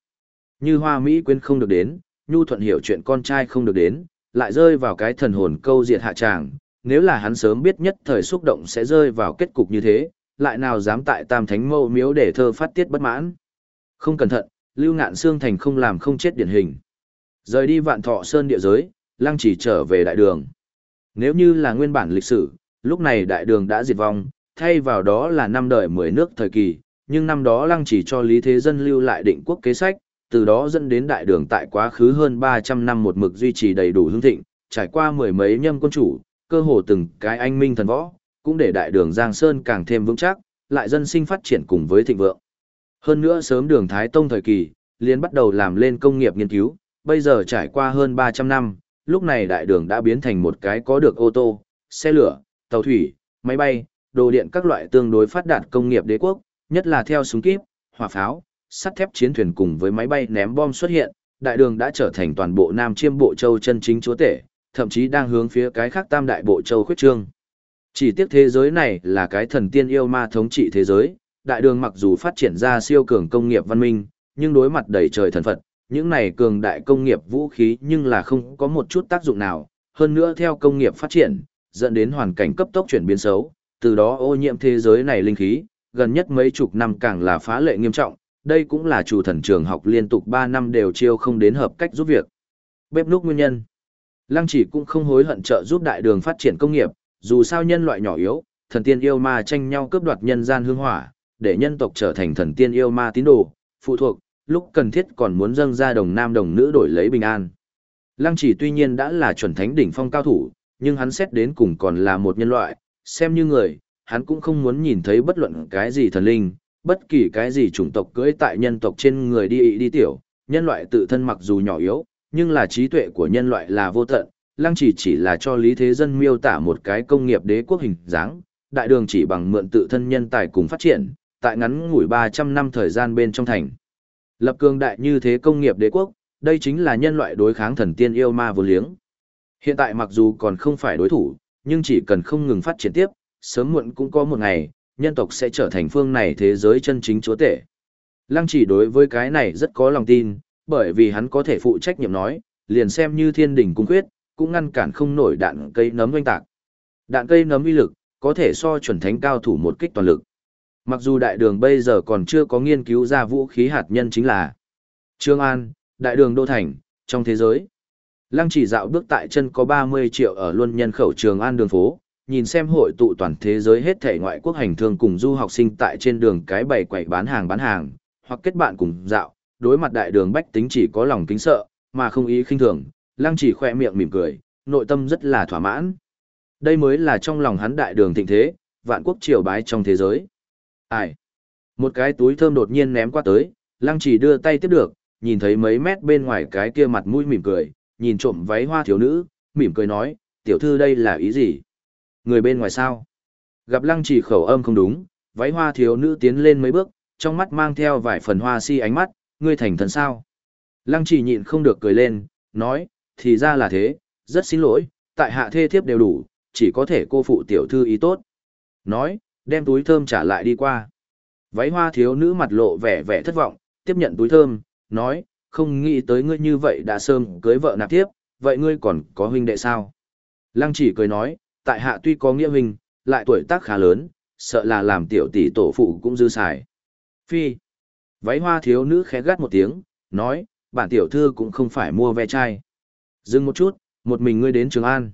Như hoa Mỹ Quyên không được đến, nhu thuận hiểu chuyện con trai không được đến, lại rơi vào cái thần hồn câu diệt hạ tràng, nếu là hắn sớm biết nhất thời xúc động sẽ rơi vào kết cục như thế, lại nào dám tại tam thánh mâu miếu để thơ phát tiết bất mãn. Không cẩn thận, lưu ngạn Sương thành không làm không chết điển hình. Rời đi vạn thọ sơn địa giới, lăng chỉ trở về đại đường. Nếu như là nguyên bản lịch sử, lúc này đại đường đã diệt vong, thay vào đó là năm đời mười nước thời kỳ, nhưng năm đó lăng chỉ cho Lý Thế Dân lưu lại định quốc kế sách, từ đó dẫn đến đại đường tại quá khứ hơn 300 năm một mực duy trì đầy đủ hương thịnh, trải qua mười mấy nhâm quân chủ, cơ hồ từng cái anh minh thần võ, cũng để đại đường Giang Sơn càng thêm vững chắc, lại dân sinh phát triển cùng với thịnh vượng. Hơn nữa sớm đường Thái Tông thời kỳ, liền bắt đầu làm lên công nghiệp nghiên cứu, bây giờ trải qua hơn 300 năm, lúc này đại đường đã biến thành một cái có được ô tô, xe lửa, tàu thủy, máy bay, đồ điện các loại tương đối phát đạt công nghiệp đế quốc, nhất là theo súng kíp, hỏa pháo, sắt thép chiến thuyền cùng với máy bay ném bom xuất hiện, đại đường đã trở thành toàn bộ Nam Chiêm Bộ Châu chân chính chúa tể, thậm chí đang hướng phía cái khác tam đại bộ châu khuyết trương. Chỉ tiếc thế giới này là cái thần tiên yêu ma thống trị thế giới, đại đường mặc dù phát triển ra siêu cường công nghiệp văn minh, nhưng đối mặt đầy trời thần Phật, những này cường đại công nghiệp vũ khí nhưng là không có một chút tác dụng nào, hơn nữa theo công nghiệp phát triển, dẫn đến hoàn cảnh cấp tốc chuyển biến xấu, từ đó ô nhiễm thế giới này linh khí, gần nhất mấy chục năm càng là phá lệ nghiêm trọng, đây cũng là chủ thần trường học liên tục 3 năm đều chiêu không đến hợp cách giúp việc. Bếp núc nguyên nhân Lăng chỉ cũng không hối hận trợ giúp đại đường phát triển công nghiệp, dù sao nhân loại nhỏ yếu, thần tiên yêu ma tranh nhau cướp đoạt nhân gian hương hỏa, để nhân tộc trở thành thần tiên yêu ma tín đồ, phụ thuộc, lúc cần thiết còn muốn dâng ra đồng nam đồng nữ đổi lấy bình an. Lăng chỉ tuy nhiên đã là chuẩn thánh đỉnh phong cao thủ, nhưng hắn xét đến cùng còn là một nhân loại, xem như người, hắn cũng không muốn nhìn thấy bất luận cái gì thần linh, bất kỳ cái gì chủng tộc cưỡi tại nhân tộc trên người đi đi tiểu, nhân loại tự thân mặc dù nhỏ yếu, nhưng là trí tuệ của nhân loại là vô tận, lăng chỉ chỉ là cho lý thế dân miêu tả một cái công nghiệp đế quốc hình dáng, đại đường chỉ bằng mượn tự thân nhân tài cùng phát triển, tại ngắn ngủi 300 năm thời gian bên trong thành. Lập cường đại như thế công nghiệp đế quốc, đây chính là nhân loại đối kháng thần tiên yêu ma vô liếng. Hiện tại mặc dù còn không phải đối thủ, nhưng chỉ cần không ngừng phát triển tiếp, sớm muộn cũng có một ngày, nhân tộc sẽ trở thành phương này thế giới chân chính chúa tể. Lăng chỉ đối với cái này rất có lòng tin, bởi vì hắn có thể phụ trách nhiệm nói, liền xem như thiên đỉnh cung quyết, cũng ngăn cản không nổi đạn cây nấm oanh tạc. Đạn cây nấm uy lực, có thể so chuẩn thánh cao thủ một kích toàn lực. Mặc dù đại đường bây giờ còn chưa có nghiên cứu ra vũ khí hạt nhân chính là Trương An, đại đường đô thành, trong thế giới. Lăng chỉ dạo bước tại chân có 30 triệu ở luân nhân khẩu Trường An đường phố, nhìn xem hội tụ toàn thế giới hết thể ngoại quốc hành thương cùng du học sinh tại trên đường cái bày quẩy bán hàng bán hàng, hoặc kết bạn cùng dạo, đối mặt đại đường bách tính chỉ có lòng kính sợ, mà không ý khinh thường, lăng chỉ khoe miệng mỉm cười, nội tâm rất là thỏa mãn. Đây mới là trong lòng hắn đại đường thịnh thế, vạn quốc triều bái trong thế giới. Ai? Một cái túi thơm đột nhiên ném qua tới, lăng chỉ đưa tay tiếp được, nhìn thấy mấy mét bên ngoài cái kia mặt mũi mỉm cười, nhìn trộm váy hoa thiếu nữ, mỉm cười nói, tiểu thư đây là ý gì? Người bên ngoài sao? Gặp lăng chỉ khẩu âm không đúng, váy hoa thiếu nữ tiến lên mấy bước, trong mắt mang theo vài phần hoa si ánh mắt, ngươi thành thần sao? Lăng chỉ nhịn không được cười lên, nói, thì ra là thế, rất xin lỗi, tại hạ thê thiếp đều đủ, chỉ có thể cô phụ tiểu thư ý tốt. Nói, đem túi thơm trả lại đi qua. Váy hoa thiếu nữ mặt lộ vẻ vẻ thất vọng, tiếp nhận túi thơm, nói, không nghĩ tới ngươi như vậy đã sớm cưới vợ nạp tiếp, vậy ngươi còn có huynh đệ sao? Lăng chỉ cười nói, tại hạ tuy có nghĩa huynh, lại tuổi tác khá lớn, sợ là làm tiểu tỷ tổ phụ cũng dư xài. Phi. Váy hoa thiếu nữ khẽ gắt một tiếng, nói, bản tiểu thư cũng không phải mua ve chai. Dừng một chút, một mình ngươi đến Trường An.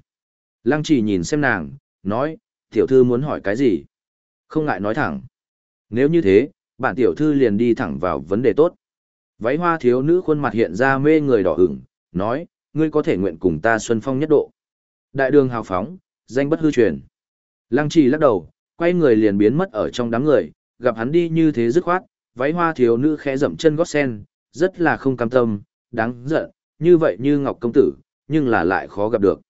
Lăng chỉ nhìn xem nàng, nói, tiểu thư muốn hỏi cái gì? Không ngại nói thẳng. Nếu như thế, bản tiểu thư liền đi thẳng vào vấn đề tốt. Váy hoa thiếu nữ khuôn mặt hiện ra mê người đỏ ửng, nói, ngươi có thể nguyện cùng ta xuân phong nhất độ. Đại đường hào phóng, danh bất hư truyền. Lăng trì lắc đầu, quay người liền biến mất ở trong đám người, gặp hắn đi như thế dứt khoát, váy hoa thiếu nữ khẽ dậm chân gót sen, rất là không cam tâm, đáng giận, như vậy như ngọc công tử, nhưng là lại khó gặp được.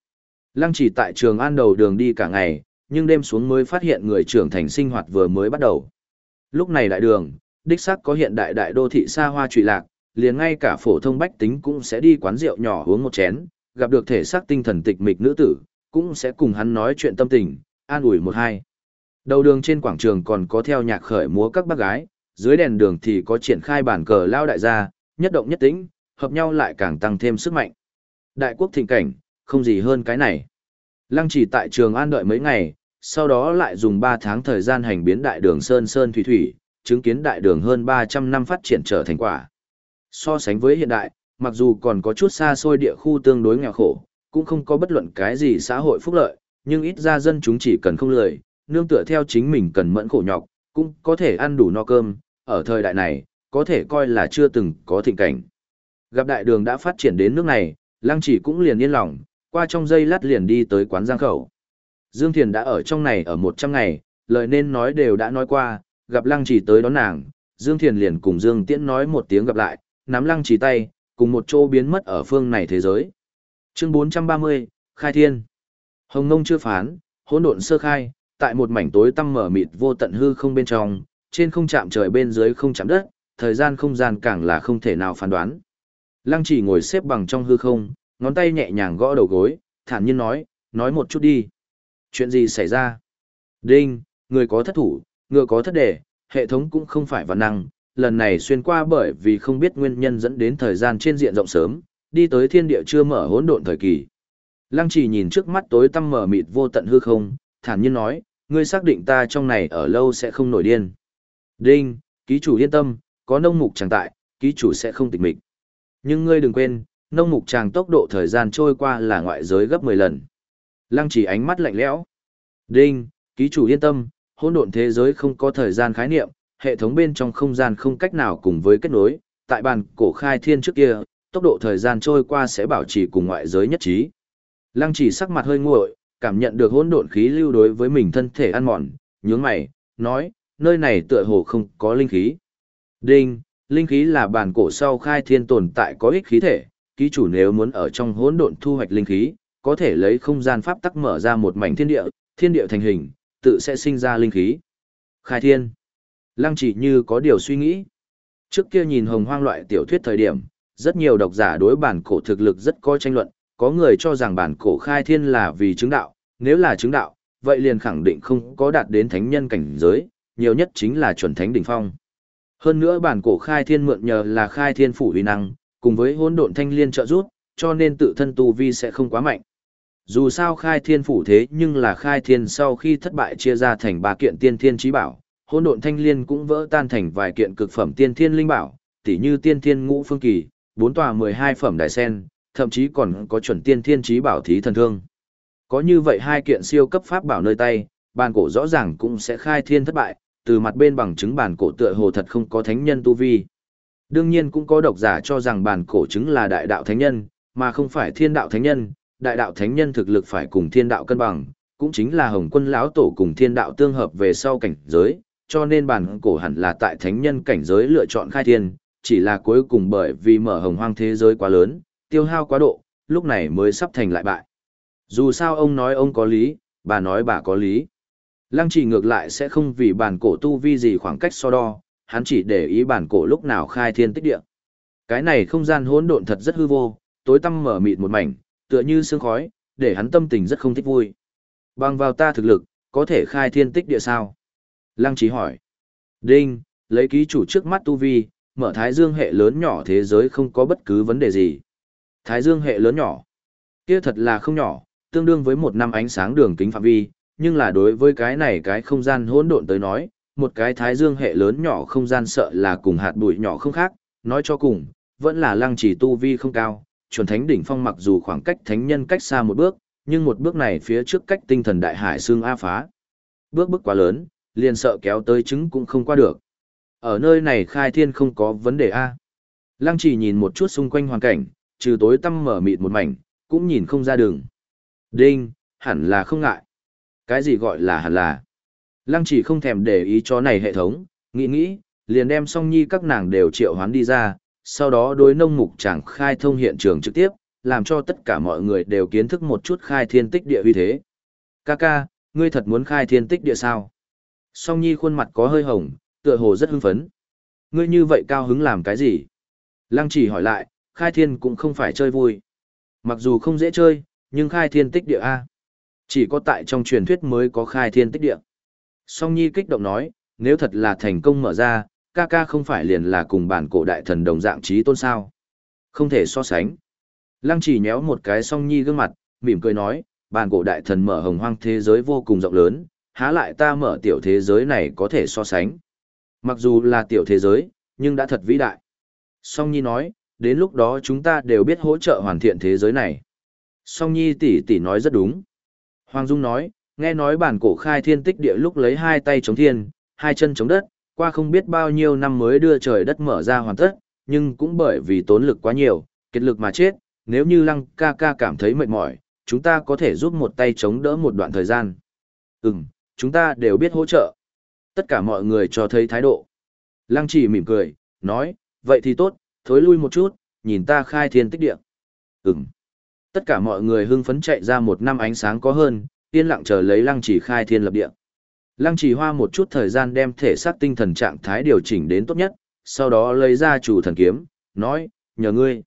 Lăng chỉ tại trường an đầu đường đi cả ngày, nhưng đêm xuống mới phát hiện người trưởng thành sinh hoạt vừa mới bắt đầu. Lúc này đại đường, đích xác có hiện đại đại đô thị xa hoa trụy lạc, liền ngay cả phổ thông bách tính cũng sẽ đi quán rượu nhỏ uống một chén, gặp được thể xác tinh thần tịch mịch nữ tử, cũng sẽ cùng hắn nói chuyện tâm tình, an ủi một hai. Đầu đường trên quảng trường còn có theo nhạc khởi múa các bác gái, dưới đèn đường thì có triển khai bản cờ lao đại gia, nhất động nhất tĩnh, hợp nhau lại càng tăng thêm sức mạnh. Đại quốc thịnh cảnh, không gì hơn cái này. Lăng chỉ tại trường an đợi mấy ngày, sau đó lại dùng 3 tháng thời gian hành biến đại đường Sơn Sơn Thủy Thủy, chứng kiến đại đường hơn 300 năm phát triển trở thành quả. So sánh với hiện đại, mặc dù còn có chút xa xôi địa khu tương đối nghèo khổ, cũng không có bất luận cái gì xã hội phúc lợi, nhưng ít ra dân chúng chỉ cần không lười, nương tựa theo chính mình cần mẫn khổ nhọc, cũng có thể ăn đủ no cơm, ở thời đại này, có thể coi là chưa từng có thịnh cảnh. Gặp đại đường đã phát triển đến nước này, lăng chỉ cũng liền yên lòng, qua trong giây lát liền đi tới quán giang khẩu. Dương Thiền đã ở trong này ở 100 ngày, lời nên nói đều đã nói qua, gặp lăng chỉ tới đón nàng, Dương Thiền liền cùng Dương Tiễn nói một tiếng gặp lại, nắm lăng chỉ tay, cùng một chỗ biến mất ở phương này thế giới. Chương 430, Khai Thiên Hồng Nông chưa phán, hỗn độn sơ khai, tại một mảnh tối tăm mở mịt vô tận hư không bên trong, trên không chạm trời bên dưới không chạm đất, thời gian không gian càng là không thể nào phán đoán. Lăng chỉ ngồi xếp bằng trong hư không, ngón tay nhẹ nhàng gõ đầu gối, thản nhiên nói, nói một chút đi. Chuyện gì xảy ra? Đinh, người có thất thủ, ngựa có thất đề, hệ thống cũng không phải văn năng, lần này xuyên qua bởi vì không biết nguyên nhân dẫn đến thời gian trên diện rộng sớm, đi tới thiên địa chưa mở hỗn độn thời kỳ. Lăng chỉ nhìn trước mắt tối tăm mở mịt vô tận hư không, thản nhiên nói, ngươi xác định ta trong này ở lâu sẽ không nổi điên. Đinh, ký chủ yên tâm, có nông mục chẳng tại, ký chủ sẽ không tịch mịch. Nhưng ngươi đừng quên, nông mục chàng tốc độ thời gian trôi qua là ngoại giới gấp 10 lần. Lăng chỉ ánh mắt lạnh lẽo. Đinh, ký chủ yên tâm, hỗn độn thế giới không có thời gian khái niệm, hệ thống bên trong không gian không cách nào cùng với kết nối, tại bàn cổ khai thiên trước kia, tốc độ thời gian trôi qua sẽ bảo trì cùng ngoại giới nhất trí. Lăng chỉ sắc mặt hơi nguội, cảm nhận được hỗn độn khí lưu đối với mình thân thể ăn mòn, nhướng mày, nói, nơi này tựa hồ không có linh khí. Đinh, linh khí là bản cổ sau khai thiên tồn tại có ích khí thể, ký chủ nếu muốn ở trong hỗn độn thu hoạch linh khí, có thể lấy không gian pháp tắc mở ra một mảnh thiên địa, thiên địa thành hình, tự sẽ sinh ra linh khí. Khai thiên. Lăng chỉ như có điều suy nghĩ. Trước kia nhìn hồng hoang loại tiểu thuyết thời điểm, rất nhiều độc giả đối bản cổ thực lực rất coi tranh luận, có người cho rằng bản cổ khai thiên là vì chứng đạo, nếu là chứng đạo, vậy liền khẳng định không có đạt đến thánh nhân cảnh giới, nhiều nhất chính là chuẩn thánh đỉnh phong. Hơn nữa bản cổ khai thiên mượn nhờ là khai thiên phủ uy năng, cùng với hỗn độn thanh liên trợ giúp, cho nên tự thân tu vi sẽ không quá mạnh. Dù sao khai thiên phủ thế nhưng là khai thiên sau khi thất bại chia ra thành ba kiện tiên thiên trí bảo, hỗn độn thanh liên cũng vỡ tan thành vài kiện cực phẩm tiên thiên linh bảo, tỉ như tiên thiên ngũ phương kỳ, bốn tòa 12 phẩm đại sen, thậm chí còn có chuẩn tiên thiên trí bảo thí thần thương. Có như vậy hai kiện siêu cấp pháp bảo nơi tay, bàn cổ rõ ràng cũng sẽ khai thiên thất bại, từ mặt bên bằng chứng bàn cổ tựa hồ thật không có thánh nhân tu vi. Đương nhiên cũng có độc giả cho rằng bàn cổ chứng là đại đạo thánh nhân, mà không phải thiên đạo thánh nhân, đại đạo thánh nhân thực lực phải cùng thiên đạo cân bằng, cũng chính là hồng quân lão tổ cùng thiên đạo tương hợp về sau cảnh giới, cho nên bản cổ hẳn là tại thánh nhân cảnh giới lựa chọn khai thiên, chỉ là cuối cùng bởi vì mở hồng hoang thế giới quá lớn, tiêu hao quá độ, lúc này mới sắp thành lại bại. Dù sao ông nói ông có lý, bà nói bà có lý. Lăng chỉ ngược lại sẽ không vì bản cổ tu vi gì khoảng cách so đo, hắn chỉ để ý bản cổ lúc nào khai thiên tích địa. Cái này không gian hỗn độn thật rất hư vô, tối tăm mở mịt một mảnh, tựa như sương khói, để hắn tâm tình rất không thích vui. Bằng vào ta thực lực, có thể khai thiên tích địa sao? Lăng trí hỏi. Đinh, lấy ký chủ trước mắt tu vi, mở thái dương hệ lớn nhỏ thế giới không có bất cứ vấn đề gì. Thái dương hệ lớn nhỏ. Kia thật là không nhỏ, tương đương với một năm ánh sáng đường kính phạm vi, nhưng là đối với cái này cái không gian hỗn độn tới nói, một cái thái dương hệ lớn nhỏ không gian sợ là cùng hạt bụi nhỏ không khác, nói cho cùng, vẫn là lăng chỉ tu vi không cao, chuẩn thánh đỉnh phong mặc dù khoảng cách thánh nhân cách xa một bước, nhưng một bước này phía trước cách tinh thần đại hải xương A phá. Bước bước quá lớn, liền sợ kéo tới trứng cũng không qua được. Ở nơi này khai thiên không có vấn đề A. Lăng chỉ nhìn một chút xung quanh hoàn cảnh, trừ tối tăm mở mịt một mảnh, cũng nhìn không ra đường. Đinh, hẳn là không ngại. Cái gì gọi là hẳn là? Lăng chỉ không thèm để ý cho này hệ thống, nghĩ nghĩ, liền đem song nhi các nàng đều triệu hoán đi ra, sau đó đối nông mục chẳng khai thông hiện trường trực tiếp, làm cho tất cả mọi người đều kiến thức một chút khai thiên tích địa uy thế. Kaka, ngươi thật muốn khai thiên tích địa sao? Song nhi khuôn mặt có hơi hồng, tựa hồ rất hưng phấn. Ngươi như vậy cao hứng làm cái gì? Lăng chỉ hỏi lại, khai thiên cũng không phải chơi vui. Mặc dù không dễ chơi, nhưng khai thiên tích địa A. Chỉ có tại trong truyền thuyết mới có khai thiên tích địa. Song Nhi kích động nói, nếu thật là thành công mở ra, ca ca không phải liền là cùng bản cổ đại thần đồng dạng trí tôn sao. Không thể so sánh. Lăng chỉ nhéo một cái Song Nhi gương mặt, mỉm cười nói, bản cổ đại thần mở hồng hoang thế giới vô cùng rộng lớn, há lại ta mở tiểu thế giới này có thể so sánh. Mặc dù là tiểu thế giới, nhưng đã thật vĩ đại. Song Nhi nói, đến lúc đó chúng ta đều biết hỗ trợ hoàn thiện thế giới này. Song Nhi tỷ tỷ nói rất đúng. Hoàng Dung nói, nghe nói bản cổ khai thiên tích địa lúc lấy hai tay chống thiên, hai chân chống đất, qua không biết bao nhiêu năm mới đưa trời đất mở ra hoàn tất, nhưng cũng bởi vì tốn lực quá nhiều, kết lực mà chết, nếu như lăng ca ca cảm thấy mệt mỏi, chúng ta có thể giúp một tay chống đỡ một đoạn thời gian. Ừm, chúng ta đều biết hỗ trợ. Tất cả mọi người cho thấy thái độ. Lăng chỉ mỉm cười, nói, vậy thì tốt, thối lui một chút, nhìn ta khai thiên tích địa. Ừm. Tất cả mọi người hưng phấn chạy ra một năm ánh sáng có hơn, yên lặng chờ lấy lăng chỉ khai thiên lập địa. Lăng chỉ hoa một chút thời gian đem thể xác tinh thần trạng thái điều chỉnh đến tốt nhất, sau đó lấy ra chủ thần kiếm, nói, nhờ ngươi.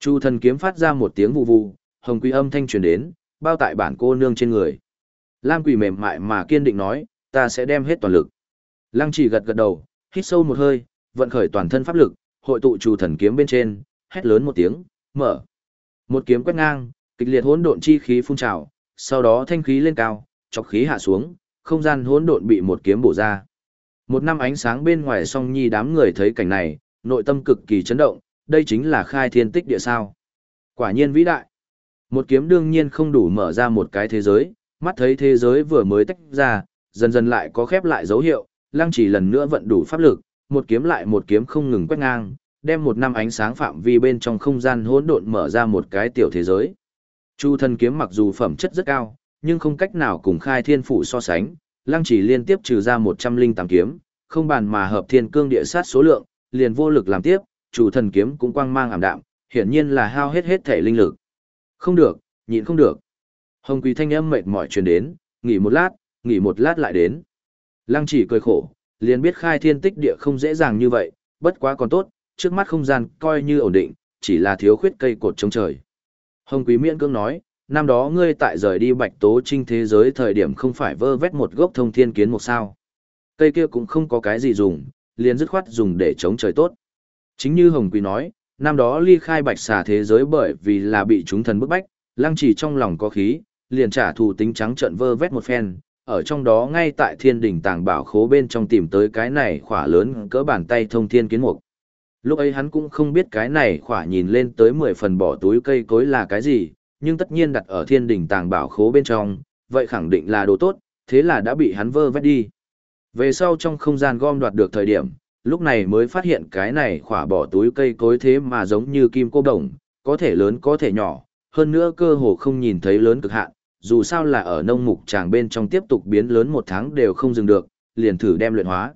Chủ thần kiếm phát ra một tiếng vù vù, hồng quy âm thanh truyền đến, bao tại bản cô nương trên người. Lam quỷ mềm mại mà kiên định nói, ta sẽ đem hết toàn lực. Lăng chỉ gật gật đầu, hít sâu một hơi, vận khởi toàn thân pháp lực, hội tụ chủ thần kiếm bên trên, hét lớn một tiếng, mở. Một kiếm quét ngang, kịch liệt hỗn độn chi khí phun trào, sau đó thanh khí lên cao, chọc khí hạ xuống, không gian hỗn độn bị một kiếm bổ ra. Một năm ánh sáng bên ngoài song nhi đám người thấy cảnh này, nội tâm cực kỳ chấn động, đây chính là khai thiên tích địa sao. Quả nhiên vĩ đại. Một kiếm đương nhiên không đủ mở ra một cái thế giới, mắt thấy thế giới vừa mới tách ra, dần dần lại có khép lại dấu hiệu, lăng chỉ lần nữa vận đủ pháp lực, một kiếm lại một kiếm không ngừng quét ngang, đem một năm ánh sáng phạm vi bên trong không gian hỗn độn mở ra một cái tiểu thế giới. Chu thần kiếm mặc dù phẩm chất rất cao, nhưng không cách nào cùng khai thiên phủ so sánh, lăng chỉ liên tiếp trừ ra 108 kiếm, không bàn mà hợp thiên cương địa sát số lượng, liền vô lực làm tiếp, chủ thần kiếm cũng quang mang ảm đạm, hiển nhiên là hao hết hết thể linh lực. Không được, nhịn không được. Hồng Quý thanh âm mệt mỏi truyền đến, nghỉ một lát, nghỉ một lát lại đến. Lăng chỉ cười khổ, liền biết khai thiên tích địa không dễ dàng như vậy, bất quá còn tốt, trước mắt không gian coi như ổn định, chỉ là thiếu khuyết cây cột chống trời. Hồng Quý Miễn cưỡng nói, năm đó ngươi tại rời đi Bạch Tố Trinh thế giới thời điểm không phải vơ vét một gốc thông thiên kiến một sao. Cây kia cũng không có cái gì dùng, liền dứt khoát dùng để chống trời tốt. Chính như Hồng Quý nói, năm đó ly khai Bạch xà thế giới bởi vì là bị chúng thần bức bách, lăng chỉ trong lòng có khí, liền trả thù tính trắng trận vơ vét một phen, ở trong đó ngay tại thiên đỉnh tàng bảo khố bên trong tìm tới cái này khỏa lớn cỡ bàn tay thông thiên kiến mục. Lúc ấy hắn cũng không biết cái này khỏa nhìn lên tới 10 phần bỏ túi cây cối là cái gì, nhưng tất nhiên đặt ở thiên đỉnh tàng bảo khố bên trong, vậy khẳng định là đồ tốt, thế là đã bị hắn vơ vét đi. Về sau trong không gian gom đoạt được thời điểm, lúc này mới phát hiện cái này khỏa bỏ túi cây cối thế mà giống như kim cô đồng, có thể lớn có thể nhỏ, hơn nữa cơ hồ không nhìn thấy lớn cực hạn, dù sao là ở nông mục tràng bên trong tiếp tục biến lớn một tháng đều không dừng được, liền thử đem luyện hóa.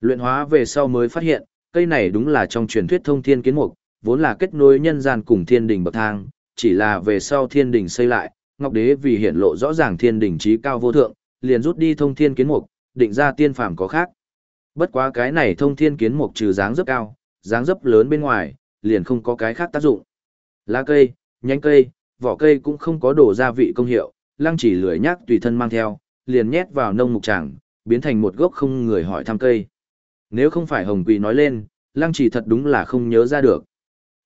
Luyện hóa về sau mới phát hiện, cây này đúng là trong truyền thuyết thông thiên kiến mục, vốn là kết nối nhân gian cùng thiên đình bậc thang, chỉ là về sau thiên đình xây lại, Ngọc Đế vì hiện lộ rõ ràng thiên đình trí cao vô thượng, liền rút đi thông thiên kiến mục, định ra tiên phàm có khác. Bất quá cái này thông thiên kiến mục trừ dáng dấp cao, dáng dấp lớn bên ngoài, liền không có cái khác tác dụng. Lá cây, nhánh cây, vỏ cây cũng không có đổ gia vị công hiệu, lăng chỉ lười nhác tùy thân mang theo, liền nhét vào nông mục tràng, biến thành một gốc không người hỏi thăm cây. Nếu không phải Hồng Quỳ nói lên, lăng chỉ thật đúng là không nhớ ra được.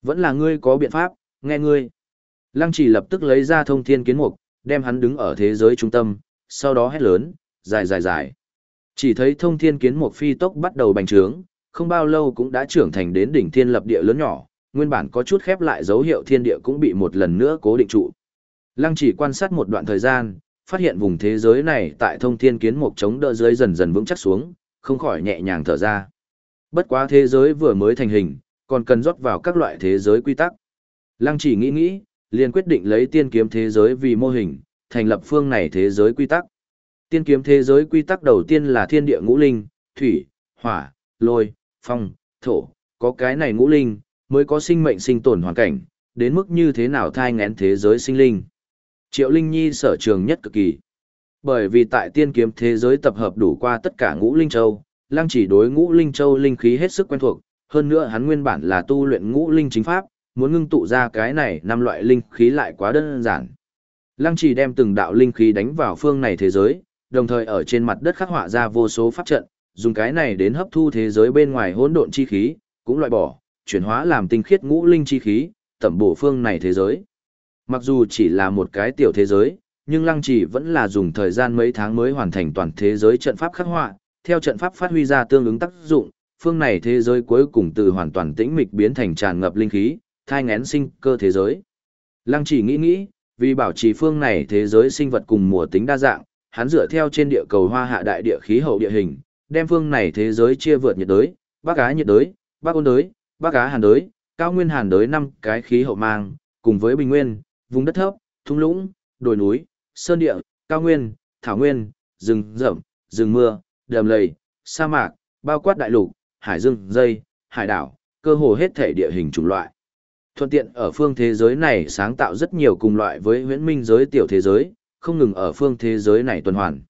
Vẫn là ngươi có biện pháp, nghe ngươi. Lăng chỉ lập tức lấy ra thông thiên kiến mục, đem hắn đứng ở thế giới trung tâm, sau đó hét lớn, dài dài dài. Chỉ thấy thông thiên kiến Mục phi tốc bắt đầu bành trướng, không bao lâu cũng đã trưởng thành đến đỉnh thiên lập địa lớn nhỏ, nguyên bản có chút khép lại dấu hiệu thiên địa cũng bị một lần nữa cố định trụ. Lăng chỉ quan sát một đoạn thời gian, phát hiện vùng thế giới này tại thông thiên kiến Mục chống đỡ dưới dần dần vững chắc xuống, không khỏi nhẹ nhàng thở ra. Bất quá thế giới vừa mới thành hình, còn cần rót vào các loại thế giới quy tắc. Lăng chỉ nghĩ nghĩ, liền quyết định lấy tiên kiếm thế giới vì mô hình, thành lập phương này thế giới quy tắc. Tiên kiếm thế giới quy tắc đầu tiên là thiên địa ngũ linh, thủy, hỏa, lôi, phong, thổ, có cái này ngũ linh, mới có sinh mệnh sinh tồn hoàn cảnh, đến mức như thế nào thai ngén thế giới sinh linh. Triệu Linh Nhi sở trường nhất cực kỳ. Bởi vì tại tiên kiếm thế giới tập hợp đủ qua tất cả ngũ linh châu, lăng chỉ đối ngũ linh châu linh khí hết sức quen thuộc, hơn nữa hắn nguyên bản là tu luyện ngũ linh chính pháp, muốn ngưng tụ ra cái này năm loại linh khí lại quá đơn giản. Lăng trì đem từng đạo linh khí đánh vào phương này thế giới, đồng thời ở trên mặt đất khắc họa ra vô số pháp trận, dùng cái này đến hấp thu thế giới bên ngoài hỗn độn chi khí, cũng loại bỏ, chuyển hóa làm tinh khiết ngũ linh chi khí, tẩm bổ phương này thế giới. Mặc dù chỉ là một cái tiểu thế giới, nhưng Lăng trì vẫn là dùng thời gian mấy tháng mới hoàn thành toàn thế giới trận pháp khắc họa, theo trận pháp phát huy ra tương ứng tác dụng, phương này thế giới cuối cùng từ hoàn toàn tĩnh mịch biến thành tràn ngập linh khí, thai ngén sinh cơ thế giới. Lăng Chỉ nghĩ nghĩ, vì bảo trì phương này thế giới sinh vật cùng mùa tính đa dạng, hắn dựa theo trên địa cầu hoa hạ đại địa khí hậu địa hình, đem phương này thế giới chia vượt nhiệt đới, Bắc Á nhiệt đới, Bắc ôn đới, Bắc Á hàn đới, cao nguyên hàn đới năm cái khí hậu mang, cùng với bình nguyên, vùng đất thấp, thung lũng, đồi núi, sơn địa, cao nguyên, thảo nguyên, rừng rậm, rừng mưa, đầm lầy, sa mạc, bao quát đại lục, hải dương, dây, hải đảo, cơ hồ hết thể địa hình chủng loại. Thuận tiện ở phương thế giới này sáng tạo rất nhiều cùng loại với huyễn minh giới tiểu thế giới, không ngừng ở phương thế giới này tuần hoàn.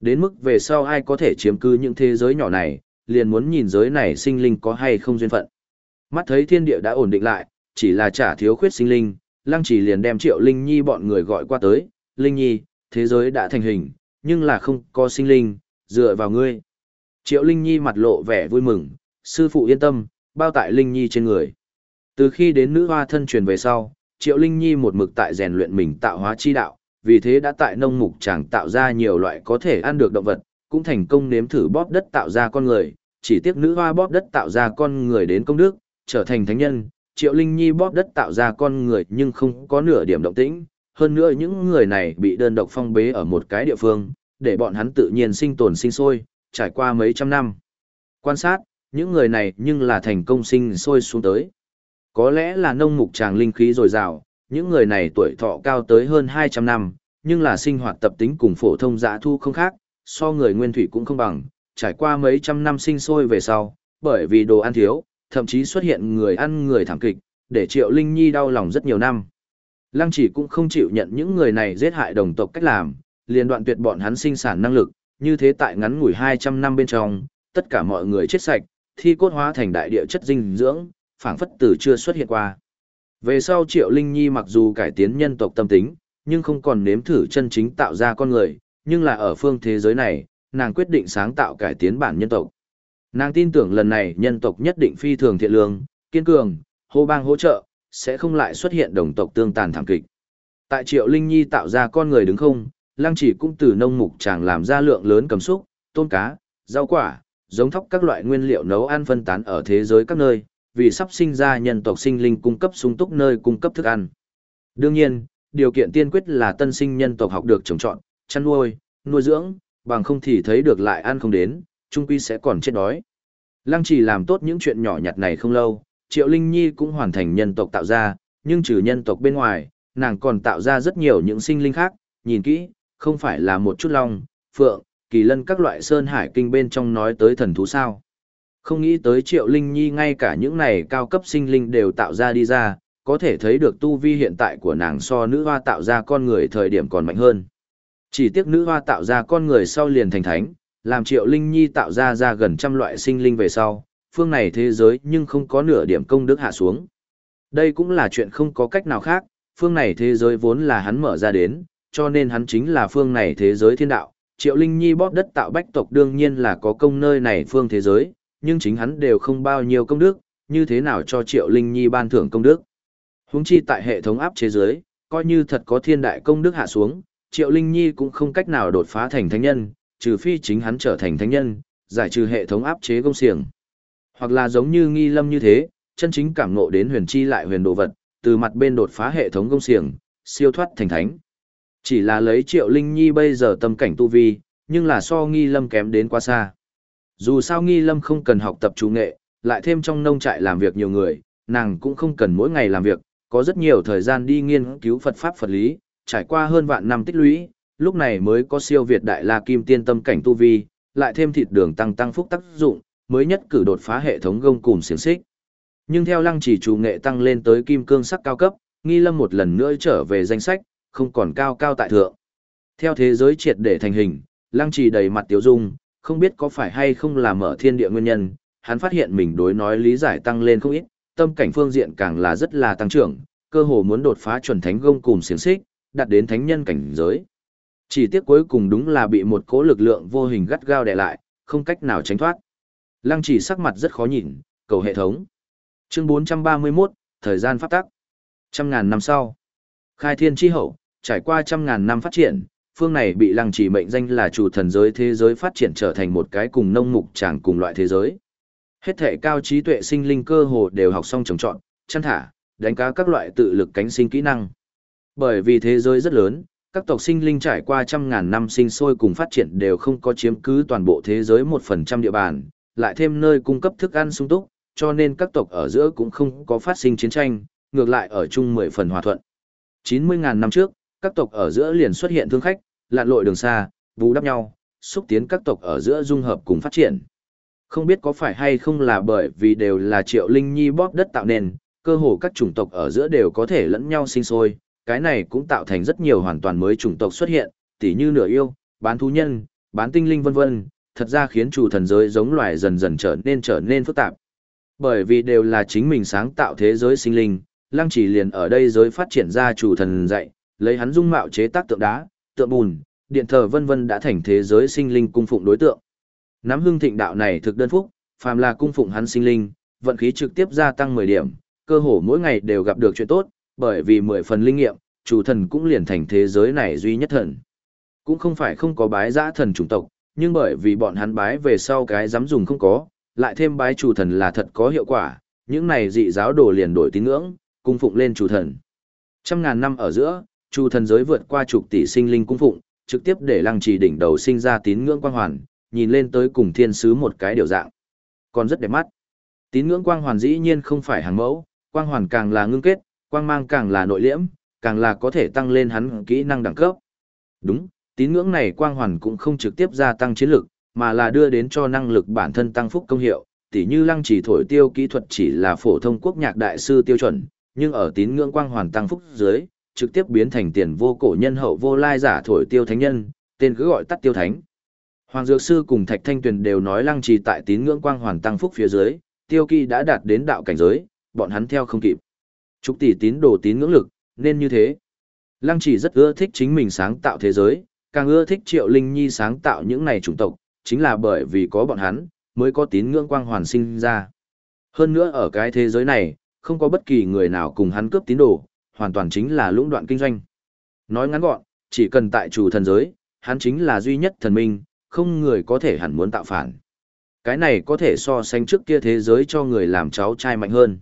Đến mức về sau ai có thể chiếm cư những thế giới nhỏ này, liền muốn nhìn giới này sinh linh có hay không duyên phận. Mắt thấy thiên địa đã ổn định lại, chỉ là trả thiếu khuyết sinh linh, lăng chỉ liền đem triệu linh nhi bọn người gọi qua tới, linh nhi, thế giới đã thành hình, nhưng là không có sinh linh, dựa vào ngươi. Triệu linh nhi mặt lộ vẻ vui mừng, sư phụ yên tâm, bao tại linh nhi trên người. Từ khi đến nữ hoa thân truyền về sau, triệu linh nhi một mực tại rèn luyện mình tạo hóa chi đạo, vì thế đã tại nông mục chẳng tạo ra nhiều loại có thể ăn được động vật, cũng thành công nếm thử bóp đất tạo ra con người, chỉ tiếc nữ hoa bóp đất tạo ra con người đến công đức, trở thành thánh nhân, Triệu Linh Nhi bóp đất tạo ra con người nhưng không có nửa điểm động tĩnh, hơn nữa những người này bị đơn độc phong bế ở một cái địa phương, để bọn hắn tự nhiên sinh tồn sinh sôi, trải qua mấy trăm năm. Quan sát, những người này nhưng là thành công sinh sôi xuống tới. Có lẽ là nông mục tràng linh khí dồi dào, những người này tuổi thọ cao tới hơn 200 năm, nhưng là sinh hoạt tập tính cùng phổ thông dã thu không khác, so người nguyên thủy cũng không bằng, trải qua mấy trăm năm sinh sôi về sau, bởi vì đồ ăn thiếu, thậm chí xuất hiện người ăn người thảm kịch, để Triệu Linh Nhi đau lòng rất nhiều năm. Lăng chỉ cũng không chịu nhận những người này giết hại đồng tộc cách làm, liền đoạn tuyệt bọn hắn sinh sản năng lực, như thế tại ngắn ngủi 200 năm bên trong, tất cả mọi người chết sạch, thi cốt hóa thành đại địa chất dinh dưỡng, phảng phất từ chưa xuất hiện qua. Về sau Triệu Linh Nhi mặc dù cải tiến nhân tộc tâm tính, nhưng không còn nếm thử chân chính tạo ra con người, nhưng là ở phương thế giới này, nàng quyết định sáng tạo cải tiến bản nhân tộc. Nàng tin tưởng lần này nhân tộc nhất định phi thường thiện lương, kiên cường, hô bang hỗ trợ, sẽ không lại xuất hiện đồng tộc tương tàn thảm kịch. Tại Triệu Linh Nhi tạo ra con người đứng không, Lăng Chỉ cũng từ nông mục chàng làm ra lượng lớn cầm xúc, tôm cá, rau quả, giống thóc các loại nguyên liệu nấu ăn phân tán ở thế giới các nơi, vì sắp sinh ra nhân tộc sinh linh cung cấp sung túc nơi cung cấp thức ăn. Đương nhiên, điều kiện tiên quyết là tân sinh nhân tộc học được trồng trọt, chăn nuôi, nuôi dưỡng, bằng không thì thấy được lại ăn không đến, trung quy sẽ còn chết đói. Lăng chỉ làm tốt những chuyện nhỏ nhặt này không lâu, Triệu Linh Nhi cũng hoàn thành nhân tộc tạo ra, nhưng trừ nhân tộc bên ngoài, nàng còn tạo ra rất nhiều những sinh linh khác, nhìn kỹ, không phải là một chút long, phượng, kỳ lân các loại sơn hải kinh bên trong nói tới thần thú sao. Không nghĩ tới Triệu Linh Nhi ngay cả những này cao cấp sinh linh đều tạo ra đi ra, có thể thấy được tu vi hiện tại của nàng so nữ hoa tạo ra con người thời điểm còn mạnh hơn. Chỉ tiếc nữ hoa tạo ra con người sau liền thành thánh, làm triệu linh nhi tạo ra ra gần trăm loại sinh linh về sau, phương này thế giới nhưng không có nửa điểm công đức hạ xuống. Đây cũng là chuyện không có cách nào khác, phương này thế giới vốn là hắn mở ra đến, cho nên hắn chính là phương này thế giới thiên đạo. Triệu Linh Nhi bóp đất tạo bách tộc đương nhiên là có công nơi này phương thế giới, nhưng chính hắn đều không bao nhiêu công đức, như thế nào cho Triệu Linh Nhi ban thưởng công đức. Huống chi tại hệ thống áp chế giới, coi như thật có thiên đại công đức hạ xuống, Triệu Linh Nhi cũng không cách nào đột phá thành thánh nhân, trừ phi chính hắn trở thành thánh nhân, giải trừ hệ thống áp chế công xiềng. Hoặc là giống như nghi lâm như thế, chân chính cảm ngộ đến huyền chi lại huyền đồ vật, từ mặt bên đột phá hệ thống công xiềng, siêu thoát thành thánh. Chỉ là lấy triệu linh nhi bây giờ tâm cảnh tu vi, nhưng là so nghi lâm kém đến quá xa. Dù sao nghi lâm không cần học tập chủ nghệ, lại thêm trong nông trại làm việc nhiều người, nàng cũng không cần mỗi ngày làm việc, có rất nhiều thời gian đi nghiên cứu Phật Pháp Phật Lý, trải qua hơn vạn năm tích lũy, lúc này mới có siêu Việt Đại La Kim Tiên tâm cảnh tu vi, lại thêm thịt đường tăng tăng phúc tác dụng, mới nhất cử đột phá hệ thống gông cùng xiềng xích. Nhưng theo lăng chỉ chủ nghệ tăng lên tới kim cương sắc cao cấp, nghi lâm một lần nữa trở về danh sách, không còn cao cao tại thượng. Theo thế giới triệt để thành hình, lăng chỉ đầy mặt tiếu dung, không biết có phải hay không là mở thiên địa nguyên nhân, hắn phát hiện mình đối nói lý giải tăng lên không ít, tâm cảnh phương diện càng là rất là tăng trưởng, cơ hồ muốn đột phá chuẩn thánh gông cùng xiềng xích, đạt đến thánh nhân cảnh giới. Chỉ tiếc cuối cùng đúng là bị một cỗ lực lượng vô hình gắt gao đè lại, không cách nào tránh thoát. Lăng chỉ sắc mặt rất khó nhìn, cầu hệ thống. Chương 431, thời gian pháp tắc. Trăm ngàn năm sau. Khai thiên chi hậu, trải qua trăm ngàn năm phát triển, phương này bị lăng trì mệnh danh là chủ thần giới thế giới phát triển trở thành một cái cùng nông mục chẳng cùng loại thế giới. Hết thể cao trí tuệ sinh linh cơ hồ đều học xong trồng trọt, chăn thả, đánh cá các loại tự lực cánh sinh kỹ năng. Bởi vì thế giới rất lớn, các tộc sinh linh trải qua trăm ngàn năm sinh sôi cùng phát triển đều không có chiếm cứ toàn bộ thế giới một phần trăm địa bàn, lại thêm nơi cung cấp thức ăn sung túc, cho nên các tộc ở giữa cũng không có phát sinh chiến tranh, ngược lại ở chung mười phần hòa thuận. Chín mươi ngàn năm trước, các tộc ở giữa liền xuất hiện thương khách, lạn lội đường xa, bù đắp nhau, xúc tiến các tộc ở giữa dung hợp cùng phát triển. Không biết có phải hay không là bởi vì đều là triệu linh nhi bóp đất tạo nên, cơ hồ các chủng tộc ở giữa đều có thể lẫn nhau sinh sôi, cái này cũng tạo thành rất nhiều hoàn toàn mới chủng tộc xuất hiện, tỉ như nửa yêu, bán thú nhân, bán tinh linh vân vân, thật ra khiến chủ thần giới giống loài dần dần trở nên trở nên phức tạp. Bởi vì đều là chính mình sáng tạo thế giới sinh linh, lăng chỉ liền ở đây giới phát triển ra chủ thần dạy, lấy hắn dung mạo chế tác tượng đá, tượng bùn, điện thờ vân vân đã thành thế giới sinh linh cung phụng đối tượng. Nắm hương thịnh đạo này thực đơn phúc, phàm là cung phụng hắn sinh linh, vận khí trực tiếp gia tăng 10 điểm, cơ hồ mỗi ngày đều gặp được chuyện tốt, bởi vì 10 phần linh nghiệm, chủ thần cũng liền thành thế giới này duy nhất thần. Cũng không phải không có bái giã thần chủng tộc, nhưng bởi vì bọn hắn bái về sau cái dám dùng không có, lại thêm bái chủ thần là thật có hiệu quả, những này dị giáo đồ liền đổi tín ngưỡng, cung phụng lên chủ thần. Trăm ngàn năm ở giữa, Chu thần giới vượt qua chục tỷ sinh linh cung phụng, trực tiếp để lăng trì đỉnh đầu sinh ra tín ngưỡng quang hoàn, nhìn lên tới cùng thiên sứ một cái điều dạng. Còn rất đẹp mắt. Tín ngưỡng quang hoàn dĩ nhiên không phải hàng mẫu, quang hoàn càng là ngưng kết, quang mang càng là nội liễm, càng là có thể tăng lên hắn kỹ năng đẳng cấp. Đúng, tín ngưỡng này quang hoàn cũng không trực tiếp gia tăng chiến lực, mà là đưa đến cho năng lực bản thân tăng phúc công hiệu, tỉ như lăng chỉ thổi tiêu kỹ thuật chỉ là phổ thông quốc nhạc đại sư tiêu chuẩn, nhưng ở tín ngưỡng quang hoàn tăng phúc dưới, trực tiếp biến thành tiền vô cổ nhân hậu vô lai giả thổi tiêu thánh nhân, tên cứ gọi tắt tiêu thánh. Hoàng Dược Sư cùng Thạch Thanh Tuyền đều nói lăng trì tại tín ngưỡng quang hoàn tăng phúc phía dưới, tiêu kỳ đã đạt đến đạo cảnh giới, bọn hắn theo không kịp. Trúc tỷ tín đồ tín ngưỡng lực, nên như thế. Lăng trì rất ưa thích chính mình sáng tạo thế giới, càng ưa thích Triệu Linh Nhi sáng tạo những này chủng tộc, chính là bởi vì có bọn hắn, mới có tín ngưỡng quang hoàn sinh ra. Hơn nữa ở cái thế giới này, không có bất kỳ người nào cùng hắn cướp tín đồ, hoàn toàn chính là lũng đoạn kinh doanh. Nói ngắn gọn, chỉ cần tại chủ thần giới, hắn chính là duy nhất thần minh, không người có thể hẳn muốn tạo phản. Cái này có thể so sánh trước kia thế giới cho người làm cháu trai mạnh hơn.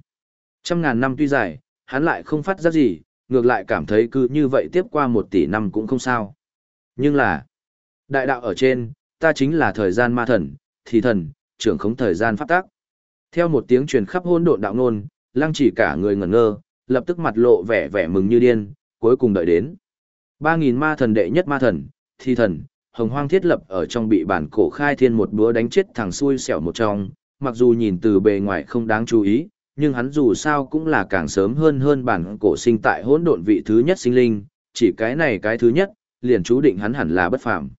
Trăm ngàn năm tuy dài, hắn lại không phát giác gì, ngược lại cảm thấy cứ như vậy tiếp qua một tỷ năm cũng không sao. Nhưng là, đại đạo ở trên, ta chính là thời gian ma thần, thì thần, trưởng khống thời gian phát tác. Theo một tiếng truyền khắp hôn độn đạo ngôn, lăng chỉ cả người ngẩn ngơ, lập tức mặt lộ vẻ vẻ mừng như điên, cuối cùng đợi đến. ba nghìn ma thần đệ nhất ma thần, thì thần, hồng hoang thiết lập ở trong bị bản cổ khai thiên một búa đánh chết thằng xui xẻo một trong, mặc dù nhìn từ bề ngoài không đáng chú ý, nhưng hắn dù sao cũng là càng sớm hơn hơn bản cổ sinh tại hỗn độn vị thứ nhất sinh linh, chỉ cái này cái thứ nhất, liền chú định hắn hẳn là bất phàm.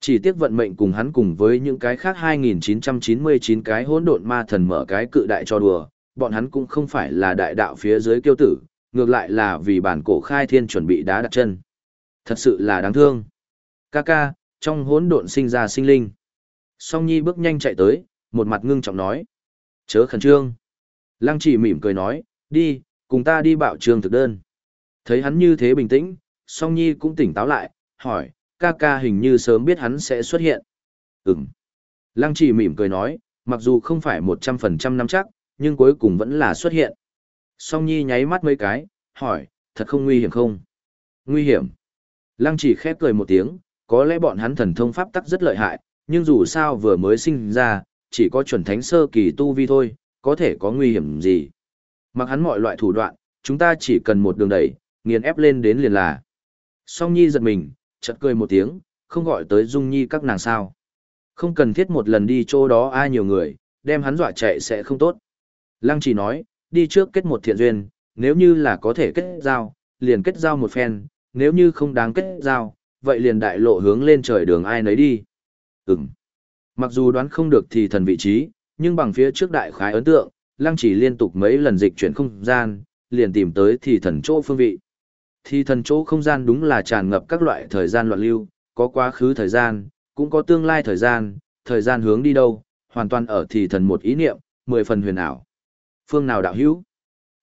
Chỉ tiếc vận mệnh cùng hắn cùng với những cái khác 2999 cái hỗn độn ma thần mở cái cự đại cho đùa, bọn hắn cũng không phải là đại đạo phía dưới kiêu tử, ngược lại là vì bản cổ khai thiên chuẩn bị đá đặt chân. Thật sự là đáng thương. Kaka, trong hỗn độn sinh ra sinh linh. Song Nhi bước nhanh chạy tới, một mặt ngưng trọng nói. Chớ khẩn trương. Lăng chỉ mỉm cười nói, đi, cùng ta đi bạo trường thực đơn. Thấy hắn như thế bình tĩnh, Song Nhi cũng tỉnh táo lại, hỏi, ca ca hình như sớm biết hắn sẽ xuất hiện. Ừm. Lăng chỉ mỉm cười nói, mặc dù không phải 100% nắm chắc, nhưng cuối cùng vẫn là xuất hiện. Song Nhi nháy mắt mấy cái, hỏi, thật không nguy hiểm không? Nguy hiểm. Lăng chỉ khép cười một tiếng, có lẽ bọn hắn thần thông pháp tắc rất lợi hại, nhưng dù sao vừa mới sinh ra, chỉ có chuẩn thánh sơ kỳ tu vi thôi, có thể có nguy hiểm gì. Mặc hắn mọi loại thủ đoạn, chúng ta chỉ cần một đường đẩy, nghiền ép lên đến liền là. Song Nhi giật mình, chợt cười một tiếng, không gọi tới Dung Nhi các nàng sao. Không cần thiết một lần đi chỗ đó ai nhiều người, đem hắn dọa chạy sẽ không tốt. Lăng chỉ nói, đi trước kết một thiện duyên, nếu như là có thể kết giao, liền kết giao một phen, nếu như không đáng kết giao, vậy liền đại lộ hướng lên trời đường ai nấy đi. Ừm. Mặc dù đoán không được thì thần vị trí, nhưng bằng phía trước đại khái ấn tượng, lăng chỉ liên tục mấy lần dịch chuyển không gian, liền tìm tới thì thần chỗ phương vị. Thì thần chỗ không gian đúng là tràn ngập các loại thời gian loạn lưu, có quá khứ thời gian, cũng có tương lai thời gian, thời gian hướng đi đâu, hoàn toàn ở thì thần một ý niệm, mười phần huyền ảo. Phương nào đạo hữu?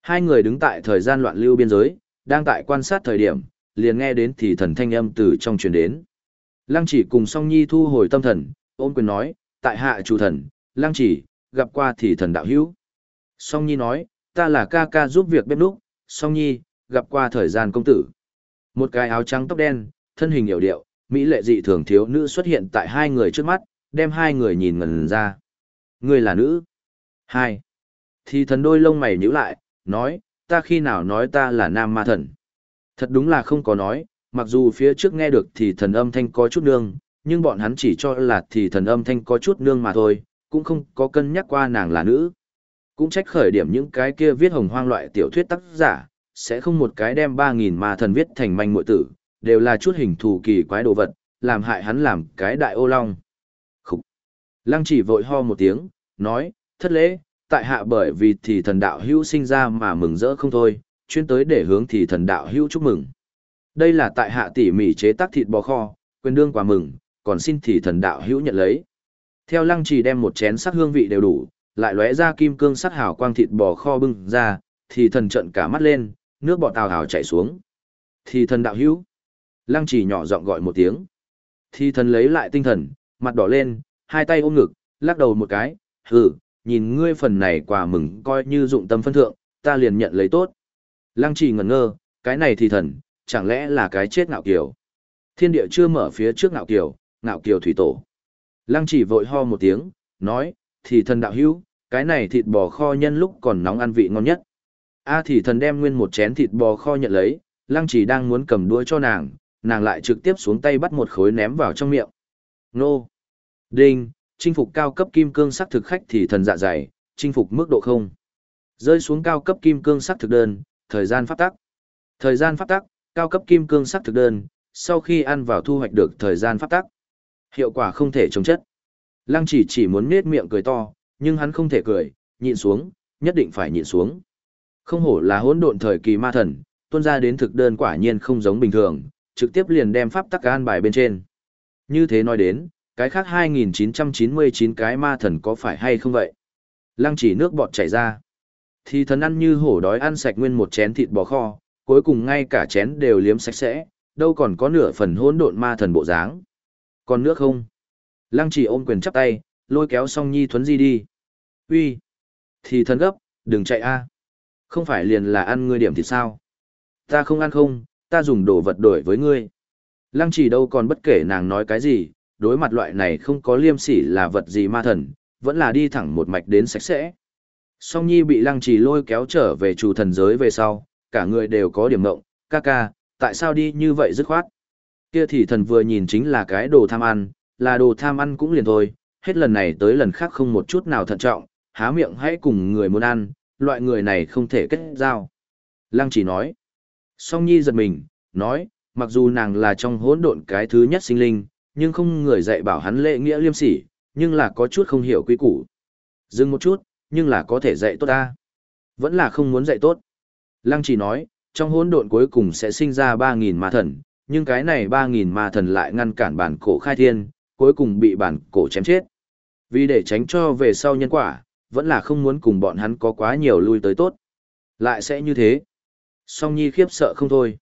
Hai người đứng tại thời gian loạn lưu biên giới, đang tại quan sát thời điểm, liền nghe đến thì thần thanh âm từ trong truyền đến. Lăng chỉ cùng song nhi thu hồi tâm thần, ôn quyền nói, tại hạ chủ thần, lăng chỉ, gặp qua thì thần đạo hữu. Song nhi nói, ta là ca ca giúp việc bếp núc, song nhi, gặp qua thời gian công tử. Một cái áo trắng tóc đen, thân hình hiểu điệu, mỹ lệ dị thường thiếu nữ xuất hiện tại hai người trước mắt, đem hai người nhìn ngần ra. Người là nữ. Hai. Thì thần đôi lông mày nhíu lại, nói, ta khi nào nói ta là nam ma thần. Thật đúng là không có nói, mặc dù phía trước nghe được thì thần âm thanh có chút nương, nhưng bọn hắn chỉ cho là thì thần âm thanh có chút nương mà thôi, cũng không có cân nhắc qua nàng là nữ. Cũng trách khởi điểm những cái kia viết hồng hoang loại tiểu thuyết tác giả, sẽ không một cái đem 3.000 ma thần viết thành manh muội tử, đều là chút hình thù kỳ quái đồ vật, làm hại hắn làm cái đại ô long. Khúc! Lăng chỉ vội ho một tiếng, nói, thất lễ, tại hạ bởi vì thì thần đạo hữu sinh ra mà mừng rỡ không thôi, chuyên tới để hướng thì thần đạo hữu chúc mừng. Đây là tại hạ tỉ mỉ chế tác thịt bò kho, quyền đương quả mừng, còn xin thì thần đạo hữu nhận lấy. Theo lăng trì đem một chén sắc hương vị đều đủ, lại lóe ra kim cương sắc hào quang thịt bò kho bưng ra, thì thần trận cả mắt lên, nước bọt tào hào chảy xuống. Thì thần đạo hữu. Lăng trì nhỏ giọng gọi một tiếng. Thì thần lấy lại tinh thần, mặt đỏ lên, hai tay ôm ngực, lắc đầu một cái, hừ, nhìn ngươi phần này quả mừng coi như dụng tâm phân thượng, ta liền nhận lấy tốt. Lăng trì ngẩn ngơ, cái này thì thần, chẳng lẽ là cái chết ngạo kiều. Thiên địa chưa mở phía trước ngạo kiều, ngạo kiều thủy tổ. Lăng chỉ vội ho một tiếng, nói, thì thần đạo hữu, cái này thịt bò kho nhân lúc còn nóng ăn vị ngon nhất. A thì thần đem nguyên một chén thịt bò kho nhận lấy, lăng chỉ đang muốn cầm đũa cho nàng, nàng lại trực tiếp xuống tay bắt một khối ném vào trong miệng. Nô! Đinh! Chinh phục cao cấp kim cương sắc thực khách thì thần dạ dày, chinh phục mức độ không. Rơi xuống cao cấp kim cương sắc thực đơn, thời gian pháp tắc. Thời gian pháp tắc, cao cấp kim cương sắc thực đơn, sau khi ăn vào thu hoạch được thời gian pháp tắc. Hiệu quả không thể chống chất. Lăng chỉ chỉ muốn nết miệng cười to, nhưng hắn không thể cười, nhịn xuống, nhất định phải nhịn xuống. Không hổ là hỗn độn thời kỳ ma thần, tuôn ra đến thực đơn quả nhiên không giống bình thường, trực tiếp liền đem pháp tắc an bài bên trên. Như thế nói đến, cái khác 2999 cái ma thần có phải hay không vậy? Lăng chỉ nước bọt chảy ra. Thì thần ăn như hổ đói ăn sạch nguyên một chén thịt bò kho, cuối cùng ngay cả chén đều liếm sạch sẽ, đâu còn có nửa phần hỗn độn ma thần bộ dáng. Còn nước không? Lăng chỉ ôm quyền chắp tay, lôi kéo song nhi thuấn di đi. Uy, Thì thần gấp, đừng chạy a. À. Không phải liền là ăn ngươi điểm thì sao? Ta không ăn không, ta dùng đồ vật đổi với ngươi. Lăng chỉ đâu còn bất kể nàng nói cái gì, đối mặt loại này không có liêm sỉ là vật gì ma thần, vẫn là đi thẳng một mạch đến sạch sẽ. Song Nhi bị lăng trì lôi kéo trở về chủ thần giới về sau, cả người đều có điểm mộng, ca ca, tại sao đi như vậy dứt khoát. Kia thì thần vừa nhìn chính là cái đồ tham ăn, là đồ tham ăn cũng liền thôi, hết lần này tới lần khác không một chút nào thận trọng, há miệng hãy cùng người muốn ăn, loại người này không thể kết giao. Lăng chỉ nói. Song Nhi giật mình, nói, mặc dù nàng là trong hỗn độn cái thứ nhất sinh linh, nhưng không người dạy bảo hắn lễ nghĩa liêm sỉ, nhưng là có chút không hiểu quy củ. Dừng một chút, nhưng là có thể dạy tốt ta. Vẫn là không muốn dạy tốt. Lăng chỉ nói, trong hỗn độn cuối cùng sẽ sinh ra 3.000 ma thần, nhưng cái này 3.000 ma thần lại ngăn cản bản cổ khai thiên, cuối cùng bị bản cổ chém chết. Vì để tránh cho về sau nhân quả, vẫn là không muốn cùng bọn hắn có quá nhiều lui tới tốt. Lại sẽ như thế. Song Nhi khiếp sợ không thôi.